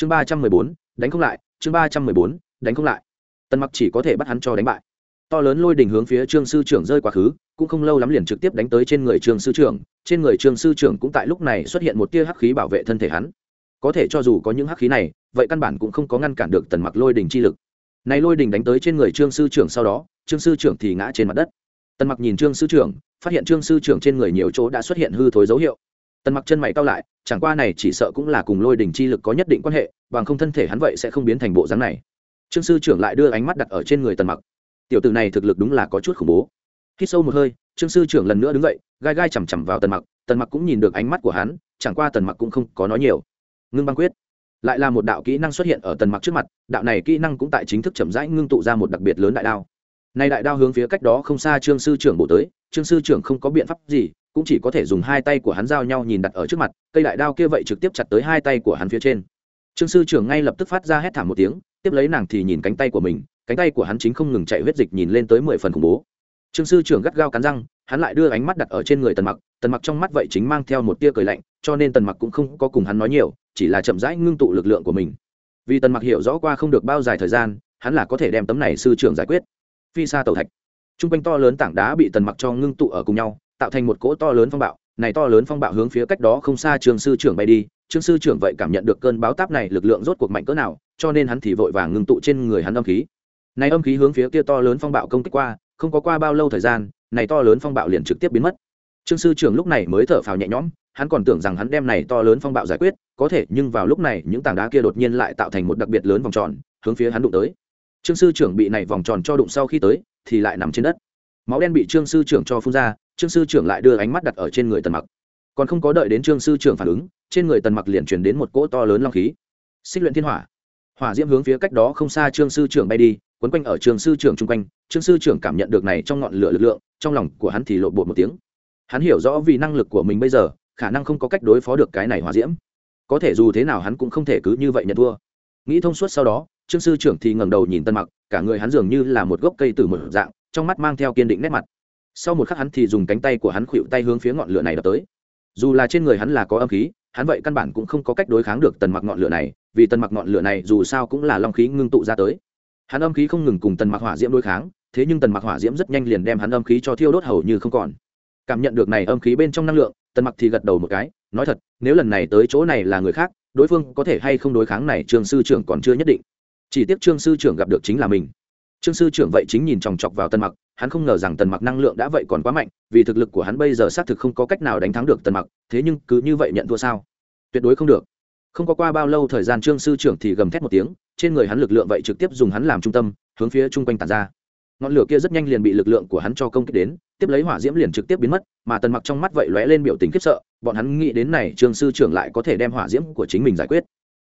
chương ba trăm mười bốn, đánh không lại, chương ba trăm mười bốn, đánh không lại. Tần mặc chỉ có thể bắt hắn cho đánh bại. To lớn lôi đình hướng phía trương sư trưởng rơi quá khứ, cũng không lâu lắm liền trực tiếp đánh tới trên người trương sư trưởng, trên người trương sư trưởng cũng tại lúc này xuất hiện một tia hắc khí bảo vệ thân thể hắn. Có thể cho dù có những hắc khí này, vậy căn bản cũng không có ngăn cản được tần mặc lôi đình chi lực. Này lôi đình đánh tới trên người trương sư trưởng sau đó, trương sư trưởng thì ngã trên mặt đất. Tần mặc nhìn trương sư trưởng, phát hiện trương sư trưởng trên người nhiều chỗ đã xuất hiện hư thối dấu hiệu tần mặc chân mày cao lại, chẳng qua này chỉ sợ cũng là cùng lôi đình chi lực có nhất định quan hệ, bằng không thân thể hắn vậy sẽ không biến thành bộ dáng này. Trương sư trưởng lại đưa ánh mắt đặt ở trên người tần mặc. Tiểu tử này thực lực đúng là có chút khủng bố. Khi sâu một hơi, trương sư trưởng lần nữa đứng dậy, gai gai chằm chằm vào tần mặc tần mặc cũng nhìn được ánh mắt của hắn, chẳng qua tần mặc cũng không có nói nhiều. Ngưng băng quyết. Lại là một đạo kỹ năng xuất hiện ở tần mặc trước mặt, đạo này kỹ năng cũng tại chính thức chậm rãi ngưng tụ ra một đặc biệt lớn đại đao. Nay đại đao hướng phía cách đó không xa trương sư trưởng bổ tới, trương sư trưởng không có biện pháp gì cũng chỉ có thể dùng hai tay của hắn giao nhau nhìn đặt ở trước mặt, cây đại đao kia vậy trực tiếp chặt tới hai tay của hắn phía trên. Trương sư trưởng ngay lập tức phát ra hét thảm một tiếng, tiếp lấy nàng thì nhìn cánh tay của mình, cánh tay của hắn chính không ngừng chạy huyết dịch nhìn lên tới mười phần khủng bố. Trương sư trưởng gắt gao cắn răng, hắn lại đưa ánh mắt đặt ở trên người tần mặc tần mặc trong mắt vậy chính mang theo một tia cười lạnh, cho nên tần mặc cũng không có cùng hắn nói nhiều, chỉ là chậm rãi ngưng tụ lực lượng của mình. Vì tần mặc hiểu rõ qua không được bao dài thời gian, hắn là có thể đem tấm này sư trưởng giải quyết. Phi xa tàu thạch. T r u n g quanh to lớn tảng đá bị tần mặc cho ngưng tụ ở cùng nhau tạo thành một cỗ to lớn phong bạo, này to lớn phong bạo hướng phía cách đó không xa trường sư trưởng bay đi. Trương sư trưởng vậy cảm nhận được cơn báo táp này lực lượng rốt cuộc mạnh cỡ nào, cho nên hắn thì vội vàng ngưng tụ trên người hắn âm khí. Này âm khí hướng phía kia to lớn phong bạo công kích qua, không có qua bao lâu thời gian, này to lớn phong bạo liền trực tiếp biến mất. Trương sư trưởng lúc này mới thở phào nhẹ nhõm, hắn còn tưởng rằng hắn đem này to lớn phong bạo giải quyết, có thể, nhưng vào lúc này, những tảng đá kia đột nhiên lại tạo thành một đặc biệt lớn vòng tròn, hướng phía hắn đụng tới. Trương sư trưởng bị này vòng tròn cho đụng sau khi tới, thì lại nằm trên đất. Máu đen bị trương sư trưởng cho phun ra trương sư trưởng lại đưa ánh mắt đặt ở trên người tần mặc. Còn không có đợi đến trương sư trưởng phản ứng, trên người tần mặc liền chuyển đến một cỗ to lớn long khí. Xích luyện thiên hỏa. Hỏa diễm hướng phía cách đó không xa trương sư trưởng bay đi, quấn quanh ở trương sư trưởng chung quanh. Trương sư trưởng cảm nhận được này trong ngọn lửa lực lượng, trong lòng của hắn thì lộ bột một tiếng. Hắn hiểu rõ vì năng lực của mình bây giờ, khả năng không có cách đối phó được cái này hỏa diễm. Có thể dù thế nào hắn cũng không thể cứ như vậy nhận thua. Nghĩ thông suốt sau đó, trương sư trưởng thì ngẩng đầu nhìn tân mặc, cả người hắn dường như là một gốc cây từ một dạng, trong mắt mang theo kiên định nét mặt sau một khắc hắn thì dùng cánh tay của hắn khuỵu tay hướng phía ngọn lửa này đập tới. Dù là trên người hắn là có âm khí, hắn vậy căn bản cũng không có cách đối kháng được tần mặc ngọn lửa này, vì tần mặc ngọn lửa này dù sao cũng là long khí ngưng tụ ra tới. Hắn âm khí không ngừng cùng tần mặc hỏa diễm đối kháng, thế nhưng tần mặc hỏa diễm rất nhanh liền đem hắn âm khí cho thiêu đốt hầu như không còn. Cảm nhận được này âm khí bên trong năng lượng, tần mặc thì gật đầu một cái, nói thật, nếu lần này tới chỗ này là người khác, đối phương có thể hay không đối kháng này, trương sư trưởng còn chưa nhất định. Chỉ tiếc trương sư trưởng gặp được chính là mình trương sư trưởng vậy chính nhìn chòng chọc vào tần mặc, hắn không ngờ rằng tần mặc năng lượng đã vậy còn quá mạnh, vì thực lực của hắn bây giờ xác thực không có cách nào đánh thắng được tần mặc, thế nhưng cứ như vậy nhận thua sao? Tuyệt đối không được. Không có qua bao lâu thời gian trương sư trưởng thì gầm thét một tiếng, trên người hắn lực lượng vậy trực tiếp dùng hắn làm trung tâm, hướng phía chung quanh tàn ra. Ngọn lửa kia rất nhanh liền bị lực lượng của hắn cho công kích đến, tiếp lấy hỏa diễm liền trực tiếp biến mất, mà tần mặc trong mắt vậy lóe lên biểu tình khiếp sợ, bọn hắn nghĩ đến này trương sư trưởng lại có thể đem hỏa diễm của chính mình giải quyết.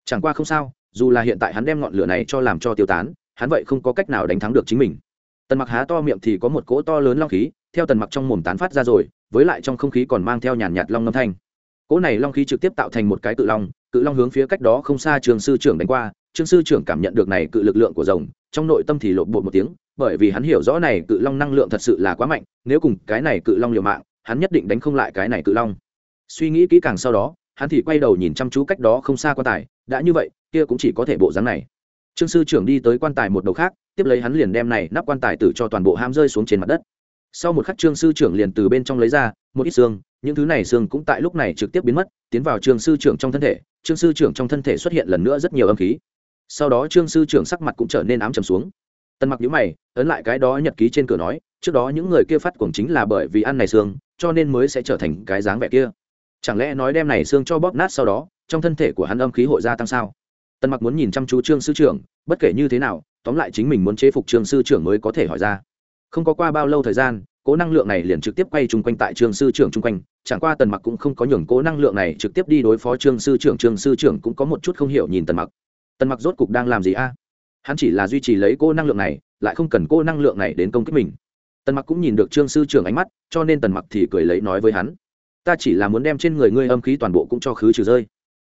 Chẳng qua không sao, dù là hiện tại hắn đem ngọn lửa này cho làm cho tiêu tán hắn vậy không có cách nào đánh thắng được chính mình. Tần mặc há to miệng thì có một cỗ to lớn long khí, theo tần mặc trong mồm tán phát ra rồi, với lại trong không khí còn mang theo nhàn nhạt long ngâm thanh. Cỗ này long khí trực tiếp tạo thành một cái cự long cự long hướng phía cách đó không xa trường sư trưởng đánh qua trương sư trưởng cảm nhận được này cự lực lượng của rồng, trong nội tâm thì lộp bột một tiếng, bởi vì hắn hiểu rõ này cự long năng lượng thật sự là quá mạnh, nếu cùng cái này cự long liều mạng, hắn nhất định đánh không lại cái này cự long. Suy nghĩ kỹ càng sau đó, hắn thì quay đầu nhìn chăm chú cách đó không xa quan tài, đã như vậy, kia cũng chỉ có thể bộ dáng này trương sư trưởng đi tới quan tài một đầu khác, tiếp lấy hắn liền đem này nắp quan tài tử cho toàn bộ ham rơi xuống trên mặt đất. Sau một khắc trương sư trưởng liền từ bên trong lấy ra một ít xương, những thứ này xương cũng tại lúc này trực tiếp biến mất, tiến vào trương sư trưởng trong thân thể. Trương sư trưởng trong thân thể xuất hiện lần nữa rất nhiều âm khí. Sau đó trương sư trưởng sắc mặt cũng trở nên ám trầm xuống. Tần mặc nhíu mày, ấn lại cái đó nhật ký trên cửa nói, trước đó những người kia phát cuồng chính là bởi vì ăn này xương, cho nên mới sẽ trở thành cái dáng vẻ kia. Chẳng lẽ nói đem này xương cho bóp nát sau đó, trong thân thể của hắn âm khí hội gia tăng sao? Tần mặc muốn nhìn chăm chú trương sư trưởng, bất kể như thế nào, tóm lại chính mình muốn chế phục trương sư trưởng mới có thể hỏi ra. Không có qua bao lâu thời gian, cố năng lượng này liền trực tiếp quay chung quanh tại trương sư trưởng chung quanh, chẳng qua tần mặc cũng không có nhường cố năng lượng này trực tiếp đi đối phó trương sư trưởng, trương sư trưởng cũng có một chút không hiểu nhìn tần mặc. Tần mặc rốt cục đang làm gì a? Hắn chỉ là duy trì lấy cô năng lượng này, lại không cần cô năng lượng này đến công kích mình. Tần mặc cũng nhìn được trương sư trưởng ánh mắt, cho nên tần mặc thì cười lấy nói với hắn. Ta chỉ là muốn đem trên người ngươi âm khí toàn bộ cũng cho khứ trừ rơi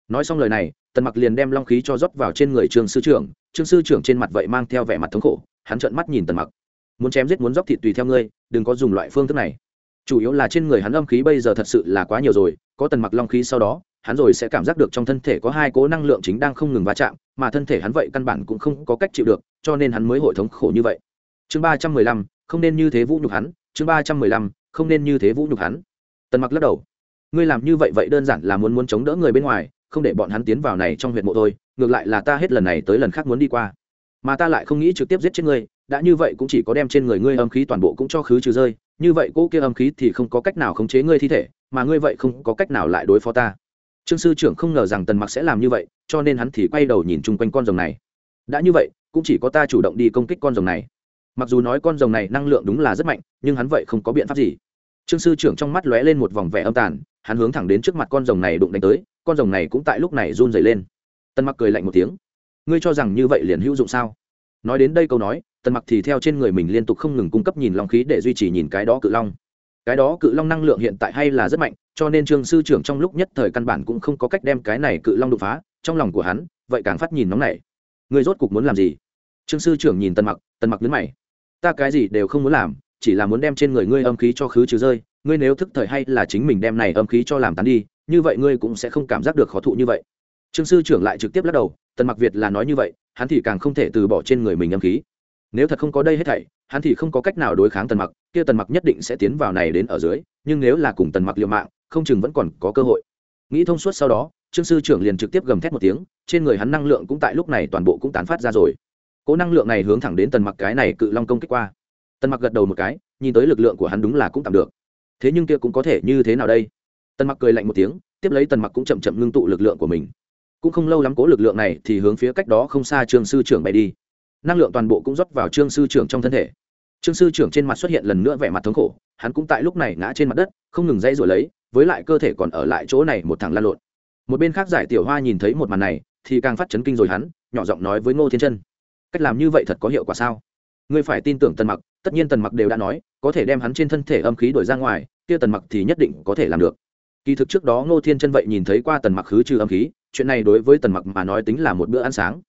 nói xong lời này, tần mặc liền đem long khí cho rót vào trên người trương sư trưởng. Trương sư trưởng trên mặt vậy mang theo vẻ mặt thống khổ, hắn trợn mắt nhìn tần mặc. Muốn chém giết muốn dốc thịt tùy theo ngươi, đừng có dùng loại phương thức này. Chủ yếu là trên người hắn âm khí bây giờ thật sự là quá nhiều rồi, có tần mặc long khí sau đó, hắn rồi sẽ cảm giác được trong thân thể có hai cố năng lượng chính đang không ngừng va chạm, mà thân thể hắn vậy căn bản cũng không có cách chịu được, cho nên hắn mới hội thống khổ như vậy. Chương ba trăm mười lăm, không nên như thế vũ nhục hắn. Chương ba trăm mười lăm, không nên như thế vũ nhục hắn. Tần mặc lắc đầu. Ngươi làm như vậy vậy đơn giản là muốn muốn chống đỡ người bên ngoài không để bọn hắn tiến vào này trong huyệt mộ thôi, ngược lại là ta hết lần này tới lần khác muốn đi qua. Mà ta lại không nghĩ trực tiếp giết chết ngươi, đã như vậy cũng chỉ có đem trên người ngươi âm khí toàn bộ cũng cho khứ trừ rơi, như vậy cỗ kia âm khí thì không có cách nào khống chế ngươi thi thể, mà ngươi vậy không có cách nào lại đối phó ta. Trương sư trưởng không ngờ rằng tần mặc sẽ làm như vậy, cho nên hắn thì quay đầu nhìn chung quanh con rồng này. Đã như vậy, cũng chỉ có ta chủ động đi công kích con rồng này. Mặc dù nói con rồng này năng lượng đúng là rất mạnh, nhưng hắn vậy không có biện pháp gì. Trương sư trưởng trong mắt lóe lên một vòng vẻ âm tàn, hắn hướng thẳng đến trước mặt con rồng này đụng đánh tới con rồng này cũng tại lúc này run dày lên. Tần mặc cười lạnh một tiếng. Ngươi cho rằng như vậy liền hữu dụng sao? Nói đến đây câu nói, tần mặc thì theo trên người mình liên tục không ngừng cung cấp nhìn long khí để duy trì nhìn cái đó cự long. Cái đó cự long năng lượng hiện tại hay là rất mạnh, cho nên trương sư trưởng trong lúc nhất thời căn bản cũng không có cách đem cái này cự long đột phá, trong lòng của hắn, vậy càng phát nhìn nóng này người rốt cục muốn làm gì? Trương sư trưởng nhìn tần mặc tần mặc nhấn mày. Ta cái gì đều không muốn làm, chỉ là muốn đem trên người ngươi âm khí cho khứ trừ rơi, ngươi nếu thức thời hay là chính mình đem này âm khí cho làm tán đi như vậy ngươi cũng sẽ không cảm giác được khó thụ như vậy. Trương sư trưởng lại trực tiếp lắc đầu, tần mặc việt là nói như vậy, hắn thì càng không thể từ bỏ trên người mình âm khí. Nếu thật không có đây hết thảy, hắn thì không có cách nào đối kháng tần mặc, kia tần mặc nhất định sẽ tiến vào này đến ở dưới, nhưng nếu là cùng tần mặc liều mạng, không chừng vẫn còn có cơ hội. Nghĩ thông suốt sau đó, trương sư trưởng liền trực tiếp gầm thét một tiếng, trên người hắn năng lượng cũng tại lúc này toàn bộ cũng tán phát ra rồi. Cỗ năng lượng này hướng thẳng đến tần mặc cái này cự long công kích qua. Tần mặc gật đầu một cái, nhìn tới lực lượng của hắn đúng là cũng tạm được. Thế nhưng kia cũng có thể như thế nào đây? Tần mặc cười lạnh một tiếng, tiếp lấy tần mặc cũng chậm chậm ngưng tụ lực lượng của mình. Cũng không lâu lắm cố lực lượng này thì hướng phía cách đó không xa trương sư trưởng bay đi. Năng lượng toàn bộ cũng rót vào trương sư trưởng trong thân thể. Trương sư trưởng trên mặt xuất hiện lần nữa vẻ mặt thống khổ, hắn cũng tại lúc này ngã trên mặt đất, không ngừng dây rồi lấy, với lại cơ thể còn ở lại chỗ này một thằng lan lộn. Một bên khác giải tiểu hoa nhìn thấy một màn này, thì càng phát chấn kinh rồi hắn, nhỏ giọng nói với ngô thiên chân, cách làm như vậy thật có hiệu quả sao? Ngươi phải tin tưởng tần mặc, tất nhiên tần mặc đều đã nói, có thể đem hắn trên thân thể âm khí đổi ra ngoài, kia tần mặc thì nhất định có thể làm được kỳ thực trước đó ngô thiên chân vậy nhìn thấy qua tần mặc khứ trừ âm khí, chuyện này đối với tần mặc mà nói tính là một bữa ăn sáng.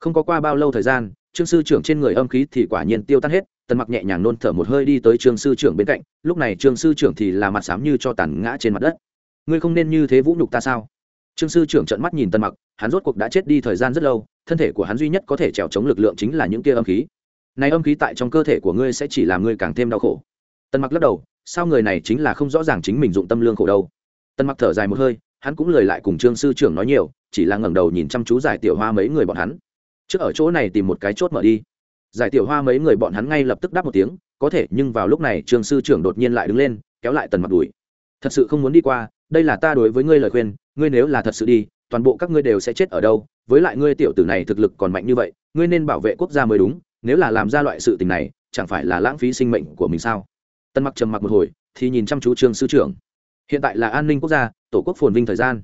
Không có qua bao lâu thời gian, trương sư trưởng trên người âm khí thì quả nhiên tiêu tan hết, tần mặc nhẹ nhàng nôn thở một hơi đi tới trương sư trưởng bên cạnh, lúc này trương sư trưởng thì là mặt xám như cho tàn ngã trên mặt đất. Ngươi không nên như thế vũ nhục ta sao? Trương sư trưởng trợn mắt nhìn tần mặc, hắn rốt cuộc đã chết đi thời gian rất lâu, thân thể của hắn duy nhất có thể trèo chống lực lượng chính là những kia âm khí. Này âm khí tại trong cơ thể của ngươi sẽ chỉ làm ngươi càng thêm đau khổ. Tần mặc lắc đầu, sao người này chính là không rõ ràng chính mình dụng tâm lương khổ đâu? Tần mặc thở dài một hơi, hắn cũng lời lại cùng trương sư trưởng nói nhiều, chỉ là ngẩng đầu nhìn chăm chú giải tiểu hoa mấy người bọn hắn. Trước ở chỗ này tìm một cái chốt mở đi. Giải tiểu hoa mấy người bọn hắn ngay lập tức đáp một tiếng, có thể, nhưng vào lúc này trương sư trưởng đột nhiên lại đứng lên, kéo lại tần mặc đuổi. Thật sự không muốn đi qua, đây là ta đối với ngươi lời khuyên, ngươi nếu là thật sự đi, toàn bộ các ngươi đều sẽ chết ở đâu, với lại ngươi tiểu tử này thực lực còn mạnh như vậy, ngươi nên bảo vệ quốc gia mới đúng, nếu là làm ra loại sự tình này, chẳng phải là lãng phí sinh mệnh của mình sao? Tân mặc trầm mặc một hồi, thì nhìn chăm chú trương sư trưởng hiện tại là an ninh quốc gia, tổ quốc phồn vinh thời gian.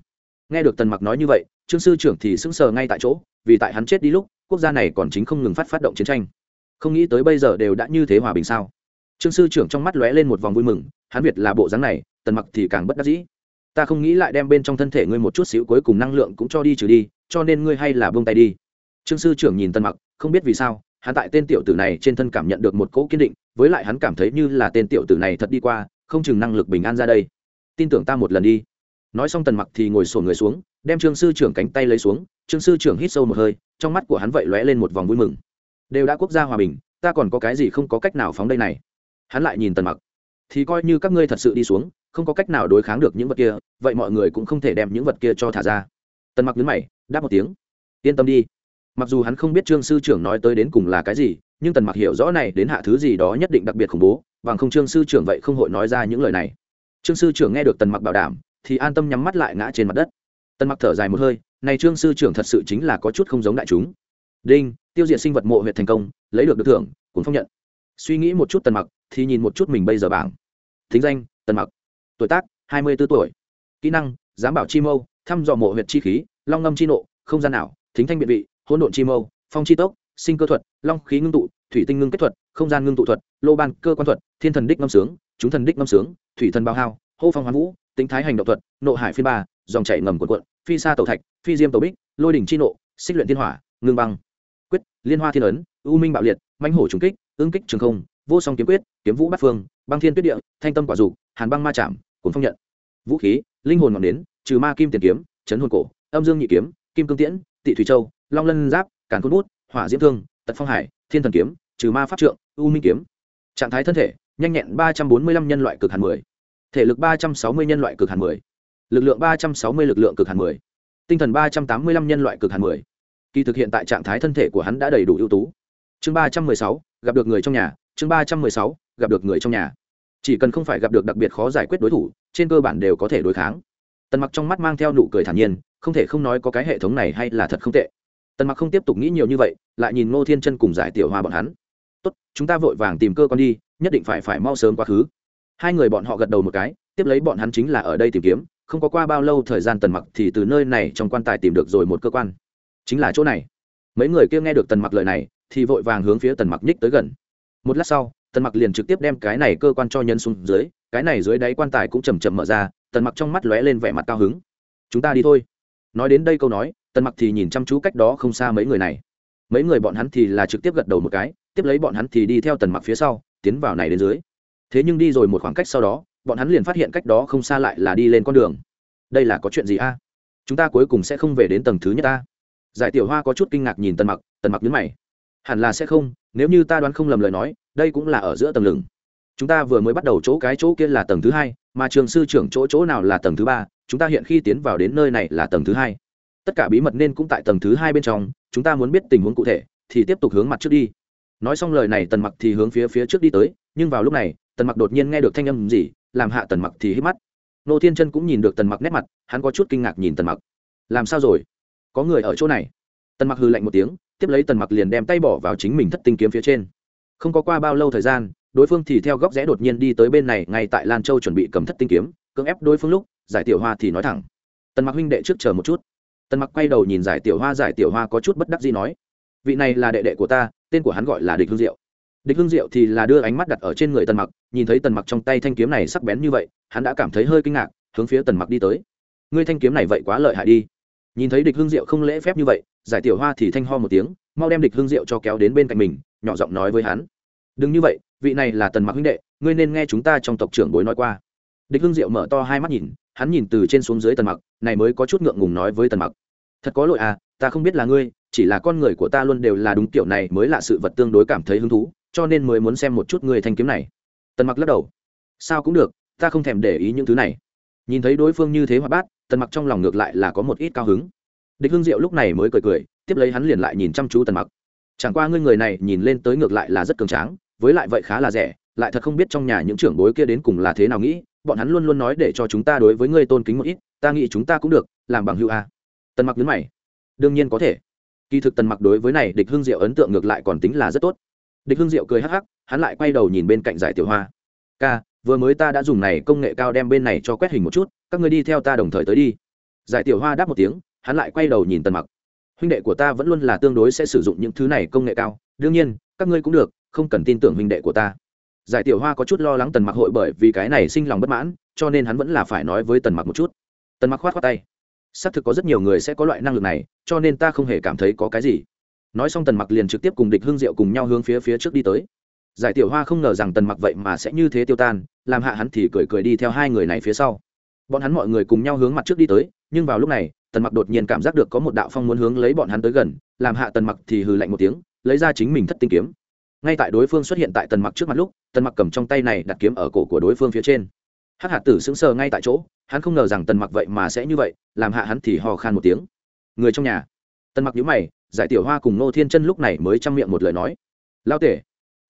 Nghe được tần mặc nói như vậy, trương sư trưởng thì sững sờ ngay tại chỗ, vì tại hắn chết đi lúc, quốc gia này còn chính không ngừng phát phát động chiến tranh. Không nghĩ tới bây giờ đều đã như thế hòa bình sao? Trương sư trưởng trong mắt lóe lên một vòng vui mừng, hắn việt là bộ dáng này, tần mặc thì càng bất đắc dĩ. Ta không nghĩ lại đem bên trong thân thể ngươi một chút xíu cuối cùng năng lượng cũng cho đi trừ đi, cho nên ngươi hay là buông tay đi. Trương sư trưởng nhìn tần mặc, không biết vì sao, hắn tại tên tiểu tử này trên thân cảm nhận được một cỗ kiên định, với lại hắn cảm thấy như là tên tiểu tử này thật đi qua, không chừng năng lực bình an ra đây tin tưởng ta một lần đi. Nói xong tần mặc thì ngồi sổ người xuống, đem trương sư trưởng cánh tay lấy xuống, trương sư trưởng hít sâu một hơi, trong mắt của hắn vậy lóe lên một vòng vui mừng. Đều đã quốc gia hòa bình, ta còn có cái gì không có cách nào phóng đây này? Hắn lại nhìn tần mặc. Thì coi như các ngươi thật sự đi xuống, không có cách nào đối kháng được những vật kia, vậy mọi người cũng không thể đem những vật kia cho thả ra. Tần mặc nhấn mày, đáp một tiếng. Yên tâm đi. Mặc dù hắn không biết trương sư trưởng nói tới đến cùng là cái gì, nhưng tần mặc hiểu rõ này đến hạ thứ gì đó nhất định đặc biệt khủng bố, bằng không trương sư trưởng vậy không hội nói ra những lời này trương sư trưởng nghe được tần mặc bảo đảm, thì an tâm nhắm mắt lại ngã trên mặt đất. Tần mặc thở dài một hơi, này trương sư trưởng thật sự chính là có chút không giống đại chúng. Đinh, tiêu diệt sinh vật mộ huyện thành công, lấy được được thưởng, cũng phong nhận. Suy nghĩ một chút tần mặc, thì nhìn một chút mình bây giờ bảng. Thính danh, tần mặc. Tuổi tác, hai mươi 24 tuổi. Kỹ năng giám bảo chi mâu, thăm dò mộ huyện chi khí, long ngâm chi nộ, không gian nào thính thanh biện vị, hỗn độn chi mâu, phong chi tốc, sinh cơ thuật, long khí ngưng tụ, thủy tinh ngưng kết thuật, không gian ngưng tụ thuật, lô ban cơ quan thuật, thiên thần đích ngâm sướng chúng thần đích ngâm sướng, thủy thần bao hao, hô phong hoán vũ tính thái hành động thuật, nộ hải phiên ba, dòng chảy ngầm cuộn cuộn, phi sa tẩu thạch, phi diêm tẩu bích, lôi đỉnh chi nộ, xích luyện thiên hỏa, ngưng băng. Quyết, liên hoa thiên ấn, u minh bạo liệt, mãnh hổ trùng kích, ứng kích trường không, vô song kiếm quyết, kiếm vũ bát phương, băng thiên tuyết địa, thanh tâm quả dục, hàn băng ma chạm, cuốn phong nhận. Vũ khí, linh hồn ngọn nến, trừ ma kim tiền kiếm trấn hồn cổ, âm dương nhị kiếm, kim cương tiễn, tị thủy châu, long lân giáp, càn khôn bút, hỏa diễm thương, tật phong hải, thiên thần kiếm, trừ ma pháp trượng, u minh kiếm. Trạng thái thân thể nhanh nhẹn ba trăm bốn mươi lăm nhân loại cực hàn mười. Thể lực ba trăm sáu mươi nhân loại cực hàn mười. Lực lượng ba trăm sáu mươi lực lượng cực hàn mười. Tinh thần ba trăm tám mươi lăm nhân loại cực hàn mười. Kỳ thực hiện tại trạng thái thân thể của hắn đã đầy đủ ưu tú. Chương ba trăm mười sáu, gặp được người trong nhà. Chương ba trăm mười sáu, gặp được người trong nhà. Chỉ cần không phải gặp được đặc biệt khó giải quyết đối thủ, trên cơ bản đều có thể đối kháng. Tần mặc trong mắt mang theo nụ cười thản nhiên, không thể không nói có cái hệ thống này hay là thật không tệ. Tần mặc không tiếp tục nghĩ nhiều như vậy, lại nhìn ngô thiên chân cùng giải tiểu hoa bọn hắn. Tốt, chúng ta vội vàng tìm cơ con đi nhất định phải phải mau sớm quá khứ. Hai người bọn họ gật đầu một cái, tiếp lấy bọn hắn chính là ở đây tìm kiếm, không có qua bao lâu thời gian tần mặc thì từ nơi này trong quan tài tìm được rồi một cơ quan. Chính là chỗ này. Mấy người kia nghe được tần mặc lời này, thì vội vàng hướng phía tần mặc nhích tới gần. Một lát sau, tần mặc liền trực tiếp đem cái này cơ quan cho nhân xuống dưới, cái này dưới đáy quan tài cũng chầm chậm mở ra, tần mặc trong mắt lóe lên vẻ mặt cao hứng. Chúng ta đi thôi. Nói đến đây câu nói, tần mặc thì nhìn chăm chú cách đó không xa mấy người này. Mấy người bọn hắn thì là trực tiếp gật đầu một cái, tiếp lấy bọn hắn thì đi theo tần mặc phía sau tiến vào này đến dưới. Thế nhưng đi rồi một khoảng cách sau đó, bọn hắn liền phát hiện cách đó không xa lại là đi lên con đường. Đây là có chuyện gì a? Chúng ta cuối cùng sẽ không về đến tầng thứ nhất ta giải tiểu hoa có chút kinh ngạc nhìn tần mặc tần mặc nhấn mày. Hẳn là sẽ không, nếu như ta đoán không lầm lời nói, đây cũng là ở giữa tầng lừng chúng ta vừa mới bắt đầu chỗ cái chỗ kia là tầng thứ hai, mà trường sư trưởng chỗ chỗ nào là tầng thứ ba, chúng ta hiện khi tiến vào đến nơi này là tầng thứ hai. Tất cả bí mật nên cũng tại tầng thứ hai bên trong, chúng ta muốn biết tình huống cụ thể, thì tiếp tục hướng mặt trước đi nói xong lời này tần mặc thì hướng phía phía trước đi tới, nhưng vào lúc này, tần mặc đột nhiên nghe được thanh âm gì, làm hạ tần mặc thì hít mắt. Nô thiên chân cũng nhìn được tần mặc nét mặt, hắn có chút kinh ngạc nhìn tần mặc. Làm sao rồi? Có người ở chỗ này. Tần mặc hư lạnh một tiếng, tiếp lấy tần mặc liền đem tay bỏ vào chính mình thất tinh kiếm phía trên. Không có qua bao lâu thời gian, đối phương thì theo góc rẽ đột nhiên đi tới bên này, ngay tại lan châu chuẩn bị cầm thất tinh kiếm, cưỡng ép đối phương lúc, giải tiểu hoa thì nói thẳng. Tần mặc huynh đệ trước chờ một chút. Tần mặc quay đầu nhìn giải tiểu hoa, giải tiểu hoa có chút bất đắc gì nói, vị này là đệ đệ của ta tên của hắn gọi là địch hương diệu. Địch hương diệu thì là đưa ánh mắt đặt ở trên người tần mặc, nhìn thấy tần mặc trong tay thanh kiếm này sắc bén như vậy, hắn đã cảm thấy hơi kinh ngạc, hướng phía tần mặc đi tới. Ngươi thanh kiếm này vậy quá lợi hại đi. Nhìn thấy địch hương diệu không lễ phép như vậy, giải tiểu hoa thì thanh ho một tiếng, mau đem địch hương diệu cho kéo đến bên cạnh mình, nhỏ giọng nói với hắn. Đừng như vậy, vị này là tần mặc huynh đệ, ngươi nên nghe chúng ta trong tộc trưởng bối nói qua. Địch hương diệu mở to hai mắt nhìn, hắn nhìn từ trên xuống dưới tần mặc, này mới có chút ngượng ngùng nói với tần mặc. Thật có lỗi à ta không biết là ngươi chỉ là con người của ta luôn đều là đúng kiểu này mới là sự vật tương đối cảm thấy hứng thú, cho nên mới muốn xem một chút người thanh kiếm này. Tần mặc lắc đầu. Sao cũng được, ta không thèm để ý những thứ này. Nhìn thấy đối phương như thế hoạt bát, tần mặc trong lòng ngược lại là có một ít cao hứng. Địch hương diệu lúc này mới cười cười, tiếp lấy hắn liền lại nhìn chăm chú tần mặc. Chẳng qua ngươi người này nhìn lên tới ngược lại là rất cường tráng, với lại vậy khá là rẻ, lại thật không biết trong nhà những trưởng bối kia đến cùng là thế nào nghĩ, bọn hắn luôn luôn nói để cho chúng ta đối với ngươi tôn kính một ít, ta nghĩ chúng ta cũng được, làm bằng hữu a. Tần mặc nhấn mày. Đương nhiên có thể kỳ thực tần mặc đối với này địch hương diệu ấn tượng ngược lại còn tính là rất tốt. Địch hương diệu cười hắc hắc, hắn lại quay đầu nhìn bên cạnh giải tiểu hoa. Ca, vừa mới ta đã dùng này công nghệ cao đem bên này cho quét hình một chút, các người đi theo ta đồng thời tới đi. Giải tiểu hoa đáp một tiếng, hắn lại quay đầu nhìn tần mặc. Huynh đệ của ta vẫn luôn là tương đối sẽ sử dụng những thứ này công nghệ cao, đương nhiên, các ngươi cũng được, không cần tin tưởng huynh đệ của ta. Giải tiểu hoa có chút lo lắng tần mặc hội bởi vì cái này sinh lòng bất mãn, cho nên hắn vẫn là phải nói với tần mặc một chút. Tần mặc khoát khoát tay xác thực có rất nhiều người sẽ có loại năng lực này, cho nên ta không hề cảm thấy có cái gì. Nói xong tần mặc liền trực tiếp cùng địch hương diệu cùng nhau hướng phía phía trước đi tới. Giải tiểu hoa không ngờ rằng tần mặc vậy mà sẽ như thế tiêu tan, làm hạ hắn thì cười cười đi theo hai người này phía sau. Bọn hắn mọi người cùng nhau hướng mặt trước đi tới, nhưng vào lúc này, tần mặc đột nhiên cảm giác được có một đạo phong muốn hướng lấy bọn hắn tới gần, làm hạ tần mặc thì hừ lạnh một tiếng, lấy ra chính mình thất tinh kiếm. Ngay tại đối phương xuất hiện tại tần mặc trước mặt lúc, tần mặc cầm trong tay này đặt kiếm ở cổ của đối phương phía trên hắc hạt tử sững sờ ngay tại chỗ, hắn không ngờ rằng tần mặc vậy mà sẽ như vậy, làm hạ hắn thì hò khan một tiếng. Người trong nhà. Tần mặc nhíu mày, giải tiểu hoa cùng nô thiên chân lúc này mới chăm miệng một lời nói. Lao tể.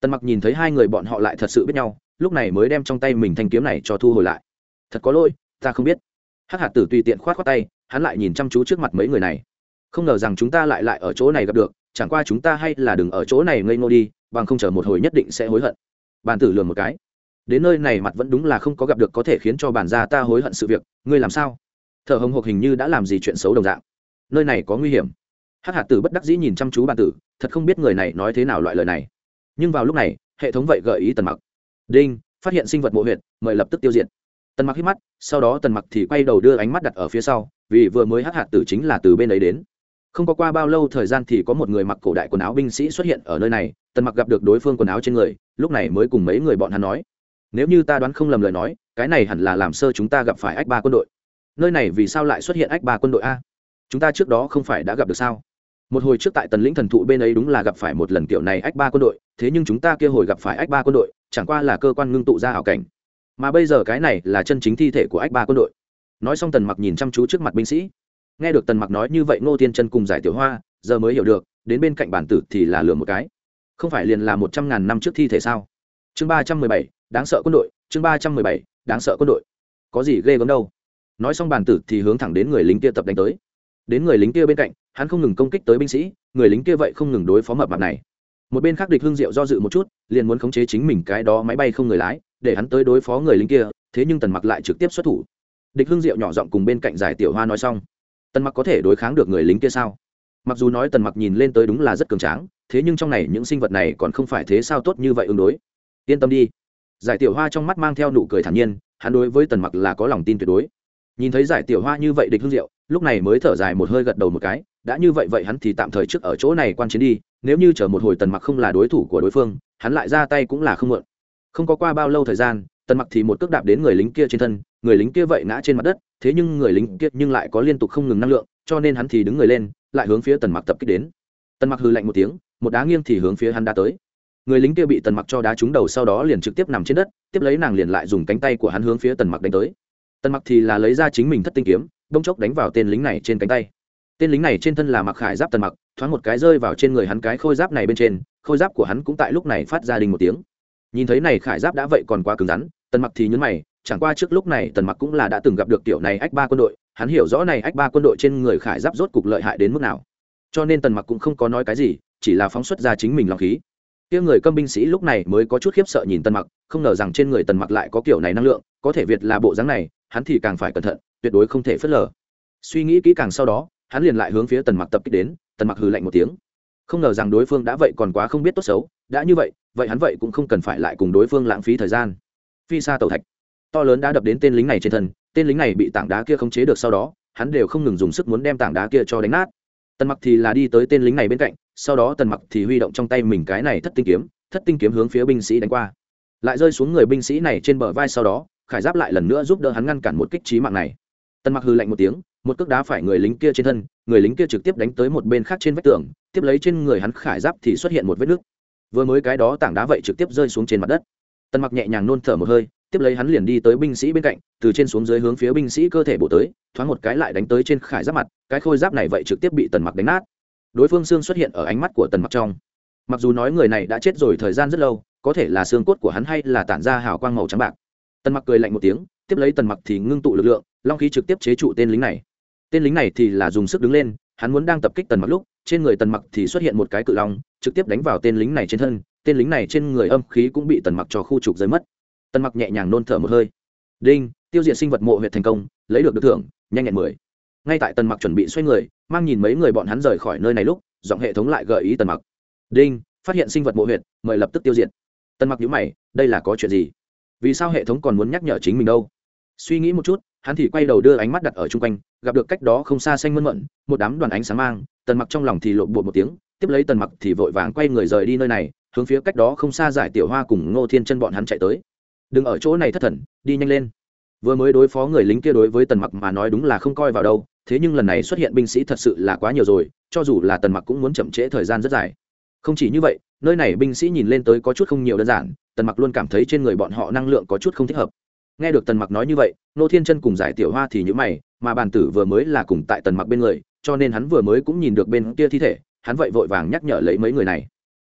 Tần mặc nhìn thấy hai người bọn họ lại thật sự biết nhau, lúc này mới đem trong tay mình thanh kiếm này cho thu hồi lại. Thật có lỗi, ta không biết. Hắc hạt tử tùy tiện khoát khoát tay, hắn lại nhìn chăm chú trước mặt mấy người này. Không ngờ rằng chúng ta lại lại ở chỗ này gặp được, chẳng qua chúng ta hay là đừng ở chỗ này ngây ngô đi, bằng không chờ một hồi nhất định sẽ hối hận. Bàn tử lường một cái đến nơi này mặt vẫn đúng là không có gặp được có thể khiến cho bản gia ta hối hận sự việc, ngươi làm sao? Thợ hồng hộc hình như đã làm gì chuyện xấu đồng dạng. Nơi này có nguy hiểm. Hắc hạt tử bất đắc dĩ nhìn chăm chú bàn tử, thật không biết người này nói thế nào loại lời này. Nhưng vào lúc này, hệ thống vậy gợi ý tần mặc. Đinh, phát hiện sinh vật mộ huyệt, mời lập tức tiêu diệt. Tần mặc hít mắt, sau đó tần mặc thì quay đầu đưa ánh mắt đặt ở phía sau, vì vừa mới hắc hạt tử chính là từ bên ấy đến. Không có qua bao lâu thời gian thì có một người mặc cổ đại quần áo binh sĩ xuất hiện ở nơi này, tần mặc gặp được đối phương quần áo trên người, lúc này mới cùng mấy người bọn hắn nói nếu như ta đoán không lầm lời nói, cái này hẳn là làm sơ chúng ta gặp phải ách ba quân đội. Nơi này vì sao lại xuất hiện ách ba quân đội a? Chúng ta trước đó không phải đã gặp được sao? Một hồi trước tại tần lĩnh thần thụ bên ấy đúng là gặp phải một lần kiểu này ách ba quân đội, thế nhưng chúng ta kia hồi gặp phải ách ba quân đội, chẳng qua là cơ quan ngưng tụ ra hảo cảnh. Mà bây giờ cái này là chân chính thi thể của ách ba quân đội. Nói xong tần mặc nhìn chăm chú trước mặt binh sĩ. Nghe được tần mặc nói như vậy ngô thiên chân cùng giải tiểu hoa, giờ mới hiểu được, đến bên cạnh bản tử thì là lừa một cái. Không phải liền là một trăm ngàn năm trước thi thể sao? Chương ba trăm mười bảy đáng sợ quân đội, chương ba trăm mười bảy, đáng sợ quân đội. Có gì ghê gớm đâu. Nói xong bàn tử thì hướng thẳng đến người lính kia tập đánh tới. Đến người lính kia bên cạnh, hắn không ngừng công kích tới binh sĩ, người lính kia vậy không ngừng đối phó mập mặt này. Một bên khác địch hương diệu do dự một chút, liền muốn khống chế chính mình cái đó máy bay không người lái, để hắn tới đối phó người lính kia, thế nhưng tần mặc lại trực tiếp xuất thủ. Địch hương diệu nhỏ giọng cùng bên cạnh giải tiểu hoa nói xong. Tần mặc có thể đối kháng được người lính kia sao? Mặc dù nói tần mặc nhìn lên tới đúng là rất cường tráng, thế nhưng trong này những sinh vật này còn không phải thế sao tốt như vậy ứng đối. Yên tâm đi giải tiểu hoa trong mắt mang theo nụ cười thản nhiên, hắn đối với tần mặc là có lòng tin tuyệt đối. Nhìn thấy giải tiểu hoa như vậy địch hương diệu lúc này mới thở dài một hơi gật đầu một cái, đã như vậy vậy hắn thì tạm thời trước ở chỗ này quan chiến đi, nếu như chờ một hồi tần mặc không là đối thủ của đối phương, hắn lại ra tay cũng là không mượn không có qua bao lâu thời gian, tần mặc thì một cước đạp đến người lính kia trên thân, người lính kia vậy ngã trên mặt đất, thế nhưng người lính kia nhưng lại có liên tục không ngừng năng lượng, cho nên hắn thì đứng người lên, lại hướng phía tần mặc tập kích đến. Tần mặc hư lạnh một tiếng, một đá nghiêng thì hướng phía hắn đã tới người lính kia bị tần mặc cho đá trúng đầu sau đó liền trực tiếp nằm trên đất, tiếp lấy nàng liền lại dùng cánh tay của hắn hướng phía tần mặc đánh tới. Tần mặc thì là lấy ra chính mình thất tinh kiếm bông chốc đánh vào tên lính này trên cánh tay. Tên lính này trên thân là mặc khải giáp tần mặc, thoáng một cái rơi vào trên người hắn cái khôi giáp này bên trên, khôi giáp của hắn cũng tại lúc này phát ra đình một tiếng. Nhìn thấy này khải giáp đã vậy còn quá cứng rắn, tần mặc thì nhấn mày, chẳng qua trước lúc này tần mặc cũng là đã từng gặp được tiểu này ách ba quân đội, hắn hiểu rõ này ách ba quân đội trên người khải giáp rốt cục lợi hại đến mức nào. Cho nên tần mặc cũng không có nói cái gì, chỉ là phóng xuất ra chính mình lòng khí kia người câm binh sĩ lúc này mới có chút khiếp sợ nhìn tần mặc, không ngờ rằng trên người tần mặc lại có kiểu này năng lượng, có thể việt là bộ dáng này, hắn thì càng phải cẩn thận, tuyệt đối không thể phớt lờ. Suy nghĩ kỹ càng sau đó, hắn liền lại hướng phía tần mặc tập kích đến, tần mặc hừ lạnh một tiếng. Không ngờ rằng đối phương đã vậy còn quá không biết tốt xấu, đã như vậy vậy hắn vậy cũng không cần phải lại cùng đối phương lãng phí thời gian. Phi xa tàu thạch. To lớn đã đập đến tên lính này trên thân, tên lính này bị tảng đá kia khống chế được sau đó, hắn đều không ngừng dùng sức muốn đem tảng đá kia cho đánh nát. Tần mặc thì là đi tới tên lính này bên cạnh sau đó tần mặc thì huy động trong tay mình cái này thất tinh kiếm, thất tinh kiếm hướng phía binh sĩ đánh qua. Lại rơi xuống người binh sĩ này trên bờ vai sau đó, khải giáp lại lần nữa giúp đỡ hắn ngăn cản một kích trí mạng này. Tần mặc hư lạnh một tiếng, một cước đá phải người lính kia trên thân, người lính kia trực tiếp đánh tới một bên khác trên vách tường, tiếp lấy trên người hắn khải giáp thì xuất hiện một vết nứt. Vừa mới cái đó tảng đá vậy trực tiếp rơi xuống trên mặt đất. Tần mặc nhẹ nhàng nôn thở một hơi, tiếp lấy hắn liền đi tới binh sĩ bên cạnh, từ trên xuống dưới hướng phía binh sĩ cơ thể bổ tới, thoáng một cái lại đánh tới trên khải giáp mặt, cái khôi giáp này vậy trực tiếp bị tần mặc đánh nát đối phương xương xuất hiện ở ánh mắt của tần mặc trong. Mặc dù nói người này đã chết rồi thời gian rất lâu, có thể là xương cốt của hắn hay là tản ra hào quang màu trắng bạc. Tần mặc cười lạnh một tiếng, tiếp lấy tần mặc thì ngưng tụ lực lượng, long khí trực tiếp chế trụ tên lính này. Tên lính này thì là dùng sức đứng lên, hắn muốn đang tập kích tần mặc lúc, trên người tần mặc thì xuất hiện một cái cự long, trực tiếp đánh vào tên lính này trên thân, tên lính này trên người âm khí cũng bị tần mặc cho khu trục rơi mất. Tần mặc nhẹ nhàng nôn thở một hơi. Đinh, tiêu diệt sinh vật mộ huyệt thành công, lấy được được thưởng, nhanh nhẹn mười ngay tại tần mặc chuẩn bị xoay người, mang nhìn mấy người bọn hắn rời khỏi nơi này lúc, giọng hệ thống lại gợi ý tần mặc. Đinh, phát hiện sinh vật mộ huyệt, mời lập tức tiêu diệt. Tần mặc nhíu mày, đây là có chuyện gì? Vì sao hệ thống còn muốn nhắc nhở chính mình đâu? Suy nghĩ một chút, hắn thì quay đầu đưa ánh mắt đặt ở chung quanh, gặp được cách đó không xa xanh mơn mận, một đám đoàn ánh sáng mang, tần mặc trong lòng thì lộn bột một tiếng, tiếp lấy tần mặc thì vội vàng quay người rời đi nơi này, hướng phía cách đó không xa giải tiểu hoa cùng ngô thiên chân bọn hắn chạy tới. Đừng ở chỗ này thất thần, đi nhanh lên. Vừa mới đối phó người lính kia đối với tần mặc mà nói đúng là không coi vào đâu thế nhưng lần này xuất hiện binh sĩ thật sự là quá nhiều rồi, cho dù là tần mặc cũng muốn chậm trễ thời gian rất dài. Không chỉ như vậy, nơi này binh sĩ nhìn lên tới có chút không nhiều đơn giản, tần mặc luôn cảm thấy trên người bọn họ năng lượng có chút không thích hợp. Nghe được tần mặc nói như vậy, nô thiên chân cùng giải tiểu hoa thì nhữ mày, mà bàn tử vừa mới là cùng tại tần mặc bên người, cho nên hắn vừa mới cũng nhìn được bên kia thi thể, hắn vậy vội vàng nhắc nhở lấy mấy người này.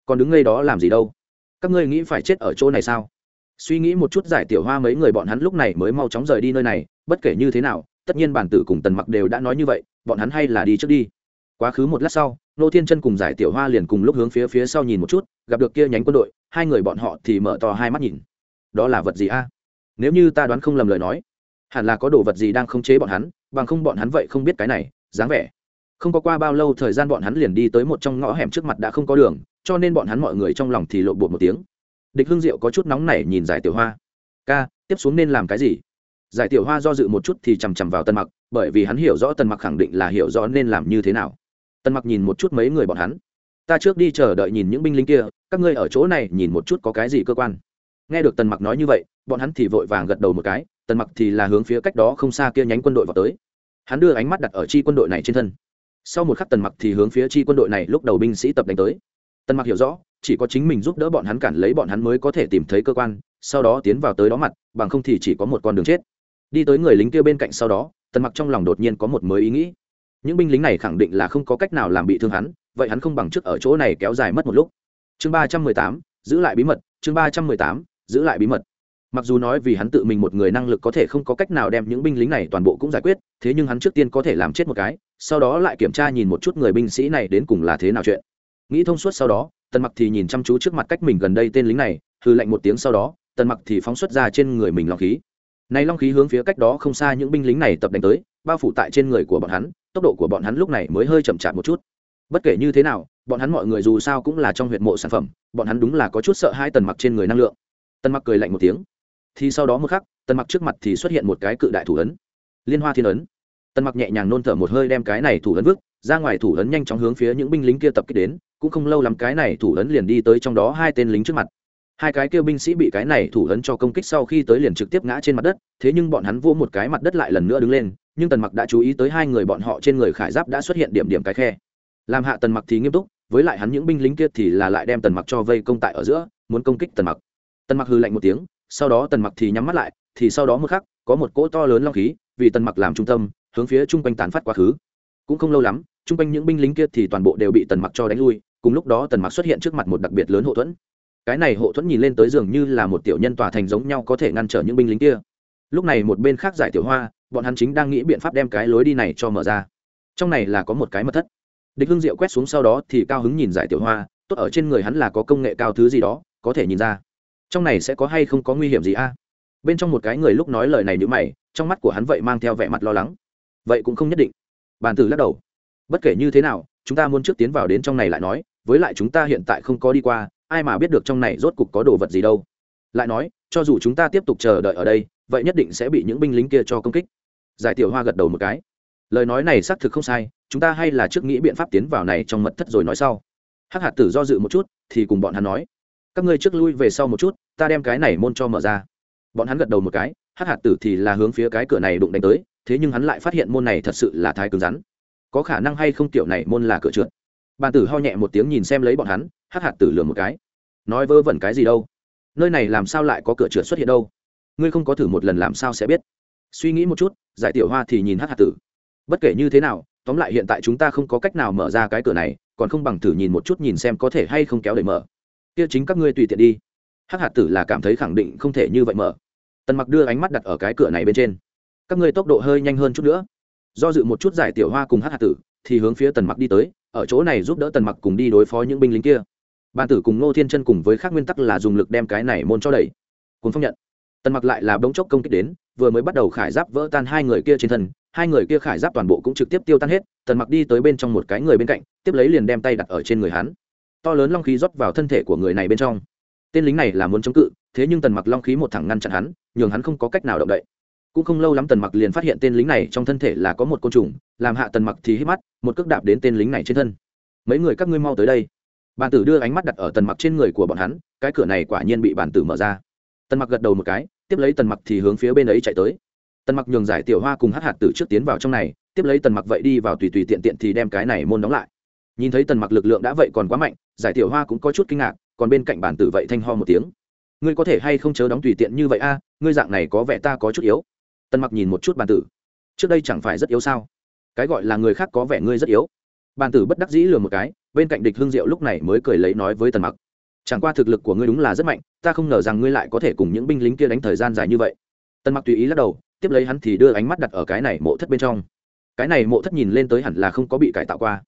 Còn đứng ngay đó làm gì đâu? Các ngươi nghĩ phải chết ở chỗ này sao? Suy nghĩ một chút giải tiểu hoa mấy người bọn hắn lúc này mới mau chóng rời đi nơi này, bất kể như thế nào tất nhiên bản tử cùng tần mặc đều đã nói như vậy, bọn hắn hay là đi trước đi. Quá khứ một lát sau, nô thiên chân cùng giải tiểu hoa liền cùng lúc hướng phía phía sau nhìn một chút, gặp được kia nhánh quân đội, hai người bọn họ thì mở to hai mắt nhìn. Đó là vật gì a? Nếu như ta đoán không lầm lời nói, hẳn là có đồ vật gì đang khống chế bọn hắn, bằng không bọn hắn vậy không biết cái này, dáng vẻ. Không có qua bao lâu thời gian bọn hắn liền đi tới một trong ngõ hẻm trước mặt đã không có đường, cho nên bọn hắn mọi người trong lòng thì lộn bột một tiếng. Địch hương diệu có chút nóng nảy nhìn giải tiểu hoa. Ca, tiếp xuống nên làm cái gì? Giải tiểu hoa do dự một chút thì chằm chằm vào tân mặc, bởi vì hắn hiểu rõ tân mặc khẳng định là hiểu rõ nên làm như thế nào. Tân mặc nhìn một chút mấy người bọn hắn. Ta trước đi chờ đợi nhìn những binh lính kia, các ngươi ở chỗ này nhìn một chút có cái gì cơ quan. Nghe được tần mặc nói như vậy, bọn hắn thì vội vàng gật đầu một cái, tần mặc thì là hướng phía cách đó không xa kia nhánh quân đội vào tới. Hắn đưa ánh mắt đặt ở chi quân đội này trên thân. Sau một khắc tần mặc thì hướng phía chi quân đội này lúc đầu binh sĩ tập đánh tới. Tần mặc hiểu rõ, chỉ có chính mình giúp đỡ bọn hắn cản lấy bọn hắn mới có thể tìm thấy cơ quan, sau đó tiến vào tới đó mặt, bằng không thì chỉ có một con đường chết đi tới người lính kia bên cạnh sau đó, tần mặc trong lòng đột nhiên có một mới ý nghĩ. Những binh lính này khẳng định là không có cách nào làm bị thương hắn, vậy hắn không bằng trước ở chỗ này kéo dài mất một lúc. Chương ba trăm mười tám, giữ lại bí mật, chương ba trăm mười tám, giữ lại bí mật. Mặc dù nói vì hắn tự mình một người năng lực có thể không có cách nào đem những binh lính này toàn bộ cũng giải quyết, thế nhưng hắn trước tiên có thể làm chết một cái, sau đó lại kiểm tra nhìn một chút người binh sĩ này đến cùng là thế nào chuyện. Nghĩ thông suốt sau đó, tần mặc thì nhìn chăm chú trước mặt cách mình gần đây tên lính này hư lệnh một tiếng sau đó, tần mặc thì phóng xuất ra trên người mình lọc khí này long khí hướng phía cách đó không xa những binh lính này tập đánh tới, bao phủ tại trên người của bọn hắn, tốc độ của bọn hắn lúc này mới hơi chậm chạp một chút. Bất kể như thế nào, bọn hắn mọi người dù sao cũng là trong huyện mộ sản phẩm, bọn hắn đúng là có chút sợ hai tần mặc trên người năng lượng. Tần mặc cười lạnh một tiếng. Thì sau đó một khắc, tần mặc trước mặt thì xuất hiện một cái cự đại thủ ấn. Liên hoa thiên ấn. Tần mặc nhẹ nhàng nôn thở một hơi đem cái này thủ ấn vứt, ra ngoài thủ ấn nhanh chóng hướng phía những binh lính kia tập kích đến, cũng không lâu lắm cái này thủ ấn liền đi tới trong đó hai tên lính trước mặt hai cái kêu binh sĩ bị cái này thủ ấn cho công kích sau khi tới liền trực tiếp ngã trên mặt đất, thế nhưng bọn hắn vô một cái mặt đất lại lần nữa đứng lên, nhưng tần mặc đã chú ý tới hai người bọn họ trên người khải giáp đã xuất hiện điểm điểm cái khe. Làm hạ tần mặc thì nghiêm túc, với lại hắn những binh lính kia thì là lại đem tần mặc cho vây công tại ở giữa, muốn công kích tần mặc. Tần mặc hư lạnh một tiếng, sau đó tần mặc thì nhắm mắt lại, thì sau đó một khắc, có một cỗ to lớn long khí, vì tần mặc làm trung tâm, hướng phía chung quanh tán phát quá khứ. Cũng không lâu lắm, chung quanh những binh lính kia thì toàn bộ đều bị tần mặc cho đánh lui, cùng lúc đó tần mặc xuất hiện trước mặt một đặc biệt lớn hậu thuẫn cái này hộ thuẫn nhìn lên tới dường như là một tiểu nhân tòa thành giống nhau có thể ngăn trở những binh lính kia. Lúc này một bên khác giải tiểu hoa, bọn hắn chính đang nghĩ biện pháp đem cái lối đi này cho mở ra. Trong này là có một cái mật thất. Địch hưng diệu quét xuống sau đó thì cao hứng nhìn giải tiểu hoa, tốt ở trên người hắn là có công nghệ cao thứ gì đó, có thể nhìn ra. Trong này sẽ có hay không có nguy hiểm gì a? Bên trong một cái người lúc nói lời này nữ mày, trong mắt của hắn vậy mang theo vẻ mặt lo lắng. Vậy cũng không nhất định. Bàn tử lắc đầu. Bất kể như thế nào, chúng ta muốn trước tiến vào đến trong này lại nói, với lại chúng ta hiện tại không có đi qua ai mà biết được trong này rốt cục có đồ vật gì đâu. Lại nói, cho dù chúng ta tiếp tục chờ đợi ở đây, vậy nhất định sẽ bị những binh lính kia cho công kích. Giải tiểu hoa gật đầu một cái. Lời nói này xác thực không sai, chúng ta hay là trước nghĩ biện pháp tiến vào này trong mật thất rồi nói sau. Hắc hạt tử do dự một chút, thì cùng bọn hắn nói. Các ngươi trước lui về sau một chút, ta đem cái này môn cho mở ra. Bọn hắn gật đầu một cái, hắc hạt tử thì là hướng phía cái cửa này đụng đánh tới, thế nhưng hắn lại phát hiện môn này thật sự là thái cứng rắn. Có khả năng hay không tiểu này môn là cửa trượt? Bàn tử ho nhẹ một tiếng nhìn xem lấy bọn hắn hắc hạt tử lừa một cái. Nói vớ vẩn cái gì đâu? Nơi này làm sao lại có cửa trượt xuất hiện đâu? Ngươi không có thử một lần làm sao sẽ biết? Suy nghĩ một chút, giải tiểu hoa thì nhìn hắc hạt tử. Bất kể như thế nào, tóm lại hiện tại chúng ta không có cách nào mở ra cái cửa này, còn không bằng thử nhìn một chút nhìn xem có thể hay không kéo để mở. Kia chính các ngươi tùy tiện đi. Hắc hạt tử là cảm thấy khẳng định không thể như vậy mở. Tần mặc đưa ánh mắt đặt ở cái cửa này bên trên. Các ngươi tốc độ hơi nhanh hơn chút nữa. Do dự một chút giải tiểu hoa cùng hắc hạt tử, thì hướng phía tần mặc đi tới, ở chỗ này giúp đỡ tần mặc cùng đi đối phó những binh lính kia bàn tử cùng ngô thiên chân cùng với các nguyên tắc là dùng lực đem cái này môn cho đẩy. Cuốn phong nhận. Tần mặc lại là bỗng chốc công kích đến, vừa mới bắt đầu khải giáp vỡ tan hai người kia trên thân, hai người kia khải giáp toàn bộ cũng trực tiếp tiêu tan hết, tần mặc đi tới bên trong một cái người bên cạnh, tiếp lấy liền đem tay đặt ở trên người hắn. To lớn long khí rót vào thân thể của người này bên trong. Tên lính này là muốn chống cự, thế nhưng tần mặc long khí một thẳng ngăn chặn hắn, nhường hắn không có cách nào động đậy. Cũng không lâu lắm tần mặc liền phát hiện tên lính này trong thân thể là có một côn trùng, làm hạ tần mặc thì hít mắt, một cước đạp đến tên lính này trên thân. Mấy người các ngươi mau tới đây bàn tử đưa ánh mắt đặt ở tần mặc trên người của bọn hắn, cái cửa này quả nhiên bị bàn tử mở ra. Tần mặc gật đầu một cái, tiếp lấy tần mặc thì hướng phía bên ấy chạy tới. Tần mặc nhường giải tiểu hoa cùng hát hạt tử trước tiến vào trong này, tiếp lấy tần mặc vậy đi vào tùy tùy tiện tiện thì đem cái này môn đóng lại. Nhìn thấy tần mặc lực lượng đã vậy còn quá mạnh, giải tiểu hoa cũng có chút kinh ngạc, còn bên cạnh bản tử vậy thanh ho một tiếng. Ngươi có thể hay không chớ đóng tùy tiện như vậy a, ngươi dạng này có vẻ ta có chút yếu. Tần mặc nhìn một chút bản tử. Trước đây chẳng phải rất yếu sao? Cái gọi là người khác có vẻ ngươi rất yếu bàn tử bất đắc dĩ lừa một cái, bên cạnh địch hương diệu lúc này mới cười lấy nói với tần mặc. Chẳng qua thực lực của ngươi đúng là rất mạnh, ta không ngờ rằng ngươi lại có thể cùng những binh lính kia đánh thời gian dài như vậy. Tần mặc tùy ý lắc đầu, tiếp lấy hắn thì đưa ánh mắt đặt ở cái này mộ thất bên trong. Cái này mộ thất nhìn lên tới hẳn là không có bị cải tạo qua.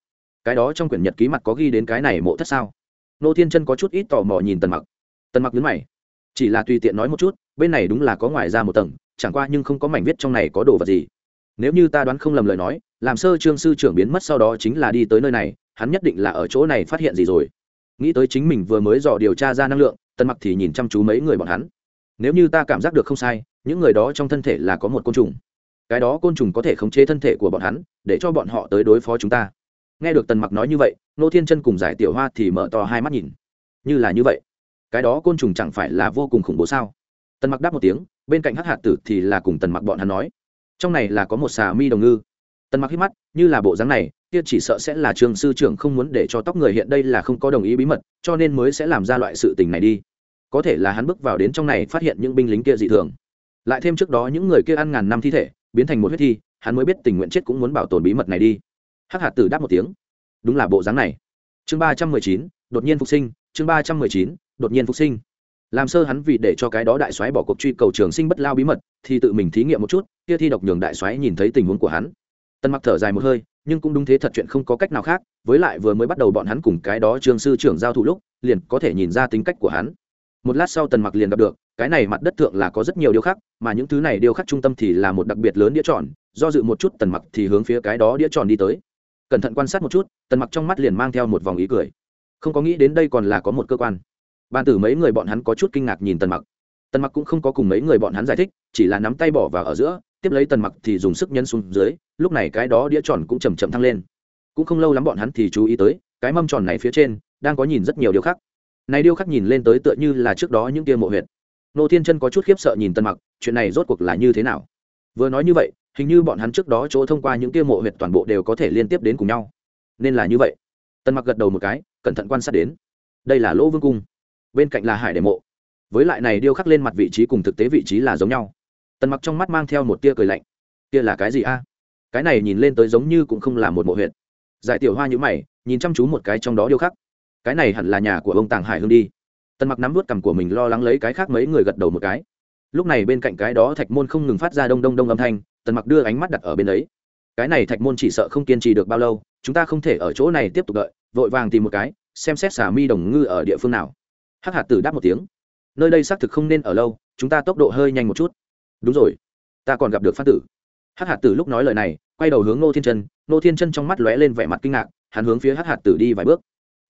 Cái đó trong quyển nhật ký mặt có ghi đến cái này mộ thất sao? Nô thiên chân có chút ít tò mò nhìn tần mặc. Tần mặc nhấn mày. Chỉ là tùy tiện nói một chút, bên này đúng là có ngoài ra một tầng, chẳng qua nhưng không có mảnh viết trong này có đồ vật gì. Nếu như ta đoán không lầm lời nói làm sơ trương sư trưởng biến mất sau đó chính là đi tới nơi này, hắn nhất định là ở chỗ này phát hiện gì rồi. Nghĩ tới chính mình vừa mới dò điều tra ra năng lượng, tần mặc thì nhìn chăm chú mấy người bọn hắn. Nếu như ta cảm giác được không sai, những người đó trong thân thể là có một côn trùng. Cái đó côn trùng có thể khống chế thân thể của bọn hắn, để cho bọn họ tới đối phó chúng ta. Nghe được tần mặc nói như vậy, nô thiên chân cùng giải tiểu hoa thì mở to hai mắt nhìn. Như là như vậy, cái đó côn trùng chẳng phải là vô cùng khủng bố sao? Tần mặc đáp một tiếng, bên cạnh hắc hạt tử thì là cùng tần mặc bọn hắn nói. Trong này là có một xà mi đồng ngư tần mặc hít mắt, như là bộ dáng này, kia chỉ sợ sẽ là trường sư trưởng không muốn để cho tóc người hiện đây là không có đồng ý bí mật, cho nên mới sẽ làm ra loại sự tình này đi. Có thể là hắn bước vào đến trong này phát hiện những binh lính kia dị thường. Lại thêm trước đó những người kia ăn ngàn năm thi thể, biến thành một huyết thi, hắn mới biết tình nguyện chết cũng muốn bảo tồn bí mật này đi. Hắc hạt tử đáp một tiếng. Đúng là bộ dáng này. Chương ba trăm mười chín, đột nhiên phục sinh, chương ba trăm mười chín, đột nhiên phục sinh. Làm sơ hắn vì để cho cái đó đại soái bỏ cuộc truy cầu trường sinh bất lao bí mật, thì tự mình thí nghiệm một chút, kia thi độc nhường đại soái nhìn thấy tình huống của hắn. Tần mặc thở dài một hơi, nhưng cũng đúng thế thật chuyện không có cách nào khác, với lại vừa mới bắt đầu bọn hắn cùng cái đó trường sư trưởng giao thủ lúc, liền có thể nhìn ra tính cách của hắn. Một lát sau tần mặc liền gặp được, cái này mặt đất thượng là có rất nhiều điêu khắc, mà những thứ này điêu khắc trung tâm thì là một đặc biệt lớn đĩa tròn, do dự một chút tần mặc thì hướng phía cái đó đĩa tròn đi tới. Cẩn thận quan sát một chút, tần mặc trong mắt liền mang theo một vòng ý cười. Không có nghĩ đến đây còn là có một cơ quan. Ban tử mấy người bọn hắn có chút kinh ngạc nhìn tần mặc tần mặc cũng không có cùng mấy người bọn hắn giải thích, chỉ là nắm tay bỏ vào ở giữa, tiếp lấy tần mặc thì dùng sức nhân xuống dưới, lúc này cái đó đĩa tròn cũng chầm chậm thăng lên. Cũng không lâu lắm bọn hắn thì chú ý tới, cái mâm tròn này phía trên đang có nhìn rất nhiều điều khác. Này điêu khắc nhìn lên tới tựa như là trước đó những kia mộ huyệt. Nô thiên chân có chút khiếp sợ nhìn Tần mặc, chuyện này rốt cuộc là như thế nào? Vừa nói như vậy, hình như bọn hắn trước đó chỗ thông qua những kia mộ huyệt toàn bộ đều có thể liên tiếp đến cùng nhau. Nên là như vậy. Tần mặc gật đầu một cái, cẩn thận quan sát đến. Đây là lỗ vương cung. Bên cạnh là hải đệ mộ với lại này điêu khắc lên mặt vị trí cùng thực tế vị trí là giống nhau. Tần mặc trong mắt mang theo một tia cười lạnh. Kia là cái gì a? Cái này nhìn lên tới giống như cũng không là một mộ huyện. giải tiểu hoa nhữ mày, nhìn chăm chú một cái trong đó điêu khắc. Cái này hẳn là nhà của ông tàng hải hương đi. Tần mặc nắm vút cằm của mình lo lắng lấy cái khác mấy người gật đầu một cái. Lúc này bên cạnh cái đó thạch môn không ngừng phát ra đông đông đông âm thanh, tần mặc đưa ánh mắt đặt ở bên đấy. Cái này thạch môn chỉ sợ không kiên trì được bao lâu, chúng ta không thể ở chỗ này tiếp tục đợi, vội vàng tìm một cái, xem xét xả mi đồng ngư ở địa phương nào. Hắc hạt tử đáp một tiếng nơi đây xác thực không nên ở lâu, chúng ta tốc độ hơi nhanh một chút. Đúng rồi, ta còn gặp được phát tử. Hắc hạt tử lúc nói lời này, quay đầu hướng nô thiên chân nô thiên chân trong mắt lóe lên vẻ mặt kinh ngạc, hắn hướng phía hắc hạt tử đi vài bước.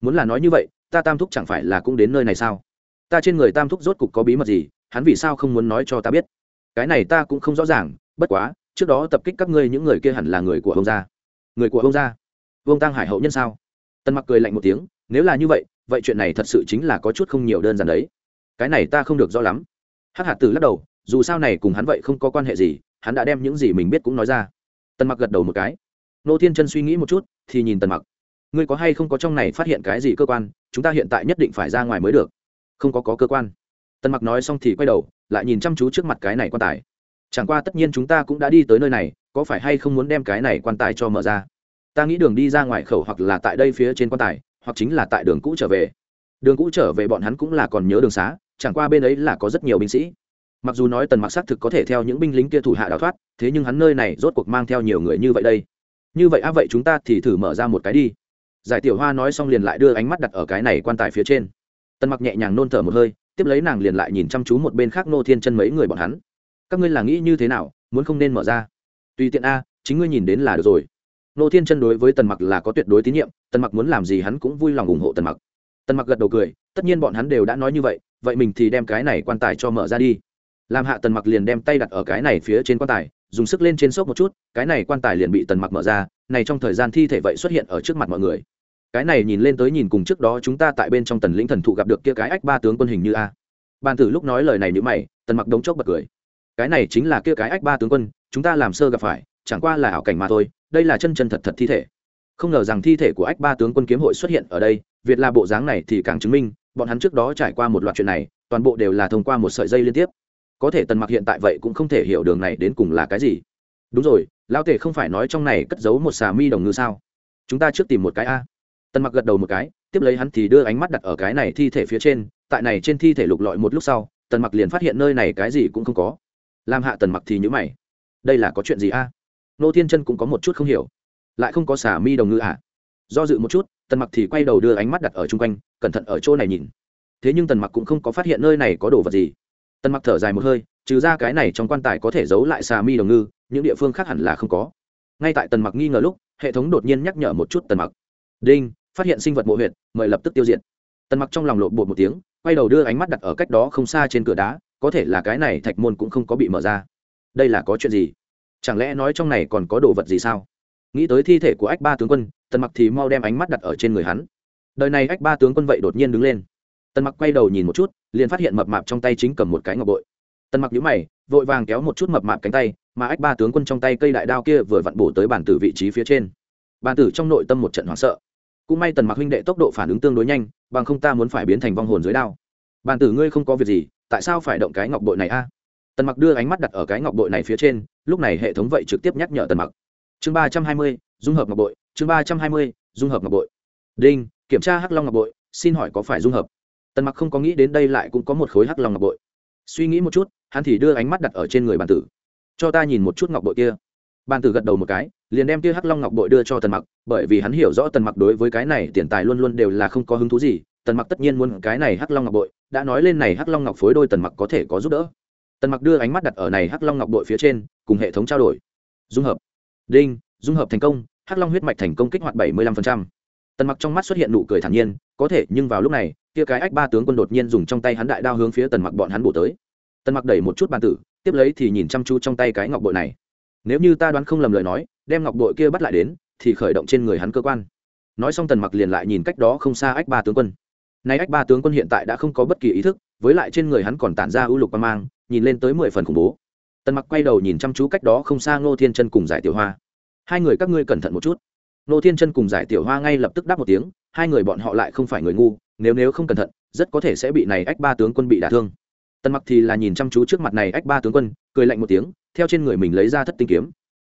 Muốn là nói như vậy, ta tam thúc chẳng phải là cũng đến nơi này sao? Ta trên người tam thúc rốt cục có bí mật gì, hắn vì sao không muốn nói cho ta biết? Cái này ta cũng không rõ ràng, bất quá, trước đó tập kích các ngươi những người kia hẳn là người của ông gia. Người của ông gia? Vương tăng hải hậu nhân sao? Tân mặc cười lạnh một tiếng, nếu là như vậy vậy chuyện này thật sự chính là có chút không nhiều đơn giản đấy cái này ta không được rõ lắm. Hắc hạt tử lắc đầu, dù sao này cùng hắn vậy không có quan hệ gì, hắn đã đem những gì mình biết cũng nói ra. Tần mặc gật đầu một cái. Nô thiên chân suy nghĩ một chút, thì nhìn tần mặc. Ngươi có hay không có trong này phát hiện cái gì cơ quan, chúng ta hiện tại nhất định phải ra ngoài mới được. Không có có cơ quan. Tần mặc nói xong thì quay đầu, lại nhìn chăm chú trước mặt cái này quan tài. Chẳng qua tất nhiên chúng ta cũng đã đi tới nơi này, có phải hay không muốn đem cái này quan tài cho mở ra? Ta nghĩ đường đi ra ngoài khẩu hoặc là tại đây phía trên quan tài, hoặc chính là tại đường cũ trở về. Đường cũ trở về bọn hắn cũng là còn nhớ đường xá chẳng qua bên ấy là có rất nhiều binh sĩ. Mặc dù nói tần mặc xác thực có thể theo những binh lính kia thủ hạ đào thoát, thế nhưng hắn nơi này rốt cuộc mang theo nhiều người như vậy đây. Như vậy á, vậy chúng ta thì thử mở ra một cái đi. Giải tiểu hoa nói xong liền lại đưa ánh mắt đặt ở cái này quan tài phía trên. Tần mặc nhẹ nhàng nôn thở một hơi, tiếp lấy nàng liền lại nhìn chăm chú một bên khác nô thiên chân mấy người bọn hắn. Các ngươi là nghĩ như thế nào, muốn không nên mở ra? Tùy tiện a, chính ngươi nhìn đến là được rồi. Nô thiên chân đối với tần mặc là có tuyệt đối tín nhiệm, tần mặc muốn làm gì hắn cũng vui lòng ủng hộ tần mặc. Tần mặc gật đầu cười, tất nhiên bọn hắn đều đã nói như vậy vậy mình thì đem cái này quan tài cho mở ra đi. Làm hạ tần mặc liền đem tay đặt ở cái này phía trên quan tài, dùng sức lên trên sốc một chút, cái này quan tài liền bị tần mặc mở ra, này trong thời gian thi thể vậy xuất hiện ở trước mặt mọi người. Cái này nhìn lên tới nhìn cùng trước đó chúng ta tại bên trong tần lĩnh thần thụ gặp được kia cái ách ba tướng quân hình như a. Ban tử lúc nói lời này như mày, tần mặc đống chốc bật cười. Cái này chính là kia cái ách ba tướng quân, chúng ta làm sơ gặp phải, chẳng qua là ảo cảnh mà thôi, đây là chân chân thật thật thi thể. Không ngờ rằng thi thể của ách ba tướng quân kiếm hội xuất hiện ở đây, việt là bộ dáng này thì càng chứng minh bọn hắn trước đó trải qua một loạt chuyện này, toàn bộ đều là thông qua một sợi dây liên tiếp. Có thể tần mặc hiện tại vậy cũng không thể hiểu đường này đến cùng là cái gì. Đúng rồi, lão tề không phải nói trong này cất giấu một xà mi đồng ngư sao? Chúng ta trước tìm một cái a. Tần mặc gật đầu một cái, tiếp lấy hắn thì đưa ánh mắt đặt ở cái này thi thể phía trên, tại này trên thi thể lục lọi một lúc sau, tần mặc liền phát hiện nơi này cái gì cũng không có. Làm hạ tần mặc thì nhữ mày. Đây là có chuyện gì a? Nô thiên chân cũng có một chút không hiểu. Lại không có xà mi đồng ngư à? Do dự một chút, tần mặc thì quay đầu đưa ánh mắt đặt ở chung quanh cẩn thận ở chỗ này nhìn. Thế nhưng tần mặc cũng không có phát hiện nơi này có đồ vật gì. Tần mặc thở dài một hơi, trừ ra cái này trong quan tài có thể giấu lại xà mi đồng ngư, những địa phương khác hẳn là không có. Ngay tại tần mặc nghi ngờ lúc, hệ thống đột nhiên nhắc nhở một chút tần mặc. Đinh, phát hiện sinh vật mộ huyệt, mời lập tức tiêu diệt. Tần mặc trong lòng lộn bột một tiếng, quay đầu đưa ánh mắt đặt ở cách đó không xa trên cửa đá, có thể là cái này thạch môn cũng không có bị mở ra. Đây là có chuyện gì? Chẳng lẽ nói trong này còn có đồ vật gì sao? Nghĩ tới thi thể của ách ba tướng quân, tần mặc thì mau đem ánh mắt đặt ở trên người hắn đời này ách ba tướng quân vậy đột nhiên đứng lên. Tần mặc quay đầu nhìn một chút, liền phát hiện mập mạp trong tay chính cầm một cái ngọc bội. Tần mặc nhíu mày, vội vàng kéo một chút mập mạp cánh tay, mà ách ba tướng quân trong tay cây đại đao kia vừa vặn bổ tới bản tử vị trí phía trên. Bản tử trong nội tâm một trận hoảng sợ. Cũng may tần mặc huynh đệ tốc độ phản ứng tương đối nhanh, bằng không ta muốn phải biến thành vong hồn dưới đao. Bản tử ngươi không có việc gì, tại sao phải động cái ngọc bội này a? Tần mặc đưa ánh mắt đặt ở cái ngọc bội này phía trên, lúc này hệ thống vậy trực tiếp nhắc nhở tần mặc. Chương ba trăm hai mươi, dung hợp ngọc bội, chương ba trăm hai mươi, dung hợp ngọc bội. Đinh kiểm tra hắc long ngọc bội, xin hỏi có phải dung hợp? Tần mặc không có nghĩ đến đây lại cũng có một khối hắc long ngọc bội. Suy nghĩ một chút, hắn thì đưa ánh mắt đặt ở trên người bàn tử. Cho ta nhìn một chút ngọc bội kia. Bàn tử gật đầu một cái, liền đem kia hắc long ngọc bội đưa cho tần mặc, bởi vì hắn hiểu rõ tần mặc đối với cái này tiền tài luôn luôn đều là không có hứng thú gì, tần mặc tất nhiên muốn cái này hắc long ngọc bội, đã nói lên này hắc long ngọc phối đôi tần mặc có thể có giúp đỡ. Tần mặc đưa ánh mắt đặt ở này hắc long ngọc bội phía trên, cùng hệ thống trao đổi. Dung hợp. Đinh, dung hợp thành công, hắc long huyết mạch thành công kích hoạt bảy mươi lăm tần mặc trong mắt xuất hiện nụ cười thản nhiên, có thể, nhưng vào lúc này, kia cái ách ba tướng quân đột nhiên dùng trong tay hắn đại đao hướng phía tần mặc bọn hắn bổ tới. Tần mặc đẩy một chút bàn tử, tiếp lấy thì nhìn chăm chú trong tay cái ngọc bội này. Nếu như ta đoán không lầm lời nói, đem ngọc bội kia bắt lại đến, thì khởi động trên người hắn cơ quan. Nói xong tần mặc liền lại nhìn cách đó không xa ách ba tướng quân. Nay ách ba tướng quân hiện tại đã không có bất kỳ ý thức, với lại trên người hắn còn tản ra ưu lục quan mang, nhìn lên tới mười phần khủng bố. Tần mặc quay đầu nhìn chăm chú cách đó không xa ngô thiên chân cùng giải tiểu hoa. Hai người các ngươi cẩn thận một chút. Nô thiên chân cùng giải tiểu hoa ngay lập tức đáp một tiếng, hai người bọn họ lại không phải người ngu, nếu nếu không cẩn thận, rất có thể sẽ bị này ách ba tướng quân bị đả thương. Tần mặc thì là nhìn chăm chú trước mặt này ách ba tướng quân, cười lạnh một tiếng, theo trên người mình lấy ra thất tinh kiếm.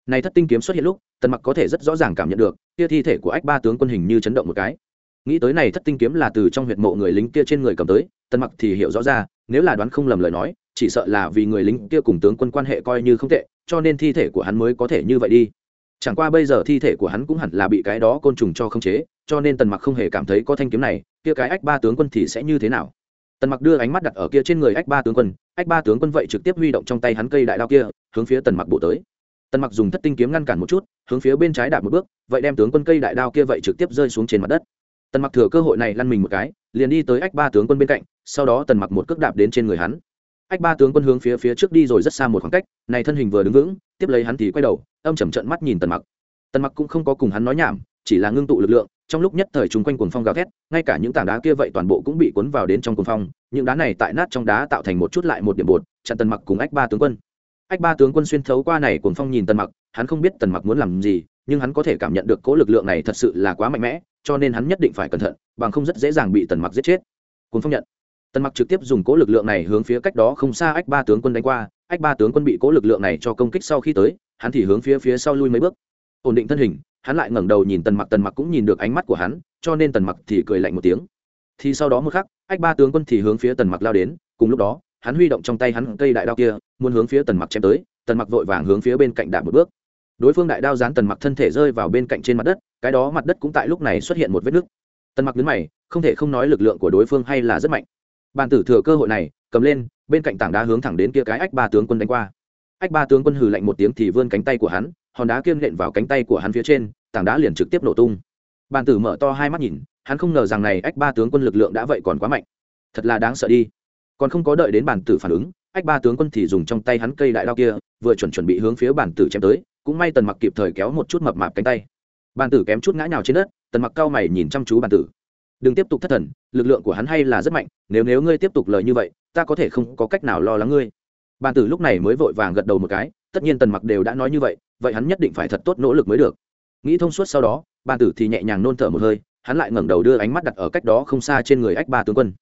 Này thất tinh kiếm xuất hiện lúc, tần mặc có thể rất rõ ràng cảm nhận được, kia thi thể của ách ba tướng quân hình như chấn động một cái. Nghĩ tới này thất tinh kiếm là từ trong huyệt mộ người lính kia trên người cầm tới, tần mặc thì hiểu rõ ra, nếu là đoán không lầm lời nói, chỉ sợ là vì người lính kia cùng tướng quân quan hệ coi như không tệ, cho nên thi thể của hắn mới có thể như vậy đi chẳng qua bây giờ thi thể của hắn cũng hẳn là bị cái đó côn trùng cho khống chế, cho nên tần mặc không hề cảm thấy có thanh kiếm này, kia cái ách ba tướng quân thì sẽ như thế nào? Tần mặc đưa ánh mắt đặt ở kia trên người ách ba tướng quân, ách ba tướng quân vậy trực tiếp huy động trong tay hắn cây đại đao kia, hướng phía tần mặc bộ tới. Tần mặc dùng thất tinh kiếm ngăn cản một chút, hướng phía bên trái đạp một bước, vậy đem tướng quân cây đại đao kia vậy trực tiếp rơi xuống trên mặt đất. Tần mặc thừa cơ hội này lăn mình một cái, liền đi tới ách ba tướng quân bên cạnh, sau đó tần mặc một cước đạp đến trên người hắn. Ách ba tướng quân hướng phía phía trước đi rồi rất xa một khoảng cách, này thân hình vừa đứng vững, tiếp lấy hắn thì quay đầu âm chầm trận mắt nhìn tần mặc. Tần mặc cũng không có cùng hắn nói nhảm, chỉ là ngưng tụ lực lượng, trong lúc nhất thời chúng quanh cuồng phong gào thét, ngay cả những tảng đá kia vậy toàn bộ cũng bị cuốn vào đến trong cuồng phong, những đá này tại nát trong đá tạo thành một chút lại một điểm bột, chặn tần mặc cùng ách ba tướng quân. Ách ba tướng quân xuyên thấu qua này cuồng phong nhìn tần mặc, hắn không biết tần mặc muốn làm gì, nhưng hắn có thể cảm nhận được cố lực lượng này thật sự là quá mạnh mẽ, cho nên hắn nhất định phải cẩn thận, bằng không rất dễ dàng bị tần mặc giết chết. Cuồng phong nhận. Tần mặc trực tiếp dùng cố lực lượng này hướng phía cách đó không xa ách ba tướng quân đánh qua, ách ba tướng quân bị cố lực lượng này cho công kích sau khi tới hắn thì hướng phía phía sau lui mấy bước. Ổn định thân hình, hắn lại ngẩng đầu nhìn tần mặc tần mặc cũng nhìn được ánh mắt của hắn, cho nên tần mặc thì cười lạnh một tiếng. Thì sau đó một khắc, ách ba tướng quân thì hướng phía tần mặc lao đến, cùng lúc đó, hắn huy động trong tay hắn cây đại đao kia, muốn hướng phía tần mặc chém tới, tần mặc vội vàng hướng phía bên cạnh đạp một bước. Đối phương đại đao dán tần mặc thân thể rơi vào bên cạnh trên mặt đất, cái đó mặt đất cũng tại lúc này xuất hiện một vết nứt. Tần mặc đứng mày, không thể không nói lực lượng của đối phương hay là rất mạnh. Bàn tử thừa cơ hội này, cầm lên, bên cạnh tảng đá hướng thẳng đến kia cái ách ba tướng quân đánh qua ách ba tướng quân hừ lạnh một tiếng thì vươn cánh tay của hắn, hòn đá kiên nện vào cánh tay của hắn phía trên, tảng đá liền trực tiếp nổ tung. Bàn tử mở to hai mắt nhìn, hắn không ngờ rằng này ách ba tướng quân lực lượng đã vậy còn quá mạnh. Thật là đáng sợ đi. Còn không có đợi đến bàn tử phản ứng, ách ba tướng quân thì dùng trong tay hắn cây đại đao kia, vừa chuẩn chuẩn bị hướng phía bàn tử chém tới, cũng may tần mặc kịp thời kéo một chút mập mạp cánh tay. Bàn tử kém chút ngã nhào trên đất, tần mặc cao mày nhìn chăm chú bàn tử. Đừng tiếp tục thất thần, lực lượng của hắn hay là rất mạnh, nếu nếu ngươi tiếp tục lời như vậy, ta có thể không có cách nào lo lắng ngươi bàn tử lúc này mới vội vàng gật đầu một cái, tất nhiên tần mặc đều đã nói như vậy vậy hắn nhất định phải thật tốt nỗ lực mới được. Nghĩ thông suốt sau đó, bàn tử thì nhẹ nhàng nôn thở một hơi, hắn lại ngẩng đầu đưa ánh mắt đặt ở cách đó không xa trên người ách ba tướng quân.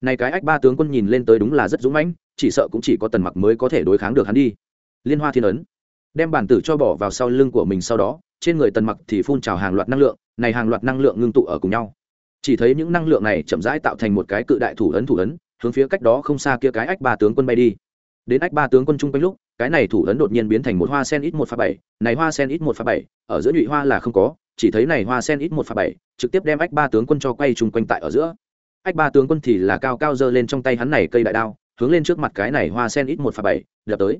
Này cái ách ba tướng quân nhìn lên tới đúng là rất dũng mãnh, chỉ sợ cũng chỉ có tần mặc mới có thể đối kháng được hắn đi. Liên hoa thiên ấn. Đem bản tử cho bỏ vào sau lưng của mình sau đó, trên người tần mặc thì phun trào hàng loạt năng lượng, này hàng loạt năng lượng ngưng tụ ở cùng nhau. Chỉ thấy những năng lượng này chậm rãi tạo thành một cái cự đại thủ ấn thủ ấn, hướng phía cách đó không xa kia cái ách ba tướng quân bay đi đến ách ba tướng quân chung quanh lúc, cái này thủ ấn đột nhiên biến thành một hoa sen ít một pha bảy, này hoa sen ít một pha bảy, ở giữa nhụy hoa là không có, chỉ thấy này hoa sen ít một pha bảy, trực tiếp đem ách ba tướng quân cho quay chung quanh tại ở giữa. Ách ba tướng quân thì là cao cao giơ lên trong tay hắn này cây đại đao, hướng lên trước mặt cái này hoa sen ít một pha bảy, đập tới.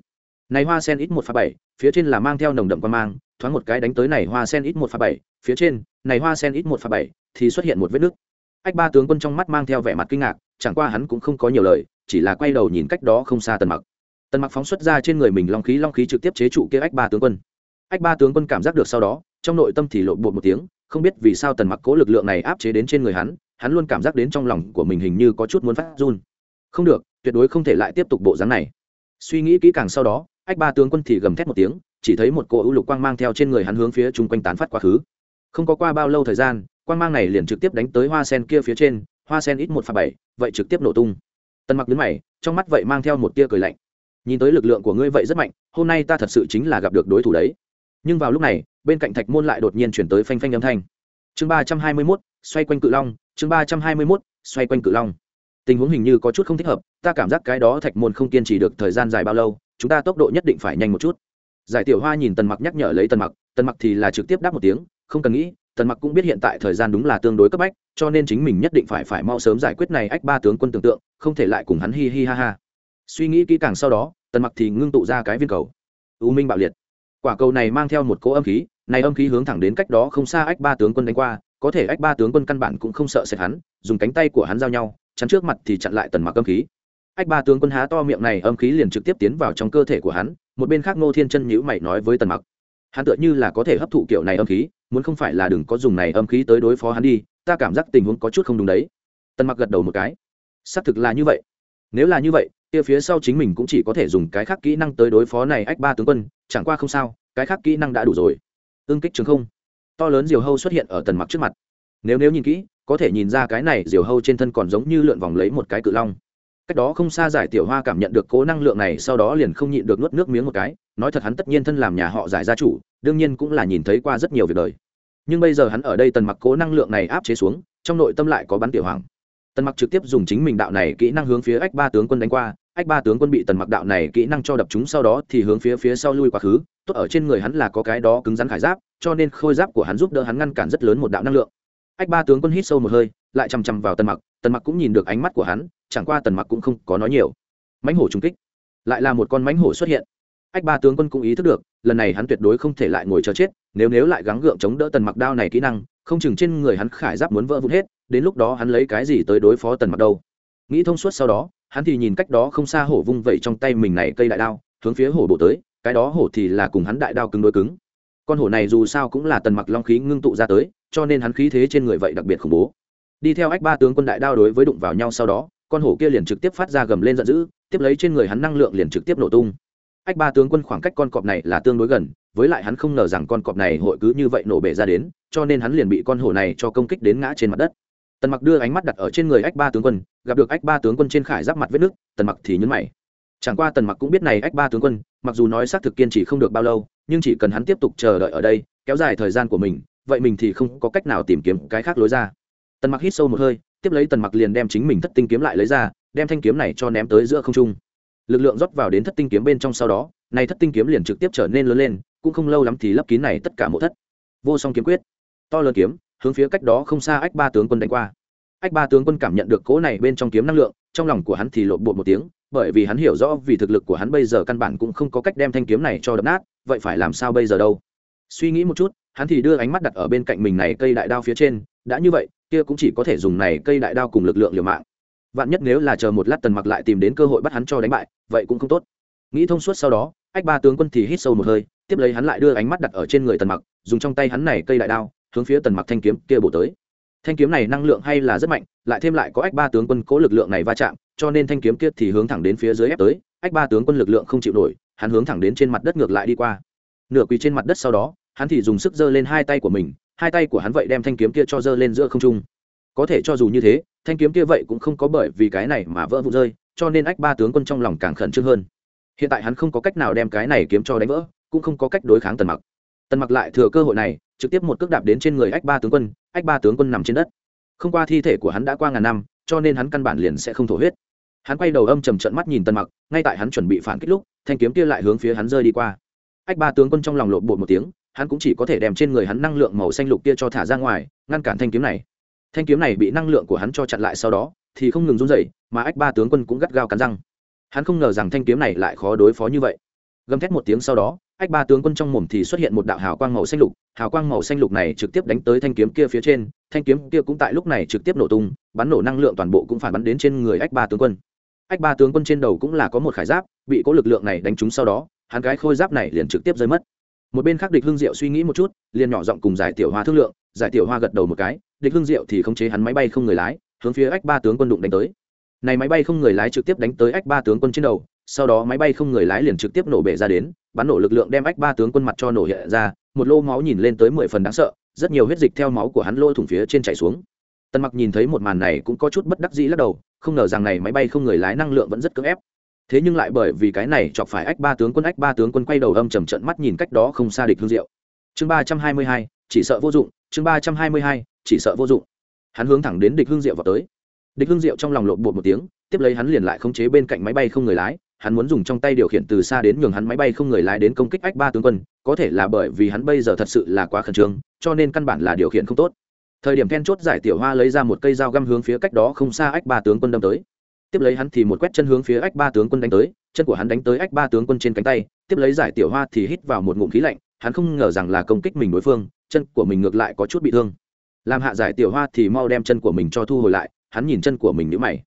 Này hoa sen ít một pha bảy, phía trên là mang theo nồng đậm quan mang, thoáng một cái đánh tới này hoa sen ít một pha bảy, phía trên, này hoa sen ít một pha bảy thì xuất hiện một vết nứt. Ách ba tướng quân trong mắt mang theo vẻ mặt kinh ngạc, chẳng qua hắn cũng không có nhiều lời, chỉ là quay đầu nhìn cách đó không xa tần mặc tần mặc phóng xuất ra trên người mình long khí long khí trực tiếp chế trụ kia ách ba tướng quân ách ba tướng quân cảm giác được sau đó trong nội tâm thì lộn bột một tiếng không biết vì sao tần mặc cố lực lượng này áp chế đến trên người hắn hắn luôn cảm giác đến trong lòng của mình hình như có chút muốn phát run không được tuyệt đối không thể lại tiếp tục bộ dáng này suy nghĩ kỹ càng sau đó ách ba tướng quân thì gầm thét một tiếng chỉ thấy một cỗ ưu lục quang mang theo trên người hắn hướng phía chung quanh tán phát quá khứ không có qua bao lâu thời gian quang mang này liền trực tiếp đánh tới hoa sen kia phía trên hoa sen ít một pha bảy vậy trực tiếp nổ tung tần mặc đứng mày trong mắt vậy mang theo một tia cười lạnh nhìn tới lực lượng của ngươi vậy rất mạnh, hôm nay ta thật sự chính là gặp được đối thủ đấy. Nhưng vào lúc này, bên cạnh thạch môn lại đột nhiên chuyển tới phanh phanh âm thanh. Chương ba trăm hai mươi mốt, xoay quanh cự long, chương ba trăm hai mươi mốt, xoay quanh cự long. Tình huống hình như có chút không thích hợp, ta cảm giác cái đó thạch môn không kiên trì được thời gian dài bao lâu, chúng ta tốc độ nhất định phải nhanh một chút. Giải tiểu hoa nhìn tần mặc nhắc nhở lấy tần mặc tần mặc thì là trực tiếp đáp một tiếng, không cần nghĩ, tần mặc cũng biết hiện tại thời gian đúng là tương đối cấp bách, cho nên chính mình nhất định phải phải mau sớm giải quyết này ách ba tướng quân tưởng tượng, không thể lại cùng hắn hi hi ha ha suy nghĩ kỹ càng sau đó, tần mặc thì ngưng tụ ra cái viên cầu. U minh bạo liệt. Quả cầu này mang theo một cỗ âm khí, này âm khí hướng thẳng đến cách đó không xa ách ba tướng quân đánh qua, có thể ách ba tướng quân căn bản cũng không sợ sệt hắn, dùng cánh tay của hắn giao nhau, chắn trước mặt thì chặn lại tần mặc âm khí. Ách ba tướng quân há to miệng này, âm khí liền trực tiếp tiến vào trong cơ thể của hắn, một bên khác ngô thiên chân nhữ mày nói với tần mặc. Hắn tựa như là có thể hấp thụ kiểu này âm khí, muốn không phải là đừng có dùng này âm khí tới đối phó hắn đi, ta cảm giác tình huống có chút không đúng đấy. Tần mặc gật đầu một cái. Xác thực là như vậy. Nếu là như vậy kia phía sau chính mình cũng chỉ có thể dùng cái khác kỹ năng tới đối phó này ách ba tướng quân, chẳng qua không sao, cái khác kỹ năng đã đủ rồi. Ương kích trường không. To lớn diều hâu xuất hiện ở tần mặc trước mặt. Nếu nếu nhìn kỹ, có thể nhìn ra cái này diều hâu trên thân còn giống như lượn vòng lấy một cái cự long. Cách đó không xa giải tiểu hoa cảm nhận được cố năng lượng này, sau đó liền không nhịn được nuốt nước miếng một cái, nói thật hắn tất nhiên thân làm nhà họ giải gia chủ, đương nhiên cũng là nhìn thấy qua rất nhiều việc đời. Nhưng bây giờ hắn ở đây tần mặc cố năng lượng này áp chế xuống, trong nội tâm lại có bắn tiểu hoàng tần mặc trực tiếp dùng chính mình đạo này kỹ năng hướng phía ách ba tướng quân đánh qua. Ách ba tướng quân bị tần mặc đạo này kỹ năng cho đập chúng sau đó thì hướng phía phía sau lui quá khứ. Tốt ở trên người hắn là có cái đó cứng rắn khải giáp, cho nên khôi giáp của hắn giúp đỡ hắn ngăn cản rất lớn một đạo năng lượng. Ách ba tướng quân hít sâu một hơi, lại chằm chằm vào tần mặc. Tần mặc cũng nhìn được ánh mắt của hắn, chẳng qua tần mặc cũng không có nói nhiều. Mãnh hổ trung kích. Lại là một con mãnh hổ xuất hiện. Ách ba tướng quân cũng ý thức được, lần này hắn tuyệt đối không thể lại ngồi chờ chết, nếu nếu lại gắng gượng chống đỡ tần mặc đao này kỹ năng không chừng trên người hắn khải giáp muốn vỡ vụn hết, đến lúc đó hắn lấy cái gì tới đối phó tần mặc đâu? Nghĩ thông suốt sau đó, hắn thì nhìn cách đó không xa hổ vung vẩy trong tay mình này cây đại đao, hướng phía hổ bộ tới, cái đó hổ thì là cùng hắn đại đao cứng đối cứng. Con hổ này dù sao cũng là tần mặc long khí ngưng tụ ra tới, cho nên hắn khí thế trên người vậy đặc biệt khủng bố. Đi theo ách ba tướng quân đại đao đối với đụng vào nhau sau đó, con hổ kia liền trực tiếp phát ra gầm lên giận dữ, tiếp lấy trên người hắn năng lượng liền trực tiếp nổ tung ách ba tướng quân khoảng cách con cọp này là tương đối gần, với lại hắn không ngờ rằng con cọp này hội cứ như vậy nổ bể ra đến, cho nên hắn liền bị con hổ này cho công kích đến ngã trên mặt đất. Tần mặc đưa ánh mắt đặt ở trên người ách ba tướng quân, gặp được ách ba tướng quân trên khải giáp mặt vết nước, tần mặc thì nhấn mày. Chẳng qua tần mặc cũng biết này ách ba tướng quân, mặc dù nói xác thực kiên trì không được bao lâu, nhưng chỉ cần hắn tiếp tục chờ đợi ở đây, kéo dài thời gian của mình, vậy mình thì không có cách nào tìm kiếm cái khác lối ra. Tần mặc hít sâu một hơi, tiếp lấy tần mặc liền đem chính mình thất tinh kiếm lại lấy ra, đem thanh kiếm này cho ném tới giữa không trung lực lượng rót vào đến thất tinh kiếm bên trong sau đó này thất tinh kiếm liền trực tiếp trở nên lớn lên, cũng không lâu lắm thì lấp kín này tất cả mộ thất. Vô song kiếm quyết, to lớn kiếm, hướng phía cách đó không xa ách ba tướng quân đánh qua. Ách ba tướng quân cảm nhận được cỗ này bên trong kiếm năng lượng, trong lòng của hắn thì lộn bột một tiếng, bởi vì hắn hiểu rõ vì thực lực của hắn bây giờ căn bản cũng không có cách đem thanh kiếm này cho đập nát, vậy phải làm sao bây giờ đâu? Suy nghĩ một chút, hắn thì đưa ánh mắt đặt ở bên cạnh mình này cây đại đao phía trên, đã như vậy, kia cũng chỉ có thể dùng này cây đại đao cùng lực lượng liều mạng vạn nhất nếu là chờ một lát tần mặc lại tìm đến cơ hội bắt hắn cho đánh bại, vậy cũng không tốt. Nghĩ thông suốt sau đó, ách ba tướng quân thì hít sâu một hơi, tiếp lấy hắn lại đưa ánh mắt đặt ở trên người tần mặc, dùng trong tay hắn này cây đại đao, hướng phía tần mặc thanh kiếm kia bổ tới. Thanh kiếm này năng lượng hay là rất mạnh, lại thêm lại có ách ba tướng quân cố lực lượng này va chạm, cho nên thanh kiếm kia thì hướng thẳng đến phía dưới ép tới, ách ba tướng quân lực lượng không chịu nổi, hắn hướng thẳng đến trên mặt đất ngược lại đi qua. Nửa quỳ trên mặt đất sau đó, hắn thì dùng sức giơ lên hai tay của mình, hai tay của hắn vậy đem thanh kiếm kia cho giơ lên giữa không trung có thể cho dù như thế, thanh kiếm kia vậy cũng không có bởi vì cái này mà vỡ vụn rơi, cho nên ách ba tướng quân trong lòng càng khẩn trương hơn. Hiện tại hắn không có cách nào đem cái này kiếm cho đánh vỡ, cũng không có cách đối kháng tần mặc. Tần mặc lại thừa cơ hội này, trực tiếp một cước đạp đến trên người ách ba tướng quân, ách ba tướng quân nằm trên đất. Không qua thi thể của hắn đã qua ngàn năm, cho nên hắn căn bản liền sẽ không thổ huyết. Hắn quay đầu âm trầm trận mắt nhìn tần mặc, ngay tại hắn chuẩn bị phản kích lúc, thanh kiếm kia lại hướng phía hắn rơi đi qua. Ách ba tướng quân trong lòng lộn bột một tiếng, hắn cũng chỉ có thể đem trên người hắn năng lượng màu xanh lục kia cho thả ra ngoài, ngăn cản thanh kiếm này thanh kiếm này bị năng lượng của hắn cho chặn lại sau đó, thì không ngừng run rẩy, mà ách ba tướng quân cũng gắt gao cắn răng. Hắn không ngờ rằng thanh kiếm này lại khó đối phó như vậy. Gầm thét một tiếng sau đó, ách ba tướng quân trong mồm thì xuất hiện một đạo hào quang màu xanh lục. Hào quang màu xanh lục này trực tiếp đánh tới thanh kiếm kia phía trên. Thanh kiếm kia cũng tại lúc này trực tiếp nổ tung, bắn nổ năng lượng toàn bộ cũng phản bắn đến trên người ách ba tướng quân. Ách ba tướng quân trên đầu cũng là có một khải giáp, bị có lực lượng này đánh trúng sau đó, hắn cái khôi giáp này liền trực tiếp rơi mất. Một bên khác địch hưng diệu suy nghĩ một chút, liền nhỏ giọng cùng giải tiểu hoa thương lượng giải tiểu hoa gật đầu một cái, địch hưng diệu thì khống chế hắn máy bay không người lái, hướng phía ách ba tướng quân đụng đánh tới. Này máy bay không người lái trực tiếp đánh tới ách ba tướng quân trên đầu, sau đó máy bay không người lái liền trực tiếp nổ bể ra đến, bắn nổ lực lượng đem ách ba tướng quân mặt cho nổ hiện ra, một lô máu nhìn lên tới mười phần đáng sợ, rất nhiều huyết dịch theo máu của hắn lôi thủng phía trên chảy xuống. Tần mặc nhìn thấy một màn này cũng có chút bất đắc dĩ lắc đầu, không ngờ rằng này máy bay không người lái năng lượng vẫn rất cưỡng ép. Thế nhưng lại bởi vì cái này chọc phải ách ba tướng quân, ách ba tướng quân quay đầu âm trầm trận mắt nhìn cách đó không xa địch hương diệu. Chương ba trăm hai mươi hai chỉ sợ vô dụng, chương ba trăm hai mươi hai, chỉ sợ vô dụng. Hắn hướng thẳng đến địch hương diệu vào tới. Địch hương diệu trong lòng lộn bột một tiếng, tiếp lấy hắn liền lại khống chế bên cạnh máy bay không người lái, hắn muốn dùng trong tay điều khiển từ xa đến nhường hắn máy bay không người lái đến công kích ách ba tướng quân, có thể là bởi vì hắn bây giờ thật sự là quá khẩn trương, cho nên căn bản là điều khiển không tốt. Thời điểm then chốt giải tiểu hoa lấy ra một cây dao găm hướng phía cách đó không xa ách ba tướng quân đâm tới. Tiếp lấy hắn thì một quét chân hướng phía ách ba tướng quân đánh tới, chân của hắn đánh tới ách ba tướng quân trên cánh tay, tiếp lấy giải tiểu hoa thì hít vào một ngụm khí lạnh, hắn không ngờ rằng là công kích mình đối phương chân của mình ngược lại có chút bị thương. Làm hạ giải tiểu hoa thì mau đem chân của mình cho thu hồi lại, hắn nhìn chân của mình nhữ mày.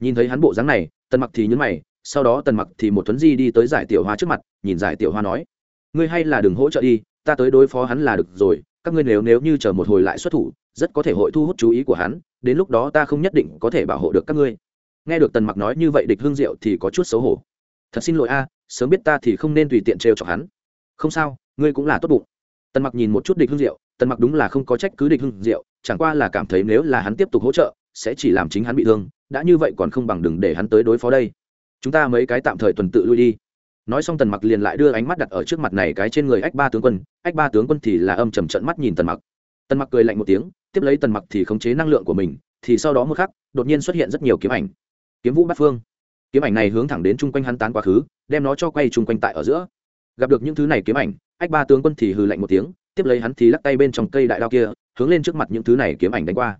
Nhìn thấy hắn bộ dáng này, tần mặc thì nhấn mày, sau đó tần mặc thì một thuấn di đi tới giải tiểu hoa trước mặt, nhìn giải tiểu hoa nói, ngươi hay là đừng hỗ trợ đi, ta tới đối phó hắn là được rồi, các ngươi nếu nếu như chờ một hồi lại xuất thủ, rất có thể hội thu hút chú ý của hắn, đến lúc đó ta không nhất định có thể bảo hộ được các ngươi. Nghe được tần mặc nói như vậy địch hương diệu thì có chút xấu hổ. Thật xin lỗi a, sớm biết ta thì không nên tùy tiện trêu chọc hắn. Không sao, ngươi cũng là tốt bụng tần mặc nhìn một chút địch hương diệu, tần mặc đúng là không có trách cứ địch hương diệu, chẳng qua là cảm thấy nếu là hắn tiếp tục hỗ trợ, sẽ chỉ làm chính hắn bị thương, đã như vậy còn không bằng đừng để hắn tới đối phó đây. Chúng ta mấy cái tạm thời tuần tự lui đi. Nói xong tần mặc liền lại đưa ánh mắt đặt ở trước mặt này cái trên người ách ba tướng quân, ách ba tướng quân thì là âm trầm trận mắt nhìn tần mặc. Tần mặc cười lạnh một tiếng, tiếp lấy tần mặc thì khống chế năng lượng của mình, thì sau đó một khắc, đột nhiên xuất hiện rất nhiều kiếm ảnh. Kiếm vũ bát phương. Kiếm ảnh này hướng thẳng đến chung quanh hắn tán quá khứ, đem nó cho quay chung quanh tại ở giữa gặp được những thứ này kiếm ảnh, ách ba tướng quân thì hừ lạnh một tiếng, tiếp lấy hắn thì lắc tay bên trong cây đại đao kia, hướng lên trước mặt những thứ này kiếm ảnh đánh qua.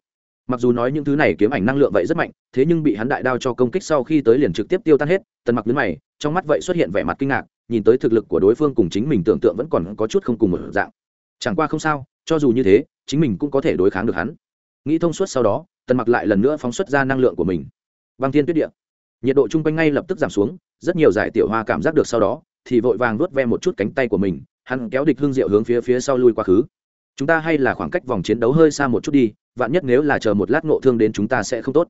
Mặc dù nói những thứ này kiếm ảnh năng lượng vậy rất mạnh, thế nhưng bị hắn đại đao cho công kích sau khi tới liền trực tiếp tiêu tan hết, tần mặc nhấn mày, trong mắt vậy xuất hiện vẻ mặt kinh ngạc, nhìn tới thực lực của đối phương cùng chính mình tưởng tượng vẫn còn có chút không cùng một dạng. Chẳng qua không sao, cho dù như thế, chính mình cũng có thể đối kháng được hắn. Nghĩ thông suốt sau đó, tần mặc lại lần nữa phóng xuất ra năng lượng của mình. Băng thiên tuyết địa. Nhiệt độ chung quanh ngay lập tức giảm xuống, rất nhiều giải tiểu hoa cảm giác được sau đó thì vội vàng nuốt ve một chút cánh tay của mình, hắn kéo địch hương diệu hướng phía phía sau lui quá khứ. Chúng ta hay là khoảng cách vòng chiến đấu hơi xa một chút đi, vạn nhất nếu là chờ một lát ngộ thương đến chúng ta sẽ không tốt.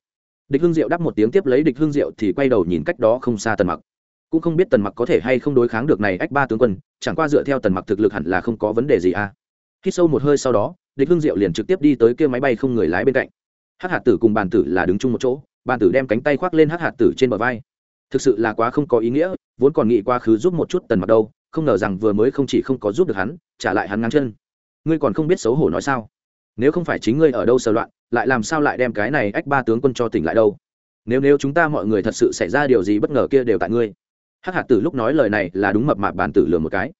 Địch hương diệu đáp một tiếng tiếp lấy địch hương diệu thì quay đầu nhìn cách đó không xa tần mặc. Cũng không biết tần mặc có thể hay không đối kháng được này ách ba tướng quân, chẳng qua dựa theo tần mặc thực lực hẳn là không có vấn đề gì à. Khi sâu một hơi sau đó, địch hương diệu liền trực tiếp đi tới kia máy bay không người lái bên cạnh. Hắc hạt tử cùng bàn tử là đứng chung một chỗ, bàn tử đem cánh tay khoác lên hắc hạt tử trên bờ vai. Thực sự là quá không có ý nghĩa vốn còn nghĩ qua khứ giúp một chút tần mặc đâu, không ngờ rằng vừa mới không chỉ không có giúp được hắn, trả lại hắn ngang chân. Ngươi còn không biết xấu hổ nói sao? Nếu không phải chính ngươi ở đâu sờ loạn, lại làm sao lại đem cái này ách ba tướng quân cho tỉnh lại đâu? Nếu nếu chúng ta mọi người thật sự xảy ra điều gì bất ngờ kia đều tại ngươi. Hắc hạt tử lúc nói lời này là đúng mập mạp bàn tử lừa một cái.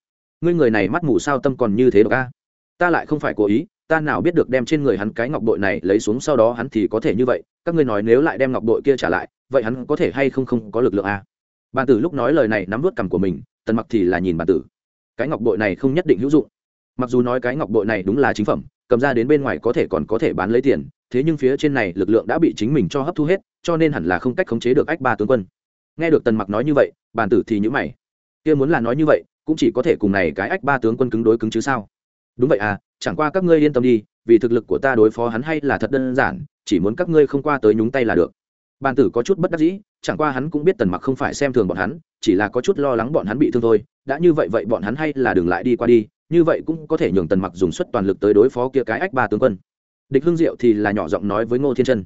Ngươi người này mắt mù sao tâm còn như thế được a? Ta lại không phải cố ý, ta nào biết được đem trên người hắn cái ngọc bội này lấy xuống sau đó hắn thì có thể như vậy, các ngươi nói nếu lại đem ngọc bội kia trả lại, vậy hắn có thể hay không không có lực lượng a? Bàn tử lúc nói lời này nắm vớt cằm của mình, tần mặc thì là nhìn bàn tử. Cái ngọc bội này không nhất định hữu dụng. Mặc dù nói cái ngọc bội này đúng là chính phẩm, cầm ra đến bên ngoài có thể còn có thể bán lấy tiền, thế nhưng phía trên này lực lượng đã bị chính mình cho hấp thu hết, cho nên hẳn là không cách khống chế được ách ba tướng quân. Nghe được tần mặc nói như vậy, bàn tử thì nhữ mày. Kia muốn là nói như vậy, cũng chỉ có thể cùng này cái ách ba tướng quân cứng đối cứng chứ sao? Đúng vậy à chẳng qua các ngươi yên tâm đi, vì thực lực của ta đối phó hắn hay là thật đơn giản, chỉ muốn các ngươi không qua tới nhúng tay là được. Bàn tử có chút bất đắc dĩ chẳng qua hắn cũng biết tần mặc không phải xem thường bọn hắn, chỉ là có chút lo lắng bọn hắn bị thương thôi. Đã như vậy vậy bọn hắn hay là đừng lại đi qua đi, như vậy cũng có thể nhường tần mặc dùng suất toàn lực tới đối phó kia cái ách ba tướng quân. Địch hương diệu thì là nhỏ giọng nói với ngô thiên chân,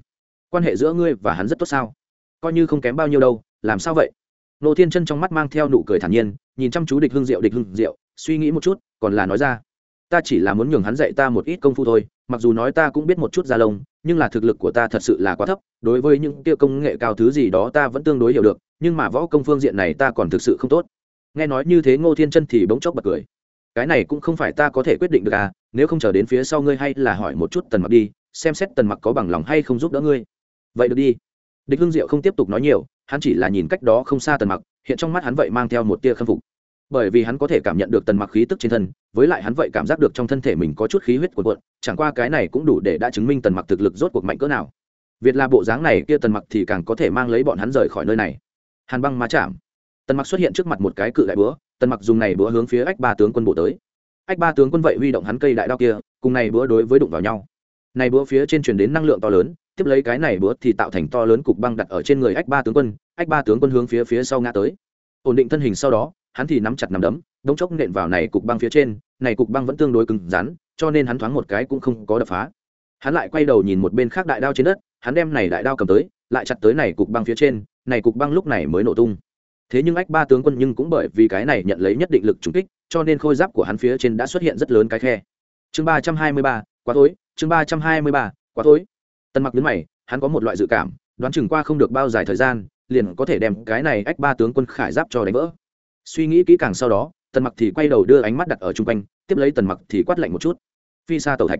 quan hệ giữa ngươi và hắn rất tốt sao? Coi như không kém bao nhiêu đâu, làm sao vậy? Ngô thiên chân trong mắt mang theo nụ cười thản nhiên, nhìn chăm chú địch hương diệu, địch hương diệu, suy nghĩ một chút, còn là nói ra. Ta chỉ là muốn nhường hắn dạy ta một ít công phu thôi, mặc dù nói ta cũng biết một chút gia lông nhưng là thực lực của ta thật sự là quá thấp, đối với những kia công nghệ cao thứ gì đó ta vẫn tương đối hiểu được, nhưng mà võ công phương diện này ta còn thực sự không tốt. Nghe nói như thế ngô thiên chân thì bỗng chốc bật cười. Cái này cũng không phải ta có thể quyết định được à nếu không chờ đến phía sau ngươi hay là hỏi một chút tần mặc đi, xem xét tần mặc có bằng lòng hay không giúp đỡ ngươi. Vậy được đi. Địch hưng diệu không tiếp tục nói nhiều, hắn chỉ là nhìn cách đó không xa tần mặc, hiện trong mắt hắn vậy mang theo một tia khâm phục bởi vì hắn có thể cảm nhận được tần mặc khí tức trên thân, với lại hắn vậy cảm giác được trong thân thể mình có chút khí huyết cuộn cuộn, chẳng qua cái này cũng đủ để đã chứng minh tần mặc thực lực rốt cuộc mạnh cỡ nào. Việt là bộ dáng này, kia tần mặc thì càng có thể mang lấy bọn hắn rời khỏi nơi này. Hàn băng má chạm. Tần mặc xuất hiện trước mặt một cái cự đại búa, tần mặc dùng này búa hướng phía ách ba tướng quân bộ tới. Ách ba tướng quân vậy huy động hắn cây đại đao kia, cùng này búa đối với đụng vào nhau. Này búa phía trên truyền đến năng lượng to lớn, tiếp lấy cái này búa thì tạo thành to lớn cục băng đặt ở trên người ách ba tướng quân, ách ba tướng quân hướng phía phía sau ngã tới. Ổn định thân hình sau đó hắn thì nắm chặt nắm đấm, đống chốc nện vào này cục băng phía trên, này cục băng vẫn tương đối cứng rắn, cho nên hắn thoáng một cái cũng không có đập phá. Hắn lại quay đầu nhìn một bên khác đại đao trên đất, hắn đem này đại đao cầm tới, lại chặt tới này cục băng phía trên, này cục băng lúc này mới nổ tung. Thế nhưng ách ba tướng quân nhưng cũng bởi vì cái này nhận lấy nhất định lực trùng kích, cho nên khôi giáp của hắn phía trên đã xuất hiện rất lớn cái khe. Chương ba trăm hai mươi ba, quá tối chương ba trăm hai mươi ba, quá tối tân mặc đứng mày, hắn có một loại dự cảm, đoán chừng qua không được bao dài thời gian, liền có thể đem cái này ách ba tướng quân khải giáp cho đánh vỡ suy nghĩ kỹ càng sau đó, tần mặc thì quay đầu đưa ánh mắt đặt ở chung quanh, tiếp lấy tần mặc thì quát lạnh một chút. Phi xa tàu thạch.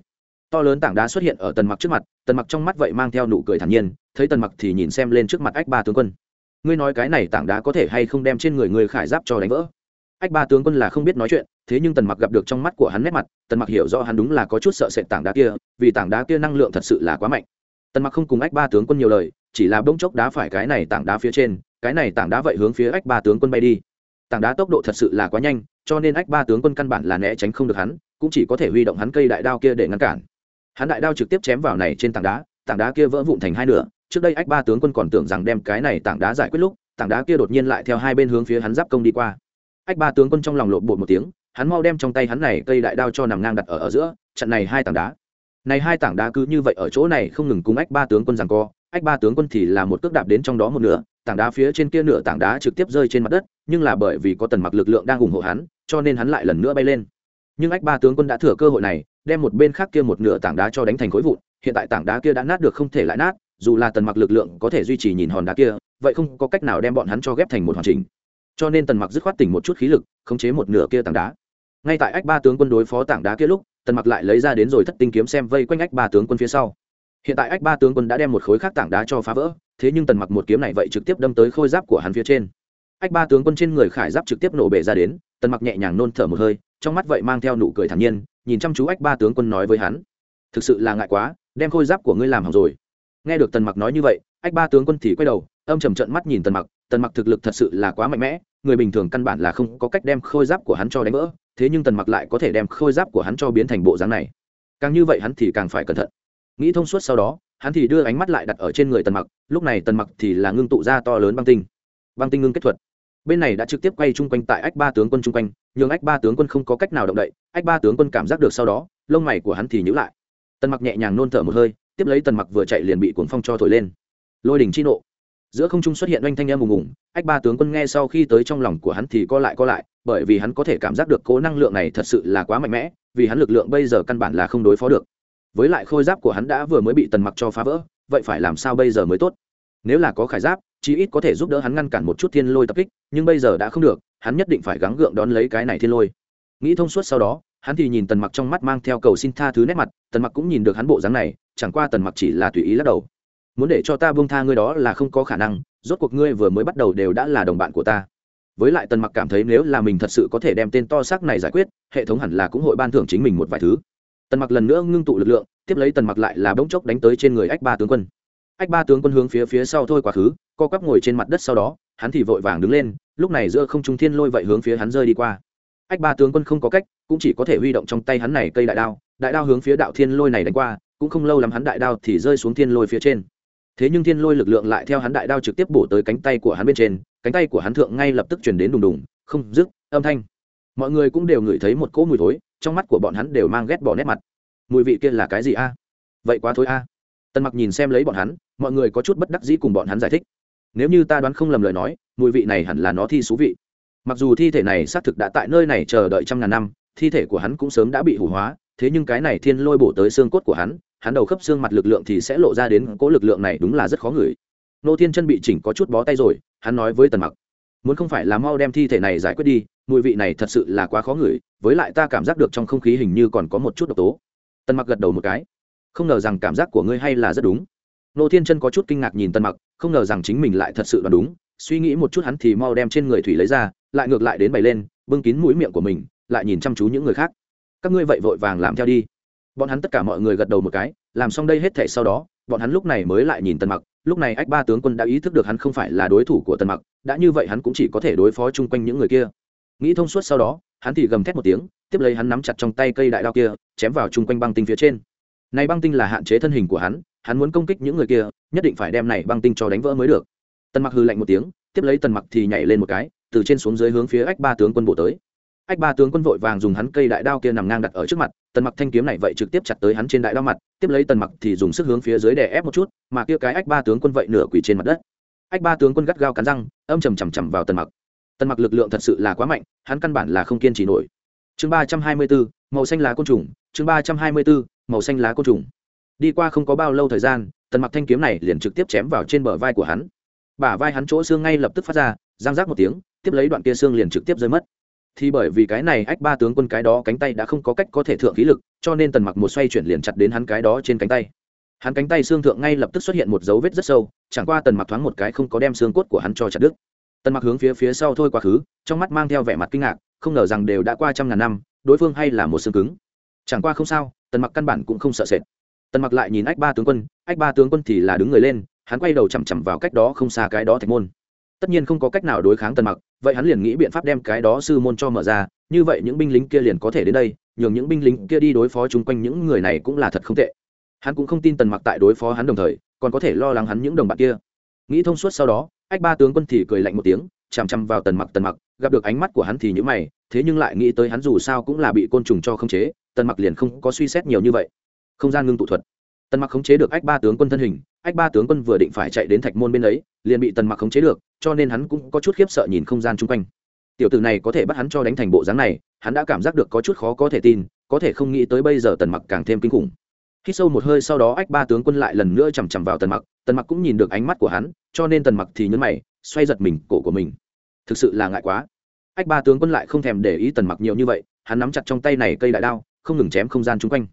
To lớn tảng đá xuất hiện ở tần mặc trước mặt, tần mặc trong mắt vậy mang theo nụ cười thản nhiên, thấy tần mặc thì nhìn xem lên trước mặt ách ba tướng quân. Ngươi nói cái này tảng đá có thể hay không đem trên người người khải giáp cho đánh vỡ? Ách ba tướng quân là không biết nói chuyện, thế nhưng tần mặc gặp được trong mắt của hắn nét mặt, tần mặc hiểu rõ hắn đúng là có chút sợ sệt tảng đá kia, vì tảng đá kia năng lượng thật sự là quá mạnh. Tần mặc không cùng ách ba tướng quân nhiều lời, chỉ là bỗng chốc đá phải cái này tảng đá phía trên, cái này tảng đá vậy hướng phía ách ba tướng quân bay đi tảng đá tốc độ thật sự là quá nhanh, cho nên ách ba tướng quân căn bản là né tránh không được hắn, cũng chỉ có thể huy động hắn cây đại đao kia để ngăn cản. Hắn đại đao trực tiếp chém vào này trên tảng đá tảng đá kia vỡ vụn thành hai nửa, trước đây ách ba tướng quân còn tưởng rằng đem cái này tảng đá giải quyết lúc, tảng đá kia đột nhiên lại theo hai bên hướng phía hắn giáp công đi qua. Ách ba tướng quân trong lòng lộn bột một tiếng, hắn mau đem trong tay hắn này cây đại đao cho nằm ngang đặt ở ở giữa trận này hai tảng đá. Này hai tảng đá cứ như vậy ở chỗ này không ngừng cùng ách ba tướng quân rằng co, ách ba tướng quân thì là một cước đạp đến trong đó một nửa, tảng đá phía trên kia nửa tảng đá trực tiếp rơi trên mặt đất nhưng là bởi vì có tần mặc lực lượng đang ủng hộ hắn, cho nên hắn lại lần nữa bay lên. Nhưng ách ba tướng quân đã thừa cơ hội này, đem một bên khác kia một nửa tảng đá cho đánh thành khối vụn, hiện tại tảng đá kia đã nát được không thể lại nát, dù là tần mặc lực lượng có thể duy trì nhìn hòn đá kia, vậy không có cách nào đem bọn hắn cho ghép thành một hoàn chỉnh. Cho nên tần mặc dứt khoát tỉnh một chút khí lực, khống chế một nửa kia tảng đá. Ngay tại ách ba tướng quân đối phó tảng đá kia lúc, tần mặc lại lấy ra đến rồi thất tinh kiếm xem vây quanh ách ba tướng quân phía sau. Hiện tại ách ba tướng quân đã đem một khối khác tảng đá cho phá vỡ, thế nhưng tần mặc một kiếm này vậy trực tiếp đâm tới khôi giáp của hắn phía trên ách ba tướng quân trên người khải giáp trực tiếp nổ bể ra đến, tần mặc nhẹ nhàng nôn thở một hơi, trong mắt vậy mang theo nụ cười thản nhiên, nhìn chăm chú ách ba tướng quân nói với hắn, thực sự là ngại quá, đem khôi giáp của ngươi làm hỏng rồi. Nghe được tần mặc nói như vậy, ách ba tướng quân thì quay đầu, âm trầm trận mắt nhìn tần mặc tần mặc thực lực thật sự là quá mạnh mẽ, người bình thường căn bản là không có cách đem khôi giáp của hắn cho đánh vỡ, thế nhưng tần mặc lại có thể đem khôi giáp của hắn cho biến thành bộ dáng này. Càng như vậy hắn thì càng phải cẩn thận. Nghĩ thông suốt sau đó, hắn thì đưa ánh mắt lại đặt ở trên người tần mặc, lúc này tần mặc thì là ngưng tụ ra to lớn băng tinh. Băng tinh ngưng kết thuật bên này đã trực tiếp quay chung quanh tại ách ba tướng quân chung quanh nhưng ách ba tướng quân không có cách nào động đậy, ách ba tướng quân cảm giác được sau đó, lông mày của hắn thì nhữ lại. Tần mặc nhẹ nhàng nôn thở một hơi, tiếp lấy tần mặc vừa chạy liền bị cuốn phong cho thổi lên. Lôi đỉnh chi nộ. Giữa không trung xuất hiện oanh thanh em ùng ùng, ách ba tướng quân nghe sau khi tới trong lòng của hắn thì co lại co lại, bởi vì hắn có thể cảm giác được cố năng lượng này thật sự là quá mạnh mẽ, vì hắn lực lượng bây giờ căn bản là không đối phó được. Với lại khôi giáp của hắn đã vừa mới bị tần mặc cho phá vỡ, vậy phải làm sao bây giờ mới tốt? Nếu là có khải giáp chí ít có thể giúp đỡ hắn ngăn cản một chút thiên lôi tập kích, nhưng bây giờ đã không được, hắn nhất định phải gắng gượng đón lấy cái này thiên lôi. Nghĩ thông suốt sau đó, hắn thì nhìn tần mặc trong mắt mang theo cầu xin tha thứ nét mặt, tần mặc cũng nhìn được hắn bộ dáng này, chẳng qua tần mặc chỉ là tùy ý lắc đầu. Muốn để cho ta buông tha ngươi đó là không có khả năng, rốt cuộc ngươi vừa mới bắt đầu đều đã là đồng bạn của ta. Với lại tần mặc cảm thấy nếu là mình thật sự có thể đem tên to xác này giải quyết, hệ thống hẳn là cũng hội ban thưởng chính mình một vài thứ. Tần mặc lần nữa ngưng tụ lực lượng, tiếp lấy tần mặc lại là bỗng chốc đánh tới trên người ách ba tướng quân ách ba tướng quân hướng phía phía sau thôi quá khứ, co quắp ngồi trên mặt đất sau đó, hắn thì vội vàng đứng lên, lúc này giữa không trung thiên lôi vậy hướng phía hắn rơi đi qua. Ách ba tướng quân không có cách, cũng chỉ có thể huy động trong tay hắn này cây đại đao đại đao hướng phía đạo thiên lôi này đánh qua, cũng không lâu lắm hắn đại đao thì rơi xuống thiên lôi phía trên. Thế nhưng thiên lôi lực lượng lại theo hắn đại đao trực tiếp bổ tới cánh tay của hắn bên trên, cánh tay của hắn thượng ngay lập tức chuyển đến đùng đùng, không dứt, âm thanh. Mọi người cũng đều ngửi thấy một cỗ mùi thối, trong mắt của bọn hắn đều mang ghét bỏ nét mặt. Mùi vị kia là cái gì a? Vậy quá thối a tần mặc nhìn xem lấy bọn hắn mọi người có chút bất đắc dĩ cùng bọn hắn giải thích nếu như ta đoán không lầm lời nói mùi vị này hẳn là nó thi xú vị mặc dù thi thể này xác thực đã tại nơi này chờ đợi trăm ngàn năm thi thể của hắn cũng sớm đã bị hủ hóa thế nhưng cái này thiên lôi bổ tới xương cốt của hắn hắn đầu khớp xương mặt lực lượng thì sẽ lộ ra đến cố lực lượng này đúng là rất khó ngửi nô thiên chân bị chỉnh có chút bó tay rồi hắn nói với tần mặc muốn không phải là mau đem thi thể này giải quyết đi mùi vị này thật sự là quá khó ngửi với lại ta cảm giác được trong không khí hình như còn có một chút độc tố tần mặc gật đầu một cái không ngờ rằng cảm giác của ngươi hay là rất đúng. Nô thiên chân có chút kinh ngạc nhìn tần mặc, không ngờ rằng chính mình lại thật sự đoán đúng, suy nghĩ một chút hắn thì mau đem trên người thủy lấy ra, lại ngược lại đến bày lên, bưng kín mũi miệng của mình, lại nhìn chăm chú những người khác. Các ngươi vậy vội vàng làm theo đi. Bọn hắn tất cả mọi người gật đầu một cái, làm xong đây hết thể sau đó, bọn hắn lúc này mới lại nhìn tần mặc, lúc này ách ba tướng quân đã ý thức được hắn không phải là đối thủ của tần mặc, đã như vậy hắn cũng chỉ có thể đối phó chung quanh những người kia. Nghĩ thông suốt sau đó, hắn thì gầm thét một tiếng, tiếp lấy hắn nắm chặt trong tay cây đại đao kia, chém vào chung quanh băng tinh phía trên này băng tinh là hạn chế thân hình của hắn hắn muốn công kích những người kia, nhất định phải đem này băng tinh cho đánh vỡ mới được. Tần mặc hư lạnh một tiếng, tiếp lấy tần mặc thì nhảy lên một cái, từ trên xuống dưới hướng phía ách ba tướng quân bổ tới. Ách ba tướng quân vội vàng dùng hắn cây đại đao kia nằm ngang đặt ở trước mặt, tần mặc thanh kiếm này vậy trực tiếp chặt tới hắn trên đại đao mặt, tiếp lấy tần mặc thì dùng sức hướng phía dưới đè ép một chút, mà kia cái ách ba tướng quân vậy nửa quỳ trên mặt đất. Ách ba tướng quân gắt gao cắn răng, âm trầm trầm trầm vào tần mặc. Tần mặc lực lượng thật sự là quá mạnh, hắn căn bản là không kiên trì nổi. Chương ba trăm hai mươi bốn màu xanh lá côn trùng, chương ba trăm hai mươi bốn màu xanh lá côn trùng. Đi qua không có bao lâu thời gian, tần mặc thanh kiếm này liền trực tiếp chém vào trên bờ vai của hắn. Bả vai hắn chỗ xương ngay lập tức phát ra giang rác một tiếng, tiếp lấy đoạn kia xương liền trực tiếp rơi mất. Thì bởi vì cái này ách ba tướng quân cái đó cánh tay đã không có cách có thể thượng khí lực, cho nên tần mặc một xoay chuyển liền chặt đến hắn cái đó trên cánh tay. Hắn cánh tay xương thượng ngay lập tức xuất hiện một dấu vết rất sâu, chẳng qua tần mặc thoáng một cái không có đem xương cốt của hắn cho chặt đứt. Tần mặc hướng phía phía sau thôi quá khứ, trong mắt mang theo vẻ mặt kinh ngạc, không ngờ rằng đều đã qua trăm ngàn năm, đối phương hay là một xương cứng. Chẳng qua không sao tần mặc căn bản cũng không sợ sệt. Tần mặc lại nhìn ách ba tướng quân, ách ba tướng quân thì là đứng người lên, hắn quay đầu chằm chằm vào cách đó không xa cái đó thạch môn. Tất nhiên không có cách nào đối kháng tần mặc, vậy hắn liền nghĩ biện pháp đem cái đó sư môn cho mở ra, như vậy những binh lính kia liền có thể đến đây, nhường những binh lính kia đi đối phó chung quanh những người này cũng là thật không tệ. Hắn cũng không tin tần mặc tại đối phó hắn đồng thời, còn có thể lo lắng hắn những đồng bạn kia. Nghĩ thông suốt sau đó, ách ba tướng quân thì cười lạnh một tiếng chằm chằm vào tần mặc tần mặc, gặp được ánh mắt của hắn thì nhữ mày, thế nhưng lại nghĩ tới hắn dù sao cũng là bị côn trùng cho khống chế, tần mặc liền không có suy xét nhiều như vậy. Không gian ngưng tụ thuật. Tần mặc khống chế được ách ba tướng quân thân hình, ách ba tướng quân vừa định phải chạy đến thạch môn bên ấy, liền bị tần mặc khống chế được, cho nên hắn cũng có chút khiếp sợ nhìn không gian chung quanh. Tiểu tử này có thể bắt hắn cho đánh thành bộ dáng này, hắn đã cảm giác được có chút khó có thể tin, có thể không nghĩ tới bây giờ tần mặc càng thêm kinh khủng. Khi sâu một hơi sau đó ách ba tướng quân lại lần nữa chằm chằm vào tần mặc tần mặc cũng nhìn được ánh mắt của hắn, cho nên tần mặc thì nhấn mày xoay giật mình, cổ của mình. Thực sự là ngại quá. Ách, ba tướng quân lại không thèm để ý tần mặc nhiều như vậy, hắn nắm chặt trong tay này cây đại đao, không ngừng chém không gian chung quanh.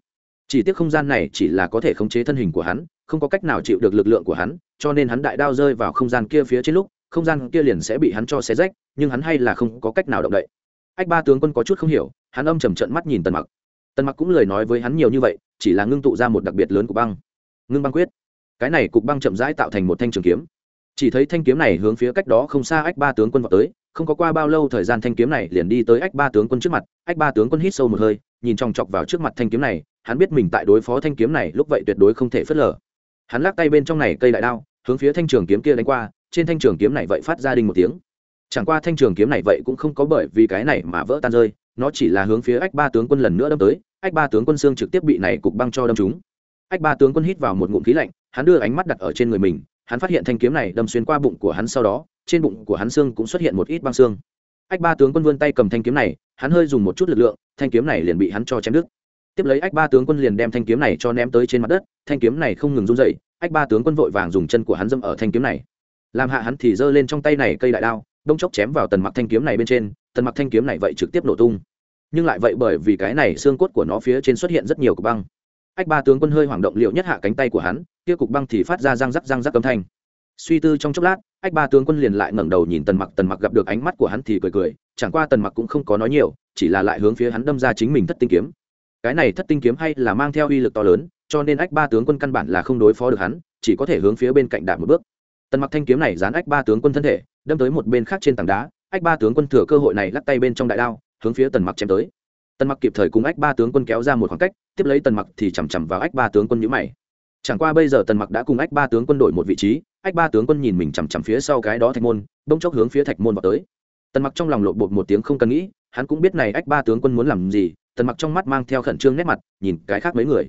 Chỉ tiếc không gian này chỉ là có thể khống chế thân hình của hắn, không có cách nào chịu được lực lượng của hắn, cho nên hắn đại đao rơi vào không gian kia phía trên lúc, không gian kia liền sẽ bị hắn cho xé rách, nhưng hắn hay là không có cách nào động đậy. Ách, ba tướng quân có chút không hiểu, hắn âm trầm trận mắt nhìn tần mặc. Tần mặc cũng lời nói với hắn nhiều như vậy, chỉ là ngưng tụ ra một đặc biệt lớn của băng. Ngưng băng quyết. Cái này cục băng chậm rãi tạo thành một thanh trường kiếm chỉ thấy thanh kiếm này hướng phía cách đó không xa ách ba tướng quân vào tới, không có qua bao lâu thời gian thanh kiếm này liền đi tới ách ba tướng quân trước mặt, ách ba tướng quân hít sâu một hơi, nhìn chòng chọc vào trước mặt thanh kiếm này, hắn biết mình tại đối phó thanh kiếm này lúc vậy tuyệt đối không thể phớt lờ. Hắn lắc tay bên trong này cây đại đao, hướng phía thanh trường kiếm kia đánh qua, trên thanh trường kiếm này vậy phát ra đinh một tiếng. Chẳng qua thanh trường kiếm này vậy cũng không có bởi vì cái này mà vỡ tan rơi, nó chỉ là hướng phía ách ba tướng quân lần nữa đâm tới, ách ba tướng quân xương trực tiếp bị này cục băng cho đâm trúng. Ách ba tướng quân hít vào một ngụm khí lạnh, hắn đưa ánh mắt đặt ở trên người mình hắn phát hiện thanh kiếm này đâm xuyên qua bụng của hắn sau đó, trên bụng của hắn xương cũng xuất hiện một ít băng xương. Ách ba tướng quân vươn tay cầm thanh kiếm này, hắn hơi dùng một chút lực lượng, thanh kiếm này liền bị hắn cho chém đứt. Tiếp lấy ách ba tướng quân liền đem thanh kiếm này cho ném tới trên mặt đất, thanh kiếm này không ngừng run dậy ách ba tướng quân vội vàng dùng chân của hắn dâm ở thanh kiếm này. Làm hạ hắn thì giơ lên trong tay này cây đại đao, đông chốc chém vào tần mặc thanh kiếm này bên trên, tần mặc thanh kiếm này vậy trực tiếp nổ tung. Nhưng lại vậy bởi vì cái này xương cốt của nó phía trên xuất hiện rất nhiều cục băng ách ba tướng quân hơi hoảng động liệu nhất hạ cánh tay của hắn, kia cục băng thì phát ra răng rắc răng rắc âm thanh. Suy tư trong chốc lát, ách ba tướng quân liền lại ngẩng đầu nhìn tần mặc tần mặc gặp được ánh mắt của hắn thì cười cười, chẳng qua tần mặc cũng không có nói nhiều, chỉ là lại hướng phía hắn đâm ra chính mình thất tinh kiếm. Cái này thất tinh kiếm hay là mang theo uy lực to lớn, cho nên ách ba tướng quân căn bản là không đối phó được hắn, chỉ có thể hướng phía bên cạnh đạp một bước. Tần mặc thanh kiếm này dán ách ba tướng quân thân thể, đâm tới một bên khác trên tảng đá, ách ba tướng quân thừa cơ hội này lắc tay bên trong đại đao, hướng phía tần mặc chém tới tần mặc kịp thời cùng ách ba tướng quân kéo ra một khoảng cách, tiếp lấy tần mặc thì chằm chằm vào ách ba tướng quân nhữ mày. Chẳng qua bây giờ tần mặc đã cùng ách ba tướng quân đổi một vị trí, ách ba tướng quân nhìn mình chằm chằm phía sau cái đó thạch môn, bỗng chốc hướng phía thạch môn vào tới. Tần mặc trong lòng lộn bột một tiếng không cần nghĩ, hắn cũng biết này ách ba tướng quân muốn làm gì, tần mặc trong mắt mang theo khẩn trương nét mặt, nhìn cái khác mấy người.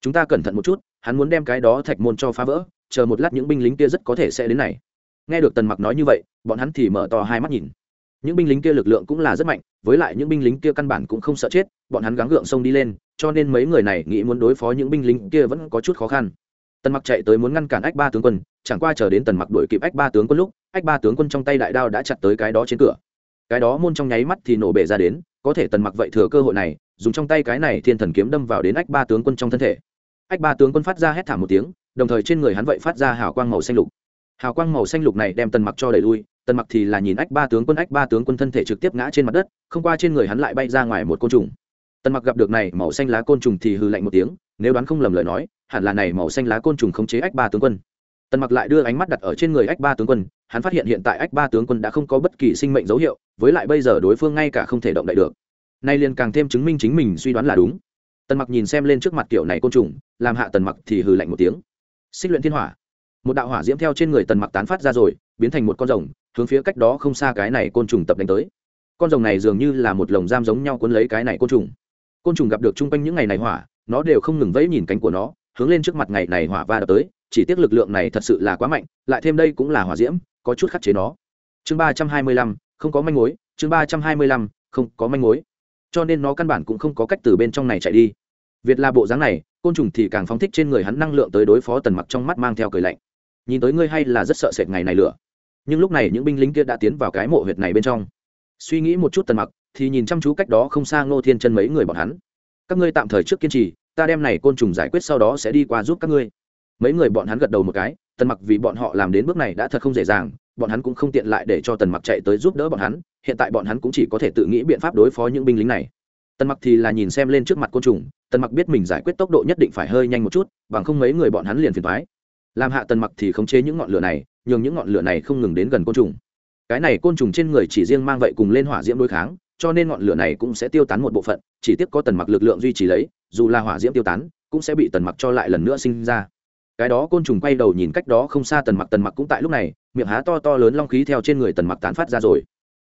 Chúng ta cẩn thận một chút, hắn muốn đem cái đó thạch môn cho phá vỡ, chờ một lát những binh lính kia rất có thể sẽ đến này. Nghe được tần mặc nói như vậy, bọn hắn thì mở to hai mắt nhìn những binh lính kia lực lượng cũng là rất mạnh, với lại những binh lính kia căn bản cũng không sợ chết, bọn hắn gắng gượng xông đi lên, cho nên mấy người này nghĩ muốn đối phó những binh lính kia vẫn có chút khó khăn. Tần mặc chạy tới muốn ngăn cản ách ba tướng quân, chẳng qua chờ đến tần mặc đuổi kịp ách ba tướng quân lúc, ách ba tướng quân trong tay đại đao đã chặt tới cái đó trên cửa. Cái đó môn trong nháy mắt thì nổ bể ra đến, có thể tần mặc vậy thừa cơ hội này, dùng trong tay cái này thiên thần kiếm đâm vào đến ách ba tướng quân trong thân thể. Ách ba tướng quân phát ra hét thảm một tiếng, đồng thời trên người hắn vậy phát ra hào quang màu xanh lục. Hào quang màu xanh lục này đem tần mặc cho đẩy lui tần mặc thì là nhìn ách ba tướng quân, ách ba tướng quân thân thể trực tiếp ngã trên mặt đất, không qua trên người hắn lại bay ra ngoài một côn trùng. Tần mặc gặp được này màu xanh lá côn trùng thì hư lạnh một tiếng, nếu đoán không lầm lời nói, hẳn là này màu xanh lá côn trùng khống chế ách ba tướng quân. Tần mặc lại đưa ánh mắt đặt ở trên người ách ba tướng quân, hắn phát hiện hiện tại ách ba tướng quân đã không có bất kỳ sinh mệnh dấu hiệu, với lại bây giờ đối phương ngay cả không thể động đậy được. Nay liền càng thêm chứng minh chính mình suy đoán là đúng. Tần mặc nhìn xem lên trước mặt kiểu này côn trùng, làm hạ tần mặc thì hừ lạnh một tiếng. Xích luyện thiên hỏa. Một đạo hỏa diễm theo trên người tần mặc tán phát ra rồi, biến thành một con rồng hướng phía cách đó không xa cái này côn trùng tập đánh tới. Con rồng này dường như là một lồng giam giống nhau cuốn lấy cái này côn trùng. Côn trùng gặp được chung quanh những ngày này hỏa, nó đều không ngừng vẫy nhìn cánh của nó, hướng lên trước mặt ngày này hỏa va đập tới, chỉ tiếc lực lượng này thật sự là quá mạnh, lại thêm đây cũng là hỏa diễm, có chút khắc chế nó. Chương ba trăm hai mươi lăm, không có manh mối, chương ba trăm hai mươi lăm, không có manh mối. Cho nên nó căn bản cũng không có cách từ bên trong này chạy đi. Việt là bộ dáng này, côn trùng thì càng phóng thích trên người hắn năng lượng tới đối phó tần mặc trong mắt mang theo cười lạnh. Nhìn tới ngươi hay là rất sợ sệt ngày này lửa nhưng lúc này những binh lính kia đã tiến vào cái mộ huyệt này bên trong. Suy nghĩ một chút tần mặc, thì nhìn chăm chú cách đó không xa ngô thiên chân mấy người bọn hắn. Các ngươi tạm thời trước kiên trì, ta đem này côn trùng giải quyết sau đó sẽ đi qua giúp các ngươi. Mấy người bọn hắn gật đầu một cái, tần mặc vì bọn họ làm đến bước này đã thật không dễ dàng, bọn hắn cũng không tiện lại để cho tần mặc chạy tới giúp đỡ bọn hắn, hiện tại bọn hắn cũng chỉ có thể tự nghĩ biện pháp đối phó những binh lính này. Tần mặc thì là nhìn xem lên trước mặt côn trùng, tần mặc biết mình giải quyết tốc độ nhất định phải hơi nhanh một chút, bằng không mấy người bọn hắn liền phiền thoái làm hạ tần mặc thì khống chế những ngọn lửa này, nhường những ngọn lửa này không ngừng đến gần côn trùng. Cái này côn trùng trên người chỉ riêng mang vậy cùng lên hỏa diễm đối kháng, cho nên ngọn lửa này cũng sẽ tiêu tán một bộ phận, chỉ tiếc có tần mặc lực lượng duy trì lấy, dù là hỏa diễm tiêu tán, cũng sẽ bị tần mặc cho lại lần nữa sinh ra. Cái đó côn trùng quay đầu nhìn cách đó không xa tần mặc tần mặc cũng tại lúc này, miệng há to to lớn long khí theo trên người tần mặc tán phát ra rồi.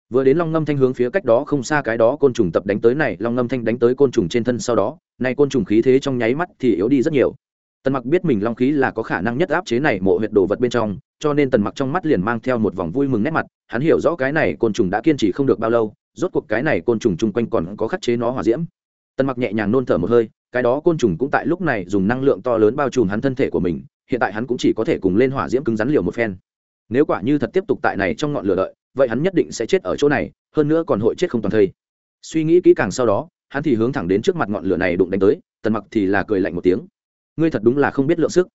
Vừa đến long ngâm thanh hướng phía cách đó không xa cái đó côn trùng tập đánh tới này, long ngâm thanh đánh tới côn trùng trên thân sau đó nay côn trùng khí thế trong nháy mắt thì yếu đi rất nhiều tần mặc biết mình long khí là có khả năng nhất áp chế này mộ huyệt đồ vật bên trong, cho nên tần mặc trong mắt liền mang theo một vòng vui mừng nét mặt, hắn hiểu rõ cái này côn trùng đã kiên trì không được bao lâu, rốt cuộc cái này côn trùng chung quanh còn có khắc chế nó hỏa diễm. Tần mặc nhẹ nhàng nôn thở một hơi, cái đó côn trùng cũng tại lúc này dùng năng lượng to lớn bao trùm hắn thân thể của mình, hiện tại hắn cũng chỉ có thể cùng lên hỏa diễm cứng rắn liều một phen. Nếu quả như thật tiếp tục tại này trong ngọn lửa đợi, vậy hắn nhất định sẽ chết ở chỗ này, hơn nữa còn hội chết không toàn thây. Suy nghĩ kỹ càng sau đó, hắn thì hướng thẳng đến trước mặt ngọn lửa này đụng đánh tới, tần mặc thì là cười lạnh một tiếng ngươi thật đúng là không biết lượng sức.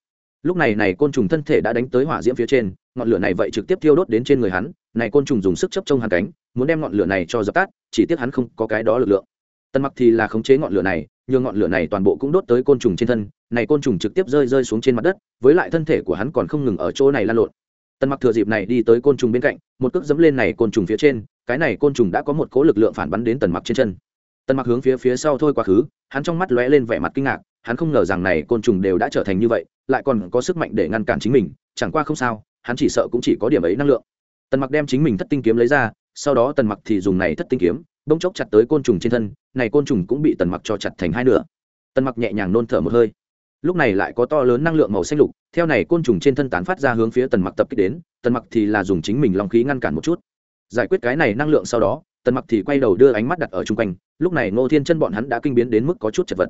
Lúc này này côn trùng thân thể đã đánh tới hỏa diễm phía trên, ngọn lửa này vậy trực tiếp thiêu đốt đến trên người hắn, này côn trùng dùng sức chấp trông hắn cánh, muốn đem ngọn lửa này cho dập tắt, chỉ tiếc hắn không có cái đó lực lượng. Tần mặc thì là khống chế ngọn lửa này nhưng ngọn lửa này toàn bộ cũng đốt tới côn trùng trên thân, này côn trùng trực tiếp rơi rơi xuống trên mặt đất, với lại thân thể của hắn còn không ngừng ở chỗ này lan lộn. Tần mặc thừa dịp này đi tới côn trùng bên cạnh, một cước dẫm lên này côn trùng phía trên, cái này côn trùng đã có một cố lực lượng phản bắn đến tần mặc trên chân. Tần mặc hướng phía phía sau thôi quá khứ, hắn trong mắt lóe lên vẻ mặt kinh ngạc hắn không ngờ rằng này côn trùng đều đã trở thành như vậy, lại còn có sức mạnh để ngăn cản chính mình, chẳng qua không sao, hắn chỉ sợ cũng chỉ có điểm ấy năng lượng. Tần mặc đem chính mình thất tinh kiếm lấy ra, sau đó tần mặc thì dùng này thất tinh kiếm, bỗng chốc chặt tới côn trùng trên thân, này côn trùng cũng bị tần mặc cho chặt thành hai nửa. Tần mặc nhẹ nhàng nôn thở một hơi. Lúc này lại có to lớn năng lượng màu xanh lục, theo này côn trùng trên thân tán phát ra hướng phía tần mặc tập kích đến, tần mặc thì là dùng chính mình lòng khí ngăn cản một chút. Giải quyết cái này năng lượng sau đó, tần mặc thì quay đầu đưa ánh mắt đặt ở chung quanh, lúc này ngô thiên chân bọn hắn đã kinh biến đến mức có chút chật vật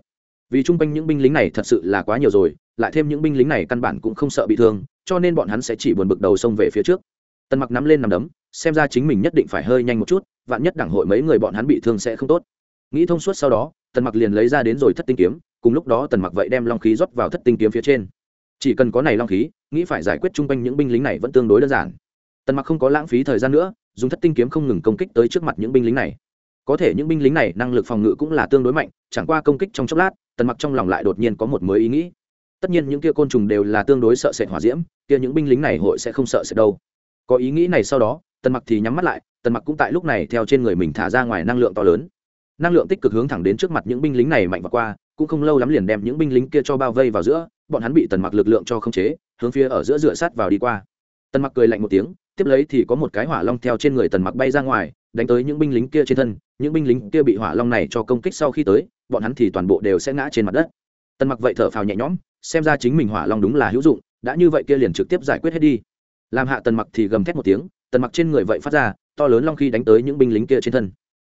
vì chung quanh những binh lính này thật sự là quá nhiều rồi, lại thêm những binh lính này căn bản cũng không sợ bị thương, cho nên bọn hắn sẽ chỉ buồn bực đầu xông về phía trước. Tần mặc nắm lên nằm đấm, xem ra chính mình nhất định phải hơi nhanh một chút, vạn nhất đảng hội mấy người bọn hắn bị thương sẽ không tốt. Nghĩ thông suốt sau đó, tần mặc liền lấy ra đến rồi thất tinh kiếm, cùng lúc đó tần mặc vậy đem long khí rót vào thất tinh kiếm phía trên. Chỉ cần có này long khí, nghĩ phải giải quyết chung quanh những binh lính này vẫn tương đối đơn giản. Tần mặc không có lãng phí thời gian nữa, dùng thất tinh kiếm không ngừng công kích tới trước mặt những binh lính này. Có thể những binh lính này năng lực phòng ngự cũng là tương đối mạnh, chẳng qua công kích trong chốc lát tần mặc trong lòng lại đột nhiên có một mới ý nghĩ. Tất nhiên những kia côn trùng đều là tương đối sợ sệt hỏa diễm, kia những binh lính này hội sẽ không sợ sệt đâu. Có ý nghĩ này sau đó, tần mặc thì nhắm mắt lại, tần mặc cũng tại lúc này theo trên người mình thả ra ngoài năng lượng to lớn. Năng lượng tích cực hướng thẳng đến trước mặt những binh lính này mạnh và qua, cũng không lâu lắm liền đem những binh lính kia cho bao vây vào giữa, bọn hắn bị tần mặc lực lượng cho khống chế, hướng phía ở giữa dựa sát vào đi qua. Tần mặc cười lạnh một tiếng, tiếp lấy thì có một cái hỏa long theo trên người tần mặc bay ra ngoài đánh tới những binh lính kia trên thân, những binh lính kia bị hỏa long này cho công kích sau khi tới, bọn hắn thì toàn bộ đều sẽ ngã trên mặt đất. Tần mặc vậy thở phào nhẹ nhõm, xem ra chính mình hỏa long đúng là hữu dụng, đã như vậy kia liền trực tiếp giải quyết hết đi. Làm hạ tần mặc thì gầm thét một tiếng, tần mặc trên người vậy phát ra to lớn long khi đánh tới những binh lính kia trên thân.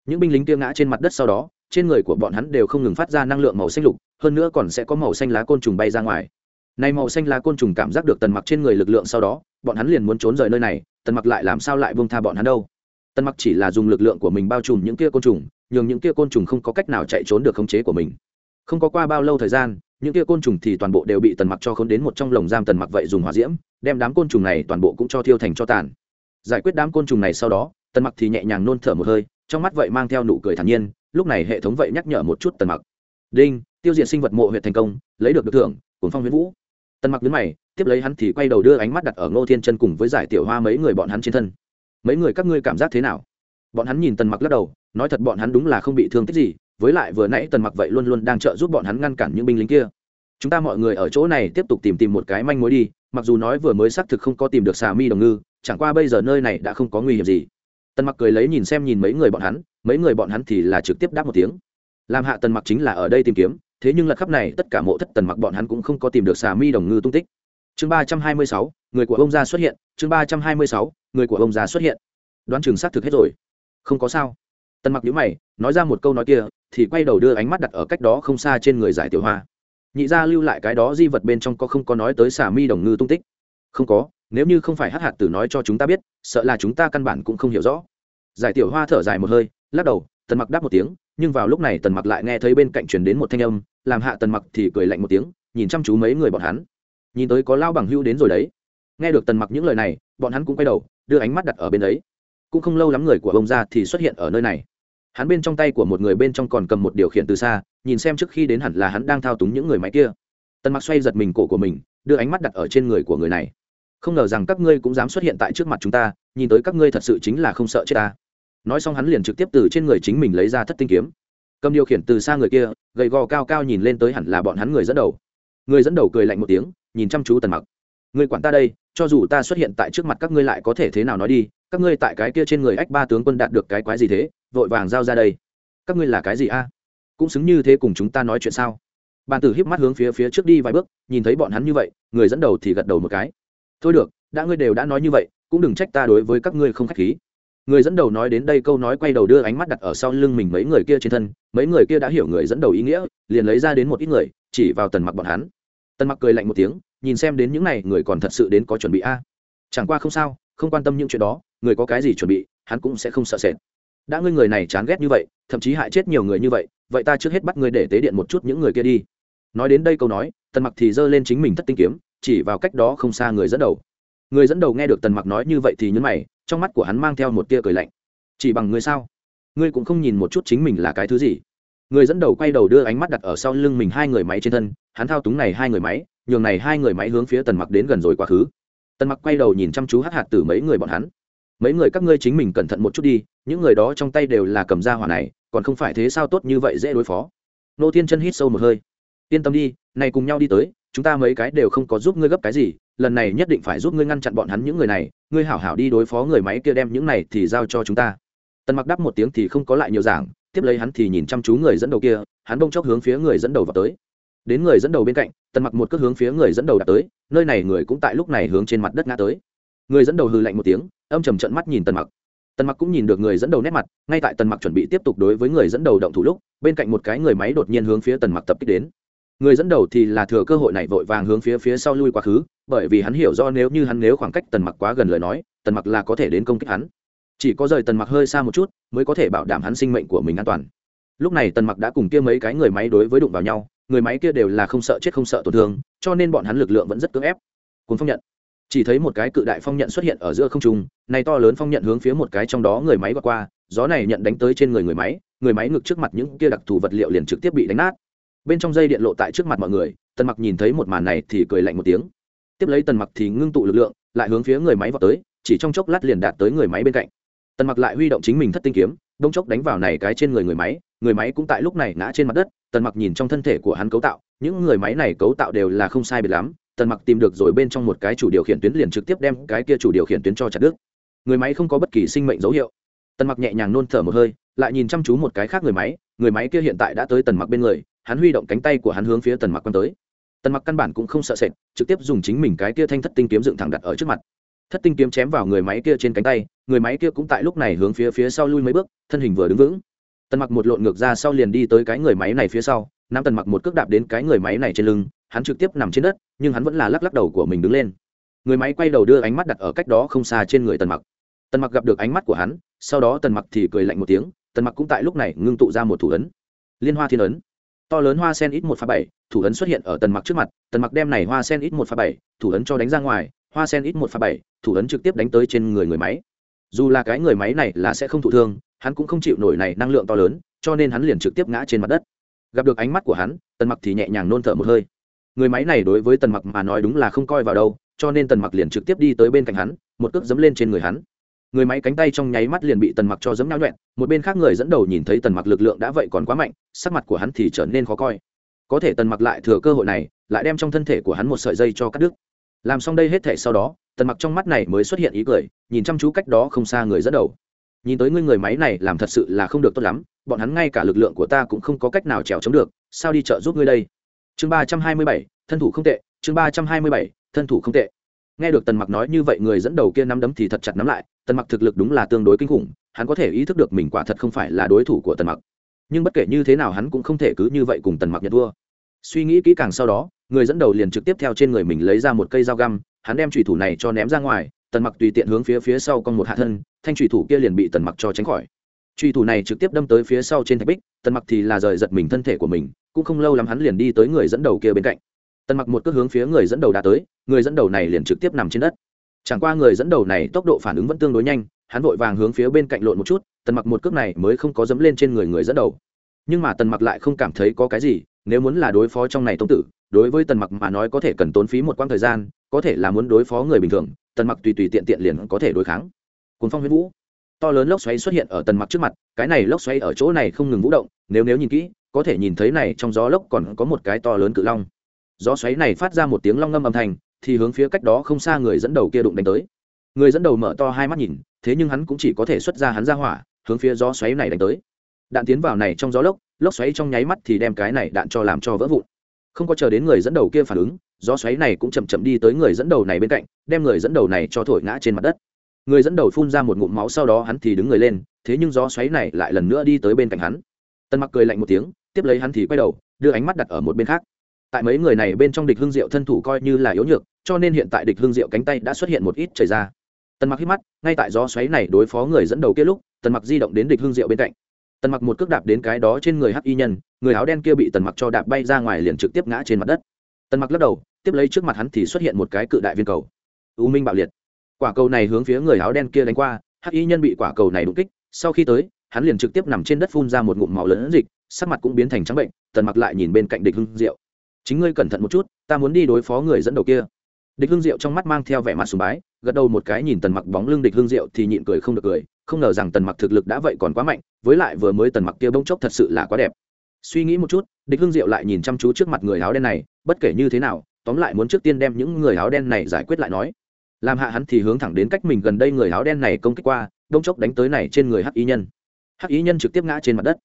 Những binh lính kia ngã trên mặt đất sau đó, trên người của bọn hắn đều không ngừng phát ra năng lượng màu xanh lục, hơn nữa còn sẽ có màu xanh lá côn trùng bay ra ngoài. Này màu xanh lá côn trùng cảm giác được tần mặc trên người lực lượng sau đó, bọn hắn liền muốn trốn rời nơi này, tần mặc lại làm sao lại buông tha bọn hắn đâu? Tần mặc chỉ là dùng lực lượng của mình bao trùm những kia côn trùng, nhường những kia côn trùng không có cách nào chạy trốn được khống chế của mình. Không có qua bao lâu thời gian, những kia côn trùng thì toàn bộ đều bị tần mặc cho khốn đến một trong lồng giam tần mặc vậy dùng hỏa diễm, đem đám côn trùng này toàn bộ cũng cho thiêu thành cho tàn. Giải quyết đám côn trùng này sau đó, tần mặc thì nhẹ nhàng nôn thở một hơi, trong mắt vậy mang theo nụ cười thản nhiên, lúc này hệ thống vậy nhắc nhở một chút tần mặc. Đinh, tiêu diệt sinh vật mộ huyện thành công, lấy được được thưởng, cuốn phong huyễn vũ. Tần mặc đứng mày, tiếp lấy hắn thì quay đầu đưa ánh mắt đặt ở ngô thiên chân cùng với giải tiểu hoa mấy người bọn hắn trên thân mấy người các ngươi cảm giác thế nào? Bọn hắn nhìn tần mặc lắc đầu, nói thật bọn hắn đúng là không bị thương tích gì, với lại vừa nãy tần mặc vậy luôn luôn đang trợ giúp bọn hắn ngăn cản những binh lính kia. Chúng ta mọi người ở chỗ này tiếp tục tìm tìm một cái manh mối đi, mặc dù nói vừa mới xác thực không có tìm được xà mi đồng ngư, chẳng qua bây giờ nơi này đã không có nguy hiểm gì. Tần mặc cười lấy nhìn xem nhìn mấy người bọn hắn, mấy người bọn hắn thì là trực tiếp đáp một tiếng. Làm hạ tần mặc chính là ở đây tìm kiếm, thế nhưng lật khắp này tất cả mộ thất tần mặc bọn hắn cũng không có tìm được xà mi đồng ngư tung tích. Chương ba trăm hai mươi sáu, người của ông gia xuất hiện, chương ba trăm hai mươi sáu người của ông già xuất hiện. Đoán chừng xác thực hết rồi. Không có sao. Tần mặc nhíu mày, nói ra một câu nói kia, thì quay đầu đưa ánh mắt đặt ở cách đó không xa trên người giải tiểu hoa. Nhị gia lưu lại cái đó di vật bên trong có không có nói tới xà mi đồng ngư tung tích? Không có, nếu như không phải hát hạt tử nói cho chúng ta biết, sợ là chúng ta căn bản cũng không hiểu rõ. Giải tiểu hoa thở dài một hơi, lắc đầu, tần mặc đáp một tiếng, nhưng vào lúc này tần mặc lại nghe thấy bên cạnh truyền đến một thanh âm, làm hạ tần mặc thì cười lạnh một tiếng, nhìn chăm chú mấy người bọn hắn. Nhìn tới có lao bằng hưu đến rồi đấy. Nghe được tần mặc những lời này, bọn hắn cũng quay đầu đưa ánh mắt đặt ở bên đấy cũng không lâu lắm người của ông ra thì xuất hiện ở nơi này. Hắn bên trong tay của một người bên trong còn cầm một điều khiển từ xa, nhìn xem trước khi đến hẳn là hắn đang thao túng những người máy kia. Tần mặc xoay giật mình cổ của mình, đưa ánh mắt đặt ở trên người của người này. Không ngờ rằng các ngươi cũng dám xuất hiện tại trước mặt chúng ta, nhìn tới các ngươi thật sự chính là không sợ chết ta. Nói xong hắn liền trực tiếp từ trên người chính mình lấy ra thất tinh kiếm. Cầm điều khiển từ xa người kia, gầy gò cao cao nhìn lên tới hẳn là bọn hắn người dẫn đầu. Người dẫn đầu cười lạnh một tiếng, nhìn chăm chú tần mặc. Người quản ta đây cho dù ta xuất hiện tại trước mặt các ngươi lại có thể thế nào nói đi, các ngươi tại cái kia trên người ách ba tướng quân đạt được cái quái gì thế, vội vàng giao ra đây. Các ngươi là cái gì a? Cũng xứng như thế cùng chúng ta nói chuyện sao? Bàn tử híp mắt hướng phía phía trước đi vài bước, nhìn thấy bọn hắn như vậy, người dẫn đầu thì gật đầu một cái. Thôi được, đã ngươi đều đã nói như vậy, cũng đừng trách ta đối với các ngươi không khách khí. Người dẫn đầu nói đến đây câu nói quay đầu đưa ánh mắt đặt ở sau lưng mình mấy người kia trên thân, mấy người kia đã hiểu người dẫn đầu ý nghĩa, liền lấy ra đến một ít người, chỉ vào tần mặc bọn hắn. Tần mặc cười lạnh một tiếng nhìn xem đến những n à y người còn thật sự đến có chuẩn bị a? Chẳng qua không sao, không quan tâm những chuyện đó, người có cái gì chuẩn bị, hắn cũng sẽ không sợ sệt. Đã ngươi người này chán ghét như vậy, thậm chí hại chết nhiều người như vậy vậy ta trước hết bắt ngươi để tế điện một chút những người kia đi. Nói đến đây câu nói, tần mặc thì giơ lên chính mình thất tinh kiếm, chỉ vào cách đó không xa người dẫn đầu. Người dẫn đầu nghe được tần mặc nói như vậy thì nhấn mày, trong mắt của hắn mang theo một tia cười lạnh. Chỉ bằng ngươi sao? Ngươi cũng không nhìn một chút chính mình là cái thứ gì. Người dẫn đầu quay đầu đưa ánh mắt đặt ở sau lưng mình hai người máy trên thân, hắn thao túng này hai người máy nhường này hai người máy hướng phía tần mặc đến gần rồi quá khứ. Tần mặc quay đầu nhìn chăm chú hát hạt từ mấy người bọn hắn. Mấy người các ngươi chính mình cẩn thận một chút đi, những người đó trong tay đều là cầm ra hỏa này, còn không phải thế sao tốt như vậy dễ đối phó. Nô thiên chân hít sâu một hơi. Yên tâm đi, này cùng nhau đi tới, chúng ta mấy cái đều không có giúp ngươi gấp cái gì, lần này nhất định phải giúp ngươi ngăn chặn bọn hắn những người này, ngươi hảo hảo đi đối phó người máy kia đem những này thì giao cho chúng ta. Tần mặc đáp một tiếng thì không có lại nhiều giảng, tiếp lấy hắn thì nhìn chăm chú người dẫn đầu kia, hắn bông chốc hướng phía người dẫn đầu vào tới đến người dẫn đầu bên cạnh, tần mặc một cước hướng phía người dẫn đầu đã tới, nơi này người cũng tại lúc này hướng trên mặt đất ngã tới. Người dẫn đầu hư lạnh một tiếng, âm trầm trận mắt nhìn tần mặc. Tần mặc cũng nhìn được người dẫn đầu nét mặt, ngay tại tần mặc chuẩn bị tiếp tục đối với người dẫn đầu động thủ lúc, bên cạnh một cái người máy đột nhiên hướng phía tần mặc tập kích đến. Người dẫn đầu thì là thừa cơ hội này vội vàng hướng phía phía sau lui quá khứ, bởi vì hắn hiểu do nếu như hắn nếu khoảng cách tần mặc quá gần lời nói, tần mặc là có thể đến công kích hắn. Chỉ có rời tần mặc hơi xa một chút, mới có thể bảo đảm hắn sinh mệnh của mình an toàn lúc này tần mặc đã cùng kia mấy cái người máy đối với đụng vào nhau, người máy kia đều là không sợ chết không sợ tổn thương, cho nên bọn hắn lực lượng vẫn rất cưỡng ép. Cùng phong nhận. Chỉ thấy một cái cự đại phong nhận xuất hiện ở giữa không trung, này to lớn phong nhận hướng phía một cái trong đó người máy qua qua, gió này nhận đánh tới trên người người máy người máy ngực trước mặt những kia đặc thù vật liệu liền trực tiếp bị đánh nát. Bên trong dây điện lộ tại trước mặt mọi người, tần mặc nhìn thấy một màn này thì cười lạnh một tiếng. Tiếp lấy tần mặc thì ngưng tụ lực lượng, lại hướng phía người máy vào tới, chỉ trong chốc lát liền đạt tới người máy bên cạnh. Tần mặc lại huy động chính mình thất tinh kiếm đông chốc đánh vào này cái trên người người máy người máy cũng tại lúc này ngã trên mặt đất, tần mặc nhìn trong thân thể của hắn cấu tạo, những người máy này cấu tạo đều là không sai biệt lắm, tần mặc tìm được rồi bên trong một cái chủ điều khiển tuyến liền trực tiếp đem cái kia chủ điều khiển tuyến cho chặt đứt. Người máy không có bất kỳ sinh mệnh dấu hiệu. Tần mặc nhẹ nhàng nôn thở một hơi, lại nhìn chăm chú một cái khác người máy người máy kia hiện tại đã tới tần mặc bên người, hắn huy động cánh tay của hắn hướng phía tần mặc quan tới. Tần mặc căn bản cũng không sợ sệt, trực tiếp dùng chính mình cái kia thanh thất tinh kiếm dựng thẳng đặt ở trước mặt thất tinh kiếm chém vào người máy kia trên cánh tay, người máy kia cũng tại lúc này hướng phía phía sau lui mấy bước, thân hình vừa đứng vững. Tần mặc một lộn ngược ra sau liền đi tới cái người máy này phía sau nam tần mặc một cước đạp đến cái người máy này trên lưng, hắn trực tiếp nằm trên đất, nhưng hắn vẫn là lắc lắc đầu của mình đứng lên. Người máy quay đầu đưa ánh mắt đặt ở cách đó không xa trên người tần mặc. Tần mặc gặp được ánh mắt của hắn, sau đó tần mặc thì cười lạnh một tiếng, tần mặc cũng tại lúc này ngưng tụ ra một thủ ấn. Liên hoa thiên ấn. To lớn hoa sen ít một pha bảy, thủ ấn xuất hiện ở tần mặc trước mặt, tần mặc đem này hoa sen ít một pha bảy, thủ ấn cho đánh ra ngoài hoa sen ít một pha bảy, thủ ấn trực tiếp đánh tới trên người người máy. Dù là cái người máy này là sẽ không thụ thương, hắn cũng không chịu nổi này năng lượng to lớn, cho nên hắn liền trực tiếp ngã trên mặt đất. Gặp được ánh mắt của hắn, tần mặc thì nhẹ nhàng nôn thở một hơi. Người máy này đối với tần mặc mà nói đúng là không coi vào đâu, cho nên tần mặc liền trực tiếp đi tới bên cạnh hắn, một cước dấm lên trên người hắn. Người máy cánh tay trong nháy mắt liền bị tần mặc cho dấm nhau nhuẹn, một bên khác người dẫn đầu nhìn thấy tần mặc lực lượng đã vậy còn quá mạnh, sắc mặt của hắn thì trở nên khó coi. Có thể tần mặc lại thừa cơ hội này, lại đem trong thân thể của hắn một sợi dây cho cắt đứt làm xong đây hết thể sau đó, tần mặc trong mắt này mới xuất hiện ý cười, nhìn chăm chú cách đó không xa người dẫn đầu. Nhìn tới ngươi người máy này làm thật sự là không được tốt lắm, bọn hắn ngay cả lực lượng của ta cũng không có cách nào trèo chống được, sao đi trợ giúp ngươi đây? Chương ba trăm hai mươi bảy, thân thủ không tệ, chương ba trăm hai mươi bảy, thân thủ không tệ. Nghe được tần mặc nói như vậy người dẫn đầu kia nắm đấm thì thật chặt nắm lại, tần mặc thực lực đúng là tương đối kinh khủng, hắn có thể ý thức được mình quả thật không phải là đối thủ của tần mặc. Nhưng bất kể như thế nào hắn cũng không thể cứ như vậy cùng tần mặc nhận thua suy nghĩ kỹ càng sau đó, người dẫn đầu liền trực tiếp theo trên người mình lấy ra một cây dao găm, hắn đem trùy thủ này cho ném ra ngoài, tần mặc tùy tiện hướng phía phía sau con một hạ thân, thanh trùy thủ kia liền bị tần mặc cho tránh khỏi. Trùy thủ này trực tiếp đâm tới phía sau trên thạch bích, tần mặc thì là rời giật mình thân thể của mình, cũng không lâu lắm hắn liền đi tới người dẫn đầu kia bên cạnh. Tần mặc một cước hướng phía người dẫn đầu đã tới, người dẫn đầu này liền trực tiếp nằm trên đất. Chẳng qua người dẫn đầu này tốc độ phản ứng vẫn tương đối nhanh, hắn vội vàng hướng phía bên cạnh lộn một chút, tần mặc một cước này mới không có dẫm lên trên người người dẫn đầu. Nhưng mà tần mặc lại không cảm thấy có cái gì nếu muốn là đối phó trong này tông tử, đối với tần mặc mà nói có thể cần tốn phí một quãng thời gian, có thể là muốn đối phó người bình thường, tần mặc tùy tùy tiện tiện liền có thể đối kháng. Cuốn phong huyết vũ. To lớn lốc xoáy xuất hiện ở tần mặc trước mặt, cái này lốc xoáy ở chỗ này không ngừng vũ động, nếu nếu nhìn kỹ, có thể nhìn thấy này trong gió lốc còn có một cái to lớn cự long. Gió xoáy này phát ra một tiếng long ngâm âm thanh, thì hướng phía cách đó không xa người dẫn đầu kia đụng đánh tới. Người dẫn đầu mở to hai mắt nhìn, thế nhưng hắn cũng chỉ có thể xuất ra hắn ra hỏa, hướng phía gió xoáy này đánh tới đạn tiến vào này trong gió lốc lốc xoáy trong nháy mắt thì đem cái này đạn cho làm cho vỡ vụn. Không có chờ đến người dẫn đầu kia phản ứng, gió xoáy này cũng chậm chậm đi tới người dẫn đầu này bên cạnh, đem người dẫn đầu này cho thổi ngã trên mặt đất. Người dẫn đầu phun ra một ngụm máu sau đó hắn thì đứng người lên, thế nhưng gió xoáy này lại lần nữa đi tới bên cạnh hắn. Tân mặc cười lạnh một tiếng, tiếp lấy hắn thì quay đầu, đưa ánh mắt đặt ở một bên khác. Tại mấy người này bên trong địch hương diệu thân thủ coi như là yếu nhược, cho nên hiện tại địch hương diệu cánh tay đã xuất hiện một ít chảy ra. Tần mặc hít mắt, ngay tại gió xoáy này đối phó người dẫn đầu kia lúc, tần mặc di động đến địch hương diệu bên cạnh tần mặc một cước đạp đến cái đó trên người hắc y nhân, người áo đen kia bị tần mặc cho đạp bay ra ngoài liền trực tiếp ngã trên mặt đất. Tần mặc lắc đầu, tiếp lấy trước mặt hắn thì xuất hiện một cái cự đại viên cầu. U minh bạo liệt. Quả cầu này hướng phía người áo đen kia đánh qua, hắc y nhân bị quả cầu này đụng kích, sau khi tới, hắn liền trực tiếp nằm trên đất phun ra một ngụm máu lớn dịch, sắc mặt cũng biến thành trắng bệnh, tần mặc lại nhìn bên cạnh địch hưng diệu. Chính ngươi cẩn thận một chút, ta muốn đi đối phó người dẫn đầu kia. Địch hưng diệu trong mắt mang theo vẻ mặt sùng bái, gật đầu một cái nhìn tần mặc bóng lưng địch hưng diệu thì nhịn cười không được cười không ngờ rằng tần mặc thực lực đã vậy còn quá mạnh, với lại vừa mới tần mặc kia bông chốc thật sự là quá đẹp. Suy nghĩ một chút, địch hưng diệu lại nhìn chăm chú trước mặt người áo đen này, bất kể như thế nào, tóm lại muốn trước tiên đem những người áo đen này giải quyết lại nói. Làm hạ hắn thì hướng thẳng đến cách mình gần đây người áo đen này công kích qua đông chốc đánh tới này trên người hắc ý nhân. Hắc ý nhân trực tiếp ngã trên mặt đất.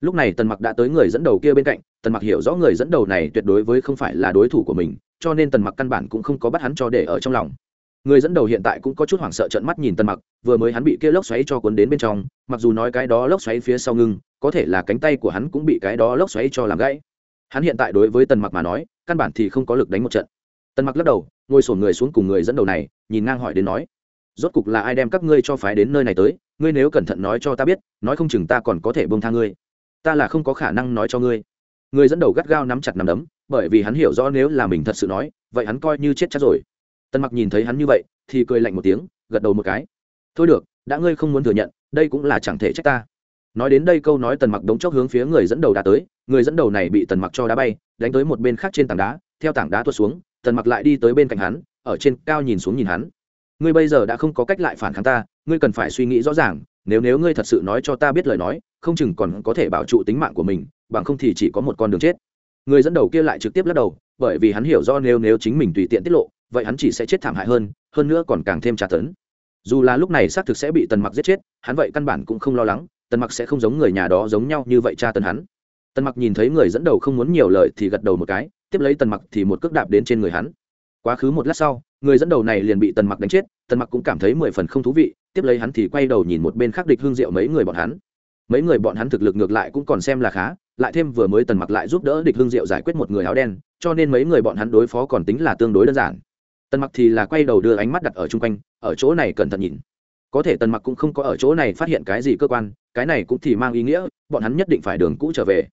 Lúc này tần mặc đã tới người dẫn đầu kia bên cạnh, tần mặc hiểu rõ người dẫn đầu này tuyệt đối với không phải là đối thủ của mình, cho nên tần mặc căn bản cũng không có bắt hắn cho để ở trong lòng người dẫn đầu hiện tại cũng có chút hoảng sợ trợn mắt nhìn tần mặc, vừa mới hắn bị kia lốc xoáy cho cuốn đến bên trong, mặc dù nói cái đó lốc xoáy phía sau ngưng, có thể là cánh tay của hắn cũng bị cái đó lốc xoáy cho làm gãy. Hắn hiện tại đối với tần mặc mà nói, căn bản thì không có lực đánh một trận. Tần mặc lắc đầu, ngồi sổn người xuống cùng người dẫn đầu này, nhìn ngang hỏi đến nói, rốt cục là ai đem các ngươi cho phái đến nơi này tới? Ngươi nếu cẩn thận nói cho ta biết, nói không chừng ta còn có thể bông tha ngươi. Ta là không có khả năng nói cho ngươi. Người dẫn đầu gắt gao nắm chặt nắm đấm, bởi vì hắn hiểu rõ nếu là mình thật sự nói, vậy hắn coi như chết chắc rồi tần mặc nhìn thấy hắn như vậy, thì cười lạnh một tiếng, gật đầu một cái. Thôi được, đã ngươi không muốn thừa nhận, đây cũng là chẳng thể trách ta. Nói đến đây câu nói tần mặc đống chốc hướng phía người dẫn đầu đã tới, người dẫn đầu này bị tần mặc cho đá bay, đánh tới một bên khác trên tảng đá, theo tảng đá tuột xuống, tần mặc lại đi tới bên cạnh hắn, ở trên cao nhìn xuống nhìn hắn. Ngươi bây giờ đã không có cách lại phản kháng ta, ngươi cần phải suy nghĩ rõ ràng, nếu nếu ngươi thật sự nói cho ta biết lời nói, không chừng còn có thể bảo trụ tính mạng của mình, bằng không thì chỉ có một con đường chết. Người dẫn đầu kia lại trực tiếp lắc đầu, bởi vì hắn hiểu do nếu nếu chính mình tùy tiện tiết lộ vậy hắn chỉ sẽ chết thảm hại hơn hơn nữa còn càng thêm tra tấn. Dù là lúc này xác thực sẽ bị tần mặc giết chết, hắn vậy căn bản cũng không lo lắng, tần mặc sẽ không giống người nhà đó giống nhau như vậy tra tấn hắn. Tần mặc nhìn thấy người dẫn đầu không muốn nhiều lời thì gật đầu một cái, tiếp lấy tần mặc thì một cước đạp đến trên người hắn. Quá khứ một lát sau, người dẫn đầu này liền bị tần mặc đánh chết, tần mặc cũng cảm thấy mười phần không thú vị, tiếp lấy hắn thì quay đầu nhìn một bên khác địch hương diệu mấy người bọn hắn. Mấy người bọn hắn thực lực ngược lại cũng còn xem là khá, lại thêm vừa mới tần mặc lại giúp đỡ địch hương diệu giải quyết một người áo đen, cho nên mấy người bọn hắn đối phó còn tính là tương đối đơn giản tần mặc thì là quay đầu đưa ánh mắt đặt ở chung quanh, ở chỗ này cẩn thận nhìn. Có thể tần mặc cũng không có ở chỗ này phát hiện cái gì cơ quan, cái này cũng thì mang ý nghĩa, bọn hắn nhất định phải đường cũ trở về.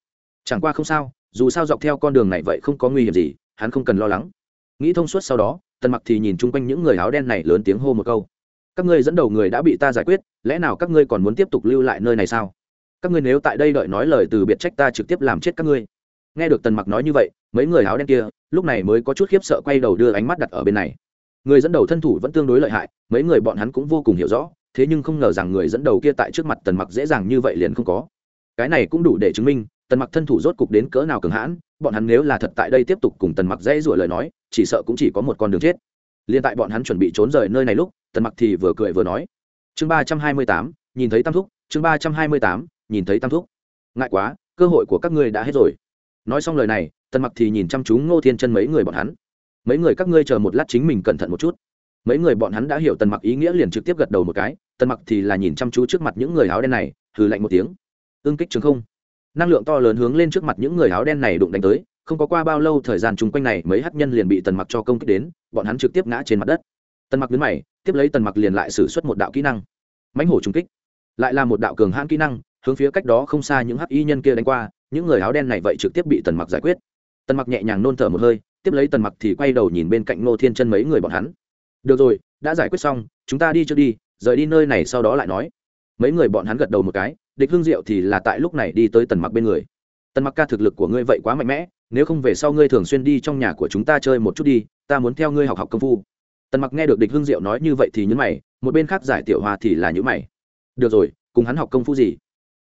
Chẳng qua không sao, dù sao dọc theo con đường này vậy không có nguy hiểm gì, hắn không cần lo lắng. Nghĩ thông suốt sau đó, tần mặc thì nhìn chung quanh những người áo đen này lớn tiếng hô một câu. Các ngươi dẫn đầu người đã bị ta giải quyết, lẽ nào các ngươi còn muốn tiếp tục lưu lại nơi này sao? Các ngươi nếu tại đây đợi nói lời từ biệt trách ta trực tiếp làm chết các ngươi nghe được tần mặc nói như vậy, mấy người áo đen kia, lúc này mới có chút khiếp sợ quay đầu đưa ánh mắt đặt ở bên này. Người dẫn đầu thân thủ vẫn tương đối lợi hại, mấy người bọn hắn cũng vô cùng hiểu rõ, thế nhưng không ngờ rằng người dẫn đầu kia tại trước mặt tần mặc dễ dàng như vậy liền không có. Cái này cũng đủ để chứng minh, tần mặc thân thủ rốt cục đến cỡ nào cường hãn, bọn hắn nếu là thật tại đây tiếp tục cùng tần mặc dễ rủa lời nói, chỉ sợ cũng chỉ có một con đường chết. Liền tại bọn hắn chuẩn bị trốn rời nơi này lúc, tần mặc thì vừa cười vừa nói. Chương ba trăm hai mươi tám, nhìn thấy tam thúc, chương ba trăm hai mươi tám, nhìn thấy tam thúc. Ngại quá, cơ hội của các ngươi đã hết rồi nói xong lời này, tần mặc thì nhìn chăm chú ngô thiên chân mấy người bọn hắn. Mấy người các ngươi chờ một lát chính mình cẩn thận một chút. Mấy người bọn hắn đã hiểu tần mặc ý nghĩa liền trực tiếp gật đầu một cái, tần mặc thì là nhìn chăm chú trước mặt những người áo đen này thử lạnh một tiếng. Ương kích trường không. Năng lượng to lớn hướng lên trước mặt những người áo đen này đụng đánh tới, không có qua bao lâu thời gian chung quanh này mấy hát nhân liền bị tần mặc cho công kích đến, bọn hắn trực tiếp ngã trên mặt đất. Tần mặc đứng mày, tiếp lấy tần mặc liền lại xử suất một đạo kỹ năng. Mãnh hổ trung kích. Lại là một đạo cường hãn kỹ năng, hướng phía cách đó không xa những hắc y nhân kia đánh qua những người áo đen này vậy trực tiếp bị tần mặc giải quyết. Tần mặc nhẹ nhàng nôn thở một hơi, tiếp lấy tần mặc thì quay đầu nhìn bên cạnh ngô thiên chân mấy người bọn hắn. Được rồi, đã giải quyết xong, chúng ta đi trước đi, rời đi nơi này sau đó lại nói. Mấy người bọn hắn gật đầu một cái, địch hương diệu thì là tại lúc này đi tới tần mặc bên người. Tần mặc ca thực lực của ngươi vậy quá mạnh mẽ, nếu không về sau ngươi thường xuyên đi trong nhà của chúng ta chơi một chút đi, ta muốn theo ngươi học học công phu. Tần mặc nghe được địch hương diệu nói như vậy thì nhấn mày, một bên khác giải tiểu hòa thì là nhữ mày. Được rồi, cùng hắn học công phu gì?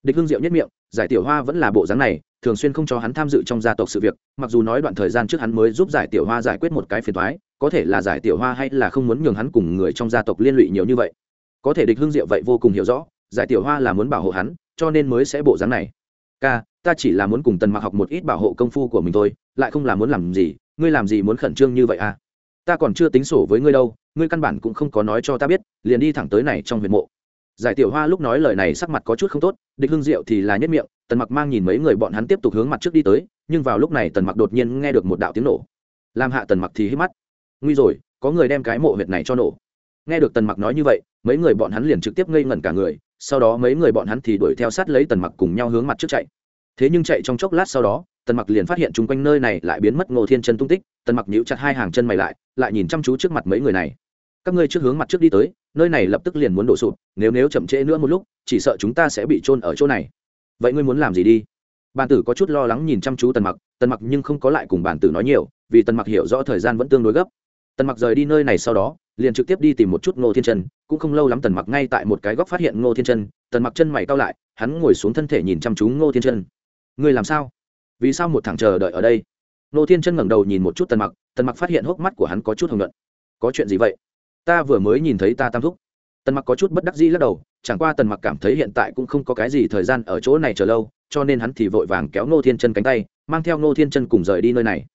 Địch hương diệu nhất miệng giải tiểu hoa vẫn là bộ dáng này, thường xuyên không cho hắn tham dự trong gia tộc sự việc, mặc dù nói đoạn thời gian trước hắn mới giúp giải tiểu hoa giải quyết một cái phiền thoái có thể là giải tiểu hoa hay là không muốn nhường hắn cùng người trong gia tộc liên lụy nhiều như vậy. Có thể địch hương diệu vậy vô cùng hiểu rõ, giải tiểu hoa là muốn bảo hộ hắn, cho nên mới sẽ bộ dáng này. Ca, ta chỉ là muốn cùng tần mặc học một ít bảo hộ công phu của mình thôi, lại không là muốn làm gì, ngươi làm gì muốn khẩn trương như vậy à? Ta còn chưa tính sổ với ngươi đâu, ngươi căn bản cũng không có nói cho ta biết, liền đi thẳng tới này trong huyện mộ giải tiểu hoa lúc nói lời này sắc mặt có chút không tốt, địch hương diệu thì là nhất miệng, tần mặc mang nhìn mấy người bọn hắn tiếp tục hướng mặt trước đi tới, nhưng vào lúc này tần mặc đột nhiên nghe được một đạo tiếng nổ. Làm hạ tần mặc thì hít mắt. Nguy rồi, có người đem cái mộ huyệt này cho nổ. Nghe được tần mặc nói như vậy, mấy người bọn hắn liền trực tiếp ngây ngẩn cả người, sau đó mấy người bọn hắn thì đuổi theo sát lấy tần mặc cùng nhau hướng mặt trước chạy. Thế nhưng chạy trong chốc lát sau đó, tần mặc liền phát hiện chung quanh nơi này lại biến mất ngô thiên chân tung tích, tần mặc nhíu chặt hai hàng chân mày lại lại nhìn chăm chú trước mặt mấy người này. Các ngươi trước hướng mặt trước đi tới nơi này lập tức liền muốn đổ sụp, nếu nếu chậm trễ nữa một lúc, chỉ sợ chúng ta sẽ bị trôn ở chỗ này. Vậy ngươi muốn làm gì đi? Bàn tử có chút lo lắng nhìn chăm chú tần mặc tần mặc nhưng không có lại cùng bàn tử nói nhiều, vì tần mặc hiểu rõ thời gian vẫn tương đối gấp. Tần mặc rời đi nơi này sau đó, liền trực tiếp đi tìm một chút ngô thiên chân, cũng không lâu lắm tần mặc ngay tại một cái góc phát hiện ngô thiên chân, tần mặc chân mày cao lại, hắn ngồi xuống thân thể nhìn chăm chú ngô thiên chân. Ngươi làm sao? Vì sao một thằng chờ đợi ở đây? Ngô thiên chân ngẩng đầu nhìn một chút tần mặc tần mặc phát hiện hốc mắt của hắn có chút hồng luận có chuyện gì vậy? Ta vừa mới nhìn thấy ta tam thúc. Tần mặc có chút bất đắc dĩ lắc đầu, chẳng qua tần mặc cảm thấy hiện tại cũng không có cái gì thời gian ở chỗ này chờ lâu, cho nên hắn thì vội vàng kéo ngô thiên chân cánh tay, mang theo ngô thiên chân cùng rời đi nơi này.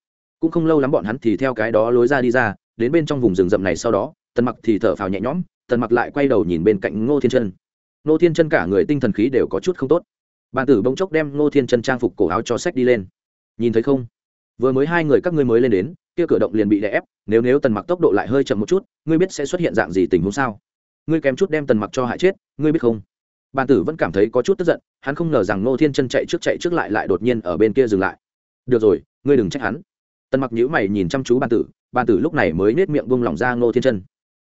Cũng không lâu lắm bọn hắn thì theo cái đó lối ra đi ra, đến bên trong vùng rừng rậm này sau đó, tần mặc thì thở phào nhẹ nhõm, tần mặc lại quay đầu nhìn bên cạnh ngô thiên chân. Ngô thiên chân cả người tinh thần khí đều có chút không tốt. Bàn tử bỗng chốc đem ngô thiên chân trang phục cổ áo cho sách đi lên. Nhìn thấy không? Vừa mới hai người các ngươi mới lên đến, kia cửa động liền bị đè ép, nếu nếu tần mặc tốc độ lại hơi chậm một chút, ngươi biết sẽ xuất hiện dạng gì tình huống sao? Ngươi kém chút đem tần mặc cho hại chết, ngươi biết không? Bàn tử vẫn cảm thấy có chút tức giận, hắn không ngờ rằng ngô thiên chân chạy trước chạy trước lại lại đột nhiên ở bên kia dừng lại. Được rồi, ngươi đừng trách hắn. Tần mặc nhữ mày nhìn chăm chú bàn tử bàn tử lúc này mới nết miệng bông lòng ra ngô thiên chân.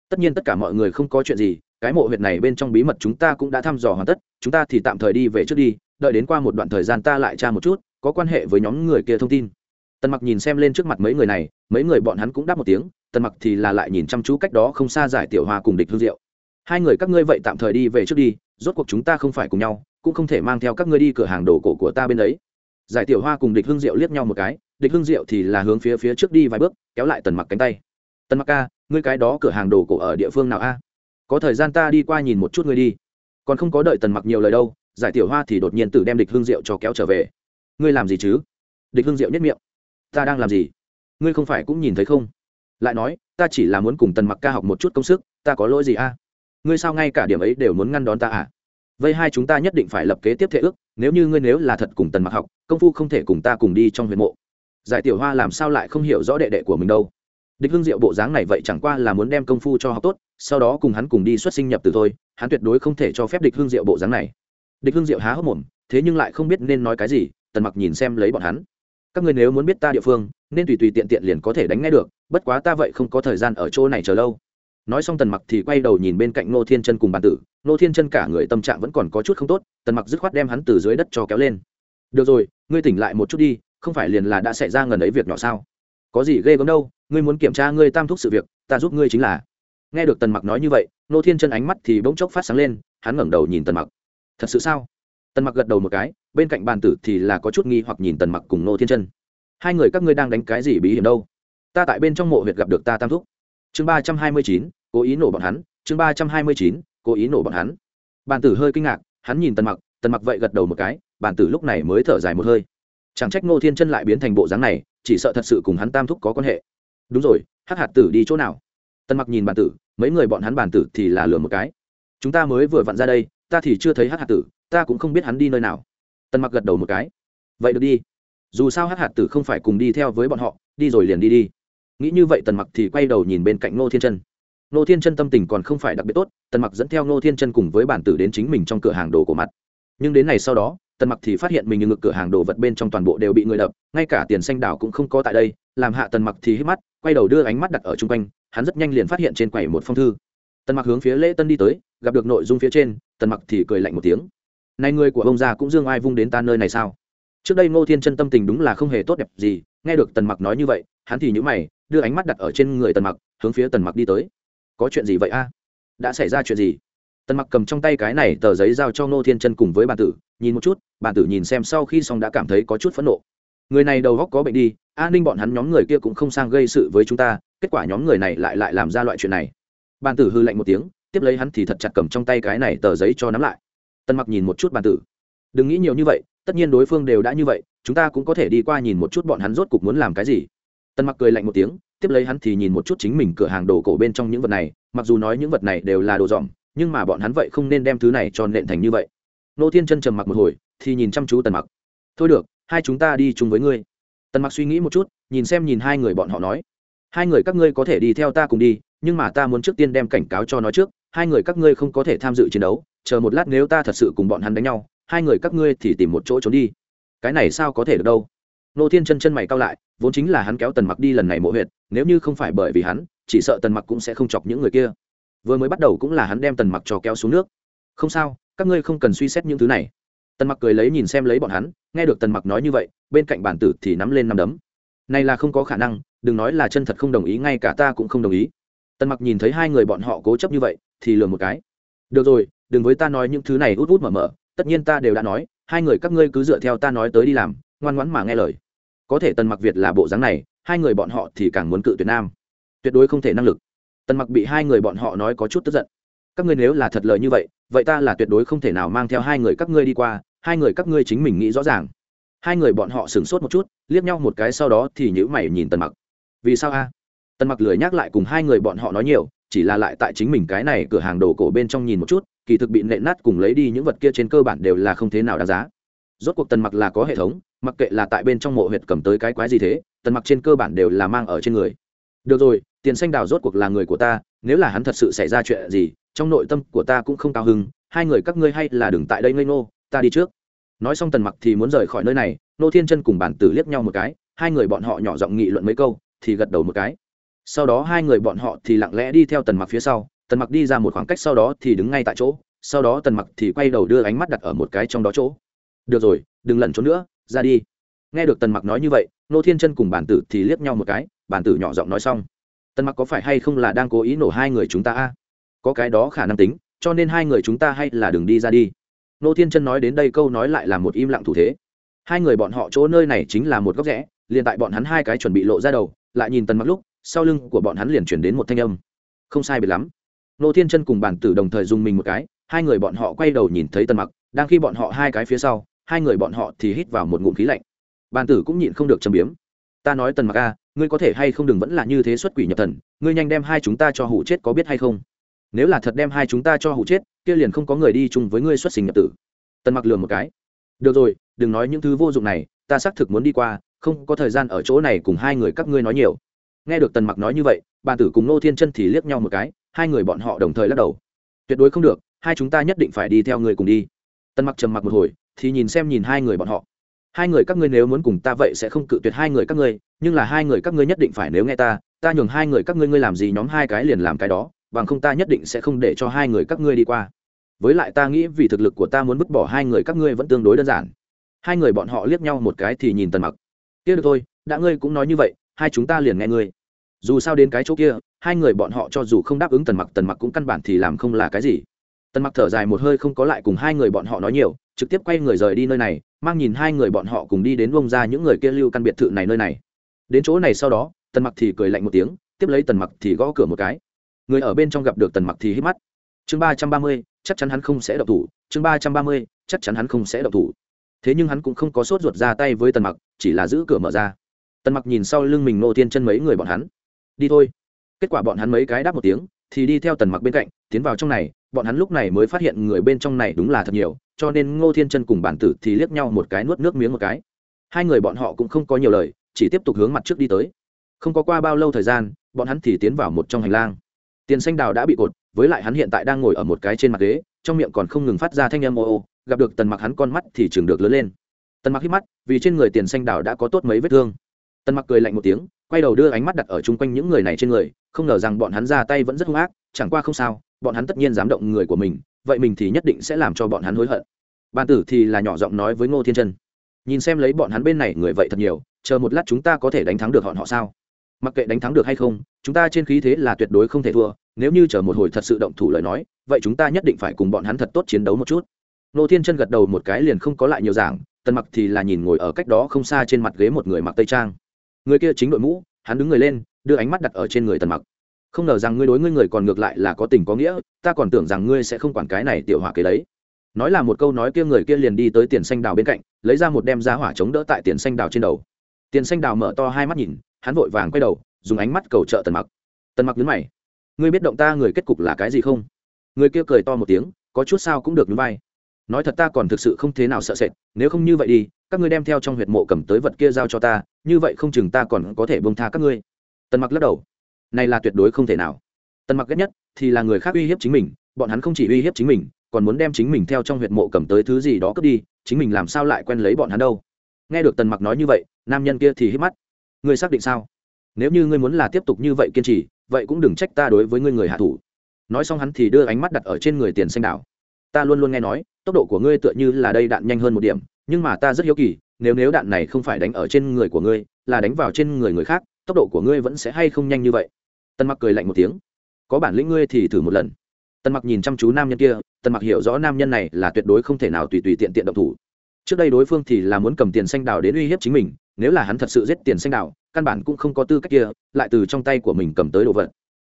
Tất nhiên tất cả mọi người không có chuyện gì, cái mộ huyệt này bên trong bí mật chúng ta cũng đã thăm dò hoàn tất, chúng ta thì tạm thời đi về trước đi, đợi đến qua một đoạn thời gian ta lại tra một chút, có quan hệ với nhóm người kia thông tin tần mặc nhìn xem lên trước mặt mấy người này, mấy người bọn hắn cũng đáp một tiếng, tần mặc thì là lại nhìn chăm chú cách đó không xa giải tiểu hoa cùng địch hương diệu hai người các ngươi vậy tạm thời đi về trước đi, rốt cuộc chúng ta không phải cùng nhau, cũng không thể mang theo các ngươi đi cửa hàng đồ cổ của ta bên đấy. Giải tiểu hoa cùng địch hương diệu liếc nhau một cái, địch hương diệu thì là hướng phía phía trước đi vài bước, kéo lại tần mặc cánh tay. Tần mặc ca, ngươi cái đó cửa hàng đồ cổ ở địa phương nào a? Có thời gian ta đi qua nhìn một chút ngươi đi. Còn không có đợi tần mặc nhiều lời đâu, giải tiểu hoa thì đột nhiên tự đem địch hương diệu cho kéo trở về. Ngươi làm gì chứ? Địch hương diệu nhất miệng ta đang làm gì? Ngươi không phải cũng nhìn thấy không? Lại nói, ta chỉ là muốn cùng tần mặc ca học một chút công sức, ta có lỗi gì a? Ngươi sao ngay cả điểm ấy đều muốn ngăn đón ta à? Vây hai chúng ta nhất định phải lập kế tiếp thể ước, nếu như ngươi nếu là thật cùng tần mặc học, công phu không thể cùng ta cùng đi trong huyện mộ. Giải tiểu hoa làm sao lại không hiểu rõ đệ đệ của mình đâu? Địch hưng diệu bộ dáng này vậy chẳng qua là muốn đem công phu cho học tốt, sau đó cùng hắn cùng đi xuất sinh nhập từ thôi, hắn tuyệt đối không thể cho phép địch hưng diệu bộ dáng này. Địch hưng diệu há hốc mồm, thế nhưng lại không biết nên nói cái gì, tần mặc nhìn xem lấy bọn hắn các ngươi nếu muốn biết ta địa phương, nên tùy tùy tiện tiện liền có thể đánh ngay được, bất quá ta vậy không có thời gian ở chỗ này chờ lâu. Nói xong tần mặc thì quay đầu nhìn bên cạnh nô thiên chân cùng bàn tử. Nô thiên chân cả người tâm trạng vẫn còn có chút không tốt, tần mặc dứt khoát đem hắn từ dưới đất cho kéo lên. Được rồi, ngươi tỉnh lại một chút đi, không phải liền là đã xảy ra ngần ấy việc nhỏ sao? Có gì ghê gớm đâu, ngươi muốn kiểm tra ngươi tam thúc sự việc, ta giúp ngươi chính là. Nghe được tần mặc nói như vậy nô thiên chân ánh mắt thì bỗng chốc phát sáng lên, hắn ngẩng đầu nhìn tần mặc. Thật sự sao? Tần mặc gật đầu một cái, bên cạnh bàn tử thì là có chút nghi hoặc nhìn tần mặc cùng nô thiên chân. Hai người các ngươi đang đánh cái gì bí hiểm đâu? Ta tại bên trong mộ huyệt gặp được ta tam thúc. Chương ba trăm hai mươi chín, cố ý nổ bọn hắn, chương ba trăm hai mươi chín, cố ý nổ bọn hắn. Bàn tử hơi kinh ngạc, hắn nhìn tần mặc tần mặc vậy gật đầu một cái, bàn tử lúc này mới thở dài một hơi. Chẳng trách ngô thiên chân lại biến thành bộ dáng này, chỉ sợ thật sự cùng hắn tam thúc có quan hệ. Đúng rồi hắc hạt tử đi chỗ nào? Tần mặc nhìn bàn tử, mấy người bọn hắn bàn tử thì là lừa một cái. Chúng ta mới vừa vặn ra đây, ta thì chưa thấy hắc hạt tử ta cũng không biết hắn đi nơi nào. Tần mặc gật đầu một cái. Vậy được đi. Dù sao hắc hạt tử không phải cùng đi theo với bọn họ, đi rồi liền đi đi. Nghĩ như vậy tần mặc thì quay đầu nhìn bên cạnh ngô thiên chân. Ngô thiên chân tâm tình còn không phải đặc biệt tốt, tần mặc dẫn theo ngô thiên chân cùng với bản tử đến chính mình trong cửa hàng đồ của mặt. Nhưng đến này sau đó, tần mặc thì phát hiện mình ngực cửa hàng đồ vật bên trong toàn bộ đều bị người đập, ngay cả tiền xanh đảo cũng không có tại đây, làm hạ tần mặc thì hít mắt, quay đầu đưa ánh mắt đặt ở chung quanh, hắn rất nhanh liền phát hiện trên quầy một phong thư. Tần mặc hướng phía lễ tân đi tới, gặp được nội dung phía trên, tần mặc thì cười lạnh một tiếng nay người của ông già cũng dương ai vung đến ta nơi này sao? Trước đây ngô thiên chân tâm tình đúng là không hề tốt đẹp gì, nghe được tần mặc nói như vậy, hắn thì nhữ mày, đưa ánh mắt đặt ở trên người tần mặc, hướng phía tần mặc đi tới. Có chuyện gì vậy a? Đã xảy ra chuyện gì? Tần mặc cầm trong tay cái này tờ giấy giao cho ngô thiên chân cùng với Bàn tử, nhìn một chút Bàn tử nhìn xem sau khi xong đã cảm thấy có chút phẫn nộ. Người này đầu góc có bệnh đi, an ninh bọn hắn nhóm người kia cũng không sang gây sự với chúng ta, kết quả nhóm người này lại lại làm ra loại chuyện này. Bàn tử hư lạnh một tiếng, tiếp lấy hắn thì thật chặt cầm trong tay cái này tờ giấy cho nắm lại tần mặc nhìn một chút bàn tử. Đừng nghĩ nhiều như vậy, tất nhiên đối phương đều đã như vậy, chúng ta cũng có thể đi qua nhìn một chút bọn hắn rốt cục muốn làm cái gì. Tần mặc cười lạnh một tiếng, tiếp lấy hắn thì nhìn một chút chính mình cửa hàng đồ cổ bên trong những vật này, mặc dù nói những vật này đều là đồ dòm nhưng mà bọn hắn vậy không nên đem thứ này cho nện thành như vậy. Nô thiên chân trầm mặc một hồi, thì nhìn chăm chú tần mặc. Thôi được, hai chúng ta đi chung với ngươi. Tần mặc suy nghĩ một chút, nhìn xem nhìn hai người bọn họ nói. Hai người các ngươi có thể đi theo ta cùng đi, nhưng mà ta muốn trước tiên đem cảnh cáo cho nó trước, hai người các ngươi không có thể tham dự chiến đấu chờ một lát nếu ta thật sự cùng bọn hắn đánh nhau, hai người các ngươi thì tìm một chỗ trốn đi. Cái này sao có thể được đâu? Nô thiên chân chân mày cao lại, vốn chính là hắn kéo tần mặc đi lần này mộ huyệt, nếu như không phải bởi vì hắn, chỉ sợ tần mặc cũng sẽ không chọc những người kia. Vừa mới bắt đầu cũng là hắn đem tần mặc cho kéo xuống nước. Không sao, các ngươi không cần suy xét những thứ này. Tần mặc cười lấy nhìn xem lấy bọn hắn, nghe được tần mặc nói như vậy, bên cạnh bản tử thì nắm lên nắm đấm. Này là không có khả năng, đừng nói là chân thật không đồng ý, ngay cả ta cũng không đồng ý. Tần mặc nhìn thấy hai người bọn họ cố chấp như vậy, thì lừa một cái. Được rồi đừng với ta nói những thứ này út út mở mở, tất nhiên ta đều đã nói, hai người các ngươi cứ dựa theo ta nói tới đi làm, ngoan ngoãn mà nghe lời. Có thể tần mặc việt là bộ dáng này, hai người bọn họ thì càng muốn cự tuyệt nam. Tuyệt đối không thể năng lực. Tần mặc bị hai người bọn họ nói có chút tức giận. Các ngươi nếu là thật lời như vậy vậy ta là tuyệt đối không thể nào mang theo hai người các ngươi đi qua, hai người các ngươi chính mình nghĩ rõ ràng. Hai người bọn họ sửng sốt một chút, liếc nhau một cái sau đó thì nhữ mày nhìn tần mặc. Vì sao a? Tần mặc lười nhắc lại cùng hai người bọn họ nói nhiều chỉ là lại tại chính mình cái này cửa hàng đồ cổ bên trong nhìn một chút, kỳ thực bị nện nát cùng lấy đi những vật kia trên cơ bản đều là không thế nào đáng giá. Rốt cuộc tần mặc là có hệ thống, mặc kệ là tại bên trong mộ huyệt cầm tới cái quái gì thế, tần mặc trên cơ bản đều là mang ở trên người. Được rồi, tiền xanh đào rốt cuộc là người của ta, nếu là hắn thật sự xảy ra chuyện gì, trong nội tâm của ta cũng không cao hứng, hai người các ngươi hay là đừng tại đây ngây ngô, ta đi trước. Nói xong tần mặc thì muốn rời khỏi nơi này, nô thiên chân cùng bản tử liếc nhau một cái, hai người bọn họ nhỏ giọng nghị luận mấy câu, thì gật đầu một cái sau đó hai người bọn họ thì lặng lẽ đi theo tần mặc phía sau. Tần mặc đi ra một khoảng cách sau đó thì đứng ngay tại chỗ. Sau đó tần mặc thì quay đầu đưa ánh mắt đặt ở một cái trong đó chỗ. Được rồi, đừng lẩn trốn nữa, ra đi. Nghe được tần mặc nói như vậy, nô thiên chân cùng bản tử thì liếc nhau một cái. Bản tử nhỏ giọng nói xong. Tần mặc có phải hay không là đang cố ý nổ hai người chúng ta a? Có cái đó khả năng tính, cho nên hai người chúng ta hay là đừng đi ra đi. Nô thiên chân nói đến đây câu nói lại là một im lặng thủ thế. Hai người bọn họ chỗ nơi này chính là một góc rẽ, liền tại bọn hắn hai cái chuẩn bị lộ ra đầu, lại nhìn tần mặc lúc sau lưng của bọn hắn liền chuyển đến một thanh âm. Không sai biệt lắm. Nô thiên chân cùng bản tử đồng thời dùng mình một cái, hai người bọn họ quay đầu nhìn thấy tần mặc, đang khi bọn họ hai cái phía sau, hai người bọn họ thì hít vào một ngụm khí lạnh. Bản tử cũng nhịn không được châm biếm. Ta nói tần mặc a ngươi có thể hay không đừng vẫn là như thế xuất quỷ nhập thần, ngươi nhanh đem hai chúng ta cho hủ chết có biết hay không? Nếu là thật đem hai chúng ta cho hủ chết, kia liền không có người đi chung với ngươi xuất sinh nhập tử. Tần mặc lường một cái. Được rồi, đừng nói những thứ vô dụng này, ta xác thực muốn đi qua, không có thời gian ở chỗ này cùng hai người các ngươi nói nhiều nghe được tần mặc nói như vậy, bàn tử cùng nô thiên chân thì liếc nhau một cái, hai người bọn họ đồng thời lắc đầu. Tuyệt đối không được, hai chúng ta nhất định phải đi theo người cùng đi. Tần mặc trầm mặc một hồi, thì nhìn xem nhìn hai người bọn họ. Hai người các ngươi nếu muốn cùng ta vậy sẽ không cự tuyệt hai người các ngươi, nhưng là hai người các ngươi nhất định phải nếu nghe ta ta nhường hai người các ngươi ngươi làm gì nhóm hai cái liền làm cái đó, bằng không ta nhất định sẽ không để cho hai người các ngươi đi qua. Với lại ta nghĩ vì thực lực của ta muốn vứt bỏ hai người các ngươi vẫn tương đối đơn giản. Hai người bọn họ liếc nhau một cái thì nhìn tần mặc. Kia được thôi, đã ngươi cũng nói như vậy hai chúng ta liền nghe ngươi. Dù sao đến cái chỗ kia, hai người bọn họ cho dù không đáp ứng tần mặc tần mặc cũng căn bản thì làm không là cái gì. Tần mặc thở dài một hơi không có lại cùng hai người bọn họ nói nhiều, trực tiếp quay người rời đi nơi này, mang nhìn hai người bọn họ cùng đi đến bông ra những người kia lưu căn biệt thự này nơi này. Đến chỗ này sau đó, tần mặc thì cười lạnh một tiếng, tiếp lấy tần mặc thì gõ cửa một cái. Người ở bên trong gặp được tần mặc thì hít mắt. Chương ba trăm ba mươi, chắc chắn hắn không sẽ độc thủ, chương ba trăm ba mươi, chắc chắn hắn không sẽ độc thủ. Thế nhưng hắn cũng không có sốt ruột ra tay với tần mặc, chỉ là giữ cửa mở ra tần mặc nhìn sau lưng mình nô thiên chân mấy người bọn hắn. Đi thôi. Kết quả bọn hắn mấy cái đáp một tiếng, thì đi theo tần mặc bên cạnh, tiến vào trong này. Bọn hắn lúc này mới phát hiện người bên trong này đúng là thật nhiều, cho nên ngô thiên chân cùng bản tử thì liếc nhau một cái nuốt nước miếng một cái. Hai người bọn họ cũng không có nhiều lời, chỉ tiếp tục hướng mặt trước đi tới. Không có qua bao lâu thời gian, bọn hắn thì tiến vào một trong hành lang. Tiền xanh đào đã bị cột, với lại hắn hiện tại đang ngồi ở một cái trên mặt ghế, trong miệng còn không ngừng phát ra thanh âm ô ô, gặp được tần mặc hắn con mắt thì chừng được lớn lên. Tần mặc hít mắt, vì trên người tiền xanh đào đã có tốt mấy vết thương tần mặc cười lạnh một tiếng, quay đầu đưa ánh mắt đặt ở chung quanh những người này trên người, không ngờ rằng bọn hắn ra tay vẫn rất hung ác, chẳng qua không sao, bọn hắn tất nhiên dám động người của mình, vậy mình thì nhất định sẽ làm cho bọn hắn hối hận. Ban tử thì là nhỏ giọng nói với ngô thiên trân nhìn xem lấy bọn hắn bên này người vậy thật nhiều, chờ một lát chúng ta có thể đánh thắng được họ họ sao? Mặc kệ đánh thắng được hay không, chúng ta trên khí thế là tuyệt đối không thể thua, nếu như chờ một hồi thật sự động thủ lời nói, vậy chúng ta nhất định phải cùng bọn hắn thật tốt chiến đấu một chút. Nô thiên chân gật đầu một cái liền không có lại nhiều giảng, tần mặc thì là nhìn ngồi ở cách đó không xa trên mặt ghế một người mặc tây trang người kia chính đội mũ, hắn đứng người lên, đưa ánh mắt đặt ở trên người tần mặc. Không ngờ rằng ngươi đối ngươi người còn ngược lại là có tình có nghĩa, ta còn tưởng rằng ngươi sẽ không quản cái này tiểu hỏa kế đấy. Nói là một câu nói kia người kia liền đi tới tiền xanh đào bên cạnh, lấy ra một đem giá hỏa chống đỡ tại tiền xanh đào trên đầu. Tiền xanh đào mở to hai mắt nhìn, hắn vội vàng quay đầu, dùng ánh mắt cầu trợ tần mặc. Tần mặc nhấn mày. Ngươi biết động ta người kết cục là cái gì không? Người kia cười to một tiếng, có chút sao cũng được nhún vai. Nói thật ta còn thực sự không thế nào sợ sệt, nếu không như vậy đi các ngươi đem theo trong huyệt mộ cầm tới vật kia giao cho ta, như vậy không chừng ta còn có thể bông tha các ngươi. Tần mặc lắc đầu. Này là tuyệt đối không thể nào. Tần mặc ghét nhất thì là người khác uy hiếp chính mình, bọn hắn không chỉ uy hiếp chính mình, còn muốn đem chính mình theo trong huyệt mộ cầm tới thứ gì đó cướp đi, chính mình làm sao lại quen lấy bọn hắn đâu? Nghe được tần mặc nói như vậy, nam nhân kia thì hít mắt. Ngươi xác định sao? Nếu như ngươi muốn là tiếp tục như vậy kiên trì, vậy cũng đừng trách ta đối với ngươi người hạ thủ. Nói xong hắn thì đưa ánh mắt đặt ở trên người tiền xanh đảo. Ta luôn luôn nghe nói, tốc độ của ngươi tựa như là đây đạn nhanh hơn một điểm nhưng mà ta rất hiếu kỳ, nếu nếu đạn này không phải đánh ở trên người của ngươi, là đánh vào trên người người khác, tốc độ của ngươi vẫn sẽ hay không nhanh như vậy? Tân mặc cười lạnh một tiếng. Có bản lĩnh ngươi thì thử một lần. Tân mặc nhìn chăm chú nam nhân kia tân mặc hiểu rõ nam nhân này là tuyệt đối không thể nào tùy tùy tiện tiện động thủ. Trước đây đối phương thì là muốn cầm tiền xanh đào đến uy hiếp chính mình, nếu là hắn thật sự giết tiền xanh đào, căn bản cũng không có tư cách kia, lại từ trong tay của mình cầm tới đồ vật.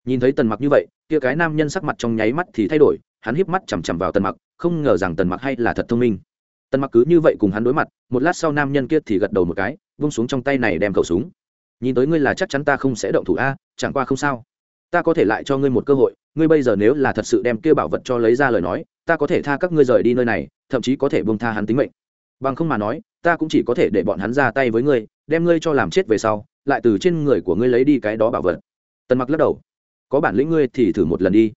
Nhìn thấy tần mặc như vậy, kia cái nam nhân sắc mặt trong nháy mắt thì thay đổi, hắn híp mắt chằm chằm vào tần mặc, không ngờ rằng tần mặc hay là thật thông minh tần mặc cứ như vậy cùng hắn đối mặt, một lát sau nam nhân kia thì gật đầu một cái, vung xuống trong tay này đem khẩu súng. Nhìn tới ngươi là chắc chắn ta không sẽ động thủ a, chẳng qua không sao. Ta có thể lại cho ngươi một cơ hội, ngươi bây giờ nếu là thật sự đem kia bảo vật cho lấy ra lời nói, ta có thể tha các ngươi rời đi nơi này, thậm chí có thể buông tha hắn tính mệnh. Bằng không mà nói, ta cũng chỉ có thể để bọn hắn ra tay với ngươi, đem ngươi cho làm chết về sau, lại từ trên người của ngươi lấy đi cái đó bảo vật. Tần mặc lắc đầu. Có bản lĩnh ngươi thì thử một lần đi.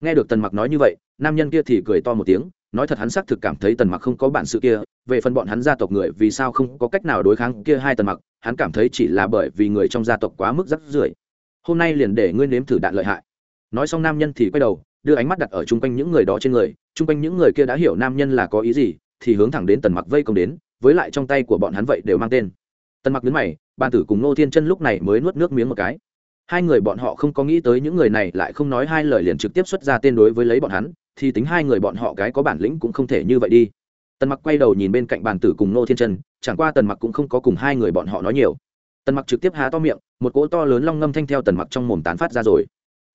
Nghe được tần mặc nói như vậy, nam nhân kia thì cười to một tiếng nói thật hắn xác thực cảm thấy tần mặc không có bản sự kia, về phần bọn hắn gia tộc người vì sao không có cách nào đối kháng kia hai tần mặc, hắn cảm thấy chỉ là bởi vì người trong gia tộc quá mức rắc rưởi. Hôm nay liền để ngươi nếm thử đạn lợi hại. Nói xong nam nhân thì quay đầu, đưa ánh mắt đặt ở chung quanh những người đó trên người, chung quanh những người kia đã hiểu nam nhân là có ý gì, thì hướng thẳng đến tần mặc vây công đến, với lại trong tay của bọn hắn vậy đều mang tên. Tần mặc đứng mày ban tử cùng nô thiên chân lúc này mới nuốt nước miếng một cái hai người bọn họ không có nghĩ tới những người này lại không nói hai lời liền trực tiếp xuất ra tên đối với lấy bọn hắn, thì tính hai người bọn họ cái có bản lĩnh cũng không thể như vậy đi. Tần mặc quay đầu nhìn bên cạnh bàn tử cùng nô thiên trần chẳng qua tần mặc cũng không có cùng hai người bọn họ nói nhiều. Tần mặc trực tiếp há to miệng, một cỗ to lớn long ngâm thanh theo tần mặc trong mồm tán phát ra rồi.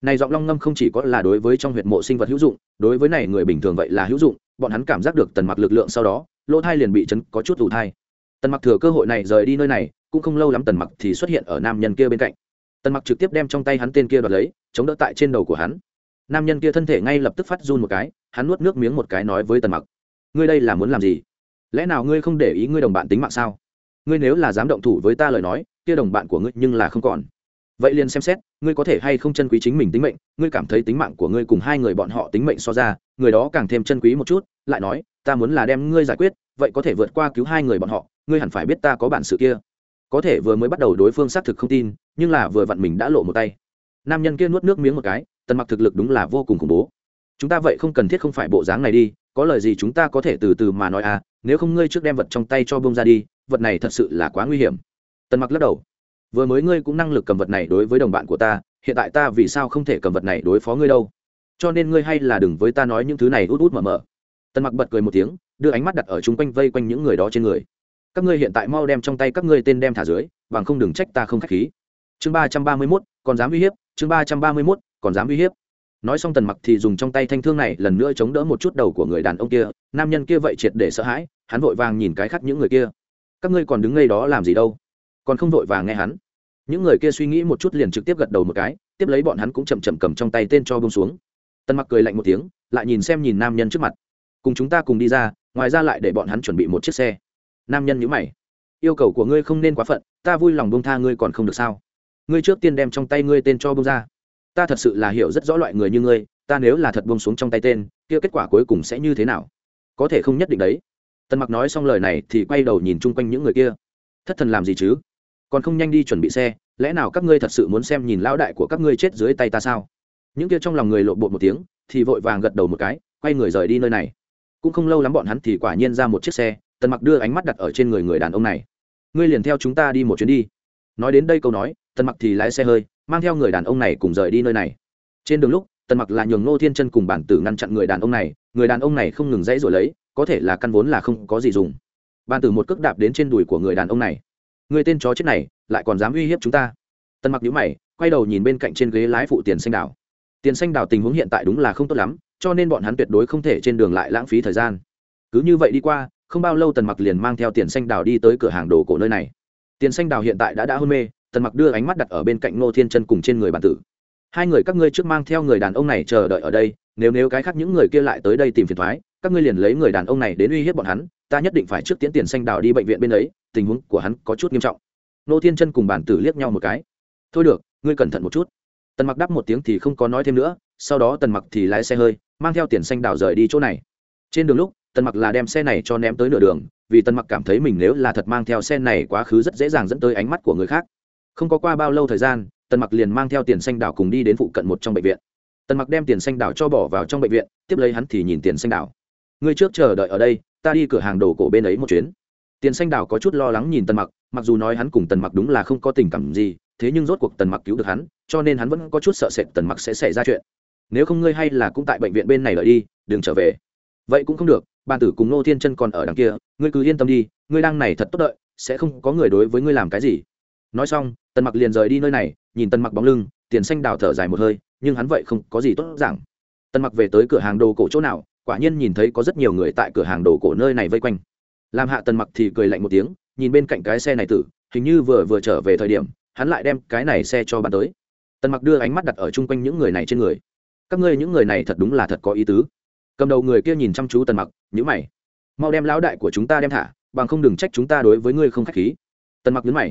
Này giọng long ngâm không chỉ có là đối với trong huyệt mộ sinh vật hữu dụng, đối với này người bình thường vậy là hữu dụng, bọn hắn cảm giác được tần mặc lực lượng sau đó, lỗ thai liền bị chấn, có chút ủ thai. Tần mặc thừa cơ hội này rời đi nơi này, cũng không lâu lắm tần mặc thì xuất hiện ở nam nhân kia bên cạnh tần mặc trực tiếp đem trong tay hắn tên kia đoạt lấy, chống đỡ tại trên đầu của hắn. Nam nhân kia thân thể ngay lập tức phát run một cái, hắn nuốt nước miếng một cái nói với tần mặc, ngươi đây là muốn làm gì? Lẽ nào ngươi không để ý ngươi đồng bạn tính mạng sao? Ngươi nếu là dám động thủ với ta lời nói, kia đồng bạn của ngươi nhưng là không còn. Vậy liền xem xét, ngươi có thể hay không chân quý chính mình tính mệnh, ngươi cảm thấy tính mạng của ngươi cùng hai người bọn họ tính mệnh so ra, người đó càng thêm chân quý một chút, lại nói, ta muốn là đem ngươi giải quyết, vậy có thể vượt qua cứu hai người bọn họ, ngươi hẳn phải biết ta có bản sự kia có thể vừa mới bắt đầu đối phương xác thực không tin, nhưng là vừa vặn mình đã lộ một tay. Nam nhân kia nuốt nước miếng một cái, tần mặc thực lực đúng là vô cùng khủng bố. Chúng ta vậy không cần thiết không phải bộ dáng này đi, có lời gì chúng ta có thể từ từ mà nói à nếu không ngươi trước đem vật trong tay cho bông ra đi, vật này thật sự là quá nguy hiểm. Tần mặc lắc đầu. Vừa mới ngươi cũng năng lực cầm vật này đối với đồng bạn của ta, hiện tại ta vì sao không thể cầm vật này đối phó ngươi đâu? Cho nên ngươi hay là đừng với ta nói những thứ này út út mở mở. Tần mặc bật cười một tiếng, đưa ánh mắt đặt ở chung quanh vây quanh những người đó trên người các ngươi hiện tại mau đem trong tay các ngươi tên đem thả dưới, bằng không đừng trách ta không khách khí. Chương ba trăm ba mươi mốt, còn dám uy hiếp, chương ba trăm ba mươi mốt, còn dám uy hiếp. Nói xong tần mặc thì dùng trong tay thanh thương này lần nữa chống đỡ một chút đầu của người đàn ông kia, nam nhân kia vậy triệt để sợ hãi, hắn vội vàng nhìn cái khác những người kia. Các ngươi còn đứng ngay đó làm gì đâu? Còn không vội vàng nghe hắn. Những người kia suy nghĩ một chút liền trực tiếp gật đầu một cái, tiếp lấy bọn hắn cũng chậm chậm cầm trong tay tên cho bông xuống. Tần mặc cười lạnh một tiếng, lại nhìn xem nhìn nam nhân trước mặt. Cùng chúng ta cùng đi ra, ngoài ra lại để bọn hắn chuẩn bị một chiếc xe nam nhân nhữ mày. Yêu cầu của ngươi không nên quá phận, ta vui lòng bông tha ngươi còn không được sao? Ngươi trước tiên đem trong tay ngươi tên cho bông ra. Ta thật sự là hiểu rất rõ loại người như ngươi, ta nếu là thật bông xuống trong tay tên, kia kết quả cuối cùng sẽ như thế nào? Có thể không nhất định đấy. Tần mặc nói xong lời này thì quay đầu nhìn chung quanh những người kia. Thất thần làm gì chứ? Còn không nhanh đi chuẩn bị xe, lẽ nào các ngươi thật sự muốn xem nhìn lão đại của các ngươi chết dưới tay ta sao? Những kia trong lòng người lộ bộ một tiếng, thì vội vàng gật đầu một cái, quay người rời đi nơi này. Cũng không lâu lắm bọn hắn thì quả nhiên ra một chiếc xe tần mặc đưa ánh mắt đặt ở trên người người đàn ông này. Ngươi liền theo chúng ta đi một chuyến đi. Nói đến đây câu nói, tần mặc thì lái xe hơi, mang theo người đàn ông này cùng rời đi nơi này. Trên đường lúc, tần mặc là nhường ngô thiên chân cùng bản tử ngăn chặn người đàn ông này, người đàn ông này không ngừng dãy rồi lấy, có thể là căn vốn là không có gì dùng. Bản tử một cước đạp đến trên đùi của người đàn ông này. Người tên chó chết này, lại còn dám uy hiếp chúng ta? Tần mặc nhíu mày, quay đầu nhìn bên cạnh trên ghế lái phụ tiền xanh đảo tiền xanh đảo tình huống hiện tại đúng là không tốt lắm, cho nên bọn hắn tuyệt đối không thể trên đường lại lãng phí thời gian. Cứ như vậy đi qua không bao lâu tần mặc liền mang theo tiền xanh đào đi tới cửa hàng đồ cổ nơi này. Tiền xanh đào hiện tại đã đã hôn mê, tần mặc đưa ánh mắt đặt ở bên cạnh ngô thiên chân cùng trên người bản tử. Hai người các ngươi trước mang theo người đàn ông này chờ đợi ở đây, nếu nếu cái khác những người kia lại tới đây tìm phiền thoái, các ngươi liền lấy người đàn ông này đến uy hiếp bọn hắn, ta nhất định phải trước tiễn tiền xanh đào đi bệnh viện bên ấy, tình huống của hắn có chút nghiêm trọng. Ngô thiên chân cùng bản tử liếc nhau một cái. Thôi được, ngươi cẩn thận một chút. Tần mặc đáp một tiếng thì không có nói thêm nữa, sau đó tần mặc thì lái xe hơi, mang theo tiền xanh đào rời đi chỗ này. Trên đường lúc tần mặc là đem xe này cho ném tới nửa đường, vì tần mặc cảm thấy mình nếu là thật mang theo xe này quá khứ rất dễ dàng dẫn tới ánh mắt của người khác. Không có qua bao lâu thời gian, tần mặc liền mang theo tiền xanh đảo cùng đi đến phụ cận một trong bệnh viện. Tần mặc đem tiền xanh đảo cho bỏ vào trong bệnh viện, tiếp lấy hắn thì nhìn tiền xanh đảo. Người trước chờ đợi ở đây, ta đi cửa hàng đồ cổ bên ấy một chuyến. Tiền xanh đảo có chút lo lắng nhìn tần mặc mặc dù nói hắn cùng tần mặc đúng là không có tình cảm gì, thế nhưng rốt cuộc tần mặc cứu được hắn, cho nên hắn vẫn có chút sợ sệt tần mặc sẽ xảy ra chuyện. Nếu không ngươi hay là cũng tại bệnh viện bên này đợi đi, đừng trở về. Vậy cũng không được bàn tử cùng nô thiên chân còn ở đằng kia, ngươi cứ yên tâm đi, ngươi đang này thật tốt đợi, sẽ không có người đối với ngươi làm cái gì. Nói xong, tần mặc liền rời đi nơi này, nhìn tần mặc bóng lưng, tiền xanh đào thở dài một hơi, nhưng hắn vậy không có gì tốt giảng. Tần mặc về tới cửa hàng đồ cổ chỗ nào, quả nhiên nhìn thấy có rất nhiều người tại cửa hàng đồ cổ nơi này vây quanh. Làm hạ tần mặc thì cười lạnh một tiếng, nhìn bên cạnh cái xe này tử, hình như vừa vừa trở về thời điểm, hắn lại đem cái này xe cho bạn tới. Tần mặc đưa ánh mắt đặt ở chung quanh những người này trên người. Các ngươi những người này thật đúng là thật có ý tứ cầm đầu người kia nhìn chăm chú tần mặc nhữ mày. Mau đem lão đại của chúng ta đem thả, bằng không đừng trách chúng ta đối với ngươi không k h á c h khí. Tần mặc nhữ mày.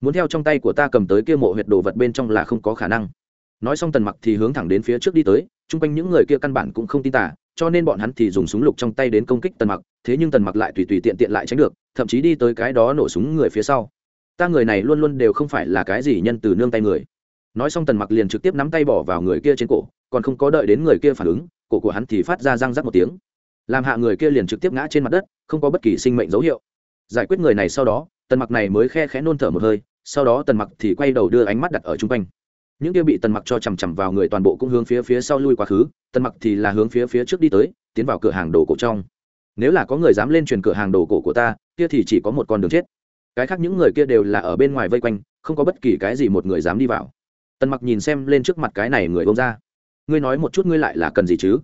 Muốn theo trong tay của ta cầm tới kia mộ huyệt đồ vật bên trong là không có khả năng. Nói xong tần mặc thì hướng thẳng đến phía trước đi tới, chung quanh những người kia căn bản cũng không tin tả cho nên bọn hắn thì dùng súng lục trong tay đến công kích tần mặc, thế nhưng tần mặc lại tùy tùy tiện tiện lại tránh được, thậm chí đi tới cái đó nổ súng người phía sau. Ta người này luôn luôn đều không phải là cái gì nhân từ nương tay người. Nói xong tần mặc liền trực tiếp nắm tay bỏ vào người kia trên cổ, còn không có đợi đến người kia phản ứng cổ của hắn thì phát ra răng rắc một tiếng. Làm hạ người kia liền trực tiếp ngã trên mặt đất, không có bất kỳ sinh mệnh dấu hiệu. Giải quyết người này sau đó, tần mặc này mới khe khẽ nôn thở một hơi, sau đó tần mặc thì quay đầu đưa ánh mắt đặt ở chung quanh. Những kia bị tần mặc cho chằm chằm vào người toàn bộ cũng hướng phía phía sau lui quá khứ, tần mặc thì là hướng phía phía trước đi tới, tiến vào cửa hàng đồ cổ trong. Nếu là có người dám lên truyền cửa hàng đồ cổ của ta, kia thì chỉ có một con đường chết. Cái khác những người kia đều là ở bên ngoài vây quanh, không có bất kỳ cái gì một người dám đi vào. Tần mặc nhìn xem lên trước mặt cái này người bông ra ngươi nói một chút ngươi lại là cần gì chứ?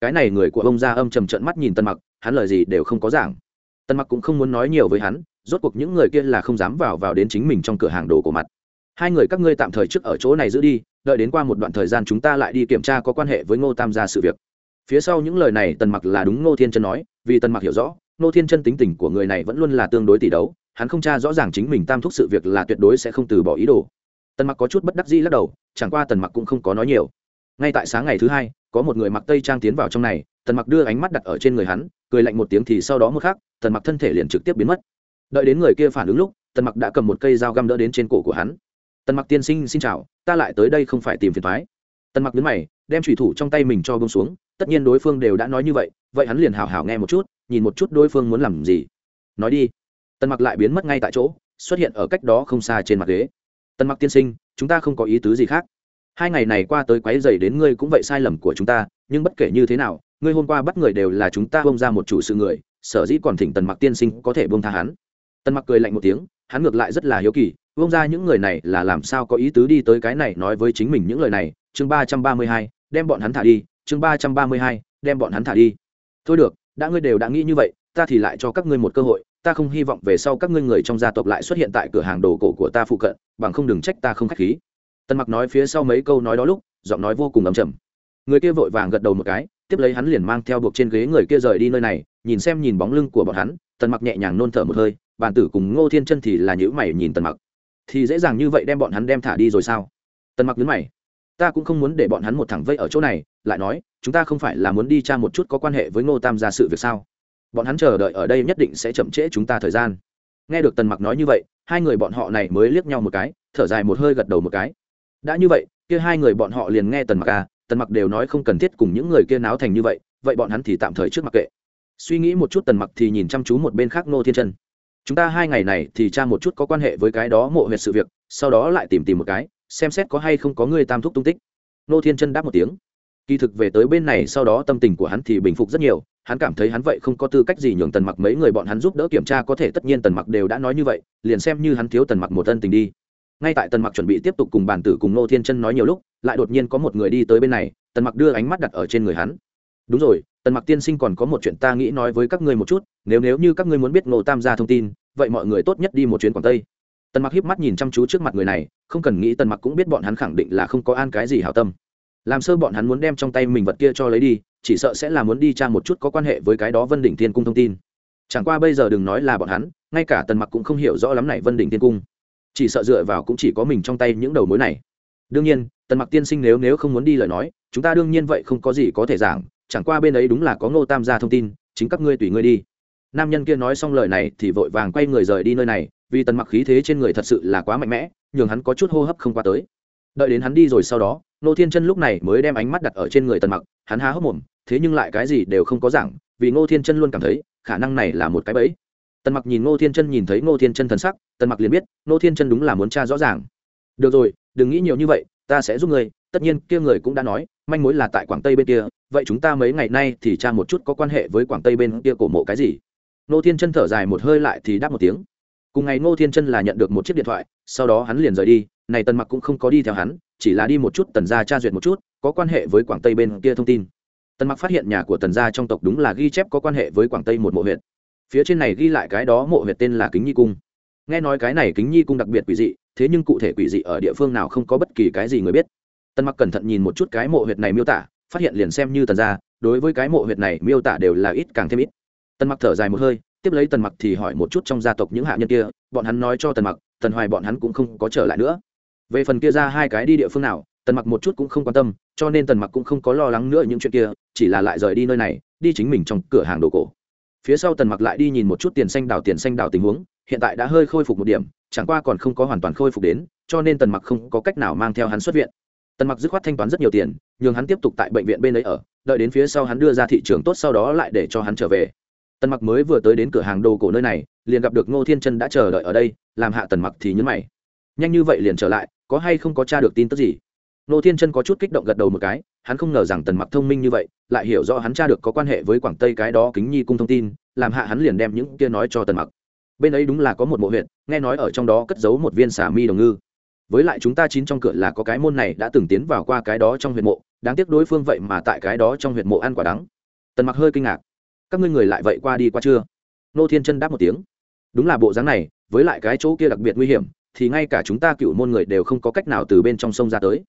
Cái này người của ông gia âm trầm trận mắt nhìn Tân mặc, hắn lời gì đều không có giảng. Tân mặc cũng không muốn nói nhiều với hắn, rốt cuộc những người kia là không dám vào vào đến chính mình trong cửa hàng đồ của mặt. Hai người các ngươi tạm thời trước ở chỗ này giữ đi, đợi đến qua một đoạn thời gian chúng ta lại đi kiểm tra có quan hệ với ngô tam gia sự việc. Phía sau những lời này tần mặc là đúng ngô thiên chân nói, vì tần mặc hiểu rõ, ngô thiên chân tính tình của người này vẫn luôn là tương đối tỷ đấu, hắn không tra rõ ràng chính mình tam thúc sự việc là tuyệt đối sẽ không từ bỏ ý đồ. Tần mặc có chút bất đắc dĩ lắc đầu, chẳng qua tần mặc cũng không có nói nhiều ngay tại sáng ngày thứ hai, có một người mặc tây trang tiến vào trong này, tần mặc đưa ánh mắt đặt ở trên người hắn, cười lạnh một tiếng thì sau đó một khắc, tần mặc thân thể liền trực tiếp biến mất. Đợi đến người kia phản ứng lúc, tần mặc đã cầm một cây dao găm đỡ đến trên cổ của hắn. Tần mặc tiên sinh, xin chào, ta lại tới đây không phải tìm phiền thoái tần mặc đứng mày, đem thủy thủ trong tay mình cho bông xuống, tất nhiên đối phương đều đã nói như vậy vậy hắn liền hào hào nghe một chút, nhìn một chút đối phương muốn làm gì. Nói đi. Tần mặc lại biến mất ngay tại chỗ, xuất hiện ở cách đó không xa trên mặt ghế. Tần mặc tiên sinh, chúng ta không có ý tứ gì khác hai ngày này qua tới quấy dày đến ngươi cũng vậy sai lầm của chúng ta, nhưng bất kể như thế nào, ngươi hôm qua bắt người đều là chúng ta bông ra một chủ sự người, sở dĩ còn thỉnh tần mặc tiên sinh có thể bông tha hắn. Tần mặc cười lạnh một tiếng, hắn ngược lại rất là hiếu kỳ bông ra những người này là làm sao có ý tứ đi tới cái này nói với chính mình những lời này. Chương ba trăm ba mươi hai, đem bọn hắn thả đi. Chương ba trăm ba mươi hai, đem bọn hắn thả đi. Thôi được, đã ngươi đều đã nghĩ như vậy, ta thì lại cho các ngươi một cơ hội, ta không hy vọng về sau các ngươi người trong gia tộc lại xuất hiện tại cửa hàng đồ cổ của ta phụ cận, bằng không đừng trách ta không k h á c h khí tần mặc nói phía sau mấy câu nói đó lúc, giọng nói vô cùng ấm chầm người kia vội vàng gật đầu một cái, tiếp lấy hắn liền mang theo buộc trên ghế người kia rời đi nơi này, nhìn xem nhìn bóng lưng của bọn hắn, tần mặc nhẹ nhàng nôn thở một hơi, bàn tử cùng ngô thiên chân thì là nhữ mày nhìn tần mặc. Thì dễ dàng như vậy đem bọn hắn đem thả đi rồi sao? Tần mặc nhớ mày. Ta cũng không muốn để bọn hắn một thẳng vây ở chỗ này, lại nói, chúng ta không phải là muốn đi tra một chút có quan hệ với ngô tam ra sự việc sao? Bọn hắn chờ đợi ở đây nhất định sẽ chậm trễ chúng ta thời gian. Nghe được tần mặc nói như vậy, hai người bọn họ này mới liếc nhau một cái, thở dài một hơi gật đầu một cái đã như vậy, kia hai người bọn họ liền nghe tần mặc à tần mặc đều nói không cần thiết cùng những người kia náo thành như vậy vậy bọn hắn thì tạm thời trước mặc kệ. Suy nghĩ một chút tần mặc thì nhìn chăm chú một bên khác nô thiên chân. Chúng ta hai ngày này thì tra một chút có quan hệ với cái đó mộ huyệt sự việc, sau đó lại tìm tìm một cái, xem xét có hay không có người tam thúc tung tích. Nô thiên chân đáp một tiếng. Kỳ thực về tới bên này sau đó tâm tình của hắn thì bình phục rất nhiều, hắn cảm thấy hắn vậy không có tư cách gì nhường tần mặc mấy người bọn hắn giúp đỡ kiểm tra, có thể tất nhiên tần mặc đều đã nói như vậy, liền xem như hắn thiếu tần mặc một ân tình đi ngay tại tần mặc chuẩn bị tiếp tục cùng bàn tử cùng nô thiên chân nói nhiều lúc, lại đột nhiên có một người đi tới bên này, tần mặc đưa ánh mắt đặt ở trên người hắn. Đúng rồi, tần mặc tiên sinh còn có một chuyện ta nghĩ nói với các ngươi một chút, nếu nếu như các ngươi muốn biết ngô tam gia thông tin, vậy mọi người tốt nhất đi một chuyến quảng tây. Tần mặc hiếp mắt nhìn chăm chú trước mặt người này, không cần nghĩ tần mặc cũng biết bọn hắn khẳng định là không có an cái gì hảo tâm. Làm sơ bọn hắn muốn đem trong tay mình vật kia cho lấy đi, chỉ sợ sẽ là muốn đi tra một chút có quan hệ với cái đó vân đỉnh thiên cung thông tin. Chẳng qua bây giờ đừng nói là bọn hắn, ngay cả tần mặc cũng không hiểu rõ lắm này vân đỉnh thiên cung chỉ sợ dựa vào cũng chỉ có mình trong tay những đầu mối này. Đương nhiên, tần mặc tiên sinh nếu nếu không muốn đi lời nói, chúng ta đương nhiên vậy không có gì có thể giảng, chẳng qua bên ấy đúng là có ngô tam gia thông tin, chính các ngươi tùy ngươi đi. Nam nhân kia nói xong lời này thì vội vàng quay người rời đi nơi này, vì tần mặc khí thế trên người thật sự là quá mạnh mẽ, nhường hắn có chút hô hấp không qua tới. Đợi đến hắn đi rồi sau đó nô thiên chân lúc này mới đem ánh mắt đặt ở trên người tần mặc, hắn há hốc mồm, thế nhưng lại cái gì đều không có giảng, vì ngô thiên chân luôn cảm thấy khả năng này là một cái bẫy. Tần mặc nhìn ngô thiên chân nhìn thấy ngô thiên chân thần sắc tần mặc liền biết, Nô thiên chân đúng là muốn tra rõ ràng. Được rồi, đừng nghĩ nhiều như vậy, ta sẽ giúp người tất nhiên, kia người cũng đã nói, manh mối là tại quảng tây bên kia, vậy chúng ta mấy ngày nay thì tra một chút có quan hệ với quảng tây bên kia cổ mộ cái gì? Nô thiên chân thở dài một hơi lại thì đáp một tiếng. Cùng ngày ngô thiên chân là nhận được một chiếc điện thoại, sau đó hắn liền rời đi, này tần mặc cũng không có đi theo hắn, chỉ là đi một chút tần gia tra duyệt một chút, có quan hệ với quảng tây bên kia thông tin. Tần mặc phát hiện nhà của tần gia trong tộc đúng là ghi chép có quan hệ với quảng tây một mộ huyện phía trên này ghi lại cái đó mộ huyệt tên là kính nhi cung nghe nói cái này kính nhi cung đặc biệt quỷ dị, thế nhưng cụ thể quỷ dị ở địa phương nào không có bất kỳ cái gì người biết. Tân mặc cẩn thận nhìn một chút cái mộ huyệt này miêu tả, phát hiện liền xem như tần ra đối với cái mộ huyệt này miêu tả đều là ít càng thêm ít. Tân mặc thở dài một hơi, tiếp lấy tần mặc thì hỏi một chút trong gia tộc những hạ nhân kia, bọn hắn nói cho tần mặc, tần hoài bọn hắn cũng không có trở lại nữa. Về phần kia ra hai cái đi địa phương nào, tần mặc một chút cũng không quan tâm, cho nên tần mặc cũng không có lo lắng nữa những chuyện kia, chỉ là lại rời đi nơi này, đi chính mình trong cửa hàng đồ cổ. Phía sau tần mặc lại đi nhìn một chút tiền xanh đào tiền xanh đào tình huống hiện tại đã hơi khôi phục một điểm, chẳng qua còn không có hoàn toàn khôi phục đến, cho nên tần mặc không có cách nào mang theo hắn xuất viện. Tần mặc dứt khoát thanh toán rất nhiều tiền, nhường hắn tiếp tục tại bệnh viện bên ấy ở, đợi đến phía sau hắn đưa ra thị trường tốt sau đó lại để cho hắn trở về. Tần mặc mới vừa tới đến cửa hàng đồ cổ nơi này, liền gặp được ngô thiên chân đã chờ đợi ở đây, làm hạ tần mặc thì nhấn mày. Nhanh như vậy liền trở lại, có hay không có tra được tin tức gì? Ngô thiên chân có chút kích động gật đầu một cái, hắn không ngờ rằng tần mặc thông minh như vậy, lại hiểu rõ hắn tra được có quan hệ với quảng tây cái đó kính nhi cung thông tin, làm hạ hắn liền đem những kia nói cho tần mặc bên ấy đúng là có một mộ huyện nghe nói ở trong đó cất giấu một viên xà mi đồng ngư. Với lại chúng ta chín trong cửa là có cái môn này đã từng tiến vào qua cái đó trong huyện mộ, đáng tiếc đối phương vậy mà tại cái đó trong huyện mộ ăn quả đắng. Tần mặc hơi kinh ngạc. Các ngươi người lại vậy qua đi qua chưa? Nô thiên chân đáp một tiếng. Đúng là bộ dáng này, với lại cái chỗ kia đặc biệt nguy hiểm, thì ngay cả chúng ta cựu môn người đều không có cách nào từ bên trong sông ra tới.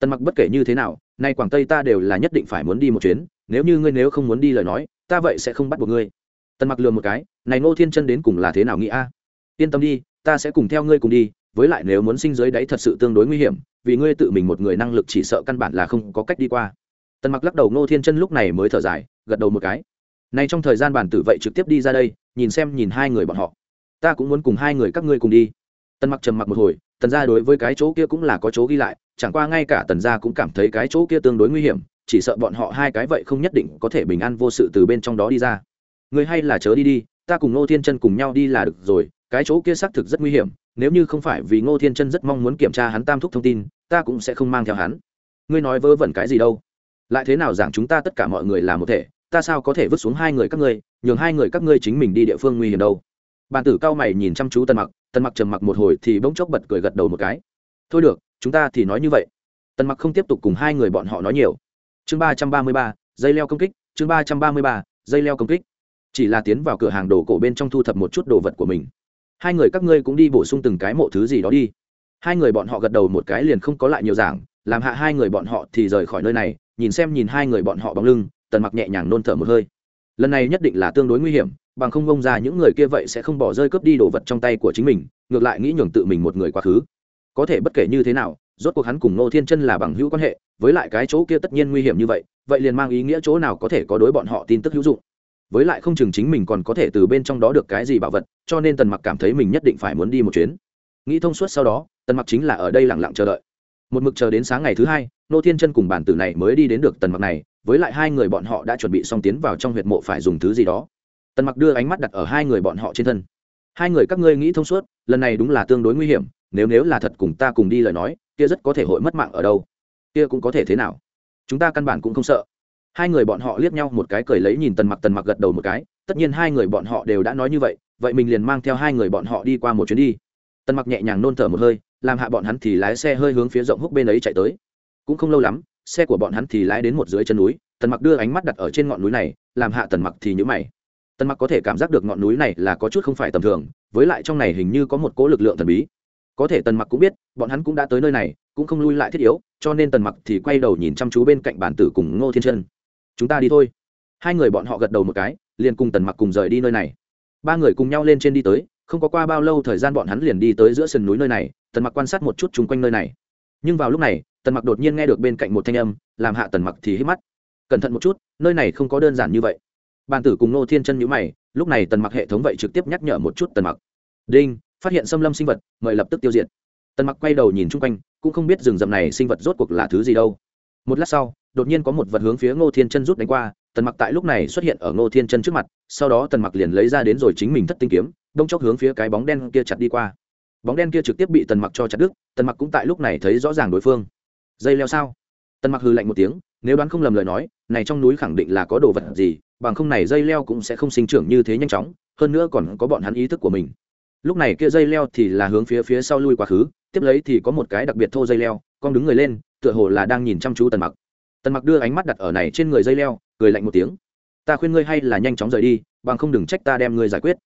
Tần mặc bất kể như thế nào, nay quảng tây ta đều là nhất định phải muốn đi một chuyến, nếu như ngươi nếu không muốn đi lời nói, ta vậy sẽ không bắt buộc ngươi tần mặc lừa một cái, này ngô thiên chân đến cùng là thế nào nghĩ a? Yên tâm đi, ta sẽ cùng theo ngươi cùng đi, với lại nếu muốn sinh giới đấy thật sự tương đối nguy hiểm, vì ngươi tự mình một người năng lực chỉ sợ căn bản là không có cách đi qua. Tần mặc lắc đầu, ngô thiên chân lúc này mới thở dài, gật đầu một cái. Này trong thời gian bản tử vậy trực tiếp đi ra đây, nhìn xem nhìn hai người bọn họ. Ta cũng muốn cùng hai người các ngươi cùng đi. Tần mặc trầm mặc một hồi, tần ra đối với cái chỗ kia cũng là có chỗ ghi lại, chẳng qua ngay cả tần gia cũng cảm thấy cái chỗ kia tương đối nguy hiểm, chỉ sợ bọn họ hai cái vậy không nhất định có thể bình an vô sự từ bên trong đó đi ra người hay là chớ đi đi, ta cùng ngô thiên chân cùng nhau đi là được rồi, cái chỗ kia xác thực rất nguy hiểm, nếu như không phải vì ngô thiên chân rất mong muốn kiểm tra hắn tam thúc thông tin, ta cũng sẽ không mang theo hắn. Ngươi nói vớ vẩn cái gì đâu? Lại thế nào giảng chúng ta tất cả mọi người là một thể, ta sao có thể vứt xuống hai người các ngươi, nhường hai người các ngươi chính mình đi địa phương nguy hiểm đâu? Bàn tử cao mày nhìn chăm chú tần mặc tần mặc trầm mặc một hồi thì bỗng chốc bật cười gật đầu một cái. Thôi được, chúng ta thì nói như vậy. Tần mặc không tiếp tục cùng hai người bọn họ nói nhiều. Chương ba trăm ba mươi ba, dây leo công kích, chương ba trăm ba mươi ba, dây leo công kích chỉ là tiến vào cửa hàng đồ cổ bên trong thu thập một chút đồ vật của mình. Hai người các ngươi cũng đi bổ sung từng cái mộ thứ gì đó đi. Hai người bọn họ gật đầu một cái liền không có lại nhiều giảng, làm hạ hai người bọn họ thì rời khỏi nơi này, nhìn xem nhìn hai người bọn họ bóng lưng, tần mặc nhẹ nhàng nôn thở một hơi. Lần này nhất định là tương đối nguy hiểm, bằng không bông ra những người kia vậy sẽ không bỏ rơi cướp đi đồ vật trong tay của chính mình, ngược lại nghĩ nhường tự mình một người quá khứ. Có thể bất kể như thế nào, rốt cuộc hắn cùng nô thiên chân là bằng hữu quan hệ, với lại cái chỗ kia tất nhiên nguy hiểm như vậy vậy liền mang ý nghĩa chỗ nào có thể có đối bọn họ tin tức hữu dụng với lại không chừng chính mình còn có thể từ bên trong đó được cái gì bảo vật, cho nên tần mặc cảm thấy mình nhất định phải muốn đi một chuyến. Nghĩ thông suốt sau đó, tần mặc chính là ở đây lặng lặng chờ đợi. Một mực chờ đến sáng ngày thứ hai, nô thiên chân cùng bản tử này mới đi đến được tần mặc này, với lại hai người bọn họ đã chuẩn bị xong tiến vào trong huyệt mộ phải dùng thứ gì đó. Tần mặc đưa ánh mắt đặt ở hai người bọn họ trên thân. Hai người các ngươi nghĩ thông suốt, lần này đúng là tương đối nguy hiểm, nếu nếu là thật cùng ta cùng đi lời nói, kia rất có thể hội mất mạng ở đâu. Kia cũng có thể thế nào? Chúng ta căn bản cũng không sợ hai người bọn họ liếc nhau một cái cười lấy nhìn tần mặc tần mặc gật đầu một cái, tất nhiên hai người bọn họ đều đã nói như vậy vậy mình liền mang theo hai người bọn họ đi qua một chuyến đi. Tần mặc nhẹ nhàng nôn thở một hơi, làm hạ bọn hắn thì lái xe hơi hướng phía rộng húc bên ấy chạy tới. Cũng không lâu lắm, xe của bọn hắn thì lái đến một dưới chân núi, tần mặc đưa ánh mắt đặt ở trên ngọn núi này, làm hạ tần mặc thì nhữ mày. Tần mặc có thể cảm giác được ngọn núi này là có chút không phải tầm thường, với lại trong này hình như có một cỗ lực lượng thần bí. Có thể tần mặc cũng biết, bọn hắn cũng đã tới nơi này, cũng không lui lại thiết yếu, cho nên tần mặc thì quay đầu nhìn chăm chú bên cạnh bản tử cùng ngô thiên chân chúng ta đi thôi. Hai người bọn họ gật đầu một cái, liền cùng tần mặc cùng rời đi nơi này. Ba người cùng nhau lên trên đi tới, không có qua bao lâu thời gian bọn hắn liền đi tới giữa sườn núi nơi này, tần mặc quan sát một chút chung quanh nơi này. Nhưng vào lúc này, tần mặc đột nhiên nghe được bên cạnh một thanh âm, làm hạ tần mặc thì hít mắt. Cẩn thận một chút, nơi này không có đơn giản như vậy. Bàn tử cùng nô thiên chân nhữ mày, lúc này tần mặc hệ thống vậy trực tiếp nhắc nhở một chút tần mặc. Đinh, phát hiện xâm lâm sinh vật, mời lập tức tiêu diệt. Tần mặc quay đầu nhìn chung quanh, cũng không biết rừng rậm này sinh vật rốt cuộc là thứ gì đâu một lát sau, đột nhiên có một vật hướng phía ngô thiên chân rút đánh qua, tần mặc tại lúc này xuất hiện ở ngô thiên chân trước mặt, sau đó tần mặc liền lấy ra đến rồi chính mình thất tinh kiếm, đông chốc hướng phía cái bóng đen kia chặt đi qua. Bóng đen kia trực tiếp bị tần mặc cho chặt đứt, tần mặc cũng tại lúc này thấy rõ ràng đối phương. Dây leo sao? Tần mặc hư lạnh một tiếng, nếu đoán không lầm lời nói, này trong núi khẳng định là có đồ vật gì, bằng không này dây leo cũng sẽ không sinh trưởng như thế nhanh chóng, hơn nữa còn có bọn hắn ý thức của mình. Lúc này kia dây leo thì là hướng phía phía sau lui quá khứ, tiếp lấy thì có một cái đặc biệt thô dây leo, con đứng người lên tựa hồ là đang nhìn chăm chú tần mặc. Tần mặc đưa ánh mắt đặt ở này trên người dây leo, cười lạnh một tiếng. Ta khuyên ngươi hay là nhanh chóng rời đi, bằng không đừng trách ta đem ngươi giải quyết.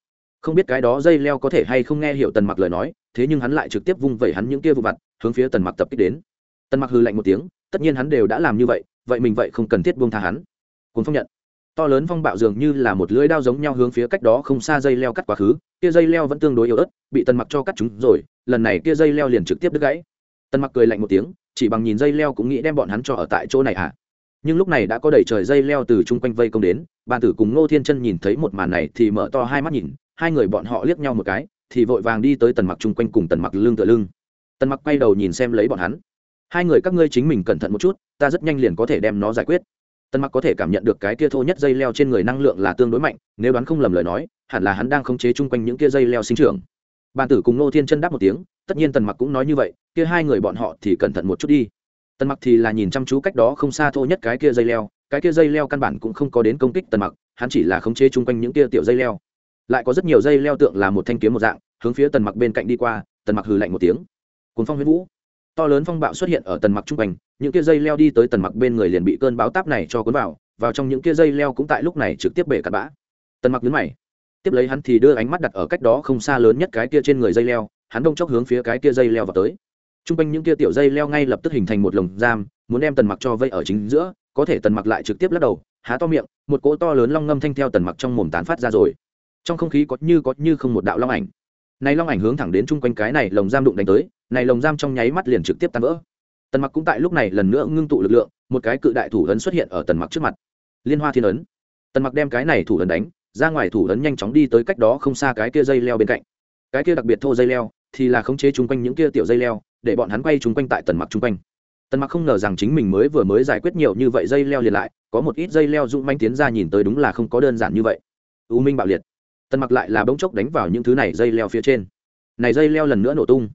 Không biết cái đó dây leo có thể hay không nghe hiểu tần mặc lời nói, thế nhưng hắn lại trực tiếp vung vẩy hắn những kia vụ vặt, hướng phía tần mặc tập kích đến. Tần mặc hư lạnh một tiếng, tất nhiên hắn đều đã làm như vậy vậy mình vậy không cần thiết buông tha hắn. Cuốn phong nhận. To lớn phong bạo dường như là một lưỡi đao giống nhau hướng phía cách đó không xa dây leo cắt quá khứ, kia dây leo vẫn tương đối yếu ớt, bị tần mặc cho cắt chúng rồi, lần này kia dây leo liền trực tiếp đứt gãy tần mặc cười lạnh một tiếng, chỉ bằng nhìn dây leo cũng nghĩ đem bọn hắn cho ở tại chỗ này à nhưng lúc này đã có đầy trời dây leo từ chung quanh vây công đến, bàn tử cùng ngô thiên chân nhìn thấy một màn này thì mở to hai mắt nhìn, hai người bọn họ liếc nhau một cái, thì vội vàng đi tới tần mặc chung quanh cùng tần mặc lưng tựa lưng. Tần mặc quay đầu nhìn xem lấy bọn hắn. Hai người các ngươi chính mình cẩn thận một chút, ta rất nhanh liền có thể đem nó giải quyết. Tần mặc có thể cảm nhận được cái kia thô nhất dây leo trên người năng lượng là tương đối mạnh, nếu đoán không lầm lời nói, hẳn là hắn đang khống chế chung quanh những kia dây leo sinh trưởng. Bàn tử cùng nô thiên chân đáp một tiếng tất nhiên tần mặc cũng nói như vậy, kia hai người bọn họ thì cẩn thận một chút đi. Tần mặc thì là nhìn chăm chú cách đó không xa thô nhất cái kia dây leo, cái kia dây leo căn bản cũng không có đến công kích tần mặc, hắn chỉ là khống chế chung quanh những kia tiểu dây leo. Lại có rất nhiều dây leo tượng là một thanh kiếm một dạng, hướng phía tần mặc bên cạnh đi qua, tần mặc hừ lạnh một tiếng. Cuốn phong huyết vũ. To lớn phong bạo xuất hiện ở tần mặc chung quanh, những kia dây leo đi tới tần mặc bên người liền bị cơn báo táp này cho cuốn vào vào trong những kia dây leo cũng tại lúc này trực tiếp bể cặn bã. Tần mặc nhấn mày. Tiếp lấy hắn thì đưa ánh mắt đặt ở cách đó không xa lớn nhất cái kia trên người dây leo hắn đông chốc hướng phía cái kia dây leo vào tới. T r u n g quanh những kia tiểu dây leo ngay lập tức hình thành một lồng giam, muốn đem tần mặc cho vây ở chính giữa, có thể tần mặc lại trực tiếp lắc đầu, há to miệng, một cỗ to lớn long ngâm thanh theo tần mặc trong mồm tán phát ra rồi. Trong không khí có như có như không một đạo long ảnh. Này long ảnh hướng thẳng đến chung quanh cái này lồng giam đụng đánh tới, này lồng giam trong nháy mắt liền trực tiếp tan vỡ. Tần mặc cũng tại lúc này lần nữa ngưng tụ lực lượng, một cái cự đại thủ ấn xuất hiện ở tần mặc trước mặt. Liên hoa thiên ấn. Tần mặc đem cái này thủ ấn đánh, ra ngoài thủ ấn nhanh chóng đi tới cách đó không xa cái kia dây leo bên cạnh cái kia đặc biệt thô dây leo, thì là khống chế chung quanh những kia tiểu dây leo, để bọn hắn quay chung quanh tại tần mặc chung quanh. Tần mặc không ngờ rằng chính mình mới vừa mới giải quyết nhiều như vậy dây leo liền lại, có một ít dây leo dũng manh tiến ra nhìn tới đúng là không có đơn giản như vậy. U minh bạo liệt. Tần mặc lại là bỗng chốc đánh vào những thứ này dây leo phía trên. Này dây leo lần nữa nổ tung.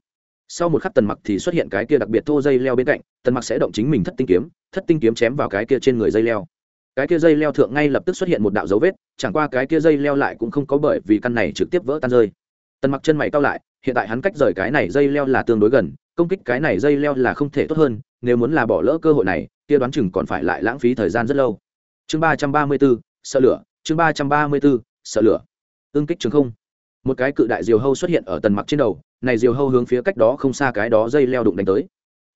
Sau một khắc tần mặc thì xuất hiện cái kia đặc biệt thô dây leo bên cạnh, tần mặc sẽ động chính mình thất tinh kiếm, thất tinh kiếm chém vào cái kia trên người dây leo. Cái kia dây leo thượng ngay lập tức xuất hiện một đạo dấu vết, chẳng qua cái kia dây leo lại cũng không có bởi vì căn này trực tiếp vỡ tan rơi tần mặc chân mày cao lại, hiện tại hắn cách rời cái này dây leo là tương đối gần, công kích cái này dây leo là không thể tốt hơn, nếu muốn là bỏ lỡ cơ hội này, kia đoán chừng còn phải lại lãng phí thời gian rất lâu. Chương ba trăm ba mươi bốn, sợ lửa, chương ba trăm ba mươi bốn, sợ lửa. Ương kích trường không. Một cái cự đại diều hâu xuất hiện ở tần mặc trên đầu, này diều hâu hướng phía cách đó không xa cái đó dây leo đụng đánh tới.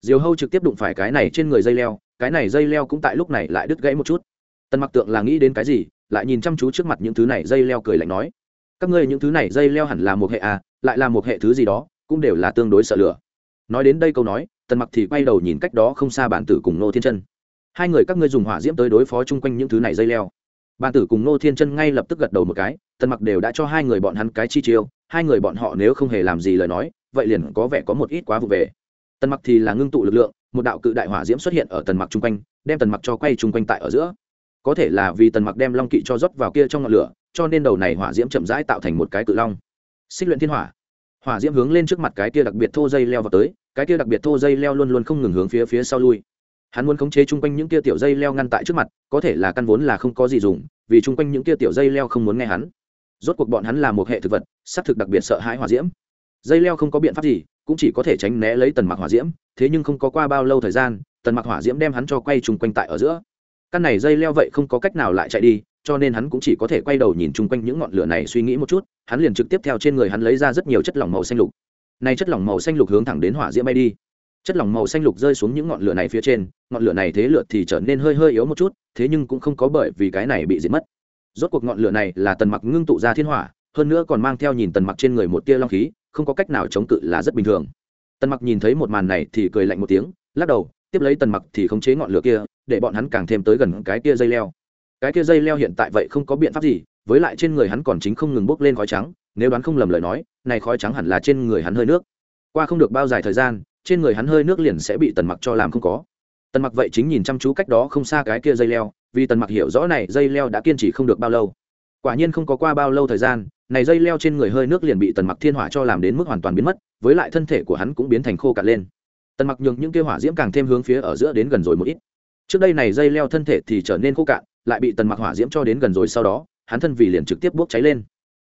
Diều hâu trực tiếp đụng phải cái này trên người dây leo, cái này dây leo cũng tại lúc này lại đứt gãy một chút. Tần mặc tượng là nghĩ đến cái gì, lại nhìn chăm chú trước mặt những thứ này, dây leo cười lạnh nói các ngươi những thứ này dây leo hẳn là một hệ à lại là một hệ thứ gì đó, cũng đều là tương đối sợ lửa. Nói đến đây câu nói, tần mặc thì quay đầu nhìn cách đó không xa bản tử cùng nô thiên chân. Hai người các ngươi dùng hỏa diễm tới đối phó chung quanh những thứ này dây leo. Bản tử cùng nô thiên chân ngay lập tức gật đầu một cái, tần mặc đều đã cho hai người bọn hắn cái chi chiêu, hai người bọn họ nếu không hề làm gì lời nói, vậy liền có vẻ có một ít quá vụ về. Tần mặc thì là ngưng tụ lực lượng, một đạo cự đại hỏa diễm xuất hiện ở tần mặc chung quanh, đem tần mặc cho quay chung quanh tại ở giữa có thể là vì tần mặc đem long kỵ cho rót vào kia trong ngọn lửa, cho nên đầu này hỏa diễm chậm rãi tạo thành một cái cự long. Xích luyện thiên hỏa. Hỏa diễm hướng lên trước mặt cái kia đặc biệt thô dây leo vào tới, cái kia đặc biệt thô dây leo luôn luôn không ngừng hướng phía phía sau lui. Hắn muốn khống chế chung quanh những kia tiểu dây leo ngăn tại trước mặt, có thể là căn vốn là không có gì dùng, vì chung quanh những kia tiểu dây leo không muốn nghe hắn. Rốt cuộc bọn hắn là một hệ thực vật, xác thực đặc biệt sợ hãi hỏa diễm. Dây leo không có biện pháp gì, cũng chỉ có thể tránh né lấy tần mặc hỏa diễm, thế nhưng không có qua bao lâu thời gian, tần mặc hỏa diễm đem hắn cho quay chung quanh tại ở giữa căn này dây leo vậy không có cách nào lại chạy đi, cho nên hắn cũng chỉ có thể quay đầu nhìn chung quanh những ngọn lửa này suy nghĩ một chút, hắn liền trực tiếp theo trên người hắn lấy ra rất nhiều chất lỏng màu xanh lục. Này chất lỏng màu xanh lục hướng thẳng đến hỏa diễm bay đi. Chất lỏng màu xanh lục rơi xuống những ngọn lửa này phía trên, ngọn lửa này thế lượt thì trở nên hơi hơi yếu một chút, thế nhưng cũng không có bởi vì cái này bị diệt mất. Rốt cuộc ngọn lửa này là tần mặc ngưng tụ ra thiên hỏa, hơn nữa còn mang theo nhìn tần mặc trên người một tia long khí, không có cách nào chống cự là rất bình thường. Tần mặc nhìn thấy một màn này thì cười lạnh một tiếng, lắc đầu, tiếp lấy tần mặc thì khống chế ngọn lửa kia để bọn hắn càng thêm tới gần cái kia dây leo. Cái kia dây leo hiện tại vậy không có biện pháp gì, với lại trên người hắn còn chính không ngừng bốc lên khói trắng, nếu đoán không lầm lời nói, này khói trắng hẳn là trên người hắn hơi nước. Qua không được bao dài thời gian, trên người hắn hơi nước liền sẽ bị tần mặc cho làm không có. Tần mặc vậy chính nhìn chăm chú cách đó không xa cái kia dây leo, vì tần mặc hiểu rõ này dây leo đã kiên trì không được bao lâu. Quả nhiên không có qua bao lâu thời gian, này dây leo trên người hơi nước liền bị tần mặc thiên hỏa cho làm đến mức hoàn toàn biến mất, với lại thân thể của hắn cũng biến thành khô cạn lên. Tần mặc nhường những kia hỏa diễm càng thêm hướng phía ở giữa đến gần rồi một ít trước đây này dây leo thân thể thì trở nên khô cạn, lại bị tần mặc hỏa diễm cho đến gần rồi sau đó, hắn thân vì liền trực tiếp bốc cháy lên.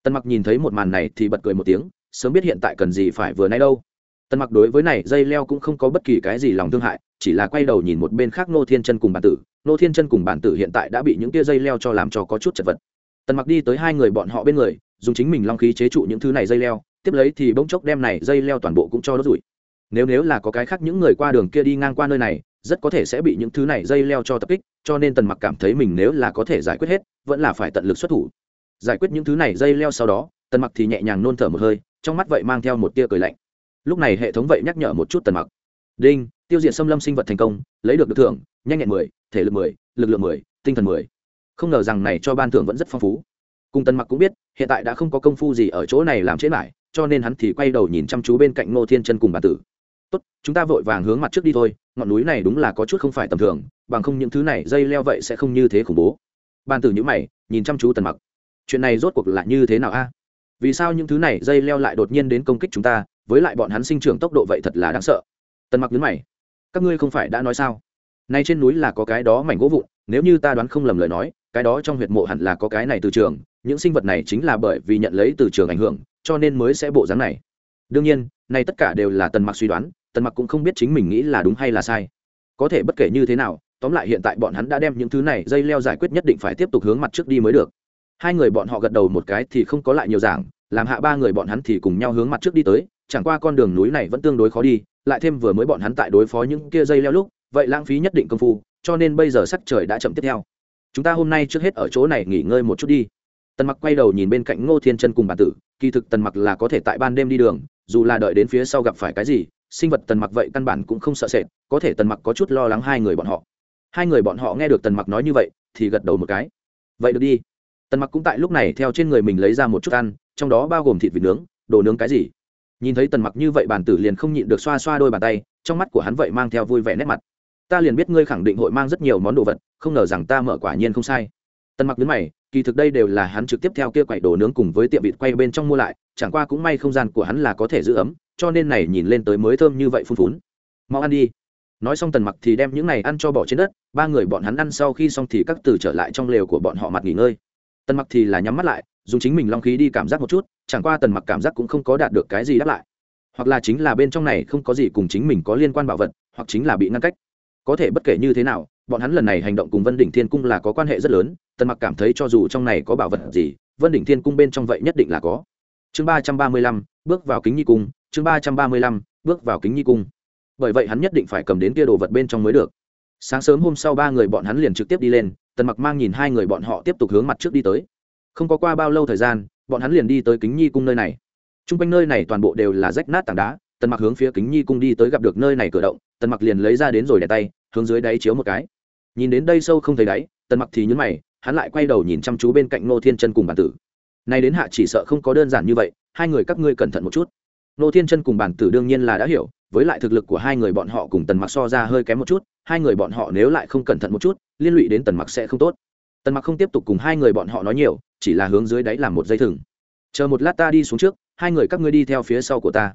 Tần mặc nhìn thấy một màn này thì bật cười một tiếng, sớm biết hiện tại cần gì phải vừa nay đâu. Tần mặc đối với này dây leo cũng không có bất kỳ cái gì lòng thương hại, chỉ là quay đầu nhìn một bên khác nô thiên chân cùng bản tử. Nô thiên chân cùng bản tử hiện tại đã bị những tia dây leo cho làm cho có chút chật vật. Tần mặc đi tới hai người bọn họ bên người, dùng chính mình long khí chế trụ những thứ này dây leo, tiếp lấy thì bỗng chốc đem này dây leo toàn bộ cũng cho đốt rủi. Nếu nếu là có cái khác những người qua đường kia đi ngang qua nơi này rất có thể sẽ bị những thứ này dây leo cho tập kích, cho nên tần mặc cảm thấy mình nếu là có thể giải quyết hết, vẫn là phải tận lực xuất thủ. Giải quyết những thứ này dây leo sau đó, tần mặc thì nhẹ nhàng nôn thở một hơi, trong mắt vậy mang theo một tia cười lạnh. Lúc này hệ thống vậy nhắc nhở một chút tần mặc. Đinh, tiêu diệt xâm lâm sinh vật thành công, lấy được được thưởng, nhanh nhẹn mười, thể lực mười, lực lượng mười, tinh thần mười. Không ngờ rằng này cho ban thưởng vẫn rất phong phú. Cùng tần mặc cũng biết, hiện tại đã không có công phu gì ở chỗ này làm chết lại cho nên hắn thì quay đầu nhìn chăm chú bên cạnh ngô thiên chân cùng bà tử tốt, chúng ta vội vàng hướng mặt trước đi thôi, ngọn núi này đúng là có chút không phải tầm thường, bằng không những thứ này dây leo vậy sẽ không như thế khủng bố. Ban tử nhữ mày, nhìn chăm chú tần mặc. Chuyện này rốt cuộc là như thế nào a? Vì sao những thứ này dây leo lại đột nhiên đến công kích chúng ta, với lại bọn hắn sinh trưởng tốc độ vậy thật là đáng sợ. Tần mặc nhớ mày. Các ngươi không phải đã nói sao? Nay trên núi là có cái đó mảnh gỗ vụn, nếu như ta đoán không lầm lời nói, cái đó trong huyệt mộ hẳn là có cái này từ trường, những sinh vật này chính là bởi vì nhận lấy từ trường ảnh hưởng, cho nên mới sẽ bộ dáng này. Đương nhiên, nay tất cả đều là tần mặc suy đoán tần mặc cũng không biết chính mình nghĩ là đúng hay là sai. Có thể bất kể như thế nào, tóm lại hiện tại bọn hắn đã đem những thứ này dây leo giải quyết nhất định phải tiếp tục hướng mặt trước đi mới được. Hai người bọn họ gật đầu một cái thì không có lại nhiều giảng, làm hạ ba người bọn hắn thì cùng nhau hướng mặt trước đi tới, chẳng qua con đường núi này vẫn tương đối khó đi, lại thêm vừa mới bọn hắn tại đối phó những kia dây leo lúc, vậy lãng phí nhất định công phu, cho nên bây giờ sắc trời đã chậm tiếp theo. Chúng ta hôm nay trước hết ở chỗ này nghỉ ngơi một chút đi. Tần mặc quay đầu nhìn bên cạnh ngô thiên chân cùng bà tử, kỳ thực tần mặc là có thể tại ban đêm đi đường, dù là đợi đến phía sau gặp phải cái gì sinh vật tần mặc vậy căn bản cũng không sợ sệt, có thể tần mặc có chút lo lắng hai người bọn họ. Hai người bọn họ nghe được tần mặc nói như vậy, thì gật đầu một cái. Vậy được đi. Tần mặc cũng tại lúc này theo trên người mình lấy ra một chút ăn, trong đó bao gồm thịt vịt nướng, đồ nướng cái gì. Nhìn thấy tần mặc như vậy bản tử liền không nhịn được xoa xoa đôi bàn tay, trong mắt của hắn vậy mang theo vui vẻ nét mặt. Ta liền biết ngươi khẳng định hội mang rất nhiều món đồ vật, không ngờ rằng ta mở quả nhiên không sai. Tần mặc đứng mày, kỳ thực đây đều là hắn trực tiếp theo kia quậy đồ nướng cùng với tiệm vịt quay bên trong mua lại, chẳng qua cũng may không gian của hắn là có thể giữ ấm cho nên này nhìn lên tới mới thơm như vậy phun phún. Mau ăn đi. Nói xong tần mặc thì đem những này ăn cho bỏ trên đất, ba người bọn hắn ăn sau khi xong thì các từ trở lại trong lều của bọn họ mặt nghỉ ngơi. Tần mặc thì là nhắm mắt lại, dùng chính mình long khí đi cảm giác một chút, chẳng qua tần mặc cảm giác cũng không có đạt được cái gì đáp lại. Hoặc là chính là bên trong này không có gì cùng chính mình có liên quan bảo vật, hoặc chính là bị ngăn cách. Có thể bất kể như thế nào, bọn hắn lần này hành động cùng vân đỉnh thiên cung là có quan hệ rất lớn, tần mặc cảm thấy cho dù trong này có bảo vật gì, vân đỉnh thiên cung bên trong vậy nhất định là có chương ba trăm ba mươi lăm, bước vào kính nhi cung, chương ba trăm ba mươi lăm, bước vào kính nhi cung. Bởi vậy hắn nhất định phải cầm đến kia đồ vật bên trong mới được. Sáng sớm hôm sau ba người bọn hắn liền trực tiếp đi lên, tần mặc mang nhìn hai người bọn họ tiếp tục hướng mặt trước đi tới. Không có qua bao lâu thời gian, bọn hắn liền đi tới kính nhi cung nơi này. T r u n g quanh nơi này toàn bộ đều là rách nát tảng đá, tần mặc hướng phía kính nhi cung đi tới gặp được nơi này cửa động, tần mặc liền lấy ra đến rồi để tay, hướng dưới đáy chiếu một cái. Nhìn đến đây sâu không thấy đáy, tần mặc thì nhấn mày, hắn lại quay đầu nhìn chăm chú bên cạnh nô thiên chân cùng bản tử nay đến hạ chỉ sợ không có đơn giản như vậy, hai người các ngươi cẩn thận một chút. Nô thiên chân cùng bản tử đương nhiên là đã hiểu, với lại thực lực của hai người bọn họ cùng tần mặc so ra hơi kém một chút, hai người bọn họ nếu lại không cẩn thận một chút, liên lụy đến tần mặc sẽ không tốt. Tần mặc không tiếp tục cùng hai người bọn họ nói nhiều, chỉ là hướng dưới đáy làm một dây thừng. Chờ một lát ta đi xuống trước, hai người các ngươi đi theo phía sau của ta.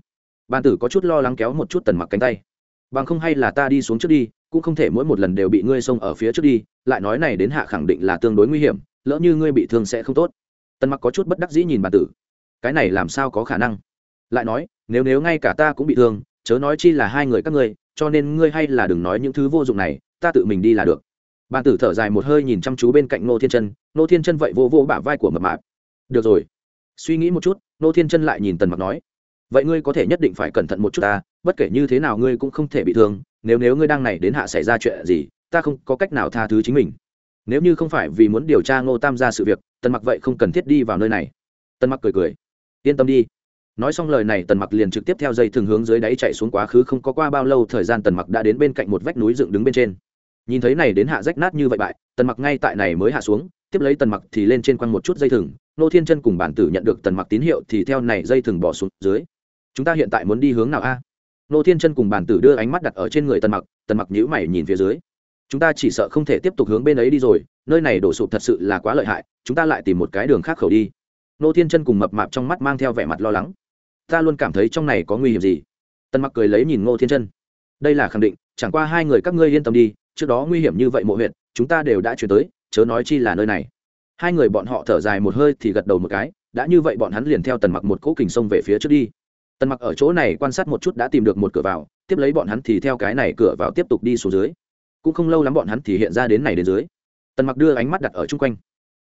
Bàn tử có chút lo lắng kéo một chút tần mặc cánh tay. Bằng không hay là ta đi xuống trước đi, cũng không thể mỗi một lần đều bị ngươi xông ở phía trước đi, lại nói này đến hạ khẳng định là tương đối nguy hiểm, lỡ như ngươi bị thương sẽ không tốt tần mặc có chút bất đắc dĩ nhìn bản tử. Cái này làm sao có khả năng? Lại nói, nếu nếu ngay cả ta cũng bị thương, chớ nói chi là hai người các ngươi, cho nên ngươi hay là đừng nói những thứ vô dụng này, ta tự mình đi là được. Bàn tử thở dài một hơi nhìn chăm chú bên cạnh nô thiên chân nô thiên chân vậy vô vô bả vai của mập mạp. Được rồi. Suy nghĩ một chút nô thiên chân lại nhìn tần mặc nói, vậy ngươi có thể nhất định phải cẩn thận một chút ta, bất kể như thế nào ngươi cũng không thể bị thương, nếu nếu ngươi đang này đến hạ xảy ra chuyện gì, ta không có cách nào tha thứ chính mình nếu như không phải vì muốn điều tra ngô tam ra sự việc, tần mặc vậy không cần thiết đi vào nơi này. Tần mặc cười cười. Yên tâm đi. Nói xong lời này, tần mặc liền trực tiếp theo dây thường hướng dưới đáy chạy xuống quá khứ không có qua bao lâu, thời gian tần mặc đã đến bên cạnh một vách núi dựng đứng bên trên. Nhìn thấy này đến hạ rách nát như vậy bại, tần mặc ngay tại này mới hạ xuống, tiếp lấy tần mặc thì lên trên quăng một chút dây thừng. Nô thiên chân cùng bản tử nhận được tần mặc tín hiệu thì theo này dây thừng bỏ xuống dưới. Chúng ta hiện tại muốn đi hướng nào a? Nô thiên chân cùng bản tử đưa ánh mắt đặt ở trên người tần mặc tần mặc nhíu mày nhìn phía dưới chúng ta chỉ sợ không thể tiếp tục hướng bên ấy đi rồi, nơi này đổ sụp thật sự là quá lợi hại, chúng ta lại tìm một cái đường khác khẩu đi. Nô thiên chân cùng mập mạp trong mắt mang theo vẻ mặt lo lắng. Ta luôn cảm thấy trong này có nguy hiểm gì? Tần mặc cười lấy nhìn ngô thiên chân. Đây là khẳng định, chẳng qua hai người các ngươi yên tâm đi, trước đó nguy hiểm như vậy mộ huyện chúng ta đều đã chuyển tới, chớ nói chi là nơi này. Hai người bọn họ thở dài một hơi thì gật đầu một cái, đã như vậy bọn hắn liền theo tần mặc một cỗ kình sông về phía trước đi. Tần mặc ở chỗ này quan sát một chút đã tìm được một cửa vào, tiếp lấy bọn hắn thì theo cái này cửa vào tiếp tục đi xuống dưới cũng không lâu lắm bọn hắn thì hiện ra đến này đến dưới. Tần mặc đưa ánh mắt đặt ở chung quanh.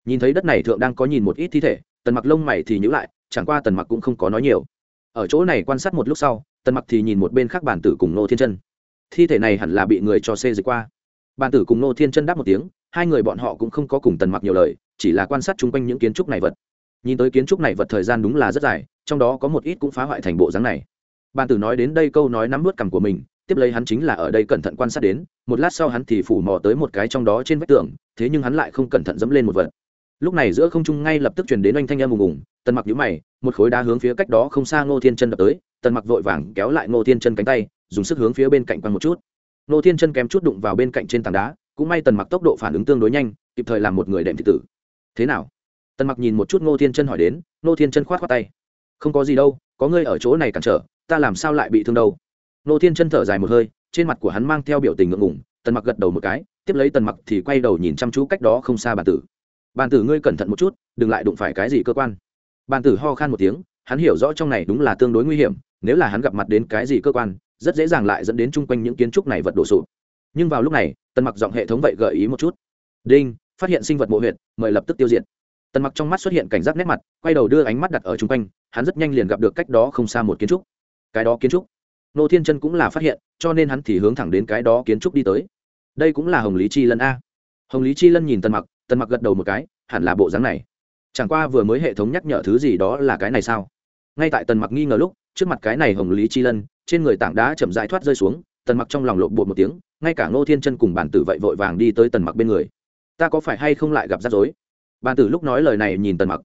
Nhìn thấy đất này thượng đang có nhìn một ít thi thể, tần mặc lông mày thì nhữ lại, chẳng qua tần mặc cũng không có nói nhiều. Ở chỗ này quan sát một lúc sau, tần mặc thì nhìn một bên khác bản tử cùng nô thiên chân. Thi thể này hẳn là bị người cho xê dịch qua. Bản tử cùng nô thiên chân đáp một tiếng, hai người bọn họ cũng không có cùng tần mặc nhiều lời, chỉ là quan sát chung quanh những kiến trúc này vật. Nhìn tới kiến trúc này vật thời gian đúng là rất dài, trong đó có một ít cũng phá hoại thành bộ dáng này. Bản tử nói đến đây câu nói nắm vớt cằm của mình tiếp lấy hắn chính là ở đây cẩn thận quan sát đến, một lát sau hắn thì phủ mò tới một cái trong đó trên vách tường, thế nhưng hắn lại không cẩn thận dẫm lên một vật. Lúc này giữa không trung ngay lập tức chuyển đến oanh thanh âm ùng ùng, tần mặc nhũ mày, một khối đá hướng phía cách đó không xa ngô thiên chân đập tới, tần mặc vội vàng kéo lại ngô thiên chân cánh tay, dùng sức hướng phía bên cạnh quăng một chút. Ngô thiên chân kém chút đụng vào bên cạnh trên tảng đá, cũng may tần mặc tốc độ phản ứng tương đối nhanh, kịp thời làm một người đệm thị tử. Thế nào? Tần mặc nhìn một chút ngô thiên chân hỏi đến, ngô thiên chân khoát khoát tay. Không có gì đâu, có ngươi ở chỗ này cản trở, ta làm sao lại bị thương đâu? Nô thiên chân thở dài một hơi, trên mặt của hắn mang theo biểu tình ngượng ngùng, tần mặc gật đầu một cái, tiếp lấy tần mặc thì quay đầu nhìn chăm chú cách đó không xa bản tử. Bàn tử ngươi cẩn thận một chút, đừng lại đụng phải cái gì cơ quan. Bàn tử ho khan một tiếng, hắn hiểu rõ trong này đúng là tương đối nguy hiểm, nếu là hắn gặp mặt đến cái gì cơ quan, rất dễ dàng lại dẫn đến chung quanh những kiến trúc này vật đổ sụp. Nhưng vào lúc này, tần mặc giọng hệ thống vậy gợi ý một chút. Đinh, phát hiện sinh vật mộ huyệt, mời lập tức tiêu diệt. Tần mặc trong mắt xuất hiện cảnh giác nét mặt, quay đầu đưa ánh mắt đặt ở chung quanh, hắn rất nhanh liền gặp được cách đó không xa một kiến trúc. Cái đó kiến trúc? Nô thiên chân cũng là phát hiện, cho nên hắn thì hướng thẳng đến cái đó kiến trúc đi tới. Đây cũng là hồng lý chi lân a. Hồng lý chi lân nhìn tần mặc tần mặc gật đầu một cái, hẳn là bộ dáng này. Chẳng qua vừa mới hệ thống nhắc nhở thứ gì đó là cái này sao? Ngay tại tần mặc nghi ngờ lúc, trước mặt cái này hồng lý chi lân, trên người tảng đá chậm rãi thoát rơi xuống, tần mặc trong lòng lộn bột một tiếng, ngay cả ngô thiên chân cùng bản tử vậy vội vàng đi tới tần mặc bên người. Ta có phải hay không lại gặp rắc rối? Bản tử lúc nói lời này nhìn tần mặc.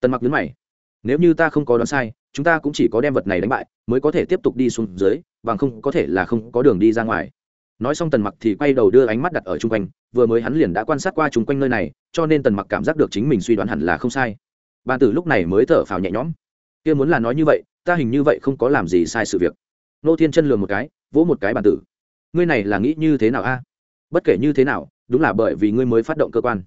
Tần mặc nhấn mày. Nếu như ta không có đoán sai chúng ta cũng chỉ có đem vật này đánh bại, mới có thể tiếp tục đi xuống dưới, bằng không có thể là không có đường đi ra ngoài. Nói xong tần mặc thì quay đầu đưa ánh mắt đặt ở chung quanh, vừa mới hắn liền đã quan sát qua chung quanh nơi này, cho nên tần mặc cảm giác được chính mình suy đoán hẳn là không sai. Bàn tử lúc này mới thở phào nhẹ nhõm. Kia muốn là nói như vậy, ta hình như vậy không có làm gì sai sự việc. Nô thiên chân lường một cái, vỗ một cái bàn tử. Ngươi này là nghĩ như thế nào a? Bất kể như thế nào, đúng là bởi vì ngươi mới phát động cơ quan.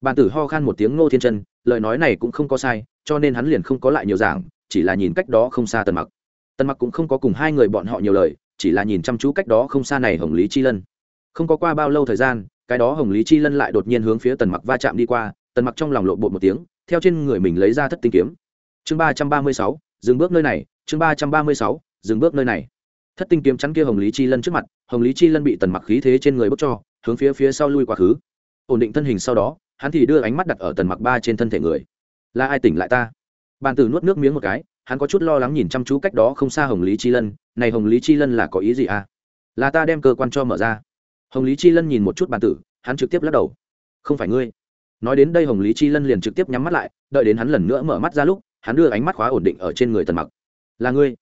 Bàn tử ho khan một tiếng ngô thiên chân, lời nói này cũng không có sai, cho nên hắn liền không có lại nhiều giảng chỉ là nhìn cách đó không xa tần mặc. Tần mặc cũng không có cùng hai người bọn họ nhiều lời, chỉ là nhìn chăm chú cách đó không xa này hồng lý chi lân. Không có qua bao lâu thời gian, cái đó hồng lý chi lân lại đột nhiên hướng phía tần mặc va chạm đi qua, tần mặc trong lòng lộn bộ một tiếng, theo trên người mình lấy ra thất tinh kiếm. Chương ba trăm ba mươi sáu, dừng bước nơi này, chương ba trăm ba mươi sáu, dừng bước nơi này. Thất tinh kiếm chắn kia hồng lý chi lân trước mặt, hồng lý chi lân bị tần mặc khí thế trên người bốc cho, hướng phía phía sau lui quá khứ. Ổn định thân hình sau đó, hắn thì đưa ánh mắt đặt ở tần mặc ba trên thân thể người. Là ai tỉnh lại ta? Bàn tử nuốt nước miếng một cái, hắn có chút lo lắng nhìn chăm chú cách đó không xa hồng lý chi lân, này hồng lý chi lân là có ý gì à? Là ta đem cơ quan cho mở ra. Hồng lý chi lân nhìn một chút bàn tử, hắn trực tiếp lắc đầu. Không phải ngươi. Nói đến đây hồng lý chi lân liền trực tiếp nhắm mắt lại, đợi đến hắn lần nữa mở mắt ra lúc, hắn đưa ánh mắt khóa ổn định ở trên người tần mặc. Là ngươi.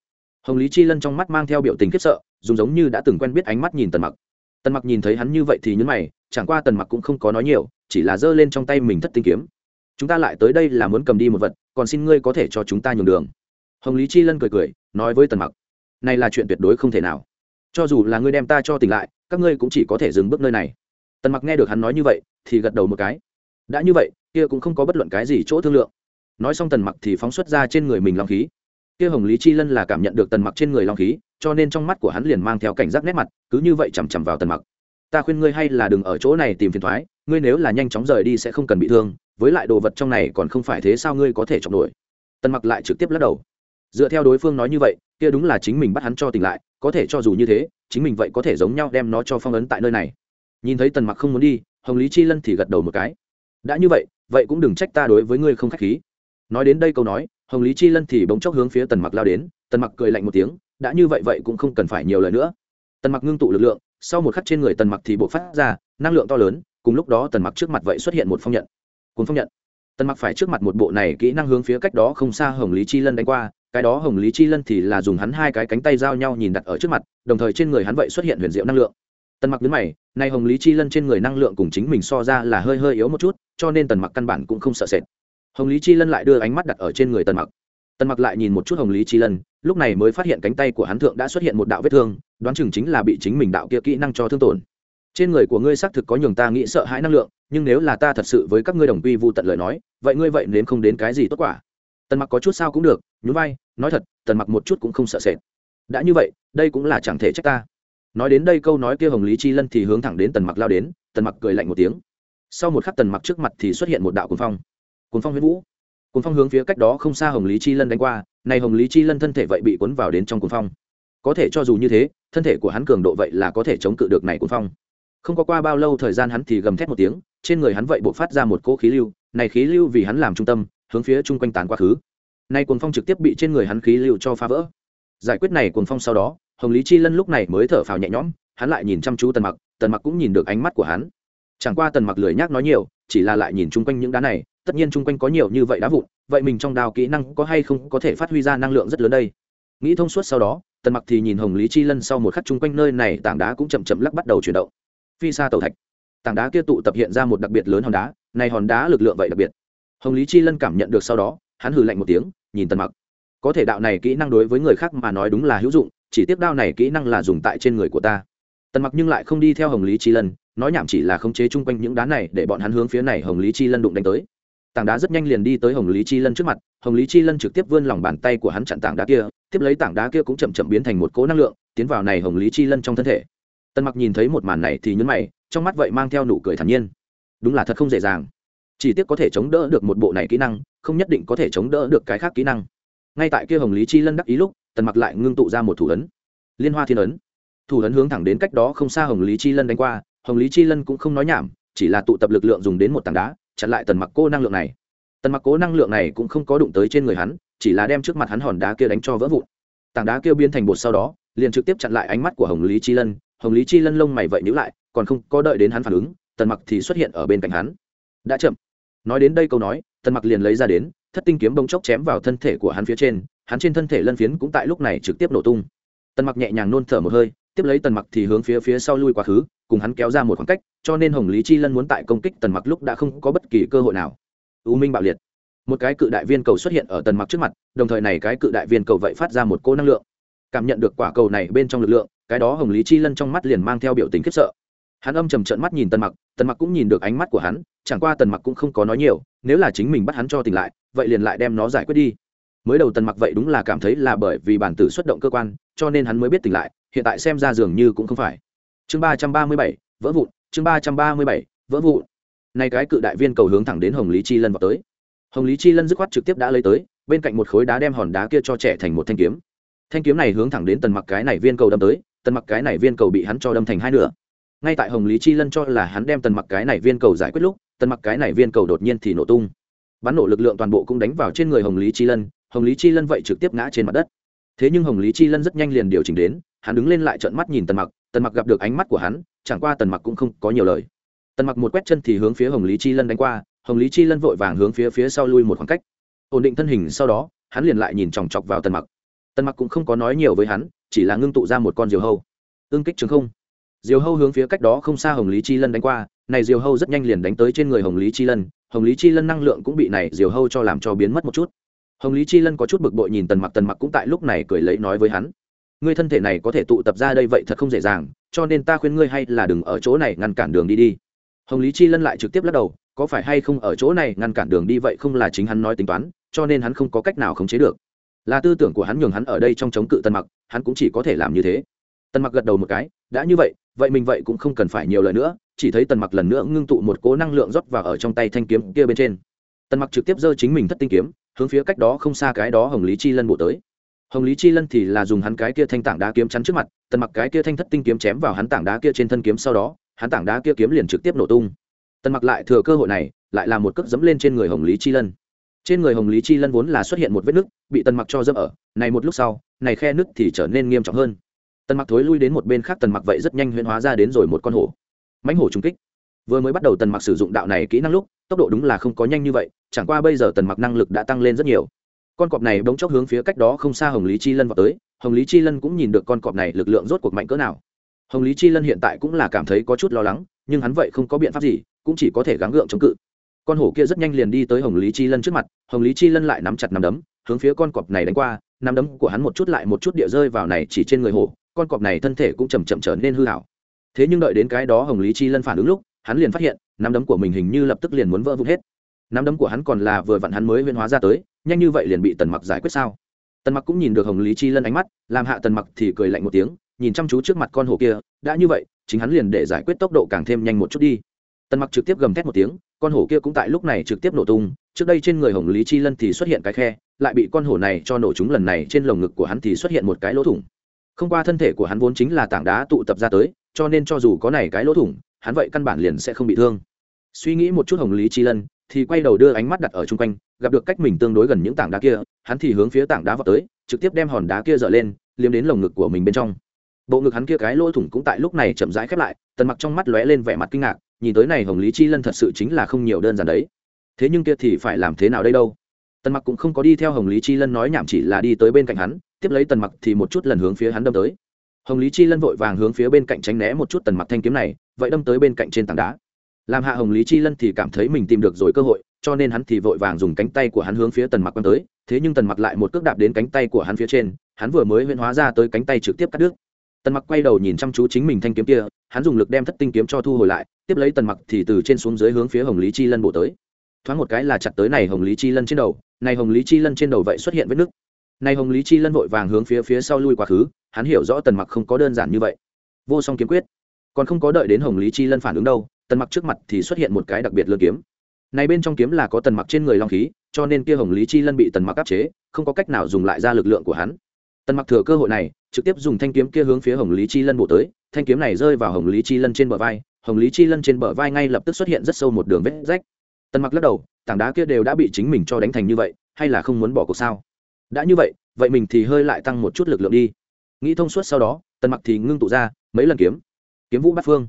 Hồng lý chi lân trong mắt mang theo biểu tình khiếp sợ, dùng giống như đã từng quen biết ánh mắt nhìn tần mặc. Tần mặc nhìn thấy hắn như vậy thì nhấn mày, chẳng qua tần mặc cũng không có nói nhiều, chỉ là giơ lên trong tay mình thất tinh kiếm. Chúng ta lại tới đây là muốn cầm đi một vật còn xin ngươi có thể cho chúng ta nhường đường. Hồng lý chi lân cười cười, nói với tần mặc, này là chuyện tuyệt đối không thể nào. Cho dù là ngươi đem ta cho tỉnh lại, các ngươi cũng chỉ có thể dừng bước nơi này. Tần mặc nghe được hắn nói như vậy, thì gật đầu một cái. Đã như vậy, kia cũng không có bất luận cái gì chỗ thương lượng. Nói xong tần mặc thì phóng xuất ra trên người mình long khí. Kia hồng lý chi lân là cảm nhận được tần mặc trên người long khí, cho nên trong mắt của hắn liền mang theo cảnh giác nét mặt, cứ như vậy chằm chằm vào tần mặc. Ta khuyên ngươi hay là đừng ở chỗ này tìm phiền thoái, ngươi nếu là nhanh chóng rời đi sẽ không cần bị thương với lại đồ vật trong này còn không phải thế sao ngươi có thể chọc nổi? Tần mặc lại trực tiếp lắc đầu. Dựa theo đối phương nói như vậy, kia đúng là chính mình bắt hắn cho tỉnh lại, có thể cho dù như thế, chính mình vậy có thể giống nhau đem nó cho phong ấn tại nơi này. Nhìn thấy tần mặc không muốn đi, hồng lý chi lân thì gật đầu một cái. Đã như vậy vậy cũng đừng trách ta đối với ngươi không k h á c h khí. Nói đến đây câu nói, hồng lý chi lân thì bỗng chốc hướng phía tần mặc lao đến, tần mặc cười lạnh một tiếng, đã như vậy vậy cũng không cần phải nhiều lời nữa. Tần mặc ngưng tụ lực lượng, sau một khắc trên người tần mặc thì bộ phát ra, năng lượng to lớn, cùng lúc đó tần mặc trước mặt vậy xuất hiện một phong nhận cuốn phong nhận. Tần mặc phải trước mặt một bộ này kỹ năng hướng phía cách đó không xa hồng lý chi lân đánh qua, cái đó hồng lý chi lân thì là dùng hắn hai cái cánh tay giao nhau nhìn đặt ở trước mặt, đồng thời trên người hắn vậy xuất hiện huyền diệu năng lượng. Tần mặc đứng mày, nay hồng lý chi lân trên người năng lượng cùng chính mình so ra là hơi hơi yếu một chút, cho nên tần mặc căn bản cũng không sợ sệt. Hồng lý chi lân lại đưa ánh mắt đặt ở trên người tần mặc. Tần mặc lại nhìn một chút hồng lý chi lân, lúc này mới phát hiện cánh tay của hắn thượng đã xuất hiện một đạo vết thương, đoán chừng chính là bị chính mình đạo kia kỹ năng cho thương tổn trên người của ngươi xác thực có nhường ta nghĩ sợ hãi năng lượng, nhưng nếu là ta thật sự với các ngươi đồng quy vu tận lời nói, vậy ngươi vậy nếm không đến cái gì tốt quả. Tần mặc có chút sao cũng được, nhún vai, nói thật, tần mặc một chút cũng không sợ sệt. Đã như vậy, đây cũng là chẳng thể trách ta. Nói đến đây câu nói kia hồng lý chi lân thì hướng thẳng đến tần mặc lao đến, tần mặc cười lạnh một tiếng. Sau một khắc tần mặc trước mặt thì xuất hiện một đạo cuồng phong. Cuồng phong huyết vũ. Cuồng phong hướng phía cách đó không xa hồng lý chi lân đánh qua, này hồng lý chi lân thân thể vậy bị cuốn vào đến trong cuồng phong. Có thể cho dù như thế, thân thể của hắn cường độ vậy là có thể chống cự được này cuồng phong không có qua bao lâu thời gian hắn thì gầm thét một tiếng, trên người hắn vậy bộ phát ra một cỗ khí lưu, này khí lưu vì hắn làm trung tâm, hướng phía chung quanh tàn quá khứ. Nay cuồng phong trực tiếp bị trên người hắn khí lưu cho phá vỡ. Giải quyết này cuồng phong sau đó, hồng lý chi lân lúc này mới thở phào nhẹ nhõm, hắn lại nhìn chăm chú tần mặc tần mặc cũng nhìn được ánh mắt của hắn. Chẳng qua tần mặc lười nhác nói nhiều, chỉ là lại nhìn chung quanh những đá này, tất nhiên chung quanh có nhiều như vậy đá vụn, vậy mình trong đào kỹ năng có hay không có thể phát huy ra năng lượng rất lớn đây? Nghĩ thông suốt sau đó, tần mặc thì nhìn hồng lý chi lân sau một khắc chung quanh nơi này, tảng đá cũng chậm chậm lắc bắt đầu chuyển động phi xa tàu thạch. Tảng đá kia tụ tập hiện ra một đặc biệt lớn hòn đá, này hòn đá lực lượng vậy đặc biệt. Hồng lý chi lân cảm nhận được sau đó, hắn hừ lạnh một tiếng, nhìn tần mặc. Có thể đạo này kỹ năng đối với người khác mà nói đúng là hữu dụng, chỉ tiếp đao này kỹ năng là dùng tại trên người của ta. Tần mặc nhưng lại không đi theo hồng lý chi lân, nói nhảm chỉ là khống chế chung quanh những đá này để bọn hắn hướng phía này hồng lý chi lân đụng đánh tới. Tảng đá rất nhanh liền đi tới hồng lý chi lân trước mặt, hồng lý chi lân trực tiếp vươn lòng bàn tay của hắn chặn tảng đá kia, tiếp lấy tảng đá kia cũng chậm chậm biến thành một cỗ năng lượng, tiến vào này hồng lý chi lân trong thân thể tần mặc nhìn thấy một màn này thì nhấn mày, trong mắt vậy mang theo nụ cười thản nhiên. Đúng là thật không dễ dàng. Chỉ tiếc có thể chống đỡ được một bộ này kỹ năng, không nhất định có thể chống đỡ được cái khác kỹ năng. Ngay tại kia hồng lý chi lân đắc ý lúc, tần mặc lại ngưng tụ ra một thủ ấn. Liên hoa thiên ấn. Thủ ấn hướng thẳng đến cách đó không xa hồng lý chi lân đánh qua, hồng lý chi lân cũng không nói nhảm, chỉ là tụ tập lực lượng dùng đến một tảng đá, chặn lại tần mặc cô năng lượng này. Tần mặc cố năng lượng này cũng không có đụng tới trên người hắn, chỉ là đem trước mặt hắn hòn đá kia đánh cho vỡ vụn. Tảng đá kia biến thành bột sau đó, liền trực tiếp chặn lại ánh mắt của hồng lý chi lân hồng lý chi lân lông mày vậy nhữ lại, còn không có đợi đến hắn phản ứng, tần mặc thì xuất hiện ở bên cạnh hắn. Đã chậm. Nói đến đây câu nói, tần mặc liền lấy ra đến, thất tinh kiếm bông chốc chém vào thân thể của hắn phía trên, hắn trên thân thể lân phiến cũng tại lúc này trực tiếp nổ tung. Tần mặc nhẹ nhàng nôn thở một hơi, tiếp lấy tần mặc thì hướng phía phía sau lui quá khứ, cùng hắn kéo ra một khoảng cách, cho nên hồng lý chi lân muốn tại công kích tần mặc lúc đã không có bất kỳ cơ hội nào. U minh bạo liệt. Một cái cự đại viên cầu xuất hiện ở tần mặc trước mặt, đồng thời này cái cự đại viên cầu vậy phát ra một cô năng lượng cảm nhận được quả cầu này bên trong lực lượng, cái đó hồng lý chi lân trong mắt liền mang theo biểu tình khiếp sợ. Hắn âm trầm trợn mắt nhìn tần mặc tần mặc cũng nhìn được ánh mắt của hắn, chẳng qua tần mặc cũng không có nói nhiều, nếu là chính mình bắt hắn cho tỉnh lại, vậy liền lại đem nó giải quyết đi. Mới đầu tần mặc vậy đúng là cảm thấy là bởi vì bản tử xuất động cơ quan, cho nên hắn mới biết tỉnh lại, hiện tại xem ra dường như cũng không phải. Chương ba trăm ba mươi bảy, vỡ vụn, chương ba trăm ba mươi bảy, vỡ vụn. Nay cái cự đại viên cầu hướng thẳng đến hồng lý chi lân vào tới. Hồng lý chi lân dứt khoát trực tiếp đã lấy tới, bên cạnh một khối đá đem hòn đá kia cho trẻ thành một thanh kiếm thanh kiếm này hướng thẳng đến tần mặc cái này viên cầu đâm tới, tần mặc cái này viên cầu bị hắn cho đâm thành hai nửa. Ngay tại hồng lý chi lân cho là hắn đem tần mặc cái này viên cầu giải quyết lúc, tần mặc cái này viên cầu đột nhiên thì nổ tung. Bắn nổ lực lượng toàn bộ cũng đánh vào trên người hồng lý chi lân, hồng lý chi lân vậy trực tiếp ngã trên mặt đất. Thế nhưng hồng lý chi lân rất nhanh liền điều chỉnh đến, hắn đứng lên lại trợn mắt nhìn tần mặc tần mặc gặp được ánh mắt của hắn, chẳng qua tần mặc cũng không có nhiều lời. Tần mặc một quét chân thì hướng phía hồng lý chi lân đánh qua, hồng lý chi lân vội vàng hướng phía phía sau lui một khoảng cách. Ổn định thân hình sau đó, hắn liền lại nhìn chòng chọc vào tần mặc tần mặc cũng không có nói nhiều với hắn, chỉ là ngưng tụ ra một con diều hâu. Ương kích trường không. Diều hâu hướng phía cách đó không xa hồng lý chi lân đánh qua, này diều hâu rất nhanh liền đánh tới trên người hồng lý chi lân, hồng lý chi lân năng lượng cũng bị này diều hâu cho làm cho biến mất một chút. Hồng lý chi lân có chút bực bội nhìn tần mặc tần mặc cũng tại lúc này cười lấy nói với hắn. Ngươi thân thể này có thể tụ tập ra đây vậy thật không dễ dàng, cho nên ta khuyên ngươi hay là đừng ở chỗ này ngăn cản đường đi đi. Hồng lý chi lân lại trực tiếp lắc đầu, có phải hay không ở chỗ này ngăn cản đường đi vậy không là chính hắn nói tính toán, cho nên hắn không có cách nào khống chế được là tư tưởng của hắn nhường hắn ở đây trong chống cự tân mặc, hắn cũng chỉ có thể làm như thế. Tân mặc gật đầu một cái, đã như vậy vậy mình vậy cũng không cần phải nhiều lời nữa, chỉ thấy tần mặc lần nữa ngưng tụ một cố năng lượng rót vào ở trong tay thanh kiếm kia bên trên. Tần mặc trực tiếp giơ chính mình thất tinh kiếm, hướng phía cách đó không xa cái đó hồng lý chi lân bộ tới. Hồng lý chi lân thì là dùng hắn cái kia thanh tảng đá kiếm chắn trước mặt, tần mặc cái kia thanh thất tinh kiếm chém vào hắn tảng đá kia trên thân kiếm sau đó, hắn tảng đá kia kiếm liền trực tiếp nổ tung. Tần mặc lại thừa cơ hội này, lại là một cước dẫm lên trên người hồng lý chi lân trên người hồng lý chi lân vốn là xuất hiện một vết nứt, bị tần mặc cho dâm ở. Này một lúc sau, này khe nứt thì trở nên nghiêm trọng hơn. Tần mặc thối lui đến một bên khác, tần mặc vậy rất nhanh huyễn hóa ra đến rồi một con hổ. Mãnh hổ trung kích. Vừa mới bắt đầu tần mặc sử dụng đạo này kỹ năng lúc, tốc độ đúng là không có nhanh như vậy, chẳng qua bây giờ tần mặc năng lực đã tăng lên rất nhiều. Con cọp này bỗng chốc hướng phía cách đó không xa hồng lý chi lân vào tới, hồng lý chi lân cũng nhìn được con cọp này lực lượng rốt cuộc mạnh cỡ nào. Hồng lý chi lân hiện tại cũng là cảm thấy có chút lo lắng, nhưng hắn vậy không có biện pháp gì, cũng chỉ có thể gắng gượng chống cự con hổ kia rất nhanh liền đi tới hồng lý chi lân trước mặt, hồng lý chi lân lại nắm chặt nắm đấm, hướng phía con cọp này đánh qua, nắm đấm của hắn một chút lại một chút địa rơi vào này chỉ trên người hổ, con cọp này thân thể cũng chầm chậm trở nên hư hảo thế nhưng đợi đến cái đó hồng lý chi lân phản ứng lúc, hắn liền phát hiện, nắm đấm của mình hình như lập tức liền muốn vỡ vụn hết. Nắm đấm của hắn còn là vừa vặn hắn mới huyên hóa ra tới, nhanh như vậy liền bị tần mặc giải quyết sao? Tần mặc cũng nhìn được hồng lý chi lân ánh mắt, làm hạ tần mặc thì cười lạnh một tiếng, nhìn chăm chú trước mặt con hổ kia, đã như vậy, chính hắn liền để giải quyết tốc độ càng thêm nhanh một chút đi. Tần mặc trực tiếp gầm thét một tiếng con hổ kia cũng tại lúc này trực tiếp nổ tung, trước đây trên người hồng lý chi lân thì xuất hiện cái khe, lại bị con hổ này cho nổ chúng lần này trên lồng ngực của hắn thì xuất hiện một cái lỗ thủng. Không qua thân thể của hắn vốn chính là tảng đá tụ tập ra tới, cho nên cho dù có này cái lỗ thủng, hắn vậy căn bản liền sẽ không bị thương. Suy nghĩ một chút hồng lý chi lân, thì quay đầu đưa ánh mắt đặt ở chung quanh, gặp được cách mình tương đối gần những tảng đá kia, hắn thì hướng phía tảng đá vào tới, trực tiếp đem hòn đá kia dở lên, liếm đến lồng ngực của mình bên trong. Bộ ngực hắn kia cái lỗ thủng cũng tại lúc này chậm rãi khép lại, tần mặc trong mắt lóe lên vẻ mặt kinh ngạc nhìn tới này hồng lý chi lân thật sự chính là không nhiều đơn giản đấy. Thế nhưng kia thì phải làm thế nào đây đâu? Tần mặc cũng không có đi theo hồng lý chi lân nói nhảm chỉ là đi tới bên cạnh hắn, tiếp lấy tần mặc thì một chút lần hướng phía hắn đâm tới. Hồng lý chi lân vội vàng hướng phía bên cạnh tránh né một chút tần mặc thanh kiếm này, vậy đâm tới bên cạnh trên tảng đá. Làm hạ hồng lý chi lân thì cảm thấy mình tìm được rồi cơ hội, cho nên hắn thì vội vàng dùng cánh tay của hắn hướng phía tần mặc quăng tới, thế nhưng tần mặc lại một cước đạp đến cánh tay của hắn phía trên, hắn vừa mới huyễn hóa ra tới cánh tay trực tiếp cắt đứt. Tần mặc quay đầu nhìn chăm chú chính mình thanh kiếm kia hắn dùng lực đem thất tinh kiếm cho thu hồi lại, tiếp lấy tần mặc thì từ trên xuống dưới hướng phía hồng lý chi lân bổ tới. Thoáng một cái là chặt tới này hồng lý chi lân trên đầu, này hồng lý chi lân trên đầu vậy xuất hiện vết nứt. Này hồng lý chi lân vội vàng hướng phía phía sau lui quá khứ, hắn hiểu rõ tần mặc không có đơn giản như vậy. Vô song kiếm quyết. Còn không có đợi đến hồng lý chi lân phản ứng đâu, tần mặc trước mặt thì xuất hiện một cái đặc biệt lơ kiếm. Này bên trong kiếm là có tần mặc trên người long khí, cho nên kia hồng lý chi lân bị tần mặc áp chế, không có cách nào dùng lại ra lực lượng của hắn. Tần mặc thừa cơ hội này trực tiếp dùng thanh kiếm kia hướng phía hồng lý chi lân bổ tới. Thanh kiếm này rơi vào hồng lý chi lân trên bờ vai. Hồng lý chi lân trên bờ vai ngay lập tức xuất hiện rất sâu một đường vết rách. Tần mặc lắc đầu, tảng đá kia đều đã bị chính mình cho đánh thành như vậy, hay là không muốn bỏ cuộc sao? Đã như vậy vậy mình thì hơi lại tăng một chút lực lượng đi. Nghĩ thông suốt sau đó, tần mặc thì ngưng tụ ra mấy lần kiếm. Kiếm vũ bát phương.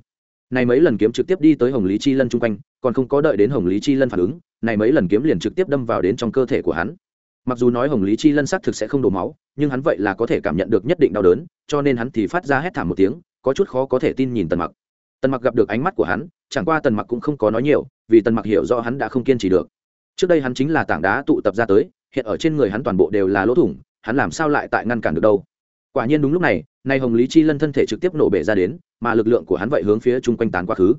Này mấy lần kiếm trực tiếp đi tới hồng lý chi lân chung quanh, còn không có đợi đến hồng lý chi lân phản ứng, này mấy lần kiếm liền trực tiếp đâm vào đến trong cơ thể của hắn. Mặc dù nói hồng lý chi lân xác thực sẽ không đổ máu nhưng hắn vậy là có thể cảm nhận được nhất định đau đớn, cho nên hắn thì phát ra hét thảm một tiếng, có chút khó có thể tin nhìn tần mặc. Tần mặc gặp được ánh mắt của hắn, chẳng qua tần mặc cũng không có nói nhiều, vì tần mặc hiểu rõ hắn đã không kiên trì được. Trước đây hắn chính là tảng đá tụ tập ra tới, hiện ở trên người hắn toàn bộ đều là lỗ thủng, hắn làm sao lại tại ngăn cản được đâu? Quả nhiên đúng lúc này, nay hồng lý chi lân thân thể trực tiếp nổ bể ra đến, mà lực lượng của hắn vậy hướng phía chung quanh tán quá khứ.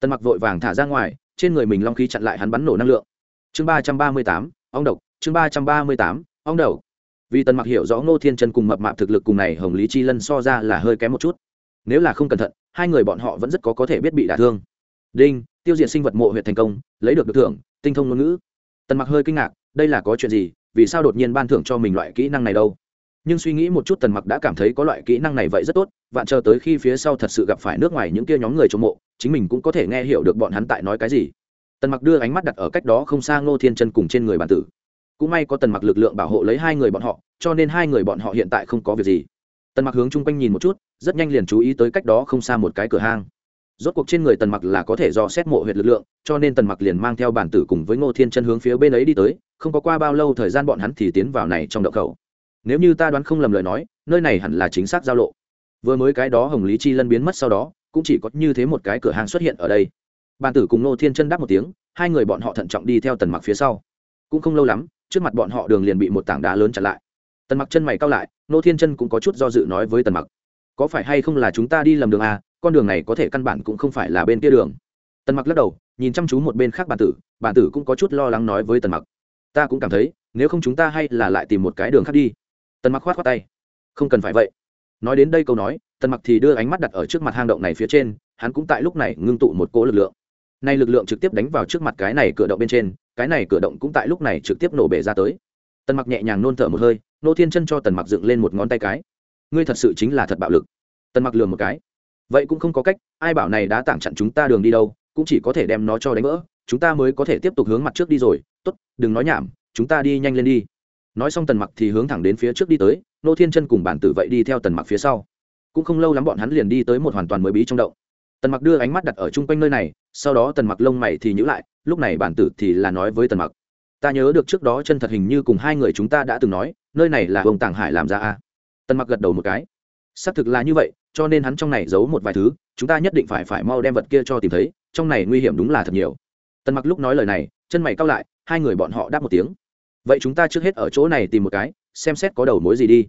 Tần mặc vội vàng thả ra ngoài, trên người mình long khí chặn lại hắn bắn nổ năng lượng. Chương ba trăm ba mươi tám ong độc. Chương ba trăm ba mươi tám ong đầu vì tần mặc hiểu rõ ngô thiên chân cùng mập mạp thực lực cùng này, hồng lý chi lân so ra là hơi kém một chút. Nếu là không cẩn thận, hai người bọn họ vẫn rất có có thể biết bị đả thương. Đinh, tiêu diệt sinh vật mộ huyện thành công, lấy được được thưởng, tinh thông ngôn ngữ. Tần mặc hơi kinh ngạc, đây là có chuyện gì, vì sao đột nhiên ban thưởng cho mình loại kỹ năng này đâu? Nhưng suy nghĩ một chút tần mặc đã cảm thấy có loại kỹ năng này vậy rất tốt, vạn chờ tới khi phía sau thật sự gặp phải nước ngoài những kia nhóm người trong mộ, chính mình cũng có thể nghe hiểu được bọn hắn tại nói cái gì. Tần mặc đưa ánh mắt đặt ở cách đó không xa ngô thiên chân cùng trên người bản tử cũng may có tần mặc lực lượng bảo hộ lấy hai người bọn họ, cho nên hai người bọn họ hiện tại không có việc gì. Tần mặc hướng chung quanh nhìn một chút, rất nhanh liền chú ý tới cách đó không xa một cái cửa hang. Rốt cuộc trên người tần mặc là có thể do xét mộ huyệt lực lượng, cho nên tần mặc liền mang theo bản tử cùng với ngô thiên chân hướng phía bên ấy đi tới, không có qua bao lâu thời gian bọn hắn thì tiến vào này trong động khẩu. Nếu như ta đoán không lầm lời nói, nơi này hẳn là chính xác giao lộ. Vừa mới cái đó hồng lý chi lân biến mất sau đó, cũng chỉ có như thế một cái cửa hàng xuất hiện ở đây. Bàn tử cùng Ngô thiên chân đáp một tiếng, hai người bọn họ thận trọng đi theo tần mặc phía sau. Cũng không lâu lắm trước mặt bọn họ đường liền bị một tảng đá lớn chặn lại. Tần mặc chân mày cao lại, nô thiên chân cũng có chút do dự nói với tần mặc, có phải hay không là chúng ta đi lầm đường à? Con đường này có thể căn bản cũng không phải là bên kia đường. Tần mặc lắc đầu, nhìn chăm chú một bên khác bản tử bản tử cũng có chút lo lắng nói với tần mặc, ta cũng cảm thấy, nếu không chúng ta hay là lại tìm một cái đường khác đi. Tần mặc khoát khoát tay, không cần phải vậy. Nói đến đây câu nói, tần mặc thì đưa ánh mắt đặt ở trước mặt hang động này phía trên, hắn cũng tại lúc này ngưng tụ một cỗ lực lượng. Nay lực lượng trực tiếp đánh vào trước mặt cái này cửa động bên trên cái này cửa động cũng tại lúc này trực tiếp nổ bể ra tới. Tần mặc nhẹ nhàng nôn thở một hơi, nô thiên chân cho tần mặc dựng lên một ngón tay cái. Ngươi thật sự chính là thật bạo lực. Tần mặc lừa một cái. Vậy cũng không có cách, ai bảo này đã tảng chặn chúng ta đường đi đâu, cũng chỉ có thể đem nó cho đánh vỡ, chúng ta mới có thể tiếp tục hướng mặt trước đi rồi. Tốt, đừng nói nhảm, chúng ta đi nhanh lên đi. Nói xong tần mặc thì hướng thẳng đến phía trước đi tới, nô thiên chân cùng bản tử vậy đi theo tần mặc phía sau. Cũng không lâu lắm bọn hắn liền đi tới một hoàn toàn mới bí trong động. Tần mặc đưa ánh mắt đặt ở chung quanh nơi này sau đó tần mặc lông mày thì nhữ lại, lúc này bản tử thì là nói với tần mặc. Ta nhớ được trước đó chân thật hình như cùng hai người chúng ta đã từng nói, nơi này là ông tàng hải làm ra a. Tần mặc gật đầu một cái. Xác thực là như vậy, cho nên hắn trong này giấu một vài thứ, chúng ta nhất định phải phải mau đem vật kia cho tìm thấy, trong này nguy hiểm đúng là thật nhiều. Tần mặc lúc nói lời này, chân mày cao lại, hai người bọn họ đáp một tiếng. Vậy chúng ta trước hết ở chỗ này tìm một cái, xem xét có đầu mối gì đi.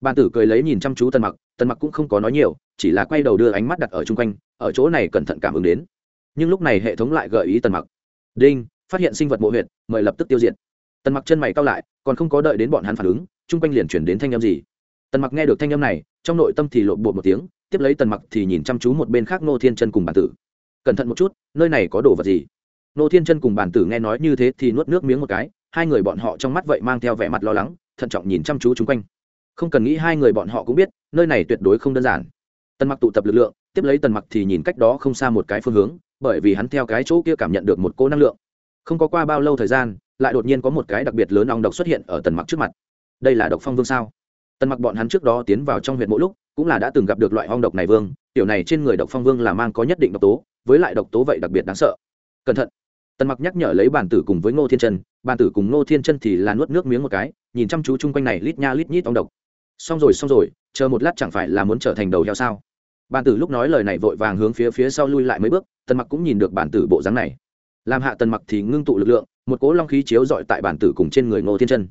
Bàn tử cười lấy nhìn chăm chú tần mặc tần mặc cũng không có nói nhiều, chỉ là quay đầu đưa ánh mắt đặt ở chung quanh, ở chỗ này cẩn thận cảm ứng đến nhưng lúc này hệ thống lại gợi ý tần mặc. Đinh, phát hiện sinh vật mộ huyện mời lập tức tiêu diệt. Tần mặc chân mày cao lại, còn không có đợi đến bọn hắn phản ứng, chung quanh liền chuyển đến thanh âm gì. Tần mặc nghe được thanh âm này, trong nội tâm thì lộn bột một tiếng, tiếp lấy tần mặc thì nhìn chăm chú một bên khác nô thiên chân cùng bản tử. Cẩn thận một chút, nơi này có đồ vật gì? Nô thiên chân cùng bản tử nghe nói như thế thì nuốt nước miếng một cái, hai người bọn họ trong mắt vậy mang theo vẻ mặt lo lắng, thận trọng nhìn chăm chú chung quanh. Không cần nghĩ hai người bọn họ cũng biết, nơi này tuyệt đối không đơn giản. Tần mặc tụ tập lực lượng, tiếp lấy tần mặc thì nhìn cách đó không xa một cái phương hướng bởi vì hắn theo cái chỗ kia cảm nhận được một cô năng lượng. Không có qua bao lâu thời gian, lại đột nhiên có một cái đặc biệt lớn ong độc xuất hiện ở tần mặc trước mặt. Đây là độc phong vương sao? Tần mặc bọn hắn trước đó tiến vào trong huyện mỗi lúc, cũng là đã từng gặp được loại ong độc này vương, tiểu này trên người độc phong vương là mang có nhất định độc tố, với lại độc tố vậy đặc biệt đáng sợ. Cẩn thận. Tần mặc nhắc nhở lấy bản tử cùng với ngô thiên chân, bản tử cùng ngô thiên chân thì là nuốt nước miếng một cái, nhìn chăm chú chung quanh này lít nha lít nhít ong độc. Xong rồi xong rồi, chờ một lát chẳng phải là muốn trở thành đầu heo sao? Bản tử lúc nói lời này vội vàng hướng phía phía sau lui lại mấy bước tần mặc cũng nhìn được bản tử bộ dáng này. Làm hạ tần mặc thì ngưng tụ lực lượng, một cỗ long khí chiếu dọi tại bản tử cùng trên người ngô thiên chân.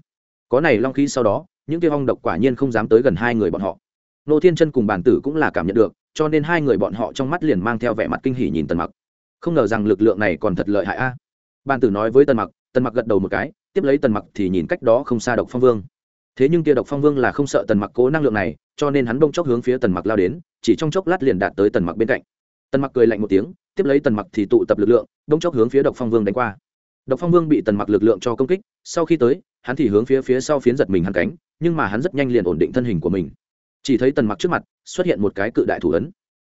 Có này long khí sau đó, những kia hong độc quả nhiên không dám tới gần hai người bọn họ. Ngô thiên chân cùng bản tử cũng là cảm nhận được, cho nên hai người bọn họ trong mắt liền mang theo vẻ mặt kinh hỉ nhìn tần mặc. Không ngờ rằng lực lượng này còn thật lợi hại a. À. tử nói với tần mặc tần mặc gật đầu một cái, tiếp lấy tần mặc thì nhìn cách đó không xa độc phong vương. Thế nhưng kia độc phong vương là không sợ tần mặc cố năng lượng này, cho nên hắn bông chốc hướng phía tần mặc lao đến, chỉ trong chốc lát liền đạt tới tần mặc bên cạnh tần mặc cười lạnh một tiếng, tiếp lấy tần mặc thì tụ tập lực lượng, đông chốc hướng phía độc phong vương đánh qua. Độc phong vương bị tần mặc lực lượng cho công kích, sau khi tới, hắn thì hướng phía phía sau phiến giật mình hắn cánh, nhưng mà hắn rất nhanh liền ổn định thân hình của mình. Chỉ thấy tần mặc trước mặt, xuất hiện một cái cự đại thủ ấn.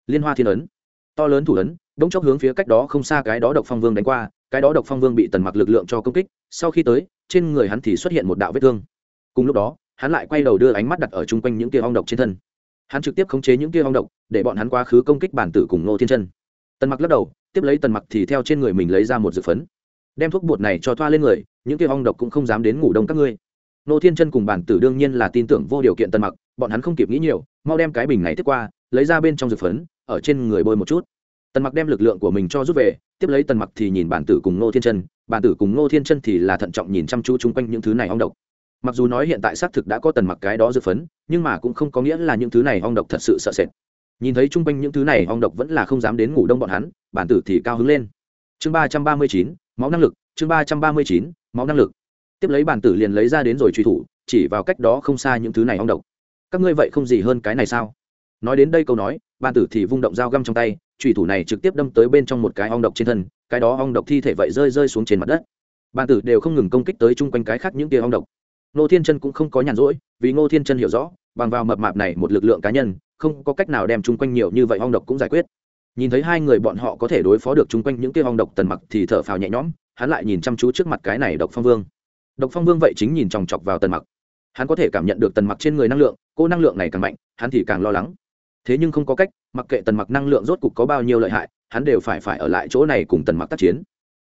Liên hoa thiên ấn. To lớn thủ ấn đống chốc hướng phía cách đó không xa cái đó độc phong vương đánh qua, cái đó độc phong vương bị tần mặc lực lượng cho công kích, sau khi tới, trên người hắn thì xuất hiện một đạo vết thương. Cùng lúc đó, hắn lại quay đầu đưa ánh mắt đặt ở chung quanh những tia ong độc trên thân hắn trực tiếp khống chế những kia ong độc, để bọn hắn quá khứ công kích bản tử cùng nô thiên chân. Tần mặc lắc đầu, tiếp lấy tần mặc thì theo trên người mình lấy ra một dược phấn, đem thuốc bột này cho thoa lên người, những kia ong độc cũng không dám đến ngủ đông các ngươi. Nô thiên chân cùng bản tử đương nhiên là tin tưởng vô điều kiện tần mặc, bọn hắn không kịp nghĩ nhiều, mau đem cái bình này tiếp qua, lấy ra bên trong dược phấn, ở trên người bôi một chút. Tần mặc đem lực lượng của mình cho rút về, tiếp lấy tần mặc thì nhìn bản tử cùng ngô thiên chân, bản tử cùng ngô thiên chân thì là thận trọng nhìn chăm chú chung quanh những thứ này ong độc mặc dù nói hiện tại xác thực đã có tần mặc cái đó dược phấn, nhưng mà cũng không có nghĩa là những thứ này ong độc thật sự sợ sệt. Nhìn thấy chung quanh những thứ này ong độc vẫn là không dám đến ngủ đông bọn hắn, bản tử thì cao hứng lên. Chương ba trăm ba mươi chín, máu năng lực, chương ba trăm ba mươi chín, máu năng lực. Tiếp lấy bản tử liền lấy ra đến rồi truy thủ, chỉ vào cách đó không xa những thứ này ong độc. Các ngươi vậy không gì hơn cái này sao? Nói đến đây câu nói, bản tử thì vung động dao găm trong tay, truy thủ này trực tiếp đâm tới bên trong một cái ong độc trên thân, cái đó ong độc thi thể vậy rơi rơi xuống trên mặt đất. Bản tử đều không ngừng công kích tới chung quanh cái khác những tia ong độc ngô thiên chân cũng không có nhàn rỗi, vì ngô thiên chân hiểu rõ, bằng vào mập mạp này một lực lượng cá nhân, không có cách nào đem chung quanh nhiều như vậy ong độc cũng giải quyết. Nhìn thấy hai người bọn họ có thể đối phó được chung quanh những tia ong độc tần mặc thì thở phào nhẹ nhõm, hắn lại nhìn chăm chú trước mặt cái này độc phong vương. Độc phong vương vậy chính nhìn chòng chọc vào tần mặc. Hắn có thể cảm nhận được tần mặc trên người năng lượng, cô năng lượng này càng mạnh, hắn thì càng lo lắng. Thế nhưng không có cách, mặc kệ tần mặc năng lượng rốt cục có bao nhiêu lợi hại, hắn đều phải phải ở lại chỗ này cùng tần mặc tác chiến.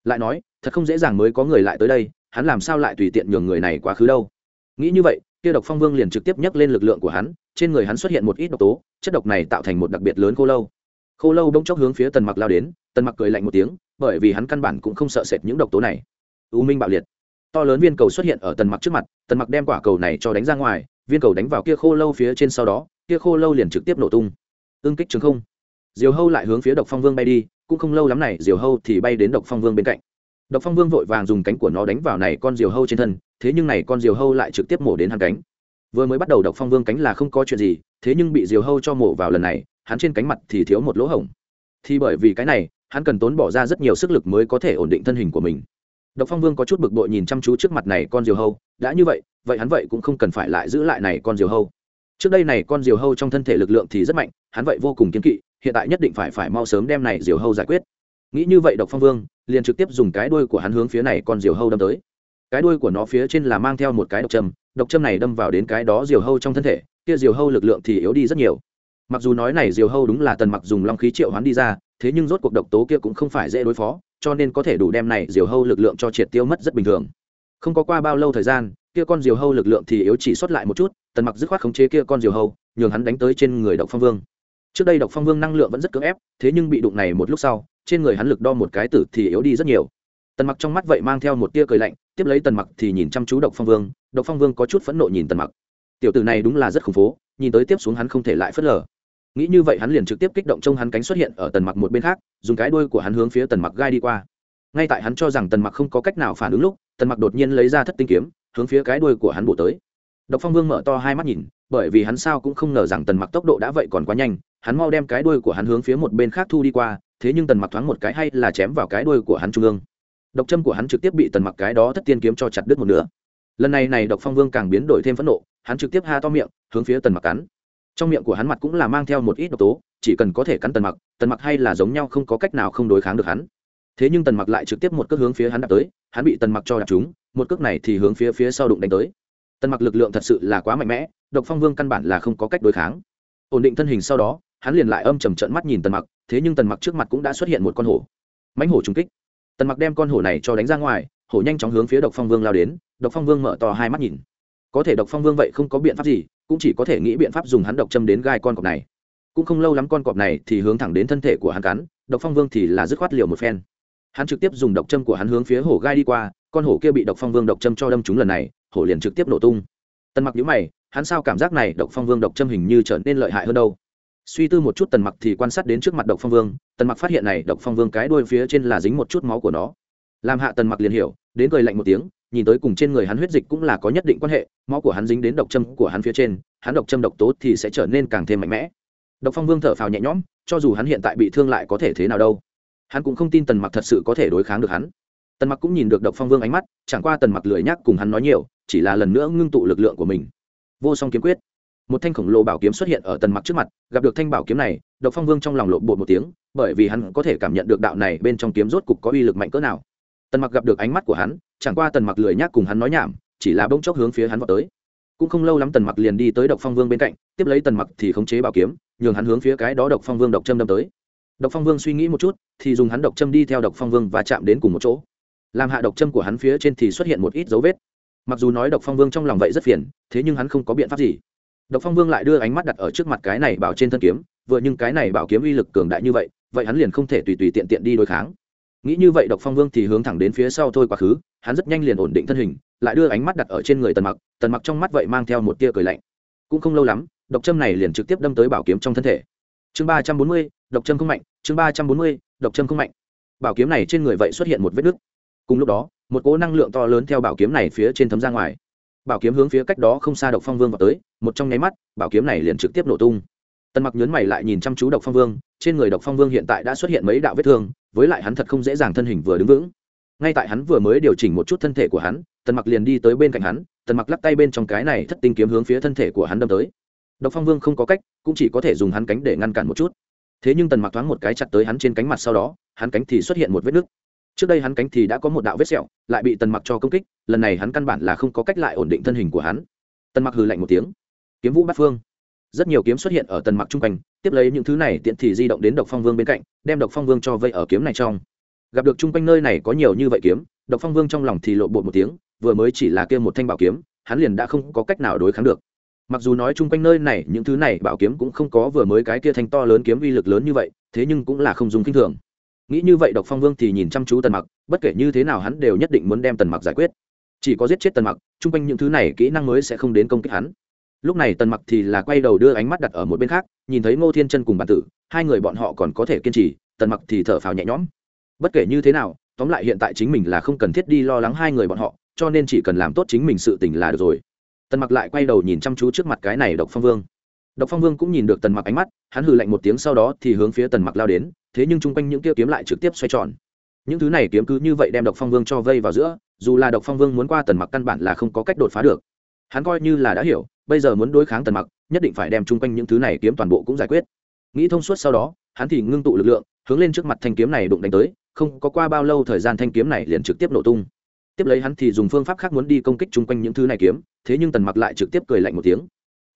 Lại nói, thật không dễ dàng mới có người lại tới đây hắn làm sao lại tùy tiện nhường người này quá khứ đâu? Nghĩ như vậy, kia độc phong vương liền trực tiếp nhấc lên lực lượng của hắn, trên người hắn xuất hiện một ít độc tố, chất độc này tạo thành một đặc biệt lớn khô lâu. Khô lâu bỗng chốc hướng phía tần mặc lao đến, tần mặc cười lạnh một tiếng, bởi vì hắn căn bản cũng không sợ sệt những độc tố này. U minh bạo liệt. To lớn viên cầu xuất hiện ở tần mặc trước mặt, tần mặc đem quả cầu này cho đánh ra ngoài, viên cầu đánh vào kia khô lâu phía trên sau đó, kia khô lâu liền trực tiếp nổ tung. Ương kích chứng không. Diều hâu lại hướng phía độc phong vương bay đi, cũng không lâu lắm này, diều hâu thì bay đến độc phong vương bên cạnh độc phong vương vội vàng dùng cánh của nó đánh vào này con diều hâu trên thân, thế nhưng này con diều hâu lại trực tiếp mổ đến hắn cánh. Vừa mới bắt đầu độc phong vương cánh là không có chuyện gì, thế nhưng bị diều hâu cho mổ vào lần này, hắn trên cánh mặt thì thiếu một lỗ hổng. Thì bởi vì cái này, hắn cần tốn bỏ ra rất nhiều sức lực mới có thể ổn định thân hình của mình. Độc phong vương có chút bực bội nhìn chăm chú trước mặt này con diều hâu, đã như vậy vậy hắn vậy cũng không cần phải lại giữ lại này con diều hâu. Trước đây này con diều hâu trong thân thể lực lượng thì rất mạnh, hắn vậy vô cùng kiên kỵ, hiện tại nhất định phải phải mau sớm đem này diều hâu giải quyết nghĩ như vậy độc phong vương, liền trực tiếp dùng cái đuôi của hắn hướng phía này con diều hâu đâm tới. Cái đuôi của nó phía trên là mang theo một cái độc châm độc châm này đâm vào đến cái đó diều hâu trong thân thể, kia diều hâu lực lượng thì yếu đi rất nhiều. Mặc dù nói này diều hâu đúng là tần mặc dùng long khí triệu hoán đi ra, thế nhưng rốt cuộc độc tố kia cũng không phải dễ đối phó, cho nên có thể đủ đem này diều hâu lực lượng cho triệt tiêu mất rất bình thường. Không có qua bao lâu thời gian, kia con diều hâu lực lượng thì yếu chỉ xuất lại một chút, tần mặc dứt khoát khống chế kia con diều hâu, nhường hắn đánh tới trên người độc phong vương. Trước đây độc phong vương năng lượng vẫn rất cưỡng ép, thế nhưng bị đụng này một lúc sau trên người hắn lực đo một cái tử thì yếu đi rất nhiều. Tần mặc trong mắt vậy mang theo một tia cười lạnh, tiếp lấy tần mặc thì nhìn chăm chú độc phong vương, độc phong vương có chút phẫn nộ nhìn tần mặc. Tiểu tử này đúng là rất khủng phố, nhìn tới tiếp xuống hắn không thể lại phớt lờ. Nghĩ như vậy hắn liền trực tiếp kích động trong hắn cánh xuất hiện ở tần mặc một bên khác, dùng cái đuôi của hắn hướng phía tần mặc gai đi qua. Ngay tại hắn cho rằng tần mặc không có cách nào phản ứng lúc, tần mặc đột nhiên lấy ra thất tinh kiếm, hướng phía cái đuôi của hắn bổ tới. Độc phong vương mở to hai mắt nhìn, bởi vì hắn sao cũng không ngờ rằng tần mặc tốc độ đã vậy còn quá nhanh, hắn mau đem cái đuôi của hắn hướng phía một bên khác thu đi qua thế nhưng tần mặc thoáng một cái hay là chém vào cái đuôi của hắn trung ương. Độc châm của hắn trực tiếp bị tần mặc cái đó thất tiên kiếm cho chặt đứt một nửa. Lần này này độc phong vương càng biến đổi thêm phẫn nộ, hắn trực tiếp ha to miệng, hướng phía tần mặc cắn. Trong miệng của hắn mặt cũng là mang theo một ít độc tố, chỉ cần có thể cắn tần mặc tần mặc hay là giống nhau không có cách nào không đối kháng được hắn. Thế nhưng tần mặc lại trực tiếp một cước hướng phía hắn đạp tới, hắn bị tần mặc cho đạp chúng một cước này thì hướng phía phía sau đụng đánh tới. Tần mặc lực lượng thật sự là quá mạnh mẽ, độc phong vương căn bản là không có cách đối kháng. Ổn định thân hình sau đó, hắn liền lại âm trầm trận mắt nhìn tần mặc thế nhưng tần mặc trước mặt cũng đã xuất hiện một con hổ. Mãnh hổ trung kích. Tần mặc đem con hổ này cho đánh ra ngoài, hổ nhanh chóng hướng phía độc phong vương lao đến, độc phong vương mở to hai mắt nhìn. Có thể độc phong vương vậy không có biện pháp gì, cũng chỉ có thể nghĩ biện pháp dùng hắn độc châm đến gai con cọp này. Cũng không lâu lắm con cọp này thì hướng thẳng đến thân thể của hắn cắn, độc phong vương thì là dứt khoát liều một phen. Hắn trực tiếp dùng độc châm của hắn hướng phía hổ gai đi qua, con hổ kia bị độc phong vương độc châm cho đâm trúng lần này, hổ liền trực tiếp nổ tung. Tần mặc nhíu mày, hắn sao cảm giác này độc phong vương độc châm hình như trở nên lợi hại hơn đâu? Suy tư một chút tần mặc thì quan sát đến trước mặt độc phong vương, tần mặc phát hiện này độc phong vương cái đuôi phía trên là dính một chút máu của nó. Làm hạ tần mặc liền hiểu, đến cười lạnh một tiếng, nhìn tới cùng trên người hắn huyết dịch cũng là có nhất định quan hệ, máu của hắn dính đến độc châm của hắn phía trên, hắn độc châm độc tố thì sẽ trở nên càng thêm mạnh mẽ. Độc phong vương thở phào nhẹ nhõm, cho dù hắn hiện tại bị thương lại có thể thế nào đâu. Hắn cũng không tin tần mặc thật sự có thể đối kháng được hắn. Tần mặc cũng nhìn được độc phong vương ánh mắt, chẳng qua tần mặc lười nhắc cùng hắn nói nhiều, chỉ là lần nữa ngưng tụ lực lượng của mình. Vô song kiếm quyết một thanh khổng lồ bảo kiếm xuất hiện ở tần mặc trước mặt, gặp được thanh bảo kiếm này, độc phong vương trong lòng lộn bột một tiếng, bởi vì hắn có thể cảm nhận được đạo này bên trong kiếm rốt cục có uy lực mạnh cỡ nào. Tần mặc gặp được ánh mắt của hắn, chẳng qua tần mặc lười nhác cùng hắn nói nhảm, chỉ là bỗng chốc hướng phía hắn vào tới. Cũng không lâu lắm tần mặc liền đi tới độc phong vương bên cạnh, tiếp lấy tần mặc thì khống chế bảo kiếm, nhường hắn hướng phía cái đó độc phong vương độc châm đâm tới. Độc phong vương suy nghĩ một chút, thì dùng hắn độc châm đi theo độc phong vương và chạm đến cùng một chỗ. Làm hạ độc châm của hắn phía trên thì xuất hiện một ít dấu vết. Mặc dù nói độc phong vương trong lòng vậy rất phiền, thế nhưng hắn không có biện pháp gì độc phong vương lại đưa ánh mắt đặt ở trước mặt cái này bảo trên thân kiếm, vừa nhưng cái này bảo kiếm uy lực cường đại như vậy vậy hắn liền không thể tùy tùy tiện tiện đi đối kháng. Nghĩ như vậy độc phong vương thì hướng thẳng đến phía sau thôi quá khứ, hắn rất nhanh liền ổn định thân hình, lại đưa ánh mắt đặt ở trên người tần mặc tần mặc trong mắt vậy mang theo một tia cười lạnh. Cũng không lâu lắm, độc châm này liền trực tiếp đâm tới bảo kiếm trong thân thể. Chương ba trăm bốn mươi, độc châm không mạnh, chương ba trăm bốn mươi, độc châm không mạnh. Bảo kiếm này trên người vậy xuất hiện một vết nứt. Cùng lúc đó, một cỗ năng lượng to lớn theo bảo kiếm này phía trên thấm ra ngoài bảo kiếm hướng phía cách đó không xa độc phong vương vào tới, một trong nháy mắt, bảo kiếm này liền trực tiếp nổ tung. Tần mặc nhớn mày lại nhìn chăm chú độc phong vương, trên người độc phong vương hiện tại đã xuất hiện mấy đạo vết thương, với lại hắn thật không dễ dàng thân hình vừa đứng vững. Ngay tại hắn vừa mới điều chỉnh một chút thân thể của hắn, tần mặc liền đi tới bên cạnh hắn, tần mặc lắc tay bên trong cái này thất tinh kiếm hướng phía thân thể của hắn đâm tới. Độc phong vương không có cách, cũng chỉ có thể dùng hắn cánh để ngăn cản một chút. Thế nhưng tần mặc thoáng một cái chặt tới hắn trên cánh mặt sau đó, hắn cánh thì xuất hiện một vết nứt trước đây hắn cánh thì đã có một đạo vết sẹo, lại bị tần mặc cho công kích, lần này hắn căn bản là không có cách lại ổn định thân hình của hắn. Tần mặc hừ lạnh một tiếng. Kiếm vũ bát phương. Rất nhiều kiếm xuất hiện ở tần mặc trung quanh, tiếp lấy những thứ này tiện thì di động đến độc phong vương bên cạnh, đem độc phong vương cho vây ở kiếm này trong. Gặp được chung quanh nơi này có nhiều như vậy kiếm, độc phong vương trong lòng thì lộ bột một tiếng, vừa mới chỉ là kia một thanh bảo kiếm, hắn liền đã không có cách nào đối kháng được. Mặc dù nói chung quanh nơi này những thứ này bảo kiếm cũng không có vừa mới cái kia thanh to lớn kiếm uy lực lớn như vậy, thế nhưng cũng là không dùng kinh thường nghĩ như vậy độc phong vương thì nhìn chăm chú tần mặc, bất kể như thế nào hắn đều nhất định muốn đem tần mặc giải quyết. Chỉ có giết chết tần mặc, chung quanh những thứ này kỹ năng mới sẽ không đến công kích hắn. Lúc này tần mặc thì là quay đầu đưa ánh mắt đặt ở một bên khác, nhìn thấy ngô thiên chân cùng bản tử, hai người bọn họ còn có thể kiên trì, tần mặc thì thở phào nhẹ nhõm. Bất kể như thế nào, tóm lại hiện tại chính mình là không cần thiết đi lo lắng hai người bọn họ, cho nên chỉ cần làm tốt chính mình sự tình là được rồi. Tần mặc lại quay đầu nhìn chăm chú trước mặt cái này độc phong vương độc phong vương cũng nhìn được tần mặc ánh mắt, hắn hừ lạnh một tiếng sau đó thì hướng phía tần mặc lao đến, thế nhưng chung quanh những kia kiếm lại trực tiếp xoay tròn. Những thứ này kiếm cứ như vậy đem độc phong vương cho vây vào giữa, dù là độc phong vương muốn qua tần mặc căn bản là không có cách đột phá được. Hắn coi như là đã hiểu, bây giờ muốn đối kháng tần mặc, nhất định phải đem chung quanh những thứ này kiếm toàn bộ cũng giải quyết. Nghĩ thông suốt sau đó, hắn thì ngưng tụ lực lượng, hướng lên trước mặt thanh kiếm này đụng đánh tới, không có qua bao lâu thời gian thanh kiếm này liền trực tiếp nổ tung. Tiếp lấy hắn thì dùng phương pháp khác muốn đi công kích chung quanh những thứ này kiếm, thế nhưng tần mặc lại trực tiếp cười lạnh một tiếng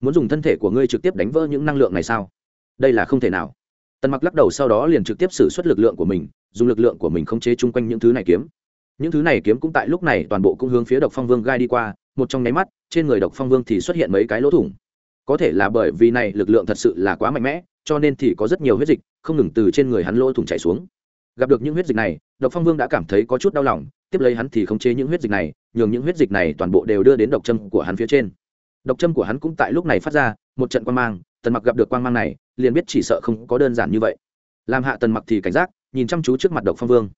muốn dùng thân thể của ngươi trực tiếp đánh vỡ những năng lượng này sao? Đây là không thể nào. Tần mặc lắc đầu sau đó liền trực tiếp xử suất lực lượng của mình, dùng lực lượng của mình khống chế chung quanh những thứ này kiếm. Những thứ này kiếm cũng tại lúc này toàn bộ cũng hướng phía độc phong vương gai đi qua, một trong nháy mắt, trên người độc phong vương thì xuất hiện mấy cái lỗ thủng. Có thể là bởi vì này lực lượng thật sự là quá mạnh mẽ, cho nên thì có rất nhiều huyết dịch không ngừng từ trên người hắn lỗ thủng chảy xuống. Gặp được những huyết dịch này, độc phong vương đã cảm thấy có chút đau lòng, tiếp lấy hắn thì khống chế những huyết dịch này, nhường những huyết dịch này toàn bộ đều đưa đến độc châm của hắn phía trên độc châm của hắn cũng tại lúc này phát ra, một trận quan mang, tần mặc gặp được quan mang này, liền biết chỉ sợ không có đơn giản như vậy. Làm hạ tần mặc thì cảnh giác, nhìn chăm chú trước mặt độc phong vương.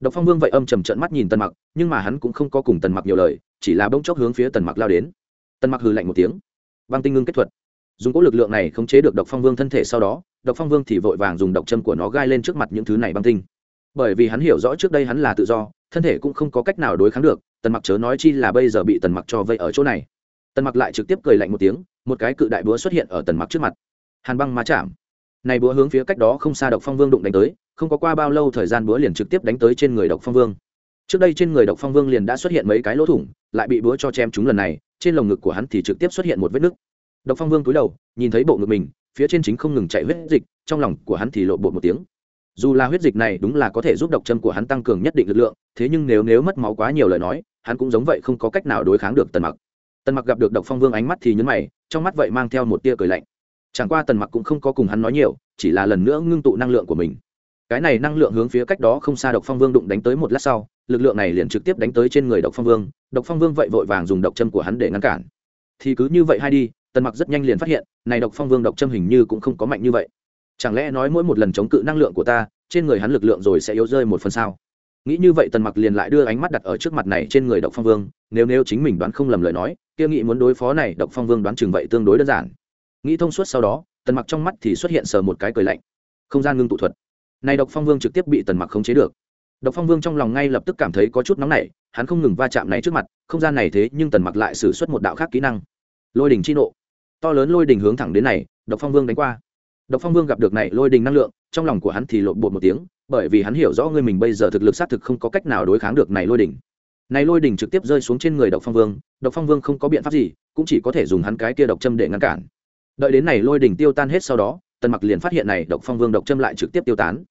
Độc phong vương vậy âm trầm trận mắt nhìn tần mặc, nhưng mà hắn cũng không có cùng tần mặc nhiều lời, chỉ là bỗng chốc hướng phía tần mặc lao đến. Tần mặc hừ lạnh một tiếng. Băng tinh ngưng kết thuật. Dùng cỗ lực lượng này khống chế được độc phong vương thân thể sau đó, độc phong vương thì vội vàng dùng độc châm của nó gai lên trước mặt những thứ này băng tinh. Bởi vì hắn hiểu rõ trước đây hắn là tự do, thân thể cũng không có cách nào đối kháng được, tần mặc chớ nói chi là bây giờ bị tần mặc cho vây ở chỗ này tần mặc lại trực tiếp cười lạnh một tiếng, một cái cự đại búa xuất hiện ở tần mặc trước mặt. Hàn băng má chạm. Này búa hướng phía cách đó không xa độc phong vương đụng đánh tới, không có qua bao lâu thời gian búa liền trực tiếp đánh tới trên người độc phong vương. Trước đây trên người độc phong vương liền đã xuất hiện mấy cái lỗ thủng, lại bị búa cho chém chúng lần này, trên lồng ngực của hắn thì trực tiếp xuất hiện một vết nứt. Độc phong vương cúi đầu, nhìn thấy bộ ngực mình, phía trên chính không ngừng chạy huyết dịch, trong lòng của hắn thì lộ bộ một tiếng. Dù là huyết dịch này đúng là có thể giúp độc châm của hắn tăng cường nhất định lực lượng, thế nhưng nếu nếu mất máu quá nhiều lời nói, hắn cũng giống vậy không có cách nào đối kháng được tần mặc tần mặc gặp được độc phong vương ánh mắt thì nhấn mày, trong mắt vậy mang theo một tia cười lạnh. Chẳng qua tần mặc cũng không có cùng hắn nói nhiều, chỉ là lần nữa ngưng tụ năng lượng của mình. Cái này năng lượng hướng phía cách đó không xa độc phong vương đụng đánh tới một lát sau, lực lượng này liền trực tiếp đánh tới trên người độc phong vương, độc phong vương vậy vội vàng dùng độc châm của hắn để ngăn cản. Thì cứ như vậy hay đi, tần mặc rất nhanh liền phát hiện, này độc phong vương độc châm hình như cũng không có mạnh như vậy. Chẳng lẽ nói mỗi một lần chống cự năng lượng của ta, trên người hắn lực lượng rồi sẽ yếu rơi một phần sao? Nghĩ như vậy tần mặc liền lại đưa ánh mắt đặt ở trước mặt này trên người độc phong vương, nếu nếu chính mình đoán không lầm lời nói kia nghĩ muốn đối phó này, độc phong vương đoán chừng vậy tương đối đơn giản. Nghĩ thông suốt sau đó, tần mặc trong mắt thì xuất hiện sờ một cái cười lạnh. Không gian ngưng tụ thuật. Này độc phong vương trực tiếp bị tần mặc khống chế được. Độc phong vương trong lòng ngay lập tức cảm thấy có chút nóng nảy, hắn không ngừng va chạm này trước mặt, không gian này thế nhưng tần mặc lại xử suất một đạo khác kỹ năng. Lôi đình chi nộ. To lớn lôi đình hướng thẳng đến này, độc phong vương đánh qua. Độc phong vương gặp được này lôi đình năng lượng, trong lòng của hắn thì lộn bột một tiếng, bởi vì hắn hiểu rõ người mình bây giờ thực lực xác thực không có cách nào đối kháng được này lôi đỉnh này lôi đỉnh trực tiếp rơi xuống trên người độc phong vương, độc phong vương không có biện pháp gì, cũng chỉ có thể dùng hắn cái kia độc châm để ngăn cản. Đợi đến này lôi đỉnh tiêu tan hết sau đó, tần mặc liền phát hiện này độc phong vương độc châm lại trực tiếp tiêu tán.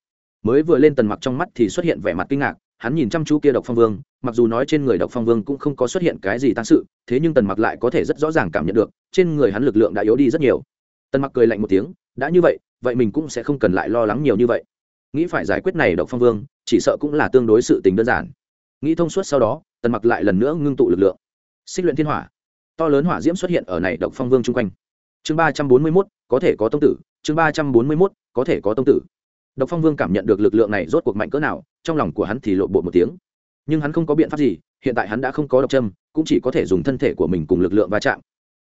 Mới vừa lên tần mặc trong mắt thì xuất hiện vẻ mặt kinh ngạc, hắn nhìn chăm chú kia độc phong vương, mặc dù nói trên người độc phong vương cũng không có xuất hiện cái gì tăng sự, thế nhưng tần mặc lại có thể rất rõ ràng cảm nhận được, trên người hắn lực lượng đã yếu đi rất nhiều. Tần mặc cười lạnh một tiếng, đã như vậy vậy mình cũng sẽ không cần lại lo lắng nhiều như vậy. Nghĩ phải giải quyết này độc phong vương, chỉ sợ cũng là tương đối sự tình đơn giản nghĩ thông suốt sau đó, tần mặc lại lần nữa ngưng tụ lực lượng. Xích luyện thiên hỏa. To lớn hỏa diễm xuất hiện ở này độc phong vương chung quanh. Chương ba trăm bốn mươi mốt, có thể có tông tử. Chương ba trăm bốn mươi mốt, có thể có tông tử. Độc phong vương cảm nhận được lực lượng này rốt cuộc mạnh cỡ nào, trong lòng của hắn thì lộ bộ một tiếng. Nhưng hắn không có biện pháp gì, hiện tại hắn đã không có độc châm, cũng chỉ có thể dùng thân thể của mình cùng lực lượng va chạm.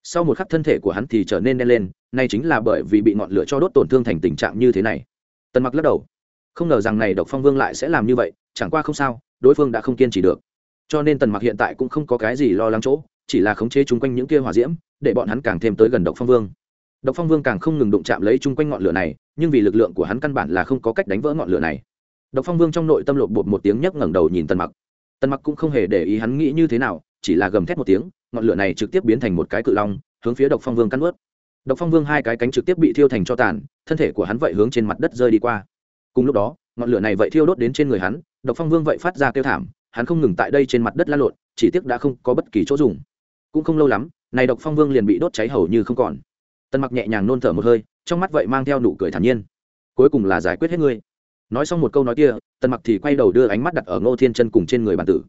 Sau một khắc thân thể của hắn thì trở nên đen lên, nay chính là bởi vì bị ngọn lửa cho đốt tổn thương thành tình trạng như thế này. Tần mặc lắc đầu. Không ngờ rằng này độc phong vương lại sẽ làm như vậy, chẳng qua không sao đối phương đã không kiên trì được. Cho nên tần mặc hiện tại cũng không có cái gì lo lắng chỗ, chỉ là khống chế chung quanh những kia hỏa diễm, để bọn hắn càng thêm tới gần độc phong vương. Độc phong vương càng không ngừng đụng chạm lấy chung quanh ngọn lửa này, nhưng vì lực lượng của hắn căn bản là không có cách đánh vỡ ngọn lửa này. Độc phong vương trong nội tâm lộp bột một tiếng nhấc ngẩng đầu nhìn tần mặc. Tần mặc cũng không hề để ý hắn nghĩ như thế nào, chỉ là gầm thét một tiếng, ngọn lửa này trực tiếp biến thành một cái cự long, hướng phía độc phong vương cắn ướt độc phong vương hai cái cánh trực tiếp bị thiêu thành cho tàn, thân thể của hắn vậy hướng trên mặt đất rơi đi qua. Cùng lúc đó ngọn lửa này vậy thiêu đốt đến trên người hắn, độc phong vương vậy phát ra kêu thảm, hắn không ngừng tại đây trên mặt đất la lộn, chỉ tiếc đã không có bất kỳ chỗ dùng. Cũng không lâu lắm, này độc phong vương liền bị đốt cháy hầu như không còn. Tần mặc nhẹ nhàng nôn thở một hơi, trong mắt vậy mang theo nụ cười thản nhiên. Cuối cùng là giải quyết hết ngươi. Nói xong một câu nói kia, tần mặc thì quay đầu đưa ánh mắt đặt ở ngô thiên chân cùng trên người bản tử.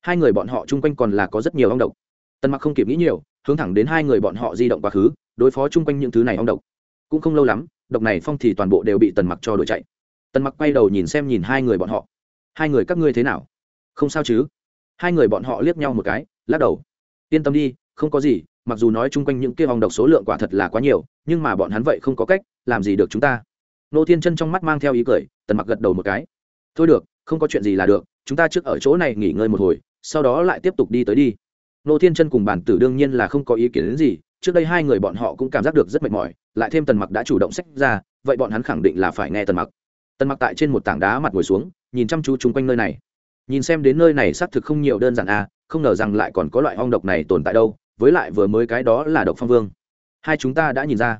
Hai người bọn họ chung quanh còn là có rất nhiều ong độc. Tần mặc không kịp nghĩ nhiều, hướng thẳng đến hai người bọn họ di động quá khứ, đối phó chung quanh những thứ này ong độc. Cũng không lâu lắm, độc này phong thì toàn bộ đều bị tần mặc cho đuổi chạy tần mặc quay đầu nhìn xem nhìn hai người bọn họ. Hai người các ngươi thế nào? Không sao chứ? Hai người bọn họ liếc nhau một cái, lắc đầu. Yên tâm đi, không có gì, mặc dù nói chung quanh những kia vòng độc số lượng quả thật là quá nhiều, nhưng mà bọn hắn vậy không có cách, làm gì được chúng ta? Nô thiên chân trong mắt mang theo ý cười, tần mặc gật đầu một cái. Thôi được, không có chuyện gì là được, chúng ta trước ở chỗ này nghỉ ngơi một hồi, sau đó lại tiếp tục đi tới đi. Nô thiên chân cùng bản tử đương nhiên là không có ý kiến đến gì, trước đây hai người bọn họ cũng cảm giác được rất mệt mỏi, lại thêm tần mặc đã chủ động sách ra, vậy bọn hắn khẳng định là phải nghe tần mặc tần mặc tại trên một tảng đá mặt ngồi xuống, nhìn chăm chú chung quanh nơi này. Nhìn xem đến nơi này xác thực không nhiều đơn giản à không ngờ rằng lại còn có loại ong độc này tồn tại đâu, với lại vừa mới cái đó là độc phong vương. Hai chúng ta đã nhìn ra.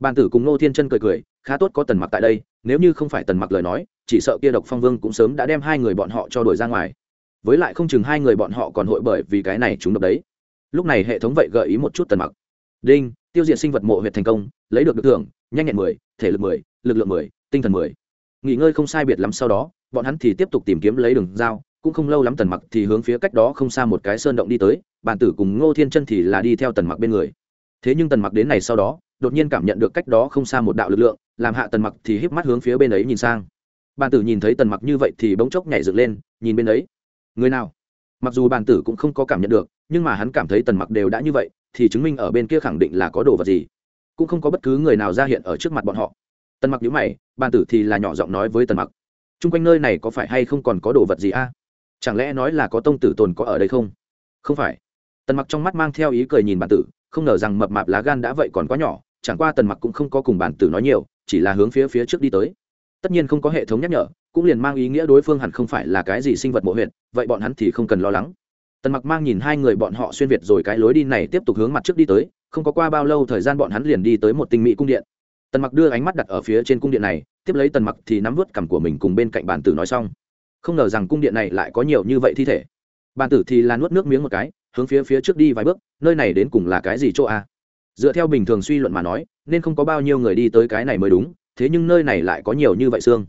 Bàn tử cùng nô thiên chân cười cười, khá tốt có tần mặc tại đây, nếu như không phải tần mặc lời nói, chỉ sợ kia độc phong vương cũng sớm đã đem hai người bọn họ cho đuổi ra ngoài. Với lại không chừng hai người bọn họ còn hội bởi vì cái này chúng độc đấy. Lúc này hệ thống vậy gợi ý một chút tần mặc. Đinh, tiêu diệt sinh vật mộ huyệt thành công, lấy được được thưởng, nhanh nhẹn mười, thể lực mười, lực lượng mười, tinh thần mười nghỉ ngơi không sai biệt lắm sau đó, bọn hắn thì tiếp tục tìm kiếm lấy đường dao cũng không lâu lắm tần mặc thì hướng phía cách đó không xa một cái sơn động đi tới, bản tử cùng ngô thiên chân thì là đi theo tần mặc bên người. Thế nhưng tần mặc đến này sau đó, đột nhiên cảm nhận được cách đó không xa một đạo lực lượng, làm hạ tần mặc thì híp mắt hướng phía bên ấy nhìn sang. Bản tử nhìn thấy tần mặc như vậy thì bỗng chốc nhảy dựng lên, nhìn bên ấy. Người nào? Mặc dù bản tử cũng không có cảm nhận được, nhưng mà hắn cảm thấy tần mặc đều đã như vậy, thì chứng minh ở bên kia khẳng định là có đồ vật gì. Cũng không có bất cứ người nào ra hiện ở trước mặt bọn họ tần mặc nhíu mày bản tử thì là nhỏ giọng nói với tần mặc. Chung quanh nơi này có phải hay không còn có đồ vật gì a? Chẳng lẽ nói là có tông tử tồn có ở đây không? Không phải. Tần mặc trong mắt mang theo ý cười nhìn bản tử, không ngờ rằng mập mạp lá gan đã vậy còn quá nhỏ, chẳng qua tần mặc cũng không có cùng bản tử nói nhiều, chỉ là hướng phía phía trước đi tới. Tất nhiên không có hệ thống nhắc nhở, cũng liền mang ý nghĩa đối phương hẳn không phải là cái gì sinh vật mộ huyện vậy bọn hắn thì không cần lo lắng. Tần mặc mang nhìn hai người bọn họ xuyên việt rồi cái lối đi này tiếp tục hướng mặt trước đi tới, không có qua bao lâu thời gian bọn hắn liền đi tới một tinh mỹ cung điện tần mặc đưa ánh mắt đặt ở phía trên cung điện này tiếp lấy tần mặc thì nắm vớt cằm của mình cùng bên cạnh bản tử nói xong. Không ngờ rằng cung điện này lại có nhiều như vậy thi thể. Bản tử thì là nuốt nước miếng một cái hướng phía phía trước đi vài bước nơi này đến cùng là cái gì chỗ a? Dựa theo bình thường suy luận mà nói nên không có bao nhiêu người đi tới cái này mới đúng thế nhưng nơi này lại có nhiều như vậy xương.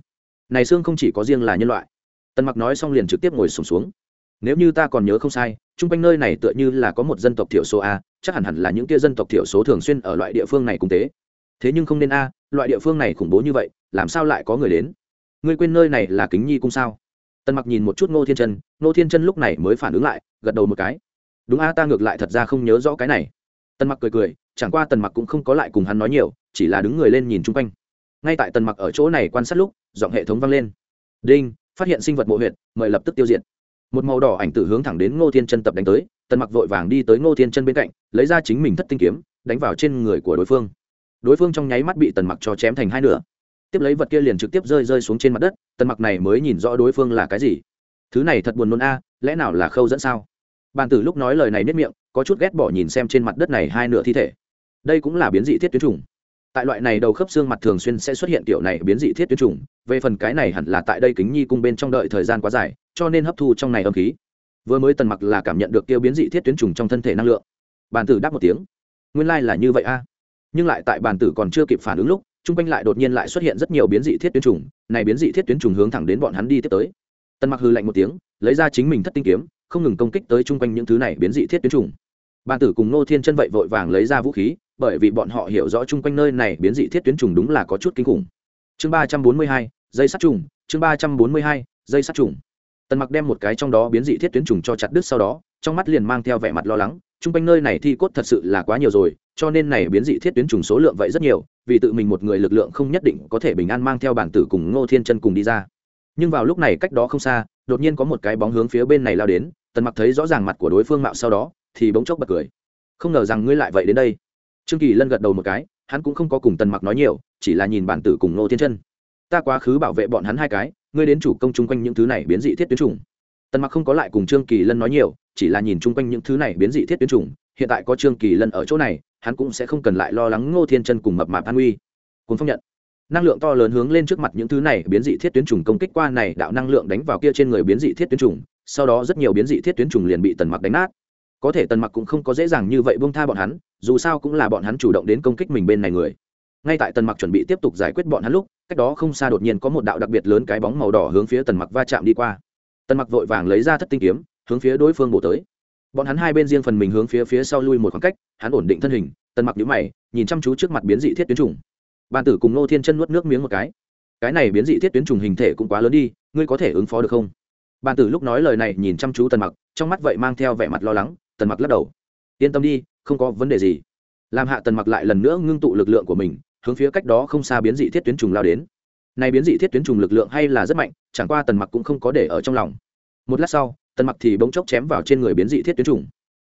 Này xương không chỉ có riêng là nhân loại. Tần mặc nói xong liền trực tiếp ngồi sùng xuống, xuống. Nếu như ta còn nhớ không sai chung quanh nơi này tựa như là có một dân tộc thiểu số a chắc hẳn hẳn là những kia dân tộc thiểu số thường xuyên ở loại địa phương này cùng tế thế nhưng không nên a, loại địa phương này khủng bố như vậy, làm sao lại có người đến? Ngươi quên nơi này là kính nhi cung sao? Tần mặc nhìn một chút ngô thiên chân, ngô thiên chân lúc này mới phản ứng lại, gật đầu một cái. Đúng a, ta ngược lại thật ra không nhớ rõ cái này. Tần mặc cười cười, chẳng qua tần mặc cũng không có lại cùng hắn nói nhiều, chỉ là đứng người lên nhìn chung quanh. Ngay tại tần mặc ở chỗ này quan sát lúc, giọng hệ thống vang lên. Đinh, phát hiện sinh vật mộ huyện mời lập tức tiêu diệt. Một màu đỏ ảnh tử hướng thẳng đến ngô thiên chân tập đánh tới, tần mặc vội vàng đi tới ngô thiên chân bên cạnh, lấy ra chính mình thất tinh kiếm, đánh vào trên người của đối phương đối phương trong nháy mắt bị tần mặc cho chém thành hai nửa. Tiếp lấy vật kia liền trực tiếp rơi rơi xuống trên mặt đất, tần mặc này mới nhìn rõ đối phương là cái gì. Thứ này thật buồn nôn a, lẽ nào là khâu dẫn sao? Bàn tử lúc nói lời này nếp miệng, có chút ghét bỏ nhìn xem trên mặt đất này hai nửa thi thể. Đây cũng là biến dị thiết tuyến trùng tại loại này đầu khớp xương mặt thường xuyên sẽ xuất hiện kiểu này biến dị thiết tuyến trùng về phần cái này hẳn là tại đây kính nhi cung bên trong đợi thời gian quá dài, cho nên hấp thu trong này âm khí. Vừa mới tần mặc là cảm nhận được tiêu biến dị thiết tuyến trùng trong thân thể năng lượng. Bàn tử đáp một tiếng. Nguyên lai là như vậy a nhưng lại tại bàn tử còn chưa kịp phản ứng lúc, chung quanh lại đột nhiên lại xuất hiện rất nhiều biến dị thiết tuyến trùng, này biến dị thiết tuyến trùng hướng thẳng đến bọn hắn đi tiếp tới. Tần mặc hư lạnh một tiếng, lấy ra chính mình thất tinh kiếm, không ngừng công kích tới chung quanh những thứ này biến dị thiết tuyến trùng. Bàn tử cùng nô thiên chân vậy vội vàng lấy ra vũ khí, bởi vì bọn họ hiểu rõ chung quanh nơi này biến dị thiết tuyến trùng đúng là có chút kinh khủng. Chương ba trăm bốn mươi hai, dây sắt trùng, chương ba trăm bốn mươi hai, dây sắt trùng. Tần mặc đem một cái trong đó biến dị thiết tuyến trùng cho chặt đứt sau đó, trong mắt liền mang theo vẻ mặt lo lắng chung quanh nơi này thi cốt thật sự là quá nhiều rồi, cho nên này biến dị thiết tuyến trùng số lượng vậy rất nhiều, vì tự mình một người lực lượng không nhất định có thể bình an mang theo bản tử cùng ngô thiên chân cùng đi ra. Nhưng vào lúc này cách đó không xa, đột nhiên có một cái bóng hướng phía bên này lao đến, tần mặc thấy rõ ràng mặt của đối phương mạo sau đó, thì bỗng chốc bật cười. Không ngờ rằng ngươi lại vậy đến đây. Trương kỳ lân gật đầu một cái, hắn cũng không có cùng tần mặc nói nhiều, chỉ là nhìn bản tử cùng ngô thiên chân. Ta quá khứ bảo vệ bọn hắn hai cái, ngươi đến chủ công chung quanh những thứ này biến dị thiết tuyến trùng tần mặc không có lại cùng trương kỳ lân nói nhiều, chỉ là nhìn chung quanh những thứ này biến dị thiết tuyến trùng hiện tại có trương kỳ lân ở chỗ này, hắn cũng sẽ không cần lại lo lắng ngô thiên chân cùng mập mạp an uy. Cùng phong nhận. Năng lượng to lớn hướng lên trước mặt những thứ này biến dị thiết tuyến trùng công kích qua này, đạo năng lượng đánh vào kia trên người biến dị thiết tuyến trùng sau đó rất nhiều biến dị thiết tuyến trùng liền bị tần mặc đánh nát. Có thể tần mặc cũng không có dễ dàng như vậy buông tha bọn hắn, dù sao cũng là bọn hắn chủ động đến công kích mình bên này người. Ngay tại tần mặc chuẩn bị tiếp tục giải quyết bọn hắn lúc, cách đó không xa đột nhiên có một đạo đặc biệt lớn cái bóng màu đỏ hướng phía tần mặc va chạm đi qua tần mặc vội vàng lấy ra thất tinh kiếm, hướng phía đối phương bổ tới. Bọn hắn hai bên riêng phần mình hướng phía phía sau lui một khoảng cách, hắn ổn định thân hình, tần mặc nhíu mày, nhìn chăm chú trước mặt biến dị thiết tuyến trùng. Bàn tử cùng nô thiên chân nuốt nước miếng một cái. Cái này biến dị thiết tuyến trùng hình thể cũng quá lớn đi, ngươi có thể ứng phó được không? Bàn tử lúc nói lời này nhìn chăm chú tần mặc, trong mắt vậy mang theo vẻ mặt lo lắng, tần mặc lắc đầu. Yên tâm đi, không có vấn đề gì. Làm hạ tần mặc lại lần nữa ngưng tụ lực lượng của mình, hướng phía cách đó không xa biến dị thiết tuyến trùng lao đến này biến dị thiết tuyến trùng lực lượng hay là rất mạnh, chẳng qua tần mặc cũng không có để ở trong lòng. Một lát sau, tần mặc thì bỗng chốc chém vào trên người biến dị thiết tuyến trùng.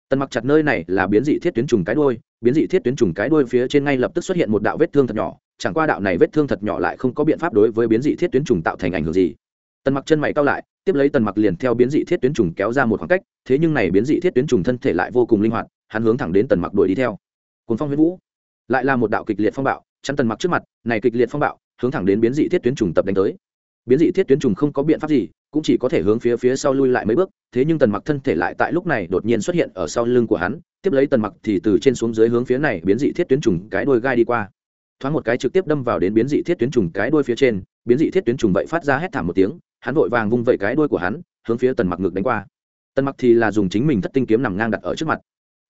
Tần mặc chặt nơi này là biến dị thiết tuyến trùng cái đuôi, biến dị thiết tuyến trùng cái đuôi phía trên ngay lập tức xuất hiện một đạo vết thương thật nhỏ, chẳng qua đạo này vết thương thật nhỏ lại không có biện pháp đối với biến dị thiết tuyến trùng tạo thành ảnh hưởng gì. Tần mặc chân mày cao lại, tiếp lấy tần mặc liền theo biến dị thiết tuyến trùng kéo ra một khoảng cách, thế nhưng này biến dị thiết tuyến trùng thân thể lại vô cùng linh hoạt, hắn hướng thẳng đến tần mặc đuổi đi theo. Cuốn phong huyết vũ, lại là một đạo kịch liệt phong bạo, chắn tần mặc trước mặt, này kịch liệt phong bạo hướng thẳng đến biến dị thiết tuyến trùng tập đánh tới. Biến dị thiết tuyến trùng không có biện pháp gì, cũng chỉ có thể hướng phía phía sau lui lại mấy bước, thế nhưng tần mặc thân thể lại tại lúc này đột nhiên xuất hiện ở sau lưng của hắn, tiếp lấy tần mặc thì từ trên xuống dưới hướng phía này biến dị thiết tuyến trùng cái đuôi gai đi qua. Thoáng một cái trực tiếp đâm vào đến biến dị thiết tuyến trùng cái đuôi phía trên, biến dị thiết tuyến trùng vậy phát ra hét thảm một tiếng, hắn vội vàng vung vẩy cái đuôi của hắn, hướng phía tần mặc ngực đánh qua. Tần mặc thì là dùng chính mình thất tinh kiếm nằm ngang đặt ở trước mặt.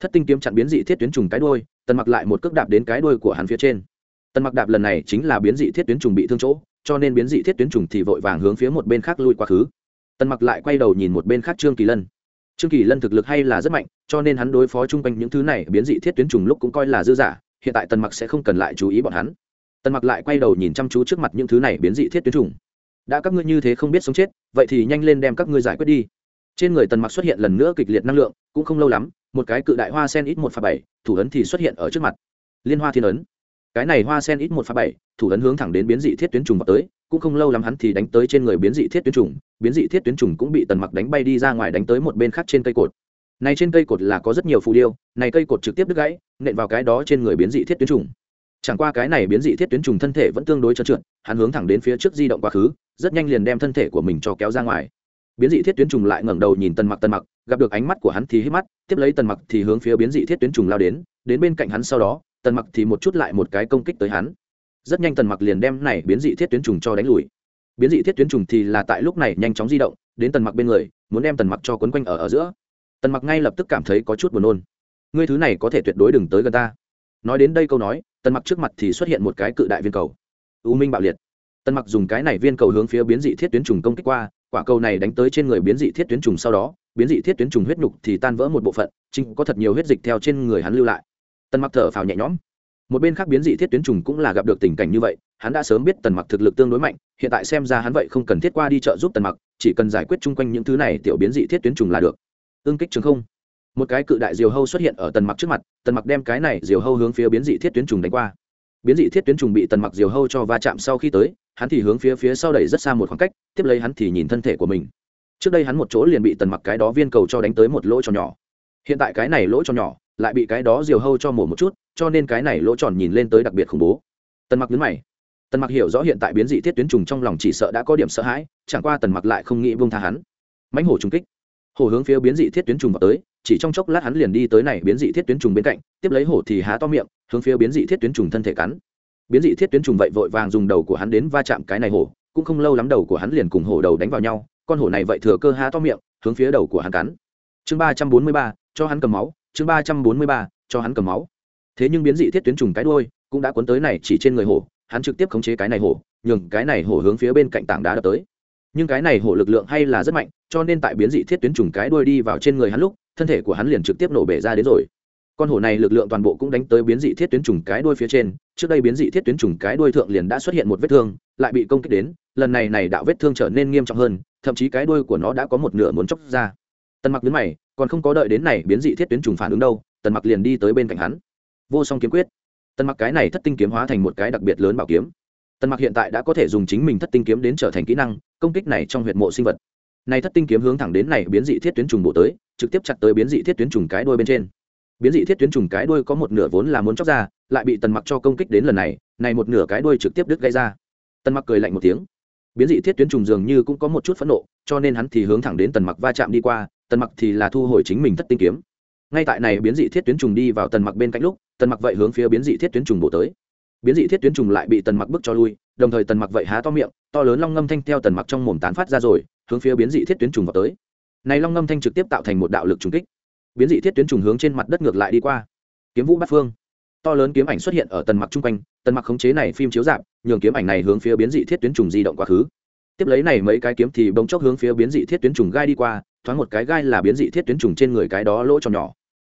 Thất tinh kiếm chặn biến dị thiết tuyến trùng cái đuôi, tần mặc lại một cước đạp đến cái đuôi của hắn phía trên tần mặc đạp lần này chính là biến dị thiết tuyến trùng bị thương chỗ, cho nên biến dị thiết tuyến trùng thì vội vàng hướng phía một bên khác lui quá khứ. Tần mặc lại quay đầu nhìn một bên khác trương kỳ lân. Trương kỳ lân thực lực hay là rất mạnh, cho nên hắn đối phó chung quanh những thứ này biến dị thiết tuyến trùng lúc cũng coi là dư giả hiện tại tần mặc sẽ không cần lại chú ý bọn hắn. Tần mặc lại quay đầu nhìn chăm chú trước mặt những thứ này biến dị thiết tuyến trùng. Đã các ngươi như thế không biết sống chết, vậy thì nhanh lên đem các ngươi giải quyết đi. Trên người tần mặc xuất hiện lần nữa kịch liệt năng lượng, cũng không lâu lắm, một cái cự đại hoa sen ít một pha bảy, thủ ấn thì xuất hiện ở trước mặt. Liên hoa thiên ấn cái này hoa sen ít một phá bảy, thủ ấn hướng thẳng đến biến dị thiết tuyến trùng vào tới, cũng không lâu lắm hắn thì đánh tới trên người biến dị thiết tuyến trùng, biến dị thiết tuyến trùng cũng bị tần mặc đánh bay đi ra ngoài đánh tới một bên khác trên cây cột. Này trên cây cột là có rất nhiều phù điêu, này cây cột trực tiếp đứt gãy, nện vào cái đó trên người biến dị thiết tuyến trùng. Chẳng qua cái này biến dị thiết tuyến trùng thân thể vẫn tương đối trơn trượt, hắn hướng thẳng đến phía trước di động quá khứ, rất nhanh liền đem thân thể của mình cho kéo ra ngoài. Biến dị thiết tuyến trùng lại ngẩng đầu nhìn tần mặc tần mặc, gặp được ánh mắt của hắn thì hít mắt, tiếp lấy tần mặc thì hướng phía biến dị thiết tuyến trùng lao đến đến bên cạnh hắn sau đó tần mặc thì một chút lại một cái công kích tới hắn. Rất nhanh tần mặc liền đem này biến dị thiết tuyến trùng cho đánh lùi. Biến dị thiết tuyến trùng thì là tại lúc này nhanh chóng di động, đến tần mặc bên người, muốn đem tần mặc cho quấn quanh ở ở giữa. Tần mặc ngay lập tức cảm thấy có chút buồn nôn. Ngươi thứ này có thể tuyệt đối đừng tới gần ta. Nói đến đây câu nói, tần mặc trước mặt thì xuất hiện một cái cự đại viên cầu. U minh bạo liệt. Tần mặc dùng cái này viên cầu hướng phía biến dị thiết tuyến trùng công kích qua, quả cầu này đánh tới trên người biến dị thiết tuyến trùng sau đó, biến dị thiết tuyến trùng huyết nhục thì tan vỡ một bộ phận, chính có thật nhiều huyết dịch theo trên người hắn lưu lại tần mặc thở phào nhẹ nhõm. Một bên khác biến dị thiết tuyến trùng cũng là gặp được tình cảnh như vậy, hắn đã sớm biết tần mặc thực lực tương đối mạnh, hiện tại xem ra hắn vậy không cần thiết qua đi trợ giúp tần mặc, chỉ cần giải quyết chung quanh những thứ này tiểu biến dị thiết tuyến trùng là được. Ương kích trường không. Một cái cự đại diều hâu xuất hiện ở tần mặc trước mặt, tần mặc đem cái này diều hâu hướng phía biến dị thiết tuyến trùng đánh qua. Biến dị thiết tuyến trùng bị tần mặc diều hâu cho va chạm sau khi tới, hắn thì hướng phía phía sau đẩy rất xa một khoảng cách, tiếp lấy hắn thì nhìn thân thể của mình. Trước đây hắn một chỗ liền bị tần mặc cái đó viên cầu cho đánh tới một lỗ cho nhỏ hiện tại cái này lỗ tròn nhỏ, lại bị cái đó diều hâu cho mổ một chút, cho nên cái này lỗ tròn nhìn lên tới đặc biệt khủng bố. Tần mặc nhấn mày. Tần mặc hiểu rõ hiện tại biến dị thiết tuyến trùng trong lòng chỉ sợ đã có điểm sợ hãi, chẳng qua tần mặc lại không nghĩ buông tha hắn. Mãnh hổ trung kích. Hổ hướng phía biến dị thiết tuyến trùng vào tới, chỉ trong chốc lát hắn liền đi tới này biến dị thiết tuyến trùng bên cạnh, tiếp lấy hổ thì há to miệng, hướng phía biến dị thiết tuyến trùng thân thể cắn. Biến dị thiết tuyến trùng vậy vội vàng dùng đầu của hắn đến va chạm cái này hổ, cũng không lâu lắm đầu của hắn liền cùng hổ đầu đánh vào nhau, con hổ này vậy thừa cơ há to miệng, hướng phía đầu của hắn cắn chương ba trăm bốn mươi ba, cho hắn cầm máu, chương ba trăm bốn mươi ba, cho hắn cầm máu. Thế nhưng biến dị thiết tuyến trùng cái đuôi cũng đã cuốn tới này chỉ trên người hổ, hắn trực tiếp khống chế cái này hổ, nhường cái này hổ hướng phía bên cạnh tảng đá đập tới. Nhưng cái này hổ lực lượng hay là rất mạnh, cho nên tại biến dị thiết tuyến trùng cái đuôi đi vào trên người hắn lúc, thân thể của hắn liền trực tiếp nổ bể ra đến rồi. Con hổ này lực lượng toàn bộ cũng đánh tới biến dị thiết tuyến trùng cái đuôi phía trên, trước đây biến dị thiết tuyến trùng cái đuôi thượng liền đã xuất hiện một vết thương, lại bị công kích đến, lần này này đạo vết thương trở nên nghiêm trọng hơn, thậm chí cái đuôi của nó đã có một nửa muốn chóc ra tần mặc đứng mày, còn không có đợi đến này biến dị thiết tuyến trùng phản ứng đâu, tần mặc liền đi tới bên cạnh hắn. Vô song kiếm quyết. Tần mặc cái này thất tinh kiếm hóa thành một cái đặc biệt lớn bảo kiếm. Tần mặc hiện tại đã có thể dùng chính mình thất tinh kiếm đến trở thành kỹ năng, công kích này trong huyệt mộ sinh vật. Này thất tinh kiếm hướng thẳng đến này biến dị thiết tuyến trùng bộ tới, trực tiếp chặt tới biến dị thiết tuyến trùng cái đuôi bên trên. Biến dị thiết tuyến trùng cái đuôi có một nửa vốn là muốn chóc ra, lại bị tần mặc cho công kích đến lần này này một nửa cái đuôi trực tiếp đứt gây ra. Tần mặc cười lạnh một tiếng. Biến dị thiết tuyến trùng dường như cũng có một chút phẫn nộ, cho nên hắn thì hướng thẳng đến tần mặc va chạm đi qua tần mặc thì là thu hồi chính mình thất tinh kiếm. Ngay tại này, biến dị thiết tuyến trùng đi vào tần mặc bên cạnh lúc, tần mặc vậy hướng phía biến dị thiết tuyến trùng bổ tới. Biến dị thiết tuyến trùng lại bị tần mặc bước cho lui, đồng thời tần mặc vậy há to miệng, to lớn long ngâm thanh theo tần mặc trong mồm tán phát ra rồi, hướng phía biến dị thiết tuyến trùng vào tới. Này long ngâm thanh trực tiếp tạo thành một đạo lực trùng kích. Biến dị thiết tuyến trùng hướng trên mặt đất ngược lại đi qua. Kiếm vũ bát phương. To lớn kiếm ảnh xuất hiện ở tần mặc chung quanh, tần mặc khống chế này phim chiếu dạp nhường kiếm ảnh này hướng phía biến dị thiết tuyến trùng di động quá khứ. Tiếp lấy này mấy cái kiếm thì bỗng chốc hướng phía biến dị thiết tuyến trùng gai đi qua thoáng một cái gai là biến dị thiết tuyến trùng trên người cái đó lỗ tròn nhỏ.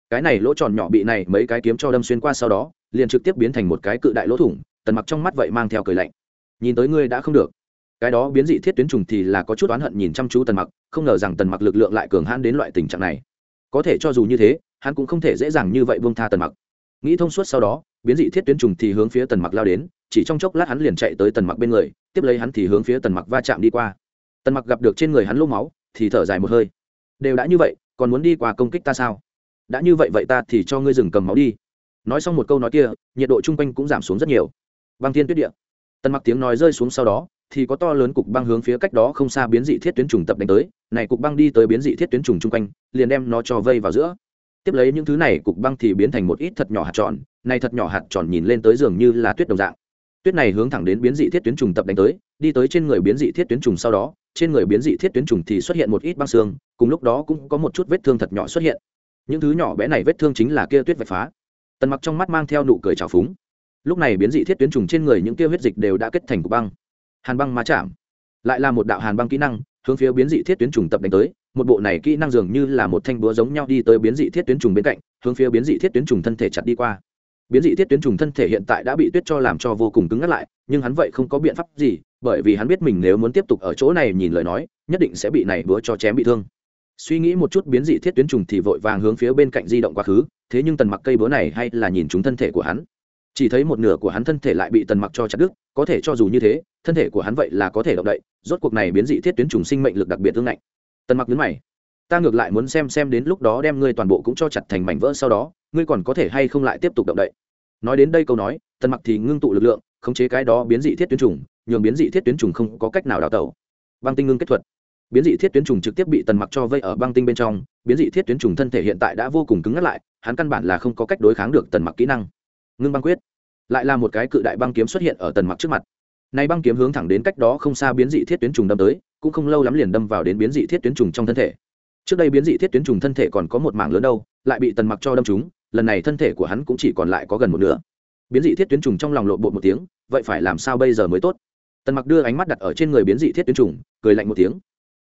Cái này lỗ tròn nhỏ bị này mấy cái kiếm cho đâm xuyên qua sau đó, liền trực tiếp biến thành một cái cự đại lỗ thủng, tần mặc trong mắt vậy mang theo cười lạnh. Nhìn tới ngươi đã không được. Cái đó biến dị thiết tuyến trùng thì là có chút oán hận nhìn chăm chú tần mặc, không ngờ rằng tần mặc lực lượng lại cường hãn đến loại tình trạng này. Có thể cho dù như thế, hắn cũng không thể dễ dàng như vậy buông tha tần mặc. Nghĩ thông suốt sau đó, biến dị thiết tuyến trùng thì hướng phía tần mặc lao đến, chỉ trong chốc lát hắn liền chạy tới tần mặc bên người, tiếp lấy hắn thì hướng phía tần mặc va chạm đi qua. Tần mặc gặp được trên người hắn lô máu, thì thở dài một hơi đều đã như vậy, còn muốn đi qua công kích ta sao? Đã như vậy vậy ta thì cho ngươi dừng cầm máu đi. Nói xong một câu nói kia, nhiệt độ chung quanh cũng giảm xuống rất nhiều. Băng thiên tuyết địa. Tần mặc tiếng nói rơi xuống sau đó, thì có to lớn cục băng hướng phía cách đó không xa biến dị thiết tuyến trùng tập đánh tới. Này cục băng đi tới biến dị thiết tuyến trùng chung quanh, liền đem nó cho vây vào giữa. Tiếp lấy những thứ này cục băng thì biến thành một ít thật nhỏ hạt tròn. Này thật nhỏ hạt tròn nhìn lên tới dường như là tuyết đồng dạng. Tuyết này hướng thẳng đến biến dị thiết tuyến trùng tập đánh tới, đi tới trên người biến dị thiết tuyến trùng sau đó, trên người biến dị thiết tuyến trùng thì xuất hiện một ít băng xương cùng lúc đó cũng có một chút vết thương thật nhỏ xuất hiện. Những thứ nhỏ bé này vết thương chính là kia tuyết vạch phá. Tần mặc trong mắt mang theo nụ cười trào phúng. Lúc này biến dị thiết tuyến trùng trên người những kia huyết dịch đều đã kết thành cục băng. Hàn băng ma chạm. Lại là một đạo hàn băng kỹ năng, hướng phía biến dị thiết tuyến trùng tập đánh tới. Một bộ này kỹ năng dường như là một thanh búa giống nhau đi tới biến dị thiết tuyến trùng bên cạnh, hướng phía biến dị thiết tuyến trùng thân thể chặt đi qua. Biến dị thiết tuyến trùng thân thể hiện tại đã bị tuyết cho làm cho vô cùng cứng ngắt lại, nhưng hắn vậy không có biện pháp gì, bởi vì hắn biết mình nếu muốn tiếp tục ở chỗ này nhìn lời nói, nhất định sẽ bị này búa cho chém bị thương suy nghĩ một chút biến dị thiết tuyến trùng thì vội vàng hướng phía bên cạnh di động quá khứ, thế nhưng tần mặc cây búa này hay là nhìn chúng thân thể của hắn. Chỉ thấy một nửa của hắn thân thể lại bị tần mặc cho chặt đứt, có thể cho dù như thế, thân thể của hắn vậy là có thể động đậy, rốt cuộc này biến dị thiết tuyến trùng sinh mệnh lực đặc biệt tương lạnh tần mặc nhấn mày, ta ngược lại muốn xem xem đến lúc đó đem ngươi toàn bộ cũng cho chặt thành mảnh vỡ sau đó, ngươi còn có thể hay không lại tiếp tục động đậy? Nói đến đây câu nói, tần mặc thì ngưng tụ lực lượng, khống chế cái đó biến dị thiết tuyến trùng, nhường biến dị thiết tuyến trùng không có cách nào đào tẩu. Băng tinh ngưng kết thuật biến dị thiết tuyến trùng trực tiếp bị tần mặc cho vây ở băng tinh bên trong, biến dị thiết tuyến trùng thân thể hiện tại đã vô cùng cứng ngắt lại, hắn căn bản là không có cách đối kháng được tần mặc kỹ năng. Ngưng băng quyết. Lại là một cái cự đại băng kiếm xuất hiện ở tần mặc trước mặt. Nay băng kiếm hướng thẳng đến cách đó không xa biến dị thiết tuyến trùng đâm tới, cũng không lâu lắm liền đâm vào đến biến dị thiết tuyến trùng trong thân thể. Trước đây biến dị thiết tuyến trùng thân thể còn có một mảng lớn đâu, lại bị tần mặc cho đâm trúng, lần này thân thể của hắn cũng chỉ còn lại có gần một nửa. Biến dị thiết tuyến trùng trong lòng lộ bộ một tiếng, vậy phải làm sao bây giờ mới tốt? Tần mặc đưa ánh mắt đặt ở trên người biến dị thiết tuyến trùng, cười lạnh một tiếng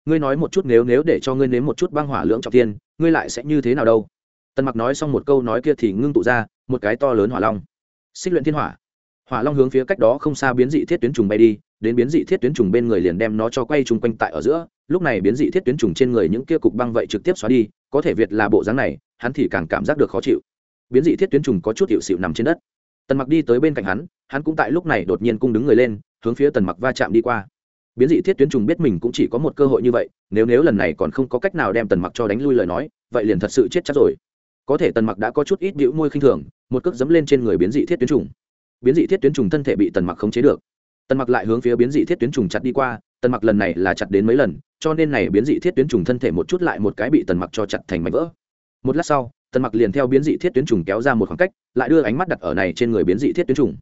ngươi nói một chút nếu nếu để cho ngươi nếm một chút băng hỏa lưỡng trọng thiên, ngươi lại sẽ như thế nào đâu? Tần mặc nói xong một câu nói kia thì ngưng tụ ra một cái to lớn hỏa long. Xích luyện thiên hỏa. Hỏa long hướng phía cách đó không xa biến dị thiết tuyến trùng bay đi, đến biến dị thiết tuyến trùng bên người liền đem nó cho quay chung quanh tại ở giữa. Lúc này biến dị thiết tuyến trùng trên người những kia cục băng vậy trực tiếp xóa đi, có thể việt là bộ dáng này, hắn thì càng cảm giác được khó chịu. Biến dị thiết tuyến trùng có chút hiệu xịu nằm trên đất. Tần mặc đi tới bên cạnh hắn hắn cũng tại lúc này đột nhiên cung đứng người lên, hướng phía tần mặc va chạm đi qua biến dị thiết tuyến trùng biết mình cũng chỉ có một cơ hội như vậy, nếu nếu lần này còn không có cách nào đem tần mặc cho đánh lui lời nói, vậy liền thật sự chết chắc rồi. Có thể tần mặc đã có chút ít bĩu môi khinh thường, một cước dẫm lên trên người biến dị thiết tuyến trùng. Biến dị thiết tuyến trùng thân thể bị tần mặc khống chế được. Tần mặc lại hướng phía biến dị thiết tuyến trùng chặt đi qua, tần mặc lần này là chặt đến mấy lần, cho nên này biến dị thiết tuyến trùng thân thể một chút lại một cái bị tần mặc cho chặt thành mảnh vỡ. Một lát sau, tần mặc liền theo biến dị thiết tuyến trùng kéo ra một khoảng cách, lại đưa ánh mắt đặt ở này trên người biến dị thiết tuyến trùng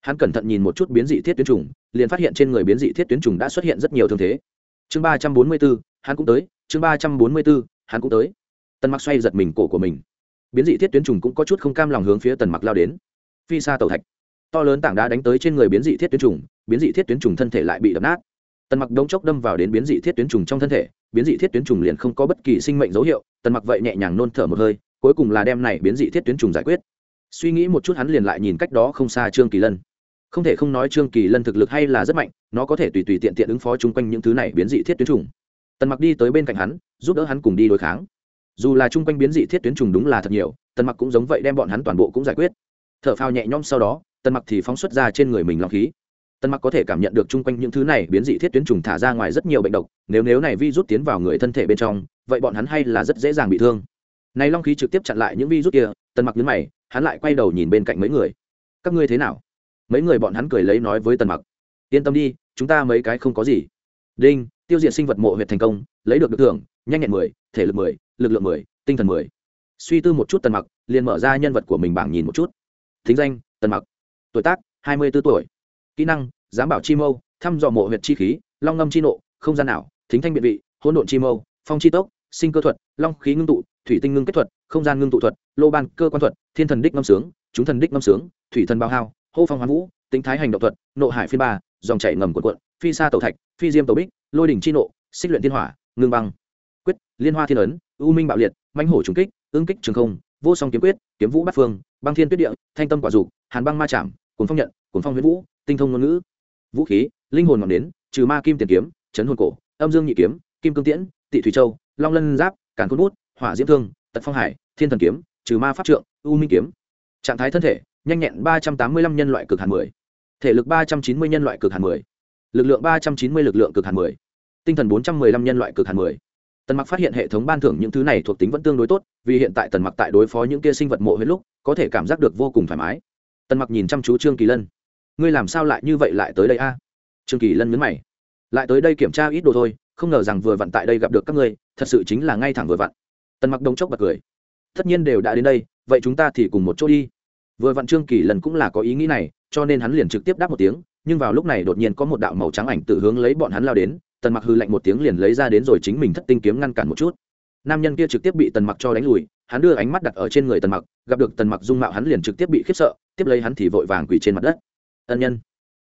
hắn cẩn thận nhìn một chút biến dị thiết tuyến trùng liền phát hiện trên người biến dị thiết tuyến trùng đã xuất hiện rất nhiều thương thế. Chương ba trăm bốn mươi 344, hắn cũng tới chương ba trăm bốn mươi 344, hắn cũng tới. Tần mặc xoay giật mình cổ của mình. Biến dị thiết tuyến trùng cũng có chút không cam lòng hướng phía tần mặc lao đến. Phi xa tàu thạch. To lớn tảng đá đánh tới trên người biến dị thiết tuyến trùng biến dị thiết tuyến trùng thân thể lại bị đập nát. Tần mặc đống chốc đâm vào đến biến dị thiết tuyến trùng trong thân thể biến dị thiết tuyến trùng liền không có bất kỳ sinh mệnh dấu hiệu tần mặc vậy nhẹ nhàng nôn thở một hơi cuối cùng là đem này biến dị thiết tuyến trùng giải quyết. Suy nghĩ một chút hắn liền lại nhìn cách đó không xa trương kỳ lân không thể không nói trương kỳ lân thực lực hay là rất mạnh, nó có thể tùy tùy tiện tiện ứng phó chung quanh những thứ này biến dị thiết tuyến trùng. Tần mặc đi tới bên cạnh hắn, giúp đỡ hắn cùng đi đối kháng. Dù là chung quanh biến dị thiết tuyến trùng đúng là thật nhiều, tần mặc cũng giống vậy đem bọn hắn toàn bộ cũng giải quyết. Thở phao nhẹ nhõm sau đó, tần mặc thì phóng xuất ra trên người mình long khí. Tần mặc có thể cảm nhận được chung quanh những thứ này biến dị thiết tuyến trùng thả ra ngoài rất nhiều bệnh độc, nếu nếu này vi rút tiến vào người thân thể bên trong, vậy bọn hắn hay là rất dễ dàng bị thương. Này long khí trực tiếp chặn lại những vi rút kia, tần mặc nhấn mày, hắn lại quay đầu nhìn bên cạnh mấy người. Các ngươi thế nào? Mấy người bọn hắn cười lấy nói với tần mặc, yên tâm đi, chúng ta mấy cái không có gì. Đinh, tiêu diệt sinh vật mộ huyệt thành công, lấy được được thưởng, nhanh nhẹn mười, thể lực mười, lực lượng mười, tinh thần mười. Suy tư một chút tần mặc, liền mở ra nhân vật của mình bảng nhìn một chút. Thính danh, tần mặc. Tuổi tác, hai mươi 24 tuổi. Kỹ năng giám bảo chi mâu, thăm dò mộ huyệt chi khí, long ngâm chi nộ, không gian nào thính thanh biện vị, hỗn độn chi mâu, phong chi tốc, sinh cơ thuật, long khí ngưng tụ, thủy tinh ngưng kết thuật, không gian ngưng tụ thuật, lô ban cơ quan thuật, thiên thần đích ngâm sướng, chúng thần đích ngâm sướng, thủy thần bao hao hô phong hoán vũ, tính thái hành động thuật, nộ hải phiên ba, dòng chảy ngầm cuộn cuộn, phi sa tàu thạch, phi diêm tàu bích, lôi đỉnh chi nộ, xích luyện thiên hỏa, ngưng băng. Quyết, liên hoa thiên ấn, u minh bạo liệt Manh hổ trùng kích ương kích trường không, vô song kiếm quyết, kiếm vũ bát phương, băng thiên tuyết địa, thanh tâm quả dục, hàn băng ma chạm, cuốn phong nhận, cuốn phong huyễn vũ, tinh thông ngôn ngữ. Vũ khí, linh hồn ngọn đến trừ ma kim tiền kiếm, chấn hồn cổ, âm dương nhị kiếm, kim cương tiễn, tị thủy châu, long lân giáp, càn Cốt bút, hỏa diễm thương, tật phong hải, thiên thần kiếm, trừ ma pháp trượng, u minh kiếm. Trạng thái thân thể nhanh nhẹn ba trăm tám mươi lăm nhân loại cực hàn mười, thể lực ba trăm chín mươi nhân loại cực hàn mười, lực lượng ba trăm chín mươi lực lượng cực hàn mười, tinh thần bốn trăm mười lăm nhân loại cực hàn mười. Tần mặc phát hiện hệ thống ban thưởng những thứ này thuộc tính vẫn tương đối tốt, vì hiện tại tần mặc tại đối phó những kia sinh vật mộ huyết lúc, có thể cảm giác được vô cùng thoải mái. Tần mặc nhìn chăm chú trương kỳ lân. Ngươi làm sao lại như vậy lại tới đây a? Trương kỳ lân nhấn mày. Lại tới đây kiểm tra ít đồ thôi, không ngờ rằng vừa vặn tại đây gặp được các ngươi, thật sự chính là ngay thẳng vừa vặn. Tần mặc đông chốc bật cười. Tất nhiên đều đã đến đây, vậy chúng ta thì cùng một chỗ đi vừa vặn trương kỳ lần cũng là có ý nghĩ này, cho nên hắn liền trực tiếp đáp một tiếng, nhưng vào lúc này đột nhiên có một đạo màu trắng ảnh tự hướng lấy bọn hắn lao đến, tần mặc hư lạnh một tiếng liền lấy ra đến rồi chính mình thất tinh kiếm ngăn cản một chút. Nam nhân kia trực tiếp bị tần mặc cho đánh lùi, hắn đưa ánh mắt đặt ở trên người tần mặc, gặp được tần mặc dung mạo hắn liền trực tiếp bị khiếp sợ, tiếp lấy hắn thì vội vàng quỳ trên mặt đất. Ân nhân.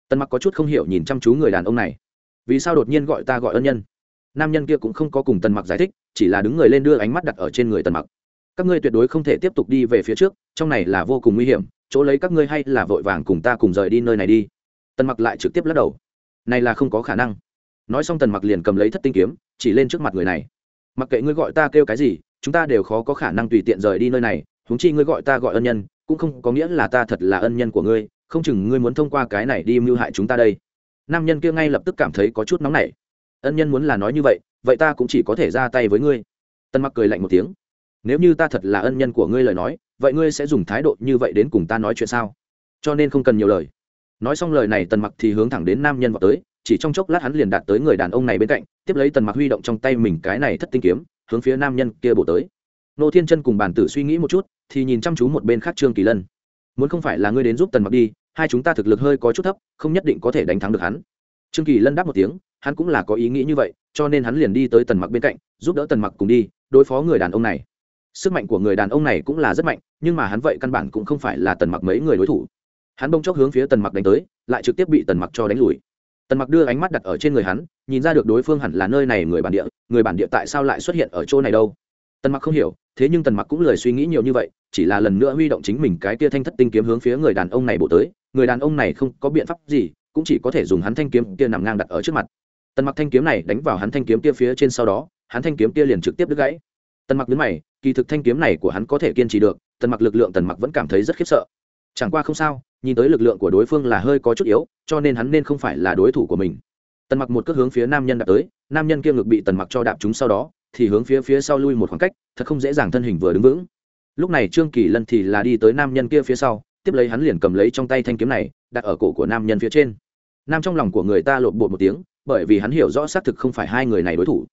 Tần mặc có chút không hiểu nhìn chăm chú người đàn ông này. Vì sao đột nhiên gọi ta gọi ân nhân? Nam nhân kia cũng không có cùng tần mặc giải thích, chỉ là đứng người lên đưa ánh mắt đặt ở trên người tần mặc các ngươi tuyệt đối không thể tiếp tục đi về phía trước, trong này là vô cùng nguy hiểm, chỗ lấy các ngươi hay là vội vàng cùng ta cùng rời đi nơi này đi. Tần mặc lại trực tiếp lắc đầu. Này là không có khả năng. Nói xong tần mặc liền cầm lấy thất tinh kiếm, chỉ lên trước mặt người này. Mặc kệ ngươi gọi ta kêu cái gì, chúng ta đều khó có khả năng tùy tiện rời đi nơi này, huống chi ngươi gọi ta gọi ân nhân, cũng không có nghĩa là ta thật là ân nhân của ngươi, không chừng ngươi muốn thông qua cái này đi mưu hại chúng ta đây. Nam nhân kia ngay lập tức cảm thấy có chút nóng nảy. Ân nhân muốn là nói như vậy vậy ta cũng chỉ có thể ra tay với ngươi. Tân mặc cười lạnh một tiếng nếu như ta thật là ân nhân của ngươi lời nói, vậy ngươi sẽ dùng thái độ như vậy đến cùng ta nói chuyện sao? Cho nên không cần nhiều lời. Nói xong lời này, tần mặc thì hướng thẳng đến nam nhân vào tới, chỉ trong chốc lát hắn liền đạt tới người đàn ông này bên cạnh, tiếp lấy tần mặc huy động trong tay mình cái này thất tinh kiếm, hướng phía nam nhân kia bổ tới. Nô thiên chân cùng bản tử suy nghĩ một chút, thì nhìn chăm chú một bên khác trương kỳ lân. Muốn không phải là ngươi đến giúp tần mặc đi, hai chúng ta thực lực hơi có chút thấp, không nhất định có thể đánh thắng được hắn. Trương kỳ lân đáp một tiếng, hắn cũng là có ý nghĩ như vậy, cho nên hắn liền đi tới tần mặc bên cạnh, giúp đỡ tần mặc cùng đi, đối phó người đàn ông này sức mạnh của người đàn ông này cũng là rất mạnh, nhưng mà hắn vậy căn bản cũng không phải là tần mặc mấy người đối thủ. Hắn bông chốc hướng phía tần mặc đánh tới, lại trực tiếp bị tần mặc cho đánh lùi. Tần mặc đưa ánh mắt đặt ở trên người hắn, nhìn ra được đối phương hẳn là nơi này người bản địa, người bản địa tại sao lại xuất hiện ở chỗ này đâu? Tần mặc không hiểu, thế nhưng tần mặc cũng lời suy nghĩ nhiều như vậy, chỉ là lần nữa huy động chính mình cái tia thanh thất tinh kiếm hướng phía người đàn ông này bổ tới, người đàn ông này không có biện pháp gì, cũng chỉ có thể dùng hắn thanh kiếm kia nằm ngang đặt ở trước mặt. Tần mặc thanh kiếm này đánh vào hắn thanh kiếm kia phía trên sau đó, hắn thanh kiếm kia liền trực tiếp đứt gãy tần mặc nhấn mày, kỳ thực thanh kiếm này của hắn có thể kiên trì được, tần mặc lực lượng tần mặc vẫn cảm thấy rất khiếp sợ. Chẳng qua không sao, nhìn tới lực lượng của đối phương là hơi có chút yếu, cho nên hắn nên không phải là đối thủ của mình. Tần mặc một cước hướng phía nam nhân đạp tới, nam nhân kia ngực bị tần mặc cho đạp chúng sau đó, thì hướng phía phía sau lui một khoảng cách, thật không dễ dàng thân hình vừa đứng vững. Lúc này trương kỳ lân thì là đi tới nam nhân kia phía sau, tiếp lấy hắn liền cầm lấy trong tay thanh kiếm này, đặt ở cổ của nam nhân phía trên. Nam trong lòng của người ta lột bột một tiếng, bởi vì hắn hiểu rõ xác thực không phải hai người này đối thủ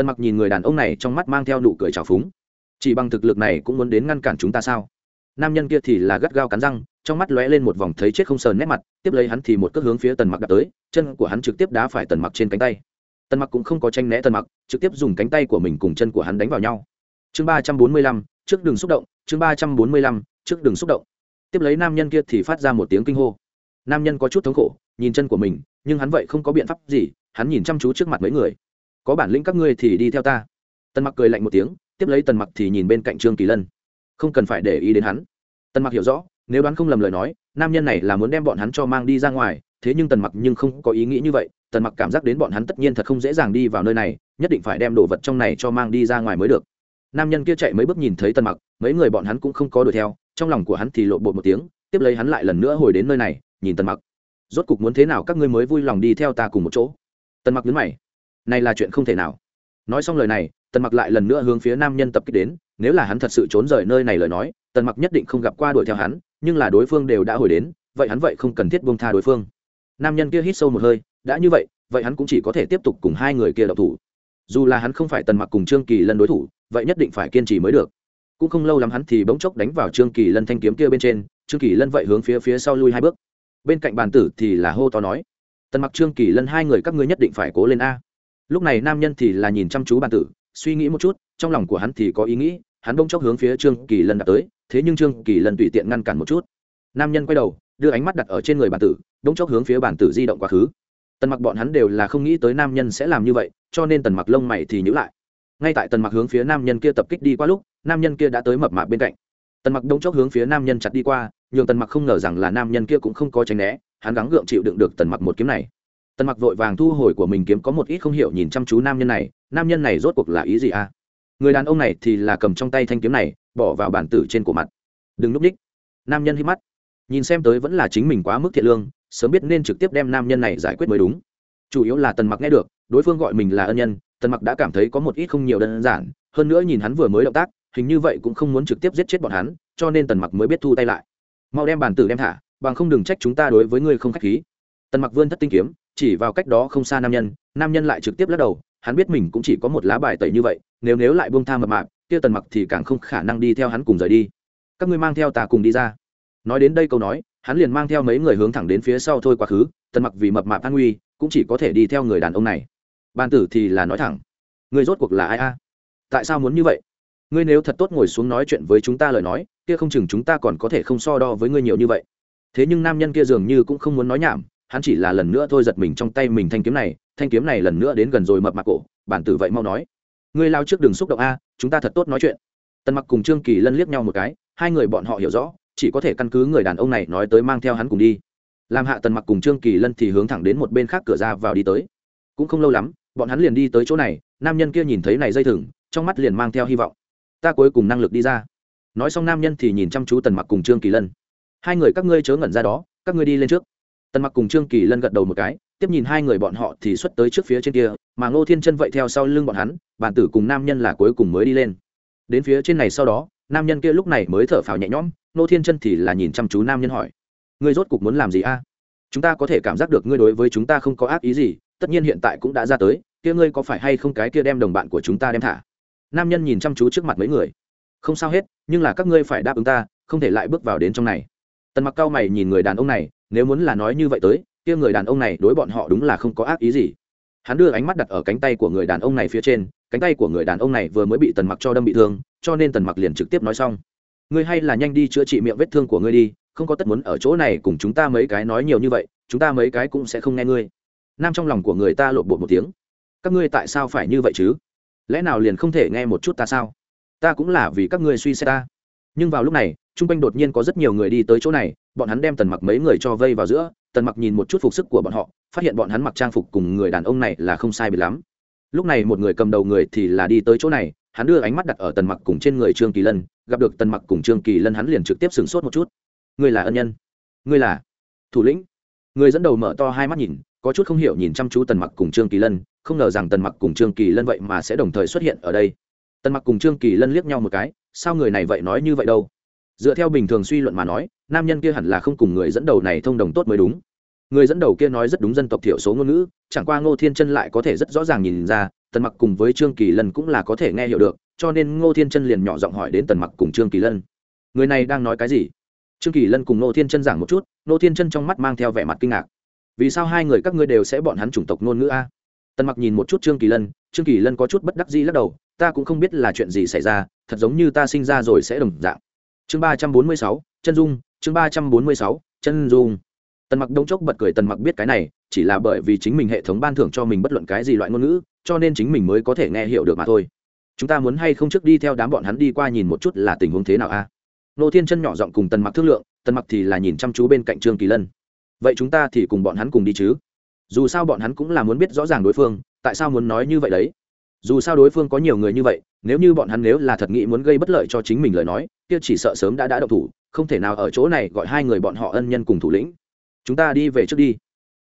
tần mặc nhìn người đàn ông này trong mắt mang theo nụ cười trào phúng. Chỉ bằng thực lực này cũng muốn đến ngăn cản chúng ta sao? Nam nhân kia thì là gắt gao cắn răng, trong mắt lóe lên một vòng thấy chết không sờn nét mặt, tiếp lấy hắn thì một cước hướng phía tần mặc đạp tới, chân của hắn trực tiếp đá phải tần mặc trên cánh tay. Tần mặc cũng không có tranh né tần mặc, trực tiếp dùng cánh tay của mình cùng chân của hắn đánh vào nhau. Chương ba trăm bốn mươi lăm, trước đường xúc động, chương ba trăm bốn mươi lăm, trước đường xúc động. Tiếp lấy nam nhân kia thì phát ra một tiếng kinh hô. Nam nhân có chút thống khổ, nhìn chân của mình, nhưng hắn vậy không có biện pháp gì, hắn nhìn chăm chú trước mặt mấy người có bản lĩnh các ngươi thì đi theo ta. Tần mặc cười lạnh một tiếng, tiếp lấy tần mặc thì nhìn bên cạnh trương kỳ lân. Không cần phải để ý đến hắn. Tần mặc hiểu rõ, nếu đoán không lầm lời nói, nam nhân này là muốn đem bọn hắn cho mang đi ra ngoài, thế nhưng tần mặc nhưng không có ý nghĩ như vậy. Tần mặc cảm giác đến bọn hắn tất nhiên thật không dễ dàng đi vào nơi này, nhất định phải đem đồ vật trong này cho mang đi ra ngoài mới được. Nam nhân kia chạy mấy bước nhìn thấy tần mặc, mấy người bọn hắn cũng không có đuổi theo, trong lòng của hắn thì lộ bột một tiếng, tiếp lấy hắn lại lần nữa hồi đến nơi này, nhìn tần mặc. Rốt cục muốn thế nào các ngươi mới vui lòng đi theo ta cùng một chỗ? Tần mặc nhấn mày này là chuyện không thể nào. Nói xong lời này, tần mặc lại lần nữa hướng phía nam nhân tập kích đến, nếu là hắn thật sự trốn rời nơi này lời nói, tần mặc nhất định không gặp qua đuổi theo hắn, nhưng là đối phương đều đã hồi đến, vậy hắn vậy không cần thiết buông tha đối phương. Nam nhân kia hít sâu một hơi, đã như vậy vậy hắn cũng chỉ có thể tiếp tục cùng hai người kia đậu thủ. Dù là hắn không phải tần mặc cùng trương kỳ lân đối thủ, vậy nhất định phải kiên trì mới được. Cũng không lâu lắm hắn thì bỗng chốc đánh vào trương kỳ lân thanh kiếm kia bên trên, trương kỳ lân vậy hướng phía phía sau lui hai bước. Bên cạnh bàn tử thì là hô to nói, tần mặc, trương kỳ lân hai người các ngươi nhất định phải cố lên a lúc này nam nhân thì là nhìn chăm chú bàn tử, suy nghĩ một chút, trong lòng của hắn thì có ý nghĩ, hắn bỗng chốc hướng phía trương kỳ lân đặt tới, thế nhưng trương kỳ lân tùy tiện ngăn cản một chút. Nam nhân quay đầu, đưa ánh mắt đặt ở trên người bàn tử, bỗng chốc hướng phía bàn tử di động quá khứ. Tần mặc bọn hắn đều là không nghĩ tới nam nhân sẽ làm như vậy, cho nên tần mặc lông mày thì nhữ lại. Ngay tại tần mặc hướng phía nam nhân kia tập kích đi qua lúc, nam nhân kia đã tới mập mạp bên cạnh. Tần mặc đông chốc hướng phía nam nhân chặt đi qua, nhường tần mặc không ngờ rằng là nam nhân kia cũng không có tránh né, hắn gắng gượng chịu đựng được tần mặc một kiếm này tần mặc vội vàng thu hồi của mình kiếm có một ít không hiểu nhìn chăm chú nam nhân này, nam nhân này rốt cuộc là ý gì à? Người đàn ông này thì là cầm trong tay thanh kiếm này, bỏ vào bản tử trên cổ mặt. Đừng núp ních nam nhân hít mắt. Nhìn xem tới vẫn là chính mình quá mức thiện lương, sớm biết nên trực tiếp đem nam nhân này giải quyết mới đúng. Chủ yếu là tần mặc nghe được, đối phương gọi mình là ân nhân, tần mặc đã cảm thấy có một ít không nhiều đơn giản, hơn nữa nhìn hắn vừa mới động tác, hình như vậy cũng không muốn trực tiếp giết chết bọn hắn, cho nên tần mặc mới biết thu tay lại. Mau đem bản tử đem thả, bằng không đừng trách chúng ta đối với ngươi không khách khí. Tần mặc vươn thất tinh kiếm chỉ vào cách đó không xa nam nhân nam nhân lại trực tiếp lắc đầu, hắn biết mình cũng chỉ có một lá bài tẩy như vậy, nếu nếu lại buông tha mập mạp, kia tần mặc thì càng không khả năng đi theo hắn cùng rời đi. Các ngươi mang theo ta cùng đi ra. Nói đến đây câu nói, hắn liền mang theo mấy người hướng thẳng đến phía sau thôi quá khứ, tần mặc vì mập mạp an nguy, cũng chỉ có thể đi theo người đàn ông này. Ban tử thì là nói thẳng người rốt cuộc là ai a? Tại sao muốn như vậy? Ngươi nếu thật tốt ngồi xuống nói chuyện với chúng ta lời nói, kia không chừng chúng ta còn có thể không so đo với ngươi nhiều như vậy. Thế nhưng nam nhân kia dường như cũng không muốn nói nhảm hắn chỉ là lần nữa thôi giật mình trong tay mình thanh kiếm này, thanh kiếm này lần nữa đến gần rồi mập mặc cổ, bản tử vậy mau nói. Ngươi lao trước đường xúc động a, chúng ta thật tốt nói chuyện. Tần mặc cùng trương kỳ lân liếc nhau một cái, hai người bọn họ hiểu rõ, chỉ có thể căn cứ người đàn ông này nói tới mang theo hắn cùng đi. Làm hạ tần mặc cùng trương kỳ lân thì hướng thẳng đến một bên khác cửa ra vào đi tới. Cũng không lâu lắm, bọn hắn liền đi tới chỗ này, nam nhân kia nhìn thấy này dây thừng, trong mắt liền mang theo hy vọng. Ta cuối cùng năng lực đi ra. Nói xong nam nhân thì nhìn chăm chú tần mặc cùng trương kỳ lân. Hai người các ngươi chớ ngẩn ra đó, các ngươi đi lên trước tần mặc cùng trương kỳ lân gật đầu một cái, tiếp nhìn hai người bọn họ thì xuất tới trước phía trên kia, mà ngô thiên chân vậy theo sau lưng bọn hắn bản tử cùng nam nhân là cuối cùng mới đi lên. Đến phía trên này sau đó, nam nhân kia lúc này mới thở phào nhẹ nhõm, ngô thiên chân thì là nhìn chăm chú nam nhân hỏi, ngươi rốt cục muốn làm gì a? Chúng ta có thể cảm giác được ngươi đối với chúng ta không có ác ý gì, tất nhiên hiện tại cũng đã ra tới, kia ngươi có phải hay không cái kia đem đồng bạn của chúng ta đem thả? Nam nhân nhìn chăm chú trước mặt mấy người, không sao hết, nhưng là các ngươi phải đáp ứng ta, không thể lại bước vào đến trong này. Tần mặc cao mày nhìn người đàn ông này nếu muốn là nói như vậy tới, kia người đàn ông này đối bọn họ đúng là không có ác ý gì. Hắn đưa ánh mắt đặt ở cánh tay của người đàn ông này phía trên, cánh tay của người đàn ông này vừa mới bị tần mặc cho đâm bị thương, cho nên tần mặc liền trực tiếp nói xong. Ngươi hay là nhanh đi chữa trị miệng vết thương của ngươi đi, không có tất muốn ở chỗ này cùng chúng ta mấy cái nói nhiều như vậy, chúng ta mấy cái cũng sẽ không nghe ngươi. Nam trong lòng của người ta lộn bột một tiếng. Các ngươi tại sao phải như vậy chứ? Lẽ nào liền không thể nghe một chút ta sao? Ta cũng là vì các ngươi suy xét ta. Nhưng vào lúc này t r u n g quanh đột nhiên có rất nhiều người đi tới chỗ này bọn hắn đem tần mặc mấy người cho vây vào giữa, tần mặc nhìn một chút phục sức của bọn họ, phát hiện bọn hắn mặc trang phục cùng người đàn ông này là không sai bị lắm. Lúc này một người cầm đầu người thì là đi tới chỗ này, hắn đưa ánh mắt đặt ở tần mặc cùng trên người trương kỳ lân, gặp được tần mặc cùng trương kỳ lân hắn liền trực tiếp sửng sốt một chút. Ngươi là ân nhân? Ngươi là thủ lĩnh? Người dẫn đầu mở to hai mắt nhìn, có chút không hiểu nhìn chăm chú tần mặc cùng trương kỳ lân, không ngờ rằng tần mặc cùng trương kỳ lân vậy mà sẽ đồng thời xuất hiện ở đây. Tần mặc cùng trương kỳ lân liếc nhau một cái, sao người này vậy nói như vậy đâu? Dựa theo bình thường suy luận mà nói nam nhân kia hẳn là không cùng người dẫn đầu này thông đồng tốt mới đúng. Người dẫn đầu kia nói rất đúng dân tộc thiểu số ngôn ngữ, chẳng qua ngô thiên chân lại có thể rất rõ ràng nhìn ra, tần mặc cùng với trương kỳ lân cũng là có thể nghe hiểu được, cho nên ngô thiên chân liền nhỏ giọng hỏi đến tần mặc cùng trương kỳ lân. Người này đang nói cái gì? Trương kỳ lân cùng ngô thiên chân giảng một chút, ngô thiên chân trong mắt mang theo vẻ mặt kinh ngạc. Vì sao hai người các ngươi đều sẽ bọn hắn chủng tộc ngôn ngữ a? Tần mặc nhìn một chút trương kỳ lân, trương kỳ lân có chút bất đắc dĩ lắc đầu, ta cũng không biết là chuyện gì xảy ra, thật giống như ta sinh ra rồi sẽ đồng dạng. Chương ba trăm bốn mươi sáu, chân dung chương ba trăm bốn mươi sáu, chân dung. Tần mặc đông chốc bật cười, tần mặc biết cái này chỉ là bởi vì chính mình hệ thống ban thưởng cho mình bất luận cái gì loại ngôn ngữ, cho nên chính mình mới có thể nghe hiểu được mà thôi. Chúng ta muốn hay không trước đi theo đám bọn hắn đi qua nhìn một chút là tình huống thế nào a? Nô thiên chân nhỏ giọng cùng tần mặc thương lượng, tần mặc thì là nhìn chăm chú bên cạnh trương kỳ lân. Vậy chúng ta thì cùng bọn hắn cùng đi chứ? Dù sao bọn hắn cũng là muốn biết rõ ràng đối phương, tại sao muốn nói như vậy đấy? Dù sao đối phương có nhiều người như vậy, nếu như bọn hắn nếu là thật nghĩ muốn gây bất lợi cho chính mình lời nói, kia chỉ sợ sớm đã đã độc thủ, không thể nào ở chỗ này gọi hai người bọn họ ân nhân cùng thủ lĩnh. Chúng ta đi về trước đi.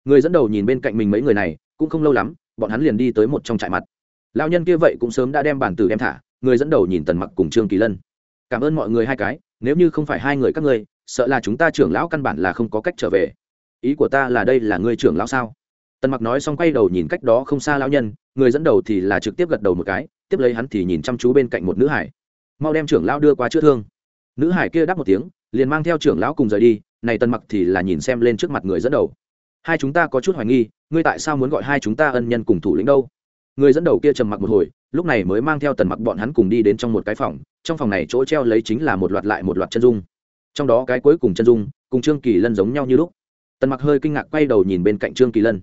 Người dẫn đầu nhìn bên cạnh mình mấy người này, cũng không lâu lắm, bọn hắn liền đi tới một trong trại mặt. Lao nhân kia vậy cũng sớm đã đem bản tử đem thả, người dẫn đầu nhìn tần mặc cùng trương kỳ lân. Cảm ơn mọi người hai cái, nếu như không phải hai người các ngươi, sợ là chúng ta trưởng lão căn bản là không có cách trở về. Ý của ta là đây là ngươi trưởng lão sao? Tần mặc nói xong quay đầu nhìn cách đó không xa lão nhân người dẫn đầu thì là trực tiếp gật đầu một cái, tiếp lấy hắn thì nhìn chăm chú bên cạnh một nữ hải. Mau đem trưởng lão đưa qua chữa thương. Nữ hải kia đáp một tiếng, liền mang theo trưởng lão cùng rời đi, này tần mặc thì là nhìn xem lên trước mặt người dẫn đầu. Hai chúng ta có chút hoài nghi, ngươi tại sao muốn gọi hai chúng ta ân nhân cùng thủ lĩnh đâu? Người dẫn đầu kia trầm mặc một hồi, lúc này mới mang theo tần mặc bọn hắn cùng đi đến trong một cái phòng, trong phòng này chỗ treo lấy chính là một loạt lại một loạt chân dung. Trong đó cái cuối cùng chân dung, cùng trương kỳ lân giống nhau như lúc. Tần mặc hơi kinh ngạc quay đầu nhìn bên cạnh trương kỳ lân.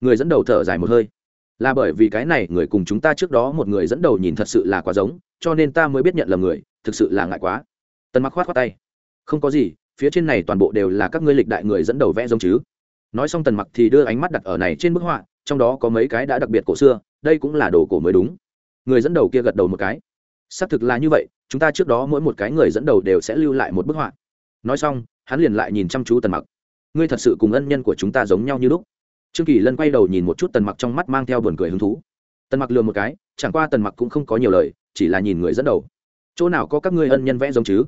Người dẫn đầu thở dài một hơi là bởi vì cái này người cùng chúng ta trước đó một người dẫn đầu nhìn thật sự là quá giống, cho nên ta mới biết nhận lầm người, thực sự là ngại quá. Tần mặc khoát khoát tay. Không có gì, phía trên này toàn bộ đều là các ngươi lịch đại người dẫn đầu vẽ giống chứ. Nói xong tần mặc thì đưa ánh mắt đặt ở này trên bức họa, trong đó có mấy cái đã đặc biệt cổ xưa, đây cũng là đồ cổ mới đúng. Người dẫn đầu kia gật đầu một cái. Xác thực là như vậy, chúng ta trước đó mỗi một cái người dẫn đầu đều sẽ lưu lại một bức họa. Nói xong, hắn liền lại nhìn chăm chú tần mặc. Ngươi thật sự cùng ân nhân của chúng ta giống nhau như lúc trương kỳ lân quay đầu nhìn một chút tần mặc trong mắt mang theo buồn cười hứng thú. Tần mặc lừa một cái, chẳng qua tần mặc cũng không có nhiều lời, chỉ là nhìn người dẫn đầu. Chỗ nào có các ngươi ân nhân vẽ giống chứ?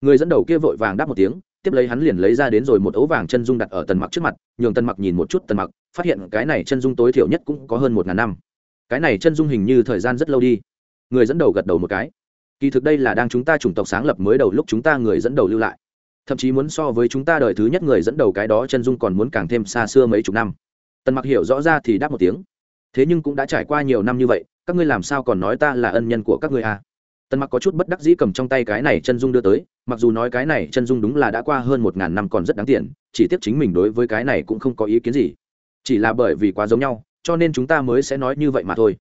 Người dẫn đầu kia vội vàng đáp một tiếng, tiếp lấy hắn liền lấy ra đến rồi một ấu vàng chân dung đặt ở tần mặc trước mặt, nhường tần mặc nhìn một chút tần mặc, phát hiện cái này chân dung tối thiểu nhất cũng có hơn một ngàn năm. Cái này chân dung hình như thời gian rất lâu đi. Người dẫn đầu gật đầu một cái. Kỳ thực đây là đang chúng ta chủng tộc sáng lập mới đầu lúc chúng ta người dẫn đầu lưu lại. Thậm chí muốn so với chúng ta đời thứ nhất người dẫn đầu cái đó chân dung còn muốn càng thêm xa xưa mấy chục năm tần mặc hiểu rõ ra thì đáp một tiếng. Thế nhưng cũng đã trải qua nhiều năm như vậy, các ngươi làm sao còn nói ta là ân nhân của các ngươi à? Tần mặc có chút bất đắc dĩ cầm trong tay cái này chân dung đưa tới, mặc dù nói cái này chân dung đúng là đã qua hơn một ngàn năm còn rất đáng tiền, chỉ tiếc chính mình đối với cái này cũng không có ý kiến gì. Chỉ là bởi vì quá giống nhau, cho nên chúng ta mới sẽ nói như vậy mà thôi.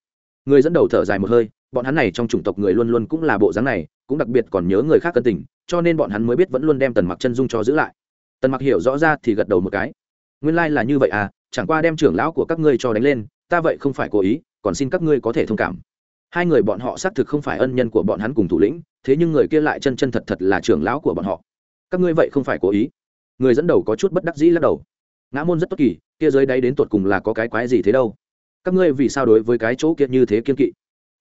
Người dẫn đầu thở dài một hơi, bọn hắn này trong chủng tộc người luôn luôn cũng là bộ dáng này, cũng đặc biệt còn nhớ người khác cân tình, cho nên bọn hắn mới biết vẫn luôn đem tần mặc chân dung cho giữ lại. Tần mặc hiểu rõ ra thì gật đầu một cái. Nguyên lai là như vậy à chẳng qua đem trưởng lão của các ngươi cho đánh lên, ta vậy không phải cố ý, còn xin các ngươi có thể thông cảm. Hai người bọn họ xác thực không phải ân nhân của bọn hắn cùng thủ lĩnh, thế nhưng người kia lại chân chân thật thật là trưởng lão của bọn họ. Các ngươi vậy không phải cố ý. Người dẫn đầu có chút bất đắc dĩ lắc đầu. Ngã môn rất tốt kỳ, kia dưới đáy đến tột cùng là có cái quái gì thế đâu? Các ngươi vì sao đối với cái chỗ kia như thế kiên kỵ?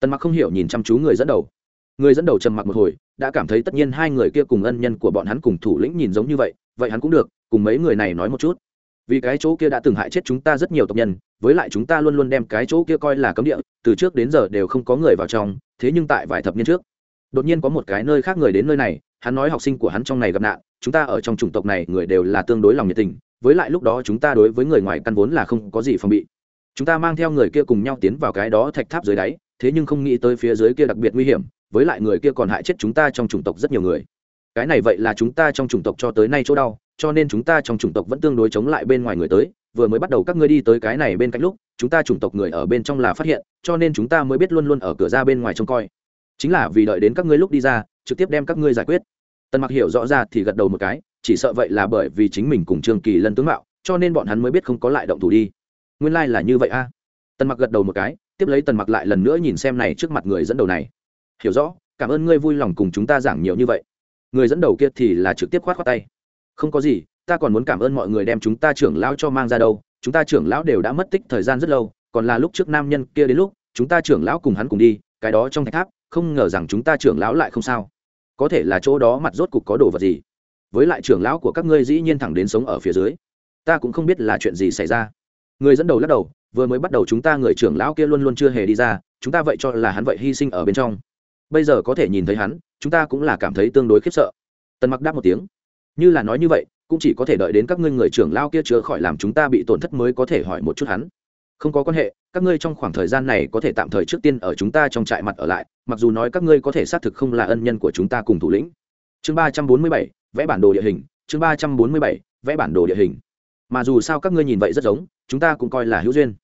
Tần mặc không hiểu nhìn chăm chú người dẫn đầu. Người dẫn đầu trầm mặc một hồi, đã cảm thấy tất nhiên hai người kia cùng ân nhân của bọn hắn cùng thủ lĩnh nhìn giống như vậy vậy hắn cũng được, cùng mấy người này nói một chút vì cái chỗ kia đã từng hại chết chúng ta rất nhiều tộc nhân, với lại chúng ta luôn luôn đem cái chỗ kia coi là cấm địa, từ trước đến giờ đều không có người vào trong, thế nhưng tại vài thập niên trước, đột nhiên có một cái nơi khác người đến nơi này, hắn nói học sinh của hắn trong này gặp nạn, chúng ta ở trong chủng tộc này người đều là tương đối lòng nhiệt tình, với lại lúc đó chúng ta đối với người ngoài căn vốn là không có gì phòng bị. Chúng ta mang theo người kia cùng nhau tiến vào cái đó thạch tháp dưới đáy, thế nhưng không nghĩ tới phía dưới kia đặc biệt nguy hiểm, với lại người kia còn hại chết chúng ta trong chủng tộc rất nhiều người. Cái này vậy là chúng ta trong chủng tộc cho tới nay chỗ đau cho nên chúng ta trong chủng tộc vẫn tương đối chống lại bên ngoài người tới, vừa mới bắt đầu các ngươi đi tới cái này bên cạnh lúc, chúng ta chủng tộc người ở bên trong là phát hiện, cho nên chúng ta mới biết luôn luôn ở cửa ra bên ngoài trông coi. Chính là vì đợi đến các ngươi lúc đi ra, trực tiếp đem các ngươi giải quyết. Tần mặc hiểu rõ ra thì gật đầu một cái, chỉ sợ vậy là bởi vì chính mình cùng trương kỳ lân tướng mạo, cho nên bọn hắn mới biết không có lại động thủ đi. Nguyên lai là như vậy a. Tần mặc gật đầu một cái, tiếp lấy tần mặc lại lần nữa nhìn xem này trước mặt người dẫn đầu này. Hiểu rõ, cảm ơn ngươi vui lòng cùng chúng ta giảng nhiều như vậy. Người dẫn đầu kia thì là trực tiếp khoát khoát tay không có gì, ta còn muốn cảm ơn mọi người đem chúng ta trưởng lão cho mang ra đâu, chúng ta trưởng lão đều đã mất tích thời gian rất lâu, còn là lúc trước nam nhân kia đến lúc, chúng ta trưởng lão cùng hắn cùng đi, cái đó trong thạch tháp, không ngờ rằng chúng ta trưởng lão lại không sao. Có thể là chỗ đó mặt rốt cục có đồ vật gì. Với lại trưởng lão của các ngươi dĩ nhiên thẳng đến sống ở phía dưới. Ta cũng không biết là chuyện gì xảy ra. Người dẫn đầu lắc đầu, vừa mới bắt đầu chúng ta người trưởng lão kia luôn luôn chưa hề đi ra, chúng ta vậy cho là hắn vậy hy sinh ở bên trong. Bây giờ có thể nhìn thấy hắn, chúng ta cũng là cảm thấy tương đối khiếp sợ. Tần mặc đáp một tiếng như là nói như vậy, cũng chỉ có thể đợi đến các ngươi người trưởng lao kia chữa khỏi làm chúng ta bị tổn thất mới có thể hỏi một chút hắn. Không có quan hệ, các ngươi trong khoảng thời gian này có thể tạm thời trước tiên ở chúng ta trong trại mặt ở lại, mặc dù nói các ngươi có thể xác thực không là ân nhân của chúng ta cùng thủ lĩnh. Chương ba trăm bốn mươi bảy, vẽ bản đồ địa hình. Chương ba trăm bốn mươi bảy, vẽ bản đồ địa hình. Mà dù sao các ngươi nhìn vậy rất giống, chúng ta cũng coi là hữu duyên.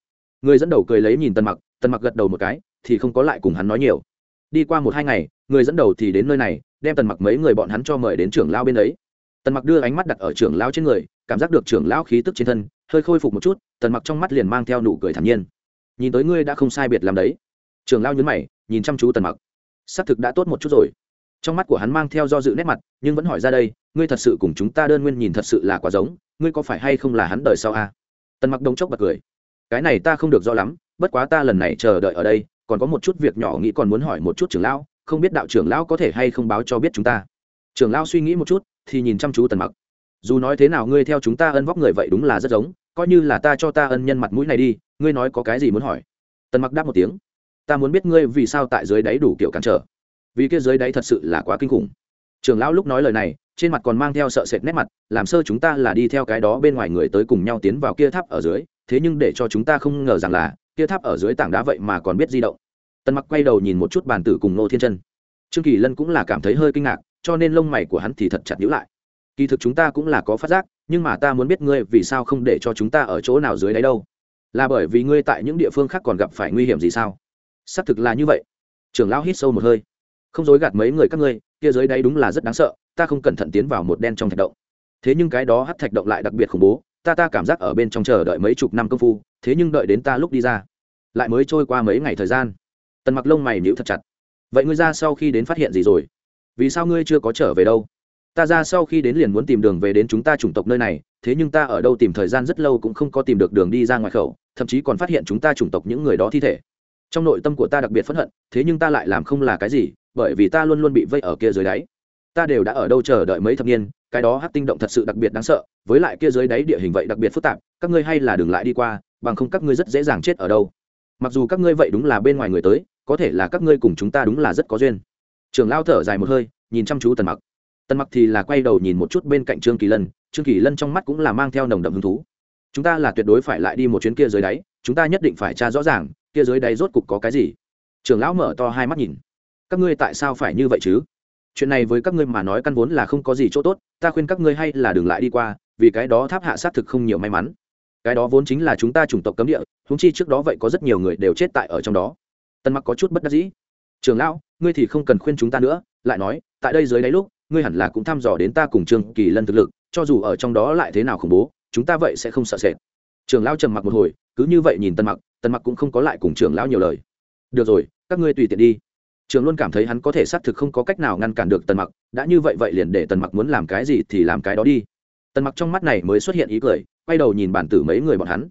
Người dẫn đầu cười lấy nhìn tần mặc tần mặc gật đầu một cái, thì không có lại cùng hắn nói nhiều. Đi qua một hai ngày, người dẫn đầu thì đến nơi này, đem tần mặc mấy người bọn hắn cho mời đến trưởng lao bên ấy tần mặc đưa ánh mắt đặt ở trưởng lao trên người, cảm giác được trưởng lão khí tức trên thân, hơi khôi phục một chút, tần mặc trong mắt liền mang theo nụ cười thản nhiên. Nhìn tới ngươi đã không sai biệt làm đấy. Trưởng lao nhấn mày, nhìn chăm chú tần mặc. Xác thực đã tốt một chút rồi. Trong mắt của hắn mang theo do dự nét mặt, nhưng vẫn hỏi ra đây, ngươi thật sự cùng chúng ta đơn nguyên nhìn thật sự là quá giống, ngươi có phải hay không là hắn đời sau a? Tần mặc đông chốc bật cười. Cái này ta không được rõ lắm, bất quá ta lần này chờ đợi ở đây, còn có một chút việc nhỏ nghĩ còn muốn hỏi một chút trưởng lão, không biết đạo trưởng lão có thể hay không báo cho biết chúng ta. Trưởng lão suy nghĩ một chút thì nhìn chăm chú tần mặc. Dù nói thế nào, ngươi theo chúng ta ân vóc người vậy đúng là rất giống, coi như là ta cho ta ân nhân mặt mũi này đi, ngươi nói có cái gì muốn hỏi? Tần mặc đáp một tiếng. Ta muốn biết ngươi vì sao tại dưới đáy đủ kiểu cản trở. Vì kia dưới đáy thật sự là quá kinh khủng. Trưởng lão lúc nói lời này, trên mặt còn mang theo sợ sệt nét mặt, làm sơ chúng ta là đi theo cái đó bên ngoài người tới cùng nhau tiến vào kia tháp ở dưới, thế nhưng để cho chúng ta không ngờ rằng là, kia tháp ở dưới tảng đá vậy mà còn biết di động. Tần mặc quay đầu nhìn một chút bàn tử cùng nô thiên chân. Trương kỳ lân cũng là cảm thấy hơi kinh ngạc cho nên lông mày của hắn thì thật chặt nhữ lại. Kỳ thực chúng ta cũng là có phát giác, nhưng mà ta muốn biết ngươi vì sao không để cho chúng ta ở chỗ nào dưới đáy đâu? Là bởi vì ngươi tại những địa phương khác còn gặp phải nguy hiểm gì sao? Xác thực là như vậy. Trưởng lão hít sâu một hơi. Không dối gạt mấy người các ngươi, kia dưới đáy đúng là rất đáng sợ, ta không cẩn thận tiến vào một đen trong thạch động. Thế nhưng cái đó hắt thạch động lại đặc biệt khủng bố, ta ta cảm giác ở bên trong chờ đợi mấy chục năm công phu, thế nhưng đợi đến ta lúc đi ra, lại mới trôi qua mấy ngày thời gian. Tần mặc lông mày nhíu thật chặt. Vậy ngươi ra sau khi đến phát hiện gì rồi? Vì sao ngươi chưa có trở về đâu? Ta ra sau khi đến liền muốn tìm đường về đến chúng ta chủng tộc nơi này, thế nhưng ta ở đâu tìm thời gian rất lâu cũng không có tìm được đường đi ra ngoài khẩu, thậm chí còn phát hiện chúng ta chủng tộc những người đó thi thể. Trong nội tâm của ta đặc biệt phẫn hận, thế nhưng ta lại làm không là cái gì, bởi vì ta luôn luôn bị vây ở kia dưới đáy. Ta đều đã ở đâu chờ đợi mấy thập niên, cái đó hát tinh động thật sự đặc biệt đáng sợ, với lại kia dưới đáy địa hình vậy đặc biệt phức tạp, các ngươi hay là đừng lại đi qua, bằng không các ngươi rất dễ dàng chết ở đâu. Mặc dù các ngươi vậy đúng là bên ngoài người tới, có thể là các ngươi cùng chúng ta đúng là rất có duyên. Trưởng lao thở dài một hơi, nhìn chăm chú tần mặc. Tần mặc thì là quay đầu nhìn một chút bên cạnh trương kỳ lân, trương kỳ lân trong mắt cũng là mang theo nồng đậm hứng thú. Chúng ta là tuyệt đối phải lại đi một chuyến kia dưới đáy, chúng ta nhất định phải tra rõ ràng, kia dưới đáy rốt cục có cái gì. Trường lão mở to hai mắt nhìn. Các ngươi tại sao phải như vậy chứ? Chuyện này với các ngươi mà nói căn vốn là không có gì chỗ tốt, ta khuyên các ngươi hay là đừng lại đi qua, vì cái đó tháp hạ sát thực không nhiều may mắn. Cái đó vốn chính là chúng ta chủng tộc cấm địa húng chi trước đó vậy có rất nhiều người đều chết tại ở trong đó. Tân mặc có chút bất đắc dĩ trường lão, ngươi thì không cần khuyên chúng ta nữa, lại nói, tại đây dưới đáy lúc, ngươi hẳn là cũng thăm dò đến ta cùng trương kỳ lân thực lực, cho dù ở trong đó lại thế nào khủng bố, chúng ta vậy sẽ không sợ sệt. Trường lão trầm mặc một hồi, cứ như vậy nhìn tân mặc tân mặc cũng không có lại cùng trường lão nhiều lời. Được rồi, các ngươi tùy tiện đi. Trường luôn cảm thấy hắn có thể xác thực không có cách nào ngăn cản được tần mặc, đã như vậy vậy liền để tần mặc muốn làm cái gì thì làm cái đó đi. Tần mặc trong mắt này mới xuất hiện ý cười, quay đầu nhìn bản tử mấy người bọn hắn.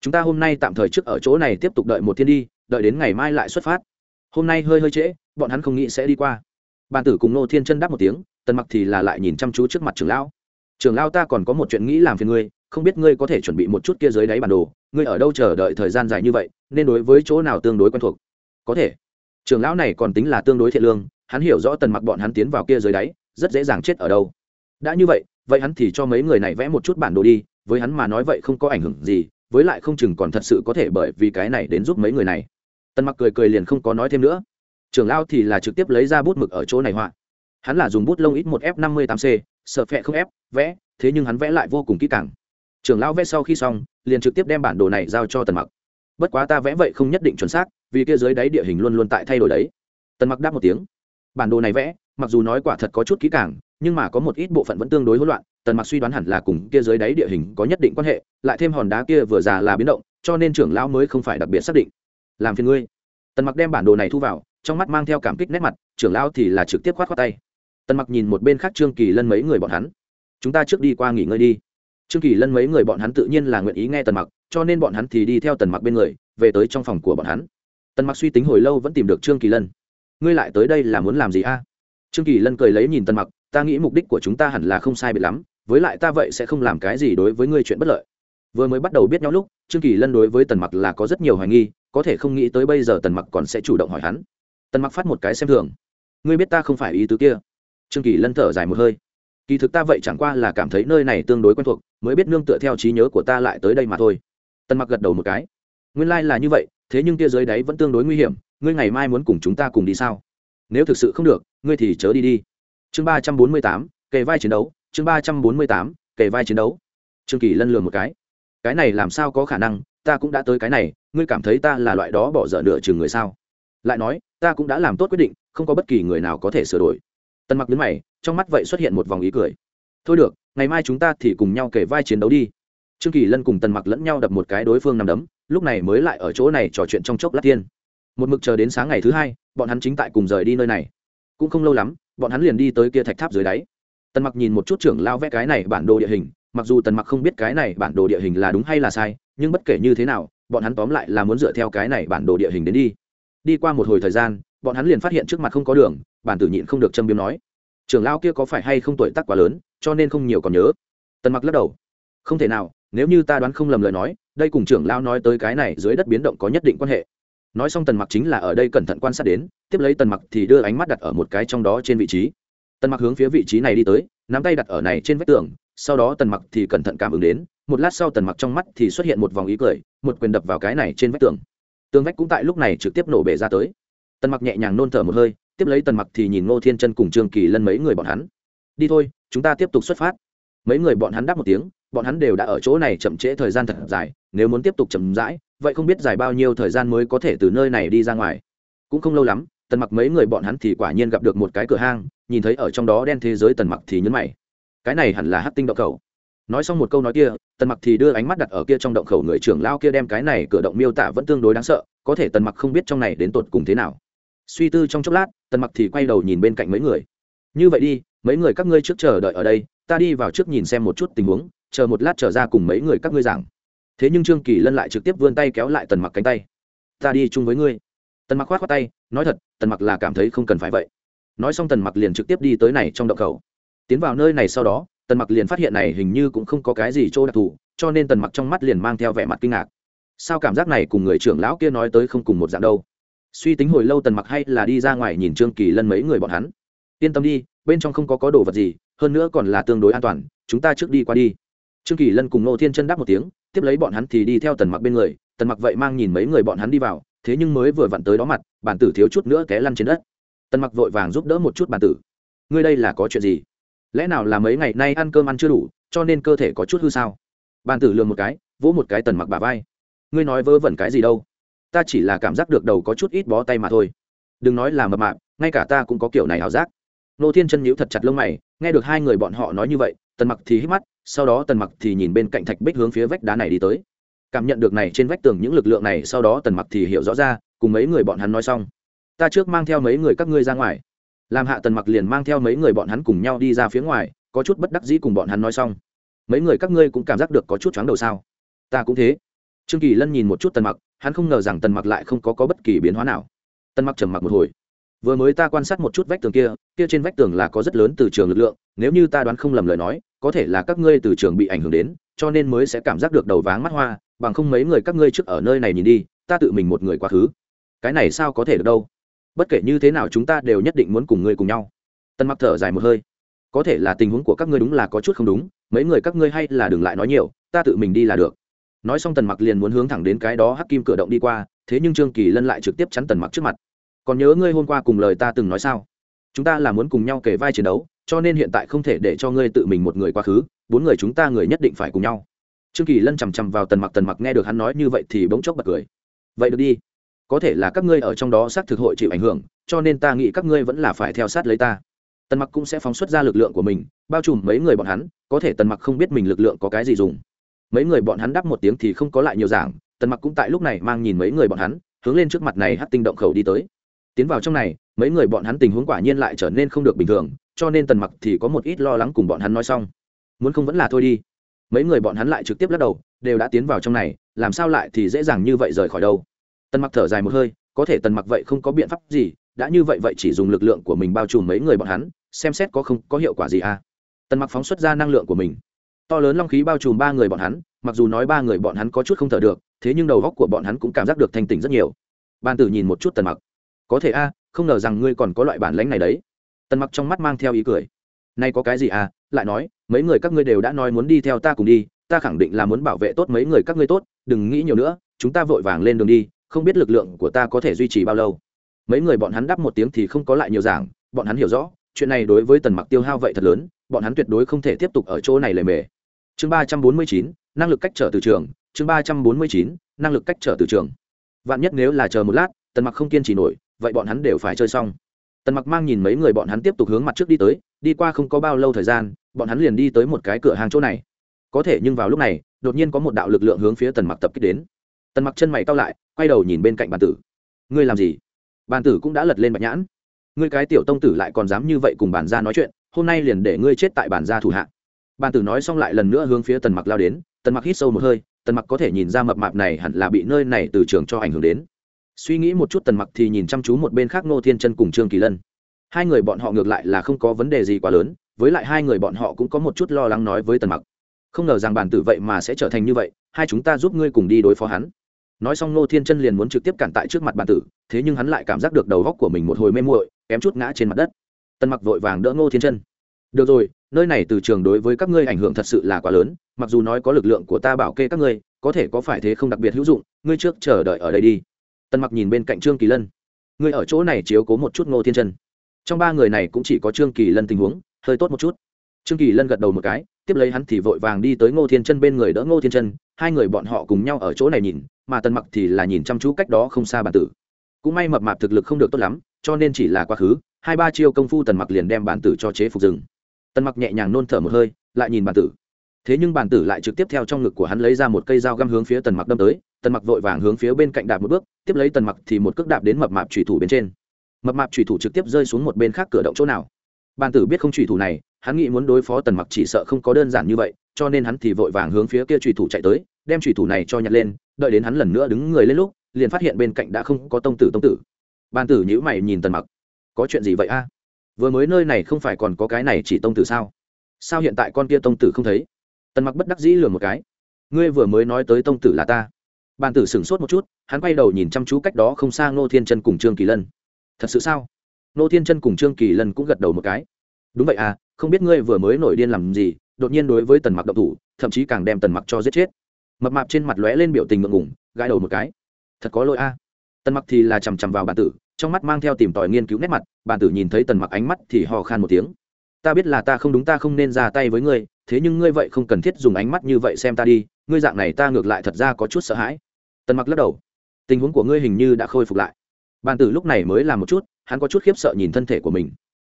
Chúng ta hôm nay tạm thời trước ở chỗ này tiếp tục đợi một thiên đi, đợi đến ngày mai lại xuất phát hôm nay hơi hơi trễ, bọn hắn không nghĩ sẽ đi qua. Bàn tử cùng nô thiên chân đáp một tiếng, tần mặc thì là lại nhìn chăm chú trước mặt trường lão. Trường lão, ta còn có một chuyện nghĩ làm phiền ngươi, không biết ngươi có thể chuẩn bị một chút kia dưới đáy bản đồ, ngươi ở đâu chờ đợi thời gian dài như vậy, nên đối với chỗ nào tương đối quen thuộc? Có thể. Trường lão này còn tính là tương đối thiện lương, hắn hiểu rõ tần mặc bọn hắn tiến vào kia dưới đáy, rất dễ dàng chết ở đâu. Đã như vậy vậy hắn thì cho mấy người này vẽ một chút bản đồ đi, với hắn mà nói vậy không có ảnh hưởng gì, với lại không chừng còn thật sự có thể bởi vì cái này đến giúp mấy người này tần mặc cười cười liền không có nói thêm nữa. Trường lão thì là trực tiếp lấy ra bút mực ở chỗ này họa. Hắn là dùng bút lông ít một f năm mươi tám c, sợ phẹ không ép vẽ, thế nhưng hắn vẽ lại vô cùng kỹ càng. Trường lão vẽ sau khi xong, liền trực tiếp đem bản đồ này giao cho tần mặc. Bất quá ta vẽ vậy không nhất định chuẩn xác, vì kia dưới đáy địa hình luôn luôn tại thay đổi đấy. Tần mặc đáp một tiếng. Bản đồ này vẽ, mặc dù nói quả thật có chút kỹ càng, nhưng mà có một ít bộ phận vẫn tương đối hỗn loạn, tần mặc suy đoán hẳn là cùng kia dưới đáy địa hình có nhất định quan hệ, lại thêm hòn đá kia vừa già là biến động, cho nên trưởng lão mới không phải đặc biệt xác định làm phiền ngươi. Tần mặc đem bản đồ này thu vào, trong mắt mang theo cảm kích nét mặt, trưởng lão thì là trực tiếp khoát khoát tay. Tần mặc nhìn một bên khác trương kỳ lân mấy người bọn hắn. Chúng ta trước đi qua nghỉ ngơi đi. Trương kỳ lân mấy người bọn hắn tự nhiên là nguyện ý nghe tần mặc, cho nên bọn hắn thì đi theo tần mặc bên người, về tới trong phòng của bọn hắn. Tần mặc suy tính hồi lâu vẫn tìm được trương kỳ lân. Ngươi lại tới đây là muốn làm gì a? Trương kỳ lân cười lấy nhìn tần mặc, ta nghĩ mục đích của chúng ta hẳn là không sai biệt lắm, với lại ta vậy sẽ không làm cái gì đối với ngươi chuyện bất lợi. Vừa mới bắt đầu biết nhau lúc, trương kỳ lân đối với tần mặc là có rất nhiều hoài nghi có thể không nghĩ tới bây giờ tần mặc còn sẽ chủ động hỏi hắn. Tần mặc phát một cái xem thường. Ngươi biết ta không phải ý tứ kia. Trương kỳ lân thở dài một hơi. Kỳ thực ta vậy chẳng qua là cảm thấy nơi này tương đối quen thuộc, mới biết nương tựa theo trí nhớ của ta lại tới đây mà thôi. Tần mặc gật đầu một cái. Nguyên lai、like、là như vậy, thế nhưng kia dưới đáy vẫn tương đối nguy hiểm, ngươi ngày mai muốn cùng chúng ta cùng đi sao? Nếu thực sự không được, ngươi thì chớ đi đi. Chương ba trăm bốn mươi tám, kề vai chiến đấu, chương ba trăm bốn mươi tám, kề vai chiến đấu. Trương kỳ lân lừa một cái. Cái này làm sao có khả năng, ta cũng đã tới cái này ngươi cảm thấy ta là loại đó bỏ dở nửa chừng người sao? Lại nói, ta cũng đã làm tốt quyết định, không có bất kỳ người nào có thể sửa đổi. Tần mặc nhấn mày, trong mắt vậy xuất hiện một vòng ý cười. Thôi được, ngày mai chúng ta thì cùng nhau kể vai chiến đấu đi. Trương kỳ lân cùng tần mặc lẫn nhau đập một cái đối phương nằm đấm, lúc này mới lại ở chỗ này trò chuyện trong chốc lát tiên. Một mực chờ đến sáng ngày thứ hai, bọn hắn chính tại cùng rời đi nơi này. Cũng không lâu lắm, bọn hắn liền đi tới kia thạch tháp dưới đáy. Tần mặc nhìn một chút trưởng lao vẽ cái này bản đồ địa hình, mặc dù tần mặc không biết cái này bản đồ địa hình là đúng hay là sai, nhưng bất kể như thế nào bọn hắn tóm lại là muốn dựa theo cái này bản đồ địa hình đến đi. Đi qua một hồi thời gian, bọn hắn liền phát hiện trước mặt không có đường, bản tử nhịn không được châm biếm nói, trưởng lao kia có phải hay không tuổi tác quá lớn, cho nên không nhiều còn nhớ. Tần mặc lắc đầu, không thể nào, nếu như ta đoán không lầm lời nói, đây cùng trưởng lao nói tới cái này dưới đất biến động có nhất định quan hệ. Nói xong tần mặc chính là ở đây cẩn thận quan sát đến, tiếp lấy tần mặc thì đưa ánh mắt đặt ở một cái trong đó trên vị trí tần mặc hướng phía vị trí này đi tới, nắm tay đặt ở này trên vách tường, sau đó tần mặc thì cẩn thận cảm ứng đến, một lát sau tần mặc trong mắt thì xuất hiện một vòng ý cười, một quyền đập vào cái này trên vách tường. Tường vách cũng tại lúc này trực tiếp nổ bể ra tới. Tần mặc nhẹ nhàng nôn thở một hơi, tiếp lấy tần mặc thì nhìn ngô thiên chân cùng trương kỳ lân mấy người bọn hắn. Đi thôi, chúng ta tiếp tục xuất phát. Mấy người bọn hắn đáp một tiếng, bọn hắn đều đã ở chỗ này chậm trễ thời gian thật dài, nếu muốn tiếp tục chậm rãi, vậy không biết dài bao nhiêu thời gian mới có thể từ nơi này đi ra ngoài. Cũng không lâu lắm, tần mặc mấy người bọn hắn thì quả nhiên gặp được một cái cửa hang nhìn thấy ở trong đó đen thế giới tần mặc thì nhấn mày. Cái này hẳn là hát tinh động khẩu. Nói xong một câu nói kia, tần mặc thì đưa ánh mắt đặt ở kia trong động khẩu người trưởng lao kia đem cái này cửa động miêu tả vẫn tương đối đáng sợ, có thể tần mặc không biết trong này đến tột cùng thế nào. Suy tư trong chốc lát, tần mặc thì quay đầu nhìn bên cạnh mấy người. Như vậy đi, mấy người các ngươi trước chờ đợi ở đây, ta đi vào trước nhìn xem một chút tình huống, chờ một lát trở ra cùng mấy người các ngươi giảng. Thế nhưng trương kỳ lân lại trực tiếp vươn tay kéo lại tần mặc cánh tay. Ta đi chung với ngươi. Tần mặc khoát khoát tay, nói thật, tần mặc là cảm thấy không cần phải vậy nói xong tần mặc liền trực tiếp đi tới này trong động khẩu. Tiến vào nơi này sau đó, tần mặc liền phát hiện này hình như cũng không có cái gì chỗ đặc thù, cho nên tần mặc trong mắt liền mang theo vẻ mặt kinh ngạc. Sao cảm giác này cùng người trưởng lão kia nói tới không cùng một dạng đâu? Suy tính hồi lâu tần mặc hay là đi ra ngoài nhìn trương kỳ lân mấy người bọn hắn. Yên tâm đi, bên trong không có có đồ vật gì, hơn nữa còn là tương đối an toàn, chúng ta trước đi qua đi. Trương kỳ lân cùng nô thiên chân đáp một tiếng, tiếp lấy bọn hắn thì đi theo tần mặc bên người, tần mặc vậy mang nhìn mấy người bọn hắn đi vào, thế nhưng mới vừa vặn tới đó mặt, bản tử thiếu chút nữa té lăn trên đất tần mặc vội vàng giúp đỡ một chút bàn tử. Ngươi đây là có chuyện gì? Lẽ nào là mấy ngày nay ăn cơm ăn chưa đủ, cho nên cơ thể có chút hư sao? Bàn tử lường một cái, vỗ một cái tần mặc bà vai. Ngươi nói vớ vẩn cái gì đâu? Ta chỉ là cảm giác được đầu có chút ít bó tay mà thôi. Đừng nói là mập mạp, ngay cả ta cũng có kiểu này ảo giác. Nô thiên chân nhíu thật chặt lông mày, nghe được hai người bọn họ nói như vậy, tần mặc thì hít mắt, sau đó tần mặc thì nhìn bên cạnh thạch bích hướng phía vách đá này đi tới. Cảm nhận được này trên vách tường những lực lượng này, sau đó tần mặc thì hiểu rõ ra, cùng mấy người bọn hắn nói xong ta trước mang theo mấy người các ngươi ra ngoài. Làm hạ tần mặc liền mang theo mấy người bọn hắn cùng nhau đi ra phía ngoài có chút bất đắc dĩ cùng bọn hắn nói xong. Mấy người các ngươi cũng cảm giác được có chút chóng đầu sao? Ta cũng thế. Trương kỳ lân nhìn một chút tần mặc hắn không ngờ rằng tần mặc lại không có, có bất kỳ biến hóa nào. Tần mặc trầm mặc một hồi. Vừa mới ta quan sát một chút vách tường kia kia trên vách tường là có rất lớn từ trường lực lượng nếu như ta đoán không lầm lời nói có thể là các ngươi từ trường bị ảnh hưởng đến cho nên mới sẽ cảm giác được đầu váng mắt hoa bằng không mấy người các ngươi trước ở nơi này nhìn đi ta tự mình một người quá khứ. Cái này sao có thể được đâu? Bất kể như thế nào chúng ta đều nhất định muốn cùng ngươi cùng nhau. Tân mặc thở dài một hơi. Có thể là tình huống của các ngươi đúng là có chút không đúng, mấy người các ngươi hay là đừng lại nói nhiều, ta tự mình đi là được. Nói xong tần mặc liền muốn hướng thẳng đến cái đó hắc kim cửa động đi qua, thế nhưng trương kỳ lân lại trực tiếp chắn tần mặc trước mặt. Còn nhớ ngươi hôm qua cùng lời ta từng nói sao? Chúng ta là muốn cùng nhau kể vai chiến đấu, cho nên hiện tại không thể để cho ngươi tự mình một người quá khứ, bốn người chúng ta người nhất định phải cùng nhau. Trương kỳ lân chằm chằm vào tần mặc tần mặc nghe được hắn nói như vậy thì bỗng chốc bật cười. Vậy được đi có thể là các ngươi ở trong đó xác thực hội chịu ảnh hưởng, cho nên ta nghĩ các ngươi vẫn là phải theo sát lấy ta. Tần mặc cũng sẽ phóng xuất ra lực lượng của mình, bao trùm mấy người bọn hắn, có thể tần mặc không biết mình lực lượng có cái gì dùng. Mấy người bọn hắn đáp một tiếng thì không có lại nhiều giảng, tần mặc cũng tại lúc này mang nhìn mấy người bọn hắn, hướng lên trước mặt này hát tinh động khẩu đi tới. Tiến vào trong này, mấy người bọn hắn tình huống quả nhiên lại trở nên không được bình thường, cho nên tần mặc thì có một ít lo lắng cùng bọn hắn nói xong. Muốn không vẫn là thôi đi. Mấy người bọn hắn lại trực tiếp lắc đầu, đều đã tiến vào trong này, làm sao lại thì dễ dàng như vậy rời khỏi đâu? Tần mặc thở dài một hơi, có thể tần mặc vậy không có biện pháp gì, đã như vậy vậy chỉ dùng lực lượng của mình bao trùm mấy người bọn hắn, xem xét có không có hiệu quả gì à. Tần mặc phóng xuất ra năng lượng của mình. To lớn long khí bao trùm ba người bọn hắn, mặc dù nói ba người bọn hắn có chút không thở được, thế nhưng đầu góc của bọn hắn cũng cảm giác được thanh tỉnh rất nhiều. Ban tử nhìn một chút tần mặc. Có thể a, không ngờ rằng ngươi còn có loại bản lãnh này đấy. Tần mặc trong mắt mang theo ý cười. Nay có cái gì à lại nói, mấy người các ngươi đều đã nói muốn đi theo ta cùng đi, ta khẳng định là muốn bảo vệ tốt mấy người các ngươi tốt, đừng nghĩ nhiều nữa, chúng ta vội vàng lên đường đi không biết lực lượng của ta có thể duy trì bao lâu. Mấy người bọn hắn đáp một tiếng thì không có lại nhiều giảng, bọn hắn hiểu rõ, chuyện này đối với tần mặc tiêu hao vậy thật lớn, bọn hắn tuyệt đối không thể tiếp tục ở chỗ này lề mề. Chương ba trăm bốn mươi chín, năng lực cách trở từ trường, chương ba trăm bốn mươi chín, năng lực cách trở từ trường. Vạn nhất nếu là chờ một lát, tần mặc không kiên trì nổi, vậy bọn hắn đều phải chơi xong. Tần mặc mang nhìn mấy người bọn hắn tiếp tục hướng mặt trước đi tới, đi qua không có bao lâu thời gian, bọn hắn liền đi tới một cái cửa hàng chỗ này. Có thể nhưng vào lúc này, đột nhiên có một đạo lực lượng hướng phía tần mặc tập kích đến tần mặc chân mày cao lại, quay đầu nhìn bên cạnh bàn tử. Ngươi làm gì? Bàn tử cũng đã lật lên bạch nhãn. Ngươi cái tiểu tông tử lại còn dám như vậy cùng bàn gia nói chuyện, hôm nay liền để ngươi chết tại bàn gia thủ hạ. Bàn tử nói xong lại lần nữa hướng phía tần mặc lao đến, tần mặc hít sâu một hơi, tần mặc có thể nhìn ra mập mạp này hẳn là bị nơi này từ trường cho ảnh hưởng đến. Suy nghĩ một chút tần mặc thì nhìn chăm chú một bên khác ngô thiên chân cùng trương kỳ lân. Hai người bọn họ ngược lại là không có vấn đề gì quá lớn, với lại hai người bọn họ cũng có một chút lo lắng nói với tần mặc. Không ngờ rằng bản tử vậy mà sẽ trở thành như vậy, hai chúng ta giúp ngươi cùng đi đối phó hắn nói xong ngô thiên chân liền muốn trực tiếp cản tại trước mặt bản tử, thế nhưng hắn lại cảm giác được đầu góc của mình một hồi mê muội, kém chút ngã trên mặt đất. Tần mặc vội vàng đỡ ngô thiên chân. Được rồi, nơi này từ trường đối với các ngươi ảnh hưởng thật sự là quá lớn, mặc dù nói có lực lượng của ta bảo kê các ngươi, có thể có phải thế không đặc biệt hữu dụng, ngươi trước chờ đợi ở đây đi. Tần mặc nhìn bên cạnh trương kỳ lân. Ngươi ở chỗ này chiếu cố một chút ngô thiên chân. Trong ba người này cũng chỉ có trương kỳ lân tình huống, hơi tốt một chút. Trương kỳ lân gật đầu một cái tiếp lấy hắn thì vội vàng đi tới ngô thiên chân bên người đỡ ngô thiên chân, hai người bọn họ cùng nhau ở chỗ này nhìn, mà tần mặc thì là nhìn chăm chú cách đó không xa bản tử. Cũng may mập mạp thực lực không được tốt lắm, cho nên chỉ là quá khứ, hai ba chiêu công phu tần mặc liền đem bản tử cho chế phục rừng. Tần mặc nhẹ nhàng nôn thở một hơi, lại nhìn bản tử. Thế nhưng bản tử lại trực tiếp theo trong ngực của hắn lấy ra một cây dao găm hướng phía tần mặc đâm tới, tần mặc vội vàng hướng phía bên cạnh đạp một bước, tiếp lấy tần mặc thì một cước đạp đến mập mạp trùy thủ bên trên. Mập mạp trùy thủ trực tiếp rơi xuống một bên khác cửa động chỗ nào? Bản tử biết không trùy thủ này hắn nghĩ muốn đối phó tần mặc chỉ sợ không có đơn giản như vậy, cho nên hắn thì vội vàng hướng phía kia trùy thủ chạy tới, đem trùy thủ này cho nhặt lên, đợi đến hắn lần nữa đứng người lên lúc, liền phát hiện bên cạnh đã không có tông tử tông tử. Ban tử nhữ mày nhìn tần mặc. Có chuyện gì vậy a? Vừa mới nơi này không phải còn có cái này chỉ tông tử sao? Sao hiện tại con kia tông tử không thấy? Tần mặc bất đắc dĩ lừa một cái. Ngươi vừa mới nói tới tông tử là ta. Ban tử sửng sốt một chút, hắn quay đầu nhìn chăm chú cách đó không xa ngô thiên chân cùng trương kỳ lân. Thật sự sao? Ngô thiên chân cùng trương kỳ lân cũng gật đầu một cái. Đúng vậy à không biết ngươi vừa mới nổi điên làm gì, đột nhiên đối với tần mặc động thủ, thậm chí càng đem tần mặc cho giết chết. Mập mạp trên mặt lóe lên biểu tình ngượng ngùng, gãi đầu một cái. Thật có lỗi a. Tần mặc thì là chằm chằm vào bản tử, trong mắt mang theo tìm tòi nghiên cứu nét mặt, bản tử nhìn thấy tần mặc ánh mắt thì hò khan một tiếng. Ta biết là ta không đúng, ta không nên ra tay với ngươi, thế nhưng ngươi vậy không cần thiết dùng ánh mắt như vậy xem ta đi, ngươi dạng này ta ngược lại thật ra có chút sợ hãi. Tần mặc lắc đầu. Tình huống của ngươi hình như đã khôi phục lại. Bản tử lúc này mới làm một chút, hắn có chút khiếp sợ nhìn thân thể của mình.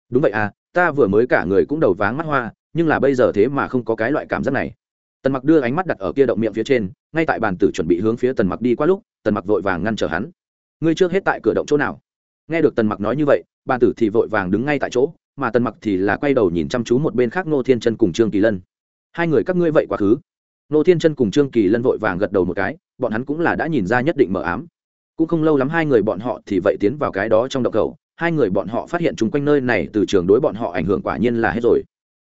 Đúng vậy à ta vừa mới cả người cũng đầu váng mắt hoa, nhưng là bây giờ thế mà không có cái loại cảm giác này. Tần mặc đưa ánh mắt đặt ở kia động miệng phía trên, ngay tại bàn tử chuẩn bị hướng phía tần mặc đi qua lúc, tần mặc vội vàng ngăn trở hắn. Ngươi trước hết tại cửa động chỗ nào? Nghe được tần mặc nói như vậy, bàn tử thì vội vàng đứng ngay tại chỗ, mà tần mặc thì là quay đầu nhìn chăm chú một bên khác nô thiên chân cùng trương kỳ lân. Hai người các ngươi vậy quá khứ. Nô thiên chân cùng trương kỳ lân vội vàng gật đầu một cái, bọn hắn cũng là đã nhìn ra nhất định mở ám. Cũng không lâu lắm hai người bọn họ thì vậy tiến vào cái đó trong động cầu hai người bọn họ phát hiện chung quanh nơi này từ trường đối bọn họ ảnh hưởng quả nhiên là hết rồi.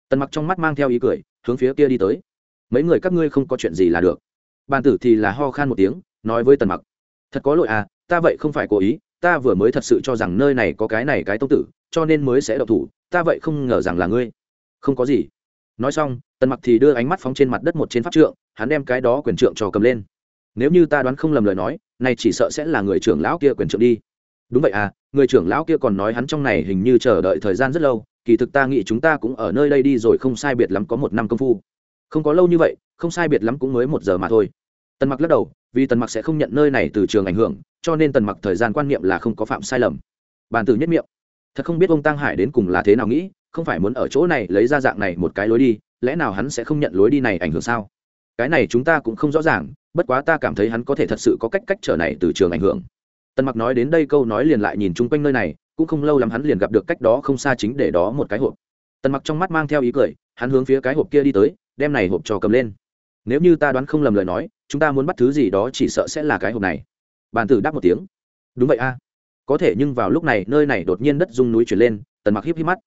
Tần mặc trong mắt mang theo ý cười, hướng phía kia đi tới. Mấy người các ngươi không có chuyện gì là được. Bàn tử thì là ho khan một tiếng, nói với tần mặc. Thật có lỗi à ta vậy không phải cố ý, ta vừa mới thật sự cho rằng nơi này có cái này cái tông tử, cho nên mới sẽ độc thủ, ta vậy không ngờ rằng là ngươi. Không có gì. Nói xong, tần mặc thì đưa ánh mắt phóng trên mặt đất một trên pháp trượng, hắn đem cái đó quyền trượng trò cầm lên. Nếu như ta đoán không lầm lời nói, này chỉ sợ sẽ là người trưởng lão kia quyền trượng đi đúng vậy à người trưởng lão kia còn nói hắn trong này hình như chờ đợi thời gian rất lâu, kỳ thực ta nghĩ chúng ta cũng ở nơi đây đi rồi không sai biệt lắm có một năm công phu. Không có lâu như vậy, không sai biệt lắm cũng mới một giờ mà thôi. Tần mặc lắc đầu, vì tần mặc sẽ không nhận nơi này từ trường ảnh hưởng, cho nên tần mặc thời gian quan niệm là không có phạm sai lầm. Bàn tử nhất miệng. Thật không biết ông tăng hải đến cùng là thế nào nghĩ, không phải muốn ở chỗ này lấy ra dạng này một cái lối đi, lẽ nào hắn sẽ không nhận lối đi này ảnh hưởng sao? Cái này chúng ta cũng không rõ ràng, bất quá ta cảm thấy hắn có thể thật sự có cách cách trở này từ trường ảnh hưởng tần mặc nói đến đây câu nói liền lại nhìn chung quanh nơi này, cũng không lâu lắm hắn liền gặp được cách đó không xa chính để đó một cái hộp. Tần mặc trong mắt mang theo ý cười, hắn hướng phía cái hộp kia đi tới, đem này hộp cho cầm lên. Nếu như ta đoán không lầm lời nói, chúng ta muốn bắt thứ gì đó chỉ sợ sẽ là cái hộp này. Bàn tử đáp một tiếng. Đúng vậy a. Có thể nhưng vào lúc này, nơi này đột nhiên đất rung núi chuyển lên, tần mặc híp híp mắt.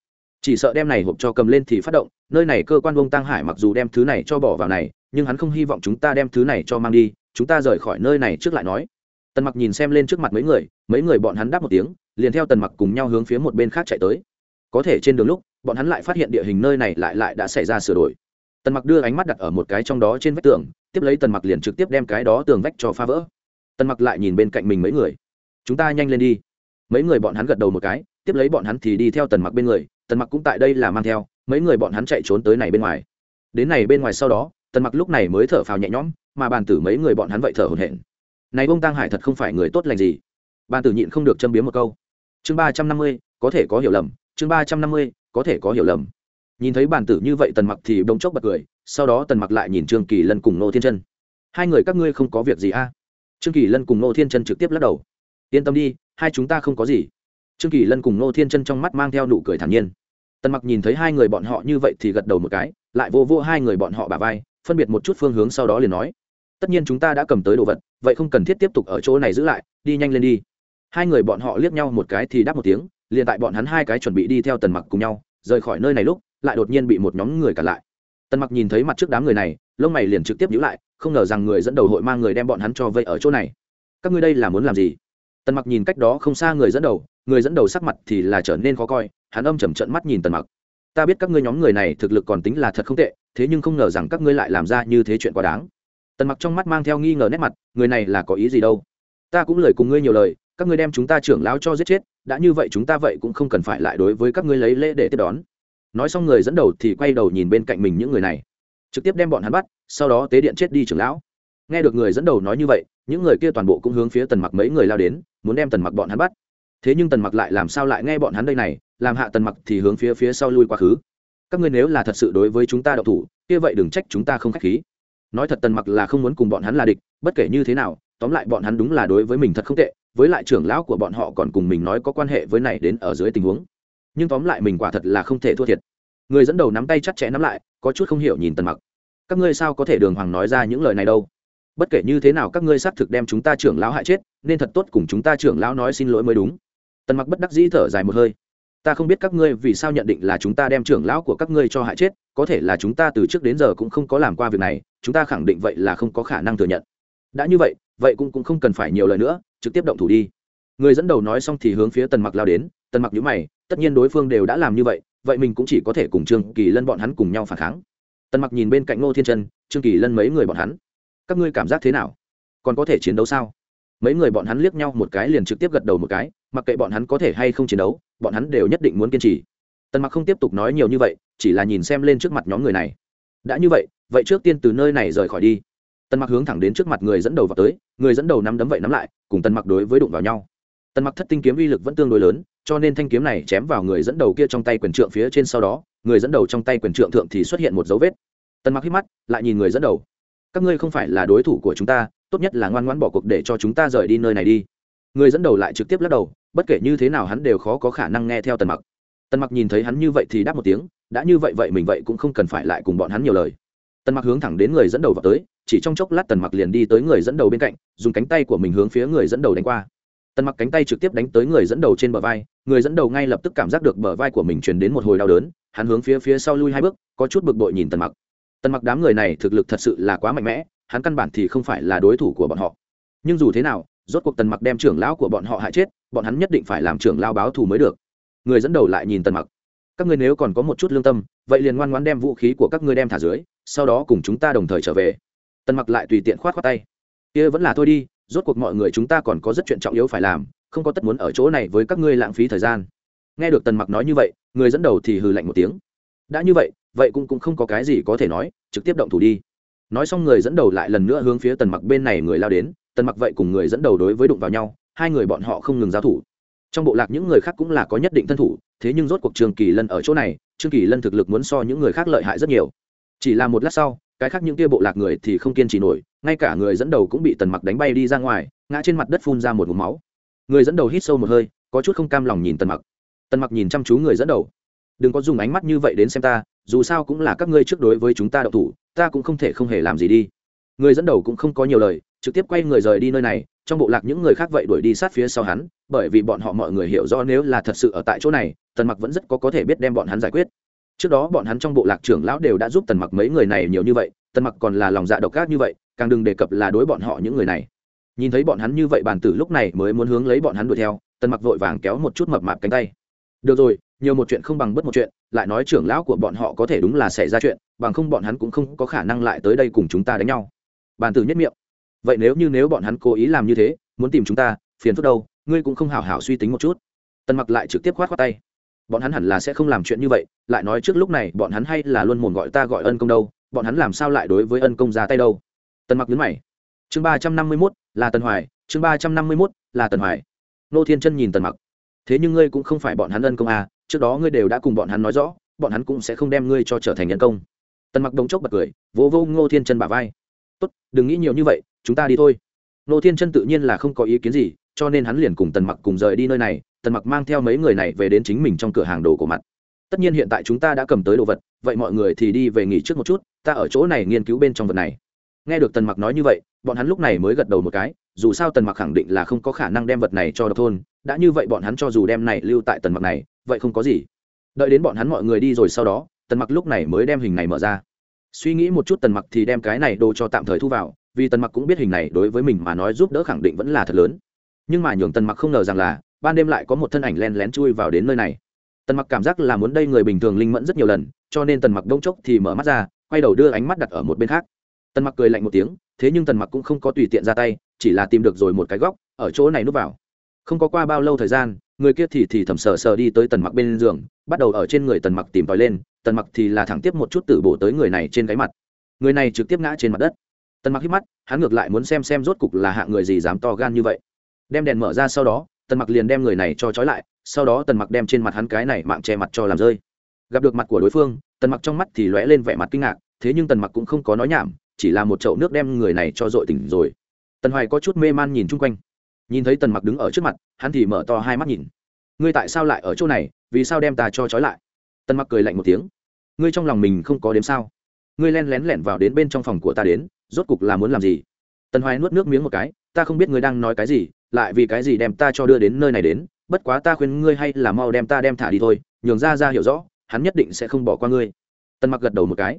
Chỉ sợ đem này hộp cho cầm lên thì phát động, nơi này cơ quan ông tăng hải mặc dù đem thứ này cho bỏ vào này, nhưng hắn không hy vọng chúng ta đem thứ này cho mang đi, chúng ta rời khỏi nơi này trước lại nói tần mặc nhìn xem lên trước mặt mấy người mấy người bọn hắn đáp một tiếng, liền theo tần mặc cùng nhau hướng phía một bên khác chạy tới. Có thể trên đường lúc, bọn hắn lại phát hiện địa hình nơi này lại lại đã xảy ra sửa đổi. Tần mặc đưa ánh mắt đặt ở một cái trong đó trên vách tường, tiếp lấy tần mặc liền trực tiếp đem cái đó tường vách cho phá vỡ. Tần mặc lại nhìn bên cạnh mình mấy người. Chúng ta nhanh lên đi. Mấy người bọn hắn gật đầu một cái, tiếp lấy bọn hắn thì đi theo tần mặc bên người, tần mặc cũng tại đây là mang theo, mấy người bọn hắn chạy trốn tới này bên ngoài. Đến này bên ngoài sau đó, tần mặc lúc này mới thở phào nhẹ nhõm, mà bàn tử mấy người bọn hắn vậy thở hổn hển này bông tăng hải thật không phải người tốt lành gì. Bàn tử nhịn không được châm biếm một câu. Chương ba trăm năm mươi, có thể có hiểu lầm. Chương ba trăm năm mươi, có thể có hiểu lầm. Nhìn thấy bàn tử như vậy tần mặc thì bỗng chốc bật cười, sau đó tần mặc lại nhìn trương kỳ lân cùng nô thiên chân. Hai người các ngươi không có việc gì a à? trương kỳ lân cùng nô thiên chân trực tiếp lắc đầu. Yên tâm đi, hai chúng ta không có gì. Trương kỳ lân cùng nô thiên chân trong mắt mang theo nụ cười thản nhiên. Tần mặc nhìn thấy hai người bọn họ như vậy thì gật đầu một cái, lại vô vô hai người bọn họ bà vai, phân biệt một chút phương hướng sau đó liền nói tất nhiên chúng ta đã cầm tới đồ vật, vậy không cần thiết tiếp tục ở chỗ này giữ lại, đi nhanh lên đi. Hai người bọn họ liếc nhau một cái thì đáp một tiếng, liền tại bọn hắn hai cái chuẩn bị đi theo tần mặc cùng nhau, rời khỏi nơi này lúc, lại đột nhiên bị một nhóm người cản lại. Tần mặc nhìn thấy mặt trước đám người này, lông mày liền trực tiếp nhữ lại, không ngờ rằng người dẫn đầu hội mang người đem bọn hắn cho vây ở chỗ này. Các ngươi đây là muốn làm gì? Tần mặc nhìn cách đó không xa người dẫn đầu, người dẫn đầu sắc mặt thì là trở nên khó coi, hắn âm chầm trận mắt nhìn tần mặc. Ta biết các ngươi nhóm người này thực lực còn tính là thật không tệ, thế nhưng không ngờ rằng các ngươi lại làm ra như thế chuyện quá đáng tần mặc trong mắt mang theo nghi ngờ nét mặt, người này là có ý gì đâu? Ta cũng lời cùng ngươi nhiều lời, các ngươi đem chúng ta trưởng lão cho giết chết, đã như vậy chúng ta vậy cũng không cần phải lại đối với các ngươi lấy lễ để tiếp đón. Nói xong người dẫn đầu thì quay đầu nhìn bên cạnh mình những người này, trực tiếp đem bọn hắn bắt, sau đó tế điện chết đi trưởng lão. Nghe được người dẫn đầu nói như vậy, những người kia toàn bộ cũng hướng phía tần mặc mấy người lao đến, muốn đem tần mặc bọn hắn bắt. Thế nhưng tần mặc lại làm sao lại nghe bọn hắn đây này, làm hạ tần mặc thì hướng phía phía sau lui quá khứ. Các ngươi nếu là thật sự đối với chúng ta đậu thủ, kia vậy đừng trách chúng ta không khách khí nói thật tần mặc là không muốn cùng bọn hắn là địch, bất kể như thế nào, tóm lại bọn hắn đúng là đối với mình thật không tệ, với lại trưởng lão của bọn họ còn cùng mình nói có quan hệ với này đến ở dưới tình huống. Nhưng tóm lại mình quả thật là không thể thua thiệt. Người dẫn đầu nắm tay chặt chẽ nắm lại, có chút không hiểu nhìn tần mặc. Các ngươi sao có thể đường hoàng nói ra những lời này đâu? Bất kể như thế nào các ngươi xác thực đem chúng ta trưởng lão hại chết, nên thật tốt cùng chúng ta trưởng lão nói xin lỗi mới đúng. Tần mặc bất đắc dĩ thở dài một hơi ta không biết các ngươi vì sao nhận định là chúng ta đem trưởng lão của các ngươi cho hại chết có thể là chúng ta từ trước đến giờ cũng không có làm qua việc này chúng ta khẳng định vậy là không có khả năng thừa nhận. Đã như vậy vậy cũng, cũng không cần phải nhiều lời nữa trực tiếp động thủ đi. Người dẫn đầu nói xong thì hướng phía tần mặc lao đến tần mặc nhũ mày tất nhiên đối phương đều đã làm như vậy vậy mình cũng chỉ có thể cùng trương kỳ lân bọn hắn cùng nhau phản kháng. Tần mặc nhìn bên cạnh ngô thiên trân trương kỳ lân mấy người bọn hắn. Các ngươi cảm giác thế nào? Còn có thể chiến đấu sao? Mấy người bọn hắn liếc nhau một cái liền trực tiếp gật đầu một cái mặc kệ bọn hắn có thể hay không chiến đấu bọn hắn đều nhất định muốn kiên trì. Tần mặc không tiếp tục nói nhiều như vậy, chỉ là nhìn xem lên trước mặt nhóm người này. Đã như vậy vậy trước tiên từ nơi này rời khỏi đi. Tần mặc hướng thẳng đến trước mặt người dẫn đầu vào tới, người dẫn đầu nắm đấm vậy nắm lại, cùng tần mặc đối với đụng vào nhau. Tần mặc thất tinh kiếm uy lực vẫn tương đối lớn, cho nên thanh kiếm này chém vào người dẫn đầu kia trong tay quyền trượng phía trên sau đó, người dẫn đầu trong tay quyền trượng thượng thì xuất hiện một dấu vết. Tần mặc hít mắt, lại nhìn người dẫn đầu. Các ngươi không phải là đối thủ của chúng ta, tốt nhất là ngoan ngoãn bỏ cuộc để cho chúng ta rời đi nơi này đi. Người dẫn đầu lại trực tiếp lắc đầu bất kể như thế nào hắn đều khó có khả năng nghe theo tần mặc. Tần mặc nhìn thấy hắn như vậy thì đáp một tiếng, đã như vậy vậy mình vậy cũng không cần phải lại cùng bọn hắn nhiều lời. Tần mặc hướng thẳng đến người dẫn đầu vào tới, chỉ trong chốc lát tần mặc liền đi tới người dẫn đầu bên cạnh, dùng cánh tay của mình hướng phía người dẫn đầu đánh qua. Tần mặc cánh tay trực tiếp đánh tới người dẫn đầu trên bờ vai, người dẫn đầu ngay lập tức cảm giác được bờ vai của mình truyền đến một hồi đau đớn, hắn hướng phía phía sau lui hai bước, có chút bực bội nhìn tần mặc. Tần mặc đám người này thực lực thật sự là quá mạnh mẽ, hắn căn bản thì không phải là đối thủ của bọn họ. Nhưng dù thế nào, rốt cuộc tần mặc đem trưởng lão của bọn họ hại chết bọn hắn nhất định phải làm trưởng lao báo thù mới được. Người dẫn đầu lại nhìn tần mặc. Các ngươi nếu còn có một chút lương tâm, vậy liền ngoan ngoan đem vũ khí của các ngươi đem thả dưới, sau đó cùng chúng ta đồng thời trở về. Tần mặc lại tùy tiện khoát khoát tay. Kia vẫn là thôi đi, rốt cuộc mọi người chúng ta còn có rất chuyện trọng yếu phải làm, không có tất muốn ở chỗ này với các ngươi lãng phí thời gian. Nghe được tần mặc nói như vậy, người dẫn đầu thì hừ lạnh một tiếng. Đã như vậy vậy cũng cũng không có cái gì có thể nói, trực tiếp động thủ đi. Nói xong người dẫn đầu lại lần nữa hướng phía tần mặc bên này người lao đến, tần mặc vậy cùng người dẫn đầu đối với đụng vào nhau hai người bọn họ không ngừng giao thủ. Trong bộ lạc những người khác cũng là có nhất định thân thủ, thế nhưng rốt cuộc trường kỳ lân ở chỗ này trương kỳ lân thực lực muốn so những người khác lợi hại rất nhiều. Chỉ là một lát sau, cái khác những kia bộ lạc người thì không kiên trì nổi, ngay cả người dẫn đầu cũng bị tần mặc đánh bay đi ra ngoài, ngã trên mặt đất phun ra một vùng máu. Người dẫn đầu hít sâu một hơi, có chút không cam lòng nhìn tần mặc. Tần mặc nhìn chăm chú người dẫn đầu. Đừng có dùng ánh mắt như vậy đến xem ta, dù sao cũng là các ngươi trước đối với chúng ta đậu thủ, ta cũng không thể không hề làm gì đi. Người dẫn đầu cũng không có nhiều lời, trực tiếp quay người rời đi nơi này trong bộ lạc những người khác vậy đuổi đi sát phía sau hắn, bởi vì bọn họ mọi người hiểu rõ nếu là thật sự ở tại chỗ này, tần mặc vẫn rất có có thể biết đem bọn hắn giải quyết. Trước đó bọn hắn trong bộ lạc trưởng lão đều đã giúp tần mặc mấy người này nhiều như vậy, tần mặc còn là lòng dạ độc ác như vậy, càng đừng đề cập là đối bọn họ những người này. Nhìn thấy bọn hắn như vậy bàn tử lúc này mới muốn hướng lấy bọn hắn đuổi theo, tần mặc vội vàng kéo một chút mập mạp cánh tay. Được rồi, nhiều một chuyện không bằng bất một chuyện, lại nói trưởng lão của bọn họ có thể đúng là xảy ra chuyện, bằng không bọn hắn cũng không có khả năng lại tới đây cùng chúng ta đánh nhau. Bàn tử nhất miệng vậy nếu như nếu bọn hắn cố ý làm như thế, muốn tìm chúng ta, phiền phức đâu, ngươi cũng không hảo hảo suy tính một chút. Tần mặc lại trực tiếp khoát khoát tay. Bọn hắn hẳn là sẽ không làm chuyện như vậy, lại nói trước lúc này, bọn hắn hay là luôn mồm gọi ta gọi ân công đâu, bọn hắn làm sao lại đối với ân công ra tay đâu? Tần mặc nhấn mày. Chương ba trăm năm mươi mốt, là tần hoài, chương ba trăm năm mươi mốt, là tần hoài. Nô thiên chân nhìn tần mặc. Thế nhưng ngươi cũng không phải bọn hắn ân công à trước đó ngươi đều đã cùng bọn hắn nói rõ, bọn hắn cũng sẽ không đem ngươi cho trở thành nhân công. Tần mặc đống chốc bật cười vô vô ngô thiên chân bả vai. Tốt, đừng nghĩ nhiều như vậy chúng ta đi thôi. Nô thiên chân tự nhiên là không có ý kiến gì, cho nên hắn liền cùng tần mặc cùng rời đi nơi này, tần mặc mang theo mấy người này về đến chính mình trong cửa hàng đồ của mặt. Tất nhiên hiện tại chúng ta đã cầm tới đồ vật, vậy mọi người thì đi về nghỉ trước một chút, ta ở chỗ này nghiên cứu bên trong vật này. Nghe được tần mặc nói như vậy, bọn hắn lúc này mới gật đầu một cái, dù sao tần mặc khẳng định là không có khả năng đem vật này cho độc thôn, đã như vậy bọn hắn cho dù đem này lưu tại tần mặc này, vậy không có gì. Đợi đến bọn hắn mọi người đi rồi sau đó, tần mặc lúc này mới đem hình này mở ra. Suy nghĩ một chút tần mặc thì đem cái này đồ cho tạm thời thu vào vì tần mặc cũng biết hình này đối với mình mà nói giúp đỡ khẳng định vẫn là thật lớn. Nhưng mà nhường tần mặc không ngờ rằng là, ban đêm lại có một thân ảnh len lén chui vào đến nơi này. Tần mặc cảm giác là muốn đây người bình thường linh mẫn rất nhiều lần, cho nên tần mặc đông chốc thì mở mắt ra, quay đầu đưa ánh mắt đặt ở một bên khác. Tần mặc cười lạnh một tiếng, thế nhưng tần mặc cũng không có tùy tiện ra tay, chỉ là tìm được rồi một cái góc, ở chỗ này núp vào. Không có qua bao lâu thời gian, người kia thì thì thầm sờ sờ đi tới tần mặc bên giường, bắt đầu ở trên người tần mặc tìm tòi lên, tần mặc thì là thẳng tiếp một chút tử bổ tới người này trên cái mặt. Người này trực tiếp ngã trên mặt đất tần mặc hít mắt, hắn ngược lại muốn xem xem rốt cục là hạng người gì dám to gan như vậy. Đem đèn mở ra sau đó, tần mặc liền đem người này cho trói lại, sau đó tần mặc đem trên mặt hắn cái này mạng che mặt cho làm rơi. Gặp được mặt của đối phương, tần mặc trong mắt thì lóe lên vẻ mặt kinh ngạc, thế nhưng tần mặc cũng không có nói nhảm, chỉ là một chậu nước đem người này cho dội tỉnh rồi. Tần hoài có chút mê man nhìn chung quanh. Nhìn thấy tần mặc đứng ở trước mặt, hắn thì mở to hai mắt nhìn. Ngươi tại sao lại ở chỗ này, vì sao đem ta cho trói lại? Tần mặc cười lạnh một tiếng. Ngươi trong lòng mình không có đếm sao? Ngươi len lén lẻn vào đến bên trong phòng của ta đến rốt cục là muốn làm gì? Tần hoài nuốt nước miếng một cái, ta không biết ngươi đang nói cái gì, lại vì cái gì đem ta cho đưa đến nơi này đến, bất quá ta khuyên ngươi hay là mau đem ta đem thả đi thôi, nhường ra ra hiểu rõ, hắn nhất định sẽ không bỏ qua ngươi. Tần mặc gật đầu một cái.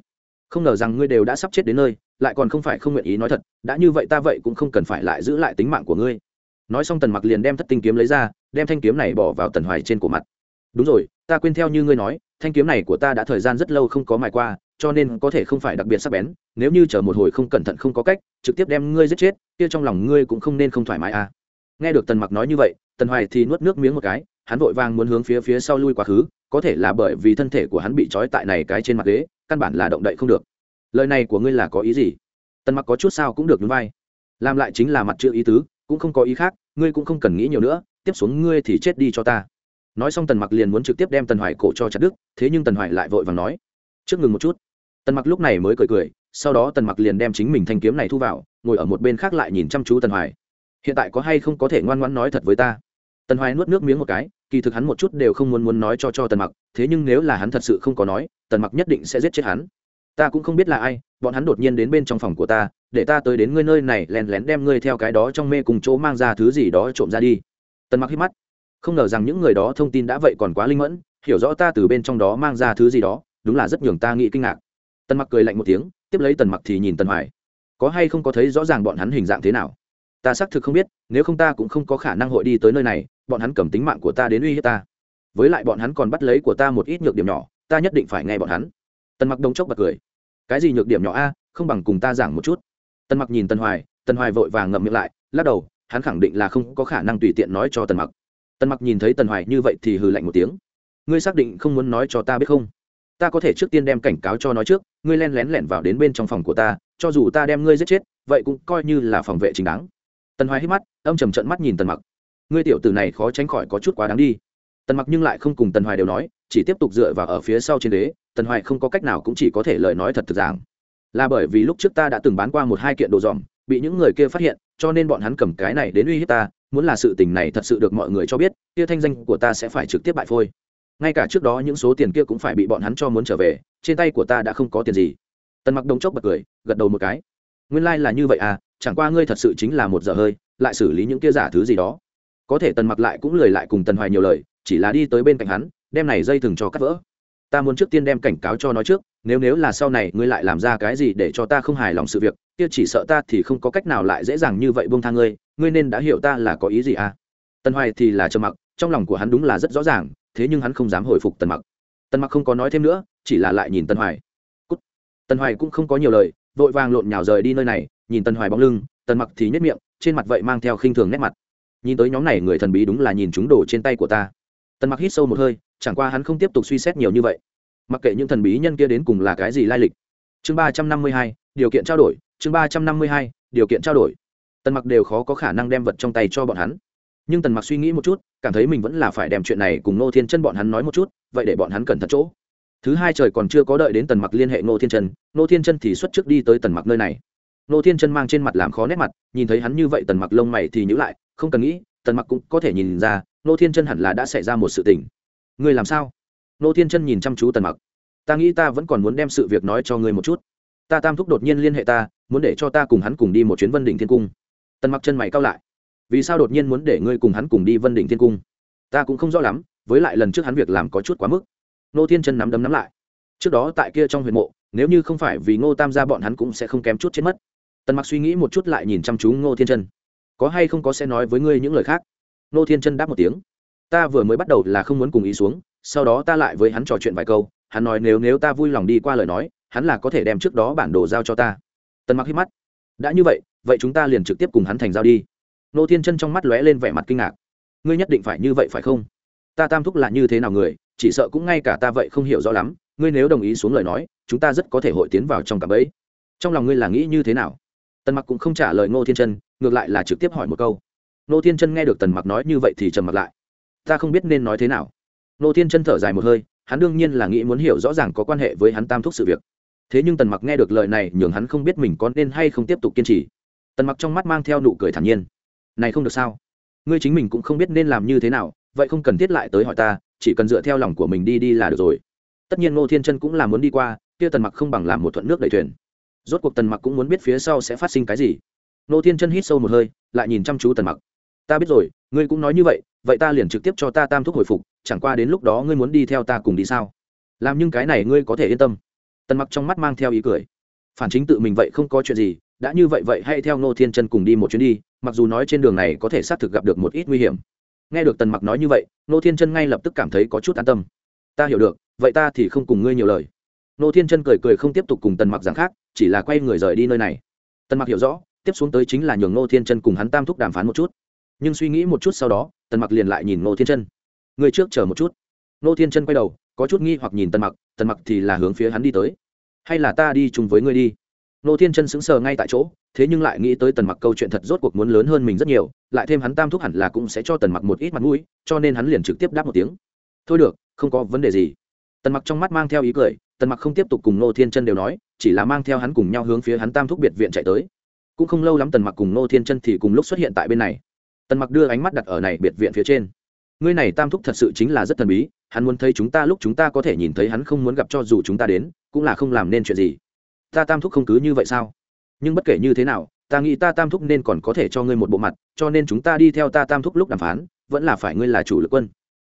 Không ngờ rằng ngươi đều đã sắp chết đến nơi, lại còn không phải không nguyện ý nói thật, đã như vậy ta vậy cũng không cần phải lại giữ lại tính mạng của ngươi. Nói xong tần mặc liền đem thất tinh kiếm lấy ra, đem thanh kiếm này bỏ vào tần hoài trên cổ mặt. Đúng rồi, ta quên theo như ngươi nói, thanh kiếm này của ta đã thời gian rất lâu không có mài qua cho nên có thể không phải đặc biệt sắc bén, nếu như chờ một hồi không cẩn thận không có cách, trực tiếp đem ngươi giết chết, kia trong lòng ngươi cũng không nên không thoải mái à. Nghe được tần mặc nói như vậy, tần hoài thì nuốt nước miếng một cái, hắn vội vàng muốn hướng phía phía sau lui quá khứ, có thể là bởi vì thân thể của hắn bị trói tại này cái trên mặt ghế, căn bản là động đậy không được. Lời này của ngươi là có ý gì? Tần mặc có chút sao cũng được núi vai. Làm lại chính là mặt chữ ý tứ, cũng không có ý khác, ngươi cũng không cần nghĩ nhiều nữa, tiếp xuống ngươi thì chết đi cho ta. Nói xong tần mặc liền muốn trực tiếp đem tần hoài cổ cho chặt đức thế nhưng tần hoài lại vội vàng nói trước ngừng một chút. Tần mặc lúc này mới cười cười, sau đó tần mặc liền đem chính mình thanh kiếm này thu vào, ngồi ở một bên khác lại nhìn chăm chú tần hoài. Hiện tại có hay không có thể ngoan ngoãn nói thật với ta? Tần hoài nuốt nước miếng một cái, kỳ thực hắn một chút đều không muốn muốn nói cho cho tần mặc, thế nhưng nếu là hắn thật sự không có nói, tần mặc nhất định sẽ giết chết hắn. Ta cũng không biết là ai, bọn hắn đột nhiên đến bên trong phòng của ta, để ta tới đến ngươi nơi này, lén lén đem ngươi theo cái đó trong mê cùng chỗ mang ra thứ gì đó trộm ra đi. Tần mặc hít mắt. Không ngờ rằng những người đó thông tin đã vậy còn quá linh mẫn, hiểu rõ ta từ bên trong đó mang ra thứ gì đó đúng là rất nhường ta nghĩ kinh ngạc. Tần mặc cười lạnh một tiếng, tiếp lấy tần mặc thì nhìn tần hoài. Có hay không có thấy rõ ràng bọn hắn hình dạng thế nào? Ta xác thực không biết, nếu không ta cũng không có khả năng hội đi tới nơi này, bọn hắn cầm tính mạng của ta đến uy hiếp ta. Với lại bọn hắn còn bắt lấy của ta một ít nhược điểm nhỏ, ta nhất định phải nghe bọn hắn. Tần mặc đông chốc bật cười. Cái gì nhược điểm nhỏ a, không bằng cùng ta giảng một chút. Tần mặc nhìn tần hoài tần hoài vội vàng ngậm miệng lại, lắc đầu, hắn khẳng định là không có khả năng tùy tiện nói cho tần mặc. Tần mặc nhìn thấy tần hoài như vậy thì hừ lạnh một tiếng. Ngươi xác định không muốn nói cho ta biết không? Ta có thể trước tiên đem cảnh cáo cho nói trước, ngươi len lén lẻn vào đến bên trong phòng của ta, cho dù ta đem ngươi giết chết, vậy cũng coi như là phòng vệ chính đáng. Tần hoài hít mắt, âm trầm trận mắt nhìn tần mặc. Ngươi tiểu tử này khó tránh khỏi có chút quá đáng đi. Tần mặc nhưng lại không cùng tần hoài đều nói, chỉ tiếp tục dựa vào ở phía sau trên đế, tần hoài không có cách nào cũng chỉ có thể lời nói thật thực giảng. Là bởi vì lúc trước ta đã từng bán qua một hai kiện đồ dòm, bị những người kia phát hiện, cho nên bọn hắn cầm cái này đến uy hiếp ta, muốn là sự tình này thật sự được mọi người cho biết, kia thanh danh của ta sẽ phải trực tiếp bại phôi ngay cả trước đó những số tiền kia cũng phải bị bọn hắn cho muốn trở về, trên tay của ta đã không có tiền gì. Tần mặc đống chốc bật cười, gật đầu một cái. Nguyên lai là như vậy à chẳng qua ngươi thật sự chính là một giờ hơi, lại xử lý những kia giả thứ gì đó. Có thể tần mặc lại cũng lời lại cùng tần hoài nhiều lời, chỉ là đi tới bên cạnh hắn, đem này dây thừng cho cắt vỡ. Ta muốn trước tiên đem cảnh cáo cho nói trước, nếu nếu là sau này ngươi lại làm ra cái gì để cho ta không hài lòng sự việc, kia chỉ sợ ta thì không có cách nào lại dễ dàng như vậy buông thang ngươi ngươi nên đã hiểu ta là có ý gì à. Tần hoài thì là trầm mặc, trong lòng của hắn đúng là rất rõ ràng thế nhưng hắn không dám hồi phục tần mặc. Tần mặc không có nói thêm nữa, chỉ là lại nhìn tần hoài. Cút. tần hoài cũng không có nhiều lời, vội vàng lộn nhào rời đi nơi này, nhìn tần hoài bóng lưng, tần mặc thì nhất miệng, trên mặt vậy mang theo khinh thường nét mặt. Nhìn tới nhóm này người thần bí đúng là nhìn chúng đồ trên tay của ta. Tần mặc hít sâu một hơi, chẳng qua hắn không tiếp tục suy xét nhiều như vậy. Mặc kệ những thần bí nhân kia đến cùng là cái gì lai lịch. Chương ba trăm năm mươi hai, điều kiện trao đổi, chương ba trăm năm mươi hai, điều kiện trao đổi. Tần mặc đều khó có khả năng đem vật trong tay cho bọn hắn nhưng tần mặc suy nghĩ một chút, cảm thấy mình vẫn là phải đem chuyện này cùng nô thiên chân bọn hắn nói một chút, vậy để bọn hắn cẩn thận chỗ. Thứ hai trời còn chưa có đợi đến tần mặc liên hệ nô thiên chân nô thiên chân thì xuất trước đi tới tần mặc nơi này. Nô thiên chân mang trên mặt làm khó nét mặt, nhìn thấy hắn như vậy tần mặc lông mày thì nhữ lại, không cần nghĩ, tần mặc cũng có thể nhìn ra nô thiên chân hẳn là đã xảy ra một sự tình. Ngươi làm sao? Nô thiên chân nhìn chăm chú tần mặc. Ta nghĩ ta vẫn còn muốn đem sự việc nói cho ngươi một chút. Ta tam thúc đột nhiên liên hệ ta, muốn để cho ta cùng hắn cùng đi một chuyến vân đỉnh thiên cung. Tần mặc chân mày cao lại vì sao đột nhiên muốn để ngươi cùng hắn cùng đi vân đỉnh thiên cung? Ta cũng không rõ lắm, với lại lần trước hắn việc làm có chút quá mức. Nô thiên chân nắm đấm nắm lại. Trước đó tại kia trong huyện mộ, nếu như không phải vì ngô tam gia bọn hắn cũng sẽ không kém chút chết mất. Tần mặc suy nghĩ một chút lại nhìn chăm chú ngô thiên chân. Có hay không có sẽ nói với ngươi những lời khác? Ngô thiên chân đáp một tiếng. Ta vừa mới bắt đầu là không muốn cùng ý xuống, sau đó ta lại với hắn trò chuyện vài câu, hắn nói nếu nếu ta vui lòng đi qua lời nói, hắn là có thể đem trước đó bản đồ giao cho ta. Tần mặc hít mắt. Đã như vậy vậy chúng ta liền trực tiếp cùng hắn thành giao đi nô thiên chân trong mắt lóe lên vẻ mặt kinh ngạc. Ngươi nhất định phải như vậy phải không? Ta tam thúc là như thế nào người, chỉ sợ cũng ngay cả ta vậy không hiểu rõ lắm. Ngươi nếu đồng ý xuống lời nói, chúng ta rất có thể hội tiến vào trong cả bẫy trong lòng ngươi là nghĩ như thế nào? Tần mặc cũng không trả lời ngô thiên chân, ngược lại là trực tiếp hỏi một câu. Ngô thiên chân nghe được tần mặc nói như vậy thì trầm mặc lại. Ta không biết nên nói thế nào. Ngô thiên chân thở dài một hơi, hắn đương nhiên là nghĩ muốn hiểu rõ ràng có quan hệ với hắn tam thúc sự việc. Thế nhưng tần mặc nghe được lời này, nhường hắn không biết mình có nên hay không tiếp tục kiên trì. Tần mặc trong mắt mang theo nụ cười thản nhiên này không được sao? Ngươi chính mình cũng không biết nên làm như thế nào, vậy không cần thiết lại tới hỏi ta, chỉ cần dựa theo lòng của mình đi đi là được rồi. Tất nhiên ngô thiên chân cũng là muốn đi qua, kia tần mặc không bằng làm một thuận nước đầy thuyền. Rốt cuộc tần mặc cũng muốn biết phía sau sẽ phát sinh cái gì. Ngô thiên chân hít sâu một hơi, lại nhìn chăm chú tần mặc. Ta biết rồi, ngươi cũng nói như vậy vậy ta liền trực tiếp cho ta tam thuốc hồi phục, chẳng qua đến lúc đó ngươi muốn đi theo ta cùng đi sao? Làm nhưng cái này ngươi có thể yên tâm. Tần mặc trong mắt mang theo ý cười. Phản chính tự mình vậy không có chuyện gì, đã như vậy vậy hãy theo ngô thiên chân cùng đi một chuyến đi mặc dù nói trên đường này có thể xác thực gặp được một ít nguy hiểm. Nghe được tần mặc nói như vậy, nô thiên chân ngay lập tức cảm thấy có chút an tâm. Ta hiểu được, vậy ta thì không cùng ngươi nhiều lời. Nô thiên chân cười cười không tiếp tục cùng tần mặc giảng khác, chỉ là quay người rời đi nơi này. Tần mặc hiểu rõ, tiếp xuống tới chính là nhường nô thiên chân cùng hắn tam thúc đàm phán một chút. Nhưng suy nghĩ một chút sau đó, tần mặc liền lại nhìn nô thiên chân. Người trước chờ một chút. Nô thiên chân quay đầu, có chút nghi hoặc nhìn tần mặc tần mặc thì là hướng phía hắn đi tới. Hay là ta đi chung với ngươi đi? Nô thiên chân sững sờ ngay tại chỗ, thế nhưng lại nghĩ tới tần mặc câu chuyện thật rốt cuộc muốn lớn hơn mình rất nhiều, lại thêm hắn tam thúc hẳn là cũng sẽ cho tần mặc một ít mặt mũi, cho nên hắn liền trực tiếp đáp một tiếng. Thôi được, không có vấn đề gì. Tần mặc trong mắt mang theo ý cười, tần mặc không tiếp tục cùng nô thiên chân đều nói, chỉ là mang theo hắn cùng nhau hướng phía hắn tam thúc biệt viện chạy tới. Cũng không lâu lắm tần mặc cùng nô thiên chân thì cùng lúc xuất hiện tại bên này. Tần mặc đưa ánh mắt đặt ở này biệt viện phía trên. Ngươi này tam thúc thật sự chính là rất thần bí, hắn muốn thấy chúng ta lúc chúng ta có thể nhìn thấy hắn không muốn gặp cho dù chúng ta đến, cũng là không làm nên chuyện gì ta tam thúc không cứ như vậy sao? Nhưng bất kể như thế nào, ta nghĩ ta tam thúc nên còn có thể cho ngươi một bộ mặt, cho nên chúng ta đi theo ta tam thúc lúc đàm phán, vẫn là phải ngươi là chủ lực quân.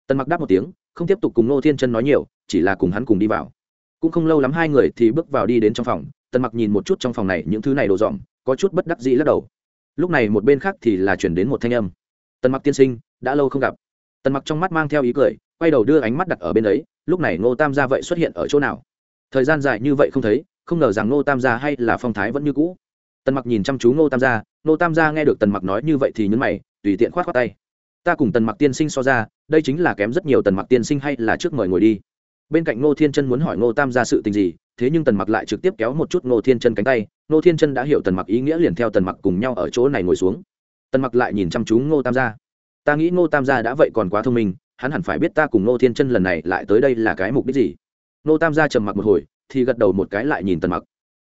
Tần mặc đáp một tiếng, không tiếp tục cùng nô thiên chân nói nhiều, chỉ là cùng hắn cùng đi vào. Cũng không lâu lắm hai người thì bước vào đi đến trong phòng, tần mặc nhìn một chút trong phòng này những thứ này đồ dọn, có chút bất đắc dĩ lắc đầu. Lúc này một bên khác thì là chuyển đến một thanh âm. Tần mặc tiên sinh, đã lâu không gặp. Tần mặc trong mắt mang theo ý cười, quay đầu đưa ánh mắt đặt ở bên ấy, lúc này ngô tam gia vậy xuất hiện ở chỗ nào? Thời gian dài như vậy không thấy không ngờ rằng ngô tam gia hay là phong thái vẫn như cũ. Tần mặc nhìn chăm chú ngô tam gia, ngô tam gia nghe được tần mặc nói như vậy thì nhấn mày, tùy tiện khoát khoát tay. Ta cùng tần mặc tiên sinh so ra, đây chính là kém rất nhiều tần mặc tiên sinh hay là trước mời ngồi đi. Bên cạnh ngô thiên chân muốn hỏi ngô tam gia sự tình gì, thế nhưng tần mặc lại trực tiếp kéo một chút ngô thiên chân cánh tay. Ngô thiên chân đã hiểu tần mặc ý nghĩa liền theo tần mặc cùng nhau ở chỗ này ngồi xuống. Tần mặc lại nhìn chăm chú ngô tam gia. Ta nghĩ ngô tam gia đã vậy còn quá thông minh, hắn hẳn phải biết ta cùng ngô thiên chân lần này lại tới đây là cái mục đích gì. Ngô tam gia trầm mặc một hồi thì gật đầu một cái lại nhìn tần mặc.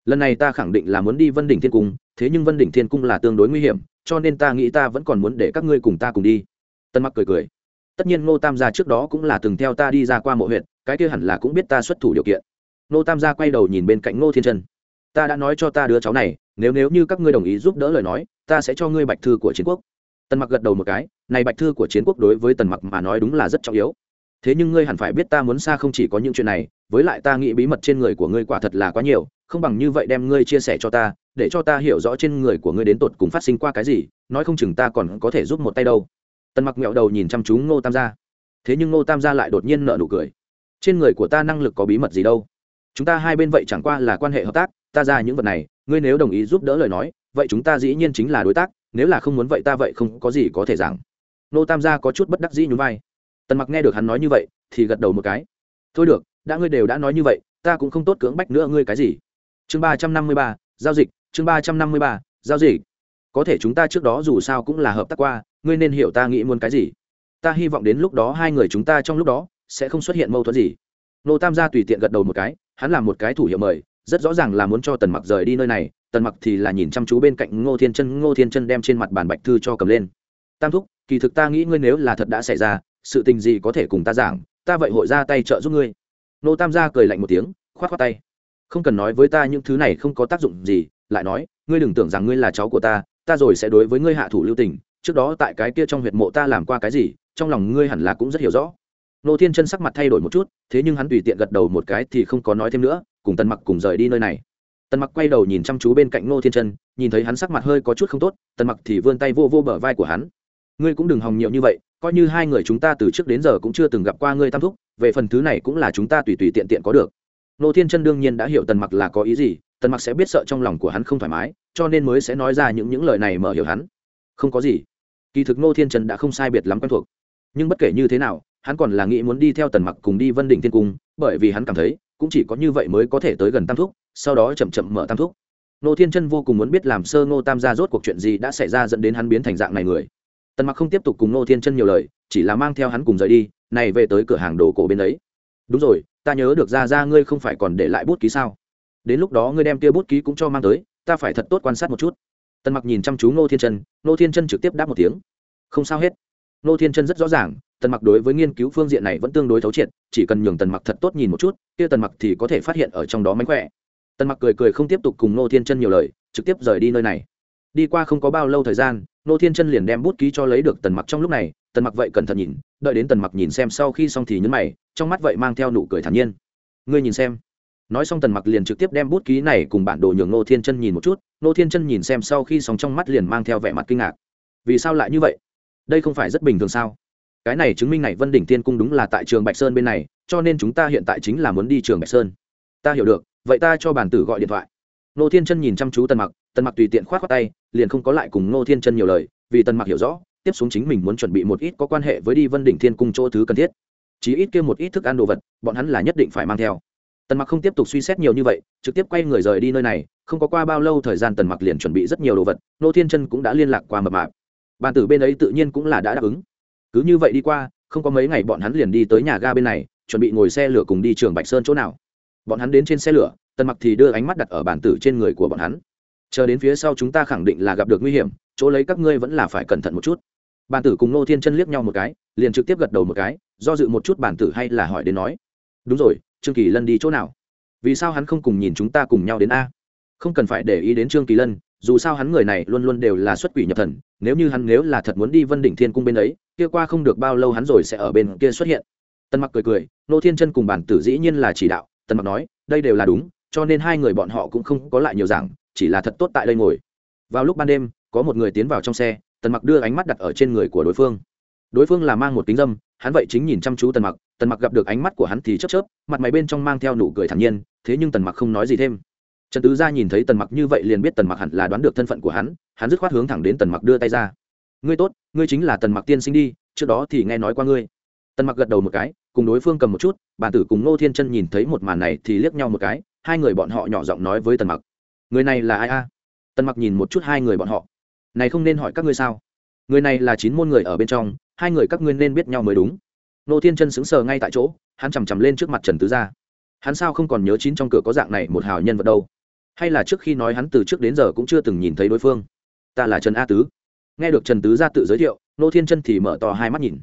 Lần này ta khẳng định là muốn đi vân đỉnh thiên cung, thế nhưng vân đỉnh thiên cung là tương đối nguy hiểm, cho nên ta nghĩ ta vẫn còn muốn để các ngươi cùng ta cùng đi. Tần mặc cười cười. Tất nhiên ngô tam gia trước đó cũng là từng theo ta đi ra qua mộ huyện cái kia hẳn là cũng biết ta xuất thủ điều kiện. Ngô tam gia quay đầu nhìn bên cạnh ngô thiên trân ta đã nói cho ta đứa cháu này, nếu nếu như các ngươi đồng ý giúp đỡ lời nói, ta sẽ cho ngươi bạch thư của chiến quốc. Tần mặc gật đầu một cái, này bạch thư của chiến quốc đối với tần mặc mà nói đúng là rất trọng yếu. Thế nhưng ngươi hẳn phải biết ta muốn xa không chỉ có những chuyện này với lại ta nghĩ bí mật trên người của ngươi quả thật là quá nhiều, không bằng như vậy đem ngươi chia sẻ cho ta, để cho ta hiểu rõ trên người của ngươi đến tột cùng phát sinh qua cái gì, nói không chừng ta còn có thể giúp một tay đâu. Tần mặc mẹo đầu nhìn chăm chú ngô tam gia. Thế nhưng ngô tam gia lại đột nhiên nợ nụ cười. Trên người của ta năng lực có bí mật gì đâu? Chúng ta hai bên vậy chẳng qua là quan hệ hợp tác, ta ra những vật này, ngươi nếu đồng ý giúp đỡ lời nói, vậy chúng ta dĩ nhiên chính là đối tác, nếu là không muốn vậy ta vậy không có gì có thể giảng. Nô tam gia có chút bất đắc dĩ nhún vai. Tần mặc nghe được hắn nói như vậy, thì gật đầu một cái. Thôi được đã ngươi đều đã nói như vậy, ta cũng không tốt cưỡng bách nữa ngươi cái gì. Chương ba trăm năm mươi ba, giao dịch, chương ba trăm năm mươi ba, giao dịch. Có thể chúng ta trước đó dù sao cũng là hợp tác qua, ngươi nên hiểu ta nghĩ muốn cái gì. Ta hy vọng đến lúc đó hai người chúng ta trong lúc đó sẽ không xuất hiện mâu thuẫn gì. Nô tam gia tùy tiện gật đầu một cái, hắn làm một cái thủ hiệu mời, rất rõ ràng là muốn cho tần mặc rời đi nơi này, tần mặc thì là nhìn chăm chú bên cạnh ngô thiên chân, ngô thiên chân đem trên mặt bàn bạch thư cho cầm lên. Tam thúc, kỳ thực ta nghĩ ngươi nếu là thật đã xảy ra, sự tình gì có thể cùng ta giảng, ta vậy hội ra tay trợ giúp ngươi nô tam gia cười lạnh một tiếng, khoát khoát tay. Không cần nói với ta những thứ này không có tác dụng gì, lại nói, ngươi đừng tưởng rằng ngươi là cháu của ta ta rồi sẽ đối với ngươi hạ thủ lưu tình, trước đó tại cái kia trong huyệt mộ ta làm qua cái gì, trong lòng ngươi hẳn là cũng rất hiểu rõ. Nô thiên chân sắc mặt thay đổi một chút, thế nhưng hắn tùy tiện gật đầu một cái thì không có nói thêm nữa, cùng tần mặc cùng rời đi nơi này. Tần mặc quay đầu nhìn chăm chú bên cạnh nô thiên chân, nhìn thấy hắn sắc mặt hơi có chút không tốt, tần mặc thì vươn tay vô vô bờ vai của hắn ngươi cũng đừng hòng nhiều như vậy, coi như hai người chúng ta từ trước đến giờ cũng chưa từng gặp qua ngươi tam thúc, về phần thứ này cũng là chúng ta tùy tùy tiện tiện có được. Nô thiên chân đương nhiên đã hiểu tần mặc là có ý gì, tần mặc sẽ biết sợ trong lòng của hắn không thoải mái, cho nên mới sẽ nói ra những những lời này mở hiểu hắn. Không có gì. Kỳ thực nô thiên chân đã không sai biệt lắm quen thuộc. Nhưng bất kể như thế nào, hắn còn là nghĩ muốn đi theo tần mặc cùng đi vân đỉnh thiên cung, bởi vì hắn cảm thấy, cũng chỉ có như vậy mới có thể tới gần tam thúc, sau đó chậm chậm mở tam thúc. Nô thiên chân vô cùng muốn biết làm sơ ngô tam gia rốt cuộc chuyện gì đã xảy ra dẫn đến hắn biến thành dạng này người tần mặc không tiếp tục cùng nô thiên chân nhiều lời, chỉ là mang theo hắn cùng rời đi, này về tới cửa hàng đồ cổ bên đấy đúng rồi, ta nhớ được ra ra ngươi không phải còn để lại bút ký sao? Đến lúc đó ngươi đem kia bút ký cũng cho mang tới, ta phải thật tốt quan sát một chút. Tần mặc nhìn chăm chú nô thiên chân nô thiên chân trực tiếp đáp một tiếng. Không sao hết. Nô thiên chân rất rõ ràng, tần mặc đối với nghiên cứu phương diện này vẫn tương đối thấu triệt, chỉ cần nhường tần mặc thật tốt nhìn một chút, kia tần mặc thì có thể phát hiện ở trong đó mánh khỏe. Tần mặc cười cười không tiếp tục cùng nô thiên chân nhiều lời, trực tiếp rời đi nơi này đi qua không có bao lâu thời gian, nô thiên chân liền đem bút ký cho lấy được tần mặc trong lúc này, tần mặc vậy cẩn thận nhìn, đợi đến tần mặc nhìn xem sau khi xong thì nhấn mày, trong mắt vậy mang theo nụ cười thản nhiên. Ngươi nhìn xem. Nói xong tần mặc liền trực tiếp đem bút ký này cùng bản đồ nhường nô thiên chân nhìn một chút, nô thiên chân nhìn xem sau khi xong trong mắt liền mang theo vẻ mặt kinh ngạc. Vì sao lại như vậy? Đây không phải rất bình thường sao? Cái này chứng minh này vân đỉnh tiên cung đúng là tại trường bạch sơn bên này, cho nên chúng ta hiện tại chính là muốn đi trường bạch sơn. Ta hiểu được, vậy ta cho bản tử gọi điện thoại nô thiên chân nhìn chăm chú tần mặc tần mặc tùy tiện khoát khoát tay, liền không có lại cùng nô thiên chân nhiều lời, vì tần mặc hiểu rõ, tiếp xuống chính mình muốn chuẩn bị một ít có quan hệ với đi vân đỉnh thiên cung chỗ thứ cần thiết. Chí ít kia một ít thức ăn đồ vật, bọn hắn là nhất định phải mang theo. Tần mặc không tiếp tục suy xét nhiều như vậy, trực tiếp quay người rời đi nơi này, không có qua bao lâu thời gian tần mặc liền chuẩn bị rất nhiều đồ vật nô thiên chân cũng đã liên lạc qua mập mạp. Bàn tử bên ấy tự nhiên cũng là đã đáp ứng. Cứ như vậy đi qua, không có mấy ngày bọn hắn liền đi tới nhà ga bên này, chuẩn bị ngồi xe lửa cùng đi trường bạch sơn chỗ nào. Bọn hắn đến trên xe lửa tần mặc thì đưa ánh mắt đặt ở bản tử trên người của bọn hắn. Chờ đến phía sau chúng ta khẳng định là gặp được nguy hiểm, chỗ lấy các ngươi vẫn là phải cẩn thận một chút. Bản tử cùng nô thiên chân liếc nhau một cái, liền trực tiếp gật đầu một cái, do dự một chút bản tử hay là hỏi đến nói, đúng rồi, trương kỳ lân đi chỗ nào? Vì sao hắn không cùng nhìn chúng ta cùng nhau đến a? Không cần phải để ý đến trương kỳ lân, dù sao hắn người này luôn luôn đều là xuất quỷ nhập thần, nếu như hắn nếu là thật muốn đi vân đỉnh thiên cung bên ấy, kia qua không được bao lâu hắn rồi sẽ ở bên kia xuất hiện. Tân mặc cười cười nô thiên chân cùng bản tử dĩ nhiên là chỉ đạo tân mặc nói, đây đều là đúng cho nên hai người bọn họ cũng không có lại nhiều giảng, chỉ là thật tốt tại đây ngồi. Vào lúc ban đêm, có một người tiến vào trong xe, tần mặc đưa ánh mắt đặt ở trên người của đối phương. Đối phương là mang một kính dâm, hắn vậy chính nhìn chăm chú tần mặc tần mặc gặp được ánh mắt của hắn thì chớp chớp, mặt mày bên trong mang theo nụ cười thản nhiên, thế nhưng tần mặc không nói gì thêm. Trần tứ gia nhìn thấy tần mặc như vậy liền biết tần mặc hẳn là đoán được thân phận của hắn hắn dứt khoát hướng thẳng đến tần mặc đưa tay ra. Ngươi tốt, ngươi chính là tần mặc tiên sinh đi, trước đó thì nghe nói qua ngươi. Tần mặc gật đầu một cái, cùng đối phương cầm một chút bản tử cùng Ngô thiên chân nhìn thấy một màn này thì liếc nhau một cái hai người bọn họ nhỏ giọng nói với tần mặc. Người này là ai a? Tần mặc nhìn một chút hai người bọn họ. Này không nên hỏi các ngươi sao? Người này là chín môn người ở bên trong, hai người các ngươi nên biết nhau mới đúng. Nô thiên chân sững sờ ngay tại chỗ, hắn chằm chằm lên trước mặt trần tứ gia. Hắn sao không còn nhớ chín trong cửa có dạng này một hào nhân vật đâu? Hay là trước khi nói hắn từ trước đến giờ cũng chưa từng nhìn thấy đối phương? Ta là trần a tứ. Nghe được trần tứ gia tự giới thiệu, nô thiên chân thì mở to hai mắt nhìn.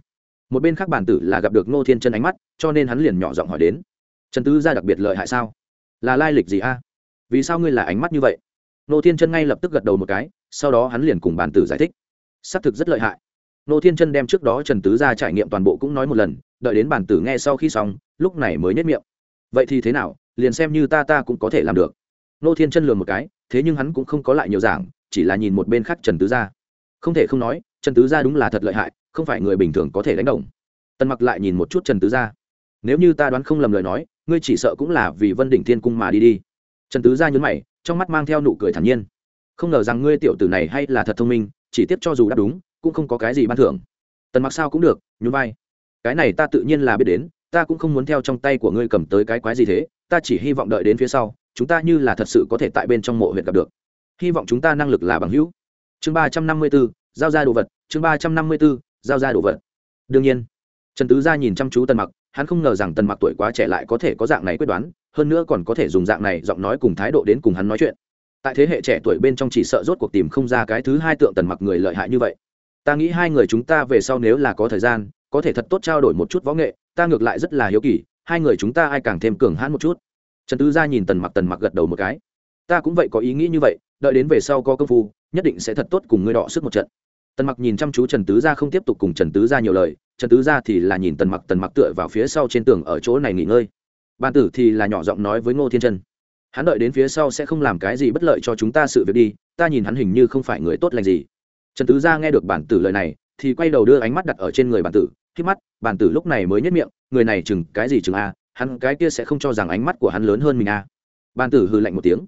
Một bên khác bản tử là gặp được nô thiên chân ánh mắt, cho nên hắn liền nhỏ giọng hỏi đến. Trần tứ gia đặc biệt lợi hại sao? Là lai lịch gì a? Vì sao ngươi là ánh mắt như vậy? Nô thiên chân ngay lập tức gật đầu một cái, sau đó hắn liền cùng bản tử giải thích. Xác thực rất lợi hại. Nô thiên chân đem trước đó trần tứ gia trải nghiệm toàn bộ cũng nói một lần, đợi đến bản tử nghe sau khi xong, lúc này mới nhất miệng. Vậy thì thế nào, liền xem như ta ta cũng có thể làm được. Nô thiên chân lường một cái, thế nhưng hắn cũng không có lại nhiều giảng, chỉ là nhìn một bên khác trần tứ gia. Không thể không nói, trần tứ gia đúng là thật lợi hại, không phải người bình thường có thể đánh đồng. Tần mặc lại nhìn một chút trần tứ gia. Nếu như ta đoán không lầm lời nói ngươi chỉ sợ cũng là vì vân đỉnh thiên cung mà đi đi. Trần tứ gia nhấn mày, trong mắt mang theo nụ cười thản nhiên. Không ngờ rằng ngươi tiểu tử này hay là thật thông minh, chỉ tiếp cho dù đáp đúng, cũng không có cái gì ban thưởng. Tần mặc sao cũng được, nhún vai. Cái này ta tự nhiên là biết đến, ta cũng không muốn theo trong tay của ngươi cầm tới cái quái gì thế, ta chỉ hy vọng đợi đến phía sau, chúng ta như là thật sự có thể tại bên trong mộ huyện gặp được. Hy vọng chúng ta năng lực là bằng hữu. Chương ba trăm năm mươi b ố giao ra đồ vật, chương ba trăm năm mươi b ố giao ra đồ vật. Đương nhiên, trần tứ gia nhìn chăm chú tần mặc hắn không ngờ rằng tần mặc tuổi quá trẻ lại có thể có dạng này quyết đoán, hơn nữa còn có thể dùng dạng này giọng nói cùng thái độ đến cùng hắn nói chuyện. Tại thế hệ trẻ tuổi bên trong chỉ sợ rốt cuộc tìm không ra cái thứ hai tượng tần mặc người lợi hại như vậy. Ta nghĩ hai người chúng ta về sau nếu là có thời gian, có thể thật tốt trao đổi một chút võ nghệ, ta ngược lại rất là hiếu kỳ, hai người chúng ta ai càng thêm cường hãn một chút. Trần tứ gia nhìn tần mặc tần mặc gật đầu một cái. Ta cũng vậy có ý nghĩ như vậy, đợi đến về sau có công phu, nhất định sẽ thật tốt cùng ngươi đọ sức một trận tần mặc nhìn chăm chú trần tứ gia không tiếp tục cùng trần tứ gia nhiều lời, trần tứ gia thì là nhìn tần mặc tần mặc tựa vào phía sau trên tường ở chỗ này nghỉ ngơi. Ban tử thì là nhỏ giọng nói với ngô thiên trân hắn đợi đến phía sau sẽ không làm cái gì bất lợi cho chúng ta sự việc đi, ta nhìn hắn hình như không phải người tốt lành gì. Trần tứ gia nghe được bản tử lời này, thì quay đầu đưa ánh mắt đặt ở trên người bản tử, khi mắt, bản tử lúc này mới nhất miệng, người này chừng cái gì chừng a, hắn cái kia sẽ không cho rằng ánh mắt của hắn lớn hơn mình a. Bản tử hư lạnh một tiếng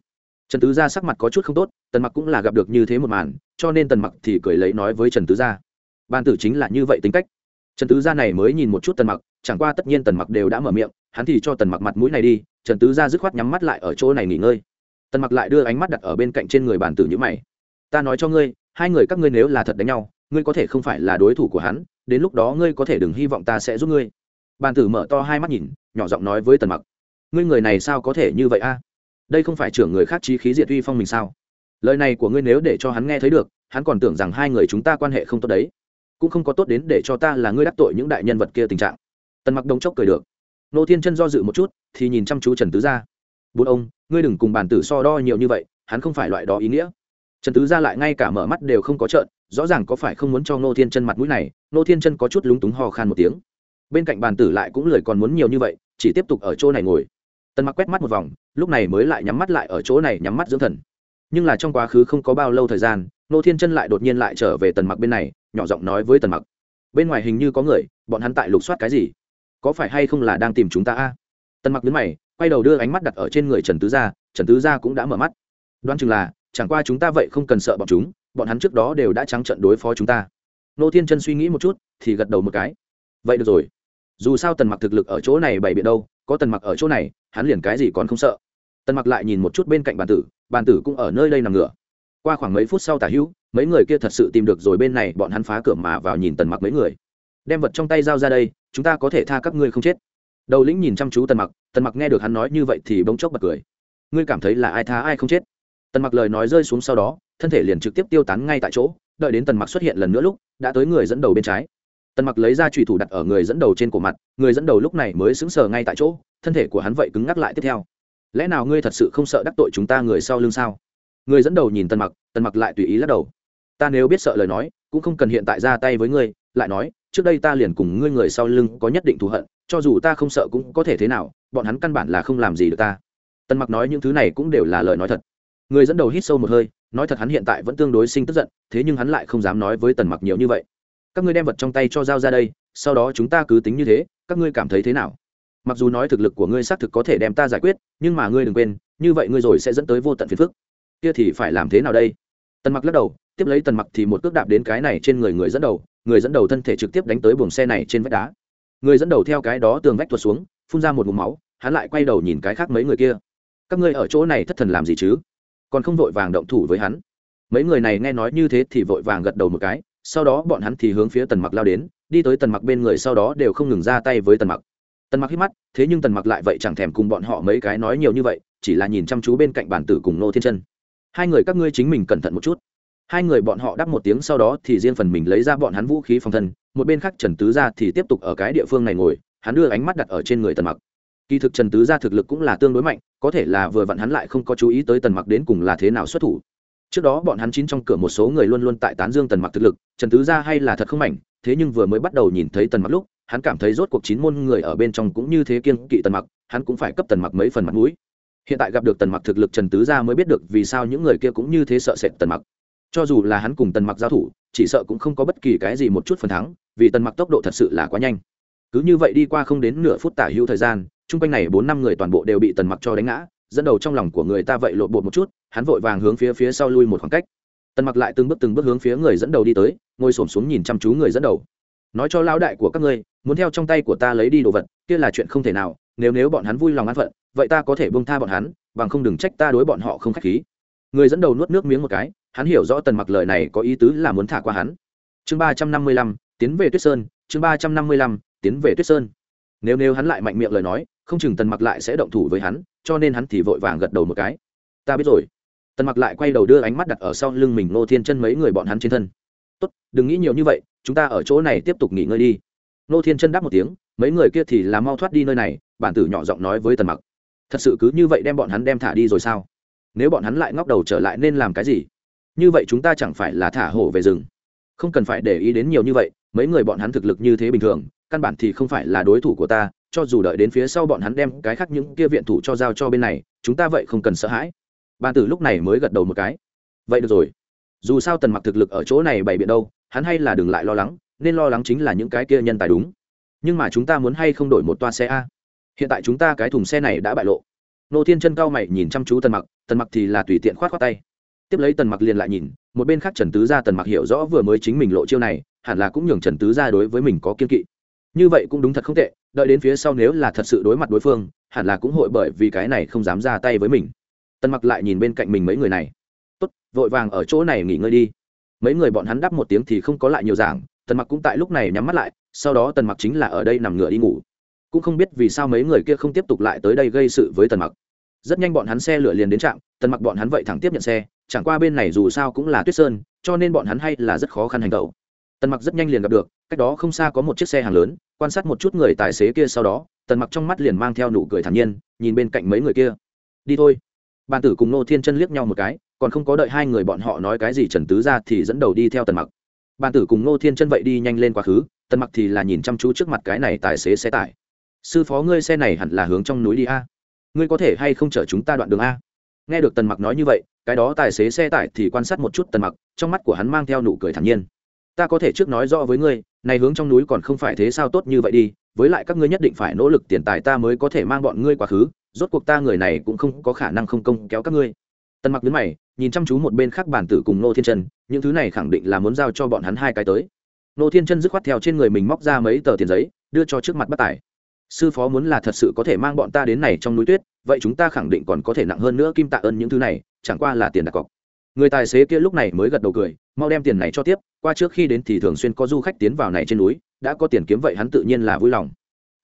trần tứ gia sắc mặt có chút không tốt, tần mặc cũng là gặp được như thế một màn, cho nên tần mặc thì cười lấy nói với trần tứ gia. Bản tử chính là như vậy tính cách. Trần tứ gia này mới nhìn một chút tần mặc, chẳng qua tất nhiên tần mặc đều đã mở miệng, hắn thì cho tần mặc mặt mũi này đi, trần tứ gia dứt khoát nhắm mắt lại ở chỗ này nghỉ ngơi. Tần mặc lại đưa ánh mắt đặt ở bên cạnh trên người bản tử như mày. Ta nói cho ngươi, hai người các ngươi nếu là thật đánh nhau, ngươi có thể không phải là đối thủ của hắn, đến lúc đó ngươi có thể đừng hy vọng ta sẽ giúp ngươi. Bàn tử mở to hai mắt nhìn, nhỏ giọng nói với tần mặc. Ngươi người này sao có thể như vậy a? Đây không phải trưởng người khác trí khí diệt uy phong mình sao? Lời này của ngươi nếu để cho hắn nghe thấy được, hắn còn tưởng rằng hai người chúng ta quan hệ không tốt đấy. Cũng không có tốt đến để cho ta là ngươi đắc tội những đại nhân vật kia tình trạng. Tần mặc đông chốc cười được. Nô thiên chân do dự một chút, thì nhìn chăm chú trần tứ gia. Bốn ông, ngươi đừng cùng bản tử so đo nhiều như vậy, hắn không phải loại đó ý nghĩa. Trần tứ gia lại ngay cả mở mắt đều không có trợn, rõ ràng có phải không muốn cho nô thiên chân mặt mũi này, nô thiên chân có chút lúng túng hò khan một tiếng. Bên cạnh bàn tử lại cũng lười còn muốn nhiều như vậy, chỉ tiếp tục ở chỗ này ngồi tần mặc quét mắt một vòng, lúc này mới lại nhắm mắt lại ở chỗ này nhắm mắt dưỡng thần. Nhưng là trong quá khứ không có bao lâu thời gian, nô thiên chân lại đột nhiên lại trở về tần mặc bên này, nhỏ giọng nói với tần mặc. Bên ngoài hình như có người, bọn hắn tại lục soát cái gì? Có phải hay không là đang tìm chúng ta a? Tần mặc đứng mày, quay đầu đưa ánh mắt đặt ở trên người trần tứ gia, trần tứ gia cũng đã mở mắt. Đoán chừng là, chẳng qua chúng ta vậy không cần sợ bọn chúng, bọn hắn trước đó đều đã trắng trận đối phó chúng ta. Nô thiên chân suy nghĩ một chút, thì gật đầu một cái. Vậy được rồi. Dù sao tần mặc thực lực ở chỗ này bày biện đâu, có tần mặc ở chỗ này hắn liền cái gì còn không sợ. Tần mặc lại nhìn một chút bên cạnh bàn tử bàn tử cũng ở nơi đây nằm ngửa. Qua khoảng mấy phút sau tả hữu, mấy người kia thật sự tìm được rồi bên này, bọn hắn phá cửa mà vào nhìn tần mặc mấy người. Đem vật trong tay giao ra đây, chúng ta có thể tha các ngươi không chết. Đầu lĩnh nhìn chăm chú tần mặc tần mặc nghe được hắn nói như vậy thì bỗng chốc bật cười. Ngươi cảm thấy là ai tha ai không chết? Tần mặc lời nói rơi xuống sau đó, thân thể liền trực tiếp tiêu tán ngay tại chỗ, đợi đến tần mặc xuất hiện lần nữa lúc, đã tới người dẫn đầu bên trái. Tần mặc lấy ra trùy thủ đặt ở người dẫn đầu trên cổ mặt, người dẫn đầu lúc này mới xứng sờ ngay tại chỗ thân thể của hắn vậy cứng ngắc lại tiếp theo. Lẽ nào ngươi thật sự không sợ đắc tội chúng ta người sau lưng sao? Người dẫn đầu nhìn tần mặc tần mặc lại tùy ý lắc đầu. Ta nếu biết sợ lời nói, cũng không cần hiện tại ra tay với ngươi, lại nói, trước đây ta liền cùng ngươi người sau lưng có nhất định thù hận, cho dù ta không sợ cũng có thể thế nào, bọn hắn căn bản là không làm gì được ta. Tần mặc nói những thứ này cũng đều là lời nói thật. Người dẫn đầu hít sâu một hơi, nói thật hắn hiện tại vẫn tương đối sinh tức giận, thế nhưng hắn lại không dám nói với tần mặc nhiều như vậy. Các ngươi đem vật trong tay cho giao ra đây, sau đó chúng ta cứ tính như thế, các ngươi cảm thấy thế nào? Mặc dù nói thực lực của ngươi xác thực có thể đem ta giải quyết, nhưng mà ngươi đừng quên, như vậy ngươi rồi sẽ dẫn tới vô tận phiền phức. Kia thì phải làm thế nào đây? Tần mặc lắc đầu, tiếp lấy tần mặc thì một cước đạp đến cái này trên người người dẫn đầu, người dẫn đầu thân thể trực tiếp đánh tới buồng xe này trên vách đá. Người dẫn đầu theo cái đó tường vách tuột xuống, phun ra một vùng máu, hắn lại quay đầu nhìn cái khác mấy người kia. Các ngươi ở chỗ này thất thần làm gì chứ? Còn không vội vàng động thủ với hắn. Mấy người này nghe nói như thế thì vội vàng gật đầu một cái, sau đó bọn hắn thì hướng phía tần mặc lao đến, đi tới tần mặc bên người sau đó đều không ngừng ra tay với tần mặc tần mặc hít mắt, thế nhưng tần mặc lại vậy chẳng thèm cùng bọn họ mấy cái nói nhiều như vậy, chỉ là nhìn chăm chú bên cạnh bản tử cùng nô thiên chân. Hai người các ngươi chính mình cẩn thận một chút. Hai người bọn họ đáp một tiếng sau đó thì riêng phần mình lấy ra bọn hắn vũ khí phòng thân, một bên khác trần tứ ra thì tiếp tục ở cái địa phương này ngồi, hắn đưa ánh mắt đặt ở trên người tần mặc. Kỳ thực trần tứ gia thực lực cũng là tương đối mạnh, có thể là vừa vặn hắn lại không có chú ý tới tần mặc đến cùng là thế nào xuất thủ. Trước đó bọn hắn chín trong cửa một số người luôn luôn tại tán dương tần mặc thực lực, trần tứ gia hay là thật không mạnh, thế nhưng vừa mới bắt đầu nhìn thấy tần mặc lúc hắn cảm thấy rốt cuộc chín môn người ở bên trong cũng như thế kiên kỵ tần mặc, hắn cũng phải cấp tần mặc mấy phần mặt mũi. Hiện tại gặp được tần mặc thực lực trần tứ gia mới biết được vì sao những người kia cũng như thế sợ sệt tần mặc. Cho dù là hắn cùng tần mặc giao thủ, chỉ sợ cũng không có bất kỳ cái gì một chút phần thắng, vì tần mặc tốc độ thật sự là quá nhanh. Cứ như vậy đi qua không đến nửa phút tả hữu thời gian, chung quanh này bốn năm người toàn bộ đều bị tần mặc cho đánh ngã, dẫn đầu trong lòng của người ta vậy lộn bột một chút, hắn vội vàng hướng phía phía sau lui một khoảng cách. Tần mặc lại từng bước từng bước hướng phía người dẫn đầu đi tới, ngồi xổm xuống nhìn chăm chú người dẫn đầu nói cho lão đại của các ngươi, muốn theo trong tay của ta lấy đi đồ vật, kia là chuyện không thể nào, nếu nếu bọn hắn vui lòng an phận, vậy ta có thể bông tha bọn hắn, bằng không đừng trách ta đối bọn họ không k h á c h khí. Người dẫn đầu nuốt nước miếng một cái, hắn hiểu rõ tần mặc lời này có ý tứ là muốn thả qua hắn. Chương ba trăm năm mươi lăm, tiến về tuyết sơn, chương ba trăm năm mươi lăm, tiến về tuyết sơn. Nếu nếu hắn lại mạnh miệng lời nói, không chừng tần mặc lại sẽ động thủ với hắn, cho nên hắn thì vội vàng gật đầu một cái. Ta biết rồi. Tần mặc lại quay đầu đưa ánh mắt đặt ở sau lưng mình nô thiên chân mấy người bọn hắn trên thân. Tốt, đừng nghĩ nhiều như vậy chúng ta ở chỗ này tiếp tục nghỉ ngơi đi. Nô thiên chân đáp một tiếng, mấy người kia thì là mau thoát đi nơi này, bản tử nhỏ giọng nói với tần mặc. Thật sự cứ như vậy đem bọn hắn đem thả đi rồi sao? Nếu bọn hắn lại ngóc đầu trở lại nên làm cái gì? Như vậy chúng ta chẳng phải là thả hổ về rừng. Không cần phải để ý đến nhiều như vậy, mấy người bọn hắn thực lực như thế bình thường, căn bản thì không phải là đối thủ của ta, cho dù đợi đến phía sau bọn hắn đem cái khác những kia viện thủ cho giao cho bên này, chúng ta vậy không cần sợ hãi. Bàn tử lúc này mới gật đầu một cái. Vậy được rồi dù sao tần mặc thực lực ở chỗ này bày biện đâu, hắn hay là đừng lại lo lắng, nên lo lắng chính là những cái kia nhân tài đúng. Nhưng mà chúng ta muốn hay không đổi một toa xe a? Hiện tại chúng ta cái thùng xe này đã bại lộ. Nô thiên chân cao mày nhìn chăm chú tần mặc tần mặc thì là tùy tiện khoát khoát tay. Tiếp lấy tần mặc liền lại nhìn, một bên khác trần tứ gia tần mặc hiểu rõ vừa mới chính mình lộ chiêu này, hẳn là cũng nhường trần tứ gia đối với mình có kiên kỵ. Như vậy cũng đúng thật không tệ, đợi đến phía sau nếu là thật sự đối mặt đối phương, hẳn là cũng hội bởi vì cái này không dám ra tay với mình. Tần mặc lại nhìn bên cạnh mình mấy người này tốt, vội vàng ở chỗ này nghỉ ngơi đi. Mấy người bọn hắn đáp một tiếng thì không có lại nhiều giảng, tần mặc cũng tại lúc này nhắm mắt lại, sau đó tần mặc chính là ở đây nằm ngửa đi ngủ. Cũng không biết vì sao mấy người kia không tiếp tục lại tới đây gây sự với tần mặc. Rất nhanh bọn hắn xe lửa liền đến trạm, tần mặc bọn hắn vậy thẳng tiếp nhận xe, chẳng qua bên này dù sao cũng là tuyết sơn, cho nên bọn hắn hay là rất khó khăn hành tẩu. Tần mặc rất nhanh liền gặp được, cách đó không xa có một chiếc xe hàng lớn, quan sát một chút người tài xế kia sau đó, tần mặc trong mắt liền mang theo nụ cười thản nhiên, nhìn bên cạnh mấy người kia. Đi thôi. Bàn tử cùng nô thiên chân liếc nhau một cái còn không có đợi hai người bọn họ nói cái gì trần tứ ra thì dẫn đầu đi theo tần mặc. Bàn tử cùng ngô thiên chân vậy đi nhanh lên quá khứ, tần mặc thì là nhìn chăm chú trước mặt cái này tài xế xe tải. Sư phó, ngươi xe này hẳn là hướng trong núi đi a. Ngươi có thể hay không chở chúng ta đoạn đường a? Nghe được tần mặc nói như vậy, cái đó tài xế xe tải thì quan sát một chút tần mặc, trong mắt của hắn mang theo nụ cười thản nhiên. Ta có thể trước nói rõ với ngươi, này hướng trong núi còn không phải thế sao tốt như vậy đi, với lại các ngươi nhất định phải nỗ lực tiền tài ta mới có thể mang bọn ngươi quá khứ, rốt cuộc ta người này cũng không có khả năng không công kéo các ngươi. Tần mặc đứng mày nhìn chăm chú một bên khác bản tử cùng nô thiên chân, những thứ này khẳng định là muốn giao cho bọn hắn hai cái tới. Nô thiên chân dứt khoát theo trên người mình móc ra mấy tờ tiền giấy, đưa cho trước mặt bắt tài. Sư phó muốn là thật sự có thể mang bọn ta đến này trong núi tuyết, vậy chúng ta khẳng định còn có thể nặng hơn nữa kim tạ ơn những thứ này, chẳng qua là tiền đặt cọc. Người tài xế kia lúc này mới gật đầu cười, mau đem tiền này cho tiếp, qua trước khi đến thì thường xuyên có du khách tiến vào này trên núi, đã có tiền kiếm vậy hắn tự nhiên là vui lòng.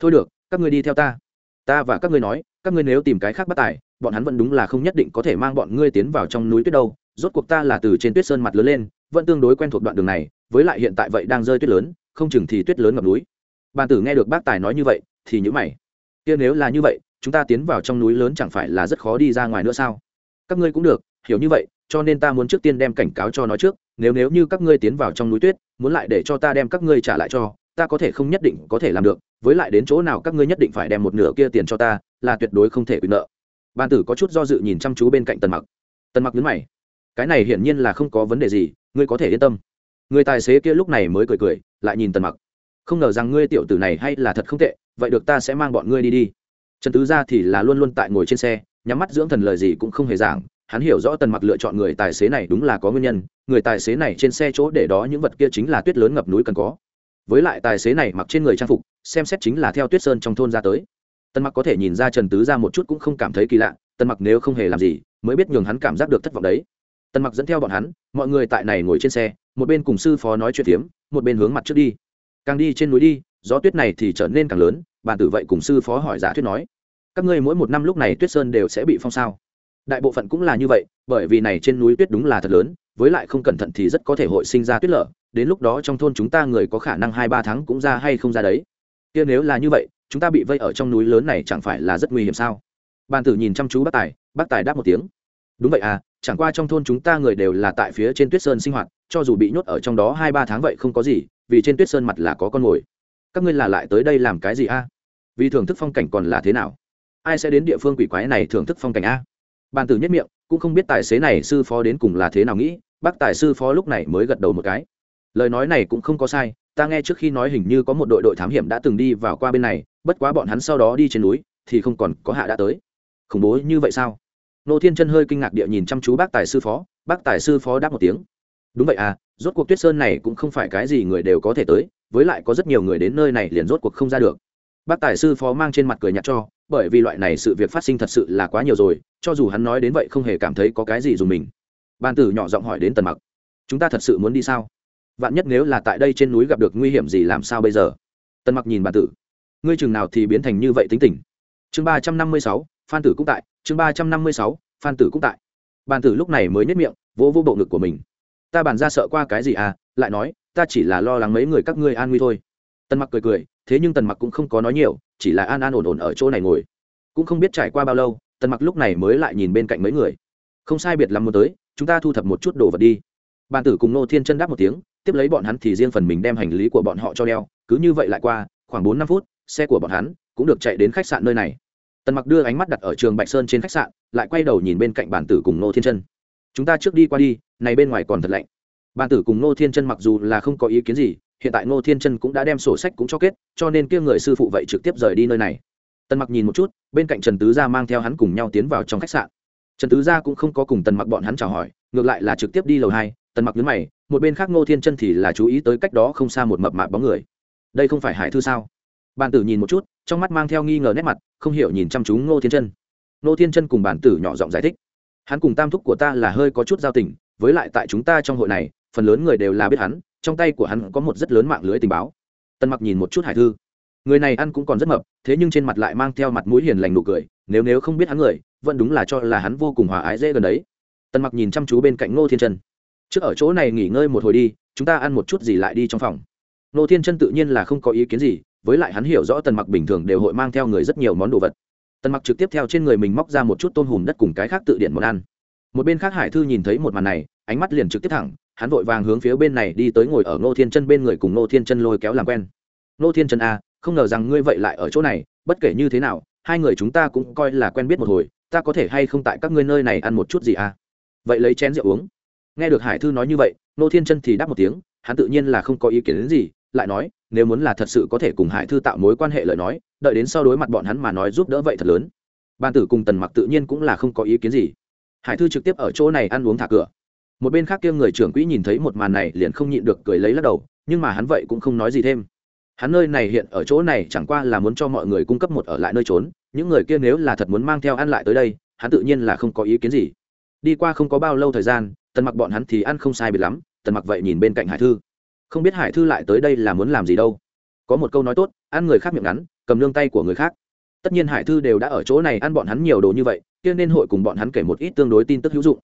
Thôi được, các ngươi đi theo ta. Ta và các ngươi nói, các ngươi nếu tìm cái khác bắt tài bọn hắn vẫn đúng là không nhất định có thể mang bọn ngươi tiến vào trong núi tuyết đâu, rốt cuộc ta là từ trên tuyết sơn mặt lớn lên, vẫn tương đối quen thuộc đoạn đường này, với lại hiện tại vậy đang rơi tuyết lớn, không chừng thì tuyết lớn ngập núi. Bàn tử nghe được bác tài nói như vậy, thì nhữ mày. Kia nếu là như vậy, chúng ta tiến vào trong núi lớn chẳng phải là rất khó đi ra ngoài nữa sao? Các ngươi cũng được, hiểu như vậy, cho nên ta muốn trước tiên đem cảnh cáo cho nó trước, nếu nếu như các ngươi tiến vào trong núi tuyết, muốn lại để cho ta đem các ngươi trả lại cho, ta có thể không nhất định có thể làm được, với lại đến chỗ nào các ngươi nhất định phải đem một nửa kia tiền cho ta, là tuyệt đối không thể quyền nợ ban tử có chút do dự nhìn chăm chú bên cạnh tần mặc. Tần mặc nhấn mày. Cái này hiển nhiên là không có vấn đề gì, ngươi có thể yên tâm. Người tài xế kia lúc này mới cười cười, lại nhìn tần mặc. Không ngờ rằng ngươi tiểu tử này hay là thật không tệ, vậy được ta sẽ mang bọn ngươi đi đi. Trần tứ gia thì là luôn luôn tại ngồi trên xe, nhắm mắt dưỡng thần lời gì cũng không hề giảng, hắn hiểu rõ tần mặc lựa chọn người tài xế này đúng là có nguyên nhân, người tài xế này trên xe chỗ để đó những vật kia chính là tuyết lớn ngập núi cần có. Với lại tài xế này mặc trên người trang phục, xem xét chính là theo tuyết sơn trong thôn ra tới tần mặc có thể nhìn ra trần tứ ra một chút cũng không cảm thấy kỳ lạ, tần mặc nếu không hề làm gì, mới biết nhường hắn cảm giác được thất vọng đấy. Tần mặc dẫn theo bọn hắn, mọi người tại này ngồi trên xe, một bên cùng sư phó nói chuyện tiếm một bên hướng mặt trước đi. Càng đi trên núi đi, gió tuyết này thì trở nên càng lớn bàn tử vậy cùng sư phó hỏi giả thuyết nói, các ngươi mỗi một năm lúc này tuyết sơn đều sẽ bị phong sao? Đại bộ phận cũng là như vậy, bởi vì này trên núi tuyết đúng là thật lớn, với lại không cẩn thận thì rất có thể hội sinh ra tuyết lở, đến lúc đó trong thôn chúng ta người có khả năng hai ba tháng cũng ra hay không ra đấy. Kia nếu là như vậy chúng ta bị vây ở trong núi lớn này chẳng phải là rất nguy hiểm sao? Bàn tử nhìn chăm chú bác tài bác tài đáp một tiếng. Đúng vậy à chẳng qua trong thôn chúng ta người đều là tại phía trên tuyết sơn sinh hoạt, cho dù bị nhốt ở trong đó hai ba tháng vậy không có gì, vì trên tuyết sơn mặt là có con mồi. Các ngươi là lại tới đây làm cái gì a? Vì thưởng thức phong cảnh còn là thế nào? Ai sẽ đến địa phương quỷ quái này thưởng thức phong cảnh a? Bàn tử nhất miệng, cũng không biết tài xế này sư phó đến cùng là thế nào nghĩ, bác tài sư phó lúc này mới gật đầu một cái. Lời nói này cũng không có sai ta nghe trước khi nói hình như có một đội đội thám hiểm đã từng đi vào qua bên này, bất quá bọn hắn sau đó đi trên núi, thì không còn có hạ đã tới. Khủng bố như vậy sao? Nô thiên chân hơi kinh ngạc địa nhìn chăm chú bác tài sư phó, bác tài sư phó đáp một tiếng. Đúng vậy à rốt cuộc tuyết sơn này cũng không phải cái gì người đều có thể tới, với lại có rất nhiều người đến nơi này liền rốt cuộc không ra được. Bác tài sư phó mang trên mặt cười nhạt cho, bởi vì loại này sự việc phát sinh thật sự là quá nhiều rồi, cho dù hắn nói đến vậy không hề cảm thấy có cái gì dùng mình. Ban tử nhỏ giọng hỏi đến tần mặc, chúng ta thật sự muốn đi sao? Vạn nhất nếu là tại đây trên núi gặp được nguy hiểm gì làm sao bây giờ? Tần mặc nhìn bàn tử. Ngươi chừng nào thì biến thành như vậy tính tình? Chương ba trăm năm mươi sáu, phan tử cũng tại, chương ba trăm năm mươi sáu, phan tử cũng tại. Bàn tử lúc này mới nhất miệng, vỗ vỗ bộ ngực của mình. Ta bàn ra sợ qua cái gì à? Lại nói, ta chỉ là lo lắng mấy người các ngươi an nguy thôi. Tần mặc cười cười, thế nhưng tần mặc cũng không có nói nhiều, chỉ là an an ổn ổn ở chỗ này ngồi. Cũng không biết trải qua bao lâu, tần mặc lúc này mới lại nhìn bên cạnh mấy người. Không sai biệt lắm muốn tới, chúng ta thu thập một chút đồ vật đi. Bàn tử cùng nô thiên chân đáp một tiếng tiếp lấy bọn hắn thì riêng phần mình đem hành lý của bọn họ cho đeo, cứ như vậy lại qua, khoảng bốn năm phút, xe của bọn hắn cũng được chạy đến khách sạn nơi này. Tần mặc đưa ánh mắt đặt ở trường bạch sơn trên khách sạn, lại quay đầu nhìn bên cạnh bản tử cùng nô thiên chân. Chúng ta trước đi qua đi, này bên ngoài còn thật lạnh. Bản tử cùng nô thiên chân mặc dù là không có ý kiến gì, hiện tại nô thiên chân cũng đã đem sổ sách cũng cho kết, cho nên kia người sư phụ vậy trực tiếp rời đi nơi này. Tần mặc nhìn một chút, bên cạnh trần tứ gia mang theo hắn cùng nhau tiến vào trong khách sạn. Trần tứ gia cũng không có cùng tần mặc bọn hắn chào hỏi, ngược lại là trực tiếp đi lầu hai, tần mặc nhớ mày một bên khác ngô thiên chân thì là chú ý tới cách đó không xa một mập mạp bóng người. Đây không phải hải thư sao? Bàn tử nhìn một chút, trong mắt mang theo nghi ngờ nét mặt, không hiểu nhìn chăm chú ngô thiên chân. Ngô thiên chân cùng bản tử nhỏ giọng giải thích. Hắn cùng tam thúc của ta là hơi có chút giao tình, với lại tại chúng ta trong hội này, phần lớn người đều là biết hắn, trong tay của hắn có một rất lớn mạng lưới tình báo. Tần mặc nhìn một chút hải thư. Người này ăn cũng còn rất mập, thế nhưng trên mặt lại mang theo mặt mũi hiền lành nụ cười, nếu nếu không biết hắn người, vẫn đúng là cho là hắn vô cùng hòa ái dễ gần đấy. Tần mặc nhìn chăm chú bên cạnh ngô thiên chân trước ở chỗ này nghỉ ngơi một hồi đi, chúng ta ăn một chút gì lại đi trong phòng. Nô thiên chân tự nhiên là không có ý kiến gì, với lại hắn hiểu rõ tần mặc bình thường đều hội mang theo người rất nhiều món đồ vật. Tần mặc trực tiếp theo trên người mình móc ra một chút tôm hùm đất cùng cái khác tự điện món ăn. Một bên khác hải thư nhìn thấy một màn này, ánh mắt liền trực tiếp thẳng, hắn vội vàng hướng phía bên này đi tới ngồi ở ngô thiên chân bên người cùng ngô thiên chân lôi kéo làm quen. Ngô thiên chân a không ngờ rằng ngươi vậy lại ở chỗ này, bất kể như thế nào, hai người chúng ta cũng coi là quen biết một hồi, ta có thể hay không tại các ngươi nơi này ăn một chút gì à? Vậy lấy chén rượu uống nghe được hải thư nói như vậy nô thiên chân thì đáp một tiếng, hắn tự nhiên là không có ý kiến đến gì, lại nói, nếu muốn là thật sự có thể cùng hải thư tạo mối quan hệ lời nói, đợi đến sau đối mặt bọn hắn mà nói giúp đỡ vậy thật lớn. Ban tử cùng tần mặc tự nhiên cũng là không có ý kiến gì. Hải thư trực tiếp ở chỗ này ăn uống thả cửa. Một bên khác kia người trưởng quỹ nhìn thấy một màn này liền không nhịn được cười lấy lắc đầu, nhưng mà hắn vậy cũng không nói gì thêm. Hắn nơi này hiện ở chỗ này chẳng qua là muốn cho mọi người cung cấp một ở lại nơi trốn, những người kia nếu là thật muốn mang theo ăn lại tới đây, hắn tự nhiên là không có ý kiến gì. Đi qua không có bao lâu thời gian tần mặc bọn hắn thì ăn không sai biệt lắm, tần mặc vậy nhìn bên cạnh hải thư. Không biết hải thư lại tới đây là muốn làm gì đâu. Có một câu nói tốt, ăn người khác miệng ngắn, cầm lương tay của người khác. Tất nhiên hải thư đều đã ở chỗ này ăn bọn hắn nhiều đồ như vậy, kia nên hội cùng bọn hắn kể một ít tương đối tin tức hữu dụng.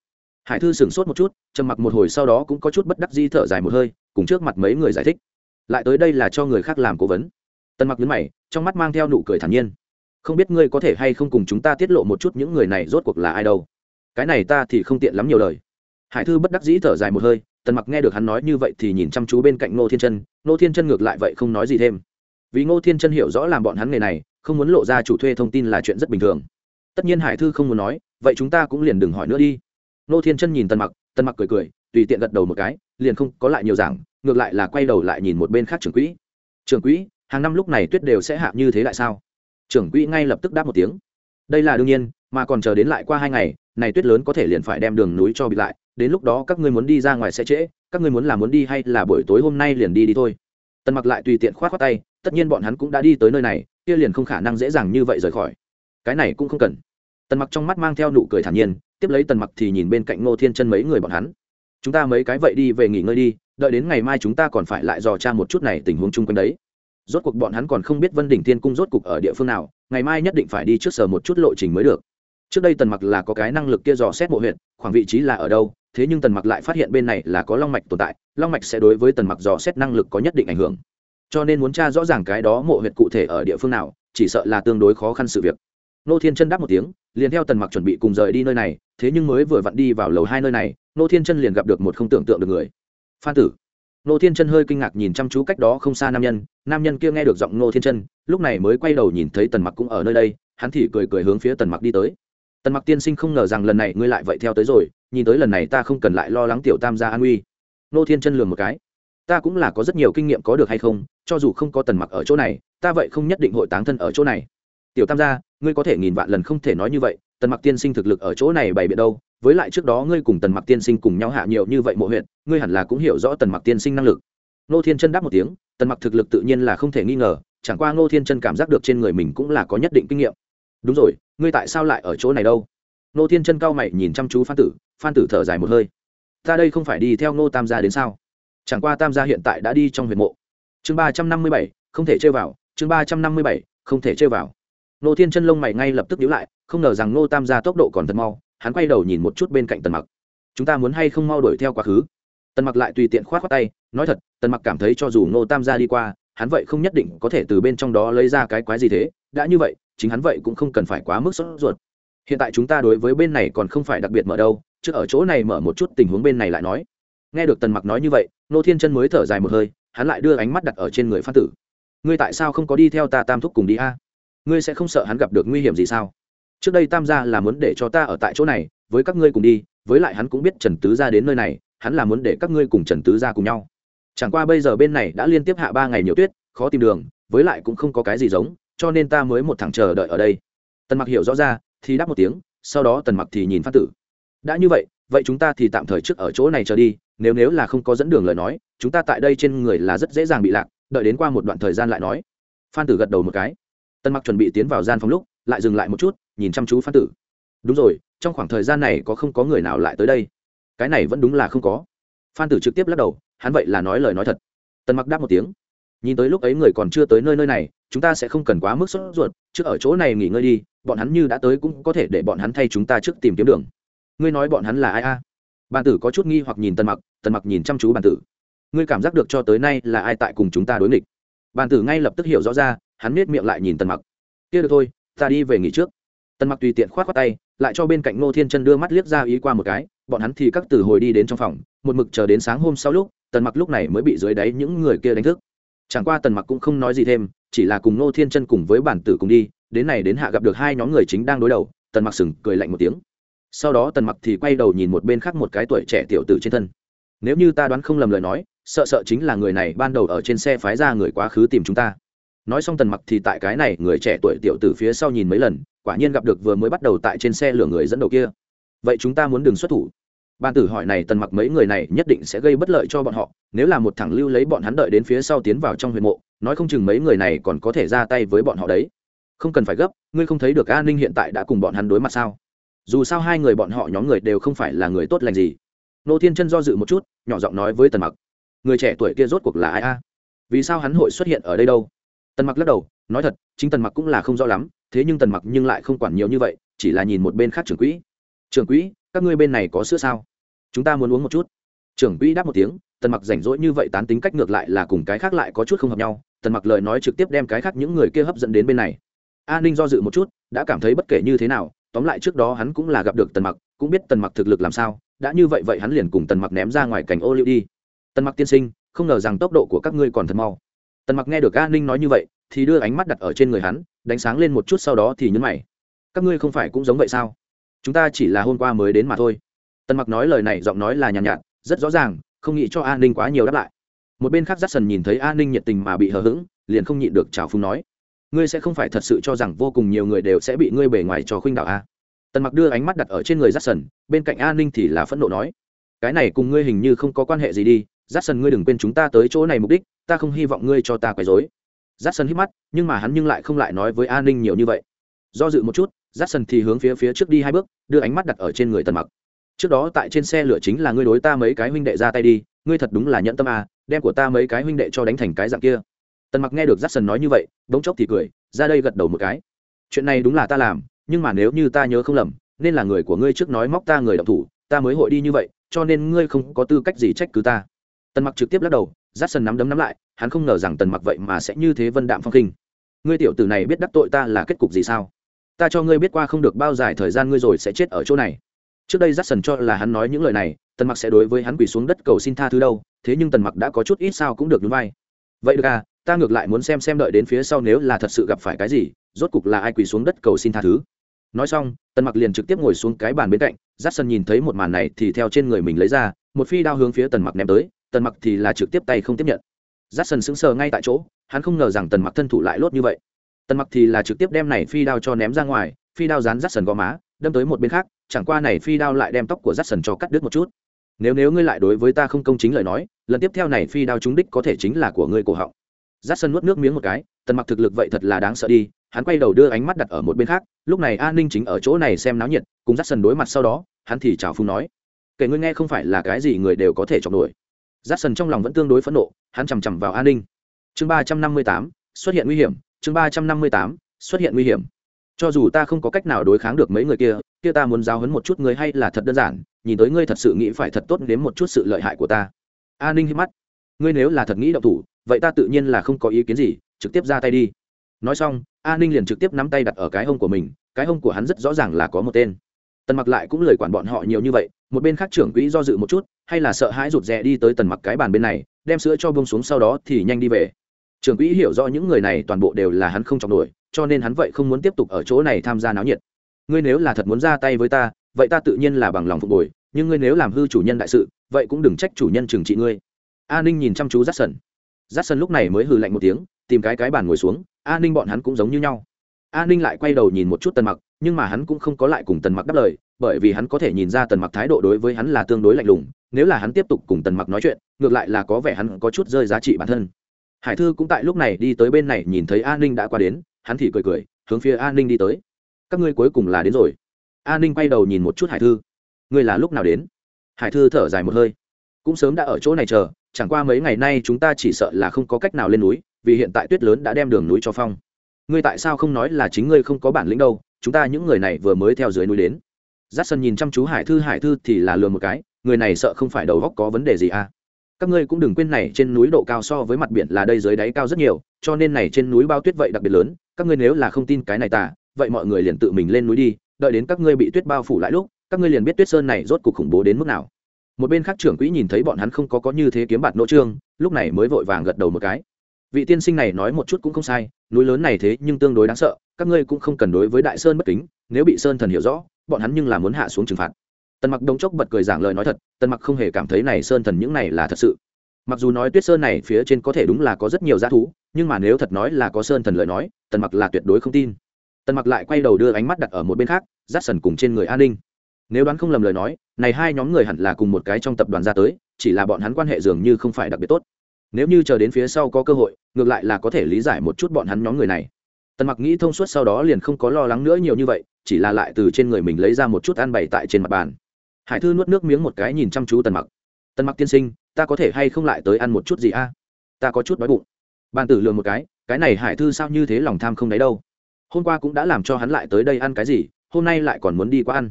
Hải thư sửng sốt một chút, trầm mặc một hồi sau đó cũng có chút bất đắc di thở dài một hơi, cùng trước mặt mấy người giải thích. Lại tới đây là cho người khác làm cố vấn. Tần mặc nhấn mày, trong mắt mang theo nụ cười thản nhiên. Không biết ngươi có thể hay không cùng chúng ta tiết lộ một chút những người này rốt cuộc là ai đâu. Cái này ta thì không tiện lắm nhiều lời hải thư bất đắc dĩ thở dài một hơi, tần mặc nghe được hắn nói như vậy thì nhìn chăm chú bên cạnh ngô thiên chân, ngô thiên chân ngược lại vậy không nói gì thêm. Vì ngô thiên chân hiểu rõ làm bọn hắn nghề này, không muốn lộ ra chủ thuê thông tin là chuyện rất bình thường. Tất nhiên hải thư không muốn nói, vậy chúng ta cũng liền đừng hỏi nữa đi. Ngô thiên chân nhìn tần mặc tần mặc cười cười, tùy tiện gật đầu một cái, liền không có lại nhiều giảng, ngược lại là quay đầu lại nhìn một bên khác trưởng quỹ. Trưởng quỹ, hàng năm lúc này tuyết đều sẽ hạ như thế lại sao? Trưởng quỹ ngay lập tức đáp một tiếng. Đây là đương nhiên, mà còn chờ đến lại qua hai ngày, này tuyết lớn có thể liền phải đem đường núi cho bị lại đến lúc đó các ngươi muốn đi ra ngoài sẽ trễ, các ngươi muốn là muốn đi hay là buổi tối hôm nay liền đi đi thôi. Tần mặc lại tùy tiện khoát khoát tay, tất nhiên bọn hắn cũng đã đi tới nơi này, kia liền không khả năng dễ dàng như vậy rời khỏi. Cái này cũng không cần. Tần mặc trong mắt mang theo nụ cười thản nhiên, tiếp lấy tần mặc thì nhìn bên cạnh ngô thiên chân mấy người bọn hắn. Chúng ta mấy cái vậy đi về nghỉ ngơi đi, đợi đến ngày mai chúng ta còn phải lại dò tra một chút này tình huống chung quanh đấy. Rốt cuộc bọn hắn còn không biết vân đỉnh thiên cung rốt cục ở địa phương nào, ngày mai nhất định phải đi trước sở một chút lộ trình mới được trước đây tần mặc là có cái năng lực kia dò xét mộ huyện khoảng vị trí là ở đâu, thế nhưng tần mặc lại phát hiện bên này là có long mạch tồn tại, long mạch sẽ đối với tần mặc dò xét năng lực có nhất định ảnh hưởng. Cho nên muốn tra rõ ràng cái đó mộ huyệt cụ thể ở địa phương nào, chỉ sợ là tương đối khó khăn sự việc. Nô thiên chân đáp một tiếng, liền theo tần mặc chuẩn bị cùng rời đi nơi này, thế nhưng mới vừa vặn đi vào lầu hai nơi này, nô thiên chân liền gặp được một không tưởng tượng được người. Phan tử. Nô thiên chân hơi kinh ngạc nhìn chăm chú cách đó không xa nam nhân nam nhân kia nghe được giọng nô thiên chân, lúc này mới quay đầu nhìn thấy tần mặc cũng ở nơi đây, hắn thì cười cười hướng phía tần mặc đi tới tần mặc tiên sinh không ngờ rằng lần này ngươi lại vậy theo tới rồi, nhìn tới lần này ta không cần lại lo lắng tiểu tam gia an uy nô thiên chân lường một cái. Ta cũng là có rất nhiều kinh nghiệm có được hay không, cho dù không có tần mặc ở chỗ này, ta vậy không nhất định hội táng thân ở chỗ này. Tiểu tam gia, ngươi có thể nghìn vạn lần không thể nói như vậy, tần mặc tiên sinh thực lực ở chỗ này bày biện đâu, với lại trước đó ngươi cùng tần mặc tiên sinh cùng nhau hạ nhiều như vậy mộ huyện ngươi hẳn là cũng hiểu rõ tần mặc tiên sinh năng lực. Nô thiên chân đáp một tiếng, tần mặc thực lực tự nhiên là không thể nghi ngờ, chẳng qua Nô thiên chân cảm giác được trên người mình cũng là có nhất định kinh nghiệm đúng rồi, ngươi tại sao lại ở chỗ này đâu? Nô thiên chân cao mày nhìn chăm chú phan tử phan tử thở dài một hơi. Ta đây không phải đi theo ngô tam gia đến sao? Chẳng qua tam gia hiện tại đã đi trong huyệt mộ. Chương ba trăm năm mươi bảy, không thể chơi vào. Chương ba trăm năm mươi bảy, không thể chơi vào. Nô thiên chân lông mày ngay lập tức nhíu lại, không ngờ rằng ngô tam gia tốc độ còn thật mau, hắn quay đầu nhìn một chút bên cạnh tần mặc. Chúng ta muốn hay không mau đuổi theo quá khứ? Tần mặc lại tùy tiện khoát khoát tay, nói thật, tần mặc cảm thấy cho dù ngô tam gia đi qua, hắn vậy không nhất định có thể từ bên trong đó lấy ra cái quái gì thế, đã như vậy chính hắn vậy cũng không cần phải quá mức sốt ruột. Hiện tại chúng ta đối với bên này còn không phải đặc biệt mở đâu, chứ ở chỗ này mở một chút tình huống bên này lại nói. Nghe được tần mặc nói như vậy, nô thiên chân mới thở dài một hơi, hắn lại đưa ánh mắt đặt ở trên người phan tử. Ngươi tại sao không có đi theo ta tam thúc cùng đi a? Ngươi sẽ không sợ hắn gặp được nguy hiểm gì sao? Trước đây tam gia là muốn để cho ta ở tại chỗ này, với các ngươi cùng đi, với lại hắn cũng biết trần tứ gia đến nơi này, hắn là muốn để các ngươi cùng trần tứ gia cùng nhau. Chẳng qua bây giờ bên này đã liên tiếp hạ ba ngày nhiều tuyết, khó tìm đường, với lại cũng không có cái gì giống cho nên ta mới một thằng chờ đợi ở đây. Tần mặc hiểu rõ ra, thì đáp một tiếng, sau đó tần mặc thì nhìn phan tử. Đã như vậy vậy chúng ta thì tạm thời trước ở chỗ này chờ đi, nếu nếu là không có dẫn đường lời nói, chúng ta tại đây trên người là rất dễ dàng bị lạc, đợi đến qua một đoạn thời gian lại nói. Phan tử gật đầu một cái. Tần mặc chuẩn bị tiến vào gian phòng lúc, lại dừng lại một chút, nhìn chăm chú phan tử. Đúng rồi, trong khoảng thời gian này có không có người nào lại tới đây? Cái này vẫn đúng là không có. Phan tử trực tiếp lắc đầu, hắn vậy là nói lời nói thật. Tần mặc đáp một tiếng. Nhìn tới lúc ấy người còn chưa tới nơi nơi này chúng ta sẽ không cần quá mức sốt ruột, trước ở chỗ này nghỉ ngơi đi, bọn hắn như đã tới cũng có thể để bọn hắn thay chúng ta trước tìm kiếm đường. Ngươi nói bọn hắn là ai a? À? bàn tử có chút nghi hoặc nhìn tần mặc tần mặc nhìn chăm chú bàn tử. Ngươi cảm giác được cho tới nay là ai tại cùng chúng ta đối nghịch? Bàn tử ngay lập tức hiểu rõ ra, hắn nết miệng lại nhìn tần mặc. Kia được thôi, ta đi về nghỉ trước. Tần mặc tùy tiện khoát khoát tay, lại cho bên cạnh ngô thiên chân đưa mắt liếc ra ý qua một cái, bọn hắn thì các từ hồi đi đến trong phòng, một mực chờ đến sáng hôm sau lúc, tần mặc lúc này mới bị dưới đáy những người kia đánh thức chẳng qua tần mặc cũng không nói gì thêm, chỉ là cùng nô thiên chân cùng với bản tử cùng đi, đến này đến hạ gặp được hai nhóm người chính đang đối đầu, tần mặc sừng cười lạnh một tiếng. Sau đó tần mặc thì quay đầu nhìn một bên khác một cái tuổi trẻ tiểu tử trên thân. Nếu như ta đoán không lầm lời nói, sợ sợ chính là người này ban đầu ở trên xe phái ra người quá khứ tìm chúng ta. Nói xong tần mặc thì tại cái này người trẻ tuổi tiểu tử phía sau nhìn mấy lần, quả nhiên gặp được vừa mới bắt đầu tại trên xe lửa người dẫn đầu kia. Vậy chúng ta muốn đừng xuất thủ ban tử hỏi này tần mặc mấy người này nhất định sẽ gây bất lợi cho bọn họ, nếu là một thằng lưu lấy bọn hắn đợi đến phía sau tiến vào trong huyện mộ, nói không chừng mấy người này còn có thể ra tay với bọn họ đấy. Không cần phải gấp, ngươi không thấy được an ninh hiện tại đã cùng bọn hắn đối mặt sao? Dù sao hai người bọn họ nhóm người đều không phải là người tốt lành gì. Nô thiên chân do dự một chút, nhỏ giọng nói với tần mặc. Người trẻ tuổi kia rốt cuộc là ai a? Vì sao hắn hội xuất hiện ở đây đâu? Tần mặc lắc đầu, nói thật, chính tần mặc cũng là không rõ lắm, thế nhưng tần mặc nhưng lại không quản nhiều như vậy, chỉ là nhìn một bên khác trưởng quỹ. Trưởng quỹ, các ngươi bên này có sữa sao? Chúng ta muốn uống một chút trưởng quỹ đáp một tiếng tần mặc rảnh rỗi như vậy tán tính cách ngược lại là cùng cái khác lại có chút không hợp nhau tần mặc lời nói trực tiếp đem cái khác những người kia hấp dẫn đến bên này a ninh do dự một chút đã cảm thấy bất kể như thế nào tóm lại trước đó hắn cũng là gặp được tần mặc cũng biết tần mặc thực lực làm sao đã như vậy vậy hắn liền cùng tần mặc ném ra ngoài cảnh ô liu đi tần mặc tiên sinh không ngờ rằng tốc độ của các ngươi còn thật mau tần mặc nghe được a ninh nói như vậy thì đưa ánh mắt đặt ở trên người hắn đánh sáng lên một chút sau đó thì nhấn mày các ngươi không phải cũng giống vậy sao chúng ta chỉ là hôm qua mới đến mà thôi tần mặc nói lời này giọng nói là nhàn nhạt, nhạt rất rõ ràng không nghĩ cho an ninh quá nhiều đáp lại. Một bên khác j a c k s o n nhìn thấy an ninh nhiệt tình mà bị hờ hững liền không nhịn được chào phung nói ngươi sẽ không phải thật sự cho rằng vô cùng nhiều người đều sẽ bị ngươi bề ngoài cho khuynh đạo a? Tần mặc đưa ánh mắt đặt ở trên người j a c k s o n bên cạnh an ninh thì là phẫn nộ nói cái này cùng ngươi hình như không có quan hệ gì đi j a c k s o n ngươi đừng quên chúng ta tới chỗ này mục đích ta không hy vọng ngươi cho ta quấy dối j a c k s o n hít mắt nhưng mà hắn nhưng lại không lại nói với an ninh nhiều như vậy. Do dự một chút j a c k s o n thì hướng phía phía trước đi hai bước đưa ánh mắt đặt ở trên người tần mặc trước đó tại trên xe lửa chính là ngươi đối ta mấy cái huynh đệ ra tay đi, ngươi thật đúng là nhẫn tâm à đem của ta mấy cái huynh đệ cho đánh thành cái dạng kia. Tần mặc nghe được j a c k s o n nói như vậy, bỗng chốc thì cười, ra đây gật đầu một cái. Chuyện này đúng là ta làm, nhưng mà nếu như ta nhớ không lầm, nên là người của ngươi trước nói móc ta người đọc thủ, ta mới hội đi như vậy, cho nên ngươi không có tư cách gì trách cứ ta. Tần mặc trực tiếp lắc đầu j a c k s o n nắm đấm nắm lại, hắn không ngờ rằng tần mặc vậy mà sẽ như thế vân đạm phong khinh. Ngươi tiểu tử này biết đắc tội ta là kết cục gì sao? Ta cho ngươi biết qua không được bao dài thời gian ngươi rồi sẽ chết ở chỗ này trước đây dắt sần cho là hắn nói những lời này, tần mặc sẽ đối với hắn quỳ xuống đất cầu xin tha thứ đâu, thế nhưng tần mặc đã có chút ít sao cũng được núi vai. Vậy được à ta ngược lại muốn xem xem đợi đến phía sau nếu là thật sự gặp phải cái gì, rốt cục là ai quỳ xuống đất cầu xin tha thứ. Nói xong, tần mặc liền trực tiếp ngồi xuống cái bàn bên cạnh dắt sân nhìn thấy một màn này thì theo trên người mình lấy ra, một phi đao hướng phía tần mặc ném tới, tần mặc thì là trực tiếp tay không tiếp nhận. Dắt sân sững sờ ngay tại chỗ, hắn không ngờ rằng tần mặc thân thủ lại lốt như vậy. Tần mặc thì là trực tiếp đem này phi đao cho ném ra ngoài, phi đao dán dắt sần gò má, đâm tới một bên khác chẳng qua này phi đao lại đem tóc của rát sần cho cắt đứt một chút. Nếu nếu ngươi lại đối với ta không công chính lời nói, lần tiếp theo này phi đao trúng đích có thể chính là của ngươi cổ họng. Rát sần nuốt nước miếng một cái, tần mặc thực lực vậy thật là đáng sợ đi, hắn quay đầu đưa ánh mắt đặt ở một bên khác, lúc này an ninh chính ở chỗ này xem náo nhiệt, cùng rát sần đối mặt sau đó, hắn thì chào phung nói, kể ngươi nghe không phải là cái gì người đều có thể chọc nổi. Rát sần trong lòng vẫn tương đối phẫn nộ, hắn chằm chằm vào an ninh. Chương ba trăm năm mươi tám, xuất hiện nguy hiểm, chương ba trăm năm mươi tám, xuất hiện nguy hiểm cho dù ta không có cách nào đối kháng được mấy người kia kia ta muốn giáo hấn một chút ngươi hay là thật đơn giản, nhìn tới ngươi thật sự nghĩ phải thật tốt đến một chút sự lợi hại của ta. A ninh hít mắt. Ngươi nếu là thật nghĩ động thủ, vậy ta tự nhiên là không có ý kiến gì, trực tiếp ra tay đi. Nói xong, a ninh liền trực tiếp nắm tay đặt ở cái hông của mình, cái hông của hắn rất rõ ràng là có một tên. Tần mặc lại cũng lời quản bọn họ nhiều như vậy, một bên khác trưởng quỹ do dự một chút, hay là sợ hãi rụt rè đi tới tần mặc cái bàn bên này, đem sữa cho bông xuống sau đó thì nhanh đi về trưởng quỹ hiểu rõ những người này toàn bộ đều là hắn không chọc nổi, cho nên hắn vậy không muốn tiếp tục ở chỗ này tham gia náo nhiệt. Ngươi nếu là thật muốn ra tay với ta, vậy ta tự nhiên là bằng lòng phục hồi, nhưng ngươi nếu làm hư chủ nhân đại sự, vậy cũng đừng trách chủ nhân trừng trị ngươi. A ninh nhìn chăm chú rát sần. Rát sần lúc này mới hừ lạnh một tiếng, tìm cái cái bàn ngồi xuống, a ninh bọn hắn cũng giống như nhau. A ninh lại quay đầu nhìn một chút tần mặc, nhưng mà hắn cũng không có lại cùng tần mặc đáp lời, bởi vì hắn có thể nhìn ra tần mặc thái độ đối với hắn là tương đối lạnh lùng, nếu là hắn tiếp tục cùng tần mặc nói chuyện, ngược lại là có vẻ hắn có chút rơi giá trị bản thân hải thư cũng tại lúc này đi tới bên này nhìn thấy An ninh đã qua đến, hắn thì cười cười, hướng phía An ninh đi tới. Các ngươi cuối cùng là đến rồi. An ninh quay đầu nhìn một chút hải thư. Ngươi là lúc nào đến? Hải thư thở dài một hơi. Cũng sớm đã ở chỗ này chờ, chẳng qua mấy ngày nay chúng ta chỉ sợ là không có cách nào lên núi, vì hiện tại tuyết lớn đã đem đường núi cho phong. Ngươi tại sao không nói là chính ngươi không có bản lĩnh đâu, chúng ta những người này vừa mới theo dưới núi đến. Giắt sân nhìn chăm chú hải thư hải thư thì là lừa một cái, người này sợ không phải đầu góc có vấn đề gì à? Các ngươi cũng đừng quên này trên núi độ cao so với mặt biển là đây dưới đáy cao rất nhiều, cho nên này trên núi bao tuyết vậy đặc biệt lớn, các ngươi nếu là không tin cái này tả vậy mọi người liền tự mình lên núi đi, đợi đến các ngươi bị tuyết bao phủ lại lúc, các ngươi liền biết tuyết sơn này rốt cuộc khủng bố đến mức nào. Một bên khác trưởng quỹ nhìn thấy bọn hắn không có có như thế kiếm bạt nỗ trương, lúc này mới vội vàng gật đầu một cái. Vị tiên sinh này nói một chút cũng không sai, núi lớn này thế nhưng tương đối đáng sợ, các ngươi cũng không cần đối với đại sơn bất kính, nếu bị sơn thần hiểu rõ, bọn hắn nhưng là muốn hạ xuống trừng phạt tần mặc đống chốc bật cười giảng lời nói thật, tần mặc không hề cảm thấy này sơn thần những này là thật sự. Mặc dù nói tuyết sơn này phía trên có thể đúng là có rất nhiều g thú, nhưng mà nếu thật nói là có sơn thần lời nói, tần mặc là tuyệt đối không tin. Tần mặc lại quay đầu đưa ánh mắt đặt ở một bên khác, rát sần cùng trên người an ninh. Nếu đoán không lầm lời nói, này hai nhóm người hẳn là cùng một cái trong tập đoàn ra tới, chỉ là bọn hắn quan hệ dường như không phải đặc biệt tốt. Nếu như chờ đến phía sau có cơ hội, ngược lại là có thể lý giải một chút bọn hắn nhóm người này. Tần mặc nghĩ thông suốt sau đó liền không có lo lắng nữa nhiều như vậy, chỉ là lại từ trên người mình lấy ra một chút ăn bày tại trên mặt bàn hải thư nuốt nước miếng một cái nhìn chăm chú tần mặc. Tần mặc tiên sinh, ta có thể hay không lại tới ăn một chút gì a? Ta có chút đói bụng. Bàn tử lừa một cái cái này hải thư sao như thế lòng tham không đấy đâu? Hôm qua cũng đã làm cho hắn lại tới đây ăn cái gì, hôm nay lại còn muốn đi qua ăn.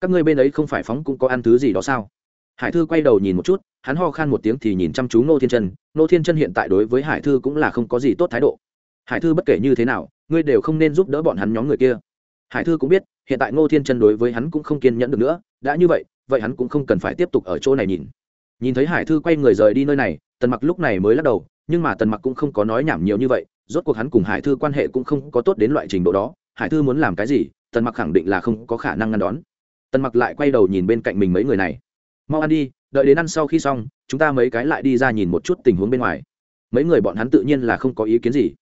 Các ngươi bên ấy không phải phóng cũng có ăn thứ gì đó sao? Hải thư quay đầu nhìn một chút, hắn ho khan một tiếng thì nhìn chăm chú nô thiên chân. Nô thiên chân hiện tại đối với hải thư cũng là không có gì tốt thái độ. Hải thư bất kể như thế nào, ngươi đều không nên giúp đỡ bọn hắn nhóm người kia. Hải thư cũng biết hiện tại ngô thiên chân đối với hắn cũng không kiên nhẫn được nữa, đã như vậy vậy hắn cũng không cần phải tiếp tục ở chỗ này nhìn. Nhìn thấy hải thư quay người rời đi nơi này, tần mặc lúc này mới lắc đầu, nhưng mà tần mặc cũng không có nói nhảm nhiều như vậy, rốt cuộc hắn cùng hải thư quan hệ cũng không có tốt đến loại trình độ đó. Hải thư muốn làm cái gì, tần mặc khẳng định là không có khả năng ngăn đón. Tần mặc lại quay đầu nhìn bên cạnh mình mấy người này. Mau ăn đi, đợi đến ăn sau khi xong, chúng ta mấy cái lại đi ra nhìn một chút tình huống bên ngoài. Mấy người bọn hắn tự nhiên là không có ý kiến gì.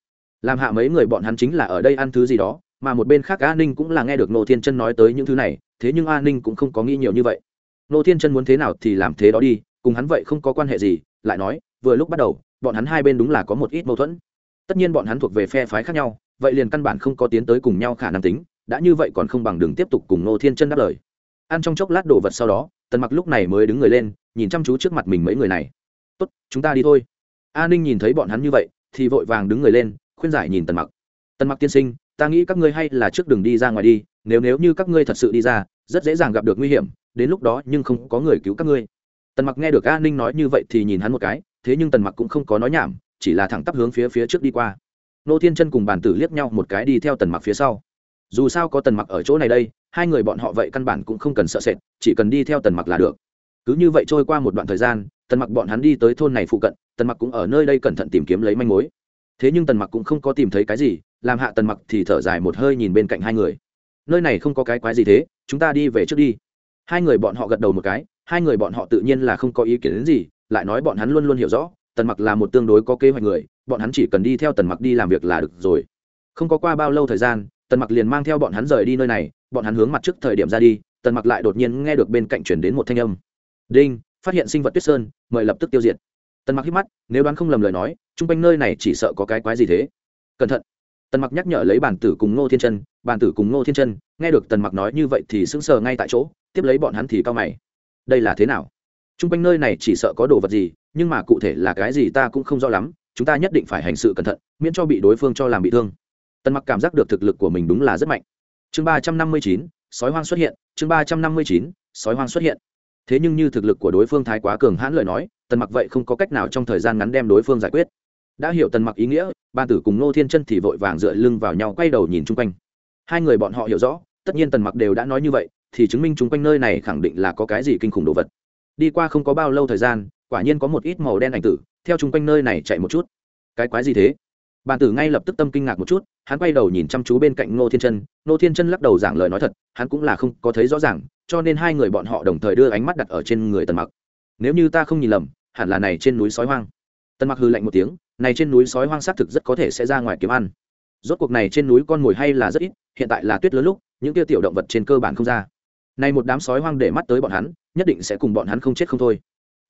Làm hạ mấy người bọn hắn chính là ở đây ăn thứ gì đó mà một bên khác a ninh cũng là nghe được nô thiên chân nói tới những thứ này, thế nhưng a ninh cũng không có nghĩ nhiều như vậy. Nô thiên chân muốn thế nào thì làm thế đó đi, cùng hắn vậy không có quan hệ gì, lại nói, vừa lúc bắt đầu, bọn hắn hai bên đúng là có một ít mâu thuẫn. Tất nhiên bọn hắn thuộc về phe phái khác nhau, vậy liền căn bản không có tiến tới cùng nhau khả năng tính, đã như vậy còn không bằng đường tiếp tục cùng nô thiên chân đáp lời. Ăn trong chốc lát đồ vật sau đó, tần mặc lúc này mới đứng người lên, nhìn chăm chú trước mặt mình mấy người này. Tốt, chúng ta đi thôi. A ninh nhìn thấy bọn hắn như vậy, thì vội vàng đứng người lên, khuyên giải nhìn tần mặc. Tần mặc tiên sinh ta nghĩ các ngươi hay là trước đường đi ra ngoài đi, nếu nếu như các ngươi thật sự đi ra, rất dễ dàng gặp được nguy hiểm, đến lúc đó nhưng không có người cứu các ngươi. Tần mặc nghe được a ninh nói như vậy thì nhìn hắn một cái, thế nhưng tần mặc cũng không có nói nhảm, chỉ là thẳng tắp hướng phía phía trước đi qua. Nô thiên chân cùng bàn tử liếc nhau một cái đi theo tần mặc phía sau. Dù sao có tần mặc ở chỗ này đây, hai người bọn họ vậy căn bản cũng không cần sợ sệt, chỉ cần đi theo tần mặc là được. Cứ như vậy trôi qua một đoạn thời gian, tần mặc bọn hắn đi tới thôn này phụ cận, tần mặc cũng ở nơi đây cẩn thận tìm kiếm lấy manh mối thế nhưng tần mặc cũng không có tìm thấy cái gì, làm hạ tần mặc thì thở dài một hơi nhìn bên cạnh hai người. Nơi này không có cái quái gì thế, chúng ta đi về trước đi. Hai người bọn họ gật đầu một cái, hai người bọn họ tự nhiên là không có ý kiến đến gì, lại nói bọn hắn luôn luôn hiểu rõ, tần mặc là một tương đối có kế hoạch người, bọn hắn chỉ cần đi theo tần mặc đi làm việc là được rồi. Không có qua bao lâu thời gian, tần mặc liền mang theo bọn hắn rời đi nơi này, bọn hắn hướng mặt trước thời điểm ra đi, tần mặc lại đột nhiên nghe được bên cạnh chuyển đến một thanh âm. Đinh, phát hiện sinh vật tuyết sơn, mời lập tức tiêu diệt. Tần mặc hít mắt, nếu đoán không lầm lời nói chung quanh nơi này chỉ sợ có cái quái gì thế? Cẩn thận. Tần mặc nhắc nhở lấy bản tử cùng ngô thiên chân, bản tử cùng ngô thiên chân, nghe được tần mặc nói như vậy thì sững sờ ngay tại chỗ, tiếp lấy bọn hắn thì cao mày. Đây là thế nào? Chung quanh nơi này chỉ sợ có đồ vật gì, nhưng mà cụ thể là cái gì ta cũng không rõ lắm, chúng ta nhất định phải hành sự cẩn thận, miễn cho bị đối phương cho làm bị thương. Tần mặc cảm giác được thực lực của mình đúng là rất mạnh. Chương ba trăm năm mươi chín, sói hoang xuất hiện, chương ba trăm năm mươi chín, sói hoang xuất hiện. Thế nhưng như thực lực của đối phương thái quá cường hãn lời nói, tần mặc vậy không có cách nào trong thời gian ngắn đem đối phương giải quyết đã hiểu tần mặc ý nghĩa ban tử cùng nô thiên chân thì vội vàng dựa lưng vào nhau quay đầu nhìn chung quanh. Hai người bọn họ hiểu rõ, tất nhiên tần mặc đều đã nói như vậy, thì chứng minh chung quanh nơi này khẳng định là có cái gì kinh khủng đồ vật. Đi qua không có bao lâu thời gian, quả nhiên có một ít màu đen ảnh tử, theo chung quanh nơi này chạy một chút. Cái quái gì thế? Bàn tử ngay lập tức tâm kinh ngạc một chút, hắn quay đầu nhìn chăm chú bên cạnh ngô thiên chân, ngô thiên chân lắc đầu giảng lời nói thật, hắn cũng là không có thấy rõ ràng, cho nên hai người bọn họ đồng thời đưa ánh mắt đặt ở trên người tần mặc. Nếu như ta không nhìn lầm, hẳn là này trên núi sói hoang. Tần mặc hư lạnh một tiếng này trên núi sói hoang xác thực rất có thể sẽ ra ngoài kiếm ăn. Rốt cuộc này trên núi con mồi hay là rất ít, hiện tại là tuyết lớn lúc, những tiêu tiểu động vật trên cơ bản không ra. Này một đám sói hoang để mắt tới bọn hắn, nhất định sẽ cùng bọn hắn không chết không thôi.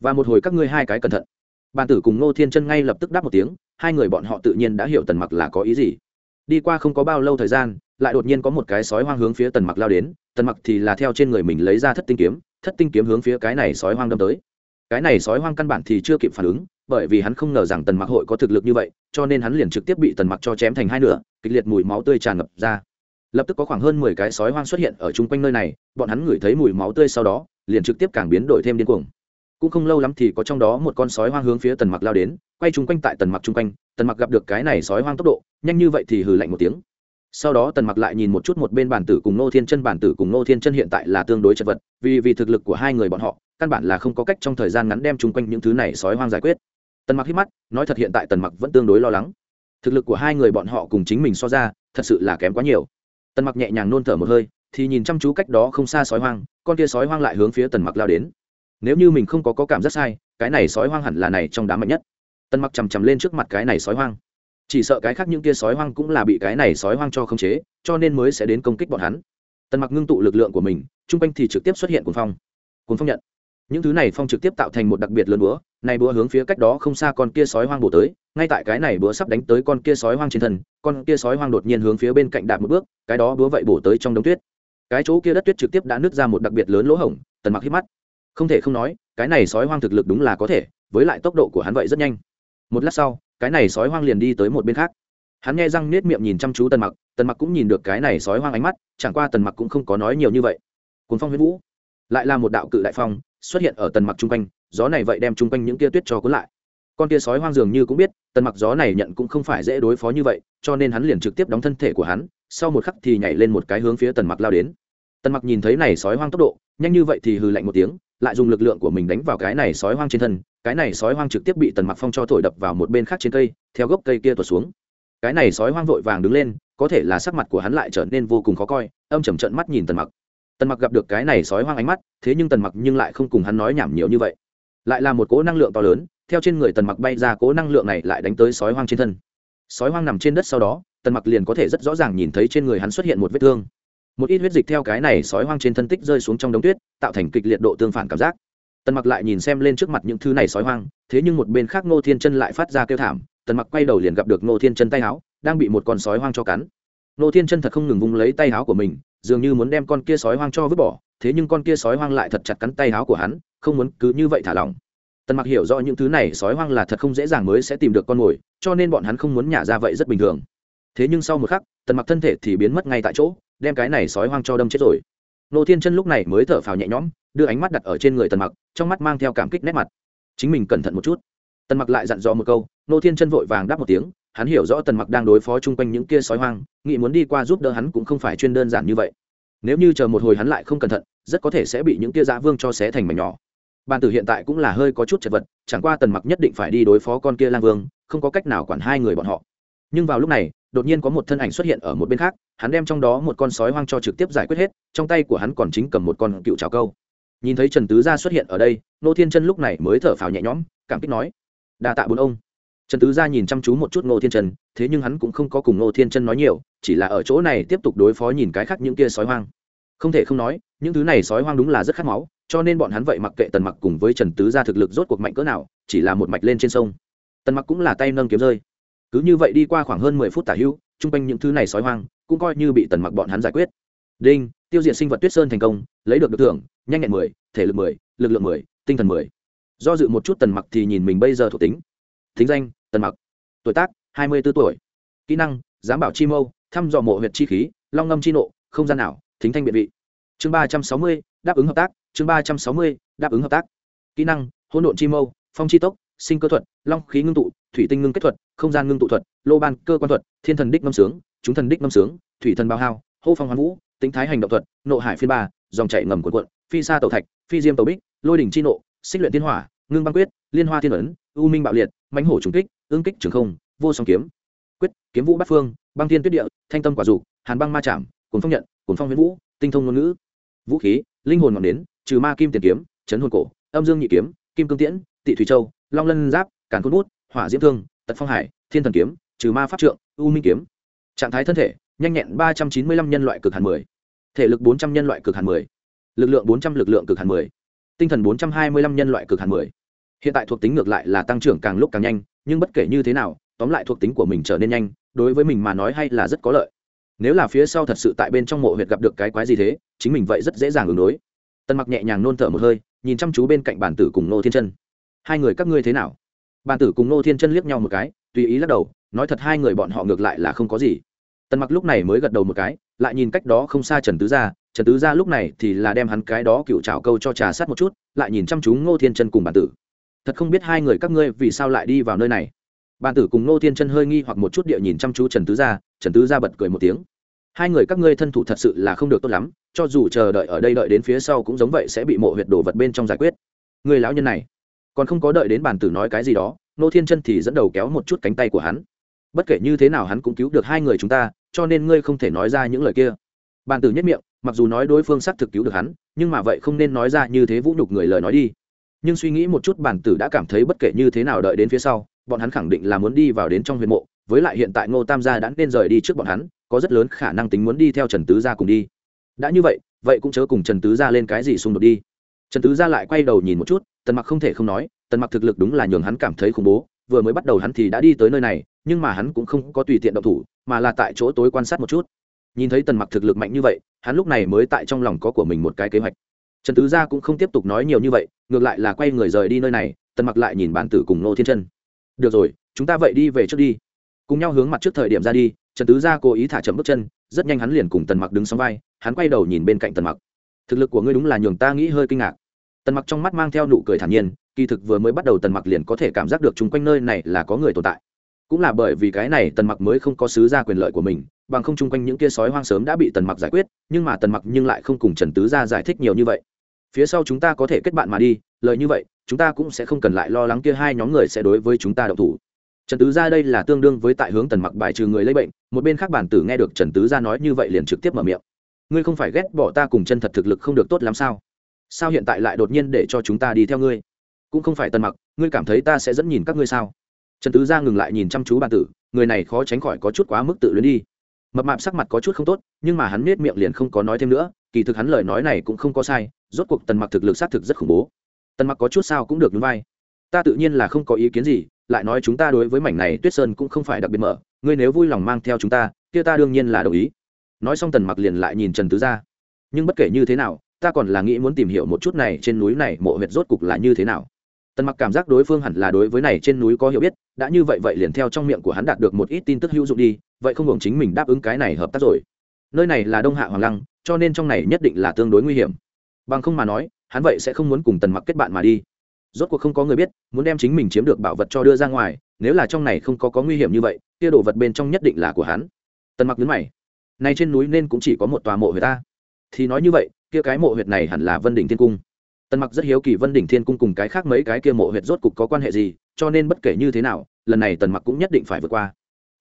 Và một hồi các ngươi hai cái cẩn thận. Bàn tử cùng ngô thiên chân ngay lập tức đáp một tiếng, hai người bọn họ tự nhiên đã hiểu tần mặc là có ý gì. Đi qua không có bao lâu thời gian, lại đột nhiên có một cái sói hoang hướng phía tần mặc lao đến, tần mặc thì là theo trên người mình lấy ra thất tinh kiếm, thất tinh kiếm hướng phía cái này sói hoang đâm tới. Cái này sói hoang căn bản thì chưa kịp phản ứng bởi vì hắn không ngờ rằng tần mặc hội có thực lực như vậy, cho nên hắn liền trực tiếp bị tần mặc cho chém thành hai nửa, kịch liệt mùi máu tươi tràn ngập ra. Lập tức có khoảng hơn mười cái sói hoang xuất hiện ở chung quanh nơi này, bọn hắn ngửi thấy mùi máu tươi sau đó, liền trực tiếp càng biến đổi thêm điên cuồng. Cũng không lâu lắm thì có trong đó một con sói hoang hướng phía tần mặc lao đến, quay chung quanh tại tần mặc chung quanh, tần mặc gặp được cái này sói hoang tốc độ, nhanh như vậy thì hừ lạnh một tiếng. Sau đó tần mặc lại nhìn một chút một bên bản tử cùng nô thiên chân, bản tử cùng nô thiên chân hiện tại là tương đối chật vật, vì vì thực lực của hai người bọn họ, căn bản là không có cách trong thời gian ngắn đem chung quanh những thứ này sói hoang giải quyết tần mặc hít mắt nói thật hiện tại tần mặc vẫn tương đối lo lắng. Thực lực của hai người bọn họ cùng chính mình so ra thật sự là kém quá nhiều. Tần mặc nhẹ nhàng nôn thở một hơi thì nhìn chăm chú cách đó không xa sói hoang con kia sói hoang lại hướng phía tần mặc lao đến. Nếu như mình không có, có cảm giác sai cái này sói hoang hẳn là này trong đám mạnh nhất. Tần mặc chằm chằm lên trước mặt cái này sói hoang. Chỉ sợ cái khác những kia sói hoang cũng là bị cái này sói hoang cho khống chế cho nên mới sẽ đến công kích bọn hắn. Tần mặc ngưng tụ lực lượng của mình chung quanh thì trực tiếp xuất hiện cuồng phong. Cuồng phong nhận những thứ này phong trực tiếp tạo thành một đặc biệt lớn búa, này búa hướng phía cách đó không xa con kia sói hoang bổ tới, ngay tại cái này búa sắp đánh tới con kia sói hoang trên thân, con kia sói hoang đột nhiên hướng phía bên cạnh đạp một bước, cái đó búa vậy bổ tới trong đống tuyết. Cái chỗ kia đất tuyết trực tiếp đã nứt ra một đặc biệt lớn lỗ hổng, tần mặc hít mắt. Không thể không nói, cái này sói hoang thực lực đúng là có thể, với lại tốc độ của hắn vậy rất nhanh. Một lát sau, cái này sói hoang liền đi tới một bên khác. Hắn nghe răng nết miệng nhìn chăm chú tần mặc tần mặc cũng nhìn được cái này sói hoang ánh mắt, chẳng qua tần mặc cũng không có nói nhiều như vậy. Cuốn phong huyết vũ, lại là một đạo cự đại phong xuất hiện ở tần mặc chung quanh, gió này vậy đem chung quanh những tia tuyết cho cuốn lại. Con tia sói hoang dường như cũng biết, tần mặc gió này nhận cũng không phải dễ đối phó như vậy, cho nên hắn liền trực tiếp đóng thân thể của hắn, sau một khắc thì nhảy lên một cái hướng phía tần mặc lao đến. Tần mặc nhìn thấy này sói hoang tốc độ, nhanh như vậy thì hừ lạnh một tiếng, lại dùng lực lượng của mình đánh vào cái này sói hoang trên thân, cái này sói hoang trực tiếp bị tần mặc phong cho thổi đập vào một bên khác trên cây, theo gốc cây kia tuột xuống. Cái này sói hoang vội vàng đứng lên, có thể là sắc mặt của hắn lại trở nên vô cùng khó coi, âm chầm trận mắt nhìn tần mặc tần mặc gặp được cái này sói hoang ánh mắt, thế nhưng tần mặc nhưng lại không cùng hắn nói nhảm nhiều như vậy. Lại là một cỗ năng lượng to lớn, theo trên người tần mặc bay ra cỗ năng lượng này lại đánh tới sói hoang trên thân. Sói hoang nằm trên đất sau đó, tần mặc liền có thể rất rõ ràng nhìn thấy trên người hắn xuất hiện một vết thương. Một ít huyết dịch theo cái này sói hoang trên thân tích rơi xuống trong đống tuyết, tạo thành kịch liệt độ tương phản cảm giác. Tần mặc lại nhìn xem lên trước mặt những thứ này sói hoang, thế nhưng một bên khác ngô thiên chân lại phát ra kêu thảm, tần mặc quay đầu liền gặp được ngô thiên chân tay áo, đang bị một con sói hoang cho cắn. Ngô thiên chân thật không ngừng vung lấy tay áo của mình dường như muốn đem con kia sói hoang cho vứt bỏ, thế nhưng con kia sói hoang lại thật chặt cắn tay áo của hắn, không muốn cứ như vậy thả lỏng. Tần mặc hiểu rõ những thứ này sói hoang là thật không dễ dàng mới sẽ tìm được con mồi, cho nên bọn hắn không muốn nhả ra vậy rất bình thường. Thế nhưng sau một khắc, tần mặc thân thể thì biến mất ngay tại chỗ, đem cái này sói hoang cho đâm chết rồi. Nô thiên chân lúc này mới thở phào nhẹ nhõm, đưa ánh mắt đặt ở trên người tần mặc, trong mắt mang theo cảm kích nét mặt. Chính mình cẩn thận một chút. Tần mặc lại dặn dò một câu, nô thiên chân vội vàng đáp một tiếng hắn hiểu rõ tần mặc đang đối phó chung quanh những kia sói hoang, nghĩ muốn đi qua giúp đỡ hắn cũng không phải chuyên đơn giản như vậy. Nếu như chờ một hồi hắn lại không cẩn thận, rất có thể sẽ bị những kia dã vương cho xé thành mảnh nhỏ. Ban tử hiện tại cũng là hơi có chút chật vật, chẳng qua tần mặc nhất định phải đi đối phó con kia lang vương, không có cách nào quản hai người bọn họ. Nhưng vào lúc này, đột nhiên có một thân ảnh xuất hiện ở một bên khác, hắn đem trong đó một con sói hoang cho trực tiếp giải quyết hết, trong tay của hắn còn chính cầm một con cựu trào câu. Nhìn thấy trần tứ gia xuất hiện ở đây, nô thiên chân lúc này mới thở phào nhẹ nhõm, cảm kích nói, đa tạ bốn ông trần tứ gia nhìn chăm chú một chút Ngô thiên trần thế nhưng hắn cũng không có cùng Ngô thiên chân nói nhiều, chỉ là ở chỗ này tiếp tục đối phó nhìn cái khác những kia sói hoang. Không thể không nói, những thứ này sói hoang đúng là rất khát máu, cho nên bọn hắn vậy mặc kệ tần mặc cùng với trần tứ Gia thực lực rốt cuộc mạnh cỡ nào, chỉ là một mạch lên trên sông. Tần mặc cũng là tay nâng kiếm rơi. Cứ như vậy đi qua khoảng hơn mười phút tả hữu chung quanh những thứ này sói hoang cũng coi như bị tần mặc bọn hắn giải quyết. Đinh, tiêu diệt sinh vật tuyết sơn thành công, lấy được được thưởng, nhanh nhẹn mười, thể lực mười, lực lượng mười, tinh thần mười. Do dự một chút tần mặc thì nhìn mình bây giờ thuộc tính. Thính danh tần mặc. Tuổi tác, hai mươi 24 tuổi. Kỹ năng giám bảo chi mâu, thăm dò mộ huyệt chi khí, long ngâm chi nộ, không gian nào thính thanh biện vị. Chương ba trăm sáu mươi, đáp ứng hợp tác. Chương ba trăm sáu mươi, đáp ứng hợp tác. Kỹ năng, hỗn độn chi mâu, phong chi tốc, sinh cơ thuật, long khí ngưng tụ, thủy tinh ngưng kết thuật, không gian ngưng tụ thuật, lô ban, cơ quan thuật, thiên thần đích ngâm sướng, chúng thần đích ngâm sướng, thủy thần bao hao, hô phong hoán vũ, tính thái hành động thuật, nộ hải phiên ba, dòng chảy ngầm cuộn cuộn, phi sa tàu thạch, phi diêm tàu bích, lôi đỉnh chi nộ, xích luyện tiên hỏa, ngưng băng quyết, liên hoa thiên ấn, u minh bạo liệt, mãnh hổ trùng kích ương kích trường không, vô song kiếm. Quyết, kiếm vũ bát phương, băng thiên tuyết địa, thanh tâm quả dục, hàn băng ma chạm cồn phong nhận cồn phong huyền vũ, tinh thông ngôn ngữ. Vũ khí, linh hồn ngọn đến trừ ma kim tiền kiếm, chấn hồn cổ, âm dương nhị kiếm, kim cương tiễn, tị thủy châu, long lân giáp, càn cốt bút, hỏa diễm thương, tật phong hải, thiên thần kiếm, trừ ma pháp trượng, u minh kiếm. Trạng thái thân thể, nhanh nhẹn ba trăm chín mươi lăm nhân loại cực hàn mười. Thể lực bốn trăm nhân loại cực hàn mười. Lực lượng bốn trăm lực lượng cực hàn mười. Tinh thần bốn trăm hai mươi lăm nhân loại cực hàn mười. Hiện tại thuộc tính ngược lại là tăng trưởng càng lúc càng nhanh nhưng bất kể như thế nào, tóm lại thuộc tính của mình trở nên nhanh, đối với mình mà nói hay là rất có lợi. Nếu là phía sau thật sự tại bên trong mộ huyệt gặp được cái quái gì thế, chính mình vậy rất dễ dàng ứng đối. Tân mặc nhẹ nhàng nôn thở một hơi, nhìn chăm chú bên cạnh bản tử cùng nô thiên chân. Hai người các ngươi thế nào? Bản tử cùng nô thiên chân liếc nhau một cái, tùy ý lắc đầu, nói thật hai người bọn họ ngược lại là không có gì. Tân mặc lúc này mới gật đầu một cái, lại nhìn cách đó không xa trần tứ gia, trần tứ gia lúc này thì là đem hắn cái đó cựu trào câu cho trà sát một chút, lại nhìn chăm chú ngô thiên chân cùng bản tử thật không biết hai người các ngươi vì sao lại đi vào nơi này. Bàn tử cùng Nô thiên chân hơi nghi hoặc một chút địa nhìn chăm chú trần tứ gia, trần tứ gia bật cười một tiếng. Hai người các ngươi thân thủ thật sự là không được tốt lắm, cho dù chờ đợi ở đây đợi đến phía sau cũng giống vậy sẽ bị mộ huyệt đồ vật bên trong giải quyết. Người lão nhân này, còn không có đợi đến bàn tử nói cái gì đó Nô thiên chân thì dẫn đầu kéo một chút cánh tay của hắn. Bất kể như thế nào hắn cũng cứu được hai người chúng ta, cho nên ngươi không thể nói ra những lời kia. Bàn tử nhất miệng, mặc dù nói đối phương xác thực cứu được hắn, nhưng mà vậy không nên nói ra như thế vũ nhục người lời nói đi nhưng suy nghĩ một chút, bản tử đã cảm thấy bất kể như thế nào đợi đến phía sau, bọn hắn khẳng định là muốn đi vào đến trong huyền mộ, với lại hiện tại ngô tam gia đã nên rời đi trước bọn hắn, có rất lớn khả năng tính muốn đi theo trần tứ gia cùng đi. Đã như vậy vậy cũng chớ cùng trần tứ gia lên cái gì xung đột đi. Trần tứ gia lại quay đầu nhìn một chút, tần mặc không thể không nói, tần mặc thực lực đúng là nhường hắn cảm thấy khủng bố, vừa mới bắt đầu hắn thì đã đi tới nơi này, nhưng mà hắn cũng không có tùy tiện động thủ, mà là tại chỗ tối quan sát một chút. Nhìn thấy tần mặc thực lực mạnh như vậy, hắn lúc này mới tại trong lòng có của mình một cái kế hoạch trần tứ gia cũng không tiếp tục nói nhiều như vậy, ngược lại là quay người rời đi nơi này, tần mặc lại nhìn bản tử cùng nô thiên chân. Được rồi, chúng ta vậy đi về trước đi. Cùng nhau hướng mặt trước thời điểm ra đi, trần tứ gia cố ý thả chậm bước chân, rất nhanh hắn liền cùng tần mặc đứng sóng vai, hắn quay đầu nhìn bên cạnh tần mặc. Thực lực của ngươi đúng là nhường ta nghĩ hơi kinh ngạc. Tần mặc trong mắt mang theo nụ cười thản nhiên, kỳ thực vừa mới bắt đầu tần mặc liền có thể cảm giác được chung quanh nơi này là có người tồn tại. Cũng là bởi vì cái này tần mặc mới không có sứ ra quyền lợi của mình, bằng không chung quanh những kia sói hoang sớm đã bị tần mặc giải quyết, nhưng mà tần mặc nhưng lại không cùng trần tứ gia giải thích nhiều như vậy phía sau chúng ta có thể kết bạn mà đi, lời như vậy, chúng ta cũng sẽ không cần lại lo lắng kia hai nhóm người sẽ đối với chúng ta đậu thủ. Trần tứ gia đây là tương đương với tại hướng tần mặc bài trừ người lấy bệnh, một bên khác bản tử nghe được trần tứ gia nói như vậy liền trực tiếp mở miệng. Ngươi không phải ghét bỏ ta cùng chân thật thực lực không được tốt lắm sao? Sao hiện tại lại đột nhiên để cho chúng ta đi theo ngươi? Cũng không phải tần mặc, ngươi cảm thấy ta sẽ dẫn nhìn các ngươi sao? Trần tứ gia ngừng lại nhìn chăm chú bản tử, người này khó tránh khỏi có chút quá mức tự luyến đi. Mập mạp sắc mặt có chút không tốt, nhưng mà hắn nết miệng liền không có nói thêm nữa kỳ thực hắn lời nói này cũng không có sai, rốt cuộc tần mặc thực lực xác thực rất khủng bố. Tần mặc có chút sao cũng được núi vai. Ta tự nhiên là không có ý kiến gì, lại nói chúng ta đối với mảnh này tuyết sơn cũng không phải đặc biệt mở, ngươi nếu vui lòng mang theo chúng ta, kia ta đương nhiên là đồng ý. Nói xong tần mặc liền lại nhìn trần tứ gia. Nhưng bất kể như thế nào, ta còn là nghĩ muốn tìm hiểu một chút này trên núi này mộ huyệt rốt cục là như thế nào. Tần mặc cảm giác đối phương hẳn là đối với này trên núi có hiểu biết, đã như vậy vậy liền theo trong miệng của hắn đạt được một ít tin tức hữu dụng đi, vậy không hưởng chính mình đáp ứng cái này hợp tác rồi. Nơi này là đông hạ hoàng lăng cho nên trong này nhất định là tương đối nguy hiểm. Bằng không mà nói, hắn vậy sẽ không muốn cùng tần mặc kết bạn mà đi. Rốt cuộc không có người biết, muốn đem chính mình chiếm được bảo vật cho đưa ra ngoài, nếu là trong này không có có nguy hiểm như vậy, kia đồ vật bên trong nhất định là của hắn. Tần mặc nhấn mày. Này trên núi nên cũng chỉ có một tòa mộ huyệt ta. Thì nói như vậy, kia cái mộ huyệt này hẳn là vân đỉnh thiên cung. Tần mặc rất hiếu kỳ vân đỉnh thiên cung cùng cái khác mấy cái kia mộ huyệt rốt cục có quan hệ gì, cho nên bất kể như thế nào, lần này tần mặc cũng nhất định phải vượt qua.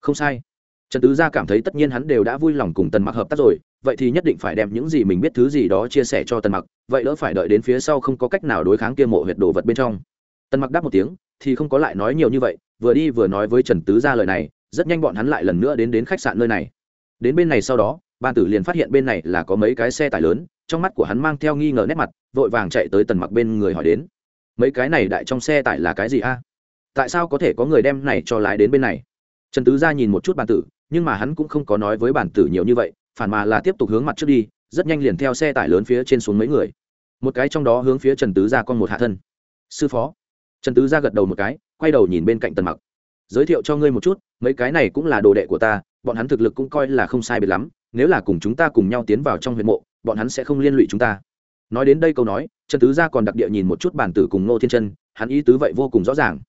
Không sai. Trần tứ gia cảm thấy tất nhiên hắn đều đã vui lòng cùng tần mặc hợp tác rồi vậy thì nhất định phải đem những gì mình biết thứ gì đó chia sẻ cho tần mặc, vậy đỡ phải đợi đến phía sau không có cách nào đối kháng kia mộ huyệt đồ vật bên trong. Tần mặc đáp một tiếng, thì không có lại nói nhiều như vậy, vừa đi vừa nói với trần tứ gia lời này, rất nhanh bọn hắn lại lần nữa đến đến khách sạn nơi này. Đến bên này sau đó ban tử liền phát hiện bên này là có mấy cái xe tải lớn, trong mắt của hắn mang theo nghi ngờ nét mặt, vội vàng chạy tới tần mặc bên người hỏi đến, mấy cái này đại trong xe tải là cái gì a? Tại sao có thể có người đem này cho lái đến bên này? Trần tứ ra nhìn một chút bản tử, nhưng mà hắn cũng không có nói với bản tử nhiều như vậy phản mà là tiếp tục hướng mặt trước đi, rất nhanh liền theo xe tải lớn phía trên xuống mấy người. Một cái trong đó hướng phía trần tứ ra con một hạ thân. Sư phó. Trần tứ ra gật đầu một cái, quay đầu nhìn bên cạnh tần mặc. Giới thiệu cho ngươi một chút, mấy cái này cũng là đồ đệ của ta, bọn hắn thực lực cũng coi là không sai biệt lắm, nếu là cùng chúng ta cùng nhau tiến vào trong huyện mộ, bọn hắn sẽ không liên lụy chúng ta. Nói đến đây câu nói, trần tứ gia còn đặc địa nhìn một chút bản tử cùng ngô thiên chân, hắn ý tứ vậy vô cùng rõ ràng.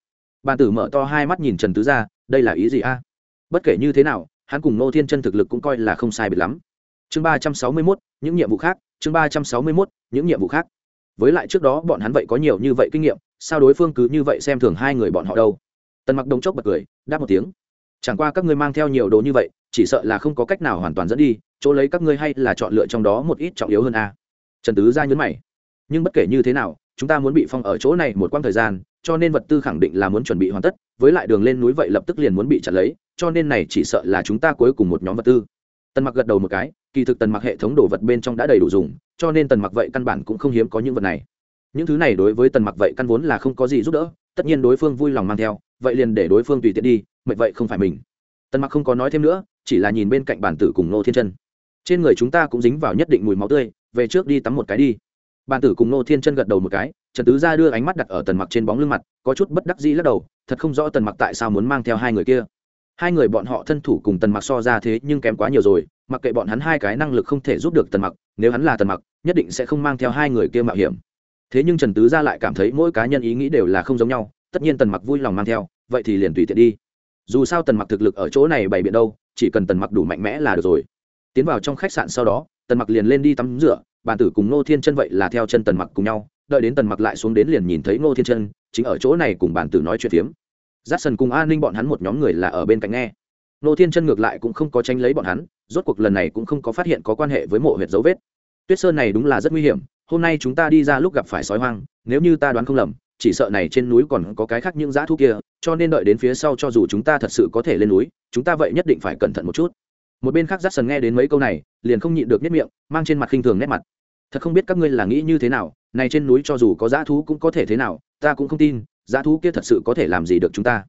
Bản tử mở to hai mắt nhìn trần tứ gia, đây là ý gì a? Bất kể như thế nào hắn cùng ngô thiên chân thực lực cũng coi là không sai biệt lắm. Chương ba trăm sáu mươi mốt, những nhiệm vụ khác, chương ba trăm sáu mươi mốt, những nhiệm vụ khác. Với lại trước đó bọn hắn vậy có nhiều như vậy kinh nghiệm, sao đối phương cứ như vậy xem thường hai người bọn họ đâu? Tần mặc đồng chốc bật cười, đáp một tiếng. Chẳng qua các ngươi mang theo nhiều đồ như vậy, chỉ sợ là không có cách nào hoàn toàn dẫn đi, chỗ lấy các ngươi hay là chọn lựa trong đó một ít trọng yếu hơn a. Trần tứ ra nhấn mày. Nhưng bất kể như thế nào, chúng ta muốn bị phong ở chỗ này một quãng thời gian cho nên vật tư khẳng định là muốn chuẩn bị hoàn tất, với lại đường lên núi vậy lập tức liền muốn bị chặn lấy, cho nên này chỉ sợ là chúng ta cuối cùng một nhóm vật tư. Tần mặc gật đầu một cái, kỳ thực tần mặc hệ thống đồ vật bên trong đã đầy đủ dùng, cho nên tần mặc vậy căn bản cũng không hiếm có những vật này. Những thứ này đối với tần mặc vậy căn vốn là không có gì giúp đỡ, tất nhiên đối phương vui lòng mang theo, vậy liền để đối phương tùy tiện đi mệnh vậy không phải mình. Tần mặc không có nói thêm nữa, chỉ là nhìn bên cạnh bản tử cùng nô thiên chân. Trên người chúng ta cũng dính vào nhất định mùi máu tươi, về trước đi tắm một cái đi. Bản tử cùng nô thiên chân gật đầu một cái trần tứ Gia đưa ánh mắt đặt ở tần mặc trên bóng lưng mặt, có chút bất đắc dĩ lắc đầu, thật không rõ tần mặc tại sao muốn mang theo hai người kia. Hai người bọn họ thân thủ cùng tần mặc so ra thế nhưng kém quá nhiều rồi, mặc kệ bọn hắn hai cái năng lực không thể giúp được tần mặc, nếu hắn là tần mặc, nhất định sẽ không mang theo hai người kia mạo hiểm. Thế nhưng trần tứ gia lại cảm thấy mỗi cá nhân ý nghĩ đều là không giống nhau, tất nhiên tần mặc vui lòng mang theo, vậy thì liền tùy tiện đi. Dù sao tần mặc thực lực ở chỗ này bày biện đâu, chỉ cần tần mặc đủ mạnh mẽ là được rồi. Tiến vào trong khách sạn sau đó, tần mặc liền lên đi tắm rửa, bàn tử cùng Nô thiên chân vậy là theo chân tần mặc cùng nhau đợi đến tần mặc lại xuống đến liền nhìn thấy ngô thiên chân, chính ở chỗ này cùng bản tử nói chuyện phiếm. Giắt sần cùng an ninh bọn hắn một nhóm người là ở bên cạnh nghe. Ngô thiên chân ngược lại cũng không có tranh lấy bọn hắn, rốt cuộc lần này cũng không có phát hiện có quan hệ với mộ huyệt dấu vết. Tuyết sơn này đúng là rất nguy hiểm, hôm nay chúng ta đi ra lúc gặp phải sói hoang, nếu như ta đoán không lầm, chỉ sợ này trên núi còn có cái khác những dã thú kia, cho nên đợi đến phía sau cho dù chúng ta thật sự có thể lên núi, chúng ta vậy nhất định phải cẩn thận một chút. Một bên khác j sần nghe đến mấy câu này, liền không nhịn được nhất miệng, mang trên mặt khinh thường nét mặt. Thật không biết các ngươi là nghĩ như thế nào này trên núi cho dù có dã thú cũng có thể thế nào, ta cũng không tin, dã thú kia thật sự có thể làm gì được chúng ta.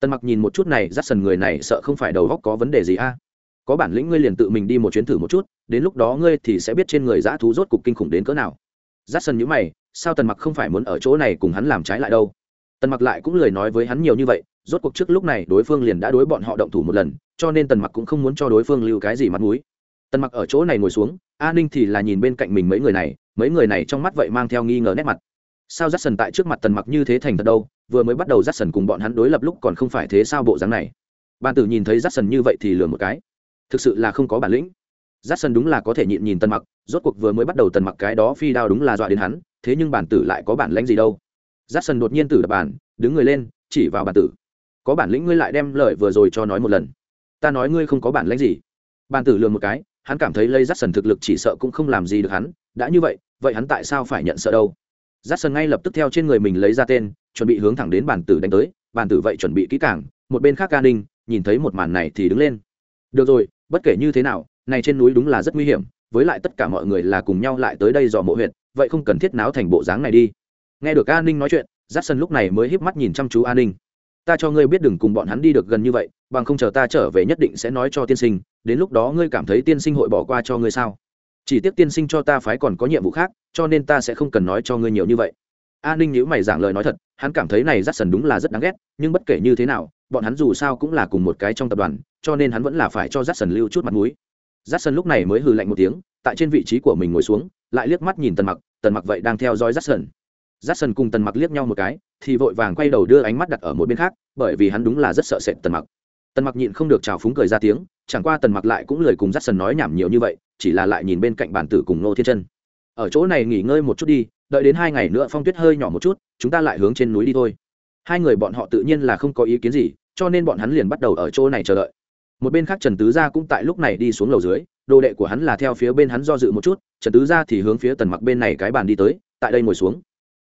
Tần mặc nhìn một chút này dắt sần người này sợ không phải đầu góc có vấn đề gì a. Có bản lĩnh ngươi liền tự mình đi một chuyến thử một chút, đến lúc đó ngươi thì sẽ biết trên người dã thú rốt cục kinh khủng đến cỡ nào. Dắt sần nhữ mày, sao tần mặc không phải muốn ở chỗ này cùng hắn làm trái lại đâu? Tần mặc lại cũng lời nói với hắn nhiều như vậy, rốt cuộc trước lúc này đối phương liền đã đối bọn họ động thủ một lần, cho nên tần mặc cũng không muốn cho đối phương lưu cái gì mặt mũi. Tần mặc ở chỗ này ngồi xuống, a ninh thì là nhìn bên cạnh mình mấy người này mấy người này trong mắt vậy mang theo nghi ngờ nét mặt. Sao j sần tại trước mặt tần mặc như thế thành thật đâu? Vừa mới bắt đầu j sần cùng bọn hắn đối lập lúc còn không phải thế sao bộ dáng này? Bàn tử nhìn thấy j sần như vậy thì lừa một cái. Thực sự là không có bản lĩnh. J sần đúng là có thể nhịn nhìn tần mặc, rốt cuộc vừa mới bắt đầu tần mặc cái đó phi đao đúng là dọa đến hắn, thế nhưng bản tử lại có bản lãnh gì đâu? Giắt sần đột nhiên tử đập bàn, đứng người lên, chỉ vào bản tử. Có bản lĩnh ngươi lại đem lời vừa rồi cho nói một lần. Ta nói ngươi không có bản lãnh gì. Bản tử lừa một cái, hắn cảm thấy lây rát sần thực lực chỉ sợ cũng không làm gì được hắn đã như vậy vậy hắn tại sao phải nhận sợ đâu? Giắt sần ngay lập tức theo trên người mình lấy ra tên, chuẩn bị hướng thẳng đến bản tử đánh tới bản tử vậy chuẩn bị kỹ càng, một bên khác ca ninh nhìn thấy một màn này thì đứng lên. Được rồi, bất kể như thế nào, này trên núi đúng là rất nguy hiểm, với lại tất cả mọi người là cùng nhau lại tới đây dò mộ huyện vậy không cần thiết náo thành bộ dáng này đi. Nghe được an ninh nói chuyện j a lúc này mới híp mắt nhìn chăm chú an ninh ta cho ngươi biết đừng cùng bọn hắn đi được gần như vậy, bằng không chờ ta trở về nhất định sẽ nói cho tiên sinh, đến lúc đó ngươi cảm thấy tiên sinh hội bỏ qua cho ngươi sao? Chỉ tiếc tiên sinh cho ta phái còn có nhiệm vụ khác, cho nên ta sẽ không cần nói cho ngươi nhiều như vậy. A ninh nhữ mày giảng lời nói thật, hắn cảm thấy này rắt sần đúng là rất đáng ghét, nhưng bất kể như thế nào, bọn hắn dù sao cũng là cùng một cái trong tập đoàn, cho nên hắn vẫn là phải cho rắt sần lưu chút mặt m ũ i rắt sần lúc này mới hừ lạnh một tiếng, tại trên vị trí của mình ngồi xuống, lại liếc mắt nhìn tần mặc tần mặc vậy đang theo dõi rắt sần rắt sần cùng tần mặc liếc nhau một cái, thì vội vàng quay đầu đưa ánh mắt đặt ở một bên khác, bởi vì hắn đúng là rất sợ sệt tần mặc. Tần mặc nhịn không được trào phúng cười ra tiếng chẳng qua tần mặc lại cũng lời cùng dắt sần nói nhảm nhiều như vậy, chỉ là lại nhìn bên cạnh bản tử cùng nô thiên chân. Ở chỗ này nghỉ ngơi một chút đi, đợi đến hai ngày nữa phong tuyết hơi nhỏ một chút, chúng ta lại hướng trên núi đi thôi. Hai người bọn họ tự nhiên là không có ý kiến gì, cho nên bọn hắn liền bắt đầu ở chỗ này chờ đợi. Một bên khác trần tứ gia cũng tại lúc này đi xuống lầu dưới, đồ đệ của hắn là theo phía bên hắn do dự một chút, trần tứ gia thì hướng phía tần mặc bên này cái bàn đi tới, tại đây ngồi xuống.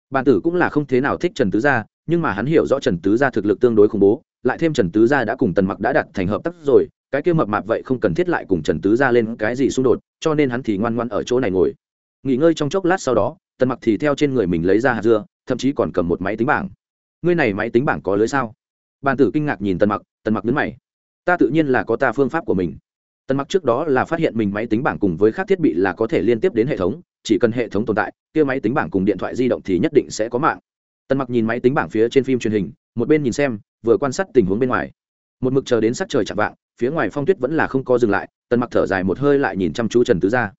Bàn tử cũng là không thế nào thích trần tứ gia, nhưng mà hắn hiểu rõ trần tứ gia thực lực tương đối khủng bố, lại thêm trần tứ gia đã cùng tần mặc đã đặt thành hợp tác rồi cái kia mập mạp vậy không cần thiết lại cùng trần tứ ra lên cái gì xung đột, cho nên hắn thì ngoan ngoan ở chỗ này ngồi. Nghỉ ngơi trong chốc lát sau đó, tần mặc thì theo trên người mình lấy ra hạt dưa, thậm chí còn cầm một máy tính bảng. Ngươi này máy tính bảng có lưới sao? Bàn tử kinh ngạc nhìn tần mặc tần mặc nhấn mày. Ta tự nhiên là có ta phương pháp của mình. Tần mặc trước đó là phát hiện mình máy tính bảng cùng với các thiết bị là có thể liên tiếp đến hệ thống, chỉ cần hệ thống tồn tại, kia máy tính bảng cùng điện thoại di động thì nhất định sẽ có mạng. Tần mặc nhìn máy tính bảng phía trên phim truyền hình, một bên nhìn xem, vừa quan sát tình huống bên ngoài. Một mực chờ đến sắc trời chạm vạng phía ngoài phong tuyết vẫn là không có dừng lại, tần mặc thở dài một hơi lại nhìn chăm chú trần tứ gia.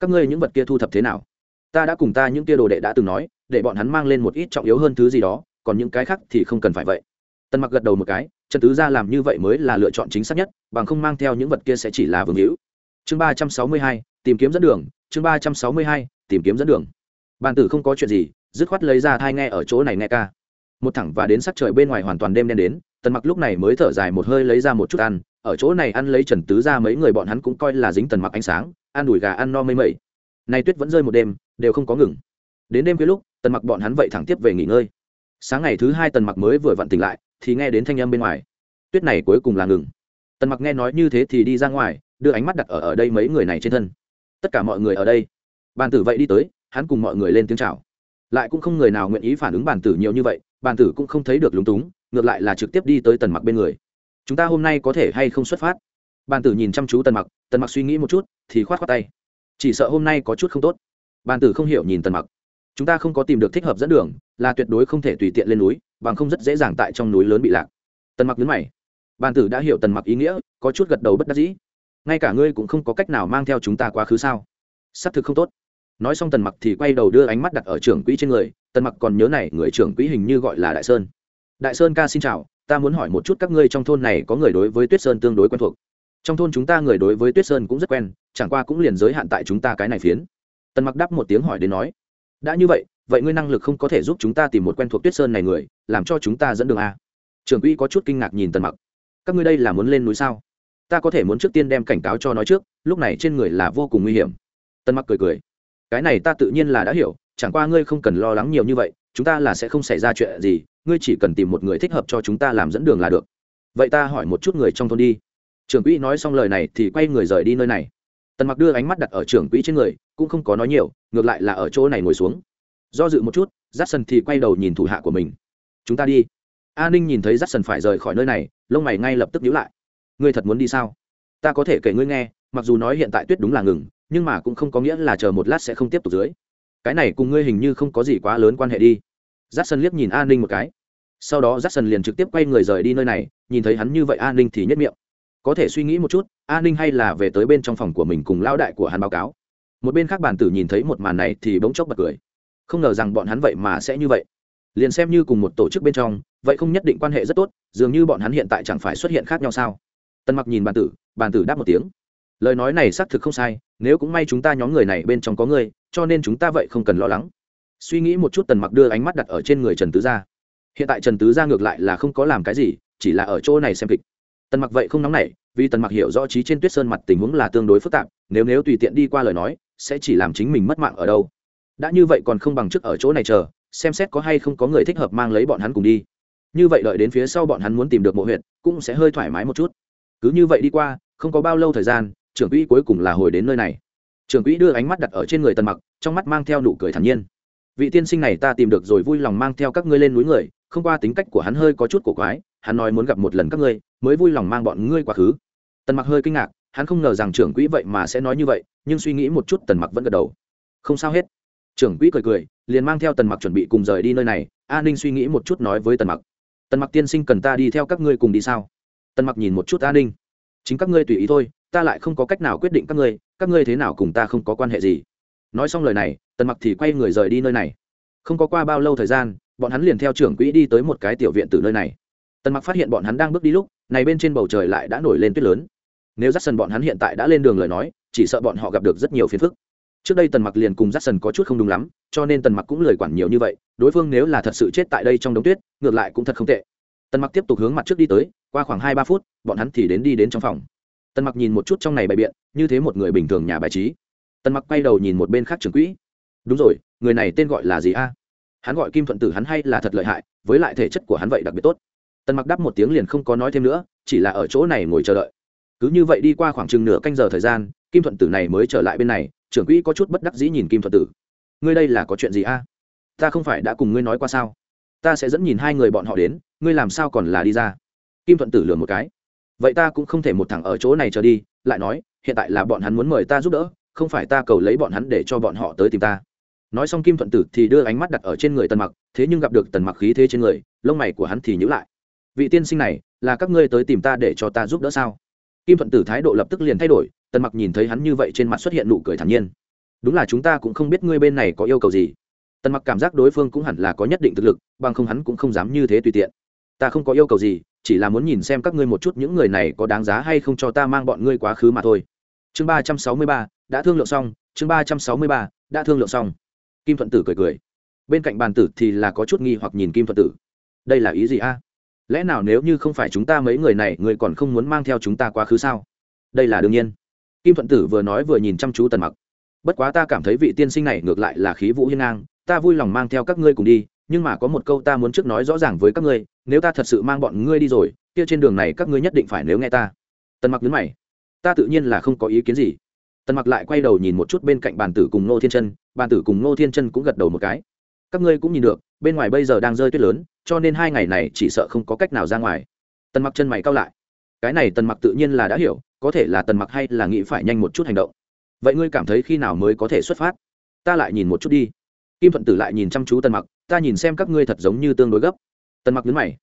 Các ngươi những vật kia thu thập thế nào? Ta đã cùng ta những kia đồ đệ đã từng nói, để bọn hắn mang lên một ít trọng yếu hơn thứ gì đó, còn những cái khác thì không cần phải vậy. Tần mặc gật đầu một cái, trần tứ gia làm như vậy mới là lựa chọn chính xác nhất, bằng không mang theo những vật kia sẽ chỉ là vương hữu. Chương ba trăm sáu mươi hai, tìm kiếm dẫn đường, chương ba trăm sáu mươi hai, tìm kiếm dẫn đường. Bàn tử không có chuyện gì, dứt khoát lấy ra thai nghe ở chỗ này nghe ca. Một thẳng và đến sắc trời bên ngoài hoàn toàn đêm đen đến, tần mặc lúc này mới thở dài một hơi lấy ra một chút ăn ở chỗ này ăn lấy trần tứ ra mấy người bọn hắn cũng coi là dính tần mặc ánh sáng, ăn đùi gà, ăn no mây mẩy. Nay tuyết vẫn rơi một đêm, đều không có ngừng. Đến đêm khuya lúc, tần mặc bọn hắn vậy thẳng tiếp về nghỉ ngơi. Sáng ngày thứ hai tần mặc mới vừa vặn tỉnh lại, thì nghe đến thanh âm bên ngoài. Tuyết này cuối cùng là ngừng. Tần mặc nghe nói như thế thì đi ra ngoài, đưa ánh mắt đặt ở ở đây mấy người này trên thân. Tất cả mọi người ở đây. Bàn tử vậy đi tới, hắn cùng mọi người lên tiếng chào. Lại cũng không người nào nguyện ý phản ứng bàn tử nhiều như vậy, bàn tử cũng không thấy được lúng túng, ngược lại là trực tiếp đi tới tần mặc bên người chúng ta hôm nay có thể hay không xuất phát? Bàn tử nhìn chăm chú tần mặc tần mặc suy nghĩ một chút, thì khoát khoát tay. Chỉ sợ hôm nay có chút không tốt. Bàn tử không hiểu nhìn tần mặc. Chúng ta không có tìm được thích hợp dẫn đường, là tuyệt đối không thể tùy tiện lên núi, bằng không rất dễ dàng tại trong núi lớn bị lạc. Tần mặc nhấn mày. Bàn tử đã hiểu tần mặc ý nghĩa, có chút gật đầu bất đắc dĩ. Ngay cả ngươi cũng không có cách nào mang theo chúng ta quá khứ sao? Xác thực không tốt. Nói xong tần mặc thì quay đầu đưa ánh mắt đặt ở trưởng quỹ trên người. Tần mặc còn nhớ này, người trưởng quỹ hình như gọi là đại sơn. Đại sơn ca xin chào ta muốn hỏi một chút các ngươi trong thôn này có người đối với tuyết sơn tương đối quen thuộc. Trong thôn chúng ta người đối với tuyết sơn cũng rất quen, chẳng qua cũng liền giới hạn tại chúng ta cái này phiến. Tần mặc đáp một tiếng hỏi đến nói, đã như vậy vậy ngươi năng lực không có thể giúp chúng ta tìm một quen thuộc tuyết sơn này người, làm cho chúng ta dẫn đường a? Trường quỹ có chút kinh ngạc nhìn tần mặc, các ngươi đây là muốn lên núi sao? Ta có thể muốn trước tiên đem cảnh cáo cho nói trước, lúc này trên người là vô cùng nguy hiểm. Tần mặc cười cười, cái này ta tự nhiên là đã hiểu, chẳng qua ngươi không cần lo lắng nhiều như vậy chúng ta là sẽ không xảy ra chuyện gì, ngươi chỉ cần tìm một người thích hợp cho chúng ta làm dẫn đường là được. Vậy ta hỏi một chút người trong thôn đi. Trưởng quỹ nói xong lời này thì quay người rời đi nơi này. Tần mặc đưa ánh mắt đặt ở trưởng quỹ trên người, cũng không có nói nhiều, ngược lại là ở chỗ này ngồi xuống. Do dự một chút j a thì quay đầu nhìn thủ hạ của mình. Chúng ta đi. A ninh nhìn thấy j a phải rời khỏi nơi này, lông mày ngay lập tức nhíu lại. Ngươi thật muốn đi sao? Ta có thể kể ngươi nghe, mặc dù nói hiện tại tuyết đúng là ngừng, nhưng mà cũng không có nghĩa là chờ một lát sẽ không tiếp tục dưới cái này cùng ngươi hình như không có gì quá lớn quan hệ đi. Giáp sân liếc nhìn a ninh một cái. Sau đó giáp sân liền trực tiếp quay người rời đi nơi này, nhìn thấy hắn như vậy a ninh thì nhất miệng. Có thể suy nghĩ một chút an ninh hay là về tới bên trong phòng của mình cùng lao đại của hắn báo cáo. Một bên khác bản tử nhìn thấy một màn này thì bỗng chốc bật cười. Không ngờ rằng bọn hắn vậy mà sẽ như vậy. Liền xem như cùng một tổ chức bên trong, vậy không nhất định quan hệ rất tốt, dường như bọn hắn hiện tại chẳng phải xuất hiện khác nhau sao? Tân mặc nhìn bàn tử bàn tử đáp một tiếng. Lời nói này xác thực không sai nếu cũng may chúng ta nhóm người này bên trong có người cho nên chúng ta vậy không cần lo lắng. Suy nghĩ một chút tần mặc đưa ánh mắt đặt ở trên người trần tứ gia. Hiện tại trần tứ gia ngược lại là không có làm cái gì, chỉ là ở chỗ này xem kịch. Tần mặc vậy không nóng nảy, vì tần mặc hiểu rõ trí trên tuyết sơn mặt tình huống là tương đối phức tạp, nếu nếu tùy tiện đi qua lời nói, sẽ chỉ làm chính mình mất mạng ở đâu. Đã như vậy còn không bằng trước ở chỗ này chờ, xem xét có hay không có người thích hợp mang lấy bọn hắn cùng đi. Như vậy đợi đến phía sau bọn hắn muốn tìm được mộ huyện cũng sẽ hơi thoải mái một chút. Cứ như vậy đi qua, không có bao lâu thời gian trưởng quỹ cuối cùng là hồi đến nơi này. Trưởng quỹ đưa ánh mắt đặt ở trên người tần mặc, trong mắt mang theo nụ cười thản nhiên. Vị tiên sinh này ta tìm được rồi vui lòng mang theo các ngươi lên núi người, không qua tính cách của hắn hơi có chút cổ quái, hắn nói muốn gặp một lần các ngươi, mới vui lòng mang bọn ngươi quá khứ. Tần mặc hơi kinh ngạc, hắn không ngờ rằng trưởng quỹ vậy mà sẽ nói như vậy, nhưng suy nghĩ một chút tần mặc vẫn gật đầu. Không sao hết. Trưởng quỹ cười cười, liền mang theo tần mặc chuẩn bị cùng rời đi nơi này, a ninh suy nghĩ một chút nói với tần mặc. Tần mặc tiên sinh cần ta đi theo các ngươi cùng đi sao? Tần mặc nhìn một chút a ninh. Chính các ngươi tùy ý thôi ta lại không có cách nào quyết định các ngươi các ngươi thế nào cùng ta không có quan hệ gì. Nói xong lời này, tần mặc thì quay người rời đi nơi này. Không có qua bao lâu thời gian, bọn hắn liền theo trưởng quỹ đi tới một cái tiểu viện từ nơi này. Tần mặc phát hiện bọn hắn đang bước đi lúc, này bên trên bầu trời lại đã nổi lên tuyết lớn. Nếu dắt sần bọn hắn hiện tại đã lên đường lời nói, chỉ sợ bọn họ gặp được rất nhiều phiền phức. Trước đây tần mặc liền cùng dắt sần có chút không đúng lắm, cho nên tần mặc cũng lời quản nhiều như vậy, đối phương nếu là thật sự chết tại đây trong đống tuyết, ngược lại cũng thật không tệ. Tần mặc tiếp tục hướng mặt trước đi tới, qua khoảng hai ba phút, bọn hắn thì đến đi đến trong phòng tần mặc nhìn một chút trong này bày biện, như thế một người bình thường nhà bài trí. Tần mặc quay đầu nhìn một bên khác trưởng quỹ. Đúng rồi, người này tên gọi là gì a? Hắn gọi kim thuận tử hắn hay là thật lợi hại, với lại thể chất của hắn vậy đặc biệt tốt. Tần mặc đáp một tiếng liền không có nói thêm nữa, chỉ là ở chỗ này ngồi chờ đợi. Cứ như vậy đi qua khoảng chừng nửa canh giờ thời gian, kim thuận tử này mới trở lại bên này, trưởng quỹ có chút bất đắc dĩ nhìn kim thuận tử. Ngươi đây là có chuyện gì a? Ta không phải đã cùng ngươi nói qua sao? Ta sẽ dẫn nhìn hai người bọn họ đến, ngươi làm sao còn là đi ra? Kim thuận tử lừa một cái vậy ta cũng không thể một thằng ở chỗ này trở đi, lại nói, hiện tại là bọn hắn muốn mời ta giúp đỡ, không phải ta cầu lấy bọn hắn để cho bọn họ tới tìm ta. Nói xong kim thuận tử thì đưa ánh mắt đặt ở trên người tần mặc, thế nhưng gặp được tần mặc khí thế trên người, lông mày của hắn thì nhữ lại. Vị tiên sinh này, là các ngươi tới tìm ta để cho ta giúp đỡ sao? Kim thuận tử thái độ lập tức liền thay đổi, tần mặc nhìn thấy hắn như vậy trên mặt xuất hiện nụ cười thản nhiên. Đúng là chúng ta cũng không biết ngươi bên này có yêu cầu gì. Tần mặc cảm giác đối phương cũng hẳn là có nhất định thực lực, bằng không hắn cũng không dám như thế tùy tiện. Ta không có yêu cầu gì chỉ là muốn nhìn xem các ngươi một chút những người này có đáng giá hay không cho ta mang bọn ngươi quá khứ mà thôi. Chương ba trăm sáu mươi ba, đã thương lượng xong. Chương ba trăm sáu mươi ba, đã thương lượng xong. Kim thuận tử cười cười. Bên cạnh bàn tử thì là có chút nghi hoặc nhìn kim thuận tử. Đây là ý gì a? Lẽ nào nếu như không phải chúng ta mấy người này, người còn không muốn mang theo chúng ta quá khứ sao? Đây là đương nhiên. Kim thuận tử vừa nói vừa nhìn chăm chú tần mặc. Bất quá ta cảm thấy vị tiên sinh này ngược lại là khí vũ hiên ngang. Ta vui lòng mang theo các ngươi cùng đi nhưng mà có một câu ta muốn trước nói rõ ràng với các ngươi, nếu ta thật sự mang bọn ngươi đi rồi, kia trên đường này các ngươi nhất định phải nếu nghe ta. Tần mặc nhấn mày. Ta tự nhiên là không có ý kiến gì. Tần mặc lại quay đầu nhìn một chút bên cạnh bàn tử cùng nô thiên chân, bàn tử cùng nô thiên chân cũng gật đầu một cái. Các ngươi cũng nhìn được, bên ngoài bây giờ đang rơi tuyết lớn, cho nên hai ngày này chỉ sợ không có cách nào ra ngoài. Tần mặc chân mày cao lại. Cái này tần mặc tự nhiên là đã hiểu, có thể là tần mặc hay là nghĩ phải nhanh một chút hành động. Vậy ngươi cảm thấy khi nào mới có thể xuất phát? Ta lại nhìn một chút đi. Kim thuận tử lại nhìn chăm chú tần mặc ta nhìn xem các ngươi thật giống như tương đối gấp. Tần mặc nhấn mày.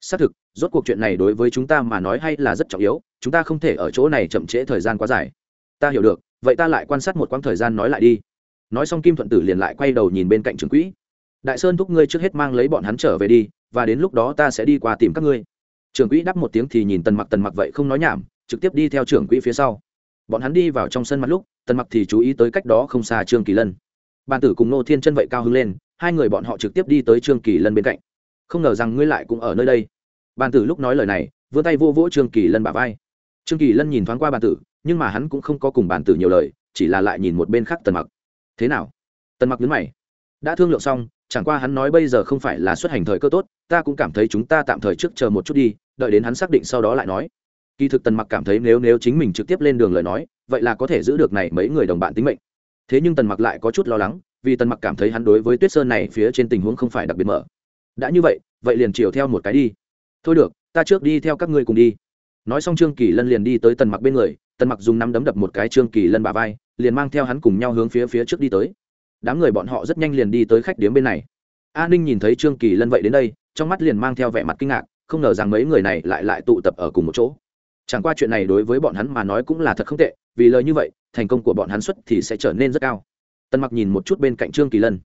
Xác thực, rốt cuộc chuyện này đối với chúng ta mà nói hay là rất trọng yếu, chúng ta không thể ở chỗ này chậm trễ thời gian quá dài. Ta hiểu được, vậy ta lại quan sát một quãng thời gian nói lại đi. Nói xong kim thuận tử liền lại quay đầu nhìn bên cạnh trường quỹ. Đại sơn thúc ngươi trước hết mang lấy bọn hắn trở về đi, và đến lúc đó ta sẽ đi qua tìm các ngươi. Trường quỹ đáp một tiếng thì nhìn tần mặc tần mặc vậy không nói nhảm, trực tiếp đi theo trưởng quỹ phía sau. Bọn hắn đi vào trong sân mặt lúc, tần mặc thì chú ý tới cách đó không xa trương kỳ lân. Bàn tử cùng nô thiên chân vậy cao hứng lên hai người bọn họ trực tiếp đi tới trương kỳ lân bên cạnh. Không ngờ rằng ngươi lại cũng ở nơi đây. Bàn tử lúc nói lời này, vươn tay vô vỗ trương kỳ lân bả vai. Trương kỳ lân nhìn thoáng qua bàn tử, nhưng mà hắn cũng không có cùng bàn tử nhiều lời, chỉ là lại nhìn một bên khác tần mặc. Thế nào? Tần mặc đứng mày. Đã thương lượng xong, chẳng qua hắn nói bây giờ không phải là xuất hành thời cơ tốt, ta cũng cảm thấy chúng ta tạm thời trước chờ một chút đi, đợi đến hắn xác định sau đó lại nói. Kỳ thực tần mặc cảm thấy nếu nếu chính mình trực tiếp lên đường lời nói, vậy là có thể giữ được này mấy người đồng bạn tính mệnh thế nhưng tần mặc lại có chút lo lắng, vì tần mặc cảm thấy hắn đối với tuyết sơn này phía trên tình huống không phải đặc biệt mở. Đã như vậy vậy liền chiều theo một cái đi. Thôi được, ta trước đi theo các ngươi cùng đi. Nói xong trương kỳ lân liền đi tới tần mặc bên người, tần mặc dùng nắm đấm đập một cái trương kỳ lân bà vai, liền mang theo hắn cùng nhau hướng phía phía trước đi tới. Đám người bọn họ rất nhanh liền đi tới khách điếm bên này. A ninh nhìn thấy trương kỳ lân vậy đến đây, trong mắt liền mang theo vẻ mặt kinh ngạc, không ngờ rằng mấy người này lại lại tụ tập ở cùng một chỗ. Chẳng qua chuyện này đối với bọn hắn mà nói cũng là thật không tệ vì lời như vậy, thành công của bọn hắn xuất thì sẽ trở nên rất cao. Tân mặc nhìn một chút bên cạnh trương kỳ lân.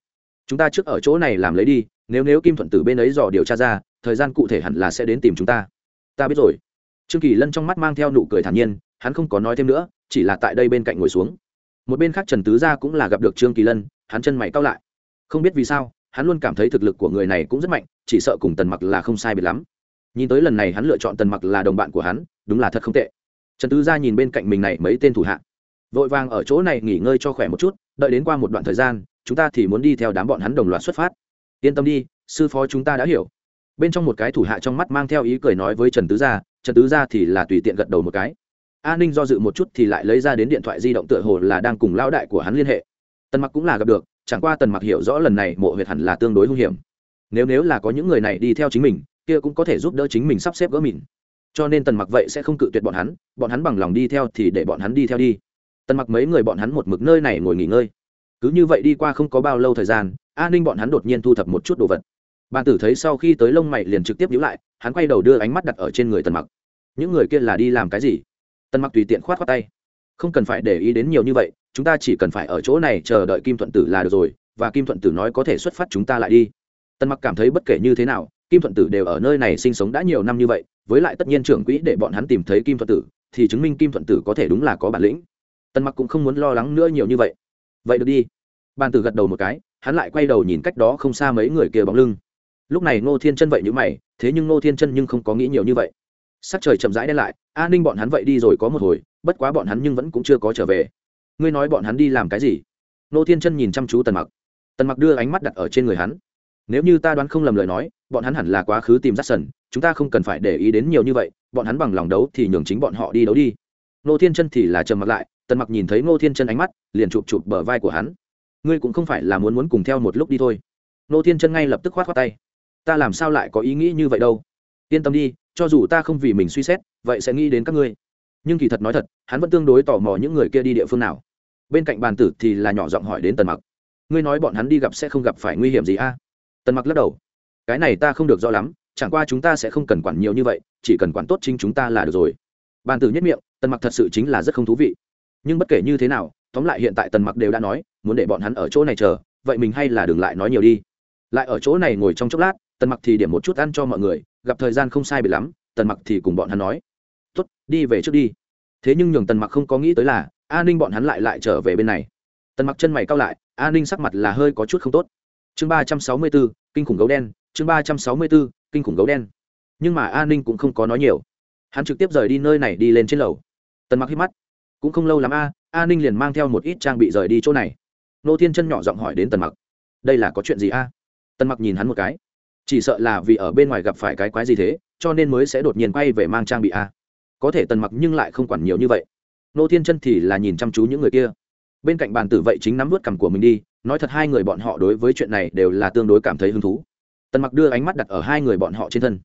Chúng ta trước ở chỗ này làm lấy đi, nếu nếu kim thuận tử bên ấy dò điều tra ra, thời gian cụ thể hẳn là sẽ đến tìm chúng ta. Ta biết rồi. Trương kỳ lân trong mắt mang theo nụ cười thản nhiên, hắn không có nói thêm nữa, chỉ là tại đây bên cạnh ngồi xuống. Một bên khác trần tứ gia cũng là gặp được trương kỳ lân, hắn chân mày cao lại. Không biết vì sao, hắn luôn cảm thấy thực lực của người này cũng rất mạnh, chỉ sợ cùng tần mặc là không sai biệt lắm. Nhìn tới lần này hắn lựa chọn tần mặc là đồng bạn của hắn, đúng là thật không tệ trần tứ gia nhìn bên cạnh mình này mấy tên thủ hạ. Vội vàng ở chỗ này nghỉ ngơi cho khỏe một chút, đợi đến qua một đoạn thời gian, chúng ta thì muốn đi theo đám bọn hắn đồng loạt xuất phát. Yên tâm đi, sư phó chúng ta đã hiểu. Bên trong một cái thủ hạ trong mắt mang theo ý cười nói với trần tứ gia, trần tứ gia thì là tùy tiện gật đầu một cái. A ninh do dự một chút thì lại lấy ra đến điện thoại di động tựa hồ là đang cùng lão đại của hắn liên hệ. Tần mặc cũng là gặp được, chẳng qua tần mặc hiểu rõ lần này mộ huyệt hẳn là tương đối hung hiểm. Nếu nếu là có những người này đi theo chính mình, kia cũng có thể giúp đỡ chính mình sắp xếp gỡ mìn cho nên tần mặc vậy sẽ không cự tuyệt bọn hắn bọn hắn bằng lòng đi theo thì để bọn hắn đi theo đi. Tần mặc mấy người bọn hắn một mực nơi này ngồi nghỉ ngơi. Cứ như vậy đi qua không có bao lâu thời gian an ninh bọn hắn đột nhiên thu thập một chút đồ vật. Bàn tử thấy sau khi tới lông mày liền trực tiếp nhíu lại, hắn quay đầu đưa ánh mắt đặt ở trên người tần mặc. Những người kia là đi làm cái gì? Tần mặc tùy tiện khoát khoát tay. Không cần phải để ý đến nhiều như vậy, chúng ta chỉ cần phải ở chỗ này chờ đợi kim thuận tử là được rồi, và kim thuận tử nói có thể xuất phát chúng ta lại đi. Tần mặc cảm thấy bất kể như thế nào, kim thuận tử đều ở nơi này sinh sống đã nhiều năm như vậy với lại tất nhiên trưởng quỹ để bọn hắn tìm thấy kim thuận tử, thì chứng minh kim thuận tử có thể đúng là có bản lĩnh. Tần mặc cũng không muốn lo lắng nữa nhiều như vậy. Vậy được đi. Bàn tử gật đầu một cái, hắn lại quay đầu nhìn cách đó không xa mấy người kia bóng lưng. Lúc này ngô thiên chân vậy như mày, thế nhưng ngô thiên chân nhưng không có nghĩ nhiều như vậy. Sắc trời chậm rãi đen lại an ninh bọn hắn vậy đi rồi có một hồi, bất quá bọn hắn nhưng vẫn cũng chưa có trở về. Ngươi nói bọn hắn đi làm cái gì? Ngô thiên chân nhìn chăm chú tần mặc. Tần mặc đưa ánh mắt đặt ở trên người hắn. Nếu như ta đoán không lầm lời nói, bọn hắn hẳn là quá khứ tìm rắt sần chúng ta không cần phải để ý đến nhiều như vậy, bọn hắn bằng lòng đấu thì nhường chính bọn họ đi đấu đi. Nô thiên chân thì là trầm mặc lại, tần mặc nhìn thấy ngô thiên chân ánh mắt, liền chụp chụp bờ vai của hắn. Ngươi cũng không phải là muốn muốn cùng theo một lúc đi thôi. Ngô thiên chân ngay lập tức khoát khoát tay. Ta làm sao lại có ý nghĩ như vậy đâu? Yên tâm đi, cho dù ta không vì mình suy xét, vậy sẽ nghĩ đến các ngươi. Nhưng kỳ thật nói thật, hắn vẫn tương đối tò mò những người kia đi địa phương nào. Bên cạnh bàn tử thì là nhỏ giọng hỏi đến tần mặc. Ngươi nói bọn hắn đi gặp sẽ không gặp phải nguy hiểm gì a? Tần mặc lắc đầu. Cái này ta không được rõ lắm chẳng qua chúng ta sẽ không cần quản nhiều như vậy chỉ cần quản tốt chính chúng ta là được rồi. Bàn tử nhất miệng tần mặc thật sự chính là rất không thú vị. Nhưng bất kể như thế nào tóm lại hiện tại tần mặc đều đã nói muốn để bọn hắn ở chỗ này chờ vậy mình hay là đừng lại nói nhiều đi. Lại ở chỗ này ngồi trong chốc lát tần mặc thì điểm một chút ăn cho mọi người gặp thời gian không sai bị lắm tần mặc thì cùng bọn hắn nói. Tốt đi về trước đi. Thế nhưng nhường tần mặc không có nghĩ tới là an ninh bọn hắn lại lại trở về bên này. Tần mặc chân mày cao lại an ninh sắc mặt là hơi có chút không tốt. Chương ba trăm sáu mươi 364, kinh khủng gấu đen chương ba trăm sáu mươi 364, kinh khủng gấu đen. Nhưng mà an ninh cũng không có nói nhiều. Hắn trực tiếp rời đi nơi này đi lên trên lầu. Tần mặc hít mắt. Cũng không lâu lắm a an ninh liền mang theo một ít trang bị rời đi chỗ này. Nô thiên chân nhỏ giọng hỏi đến tần mặc, đây là có chuyện gì a? Tần mặc nhìn hắn một cái, chỉ sợ là vì ở bên ngoài gặp phải cái quái gì thế, cho nên mới sẽ đột nhiên quay về mang trang bị a. Có thể tần mặc nhưng lại không quản nhiều như vậy. Nô thiên chân thì là nhìn chăm chú những người kia. Bên cạnh bàn tử vậy chính nắm vớt cằm của mình đi, nói thật hai người bọn họ đối với chuyện này đều là tương đối cảm thấy hứng thú tần mặc đưa ánh mắt đặt ở hai người bọn họ trên thân.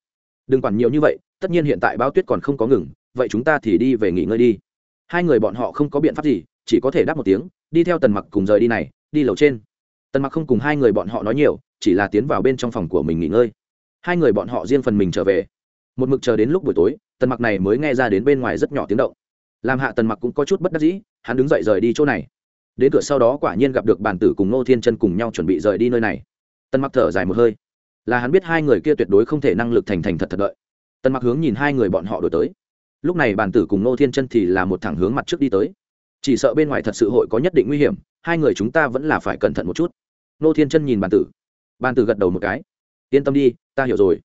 Đừng quản nhiều như vậy, tất nhiên hiện tại bao tuyết còn không có ngừng, vậy chúng ta thì đi về nghỉ ngơi đi. Hai người bọn họ không có biện pháp gì, chỉ có thể đáp một tiếng, đi theo tần mặc cùng rời đi này, đi lầu trên. Tần mặc không cùng hai người bọn họ nói nhiều, chỉ là tiến vào bên trong phòng của mình nghỉ ngơi. Hai người bọn họ riêng phần mình trở về. Một mực chờ đến lúc buổi tối, tần mặc này mới nghe ra đến bên ngoài rất nhỏ tiếng động. Làm hạ tần mặc cũng có chút bất đắc dĩ, hắn đứng dậy rời đi chỗ này. Đến cửa sau đó quả nhiên gặp được bàn tử cùng nô thiên chân cùng nhau chuẩn bị rời đi nơi này. Tần mặc thở dài một hơi là hắn biết hai người kia tuyệt đối không thể năng lực thành thành thật thật đợi. Tần mặc hướng nhìn hai người bọn họ đổi tới. Lúc này bàn tử cùng nô thiên chân thì là một thẳng hướng mặt trước đi tới. Chỉ sợ bên ngoài thật sự hội có nhất định nguy hiểm, hai người chúng ta vẫn là phải cẩn thận một chút. Nô thiên chân nhìn bàn tử. Bàn tử gật đầu một cái. Yên tâm đi, ta hiểu rồi.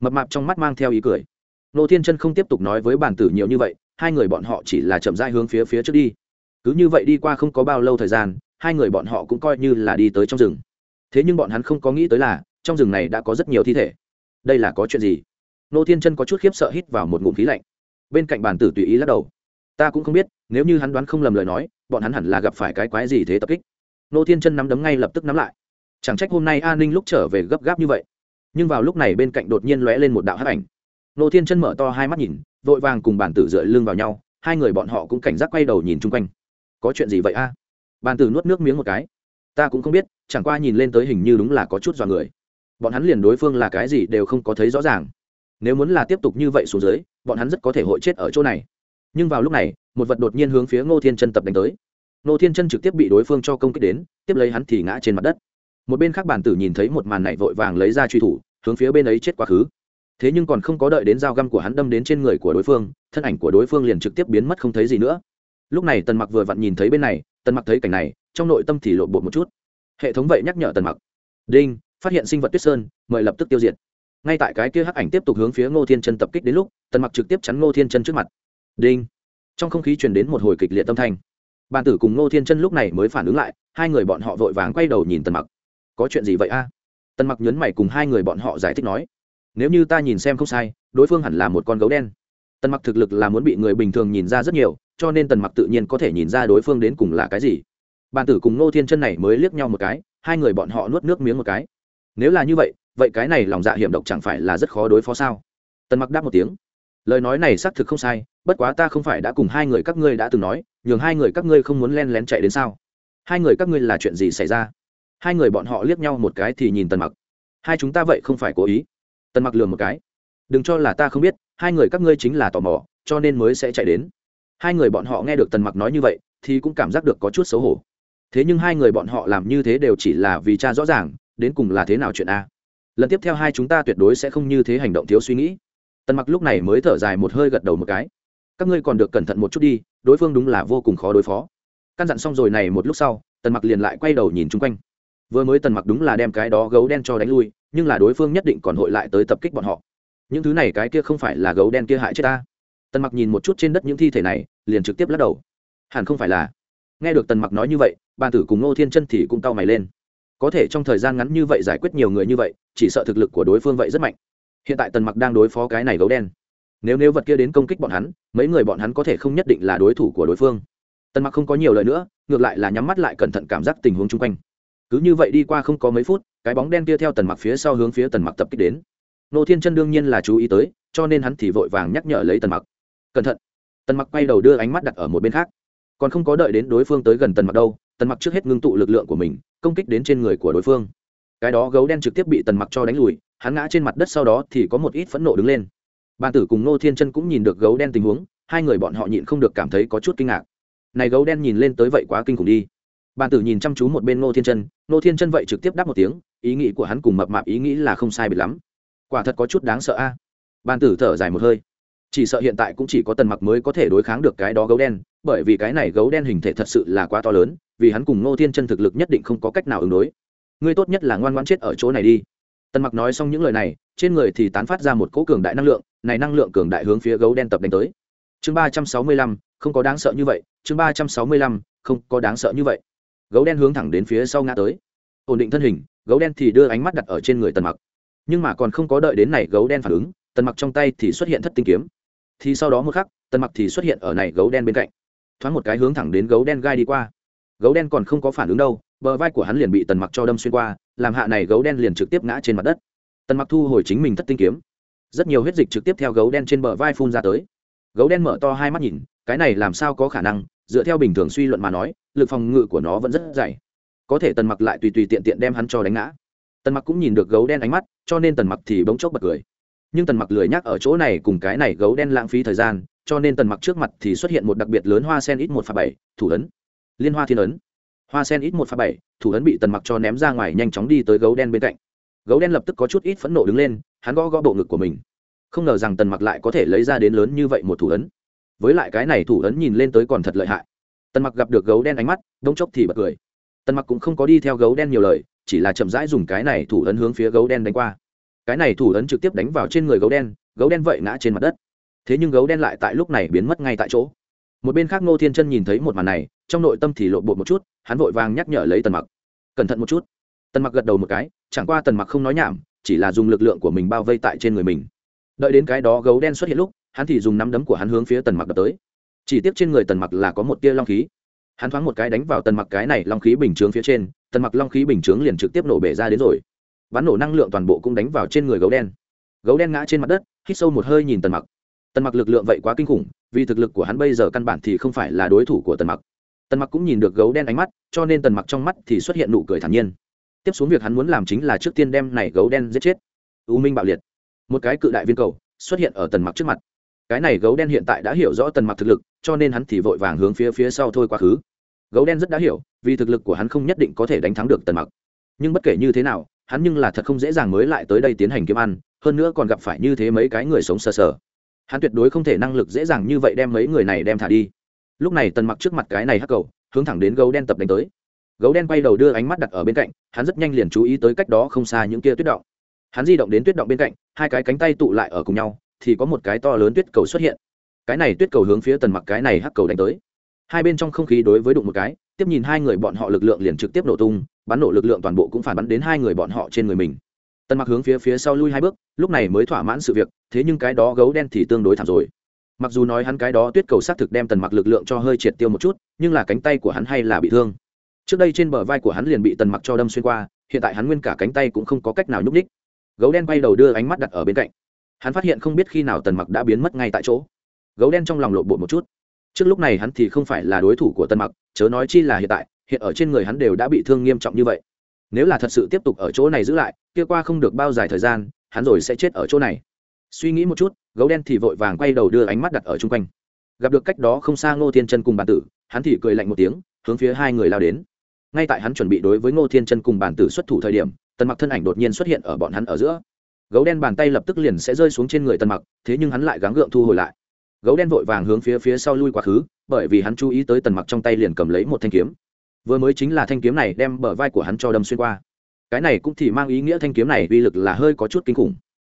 Mập mạp trong mắt mang theo ý cười. Nô thiên chân không tiếp tục nói với bàn tử nhiều như vậy, hai người bọn họ chỉ là chậm rãi hướng phía phía trước đi. Cứ như vậy đi qua không có bao lâu thời gian, hai người bọn họ cũng coi như là đi tới trong rừng. Thế nhưng bọn hắn không có nghĩ tới là trong rừng này đã có rất nhiều thi thể. Đây là có chuyện gì? Nô thiên chân có chút khiếp sợ hít vào một ngụm khí lạnh. Bên cạnh bàn tử tùy ý lắc đầu. Ta cũng không biết, nếu như hắn đoán không lầm lời nói, bọn hắn hẳn là gặp phải cái quái gì thế tập kích. Nô thiên chân nắm đấm ngay lập tức nắm lại. Chẳng trách hôm nay an ninh lúc trở về gấp gáp như vậy. Nhưng vào lúc này bên cạnh đột nhiên lóe lên một đạo hát ảnh. Nô thiên chân mở to hai mắt nhìn, vội vàng cùng bàn tử dựa lưng vào nhau, hai người bọn họ cũng cảnh giác quay đầu nhìn chung quanh. Có chuyện gì vậy a? À? bàn tử nuốt nước miếng một cái. Ta cũng không biết, chẳng qua nhìn lên tới hình như đúng là có chút dọa người bọn hắn liền đối phương là cái gì đều không có thấy rõ ràng. Nếu muốn là tiếp tục như vậy xuống dưới, bọn hắn rất có thể hội chết ở chỗ này. Nhưng vào lúc này, một vật đột nhiên hướng phía ngô thiên chân tập đánh tới. Ngô thiên chân trực tiếp bị đối phương cho công kích đến, tiếp lấy hắn thì ngã trên mặt đất. Một bên khác bản tử nhìn thấy một màn này vội vàng lấy ra truy thủ, hướng phía bên ấy chết quá khứ. Thế nhưng còn không có đợi đến dao găm của hắn đâm đến trên người của đối phương, thân ảnh của đối phương liền trực tiếp biến mất không thấy gì nữa. Lúc này tần mặc vừa vặn nhìn thấy bên này, tần mặc thấy cảnh này, trong nội tâm thì lộn bột một chút. Hệ thống vậy nhắc nhở tần mặc. Đinh phát hiện sinh vật tuyết sơn, mời lập tức tiêu diệt. Ngay tại cái kia hắc ảnh tiếp tục hướng phía ngô thiên chân tập kích đến lúc, tần mặc trực tiếp chắn ngô thiên chân trước mặt. Đinh! Trong không khí truyền đến một hồi kịch liệt tâm thanh. Bàn tử cùng ngô thiên chân lúc này mới phản ứng lại, hai người bọn họ vội vàng quay đầu nhìn tần mặc. Có chuyện gì vậy a? Tần mặc nhấn mày cùng hai người bọn họ giải thích nói. Nếu như ta nhìn xem không sai, đối phương hẳn là một con gấu đen. Tần mặc thực lực là muốn bị người bình thường nhìn ra rất nhiều, cho nên tần mặc tự nhiên có thể nhìn ra đối phương đến cùng là cái gì. Bàn tử cùng ngô thiên chân này mới liếc nhau một cái, hai người bọn họ nuốt nước miếng một cái nếu là như vậy vậy cái này lòng dạ hiểm độc chẳng phải là rất khó đối phó sao? Tần mặc đáp một tiếng. Lời nói này xác thực không sai, bất quá ta không phải đã cùng hai người các ngươi đã từng nói, nhường hai người các ngươi không muốn len lén chạy đến sao? Hai người các ngươi là chuyện gì xảy ra? Hai người bọn họ liếc nhau một cái thì nhìn tần mặc. Hai chúng ta vậy không phải cố ý. Tần mặc lừa một cái. Đừng cho là ta không biết, hai người các ngươi chính là tò mò, cho nên mới sẽ chạy đến. Hai người bọn họ nghe được tần mặc nói như vậy, thì cũng cảm giác được có chút xấu hổ. Thế nhưng hai người bọn họ làm như thế đều chỉ là vì cha rõ ràng đến cùng là thế nào chuyện a? Lần tiếp theo hai chúng ta tuyệt đối sẽ không như thế hành động thiếu suy nghĩ. Tần mặc lúc này mới thở dài một hơi gật đầu một cái. Các ngươi còn được cẩn thận một chút đi, đối phương đúng là vô cùng khó đối phó. Căn dặn xong rồi này một lúc sau, tần mặc liền lại quay đầu nhìn chung quanh. Vừa mới tần mặc đúng là đem cái đó gấu đen cho đánh lui, nhưng là đối phương nhất định còn hội lại tới tập kích bọn họ. Những thứ này cái kia không phải là gấu đen kia hại chết ta. Tần mặc nhìn một chút trên đất những thi thể này, liền trực tiếp lắc đầu. Hẳn không phải là. Nghe được tần mặc nói như vậy, bàn tử cùng ngô thiên chân thì cũng cau mày lên có thể trong thời gian ngắn như vậy giải quyết nhiều người như vậy, chỉ sợ thực lực của đối phương vậy rất mạnh. Hiện tại tần mặc đang đối phó cái này gấu đen. Nếu nếu vật kia đến công kích bọn hắn, mấy người bọn hắn có thể không nhất định là đối thủ của đối phương. Tần mặc không có nhiều lời nữa, ngược lại là nhắm mắt lại cẩn thận cảm giác tình huống chung quanh. Cứ như vậy đi qua không có mấy phút, cái bóng đen kia theo tần mặc phía sau hướng phía tần mặc tập kích đến. Nô thiên chân đương nhiên là chú ý tới, cho nên hắn thì vội vàng nhắc nhở lấy tần mặc. Cẩn thận. Tần mặc quay đầu đưa ánh mắt đặt ở một bên khác. Còn không có đợi đến đối phương tới gần tần mặc đâu tần mặc trước hết ngưng tụ lực lượng của mình, công kích đến trên người của đối phương. Cái đó gấu đen trực tiếp bị tần mặc cho đánh lùi, hắn ngã trên mặt đất sau đó thì có một ít phẫn nộ đứng lên. Bàn tử cùng nô thiên chân cũng nhìn được gấu đen tình huống, hai người bọn họ nhịn không được cảm thấy có chút kinh ngạc. Này gấu đen nhìn lên tới vậy quá kinh khủng đi. Bàn tử nhìn chăm chú một bên nô thiên chân nô thiên chân vậy trực tiếp đáp một tiếng, ý nghĩ của hắn cùng mập mạp ý nghĩ là không sai biệt lắm. Quả thật có chút đáng sợ a. À? bàn tử thở dài một hơi chỉ sợ hiện tại cũng chỉ có tần mặc mới có thể đối kháng được cái đó gấu đen, bởi vì cái này gấu đen hình thể thật sự là quá to lớn, vì hắn cùng ngô thiên chân thực lực nhất định không có cách nào ứng đối. Ngươi tốt nhất là ngoan ngoãn chết ở chỗ này đi. Tần mặc nói xong những lời này, trên người thì tán phát ra một cỗ cường đại năng lượng, này năng lượng cường đại hướng phía gấu đen tập đánh tới. Chương ba trăm sáu mươi lăm, không có đáng sợ như vậy, chương ba trăm sáu mươi lăm, không có đáng sợ như vậy. Gấu đen hướng thẳng đến phía sau ngã tới. Ổn định thân hình, gấu đen thì đưa ánh mắt đặt ở trên người tần mặc. Nhưng mà còn không có đợi đến này gấu đen phản ứng tần mặc trong tay thì xuất hiện thất tinh kiếm. Thì sau đó một khắc, tần mặc thì xuất hiện ở này gấu đen bên cạnh. Thoáng một cái hướng thẳng đến gấu đen gai đi qua. Gấu đen còn không có phản ứng đâu, bờ vai của hắn liền bị tần mặc cho đâm xuyên qua, làm hạ này gấu đen liền trực tiếp ngã trên mặt đất. Tần mặc thu hồi chính mình thất tinh kiếm. Rất nhiều huyết dịch trực tiếp theo gấu đen trên bờ vai phun ra tới. Gấu đen mở to hai mắt nhìn, cái này làm sao có khả năng, dựa theo bình thường suy luận mà nói, lực phòng ngự của nó vẫn rất dày. Có thể tần mặc lại tùy tùy tiện tiện đem hắn cho đánh ngã. Tần mặc cũng nhìn được gấu đen ánh mắt, cho nên tần mặc thì bỗng chốc bật cười nhưng tần mặc lười nhắc ở chỗ này cùng cái này gấu đen lãng phí thời gian, cho nên tần mặc trước mặt thì xuất hiện một đặc biệt lớn hoa sen ít một pha bảy, thủ ấn. Liên hoa thiên ấn. Hoa sen ít một pha bảy, thủ ấn bị tần mặc cho ném ra ngoài nhanh chóng đi tới gấu đen bên cạnh. Gấu đen lập tức có chút ít phẫn nộ đứng lên, hắn gõ gõ bộ ngực của mình. Không ngờ rằng tần mặc lại có thể lấy ra đến lớn như vậy một thủ ấn. Với lại cái này thủ ấn nhìn lên tới còn thật lợi hại. Tần mặc gặp được gấu đen ánh mắt đông chốc thì bật cười. Tần mặc cũng không có đi theo gấu đen nhiều lời, chỉ là chậm rãi dùng cái này thủ ấn hướng phía gấu đen đánh qua cái này thủ ấn trực tiếp đánh vào trên người gấu đen gấu đen vậy ngã trên mặt đất. Thế nhưng gấu đen lại tại lúc này biến mất ngay tại chỗ. Một bên khác ngô thiên chân nhìn thấy một màn này, trong nội tâm thì lộn bột một chút, hắn vội vàng nhắc nhở lấy tần mặc. Cẩn thận một chút. Tần mặc gật đầu một cái, chẳng qua tần mặc không nói nhảm, chỉ là dùng lực lượng của mình bao vây tại trên người mình. Đợi đến cái đó gấu đen xuất hiện lúc, hắn thì dùng nắm đấm của hắn hướng phía tần mặc đập tới. Chỉ tiếc trên người tần mặc là có một tia long khí. Hắn thoáng một cái đánh vào tần mặc cái này long khí bình chướng phía trên, tần mặc long khí bình chướng liền trực tiếp nổ bể ra đến rồi bắn nổ năng lượng toàn bộ cũng đánh vào trên người gấu đen. Gấu đen ngã trên mặt đất, hít sâu một hơi nhìn tần mặc. Tần mặc lực lượng vậy quá kinh khủng, vì thực lực của hắn bây giờ căn bản thì không phải là đối thủ của tần mặc. Tần mặc cũng nhìn được gấu đen ánh mắt, cho nên tần mặc trong mắt thì xuất hiện nụ cười thản nhiên. Tiếp xuống việc hắn muốn làm chính là trước tiên đem này gấu đen giết chết. U minh bạo liệt. Một cái cự đại viên cầu xuất hiện ở tần mặc trước mặt. Cái này gấu đen hiện tại đã hiểu rõ tần mặc thực lực, cho nên hắn thì vội vàng hướng phía phía sau thôi quá khứ. Gấu đen rất đã hiểu, vì thực lực của hắn không nhất định có thể đánh thắng được tần mặc. Nhưng bất kể như thế nào hắn nhưng là thật không dễ dàng mới lại tới đây tiến hành kiếm ăn, hơn nữa còn gặp phải như thế mấy cái người sống sờ sờ. Hắn tuyệt đối không thể năng lực dễ dàng như vậy đem mấy người này đem thả đi. Lúc này tần mặc trước mặt cái này hắc cầu, hướng thẳng đến gấu đen tập đánh tới. Gấu đen quay đầu đưa ánh mắt đặt ở bên cạnh, hắn rất nhanh liền chú ý tới cách đó không xa những kia tuyết động. Hắn di động đến tuyết động bên cạnh, hai cái cánh tay tụ lại ở cùng nhau, thì có một cái to lớn tuyết cầu xuất hiện. Cái này tuyết cầu hướng phía tần mặc cái này hắc cầu đánh tới. Hai bên trong không khí đối với đụng một cái, tiếp nhìn hai người bọn họ lực lượng liền trực tiếp nổ tung bắn nổ lực lượng toàn bộ cũng phản bắn đến hai người bọn họ trên người mình. Tần mặc hướng phía phía sau lui hai bước, lúc này mới thỏa mãn sự việc, thế nhưng cái đó gấu đen thì tương đối thảm rồi. Mặc dù nói hắn cái đó tuyết cầu xác thực đem tần mặc lực lượng cho hơi triệt tiêu một chút, nhưng là cánh tay của hắn hay là bị thương. Trước đây trên bờ vai của hắn liền bị tần mặc cho đâm xuyên qua, hiện tại hắn nguyên cả cánh tay cũng không có cách nào nhúc ních gấu đen bay đầu đưa ánh mắt đặt ở bên cạnh. Hắn phát hiện không biết khi nào tần mặc đã biến mất ngay tại chỗ. Gấu đen trong lòng lộn bộ một chút trước lúc này hắn thì không phải là đối thủ của tân mặc, chớ nói chi là hiện tại, hiện ở trên người hắn đều đã bị thương nghiêm trọng như vậy. Nếu là thật sự tiếp tục ở chỗ này giữ lại, kia qua không được bao dài thời gian, hắn rồi sẽ chết ở chỗ này. Suy nghĩ một chút, gấu đen thì vội vàng quay đầu đưa ánh mắt đặt ở chung quanh. Gặp được cách đó không xa ngô thiên chân cùng bản tử, hắn thì cười lạnh một tiếng, hướng phía hai người lao đến. Ngay tại hắn chuẩn bị đối với ngô thiên chân cùng bản tử xuất thủ thời điểm tần mặc thân ảnh đột nhiên xuất hiện ở bọn hắn ở giữa. Gấu đen bàn tay lập tức liền sẽ rơi xuống trên người tần mặc, thế nhưng hắn lại gắng gượng thu hồi lại gấu đen vội vàng hướng phía phía sau lui quá khứ, bởi vì hắn chú ý tới tần mặc trong tay liền cầm lấy một thanh kiếm. Vừa mới chính là thanh kiếm này đem bờ vai của hắn cho đâm xuyên qua. Cái này cũng thì mang ý nghĩa thanh kiếm này uy lực là hơi có chút kinh khủng.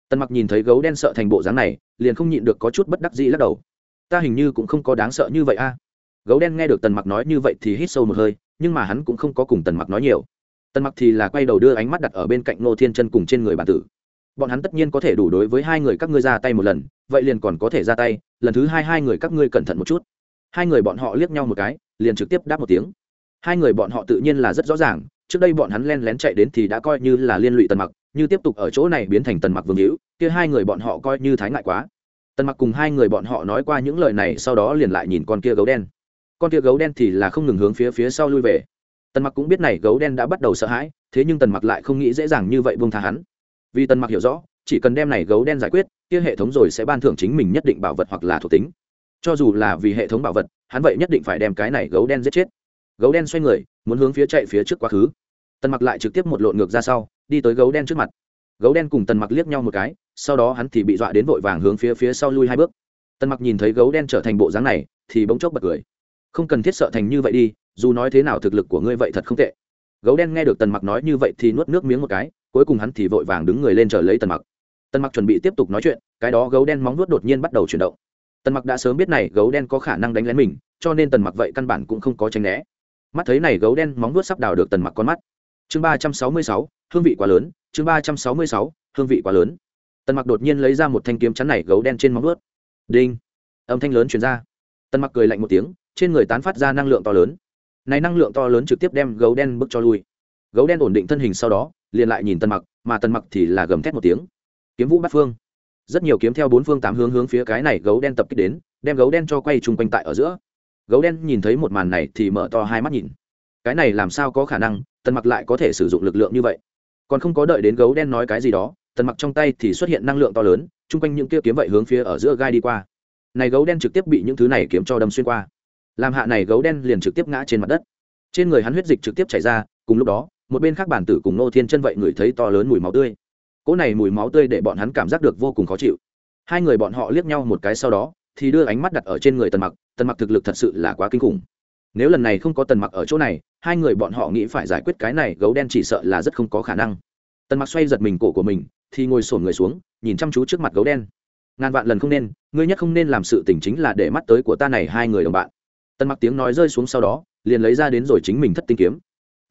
Tần mặc nhìn thấy gấu đen sợ thành bộ dáng này, liền không nhịn được có chút bất đắc dĩ lắc đầu. Ta hình như cũng không có đáng sợ như vậy a. Gấu đen nghe được tần mặc nói như vậy thì hít sâu một hơi, nhưng mà hắn cũng không có cùng tần mặc nói nhiều. Tần mặc thì là quay đầu đưa ánh mắt đặt ở bên cạnh ngô thiên chân cùng trên người bản tử. Bọn hắn tất nhiên có thể đủ đối với hai người các ngươi ra tay một lần vậy liền còn có thể ra tay, lần thứ hai hai người các ngươi cẩn thận một chút. Hai người bọn họ liếc nhau một cái, liền trực tiếp đáp một tiếng. Hai người bọn họ tự nhiên là rất rõ ràng, trước đây bọn hắn len lén chạy đến thì đã coi như là liên lụy tần mặc, như tiếp tục ở chỗ này biến thành tần mặc vương hữu, kia hai người bọn họ coi như thái ngại quá. Tần mặc cùng hai người bọn họ nói qua những lời này, sau đó liền lại nhìn con kia gấu đen. Con kia gấu đen thì là không ngừng hướng phía phía sau lui về. Tần mặc cũng biết này gấu đen đã bắt đầu sợ hãi, thế nhưng tần mặc lại không nghĩ dễ dàng như vậy buông tha hắn. Vì tần mặc hiểu rõ chỉ cần đem này gấu đen giải quyết, kia hệ thống rồi sẽ ban thưởng chính mình nhất định bảo vật hoặc là thuộc tính. Cho dù là vì hệ thống bảo vật, hắn vậy nhất định phải đem cái này gấu đen giết chết. Gấu đen xoay người, muốn hướng phía chạy phía trước quá khứ. Tần mặc lại trực tiếp một lộn ngược ra sau, đi tới gấu đen trước mặt. Gấu đen cùng tần mặc liếc nhau một cái, sau đó hắn thì bị dọa đến vội vàng hướng phía phía sau lui hai bước. Tần mặc nhìn thấy gấu đen trở thành bộ dáng này, thì bỗng chốc bật cười. Không cần thiết sợ thành như vậy đi, dù nói thế nào thực lực của ngươi vậy thật không tệ. Gấu đen nghe được tần mặc nói như vậy thì nuốt nước miếng một cái, cuối cùng hắn thì vội vàng đứng người lên chờ lấy tần mặc tần mặc chuẩn bị tiếp tục nói chuyện, cái đó gấu đen móng vuốt đột nhiên bắt đầu chuyển động. Tần mặc đã sớm biết này gấu đen có khả năng đánh lén mình, cho nên tần mặc vậy căn bản cũng không có tránh né. Mắt thấy này gấu đen móng vuốt sắp đào được tần mặc con mắt. Chương ba trăm sáu mươi sáu, hương vị quá lớn, chương ba trăm sáu mươi sáu, hương vị quá lớn. Tần mặc đột nhiên lấy ra một thanh kiếm chắn này gấu đen trên móng vuốt. đinh! Âm thanh lớn truyền ra. Tần mặc cười lạnh một tiếng, trên người tán phát ra năng lượng to lớn. Này năng lượng to lớn trực tiếp đem gấu đen bước cho lui. Gấu đen ổn định thân hình sau đó, liền lại nhìn tần mặc, mà tần mặc thì là gầm thét một tiếng kiếm vũ bắt phương. Rất nhiều kiếm theo bốn phương tám hướng hướng phía cái này gấu đen tập kích đến, đem gấu đen cho quay chung quanh tại ở giữa. Gấu đen nhìn thấy một màn này thì mở to hai mắt nhìn. Cái này làm sao có khả năng, tần mặc lại có thể sử dụng lực lượng như vậy? Còn không có đợi đến gấu đen nói cái gì đó, tần mặc trong tay thì xuất hiện năng lượng to lớn, chung quanh những kia kiếm vậy hướng phía ở giữa gai đi qua. Này gấu đen trực tiếp bị những thứ này kiếm cho đâm xuyên qua. Làm hạ này gấu đen liền trực tiếp ngã trên mặt đất. Trên người hắn huyết dịch trực tiếp chảy ra, cùng lúc đó, một bên khác bản tử cùng nô thiên chân vậy ngửi thấy to lớn mùi máu tươi cỗ này mùi máu tươi để bọn hắn cảm giác được vô cùng khó chịu. Hai người bọn họ liếc nhau một cái sau đó, thì đưa ánh mắt đặt ở trên người tần mặc tần mặc thực lực thật sự là quá kinh khủng. Nếu lần này không có tần mặc ở chỗ này, hai người bọn họ nghĩ phải giải quyết cái này gấu đen chỉ sợ là rất không có khả năng. Tần mặc xoay giật mình cổ của mình, thì ngồi sổn người xuống, nhìn chăm chú trước mặt gấu đen. Ngàn vạn lần không nên, ngươi nhất không nên làm sự tình chính là để mắt tới của ta này hai người đồng bạn. Tần mặc tiếng nói rơi xuống sau đó, liền lấy ra đến rồi chính mình thất tinh kiếm.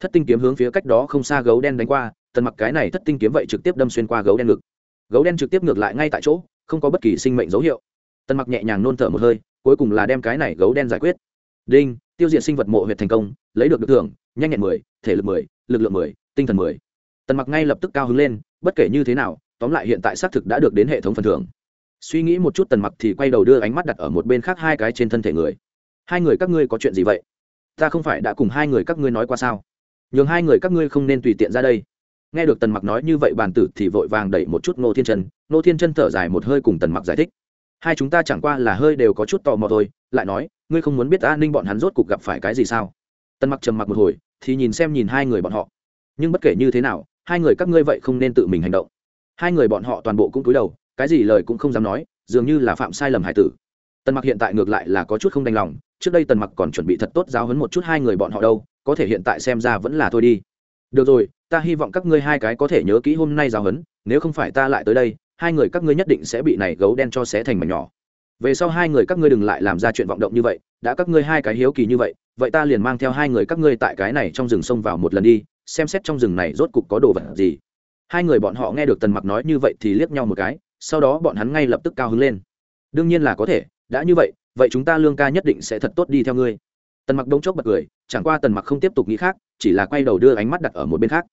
Thất tinh kiếm hướng phía cách đó không xa gấu đen đánh qua tần mặc cái này thất tinh kiếm vậy trực tiếp đâm xuyên qua gấu đen ngực. Gấu đen trực tiếp ngược lại ngay tại chỗ, không có bất kỳ sinh mệnh dấu hiệu. Tần mặc nhẹ nhàng nôn thở một hơi, cuối cùng là đem cái này gấu đen giải quyết. Đinh, tiêu diệt sinh vật mộ huyệt thành công, lấy được được thưởng, nhanh nhẹn mười, thể lực mười, lực lượng mười, tinh thần mười. Tần mặc ngay lập tức cao hứng lên, bất kể như thế nào, tóm lại hiện tại xác thực đã được đến hệ thống phần thưởng. Suy nghĩ một chút tần mặc thì quay đầu đưa ánh mắt đặt ở một bên khác hai cái trên thân thể người. Hai người các ngươi có chuyện gì vậy? Ta không phải đã cùng hai người các ngươi nói qua sao? Nhường hai người các ngươi không nên tùy tiện ra đây nghe được tần mặc nói như vậy bàn tử thì vội vàng đẩy một chút nô thiên chân. Nô thiên chân thở dài một hơi cùng tần mặc giải thích. Hai chúng ta chẳng qua là hơi đều có chút tò mò thôi, lại nói, ngươi không muốn biết an ninh bọn hắn rốt cuộc gặp phải cái gì sao? Tần mặc trầm mặc một hồi, thì nhìn xem nhìn hai người bọn họ. Nhưng bất kể như thế nào, hai người các ngươi vậy không nên tự mình hành động. Hai người bọn họ toàn bộ cũng cúi đầu, cái gì lời cũng không dám nói, dường như là phạm sai lầm hải tử. Tần mặc hiện tại ngược lại là có chút không đành lòng, trước đây tần mặc còn chuẩn bị thật tốt giáo hấn một chút hai người bọn họ đâu, có thể hiện tại xem ra vẫn là thôi đi. Được rồi ta hy vọng các ngươi hai cái có thể nhớ kỹ hôm nay giáo huấn. nếu không phải ta lại tới đây, hai người các ngươi nhất định sẽ bị này gấu đen cho xé thành mảnh nhỏ. Về sau hai người các ngươi đừng lại làm ra chuyện vọng động như vậy, đã các ngươi hai cái hiếu kỳ như vậy vậy ta liền mang theo hai người các ngươi tại cái này trong rừng sông vào một lần đi, xem xét trong rừng này rốt cục có đồ vật gì. Hai người bọn họ nghe được tần mặc nói như vậy thì liếc nhau một cái, sau đó bọn hắn ngay lập tức cao hứng lên. Đương nhiên là có thể, đã như vậy vậy chúng ta lương ca nhất định sẽ thật tốt đi theo ngươi. Tần mặc đông chốc bật cười, chẳng qua tần mặc không tiếp tục nghĩ khác, chỉ là quay đầu đưa ánh mắt đặt ở một bên khác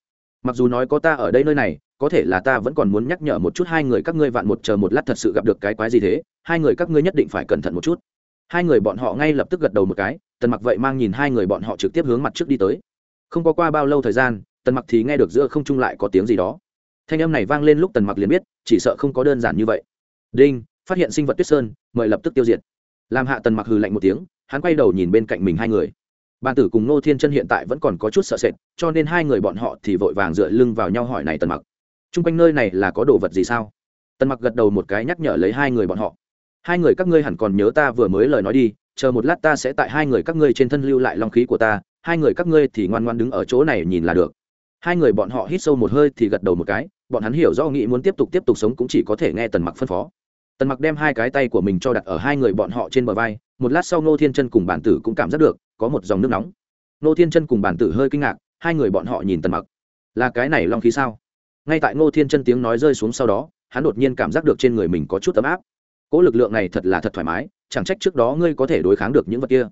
mặc dù nói có ta ở đây nơi này, có thể là ta vẫn còn muốn nhắc nhở một chút hai người các ngươi vạn một chờ một lát thật sự gặp được cái quái gì thế, hai người các ngươi nhất định phải cẩn thận một chút. Hai người bọn họ ngay lập tức gật đầu một cái, tần mặc vậy mang nhìn hai người bọn họ trực tiếp hướng mặt trước đi tới. Không có qua bao lâu thời gian, tần mặc thì nghe được giữa không trung lại có tiếng gì đó. Thanh âm này vang lên lúc tần mặc liền biết, chỉ sợ không có đơn giản như vậy. Đinh, phát hiện sinh vật tuyết sơn, mời lập tức tiêu diệt. Làm hạ tần mặc hừ lạnh một tiếng, hắn quay đầu nhìn bên cạnh mình hai người bàn tử cùng nô thiên chân hiện tại vẫn còn có chút sợ sệt, cho nên hai người bọn họ thì vội vàng dựa lưng vào nhau hỏi này tần mặc t r u n g quanh nơi này là có đồ vật gì sao? Tần mặc gật đầu một cái nhắc nhở lấy hai người bọn họ, hai người các ngươi hẳn còn nhớ ta vừa mới lời nói đi, chờ một lát ta sẽ tại hai người các ngươi trên thân lưu lại long khí của ta, hai người các ngươi thì ngoan ngoan đứng ở chỗ này nhìn là được. Hai người bọn họ hít sâu một hơi thì gật đầu một cái, bọn hắn hiểu do nghĩ muốn tiếp tục tiếp tục sống cũng chỉ có thể nghe tần mặc phân phó. Tần mặc đem hai cái tay của mình cho đặt ở hai người bọn họ trên bờ vai, một lát sau nô thiên chân cùng bản tử cũng cảm giác được có một dòng nước nóng. Nô thiên chân cùng bản tử hơi kinh ngạc, hai người bọn họ nhìn tần mặc. Là cái này long khí sao? Ngay tại ngô thiên chân tiếng nói rơi xuống sau đó, hắn đột nhiên cảm giác được trên người mình có chút ấm áp. Cỗ lực lượng này thật là thật thoải mái, chẳng trách trước đó ngươi có thể đối kháng được những vật kia.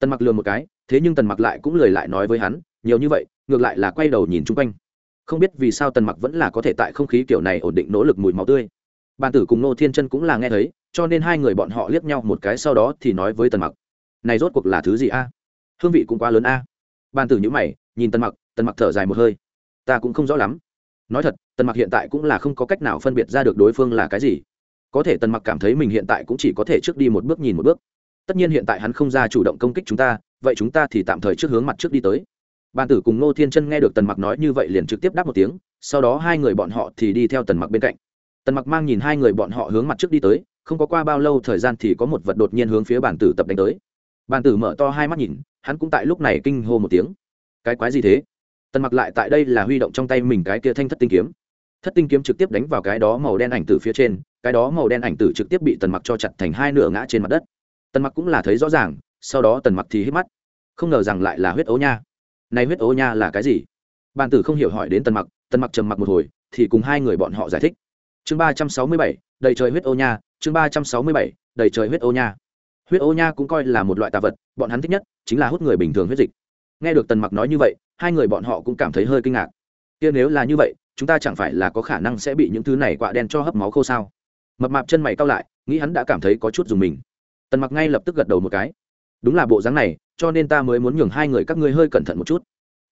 Tần mặc lường một cái, thế nhưng tần mặc lại cũng lời lại nói với hắn, nhiều như vậy, ngược lại là quay đầu nhìn chung quanh. Không biết vì sao tần mặc vẫn là có thể tại không khí kiểu này ổn định nỗ lực mùi máu tươi. Bàn tử cùng nô thiên chân cũng là nghe thấy, cho nên hai người bọn họ liếc nhau một cái sau đó thì nói với tần mặc. Này rốt cuộc là thứ gì a? Hương vị cũng quá lớn a. Bàn tử nhữ mày, nhìn tần mặc tần mặc thở dài một hơi. Ta cũng không rõ lắm. Nói thật, tần mặc hiện tại cũng là không có cách nào phân biệt ra được đối phương là cái gì. Có thể tần mặc cảm thấy mình hiện tại cũng chỉ có thể trước đi một bước nhìn một bước. Tất nhiên hiện tại hắn không ra chủ động công kích chúng ta, vậy chúng ta thì tạm thời trước hướng mặt trước đi tới. Bàn tử cùng ngô thiên chân nghe được tần mặc nói như vậy liền trực tiếp đáp một tiếng, sau đó hai người bọn họ thì đi theo tần mặc bên cạnh. Tần mặc mang nhìn hai người bọn họ hướng mặt trước đi tới, không có qua bao lâu thời gian thì có một vật đột nhiên hướng phía bàn tử tập đánh tới. Bàn tử mở to hai mắt nhìn hắn cũng tại lúc này kinh hô một tiếng. Cái quái gì thế? Tần mặc lại tại đây là huy động trong tay mình cái kia thanh thất tinh kiếm. Thất tinh kiếm trực tiếp đánh vào cái đó màu đen ảnh tử phía trên, cái đó màu đen ảnh tử trực tiếp bị tần mặc cho chặt thành hai nửa ngã trên mặt đất. Tần mặc cũng là thấy rõ ràng, sau đó tần mặc thì hít mắt. Không ngờ rằng lại là huyết ấu nha. Này huyết ấu nha là cái gì? Bàn tử không hiểu hỏi đến tần mặc tần mặc trầm mặc một hồi, thì cùng hai người bọn họ giải thích. Chương ba trăm sáu mươi bảy, đầy trời huyết ô nha, chương ba trăm sáu mươi bảy, đầy trời huyết ô nha. Huyết ô nha cũng coi là một loại tà vật, bọn hắn thích nhất chính là hút người bình thường huyết dịch. Nghe được tần mặc nói như vậy, hai người bọn họ cũng cảm thấy hơi kinh ngạc. Kia nếu là như vậy, chúng ta chẳng phải là có khả năng sẽ bị những thứ này quạ đen cho hấp máu khô sao? Mập mạp chân mày cao lại, nghĩ hắn đã cảm thấy có chút dùng mình. Tần mặc ngay lập tức gật đầu một cái. Đúng là bộ dáng này, cho nên ta mới muốn nhường hai người các ngươi hơi cẩn thận một chút.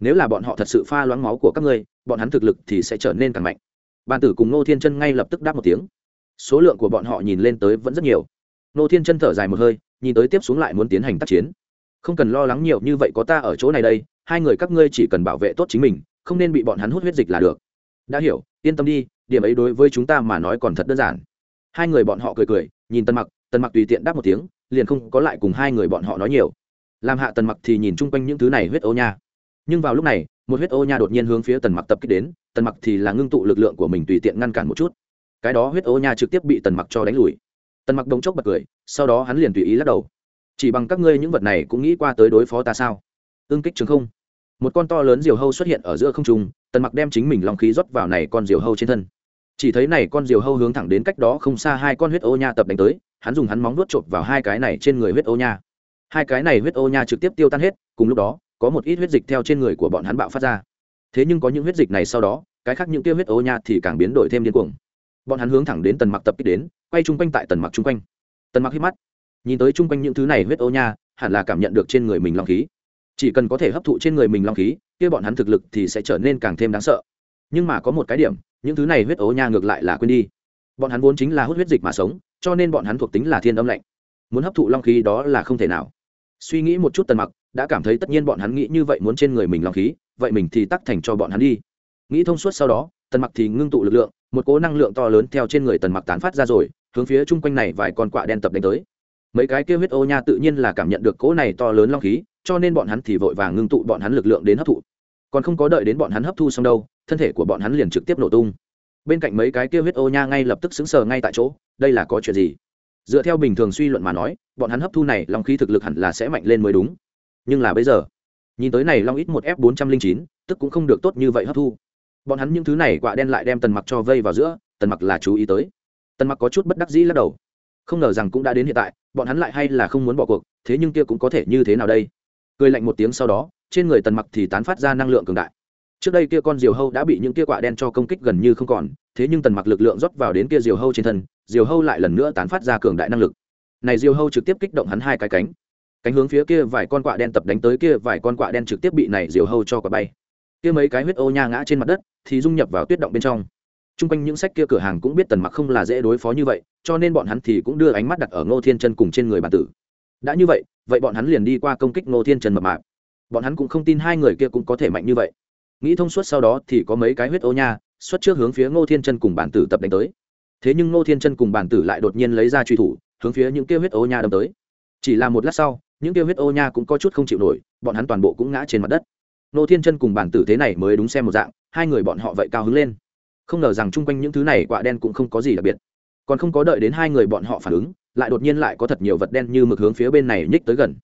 Nếu là bọn họ thật sự pha loãng máu của các ngươi, bọn hắn thực lực thì sẽ trở nên càng mạnh. Bàn tử cùng nô thiên chân ngay lập tức đáp một tiếng. Số lượng của bọn họ nhìn lên tới vẫn rất nhiều. Nô thiên chân thở dài một hơi, nhìn tới tiếp xuống lại muốn tiến hành tác chiến không cần lo lắng nhiều như vậy có ta ở chỗ này đây, hai người các ngươi chỉ cần bảo vệ tốt chính mình, không nên bị bọn hắn hút huyết dịch là được. Đã hiểu, yên tâm đi, điểm ấy đối với chúng ta mà nói còn thật đơn giản. Hai người bọn họ cười cười, nhìn tân mặc tân mặc tùy tiện đáp một tiếng, liền không có lại cùng hai người bọn họ nói nhiều. Làm hạ tần mặc thì nhìn chung quanh những thứ này huyết ô nha. Nhưng vào lúc này, một huyết ô nha đột nhiên hướng phía tần mặc tập kích đến, tần mặc thì là ngưng tụ lực lượng của mình tùy tiện ngăn cản một chút. Cái đó huyết ô nha trực tiếp bị tần mặc cho đánh lùi. Tần mặc đống chốc bật cười, sau đó hắn liền tùy ý lắc đầu chỉ bằng các ngươi những vật này cũng nghĩ qua tới đối phó ta sao? Ương kích trường không. Một con to lớn diều hâu xuất hiện ở giữa không trung, tần mặc đem chính mình lòng khí rót vào này con diều hâu trên thân. Chỉ thấy này con diều hâu hướng thẳng đến cách đó không xa hai con huyết ô nha tập đánh tới, hắn dùng hắn móng nuốt chộp vào hai cái này trên người huyết ô nha. Hai cái này huyết ô nha trực tiếp tiêu tan hết, cùng lúc đó, có một ít huyết dịch theo trên người của bọn hắn bạo phát ra. Thế nhưng có những huyết dịch này sau đó, cái khác những tiêu huyết ô nha thì càng biến đổi thêm điên cuồng. Bọn hắn hướng thẳng đến tần mặc tập kích đến, quay chung quanh tại tần mặc chung quanh. Tần mặc hít mắt nhìn tới chung quanh những thứ này huyết ô nha, hẳn là cảm nhận được trên người mình long khí. Chỉ cần có thể hấp thụ trên người mình long khí, kia bọn hắn thực lực thì sẽ trở nên càng thêm đáng sợ. Nhưng mà có một cái điểm, những thứ này huyết ố nha ngược lại là quên đi. Bọn hắn vốn chính là hút huyết dịch mà sống, cho nên bọn hắn thuộc tính là thiên âm lạnh. Muốn hấp thụ long khí đó là không thể nào. Suy nghĩ một chút tần mặc, đã cảm thấy tất nhiên bọn hắn nghĩ như vậy muốn trên người mình long khí, vậy mình thì tắc thành cho bọn hắn đi. Nghĩ thông suốt sau đó, tần mặc thì ngưng tụ lực lượng, một cố năng lượng to lớn theo trên người tần mặc tán phát ra rồi, hướng phía chung quanh này vài con quạ đen tập đánh tới mấy cái kia huyết ô nha tự nhiên là cảm nhận được cỗ này to lớn long khí, cho nên bọn hắn thì vội vàng ngưng tụ bọn hắn lực lượng đến hấp thụ. Còn không có đợi đến bọn hắn hấp thu xong đâu, thân thể của bọn hắn liền trực tiếp nổ tung. Bên cạnh mấy cái kia huyết ô nha ngay lập tức xứng sờ ngay tại chỗ, đây là có chuyện gì? Dựa theo bình thường suy luận mà nói, bọn hắn hấp thu này long khí thực lực hẳn là sẽ mạnh lên mới đúng. Nhưng là bây giờ, nhìn tới này long ít một f bốn trăm linh chín, tức cũng không được tốt như vậy hấp thu. Bọn hắn những thứ này quạ đen lại đem tần mặc cho vây vào giữa, tần mặc là chú ý tới. Tần mặc có chút bất đắc dĩ lắc đầu không ngờ rằng cũng đã đến hiện tại, bọn hắn lại hay là không muốn bỏ cuộc, thế nhưng kia cũng có thể như thế nào đây? Cười lạnh một tiếng sau đó, trên người tần mặc thì tán phát ra năng lượng cường đại. Trước đây kia con diều hâu đã bị những kia quạ đen cho công kích gần như không còn, thế nhưng tần mặc lực lượng rót vào đến kia diều hâu trên thân, diều hâu lại lần nữa tán phát ra cường đại năng lực. Này diều hâu trực tiếp kích động hắn hai cái cánh. Cánh hướng phía kia vài con quạ đen tập đánh tới kia vài con quạ đen trực tiếp bị này diều hâu cho quả bay. Kia mấy cái huyết ô nha ngã trên mặt đất, thì dung nhập vào tuyết động bên trong t r u n g quanh những sách kia cửa hàng cũng biết tần mặc không là dễ đối phó như vậy, cho nên bọn hắn thì cũng đưa ánh mắt đặt ở ngô thiên chân cùng trên người bản tử. Đã như vậy vậy bọn hắn liền đi qua công kích ngô thiên chân mập mạp. Bọn hắn cũng không tin hai người kia cũng có thể mạnh như vậy. Nghĩ thông suốt sau đó thì có mấy cái huyết ô nha, xuất trước hướng phía ngô thiên chân cùng bản tử tập đánh tới. Thế nhưng ngô thiên chân cùng bản tử lại đột nhiên lấy ra truy thủ, hướng phía những kia huyết ô nha đâm tới. Chỉ là một lát sau, những kia huyết ô nha cũng có chút không chịu nổi, bọn hắn toàn bộ cũng ngã trên mặt đất. Ngô thiên chân cùng bản tử thế này mới đúng xem một dạng, hai người bọn họ vậy cao hứng lên không ngờ rằng chung quanh những thứ này quả đen cũng không có gì đặc biệt. Còn không có đợi đến hai người bọn họ phản ứng, lại đột nhiên lại có thật nhiều vật đen như mực hướng phía bên này nhích tới gần.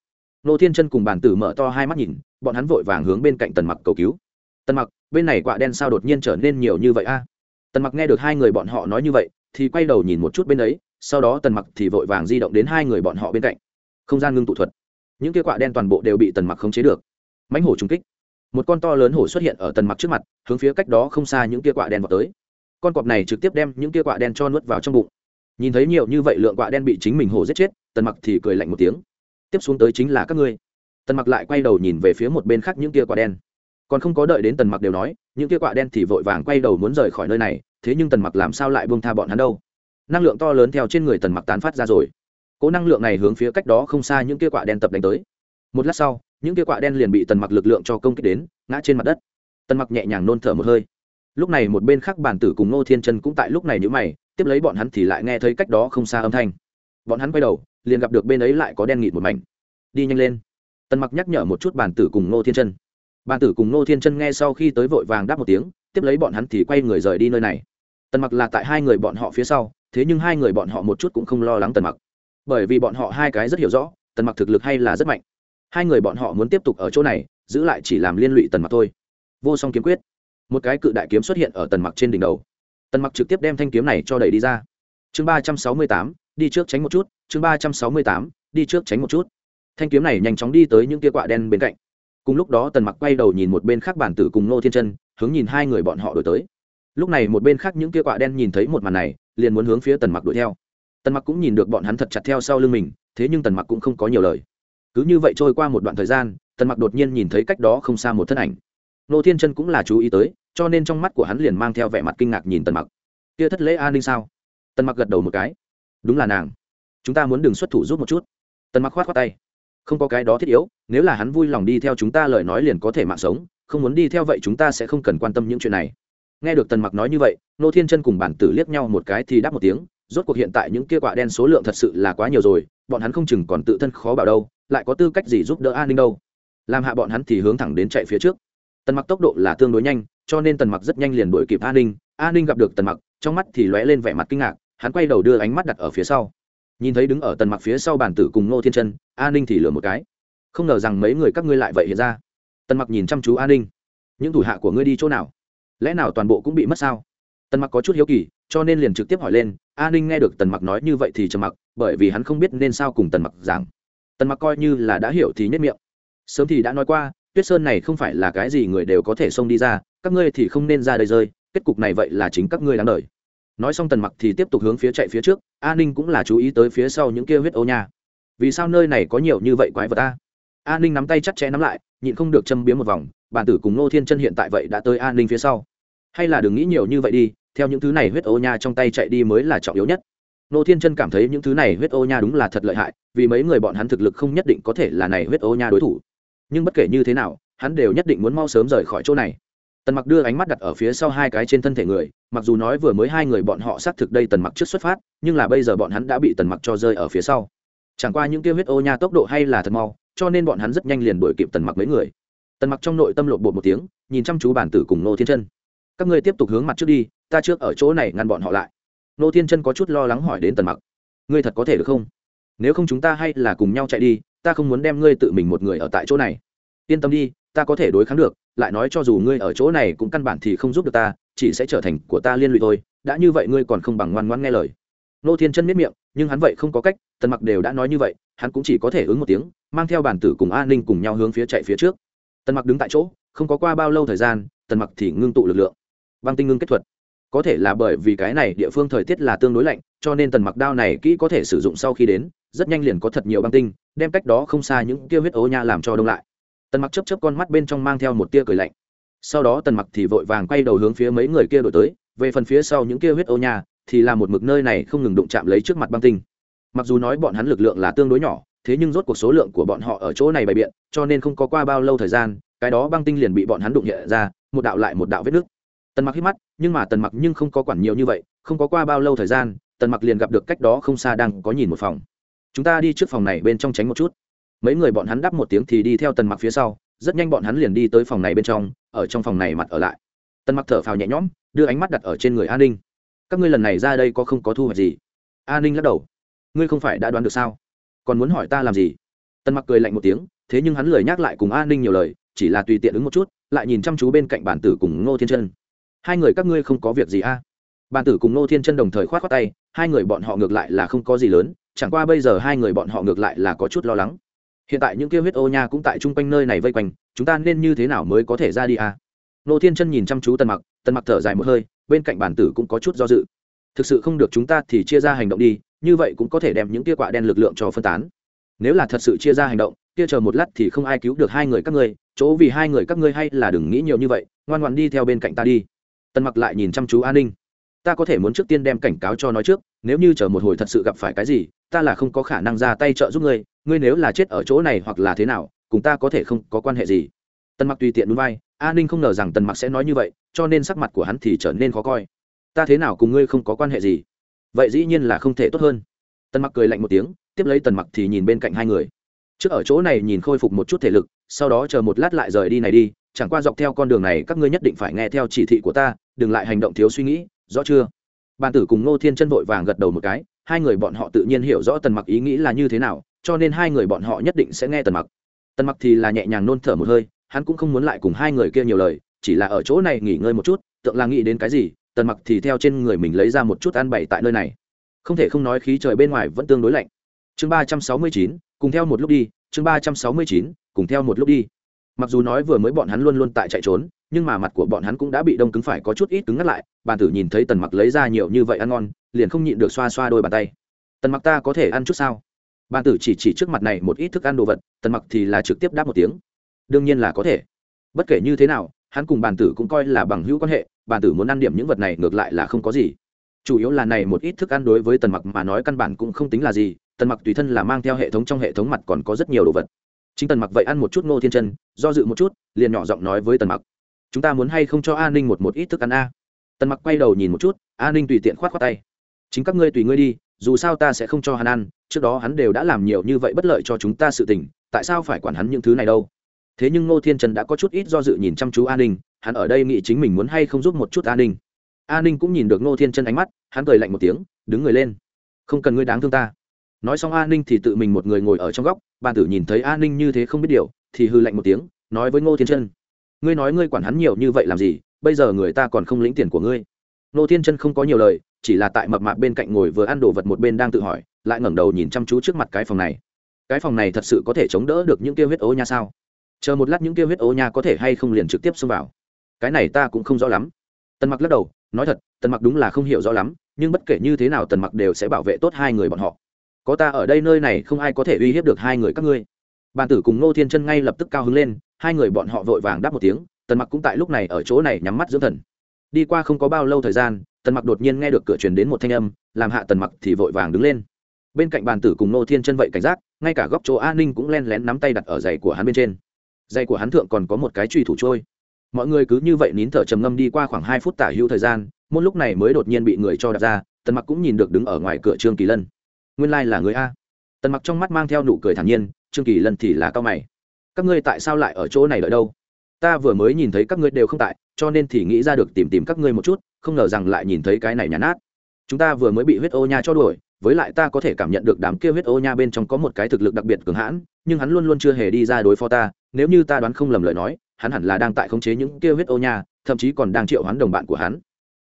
Nô thiên chân cùng bản tử mở to hai mắt nhìn, bọn hắn vội vàng hướng bên cạnh tần mặc cầu cứu. Tần mặc, bên này quạ đen sao đột nhiên trở nên nhiều như vậy a? Tần mặc nghe được hai người bọn họ nói như vậy, thì quay đầu nhìn một chút bên ấy, sau đó tần mặc thì vội vàng di động đến hai người bọn họ bên cạnh. Không gian ngưng tụ thuật. Những kia quạ đen toàn bộ đều bị tần mặc khống chế được. Mãnh hổ trung kích một con to lớn hổ xuất hiện ở tần mặc trước mặt, hướng phía cách đó không xa những kia quạ đen vào tới. Con cọp này trực tiếp đem những kia quạ đen cho nuốt vào trong bụng. Nhìn thấy nhiều như vậy lượng quạ đen bị chính mình hổ giết chết, tần mặc thì cười lạnh một tiếng. Tiếp xuống tới chính là các ngươi. Tần mặc lại quay đầu nhìn về phía một bên khác những kia quạ đen. Còn không có đợi đến tần mặc đều nói, những kia quạ đen thì vội vàng quay đầu muốn rời khỏi nơi này, thế nhưng tần mặc làm sao lại buông tha bọn hắn đâu? Năng lượng to lớn theo trên người tần mặc tán phát ra rồi. Cố năng lượng này hướng phía cách đó không xa những kia quạ đen tập đánh tới. Một lát sau những kia quạ đen liền bị tần mặc lực lượng cho công kích đến, ngã trên mặt đất. Tần mặc nhẹ nhàng nôn thở một hơi. Lúc này một bên khác bản tử cùng nô thiên chân cũng tại lúc này nhữ mày, tiếp lấy bọn hắn thì lại nghe thấy cách đó không xa âm thanh. Bọn hắn quay đầu, liền gặp được bên ấy lại có đen nghịt một mảnh. Đi nhanh lên. Tần mặc nhắc nhở một chút bản tử cùng nô thiên chân. Bản tử cùng nô thiên chân nghe sau khi tới vội vàng đáp một tiếng, tiếp lấy bọn hắn thì quay người rời đi nơi này. Tần mặc là tại hai người bọn họ phía sau, thế nhưng hai người bọn họ một chút cũng không lo lắng tần mặc. Bởi vì bọn họ hai cái rất hiểu rõ, tần mặc thực lực hay là rất mạnh hai người bọn họ muốn tiếp tục ở chỗ này, giữ lại chỉ làm liên lụy tần mặc thôi. Vô song kiếm quyết. Một cái cự đại kiếm xuất hiện ở tần mặc trên đỉnh đầu. Tần mặc trực tiếp đem thanh kiếm này cho đẩy đi ra. Chương ba trăm sáu mươi tám, đi trước tránh một chút. Chương ba trăm sáu mươi tám, đi trước tránh một chút. Thanh kiếm này nhanh chóng đi tới những kia quạ đen bên cạnh. Cùng lúc đó tần mặc quay đầu nhìn một bên khác bản tử cùng nô thiên chân, hướng nhìn hai người bọn họ đổi tới. Lúc này một bên khác những kia quạ đen nhìn thấy một màn này, liền muốn hướng phía tần mặc đuổi theo. Tần mặc cũng nhìn được bọn hắn thật chặt theo sau lưng mình, thế nhưng tần mặc cũng không có nhiều lời cứ như vậy trôi qua một đoạn thời gian, tần mặc đột nhiên nhìn thấy cách đó không xa một thân ảnh. Nô thiên chân cũng là chú ý tới, cho nên trong mắt của hắn liền mang theo vẻ mặt kinh ngạc nhìn tần mặc. Kia thất lễ an ninh sao? Tần mặc gật đầu một cái. Đúng là nàng. Chúng ta muốn đừng xuất thủ giúp một chút. Tần mặc khoát khoát tay. Không có cái đó thiết yếu, nếu là hắn vui lòng đi theo chúng ta lời nói liền có thể mạng sống, không muốn đi theo vậy chúng ta sẽ không cần quan tâm những chuyện này. Nghe được tần mặc nói như vậy, nô thiên chân cùng bản tử liếc nhau một cái thì đáp một tiếng, rốt cuộc hiện tại những kia quạ đen số lượng thật sự là quá nhiều rồi bọn hắn không chừng còn tự thân khó bảo đâu, lại có tư cách gì giúp đỡ an ninh đâu? Làm hạ bọn hắn thì hướng thẳng đến chạy phía trước. Tần mặc tốc độ là tương đối nhanh, cho nên tần mặc rất nhanh liền đuổi kịp an ninh. An ninh gặp được tần mặc, trong mắt thì lóe lên vẻ mặt kinh ngạc, hắn quay đầu đưa ánh mắt đặt ở phía sau. Nhìn thấy đứng ở tần mặc phía sau bản tử cùng Ngô thiên chân an ninh thì lừa một cái. Không ngờ rằng mấy người các ngươi lại vậy hiện ra. Tần mặc nhìn chăm chú an ninh. Những thủ hạ của ngươi đi chỗ nào? Lẽ nào toàn bộ cũng bị mất sao? Tần mặc có chút hiếu kỳ, cho nên liền trực tiếp hỏi lên, a ninh nghe được tần mặc nói như vậy thì trầm mặc, bởi vì hắn không biết nên sao cùng tần mặc giảng. Tần mặc coi như là đã hiểu thì nhất miệng. Sớm thì đã nói qua, tuyết sơn này không phải là cái gì người đều có thể xông đi ra, các ngươi thì không nên ra đây rơi, kết cục này vậy là chính các ngươi đáng đời. Nói xong tần mặc thì tiếp tục hướng phía chạy phía trước, a ninh cũng là chú ý tới phía sau những kia huyết ô nha. Vì sao nơi này có nhiều như vậy quái vật ta? A ninh nắm tay chặt chẽ nắm lại, nhịn không được châm biếm một vòng, bản tử cùng nô thiên chân hiện tại vậy đã tới A ninh phía sau. Hay là đừng nghĩ nhiều như vậy đi theo những thứ này huyết ô nha trong tay chạy đi mới là trọng yếu nhất. Nô thiên chân cảm thấy những thứ này huyết ô nha đúng là thật lợi hại, vì mấy người bọn hắn thực lực không nhất định có thể là này huyết ô nha đối thủ. Nhưng bất kể như thế nào, hắn đều nhất định muốn mau sớm rời khỏi chỗ này. Tần mặc đưa ánh mắt đặt ở phía sau hai cái trên thân thể người, mặc dù nói vừa mới hai người bọn họ xác thực đây tần mặc trước xuất phát, nhưng là bây giờ bọn hắn đã bị tần mặc cho rơi ở phía sau. Chẳng qua những kia huyết ô nha tốc độ hay là thật mau, cho nên bọn hắn rất nhanh liền đuổi kịp tần mặc mấy người. Tần mặc trong nội tâm lộn bột một tiếng, nhìn chăm chú bản tử cùng nô thiên chân. Các ngươi tiếp tục hướng mặt trước đi ta trước ở chỗ này ngăn bọn họ lại. Nô thiên chân có chút lo lắng hỏi đến tần mặc. Ngươi thật có thể được không? Nếu không chúng ta hay là cùng nhau chạy đi, ta không muốn đem ngươi tự mình một người ở tại chỗ này. Yên tâm đi, ta có thể đối kháng được, lại nói cho dù ngươi ở chỗ này cũng căn bản thì không giúp được ta, chỉ sẽ trở thành của ta liên lụy thôi. Đã như vậy ngươi còn không bằng ngoan ngoan nghe lời. Nô thiên chân miết miệng, nhưng hắn vậy không có cách, tần mặc đều đã nói như vậy, hắn cũng chỉ có thể ứng một tiếng, mang theo bản tử cùng an ninh cùng nhau hướng phía chạy phía trước. Tần mặc đứng tại chỗ, không có qua bao lâu thời gian, tần mặc thì ngưng tụ lực lượng. Băng tinh ngưng kết thuật có thể là bởi vì cái này địa phương thời tiết là tương đối lạnh, cho nên tần mặc đao này kỹ có thể sử dụng sau khi đến, rất nhanh liền có thật nhiều băng tinh, đem cách đó không xa những kia huyết ố nha làm cho đông lại. Tần mặc chấp chấp con mắt bên trong mang theo một tia cười lạnh. Sau đó tần mặc thì vội vàng quay đầu hướng phía mấy người kia đổi tới, về phần phía sau những kia huyết ô nha, thì là một mực nơi này không ngừng đụng chạm lấy trước mặt băng tinh. Mặc dù nói bọn hắn lực lượng là tương đối nhỏ, thế nhưng rốt cuộc số lượng của bọn họ ở chỗ này bày biện, cho nên không có qua bao lâu thời gian, cái đó băng tinh liền bị bọn hắn đụng nhẹ ra, một đạo lại một đạo vết nước tần mặc hít mắt, nhưng mà tần mặc nhưng không có quản nhiều như vậy, không có qua bao lâu thời gian, tần mặc liền gặp được cách đó không xa đang có nhìn một phòng. Chúng ta đi trước phòng này bên trong tránh một chút. Mấy người bọn hắn đáp một tiếng thì đi theo tần mặc phía sau, rất nhanh bọn hắn liền đi tới phòng này bên trong, ở trong phòng này mặt ở lại. Tần mặc thở phào nhẹ nhõm, đưa ánh mắt đặt ở trên người an ninh. Các ngươi lần này ra đây có không có thu hoạch gì? An ninh lắc đầu. Ngươi không phải đã đoán được sao? Còn muốn hỏi ta làm gì? Tần mặc cười lạnh một tiếng, thế nhưng hắn lười nhắc lại cùng an ninh nhiều lời, chỉ là tùy tiện ứng một chút, lại nhìn chăm chú bên cạnh bản tử cùng ngô thiên chân hai người các ngươi không có việc gì a? À? Bàn tử cùng Nô thiên chân đồng thời khoát khoác tay, hai người bọn họ ngược lại là không có gì lớn, chẳng qua bây giờ hai người bọn họ ngược lại là có chút lo lắng. Hiện tại những kia huyết ô nha cũng tại chung quanh nơi này vây quanh, chúng ta nên như thế nào mới có thể ra đi à nô thiên chân nhìn chăm chú tần mặc tần mặc thở dài một hơi, bên cạnh Bàn tử cũng có chút do dự. Thực sự không được chúng ta thì chia ra hành động đi, như vậy cũng có thể đem những kia quạ đen lực lượng cho phân tán. Nếu là thật sự chia ra hành động, kia chờ một lát thì không ai cứu được hai người các ngươi, chỗ vì hai người các ngươi hay là đừng nghĩ nhiều như vậy, ngoan ngoan đi theo bên cạnh ta đi tần mặc lại nhìn chăm chú an ninh. Ta có thể muốn trước tiên đem cảnh cáo cho nói trước, nếu như chờ một hồi thật sự gặp phải cái gì, ta là không có khả năng ra tay trợ giúp ngươi ngươi nếu là chết ở chỗ này hoặc là thế nào, cùng ta có thể không có quan hệ gì. Tần mặc tùy tiện núi vai a ninh không ngờ rằng tần mặc sẽ nói như vậy, cho nên sắc mặt của hắn thì trở nên khó coi. Ta thế nào cùng ngươi không có quan hệ gì? Vậy dĩ nhiên là không thể tốt hơn. Tần mặc cười lạnh một tiếng, tiếp lấy tần mặc thì nhìn bên cạnh hai người. Trước ở chỗ này nhìn khôi phục một chút thể lực, sau đó chờ một lát lại rời đi này đi chẳng qua dọc theo con đường này các ngươi nhất định phải nghe theo chỉ thị của ta, đừng lại hành động thiếu suy nghĩ, rõ chưa? Bàn tử cùng ngô thiên chân vội vàng gật đầu một cái, hai người bọn họ tự nhiên hiểu rõ tần mặc ý nghĩ là như thế nào, cho nên hai người bọn họ nhất định sẽ nghe tần mặc. Tần mặc thì là nhẹ nhàng nôn thở một hơi, hắn cũng không muốn lại cùng hai người kia nhiều lời, chỉ là ở chỗ này nghỉ ngơi một chút, tượng là nghĩ đến cái gì, tần mặc thì theo trên người mình lấy ra một chút ăn bày tại nơi này. Không thể không nói khí trời bên ngoài vẫn tương đối lạnh. Chương ba trăm sáu mươi chín, cùng theo một lúc đi, chương ba trăm sáu mươi chín, cùng theo một lúc đi mặc dù nói vừa mới bọn hắn luôn luôn tại chạy trốn, nhưng mà mặt của bọn hắn cũng đã bị đông cứng phải có chút ít cứng ngắt lại, bàn tử nhìn thấy tần mặc lấy ra nhiều như vậy ăn ngon, liền không nhịn được xoa xoa đôi bàn tay. Tần mặc ta có thể ăn chút sao? Bàn tử chỉ chỉ trước mặt này một ít thức ăn đồ vật, tần mặc thì là trực tiếp đáp một tiếng. Đương nhiên là có thể. Bất kể như thế nào, hắn cùng bàn tử cũng coi là bằng hữu quan hệ, bàn tử muốn ăn điểm những vật này ngược lại là không có gì. Chủ yếu là này một ít thức ăn đối với tần mặc mà nói căn bản cũng không tính là gì, tần mặc tùy thân là mang theo hệ thống trong hệ thống mặt còn có rất nhiều đồ vật chính tần mặc vậy ăn một chút ngô thiên chân, do dự một chút, liền nhỏ giọng nói với tần mặc, chúng ta muốn hay không cho an ninh một một ít thức ăn a? Tần mặc quay đầu nhìn một chút an ninh tùy tiện khoát khoát tay, chính các ngươi tùy ngươi đi, dù sao ta sẽ không cho hắn ăn, trước đó hắn đều đã làm nhiều như vậy bất lợi cho chúng ta sự tình, tại sao phải quản hắn những thứ này đâu? Thế nhưng ngô thiên trần đã có chút ít do dự nhìn chăm chú an ninh, hắn ở đây nghĩ chính mình muốn hay không giúp một chút an ninh. An ninh cũng nhìn được ngô thiên trần ánh mắt, hắn cười lạnh một tiếng, đứng người lên, không cần ngươi đáng thương ta nói xong an ninh thì tự mình một người ngồi ở trong góc, bàn tử nhìn thấy an ninh như thế không biết điều, thì hư lạnh một tiếng, nói với ngô thiên chân. Ngươi nói ngươi quản hắn nhiều như vậy làm gì, bây giờ người ta còn không lĩnh tiền của ngươi. Ngô thiên chân không có nhiều lời, chỉ là tại mập mạp bên cạnh ngồi vừa ăn đồ vật một bên đang tự hỏi, lại ngẩng đầu nhìn chăm chú trước mặt cái phòng này. Cái phòng này thật sự có thể chống đỡ được những kia huyết ố nha sao? Chờ một lát những kia huyết ố nha có thể hay không liền trực tiếp xông vào. Cái này ta cũng không rõ lắm. Tần mặc lắc đầu, nói thật, tần mặc đúng là không hiểu rõ lắm, nhưng bất kể như thế nào tần mặc đều sẽ bảo vệ tốt hai người bọn họ có ta ở đây nơi này không ai có thể uy hiếp được hai người các ngươi. Bàn tử cùng nô thiên chân ngay lập tức cao hứng lên, hai người bọn họ vội vàng đáp một tiếng, tần mặc cũng tại lúc này ở chỗ này nhắm mắt dưỡng thần. Đi qua không có bao lâu thời gian, tần mặc đột nhiên nghe được cửa truyền đến một thanh âm, làm hạ tần mặc thì vội vàng đứng lên. Bên cạnh bàn tử cùng nô thiên chân vậy cảnh giác, ngay cả góc chỗ an ninh cũng len lén nắm tay đặt ở giày của hắn bên trên. Giày của hắn thượng còn có một cái truy thủ trôi. Mọi người cứ như vậy nín thở trầm ngâm đi qua khoảng hai phút tả hữu thời gian môn lúc này mới đột nhiên bị người cho đặt ra, tần mặc cũng nhìn được đứng ở ngoài cửa trương kỳ lân nguyên lai、like、là người a. Tần mặc trong mắt mang theo nụ cười thản nhiên, trương kỳ lân thì là cao mày. Các ngươi tại sao lại ở chỗ này đợi đâu? Ta vừa mới nhìn thấy các ngươi đều không tại, cho nên thì nghĩ ra được tìm tìm các ngươi một chút, không ngờ rằng lại nhìn thấy cái này nhàn nát. Chúng ta vừa mới bị huyết ô nha cho đuổi, với lại ta có thể cảm nhận được đám kia huyết ô nha bên trong có một cái thực lực đặc biệt cường hãn, nhưng hắn luôn luôn chưa hề đi ra đối phó ta. Nếu như ta đoán không lầm lời nói, hắn hẳn là đang tại khống chế những kia huyết ô nha, thậm chí còn đang triệu hoán đồng bạn của hắn.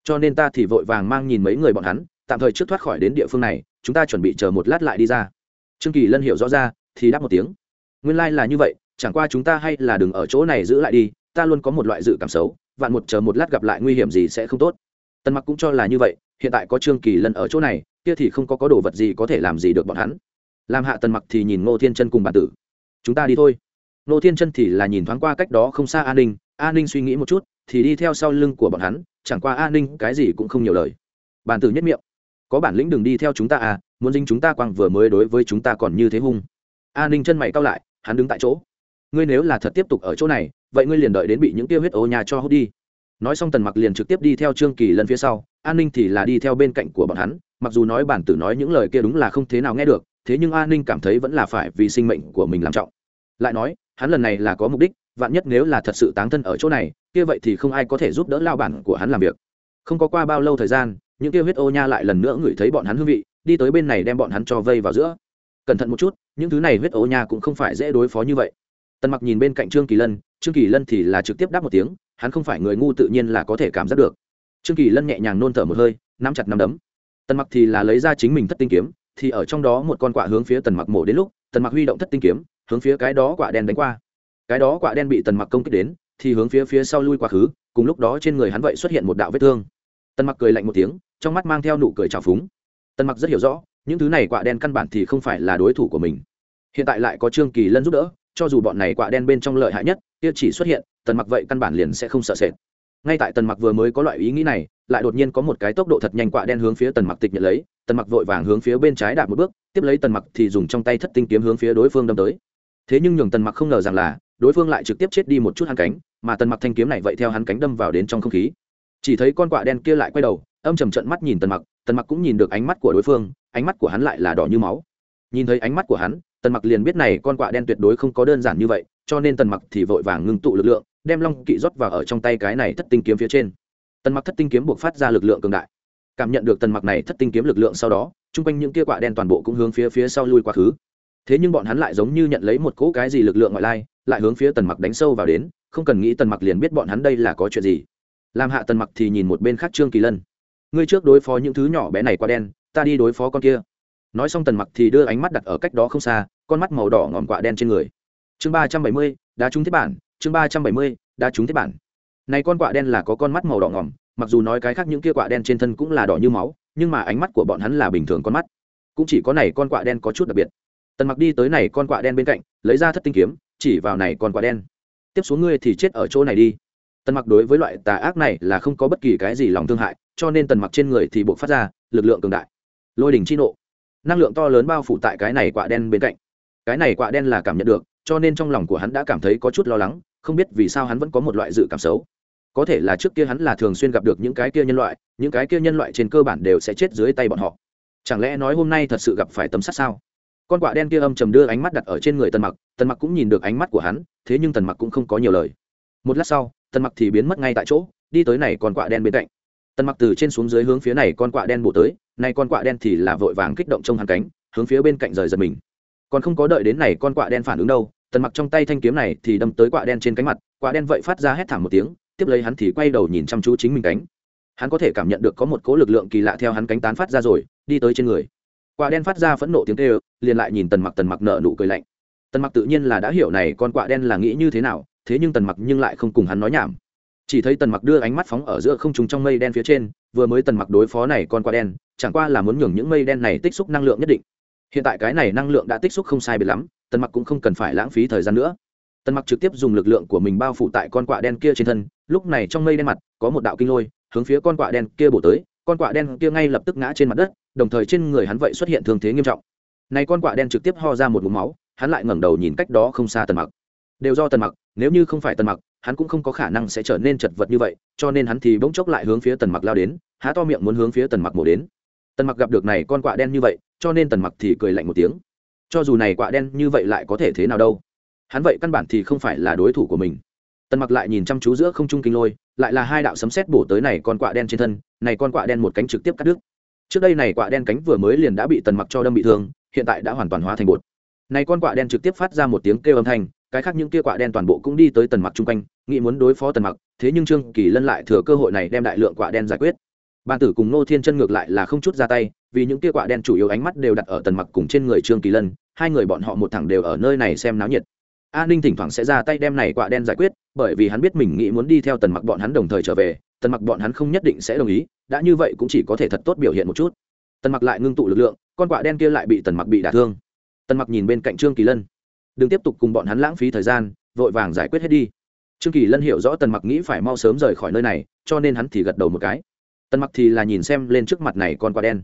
Cho nên ta thì vội vàng mang nhìn mấy người bọn hắn, tạm thời trước thoát khỏi đến địa phương này chúng ta chuẩn bị chờ một lát lại đi ra. Trương kỳ lân hiểu rõ ra, thì đáp một tiếng. Nguyên lai、like、là như vậy, chẳng qua chúng ta hay là đừng ở chỗ này giữ lại đi, ta luôn có một loại dự cảm xấu, vạn một chờ một lát gặp lại nguy hiểm gì sẽ không tốt. Tần mặc cũng cho là như vậy, hiện tại có trương kỳ lân ở chỗ này, kia thì không có có đồ vật gì có thể làm gì được bọn hắn. Làm hạ tần mặc thì nhìn ngô thiên chân cùng bản tử. Chúng ta đi thôi. Ngô thiên chân thì là nhìn thoáng qua cách đó không xa an ninh an ninh suy nghĩ một chút, thì đi theo sau lưng của bọn hắn, chẳng qua an ninh cái gì cũng không nhiều lời. Bản tử nhất miệng có bản lĩnh đừng đi theo chúng ta à muốn dính chúng ta quăng vừa mới đối với chúng ta còn như thế hung. A ninh chân mày cao lại, hắn đứng tại chỗ. Ngươi nếu là thật tiếp tục ở chỗ này, vậy ngươi liền đợi đến bị những tiêu huyết ô nhà cho hút đi. Nói xong tần mặc liền trực tiếp đi theo trương kỳ lần phía sau an ninh thì là đi theo bên cạnh của bọn hắn, mặc dù nói bản tử nói những lời kia đúng là không thế nào nghe được, thế nhưng an ninh cảm thấy vẫn là phải vì sinh mệnh của mình làm trọng. Lại nói, hắn lần này là có mục đích, vạn nhất nếu là thật sự táng thân ở chỗ này, kia vậy thì không ai có thể giúp đỡ lao bản của hắn làm việc. Không có qua bao lâu thời gian những kia huyết ô nha lại lần nữa ngửi thấy bọn hắn hương vị, đi tới bên này đem bọn hắn cho vây vào giữa. Cẩn thận một chút, những thứ này huyết ô nha cũng không phải dễ đối phó như vậy. Tần mặc nhìn bên cạnh trương kỳ lân, trương kỳ lân thì là trực tiếp đáp một tiếng, hắn không phải người ngu tự nhiên là có thể cảm giác được. Trương kỳ lân nhẹ nhàng nôn thở một hơi, nắm chặt nắm đấm. Tần mặc thì là lấy ra chính mình thất tinh kiếm, thì ở trong đó một con quạ hướng phía tần mặc mổ đến lúc, tần mặc huy động thất tinh kiếm, hướng phía cái đó quạ đen đánh qua. Cái đó quạ đen bị tần mặc công kích đến, thì hướng phía phía sau lui quá khứ, cùng lúc đó trên người hắn vậy xuất hiện một đạo vết thương tần mặc cười lạnh một tiếng, trong mắt mang theo nụ cười trào phúng. Tần mặc rất hiểu rõ, những thứ này quạ đen căn bản thì không phải là đối thủ của mình. Hiện tại lại có trương kỳ lân giúp đỡ, cho dù bọn này quạ đen bên trong lợi hại nhất, kia chỉ xuất hiện, tần mặc vậy căn bản liền sẽ không sợ sệt. Ngay tại tần mặc vừa mới có loại ý nghĩ này, lại đột nhiên có một cái tốc độ thật nhanh quạ đen hướng phía tần mặc tịch nhận lấy. Tần mặc vội vàng hướng phía bên trái đạp một bước, tiếp lấy tần mặc thì dùng trong tay thất tinh kiếm hướng phía đối phương đâm tới. Thế nhưng nhường tần mặc không ngờ rằng là, đối phương lại trực tiếp chết đi một chút hắn cánh, mà tần mặc thanh kiếm này vậy theo hắn cánh đâm vào đến trong không khí chỉ thấy con quạ đen kia lại quay đầu, âm trầm trận mắt nhìn tần mặc tần mặc cũng nhìn được ánh mắt của đối phương, ánh mắt của hắn lại là đỏ như máu. Nhìn thấy ánh mắt của hắn, tần mặc liền biết này con quạ đen tuyệt đối không có đơn giản như vậy, cho nên tần mặc thì vội vàng ngưng tụ lực lượng, đem long kỵ rót vào ở trong tay cái này thất tinh kiếm phía trên. Tần mặc thất tinh kiếm buộc phát ra lực lượng cường đại. Cảm nhận được tần mặc này thất tinh kiếm lực lượng sau đó, chung quanh những kia quạ đen toàn bộ cũng hướng phía phía sau lui quá khứ. Thế nhưng bọn hắn lại giống như nhận lấy một cỗ cái gì lực lượng ngoại lai, lại hướng phía tần mặc đánh sâu vào đến, không cần nghĩ tần mặc liền biết bọn hắn đây là có chuyện gì làm hạ tần mặc thì nhìn một bên khác trương kỳ lân. Ngươi trước đối phó những thứ nhỏ bé này qua đen, ta đi đối phó con kia. Nói xong tần mặc thì đưa ánh mắt đặt ở cách đó không xa, con mắt màu đỏ ngọn quạ đen trên người. Chương ba trăm bảy mươi, đá trúng thiết bản, chương ba trăm bảy mươi, đá trúng thiết bản. Này con quạ đen là có con mắt màu đỏ ngòm, mặc dù nói cái khác những kia quạ đen trên thân cũng là đỏ như máu, nhưng mà ánh mắt của bọn hắn là bình thường con mắt. Cũng chỉ có này con quạ đen có chút đặc biệt. Tần mặc đi tới này con quạ đen bên cạnh, lấy ra thất tinh kiếm, chỉ vào này con quạ đen. Tiếp xuống ngươi thì chết ở chỗ này đi tần mặc đối với loại tà ác này là không có bất kỳ cái gì lòng thương hại, cho nên tần mặc trên người thì buộc phát ra lực lượng cường đại. Lôi đỉnh chi nộ. Năng lượng to lớn bao phủ tại cái này quả đen bên cạnh. Cái này quả đen là cảm nhận được, cho nên trong lòng của hắn đã cảm thấy có chút lo lắng, không biết vì sao hắn vẫn có một loại dự cảm xấu. Có thể là trước kia hắn là thường xuyên gặp được những cái kia nhân loại, những cái kia nhân loại trên cơ bản đều sẽ chết dưới tay bọn họ. Chẳng lẽ nói hôm nay thật sự gặp phải tấm sắt sao? Con quạ đen kia âm trầm đưa ánh mắt đặt ở trên người tần mặc tần mặc cũng nhìn được ánh mắt của hắn, thế nhưng tần mặc cũng không có nhiều lời. Một lát sau tần mặc thì biến mất ngay tại chỗ, đi tới này con quạ đen bên cạnh. Tần mặc từ trên xuống dưới hướng phía này con quạ đen bổ tới, này con quạ đen thì là vội vàng kích động trong hàng cánh, hướng phía bên cạnh rời giật mình. Còn không có đợi đến này con quạ đen phản ứng đâu, tần mặc trong tay thanh kiếm này thì đâm tới quạ đen trên cánh mặt, quạ đen vậy phát ra hét thảm một tiếng, tiếp lấy hắn thì quay đầu nhìn chăm chú chính mình cánh. Hắn có thể cảm nhận được có một cố lực lượng kỳ lạ theo hắn cánh tán phát ra rồi, đi tới trên người. Quạ đen phát ra phẫn nộ tiếng kêu, liền lại nhìn tần mặc tần mặc nợ nụ cười lạnh. Tần mặc tự nhiên là đã hiểu này con quạ đen là nghĩ như thế nào thế nhưng tần mặc nhưng lại không cùng hắn nói nhảm. Chỉ thấy tần mặc đưa ánh mắt phóng ở giữa không trùng trong mây đen phía trên, vừa mới tần mặc đối phó này con qua đen, chẳng qua là muốn nhường những mây đen này tích xúc năng lượng nhất định. Hiện tại cái này năng lượng đã tích xúc không sai biệt lắm, tần mặc cũng không cần phải lãng phí thời gian nữa. Tần mặc trực tiếp dùng lực lượng của mình bao phủ tại con quạ đen kia trên thân, lúc này trong mây đen mặt, có một đạo kinh lôi, hướng phía con quạ đen kia bổ tới, con quạ đen kia ngay lập tức ngã trên mặt đất, đồng thời trên người hắn vậy xuất hiện thương thế nghiêm trọng. Này con quạ đen trực tiếp ho ra một ngụm máu, hắn lại ngẩng đầu nhìn cách đó không xa tần mặc đều do tần mặc, nếu như không phải tần mặc, hắn cũng không có khả năng sẽ trở nên chật vật như vậy, cho nên hắn thì bỗng chốc lại hướng phía tần mặc lao đến, há to miệng muốn hướng phía tần mặc mổ đến. Tần mặc gặp được này con quạ đen như vậy, cho nên tần mặc thì cười lạnh một tiếng. Cho dù này quạ đen như vậy lại có thể thế nào đâu? Hắn vậy căn bản thì không phải là đối thủ của mình. Tần mặc lại nhìn chăm chú giữa không trung kinh lôi, lại là hai đạo sấm sét bổ tới này con quạ đen trên thân, này con quạ đen một cánh trực tiếp cắt đứt. Trước đây này quạ đen cánh vừa mới liền đã bị tần mặc cho đâm bị thương, hiện tại đã hoàn toàn hóa thành bột. Này con quạ đen trực tiếp phát ra một tiếng kêu âm thanh cái khác những kia quạ đen toàn bộ cũng đi tới tần mặc chung quanh, nghĩ muốn đối phó tần mặc, thế nhưng trương kỳ lân lại thừa cơ hội này đem đại lượng quạ đen giải quyết. Ban tử cùng nô thiên chân ngược lại là không chút ra tay, vì những kia quạ đen chủ yếu ánh mắt đều đặt ở tần mặc cùng trên người trương kỳ lân, hai người bọn họ một thẳng đều ở nơi này xem náo nhiệt. A ninh thỉnh thoảng sẽ ra tay đem này quạ đen giải quyết, bởi vì hắn biết mình nghĩ muốn đi theo tần mặc bọn hắn đồng thời trở về, tần mặc bọn hắn không nhất định sẽ đồng ý, đã như vậy cũng chỉ có thể thật tốt biểu hiện một chút. Tần mặc lại ngưng tụ lực lượng, con quạ đen kia lại bị tần mặc bị đả thương. Tần mặc nhìn bên cạnh trương kỳ lân đừng tiếp tục cùng bọn hắn lãng phí thời gian, vội vàng giải quyết hết đi. Trương kỳ lân hiểu rõ tần mặc nghĩ phải mau sớm rời khỏi nơi này, cho nên hắn thì gật đầu một cái. Tần mặc thì là nhìn xem lên trước mặt này con quạ đen.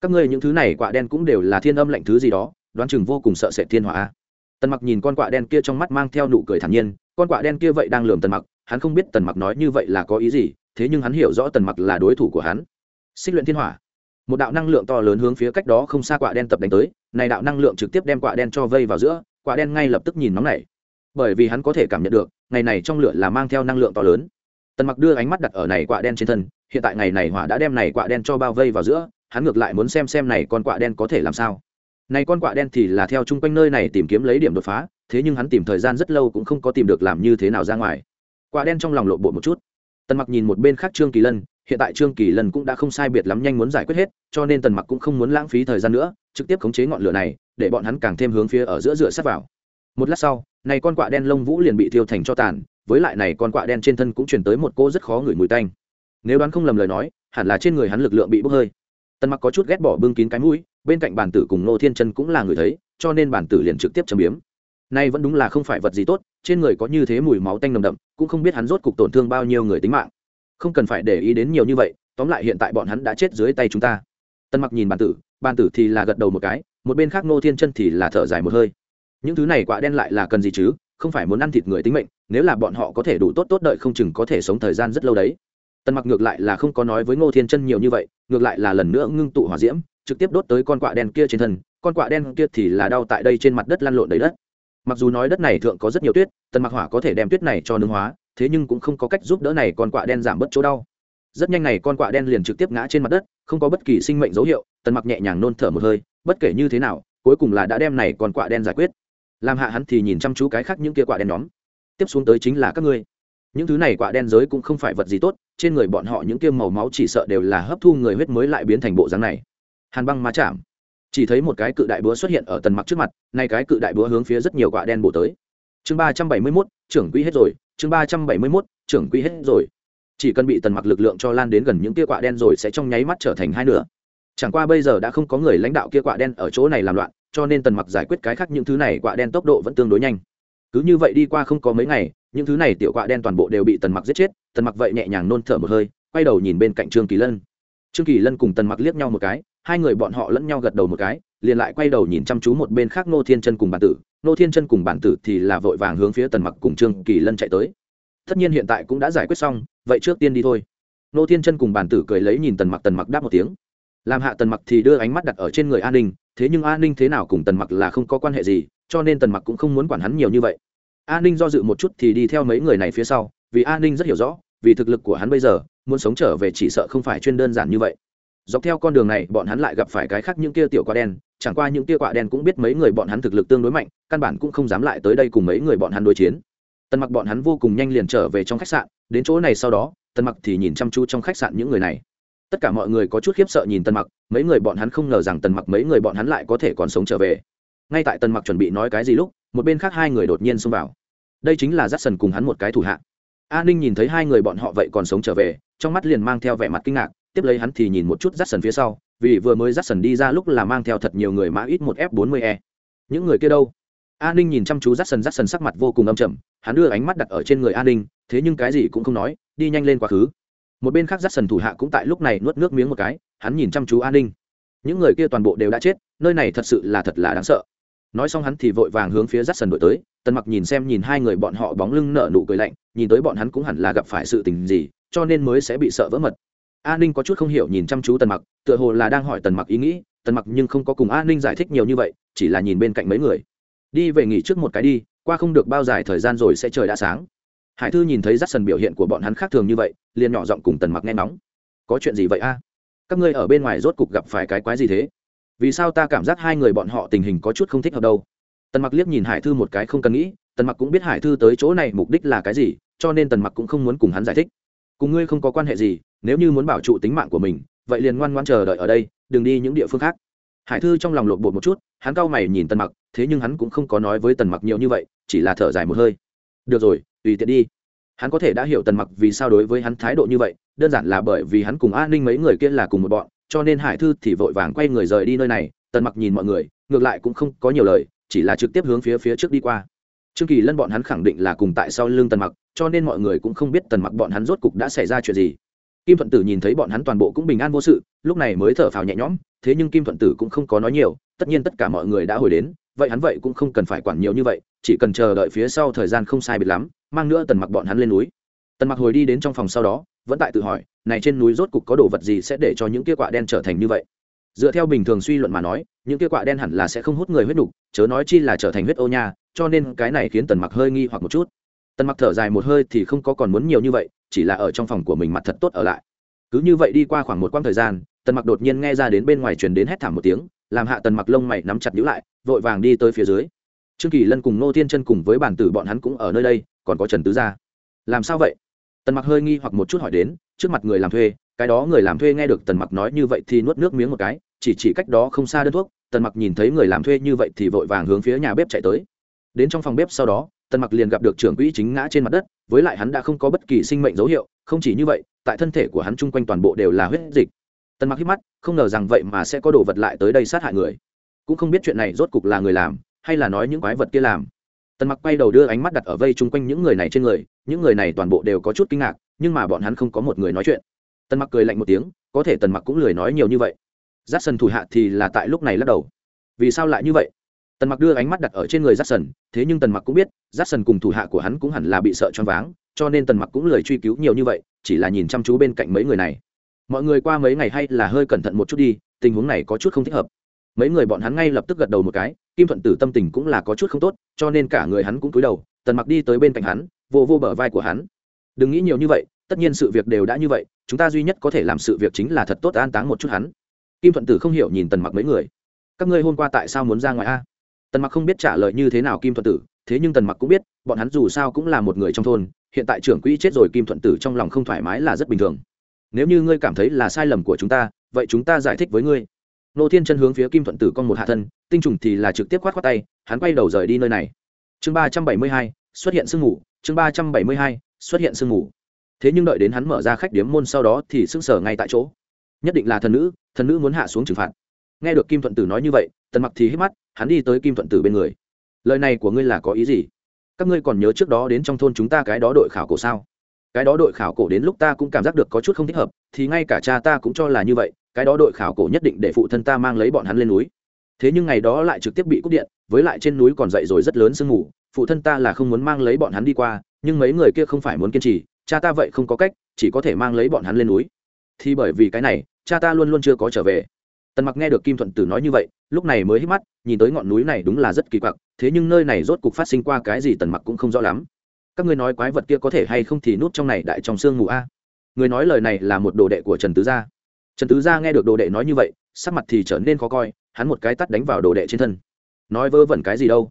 Các ngươi những thứ này quạ đen cũng đều là thiên âm lạnh thứ gì đó, đoán chừng vô cùng sợ sệt thiên hỏa tần mặc nhìn con quạ đen kia trong mắt mang theo nụ cười thản nhiên, con quạ đen kia vậy đang lườm tần mặc, hắn không biết tần mặc nói như vậy là có ý gì, thế nhưng hắn hiểu rõ tần mặc là đối thủ của hắn. Xích luyện thiên hỏa. Một đạo năng lượng to lớn hướng phía cách đó không xa quạ đen tập đánh tới, này đạo năng lượng trực tiếp đem quạ đen cho vây vào giữa quạ đen ngay lập tức nhìn nóng này, bởi vì hắn có thể cảm nhận được ngày này trong lửa là mang theo năng lượng to lớn. Tần mặc đưa ánh mắt đặt ở này quạ đen trên thân hiện tại ngày này hỏa đã đem này quạ đen cho bao vây vào giữa hắn ngược lại muốn xem xem này con quạ đen có thể làm sao. Này con quạ đen thì là theo chung quanh nơi này tìm kiếm lấy điểm đột phá thế nhưng hắn tìm thời gian rất lâu cũng không có tìm được làm như thế nào ra ngoài. Quạ đen trong lòng lộ bộ một chút. Tần mặc nhìn một bên khác trương kỳ lân hiện tại trương kỳ lân cũng đã không sai biệt lắm nhanh muốn giải quyết hết, cho nên tần mặc cũng không muốn lãng phí thời gian nữa, trực tiếp khống chế ngọn lửa này, để bọn hắn càng thêm hướng phía ở giữa dựa sát vào. Một lát sau, này con quạ đen lông vũ liền bị thiêu thành cho tàn, với lại này con quạ đen trên thân cũng chuyển tới một cô rất khó ngửi mùi tanh. Nếu đoán không lầm lời nói, hẳn là trên người hắn lực lượng bị bốc hơi. Tần mặc có chút ghét bỏ bưng kín cái mũi, bên cạnh bản tử cùng nô thiên chân cũng là người thấy, cho nên bản tử liền trực tiếp châm biếm. Nay vẫn đúng là không phải vật gì tốt, trên người có như thế mùi máu tanh nồng đậm, cũng không biết hắn rốt cục tổn thương bao nhiêu người tính mạng không cần phải để ý đến nhiều như vậy, tóm lại hiện tại bọn hắn đã chết dưới tay chúng ta. Tân mặc nhìn bàn tử bàn tử thì là gật đầu một cái, một bên khác nô thiên chân thì là thở dài một hơi. Những thứ này quả đen lại là cần gì chứ, không phải muốn ăn thịt người tính mệnh, nếu là bọn họ có thể đủ tốt tốt đợi không chừng có thể sống thời gian rất lâu đấy. Tần mặc ngược lại là không có nói với ngô thiên chân nhiều như vậy, ngược lại là lần nữa ngưng tụ hỏa diễm, trực tiếp đốt tới con quạ đen kia trên thân, con quạ đen kia thì là đau tại đây trên mặt đất lăn lộn đầy đất. Mặc dù nói đất này thượng có rất nhiều tuyết, tần mặc hỏa có thể đem tuyết này cho nướng hóa thế nhưng cũng không có cách giúp đỡ này con quạ đen giảm bớt chỗ đau. Rất nhanh này con quạ đen liền trực tiếp ngã trên mặt đất, không có bất kỳ sinh mệnh dấu hiệu, tần mặc nhẹ nhàng nôn thở một hơi, bất kể như thế nào, cuối cùng là đã đem này con quạ đen giải quyết. Làm hạ hắn thì nhìn chăm chú cái khác những kia quạ đen nhóm. Tiếp xuống tới chính là các ngươi. Những thứ này quạ đen giới cũng không phải vật gì tốt, trên người bọn họ những kia màu máu chỉ sợ đều là hấp thu người huyết mới lại biến thành bộ dáng này. Hàn băng má chạm. Chỉ thấy một cái cự đại búa xuất hiện ở tần mặc trước mặt, nay cái cự đại búa hướng phía rất nhiều quạ đen bổ tới. Chương ba trăm bảy mươi mốt, trưởng quỹ hết rồi chương ba trăm bảy mươi mốt, trưởng quỹ hết rồi. Chỉ cần bị tần mặc lực lượng cho lan đến gần những kia quạ đen rồi sẽ trong nháy mắt trở thành hai nửa. Chẳng qua bây giờ đã không có người lãnh đạo kia quạ đen ở chỗ này làm loạn, cho nên tần mặc giải quyết cái khác những thứ này quạ đen tốc độ vẫn tương đối nhanh. Cứ như vậy đi qua không có mấy ngày, những thứ này tiểu quạ đen toàn bộ đều bị tần mặc giết chết, tần mặc vậy nhẹ nhàng nôn thở một hơi, quay đầu nhìn bên cạnh trương kỳ lân. Trương kỳ lân cùng tần mặc liếc nhau một cái, hai người bọn họ lẫn nhau gật đầu một cái, liền lại quay đầu nhìn chăm chú một bên khác nô thiên chân cùng bản tử nô thiên chân cùng bản tử thì là vội vàng hướng phía tần mặc cùng trương kỳ lân chạy tới. Tất nhiên hiện tại cũng đã giải quyết xong, vậy trước tiên đi thôi. Nô thiên chân cùng bản tử cười lấy nhìn tần mặc tần mặc đáp một tiếng. Làm hạ tần mặc thì đưa ánh mắt đặt ở trên người an ninh, thế nhưng an ninh thế nào cùng tần mặc là không có quan hệ gì, cho nên tần mặc cũng không muốn quản hắn nhiều như vậy. An ninh do dự một chút thì đi theo mấy người này phía sau, vì an ninh rất hiểu rõ, vì thực lực của hắn bây giờ, muốn sống trở về chỉ sợ không phải chuyên đơn giản như vậy. Dọc theo con đường này, bọn hắn lại gặp phải cái khác những kia tiểu quá đen chẳng qua những tia quạ đen cũng biết mấy người bọn hắn thực lực tương đối mạnh, căn bản cũng không dám lại tới đây cùng mấy người bọn hắn đối chiến. Tần mặc bọn hắn vô cùng nhanh liền trở về trong khách sạn, đến chỗ này sau đó, tần mặc thì nhìn chăm chú trong khách sạn những người này. Tất cả mọi người có chút khiếp sợ nhìn tần mặc, mấy người bọn hắn không ngờ rằng tần mặc mấy người bọn hắn lại có thể còn sống trở về. Ngay tại tần mặc chuẩn bị nói cái gì lúc, một bên khác hai người đột nhiên xông vào. Đây chính là j cùng hắn một cái thủ hạ. A ninh nhìn thấy hai người bọn họ vậy còn sống trở về, trong mắt liền mang theo vẻ mặt kinh ngạc, tiếp lấy hắn thì nhìn một chút j phía sau vì vừa mới j đi ra lúc là mang theo thật nhiều người mã ít một f 40 e. Những người kia đâu? A ninh nhìn chăm chú dắt sần dắt sần sắc mặt vô cùng âm trầm, hắn đưa ánh mắt đặt ở trên người a ninh, thế nhưng cái gì cũng không nói, đi nhanh lên quá khứ. Một bên khác j thủ hạ cũng tại lúc này nuốt nước miếng một cái, hắn nhìn chăm chú a ninh. Những người kia toàn bộ đều đã chết, nơi này thật sự là thật là đáng sợ. Nói xong hắn thì vội vàng hướng phía rắt sần đổi tới, tần mặc nhìn xem nhìn hai người bọn họ bóng lưng nở nụ cười lạnh, nhìn tới bọn hắn cũng hẳn là gặp phải sự tình gì, cho nên mới sẽ bị sợ vỡ mật a ninh có chút không hiểu nhìn chăm chú tần mặc, tựa hồ là đang hỏi tần mặc ý nghĩ, tần mặc nhưng không có cùng a ninh giải thích nhiều như vậy, chỉ là nhìn bên cạnh mấy người. Đi về nghỉ trước một cái đi, qua không được bao dài thời gian rồi sẽ trời đã sáng. Hải thư nhìn thấy rắt sần biểu hiện của bọn hắn khác thường như vậy, liền nhỏ giọng cùng tần mặc nghe nóng có chuyện gì vậy a? Các ngươi ở bên ngoài rốt cục gặp phải cái quái gì thế? Vì sao ta cảm giác hai người bọn họ tình hình có chút không thích hợp đâu? Tần mặc liếc nhìn hải thư một cái không cần nghĩ, tần mặc cũng biết hải thư tới chỗ này mục đích là cái gì, cho nên tần mặc cũng không muốn cùng hắn giải thích. Cùng ngươi không có quan hệ gì nếu như muốn bảo trụ tính mạng của mình, vậy liền ngoan ngoan chờ đợi ở đây, đừng đi những địa phương khác. Hải thư trong lòng lột bột một chút, hắn cau mày nhìn tần mặc, thế nhưng hắn cũng không có nói với tần mặc nhiều như vậy, chỉ là thở dài một hơi. Được rồi, tùy tiện đi. Hắn có thể đã hiểu tần mặc vì sao đối với hắn thái độ như vậy, đơn giản là bởi vì hắn cùng an ninh mấy người kia là cùng một bọn, cho nên hải thư thì vội vàng quay người rời đi nơi này, tần mặc nhìn mọi người, ngược lại cũng không có nhiều lời, chỉ là trực tiếp hướng phía phía trước đi qua. Trương kỳ lân bọn hắn khẳng định là cùng tại sau lưng tần mặc, cho nên mọi người cũng không biết tần mặc bọn hắn rốt cục đã xảy ra chuyện gì kim thuận tử nhìn thấy bọn hắn toàn bộ cũng bình an vô sự, lúc này mới thở phào nhẹ nhõm, thế nhưng kim thuận tử cũng không có nói nhiều, tất nhiên tất cả mọi người đã hồi đến, vậy hắn vậy cũng không cần phải quản nhiều như vậy, chỉ cần chờ đợi phía sau thời gian không sai biệt lắm, mang nữa tần mặc bọn hắn lên núi. Tần mặc hồi đi đến trong phòng sau đó, vẫn tại tự hỏi, này trên núi rốt cục có đồ vật gì sẽ để cho những kia quạ đen trở thành như vậy? Dựa theo bình thường suy luận mà nói, những kia quạ đen hẳn là sẽ không hút người huyết đục chớ nói chi là trở thành huyết ô nha, cho nên cái này khiến tần mặc hơi nghi hoặc một chút tần mặc thở dài một hơi thì không có còn muốn nhiều như vậy, chỉ là ở trong phòng của mình mặt thật tốt ở lại. Cứ như vậy đi qua khoảng một quãng thời gian, tần mặc đột nhiên nghe ra đến bên ngoài truyền đến hét thảm một tiếng, làm hạ tần mặc lông mày nắm chặt nhữ lại, vội vàng đi tới phía dưới. Trương kỳ lân cùng nô thiên chân cùng với bản tử bọn hắn cũng ở nơi đây, còn có trần tứ gia. Làm sao vậy? Tần mặc hơi nghi hoặc một chút hỏi đến, trước mặt người làm thuê, cái đó người làm thuê nghe được tần mặc nói như vậy thì nuốt nước miếng một cái, chỉ chỉ cách đó không xa đơn thuốc, tần mặc nhìn thấy người làm thuê như vậy thì vội vàng hướng phía nhà bếp chạy tới. Đến trong phòng bếp sau đó tần mặc liền gặp được trưởng quỹ chính ngã trên mặt đất, với lại hắn đã không có bất kỳ sinh mệnh dấu hiệu, không chỉ như vậy, tại thân thể của hắn chung quanh toàn bộ đều là huyết dịch. Tần mặc hít mắt, không ngờ rằng vậy mà sẽ có đồ vật lại tới đây sát hại người. Cũng không biết chuyện này rốt cục là người làm, hay là nói những quái vật kia làm. Tần mặc quay đầu đưa ánh mắt đặt ở vây chung quanh những người này trên người, những người này toàn bộ đều có chút kinh ngạc, nhưng mà bọn hắn không có một người nói chuyện. Tần mặc cười lạnh một tiếng, có thể tần mặc cũng lười nói nhiều như vậy. Giắt sân thủ hạ thì là tại lúc này lắc đầu. Vì sao lại như vậy? Tần mặc đưa ánh mắt đặt ở trên người giắt sần thế nhưng tần mặc cũng biết giắt sần cùng thủ hạ của hắn cũng hẳn là bị sợ choáng váng, cho nên tần mặc cũng lười truy cứu nhiều như vậy, chỉ là nhìn chăm chú bên cạnh mấy người này. Mọi người qua mấy ngày hay là hơi cẩn thận một chút đi, tình huống này có chút không thích hợp. Mấy người bọn hắn ngay lập tức gật đầu một cái, kim thuận tử tâm tình cũng là có chút không tốt, cho nên cả người hắn cũng cúi đầu, tần mặc đi tới bên cạnh hắn, vô vô bờ vai của hắn. Đừng nghĩ nhiều như vậy, tất nhiên sự việc đều đã như vậy, chúng ta duy nhất có thể làm sự việc chính là thật tốt an táng một chút hắn. Kim thuận tử không hiểu nhìn tần mặc mấy người. Các ngươi hôm qua tại sao muốn ra ngoài a? Tần mặc không biết trả lời như thế nào kim thuận tử, thế nhưng tần mặc cũng biết, bọn hắn dù sao cũng là một người trong thôn, hiện tại trưởng quỹ chết rồi kim thuận tử trong lòng không thoải mái là rất bình thường nếu như ngươi cảm thấy là sai lầm của chúng ta, vậy chúng ta giải thích với ngươi nô thiên chân hướng phía kim thuận tử con một hạ thân, tinh trùng thì là trực tiếp khoát khoát tay, hắn quay đầu rời đi nơi này chương ba trăm bảy mươi hai, xuất hiện sương ngủ. chương ba trăm bảy mươi hai, xuất hiện sương ngủ. thế nhưng đợi đến hắn mở ra khách điếm môn sau đó thì sưng sở ngay tại chỗ nhất định là thần nữ thần nữ muốn hạ xuống trừng phạt nghe được kim thuận tử nói như vậy, tần mặc thì hít mắt hắn đi tới kim thuận tử bên người. Lời này của ngươi là có ý gì? Các ngươi còn nhớ trước đó đến trong thôn chúng ta cái đó đội khảo cổ sao? Cái đó đội khảo cổ đến lúc ta cũng cảm giác được có chút không thích hợp, thì ngay cả cha ta cũng cho là như vậy, cái đó đội khảo cổ nhất định để phụ thân ta mang lấy bọn hắn lên núi. Thế nhưng ngày đó lại trực tiếp bị cúp điện, với lại trên núi còn dậy rồi rất lớn sương mù, phụ thân ta là không muốn mang lấy bọn hắn đi qua, nhưng mấy người kia không phải muốn kiên trì, cha ta vậy không có cách, chỉ có thể mang lấy bọn hắn lên núi. Thì bởi vì cái này, cha ta luôn luôn chưa có trở về tần mặc nghe được kim thuận tử nói như vậy, lúc này mới hít mắt, nhìn tới ngọn núi này đúng là rất kỳ quặc, thế nhưng nơi này rốt cục phát sinh qua cái gì tần mặc cũng không rõ lắm. Các ngươi nói quái vật kia có thể hay không thì nút trong này đại trong sương ngủ a? Người nói lời này là một đồ đệ của trần tứ gia. Trần tứ gia nghe được đồ đệ nói như vậy, sắc mặt thì trở nên khó coi, hắn một cái tắt đánh vào đồ đệ trên thân. Nói vơ vẩn cái gì đâu?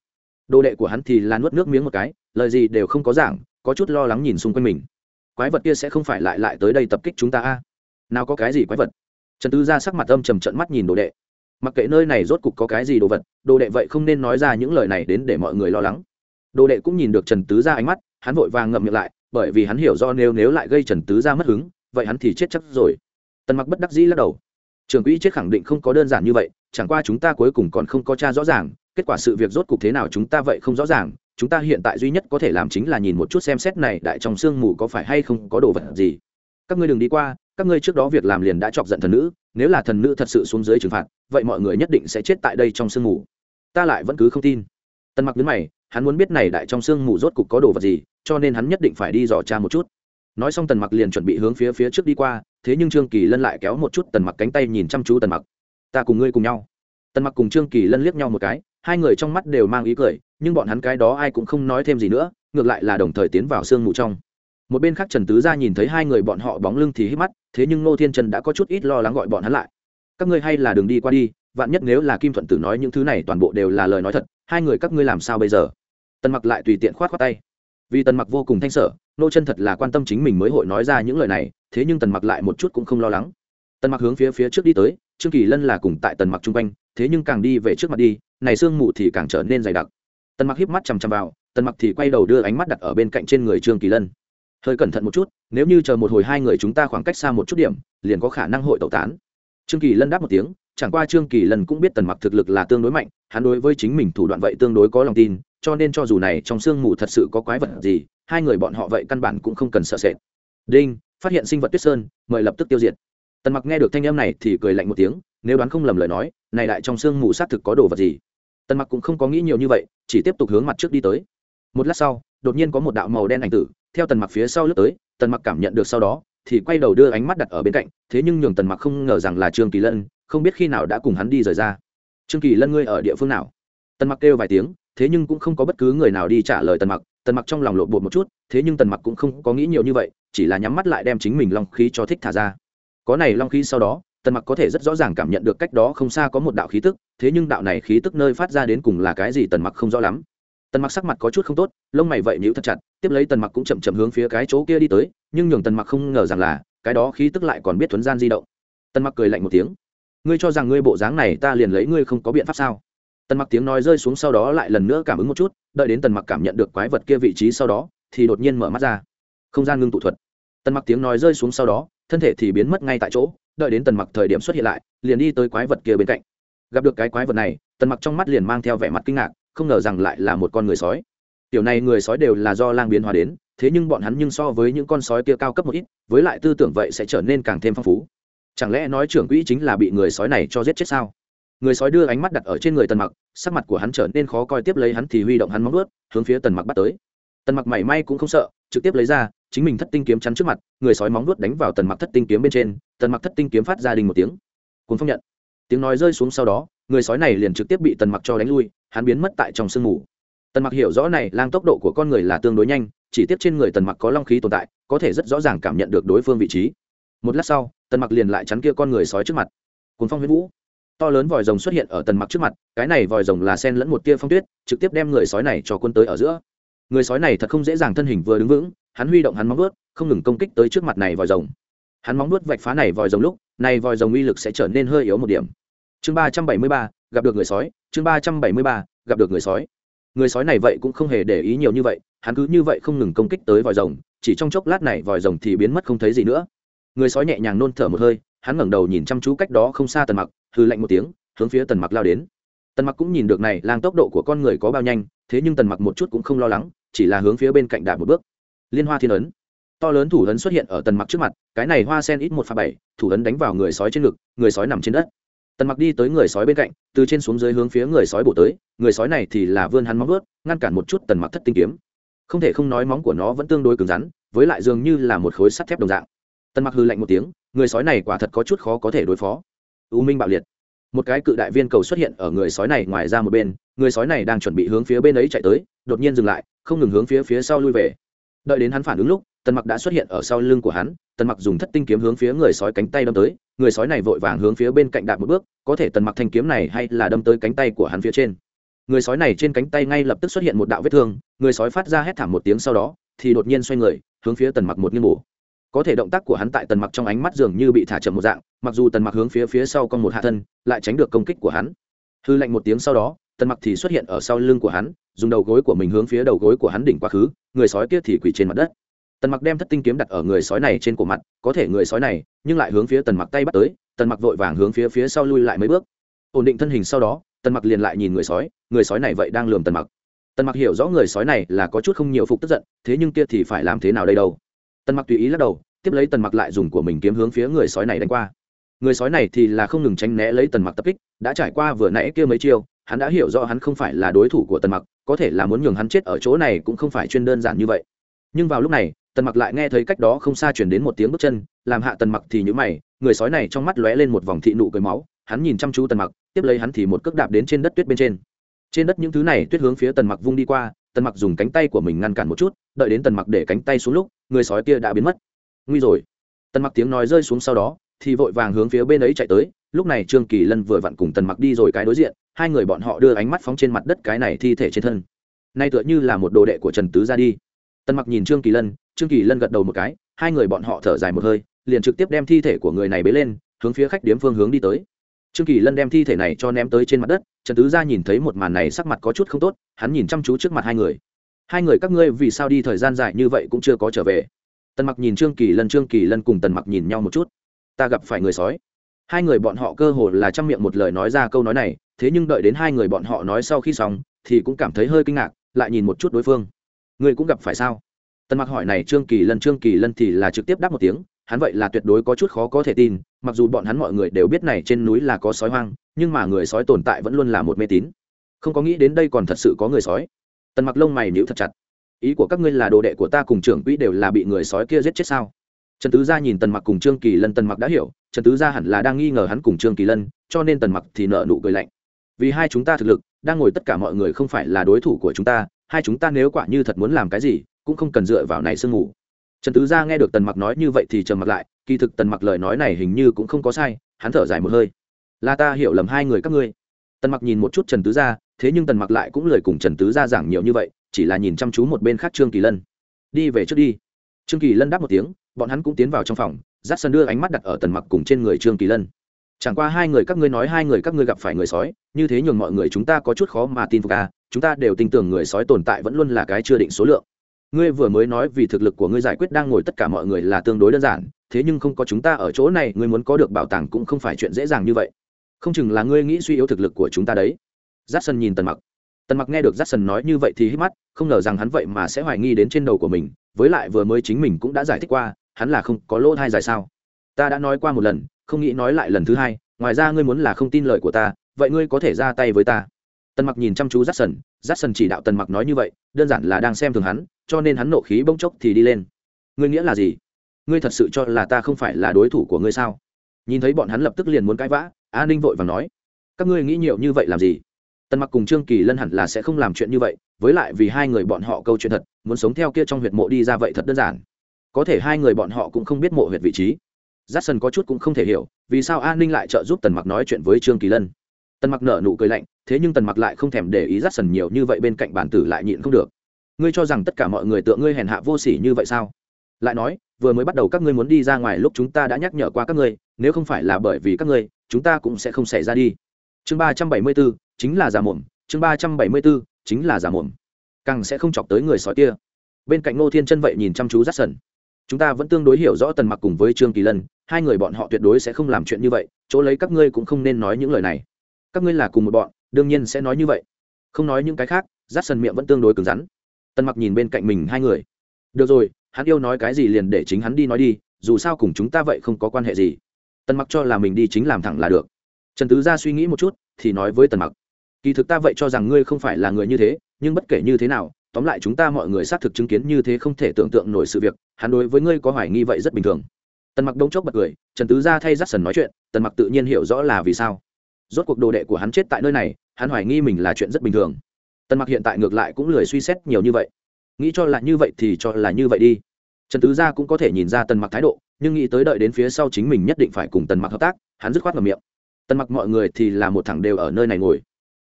Đồ đệ của hắn thì là nuốt nước miếng một cái, lời gì đều không có giảng, có chút lo lắng nhìn xung quanh mình. Quái vật kia sẽ không phải lại lại tới đây tập kích chúng ta a? Nào có cái gì quái vật? Trần tứ gia sắc mặt âm trầm trận mắt nhìn đồ đệ. Mặc kệ nơi này rốt cục có cái gì đồ vật, đồ đệ vậy không nên nói ra những lời này đến để mọi người lo lắng. Đồ đệ cũng nhìn được trần tứ gia ánh mắt, hắn vội vàng ngậm miệng lại, bởi vì hắn hiểu do nếu nếu lại gây trần tứ gia mất hứng, vậy hắn thì chết chắc rồi. Tần mặc bất đắc dĩ lắc đầu. Trường quỹ chết khẳng định không có đơn giản như vậy, chẳng qua chúng ta cuối cùng còn không có cha rõ ràng, kết quả sự việc rốt cục thế nào chúng ta vậy không rõ ràng, chúng ta hiện tại duy nhất có thể làm chính là nhìn một chút xem xét này đại trong sương mù có phải hay không có đồ vật gì các ngươi đừng đi qua, các ngươi trước đó việc làm liền đã chọc giận thần nữ, nếu là thần nữ thật sự xuống dưới trừng phạt, vậy mọi người nhất định sẽ chết tại đây trong sương mù. Ta lại vẫn cứ không tin. Tần mặc đứng mày, hắn muốn biết này đại trong sương mù rốt cục có đồ vật gì, cho nên hắn nhất định phải đi dò tra một chút. Nói xong tần mặc liền chuẩn bị hướng phía phía trước đi qua, thế nhưng trương kỳ lân lại kéo một chút tần mặc cánh tay nhìn chăm chú tần mặc. Ta cùng ngươi cùng nhau. Tần mặc cùng trương kỳ lân liếc nhau một cái, hai người trong mắt đều mang ý cười, nhưng bọn hắn cái đó ai cũng không nói thêm gì nữa, ngược lại là đồng thời tiến vào sương mù trong một bên khác trần tứ gia nhìn thấy hai người bọn họ bóng lưng thì hít mắt, thế nhưng ngô thiên trần đã có chút ít lo lắng gọi bọn hắn lại. Các ngươi hay là đường đi qua đi, vạn nhất nếu là kim thuận tử nói những thứ này toàn bộ đều là lời nói thật, hai người các ngươi làm sao bây giờ? Tần mặc lại tùy tiện khoát khoát tay. Vì tần mặc vô cùng thanh sở nô chân thật là quan tâm chính mình mới hội nói ra những lời này, thế nhưng tần mặc lại một chút cũng không lo lắng. Tần mặc hướng phía phía trước đi tới, trương kỳ lân là cùng tại tần mặc chung quanh, thế nhưng càng đi về trước mặt đi, này sương mù thì càng trở nên dày đặc. Tần mặc híp mắt chằm chằm vào, tần mặc thì quay đầu đưa ánh mắt đặt ở bên cạnh trên người trương kỳ lân hơi cẩn thận một chút, nếu như chờ một hồi hai người chúng ta khoảng cách xa một chút điểm, liền có khả năng hội tẩu tán. Trương kỳ lân đáp một tiếng, chẳng qua trương kỳ lân cũng biết tần mặc thực lực là tương đối mạnh, hắn đối với chính mình thủ đoạn vậy tương đối có lòng tin, cho nên cho dù này trong sương mù thật sự có quái vật gì, hai người bọn họ vậy căn bản cũng không cần sợ sệt. Đinh, phát hiện sinh vật tuyết sơn, mời lập tức tiêu diệt. Tần mặc nghe được thanh âm này thì cười lạnh một tiếng, nếu đoán không lầm lời nói, này lại trong sương mù xác thực có đồ vật gì? Tần mặc cũng không có nghĩ nhiều như vậy, chỉ tiếp tục hướng mặt trước đi tới. Một lát sau, đột nhiên có một đạo màu đen ảnh tử theo tần mặc phía sau lướt tới, tần mặc cảm nhận được sau đó, thì quay đầu đưa ánh mắt đặt ở bên cạnh, thế nhưng nhường tần mặc không ngờ rằng là trương kỳ lân, không biết khi nào đã cùng hắn đi rời ra. Trương kỳ lân ngươi ở địa phương nào? Tần mặc kêu vài tiếng, thế nhưng cũng không có bất cứ người nào đi trả lời tần mặc tần mặc trong lòng lộn bột một chút, thế nhưng tần mặc cũng không có nghĩ nhiều như vậy, chỉ là nhắm mắt lại đem chính mình long khí cho thích thả ra. Có này long khí sau đó, tần mặc có thể rất rõ ràng cảm nhận được cách đó không xa có một đạo khí tức, thế nhưng đạo này khí tức nơi phát ra đến cùng là cái gì tần mặc không rõ lắm. Tần mặc sắc mặt có chút không tốt, lông mày vậy nhữ thật chặt tiếp lấy tần mặc cũng chậm chậm hướng phía cái chỗ kia đi tới, nhưng nhường tần mặc không ngờ rằng là, cái đó khí tức lại còn biết thuấn gian di động. Tần mặc cười lạnh một tiếng. Ngươi cho rằng ngươi bộ dáng này ta liền lấy ngươi không có biện pháp sao? Tần mặc tiếng nói rơi xuống sau đó lại lần nữa cảm ứng một chút, đợi đến tần mặc cảm nhận được quái vật kia vị trí sau đó, thì đột nhiên mở mắt ra. Không gian ngưng tụ thuật. Tần mặc tiếng nói rơi xuống sau đó, thân thể thì biến mất ngay tại chỗ, đợi đến tần mặc thời điểm xuất hiện lại, liền đi tới quái vật kia bên cạnh. Gặp được cái quái vật này, tần mặc trong mắt liền mang theo vẻ mặt kinh ngạc, không ngờ rằng lại là một con người sói tiểu này người sói đều là do lang biến hóa đến, thế nhưng bọn hắn nhưng so với những con sói kia cao cấp một ít, với lại tư tưởng vậy sẽ trở nên càng thêm phong phú. Chẳng lẽ nói trưởng quỹ chính là bị người sói này cho giết chết sao? Người sói đưa ánh mắt đặt ở trên người tần mặc, sắc mặt của hắn trở nên khó coi tiếp lấy hắn thì huy động hắn móng ướt hướng phía tần mặc bắt tới. Tần mặc mảy may cũng không sợ, trực tiếp lấy ra, chính mình thất tinh kiếm chắn trước mặt, người sói móng ướt đánh vào tần mặc thất tinh kiếm bên trên, tần mặc thất tinh kiếm phát ra đình một tiếng. Cuốn phong nhận. Tiếng nói rơi xuống sau đó, người sói này liền trực tiếp bị tần mặc cho đánh lui, hắn biến mất tại trong sương mù tần mặc hiểu rõ này lang tốc độ của con người là tương đối nhanh chỉ tiếp trên người tần mặc có long khí tồn tại có thể rất rõ ràng cảm nhận được đối phương vị trí một lát sau tần mặc liền lại chắn kia con người sói trước mặt cuốn phong huyết vũ to lớn vòi rồng xuất hiện ở tần mặc trước mặt cái này vòi rồng là sen lẫn một tia phong tuyết trực tiếp đem người sói này cho quân tới ở giữa người sói này thật không dễ dàng thân hình vừa đứng vững hắn huy động hắn móng vuốt không ngừng công kích tới trước mặt này vòi rồng hắn móng vuốt vạch phá này vòi rồng lúc này vòi rồng uy lực sẽ trở nên hơi yếu một điểm chương ba trăm bảy mươi ba gặp được người sói chương ba trăm bảy mươi ba gặp được người sói người sói này vậy cũng không hề để ý nhiều như vậy, hắn cứ như vậy không ngừng công kích tới vòi rồng, chỉ trong chốc lát này vòi rồng thì biến mất không thấy gì nữa. Người sói nhẹ nhàng nôn thở một hơi, hắn ngẩng đầu nhìn chăm chú cách đó không xa tần mặc hư lạnh một tiếng, hướng phía tần mặc lao đến. Tần mặc cũng nhìn được này, lang tốc độ của con người có bao nhanh, thế nhưng tần mặc một chút cũng không lo lắng, chỉ là hướng phía bên cạnh đạp một bước. Liên hoa thiên ấn. To lớn thủ ấn xuất hiện ở tần mặc trước mặt, cái này hoa sen ít một pha bảy, thủ ấn đánh vào người sói trên ngực, người sói nằm trên đất tần mặc đi tới người sói bên cạnh, từ trên xuống dưới hướng phía người sói bổ tới, người sói này thì là vươn hắn móng vớt ngăn cản một chút tần mặc thất tinh kiếm. Không thể không nói móng của nó vẫn tương đối cứng rắn, với lại dường như là một khối sắt thép đồng dạng. Tần mặc hư lạnh một tiếng, người sói này quả thật có chút khó có thể đối phó. U minh bạo liệt. Một cái cự đại viên cầu xuất hiện ở người sói này ngoài ra một bên, người sói này đang chuẩn bị hướng phía bên ấy chạy tới, đột nhiên dừng lại, không ngừng hướng phía phía sau lui về. Đợi đến hắn phản ứng lúc tần mặc đã xuất hiện ở sau lưng của hắn, tần mặc dùng thất tinh kiếm hướng phía người sói cánh tay đâm tới, người sói này vội vàng hướng phía bên cạnh đạp một bước, có thể tần mặc thanh kiếm này hay là đâm tới cánh tay của hắn phía trên. Người sói này trên cánh tay ngay lập tức xuất hiện một đạo vết thương, người sói phát ra hét thảm một tiếng sau đó, thì đột nhiên xoay người, hướng phía tần mặc một nghiêng bổ. Có thể động tác của hắn tại tần mặc trong ánh mắt dường như bị thả chậm một dạng, mặc dù tần mặc hướng phía phía sau con một hạ thân, lại tránh được công kích của hắn. Hư lạnh một tiếng sau đó, tần mặc thì xuất hiện ở sau lưng của hắn, dùng đầu gối của mình hướng phía đầu gối của hắn đỉnh quá khứ, người sói kia thì quỳ trên mặt đất tần mặc đem thất tinh kiếm đặt ở người sói này trên cổ mặt, có thể người sói này, nhưng lại hướng phía tần mặc tay bắt tới, tần mặc vội vàng hướng phía phía sau lui lại mấy bước. Ổn định thân hình sau đó, tần mặc liền lại nhìn người sói người sói này vậy đang lườm tần mặc. Tần mặc hiểu rõ người sói này là có chút không nhiều phục tức giận, thế nhưng kia thì phải làm thế nào đây đâu? Tần mặc tùy ý lắc đầu, tiếp lấy tần mặc lại dùng của mình kiếm hướng phía người sói này đánh qua. Người sói này thì là không ngừng tránh né lấy tần mặc tập kích, đã trải qua vừa nãy kia mấy chiêu, hắn đã hiểu rõ hắn không phải là đối thủ của tần mặc, có thể là muốn nhường hắn chết ở chỗ này cũng không phải chuyên đơn giản như vậy. Nhưng vào lúc này tần mặc lại nghe thấy cách đó không xa chuyển đến một tiếng bước chân, làm hạ tần mặc thì nhữ mày, người sói này trong mắt lóe lên một vòng thị nụ cười máu, hắn nhìn chăm chú tần mặc, tiếp lấy hắn thì một cước đạp đến trên đất tuyết bên trên. Trên đất những thứ này tuyết hướng phía tần mặc vung đi qua, tần mặc dùng cánh tay của mình ngăn cản một chút, đợi đến tần mặc để cánh tay xuống lúc, người sói kia đã biến mất. Nguy rồi. Tần mặc tiếng nói rơi xuống sau đó, thì vội vàng hướng phía bên ấy chạy tới, lúc này trương kỳ lân vừa vặn cùng tần mặc đi rồi cái đối diện, hai người bọn họ đưa ánh mắt phóng trên mặt đất cái này thi thể trên thân. Nay tựa như là một đồ đệ của trần tứ ra đi. Tần mặc nhìn trương kỳ lân trương kỳ lân gật đầu một cái, hai người bọn họ thở dài một hơi, liền trực tiếp đem thi thể của người này bế lên, hướng phía khách điếm phương hướng đi tới. Trương kỳ lân đem thi thể này cho ném tới trên mặt đất, trần tứ Gia nhìn thấy một màn này sắc mặt có chút không tốt, hắn nhìn chăm chú trước mặt hai người. Hai người các ngươi vì sao đi thời gian dài như vậy cũng chưa có trở về? Tần mặc nhìn trương kỳ lân, trương kỳ lân cùng tần mặc nhìn nhau một chút. Ta gặp phải người sói. Hai người bọn họ cơ hồ là chăm miệng một lời nói ra câu nói này, thế nhưng đợi đến hai người bọn họ nói sau khi xong, thì cũng cảm thấy hơi kinh ngạc, lại nhìn một chút đối phương. Người cũng gặp phải sao? Tần mặc hỏi này trương kỳ lân, trương kỳ lân thì là trực tiếp đáp một tiếng, hắn vậy là tuyệt đối có chút khó có thể tin, mặc dù bọn hắn mọi người đều biết này trên núi là có sói hoang, nhưng mà người sói tồn tại vẫn luôn là một mê tín. Không có nghĩ đến đây còn thật sự có người sói. Tần mặc lông mày nhíu thật chặt. Ý của các ngươi là đồ đệ của ta cùng trưởng quỹ đều là bị người sói kia giết chết sao? Trần tứ gia nhìn tần mặc cùng trương kỳ lân, tần mặc đã hiểu, trần tứ gia hẳn là đang nghi ngờ hắn cùng trương kỳ lân, cho nên tần mặc thì nợ nụ cười lạnh. Vì hai chúng ta thực lực, đang ngồi tất cả mọi người không phải là đối thủ của chúng ta, hai chúng ta nếu quả như thật muốn làm cái gì cũng không cần dựa vào này sương ngủ trần tứ gia nghe được tần mặc nói như vậy thì trầm mặc lại, kỳ thực tần mặc lời nói này hình như cũng không có sai, hắn thở dài một hơi. Là ta hiểu lầm hai người các ngươi. Tần mặc nhìn một chút trần tứ gia, thế nhưng tần mặc lại cũng lời cùng trần tứ gia giảng nhiều như vậy, chỉ là nhìn chăm chú một bên khác trương kỳ lân. Đi về trước đi. Trương kỳ lân đáp một tiếng, bọn hắn cũng tiến vào trong phòng giắt sân đưa ánh mắt đặt ở tần mặc cùng trên người trương kỳ lân. Chẳng qua hai người các ngươi nói hai người các ngươi gặp phải người sói, như thế nhường mọi người chúng ta có chút khó mà tin phục à chúng ta đều tin tưởng người sói tồn tại vẫn luôn là cái chưa định số lượng ngươi vừa mới nói vì thực lực của ngươi giải quyết đang ngồi tất cả mọi người là tương đối đơn giản, thế nhưng không có chúng ta ở chỗ này, ngươi muốn có được bảo tàng cũng không phải chuyện dễ dàng như vậy. Không chừng là ngươi nghĩ suy yếu thực lực của chúng ta đấy. J a nhìn tần mặc. Tần mặc nghe được j a nói như vậy thì hít mắt, không ngờ rằng hắn vậy mà sẽ hoài nghi đến trên đầu của mình, với lại vừa mới chính mình cũng đã giải thích qua, hắn là không có lỗ thai dài sao. Ta đã nói qua một lần, không nghĩ nói lại lần thứ hai, ngoài ra ngươi muốn là không tin lời của ta, vậy ngươi có thể ra tay với ta tần mặc nhìn chăm chú rát sần rát sần chỉ đạo tần mặc nói như vậy, đơn giản là đang xem thường hắn, cho nên hắn nộ khí bỗng chốc thì đi lên. Ngươi nghĩa là gì? Ngươi thật sự cho là ta không phải là đối thủ của ngươi sao? Nhìn thấy bọn hắn lập tức liền muốn cãi vã, a ninh vội và nói, các ngươi nghĩ nhiều như vậy làm gì? Tần mặc cùng trương kỳ lân hẳn là sẽ không làm chuyện như vậy, với lại vì hai người bọn họ câu chuyện thật, muốn sống theo kia trong huyệt mộ đi ra vậy thật đơn giản. Có thể hai người bọn họ cũng không biết mộ huyệt vị trí. J a có chút cũng không thể hiểu, vì sao an ninh lại trợ giúp tần mặc nói chuyện với trương kỳ lân tần mặc nở nụ cười lạnh, thế nhưng tần mặc lại không thèm để ý rát sần nhiều như vậy bên cạnh bản tử lại nhịn không được. Ngươi cho rằng tất cả mọi người tượng ngươi hèn hạ vô sỉ như vậy sao? Lại nói, vừa mới bắt đầu các ngươi muốn đi ra ngoài lúc chúng ta đã nhắc nhở qua các ngươi, nếu không phải là bởi vì các ngươi, chúng ta cũng sẽ không xảy ra đi. Chương ba trăm bảy mươi b ố chính là giả mồm, chương ba trăm bảy mươi b ố chính là giả mồm. Càng sẽ không chọc tới người sói kia. Bên cạnh ngô thiên chân vậy nhìn chăm chú rát sần. Chúng ta vẫn tương đối hiểu rõ tần mặc cùng với trương kỳ lân, hai người bọn họ tuyệt đối sẽ không làm chuyện như vậy, chỗ lấy các ngươi cũng không nên nói những lời này các ngươi là cùng một bọn, đương nhiên sẽ nói như vậy. Không nói những cái khác, rát sần miệng vẫn tương đối cứng rắn. Tần mặc nhìn bên cạnh mình hai người. Được rồi, hắn yêu nói cái gì liền để chính hắn đi nói đi, dù sao cùng chúng ta vậy không có quan hệ gì. Tần mặc cho là mình đi chính làm thẳng là được. Trần tứ Gia suy nghĩ một chút, thì nói với tần mặc. Kỳ thực ta vậy cho rằng ngươi không phải là người như thế, nhưng bất kể như thế nào, tóm lại chúng ta mọi người xác thực chứng kiến như thế không thể tưởng tượng nổi sự việc, hắn đối với ngươi có hoài nghi vậy rất bình thường. Tần mặc đông chốc bật cười, trần tứ Gia thay rát sần nói chuyện, tần mặc tự nhiên hiểu rõ là vì sao rốt cuộc đồ đệ của hắn chết tại nơi này, hắn hoài nghi mình là chuyện rất bình thường. Tần mặc hiện tại ngược lại cũng lười suy xét nhiều như vậy. Nghĩ cho là như vậy thì cho là như vậy đi. Trần tứ gia cũng có thể nhìn ra tần mặc thái độ, nhưng nghĩ tới đợi đến phía sau chính mình nhất định phải cùng tần mặc hợp tác, hắn dứt khoát ngầm miệng. Tần mặc mọi người thì là một thằng đều ở nơi này ngồi.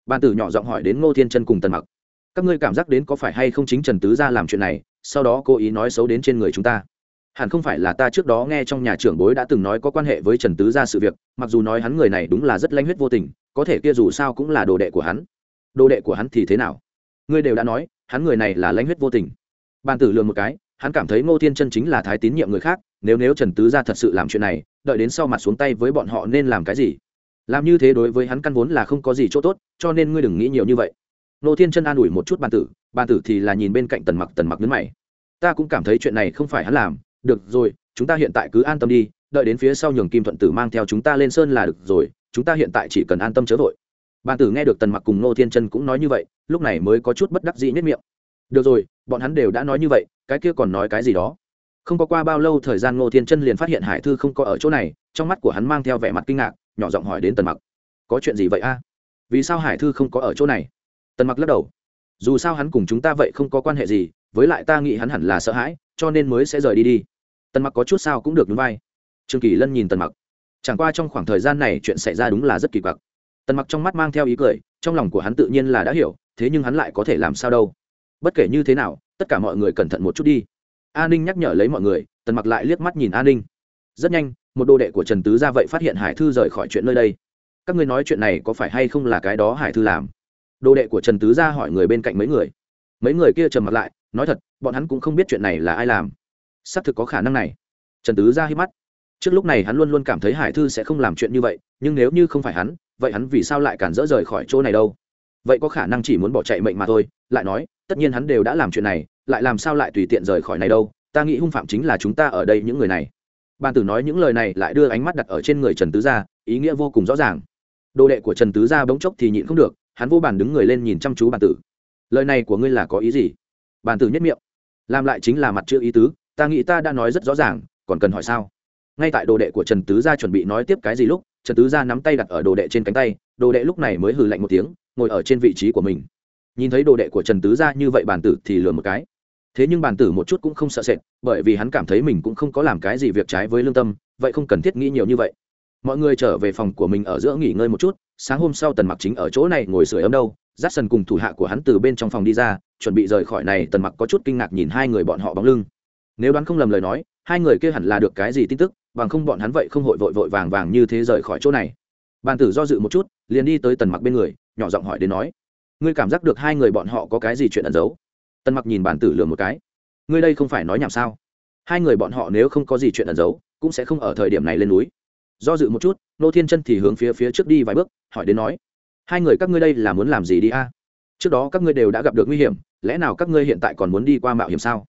Ban tử nhỏ giọng hỏi đến ngô thiên chân cùng tần mặc. Các ngươi cảm giác đến có phải hay không chính trần tứ gia làm chuyện này, sau đó cố ý nói xấu đến trên người chúng ta? Hẳn không phải là ta trước đó nghe trong nhà trưởng bối đã từng nói có quan hệ với trần tứ gia sự việc, mặc dù nói hắn người này đúng là rất lanh huyết vô tình, có thể kia dù sao cũng là đồ đệ của hắn. Đồ đệ của hắn thì thế nào? Ngươi đều đã nói, hắn người này là lanh huyết vô tình. Ban tử lường một cái, hắn cảm thấy ngô thiên chân chính là thái tín nhiệm người khác, nếu nếu trần tứ gia thật sự làm chuyện này, đợi đến sau mặt xuống tay với bọn họ nên làm cái gì? Làm như thế đối với hắn căn vốn là không có gì chỗ tốt, cho nên ngươi đừng nghĩ nhiều như vậy. Ngô thiên chân an ủi một chút ban tử ban tử thì là nhìn bên cạnh tần mặc tần mặc nhấn mày. Ta cũng cảm thấy chuyện này không phải hắn làm được rồi, chúng ta hiện tại cứ an tâm đi, đợi đến phía sau nhường kim thuận tử mang theo chúng ta lên sơn là được rồi, chúng ta hiện tại chỉ cần an tâm chớ vội. Bàn tử nghe được tần mặc cùng nô thiên chân cũng nói như vậy, lúc này mới có chút bất đắc dĩ nhất miệng. Được rồi, bọn hắn đều đã nói như vậy, cái kia còn nói cái gì đó? Không có qua bao lâu thời gian ngô thiên chân liền phát hiện hải thư không có ở chỗ này, trong mắt của hắn mang theo vẻ mặt kinh ngạc, nhỏ giọng hỏi đến tần mặc. Có chuyện gì vậy a? Vì sao hải thư không có ở chỗ này? Tần mặc lắc đầu. Dù sao hắn cùng chúng ta vậy không có quan hệ gì, với lại ta nghĩ hắn hẳn là sợ hãi, cho nên mới sẽ rời đi đi tần mặc có chút sao cũng được núi vai. Trương kỳ lân nhìn tần mặc. Chẳng qua trong khoảng thời gian này chuyện xảy ra đúng là rất kỳ quặc. Tần mặc trong mắt mang theo ý cười, trong lòng của hắn tự nhiên là đã hiểu, thế nhưng hắn lại có thể làm sao đâu. Bất kể như thế nào, tất cả mọi người cẩn thận một chút đi. A ninh nhắc nhở lấy mọi người, tần mặc lại liếc mắt nhìn a ninh. Rất nhanh, một đồ đệ của trần tứ ra vậy phát hiện hải thư rời khỏi chuyện nơi đây. Các ngươi nói chuyện này có phải hay không là cái đó hải thư làm? Đồ đệ của trần tứ ra hỏi người bên cạnh mấy người. Mấy người kia trầm mặt lại, nói thật, bọn hắn cũng không biết chuyện này là ai làm xác thực có khả năng này. Trần tứ ra hít mắt. Trước lúc này hắn luôn luôn cảm thấy hải thư sẽ không làm chuyện như vậy, nhưng nếu như không phải hắn, vậy hắn vì sao lại cản dỡ rời khỏi chỗ này đâu? Vậy có khả năng chỉ muốn bỏ chạy mệnh mà thôi, lại nói, tất nhiên hắn đều đã làm chuyện này, lại làm sao lại tùy tiện rời khỏi này đâu? Ta nghĩ hung phạm chính là chúng ta ở đây những người này. Ban tử nói những lời này lại đưa ánh mắt đặt ở trên người trần tứ gia ý nghĩa vô cùng rõ ràng. Đồ đệ của trần tứ gia bỗng chốc thì nhịn không được, hắn vô bàn đứng người lên nhìn chăm chú bàn tử. Lời này của ngươi là có ý gì? Bàn tử nhất miệng. Làm lại chính là mặt chữ ý tứ ta nghĩ ta đã nói rất rõ ràng, còn cần hỏi sao? Ngay tại đồ đệ của trần tứ gia chuẩn bị nói tiếp cái gì lúc, trần tứ gia nắm tay đặt ở đồ đệ trên cánh tay, đồ đệ lúc này mới hừ lạnh một tiếng, ngồi ở trên vị trí của mình. Nhìn thấy đồ đệ của trần tứ gia như vậy bàn tử thì lừa một cái. Thế nhưng bàn tử một chút cũng không sợ sệt, bởi vì hắn cảm thấy mình cũng không có làm cái gì việc trái với lương tâm, vậy không cần thiết nghĩ nhiều như vậy. Mọi người trở về phòng của mình ở giữa nghỉ ngơi một chút, sáng hôm sau tần mặc chính ở chỗ này ngồi sưởi ấm đâu j a c k s o n cùng thủ hạ của hắn từ bên trong phòng đi ra, chuẩn bị rời khỏi này, tần mặc có chút kinh ngạc nhìn hai người bọn họ bóng lưng nếu đoán không lầm lời nói, hai người kia hẳn là được cái gì tin tức, bằng không bọn hắn vậy không hội vội vội vàng vàng như thế rời khỏi chỗ này. Bàn tử do dự một chút, liền đi tới tần mặc bên người, nhỏ giọng hỏi đến nói, ngươi cảm giác được hai người bọn họ có cái gì chuyện ẩn giấu? Tần mặc nhìn bàn tử lừa một cái, ngươi đây không phải nói nhảm sao? Hai người bọn họ nếu không có gì chuyện ẩn giấu, cũng sẽ không ở thời điểm này lên núi. Do dự một chút, nô thiên chân thì hướng phía phía trước đi vài bước, hỏi đến nói, hai người các ngươi đây là muốn làm gì đi a? Trước đó các ngươi đều đã gặp được nguy hiểm, lẽ nào các ngươi hiện tại còn muốn đi qua mạo hiểm sao?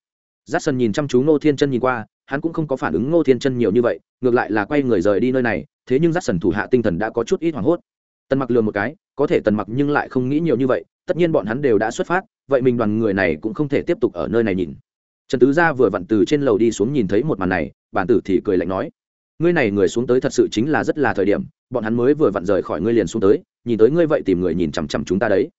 J a c k s o n nhìn chăm chú ngô thiên chân nhìn qua, hắn cũng không có phản ứng ngô thiên chân nhiều như vậy, ngược lại là quay người rời đi nơi này, thế nhưng j a c k s o n thủ hạ tinh thần đã có chút ít hoảng hốt. Tần mặc lừa một cái, có thể tần mặc nhưng lại không nghĩ nhiều như vậy, tất nhiên bọn hắn đều đã xuất phát, vậy mình đoàn người này cũng không thể tiếp tục ở nơi này nhìn. Trần tứ gia vừa vặn từ trên lầu đi xuống nhìn thấy một màn này, bản tử thì cười lạnh nói, ngươi này người xuống tới thật sự chính là rất là thời điểm, bọn hắn mới vừa vặn rời khỏi ngươi liền xuống tới, nhìn tới ngươi vậy tìm người nhìn chằm chằm chúng ta đấy.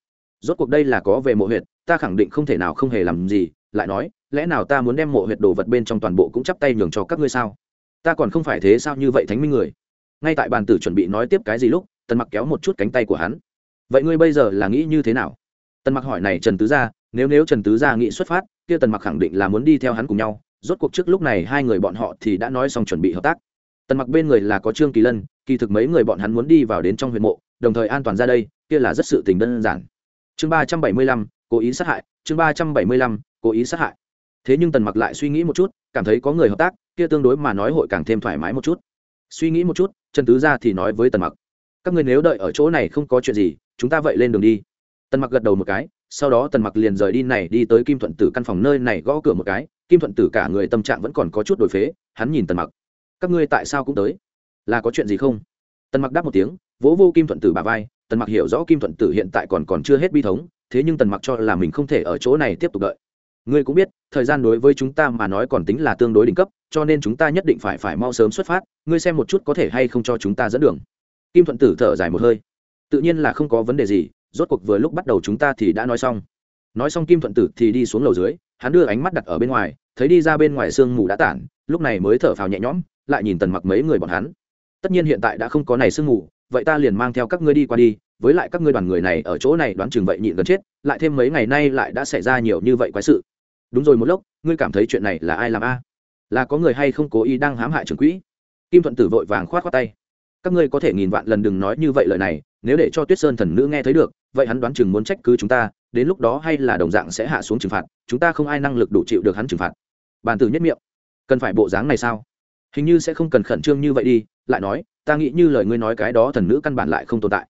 Rốt cuộc đây là có về mộ huyệt, ta khẳng định không thể nào không hề làm gì, lại nói lẽ nào ta muốn đem mộ huyệt đồ vật bên trong toàn bộ cũng chắp tay nhường cho các ngươi sao? Ta còn không phải thế sao như vậy thánh minh người? Ngay tại bàn tử chuẩn bị nói tiếp cái gì lúc, tần mặc kéo một chút cánh tay của hắn. Vậy ngươi bây giờ là nghĩ như thế nào? Tần mặc hỏi này trần tứ gia, nếu nếu trần tứ gia nghĩ xuất phát, kia tần mặc khẳng định là muốn đi theo hắn cùng nhau. Rốt cuộc trước lúc này hai người bọn họ thì đã nói xong chuẩn bị hợp tác. Tần mặc bên người là có trương kỳ lân, kỳ thực mấy người bọn hắn muốn đi vào đến trong huyện mộ, đồng thời an toàn ra đây, kia là rất sự tình đơn giản. Chương ba trăm bảy mươi lăm, cố ý sát hại, chương ba trăm bảy mươi lăm, cố ý sát hại thế nhưng tần mặc lại suy nghĩ một chút, cảm thấy có người hợp tác, kia tương đối mà nói hội càng thêm thoải mái một chút. Suy nghĩ một chút, trần tứ ra thì nói với tần mặc, các người nếu đợi ở chỗ này không có chuyện gì, chúng ta vậy lên đường đi. Tần mặc gật đầu một cái, sau đó tần mặc liền rời đi này đi tới kim thuận tử căn phòng nơi này gõ cửa một cái, kim thuận tử cả người tâm trạng vẫn còn có chút đổi phế, hắn nhìn tần mặc, các ngươi tại sao cũng tới? Là có chuyện gì không? Tần mặc đáp một tiếng, vỗ vô kim thuận tử bà vai, tần mặc hiểu rõ kim thuận tử hiện tại còn còn chưa hết bi thống, thế nhưng tần mặc cho là mình không thể ở chỗ này tiếp tục đợi. Ngươi cũng biết thời gian đối với chúng ta mà nói còn tính là tương đối đỉnh cấp, cho nên chúng ta nhất định phải phải mau sớm xuất phát, ngươi xem một chút có thể hay không cho chúng ta dẫn đường. Kim thuận tử thở dài một hơi. Tự nhiên là không có vấn đề gì, rốt cuộc vừa lúc bắt đầu chúng ta thì đã nói xong. Nói xong kim thuận tử thì đi xuống lầu dưới, hắn đưa ánh mắt đặt ở bên ngoài, thấy đi ra bên ngoài sương mù đã tản, lúc này mới thở phào nhẹ nhõm, lại nhìn tần mặc mấy người bọn hắn. Tất nhiên hiện tại đã không có này sương mù, vậy ta liền mang theo các ngươi đi qua đi, với lại các ngươi đoàn người này ở chỗ này đoán chừng vậy nhịn gần chết, lại thêm mấy ngày nay lại đã xảy ra nhiều như vậy quái sự đúng rồi một lúc ngươi cảm thấy chuyện này là ai làm a? Là có người hay không cố ý đang hãm hại trưởng quỹ? Kim thuận tử vội vàng khoát khoát tay. Các ngươi có thể nghìn vạn lần đừng nói như vậy lời này, nếu để cho tuyết sơn thần nữ nghe thấy được, vậy hắn đoán chừng muốn trách cứ chúng ta, đến lúc đó hay là đồng dạng sẽ hạ xuống trừng phạt, chúng ta không ai năng lực đủ chịu được hắn trừng phạt. Bàn tử nhất miệng. Cần phải bộ dáng này sao? Hình như sẽ không cần khẩn trương như vậy đi, lại nói, ta nghĩ như lời ngươi nói cái đó thần nữ căn bản lại không tồn tại.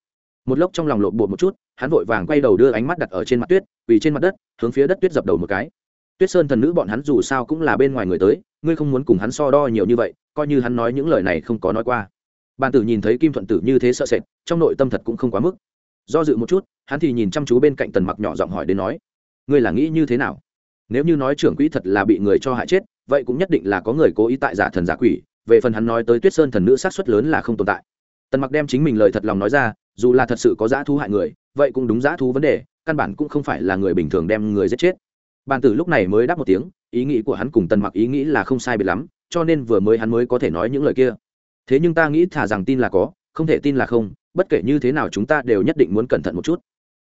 Một lốc trong lòng lộn bột một chút, hắn vội vàng quay đầu đưa ánh mắt đặt ở trên mặt tuyết vì trên mặt đất, hướng phía đất tuyết dập đầu một cái tuyết sơn thần nữ bọn hắn dù sao cũng là bên ngoài người tới, ngươi không muốn cùng hắn so đo nhiều như vậy, coi như hắn nói những lời này không có nói qua. Bàn tử nhìn thấy kim thuận tử như thế sợ sệt, trong nội tâm thật cũng không quá mức. Do dự một chút, hắn thì nhìn chăm chú bên cạnh tần mặc nhỏ giọng hỏi đến nói, ngươi là nghĩ như thế nào? Nếu như nói trưởng quỹ thật là bị người cho hại chết, vậy cũng nhất định là có người cố ý tại giả thần giả quỷ, về phần hắn nói tới tuyết sơn thần nữ sát xuất lớn là không tồn tại. Tần mặc đem chính mình lời thật lòng nói ra, dù là thật sự có dã thú hại người, vậy cũng đúng dã thú vấn đề, căn bản cũng không phải là người bình thường đem người giết chết bàn tử lúc này mới đáp một tiếng, ý nghĩ của hắn cùng tần mặc ý nghĩ là không sai biệt lắm, cho nên vừa mới hắn mới có thể nói những lời kia. Thế nhưng ta nghĩ thả rằng tin là có, không thể tin là không, bất kể như thế nào chúng ta đều nhất định muốn cẩn thận một chút.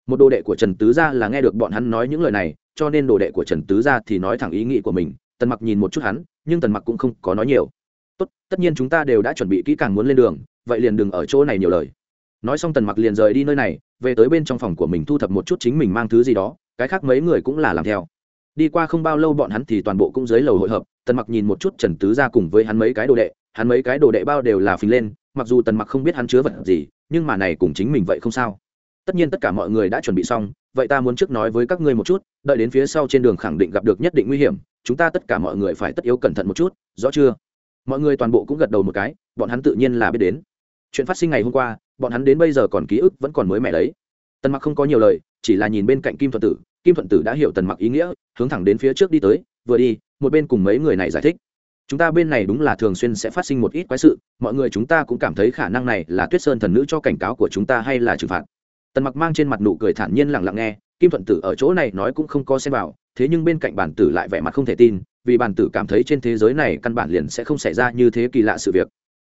Một đồ đệ của trần tứ gia là nghe được bọn hắn nói những lời này, cho nên đồ đệ của trần tứ gia thì nói thẳng ý nghĩ của mình, tần mặc nhìn một chút hắn, nhưng tần mặc cũng không có nói nhiều. Tốt, tất nhiên chúng ta đều đã chuẩn bị kỹ càng muốn lên đường, vậy liền đừng ở chỗ này nhiều lời. Nói xong tần mặc liền rời đi nơi này, về tới bên trong phòng của mình thu thập một chút chính mình mang thứ gì đó, cái khác mấy người cũng là làm theo đi qua không bao lâu bọn hắn thì toàn bộ cũng dưới lầu hội hợp, tần mặc nhìn một chút trần tứ ra cùng với hắn mấy cái đồ đệ, hắn mấy cái đồ đệ bao đều là phình lên, mặc dù tần mặc không biết hắn chứa vật gì, nhưng mà này cùng chính mình vậy không sao. Tất nhiên tất cả mọi người đã chuẩn bị xong, vậy ta muốn trước nói với các ngươi một chút, đợi đến phía sau trên đường khẳng định gặp được nhất định nguy hiểm, chúng ta tất cả mọi người phải tất yếu cẩn thận một chút, rõ chưa? Mọi người toàn bộ cũng gật đầu một cái, bọn hắn tự nhiên là biết đến. Chuyện phát sinh ngày hôm qua, bọn hắn đến bây giờ còn ký ức vẫn còn mới mẻ đấy tần mặc không có nhiều lời, chỉ là nhìn bên cạnh kim thuận tử. Kim thuận tử đã hiểu tần mặc ý nghĩa, hướng thẳng đến phía trước đi tới, vừa đi, một bên cùng mấy người này giải thích. Chúng ta bên này đúng là thường xuyên sẽ phát sinh một ít quái sự, mọi người chúng ta cũng cảm thấy khả năng này là tuyết sơn thần nữ cho cảnh cáo của chúng ta hay là trừng phạt. Tần mặc mang trên mặt nụ cười thản nhiên lặng lặng nghe, kim thuận tử ở chỗ này nói cũng không có xem vào, thế nhưng bên cạnh bản tử lại vẻ mặt không thể tin, vì bản tử cảm thấy trên thế giới này căn bản liền sẽ không xảy ra như thế kỳ lạ sự việc.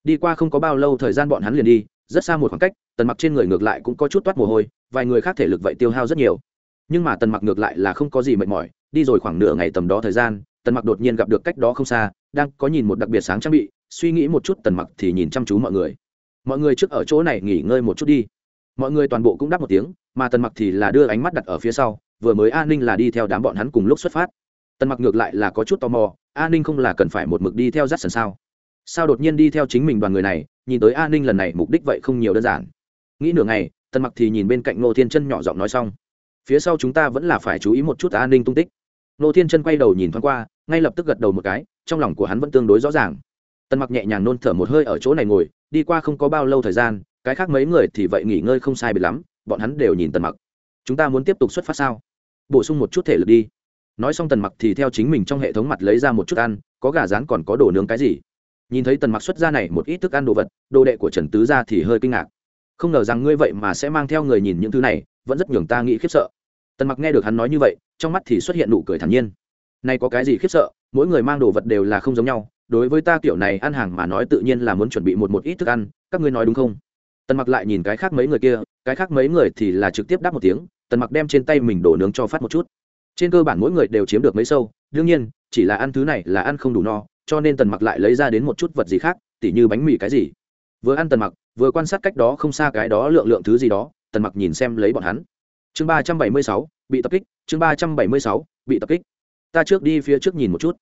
Đi qua không có bao lâu thời gian bọn hắn liền đi rất xa một khoảng cách, tần mặc trên người ngược lại cũng có chút toát mồ hôi, vài người khác thể lực vậy tiêu hao rất nhiều. Nhưng mà tần mặc ngược lại là không có gì mệt mỏi, đi rồi khoảng nửa ngày tầm đó thời gian, tần mặc đột nhiên gặp được cách đó không xa, đang có nhìn một đặc biệt sáng trang bị, suy nghĩ một chút tần mặc thì nhìn chăm chú mọi người. Mọi người trước ở chỗ này nghỉ ngơi một chút đi. Mọi người toàn bộ cũng đáp một tiếng, mà tần mặc thì là đưa ánh mắt đặt ở phía sau, vừa mới an ninh là đi theo đám bọn hắn cùng lúc xuất phát. Tần mặc ngược lại là có chút tò mò an ninh không là cần phải một mực đi theo rắt sần sao? Sao đột nhiên đi theo chính mình đoàn người này nhìn tới an ninh lần này mục đích vậy không nhiều đơn giản. Nghĩ nửa ngày, tần mặc thì nhìn bên cạnh ngô thiên chân nhỏ giọng nói xong. Phía sau chúng ta vẫn là phải chú ý một chút an ninh tung tích. Ngô thiên chân quay đầu nhìn thoáng qua, ngay lập tức gật đầu một cái, trong lòng của hắn vẫn tương đối rõ ràng. Tần mặc nhẹ nhàng nôn thở một hơi ở chỗ này ngồi, đi qua không có bao lâu thời gian, cái khác mấy người thì vậy nghỉ ngơi không sai biệt lắm, bọn hắn đều nhìn tần mặc. Chúng ta muốn tiếp tục xuất phát sao? Bổ sung một chút thể lực đi. Nói xong tần mặc thì theo chính mình trong hệ thống mặt lấy ra một chút ăn, có gà rán còn có đồ nướng cái gì? Nhìn thấy tần mặc xuất ra này một ít thức ăn đồ vật, đồ đệ của trần tứ ra thì hơi kinh ngạc. Không ngờ rằng ngươi vậy mà sẽ mang theo người nhìn những thứ này, vẫn rất nhường ta nghĩ khiếp sợ. Tần mặc nghe được hắn nói như vậy, trong mắt thì xuất hiện nụ cười thản nhiên. Nay có cái gì khiếp sợ, mỗi người mang đồ vật đều là không giống nhau, đối với ta kiểu này ăn hàng mà nói tự nhiên là muốn chuẩn bị một một ít thức ăn, các ngươi nói đúng không? Tần mặc lại nhìn cái khác mấy người kia, cái khác mấy người thì là trực tiếp đáp một tiếng, tần mặc đem trên tay mình đổ nướng cho phát một chút. Trên cơ bản mỗi người đều chiếm được mấy sâu, đương nhiên, chỉ là ăn thứ này là ăn không đủ no cho nên tần mặc lại lấy ra đến một chút vật gì khác, tỉ như bánh mì cái gì. Vừa ăn tần mặc, vừa quan sát cách đó không xa cái đó lượng lượng thứ gì đó, tần mặc nhìn xem lấy bọn hắn. Chương ba trăm bảy mươi sáu, bị tập kích, chương ba trăm bảy mươi sáu, bị tập kích. Ta trước đi phía trước nhìn một chút.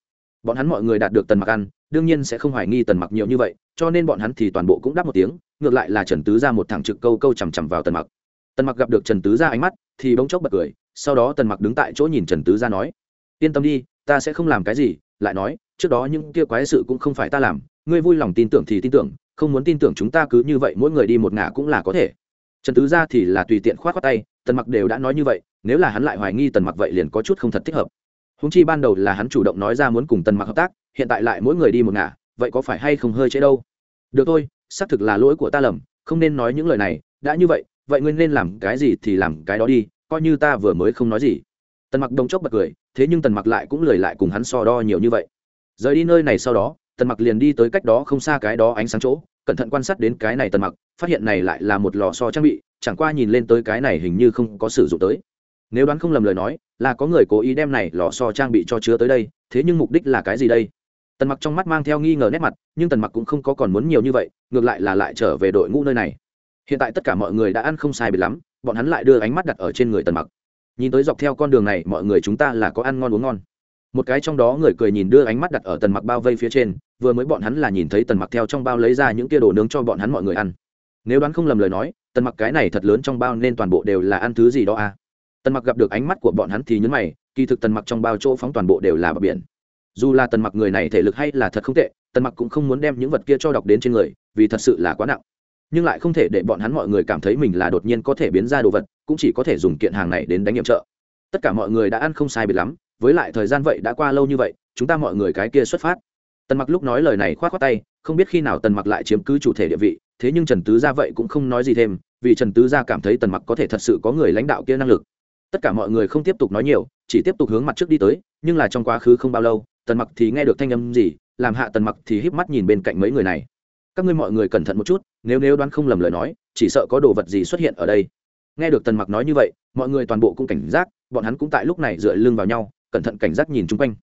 Bọn hắn mọi người đạt được tần mặc ăn, đương nhiên sẽ không hoài nghi tần mặc nhiều như vậy, cho nên bọn hắn thì toàn bộ cũng đáp một tiếng, ngược lại là trần tứ ra một thẳng trực câu câu chằm chằm vào tần mặc. Tần mặc gặp được trần tứ ra ánh mắt, thì bỗng chốc bật cười, sau đó tần mặc đứng tại chỗ nhìn trần tứ ra nói, yên tâm đi, ta sẽ không làm cái gì, lại nói trước đó những kia quái sự cũng không phải ta làm, ngươi vui lòng tin tưởng thì tin tưởng, không muốn tin tưởng chúng ta cứ như vậy mỗi người đi một ngả cũng là có thể. Trần tứ gia thì là tùy tiện k h o á t khoác tay, tần mặc đều đã nói như vậy, nếu là hắn lại hoài nghi tần mặc vậy liền có chút không thật thích hợp. Húng chi ban đầu là hắn chủ động nói ra muốn cùng tần mặc hợp tác, hiện tại lại mỗi người đi một ngả, vậy có phải hay không hơi chế đâu? Được thôi, xác thực là lỗi của ta lầm, không nên nói những lời này, đã như vậy vậy ngươi nên làm cái gì thì làm cái đó đi, coi như ta vừa mới không nói gì. Tần mặc đông chốc bật cười, thế nhưng tần mặc lại cũng lười lại cùng hắn so đo nhiều như vậy rời đi nơi này sau đó, tần mặc liền đi tới cách đó không xa cái đó ánh sáng chỗ, cẩn thận quan sát đến cái này tần mặc, phát hiện này lại là một lò so trang bị, chẳng qua nhìn lên tới cái này hình như không có sử dụng tới. Nếu đoán không lầm lời nói, là có người cố ý đem này lò so trang bị cho chứa tới đây, thế nhưng mục đích là cái gì đây? Tần mặc trong mắt mang theo nghi ngờ nét mặt, nhưng tần mặc cũng không có còn muốn nhiều như vậy, ngược lại là lại trở về đội ngũ nơi này. Hiện tại tất cả mọi người đã ăn không sai biệt lắm, bọn hắn lại đưa ánh mắt đặt ở trên người tần mặc. Nhìn tới dọc theo con đường này, mọi người chúng ta là có ăn ngon uống ngon một cái trong đó người cười nhìn đưa ánh mắt đặt ở tần mặc bao vây phía trên, vừa mới bọn hắn là nhìn thấy tần mặc theo trong bao lấy ra những tia đồ nướng cho bọn hắn mọi người ăn. Nếu đoán không lầm lời nói, tần mặc cái này thật lớn trong bao nên toàn bộ đều là ăn thứ gì đó à? Tần mặc gặp được ánh mắt của bọn hắn thì nhấn mày, kỳ thực tần mặc trong bao chỗ phóng toàn bộ đều là bờ biển. Dù là tần mặc người này thể lực hay là thật không tệ, tần mặc cũng không muốn đem những vật kia cho đọc đến trên người, vì thật sự là quá nặng. Nhưng lại không thể để bọn hắn mọi người cảm thấy mình là đột nhiên có thể biến ra đồ vật, cũng chỉ có thể dùng kiện hàng này đến đánh nhiệm trợ. Tất cả mọi người đã ăn không sai biệt lắm với lại thời gian vậy đã qua lâu như vậy, chúng ta mọi người cái kia xuất phát. Tần mặc lúc nói lời này k h o á t tay, không biết khi nào tần mặc lại chiếm cứ chủ thể địa vị, thế nhưng trần tứ gia vậy cũng không nói gì thêm, vì trần tứ gia cảm thấy tần mặc có thể thật sự có người lãnh đạo kia năng lực. Tất cả mọi người không tiếp tục nói nhiều, chỉ tiếp tục hướng mặt trước đi tới, nhưng là trong quá khứ không bao lâu, tần mặc thì nghe được thanh âm gì, làm hạ tần mặc thì híp mắt nhìn bên cạnh mấy người này. Các ngươi mọi người cẩn thận một chút, nếu nếu đoán không lầm lời nói, chỉ sợ có đồ vật gì xuất hiện ở đây. Nghe được tần mặc nói như vậy, mọi người toàn bộ cũng cảnh giác, bọn hắn cũng tại lúc này dựa lưng vào nhau cẩn thận cảnh giác nhìn chung quanh.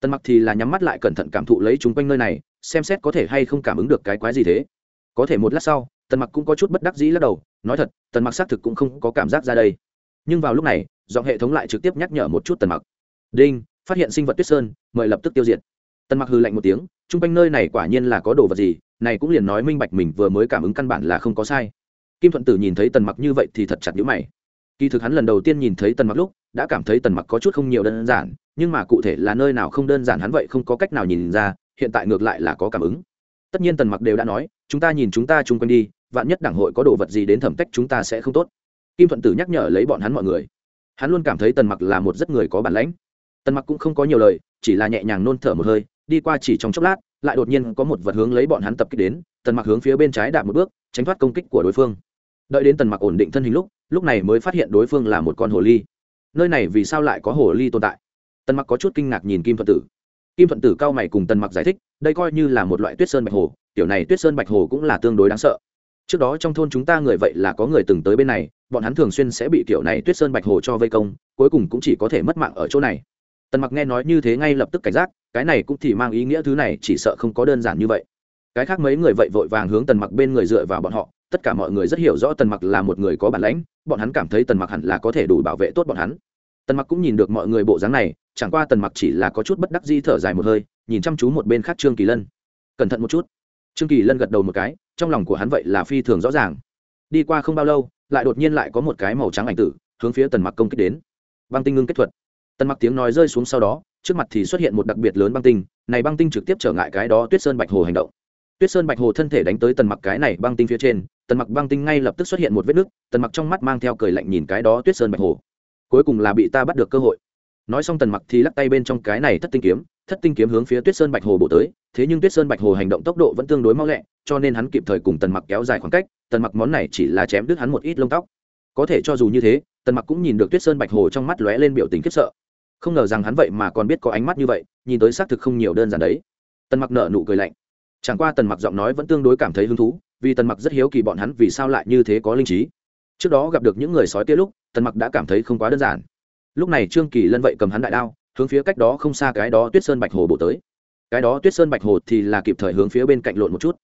Tần mặc thì là nhắm mắt lại cẩn thận cảm thụ lấy chung quanh nơi này, xem xét có thể hay không cảm ứng được cái quái gì thế. Có thể một lát sau, tần mặc cũng có chút bất đắc dĩ lắc đầu, nói thật, tần mặc xác thực cũng không có cảm giác ra đây. Nhưng vào lúc này, giọng hệ thống lại trực tiếp nhắc nhở một chút tần mặc. Đinh, phát hiện sinh vật tuyết sơn, mời lập tức tiêu diệt. Tần mặc hư lạnh một tiếng, chung quanh nơi này quả nhiên là có đồ vật gì, này cũng liền nói minh bạch mình vừa mới cảm ứng căn bản là không có sai. Kim thuận tử nhìn thấy tần mặc như vậy thì thật chặt nhữ mày kỳ thực hắn lần đầu tiên nhìn thấy tần mặc lúc, đã cảm thấy tần mặc có chút không nhiều đơn giản, nhưng mà cụ thể là nơi nào không đơn giản hắn vậy không có cách nào nhìn ra, hiện tại ngược lại là có cảm ứng. Tất nhiên tần mặc đều đã nói, chúng ta nhìn chúng ta chung quanh đi, vạn nhất đảng hội có đồ vật gì đến thẩm cách chúng ta sẽ không tốt. Kim thuận tử nhắc nhở lấy bọn hắn mọi người. Hắn luôn cảm thấy tần mặc là một rất người có bản lãnh. Tần mặc cũng không có nhiều lời, chỉ là nhẹ nhàng nôn thở một hơi, đi qua chỉ trong chốc lát, lại đột nhiên có một vật hướng lấy bọn hắn tập kích đến, tần mặc hướng phía bên trái đạp một bước, tránh thoát công kích của đối phương. Đợi đến tần mặc ổn định thân hình lúc lúc này mới phát hiện đối phương là một con hồ ly. Nơi này vì sao lại có hồ ly tồn tại? Tần mặc có chút kinh ngạc nhìn kim thuận tử. Kim thuận tử cao mày cùng tần mặc giải thích, đây coi như là một loại tuyết sơn bạch hồ, tiểu này tuyết sơn bạch hồ cũng là tương đối đáng sợ. Trước đó trong thôn chúng ta người vậy là có người từng tới bên này, bọn hắn thường xuyên sẽ bị kiểu này tuyết sơn bạch hồ cho vây công, cuối cùng cũng chỉ có thể mất mạng ở chỗ này. Tần mặc nghe nói như thế ngay lập tức cảnh giác, cái này cũng thì mang ý nghĩa thứ này, chỉ sợ không có đơn giản như vậy. Cái khác mấy người vậy vội vàng hướng tần mặc bên người dựa vào bọn họ, tất cả mọi người rất hiểu rõ tần mặc là một người có bản lãnh bọn hắn cảm thấy tần mặc hẳn là có thể đủ bảo vệ tốt bọn hắn. Tần mặc cũng nhìn được mọi người bộ dáng này, chẳng qua tần mặc chỉ là có chút bất đắc di thở dài một hơi, nhìn chăm chú một bên khác trương kỳ lân. Cẩn thận một chút. Trương kỳ lân gật đầu một cái, trong lòng của hắn vậy là phi thường rõ ràng. Đi qua không bao lâu, lại đột nhiên lại có một cái màu trắng ảnh tử, hướng phía tần mặc công kích đến. Băng tinh ngưng kết thuật. Tần mặc tiếng nói rơi xuống sau đó, trước mặt thì xuất hiện một đặc biệt lớn băng tinh, này băng tinh trực tiếp trở ngại cái đó tuyết sơn bạch hồ hành động. Tuyết sơn bạch hồ thân thể đánh tới tần mặc cái này băng tinh phía trên tần mặc băng tinh ngay lập tức xuất hiện một vết nứt, tần mặc trong mắt mang theo cười lạnh nhìn cái đó tuyết sơn bạch hồ. Cuối cùng là bị ta bắt được cơ hội. Nói xong tần mặc thì lắc tay bên trong cái này thất tinh kiếm, thất tinh kiếm hướng phía tuyết sơn bạch hồ bổ tới, thế nhưng tuyết sơn bạch hồ hành động tốc độ vẫn tương đối mau lẹ, cho nên hắn kịp thời cùng tần mặc kéo dài khoảng cách, tần mặc món này chỉ là chém đứt hắn một ít lông tóc. Có thể cho dù như thế, tần mặc cũng nhìn được tuyết sơn bạch hồ trong mắt lóe lên biểu tình khiếp sợ. Không ngờ rằng hắn vậy mà còn biết có ánh mắt như vậy, nhìn tới xác thực không nhiều đơn giản đấy. Tần mặc nợ nụ cười lạnh. Chẳng qua tần mặc giọng nói vẫn tương đối cảm thấy hứng thú vì tần mặc rất hiếu kỳ bọn hắn vì sao lại như thế có linh trí. Trước đó gặp được những người sói kia lúc, tần mặc đã cảm thấy không quá đơn giản. Lúc này trương kỳ lân vậy cầm hắn đại đao, hướng phía cách đó không xa cái đó tuyết sơn bạch hồ bổ tới. Cái đó tuyết sơn bạch hồ thì là kịp thời hướng phía bên cạnh lộn một chút.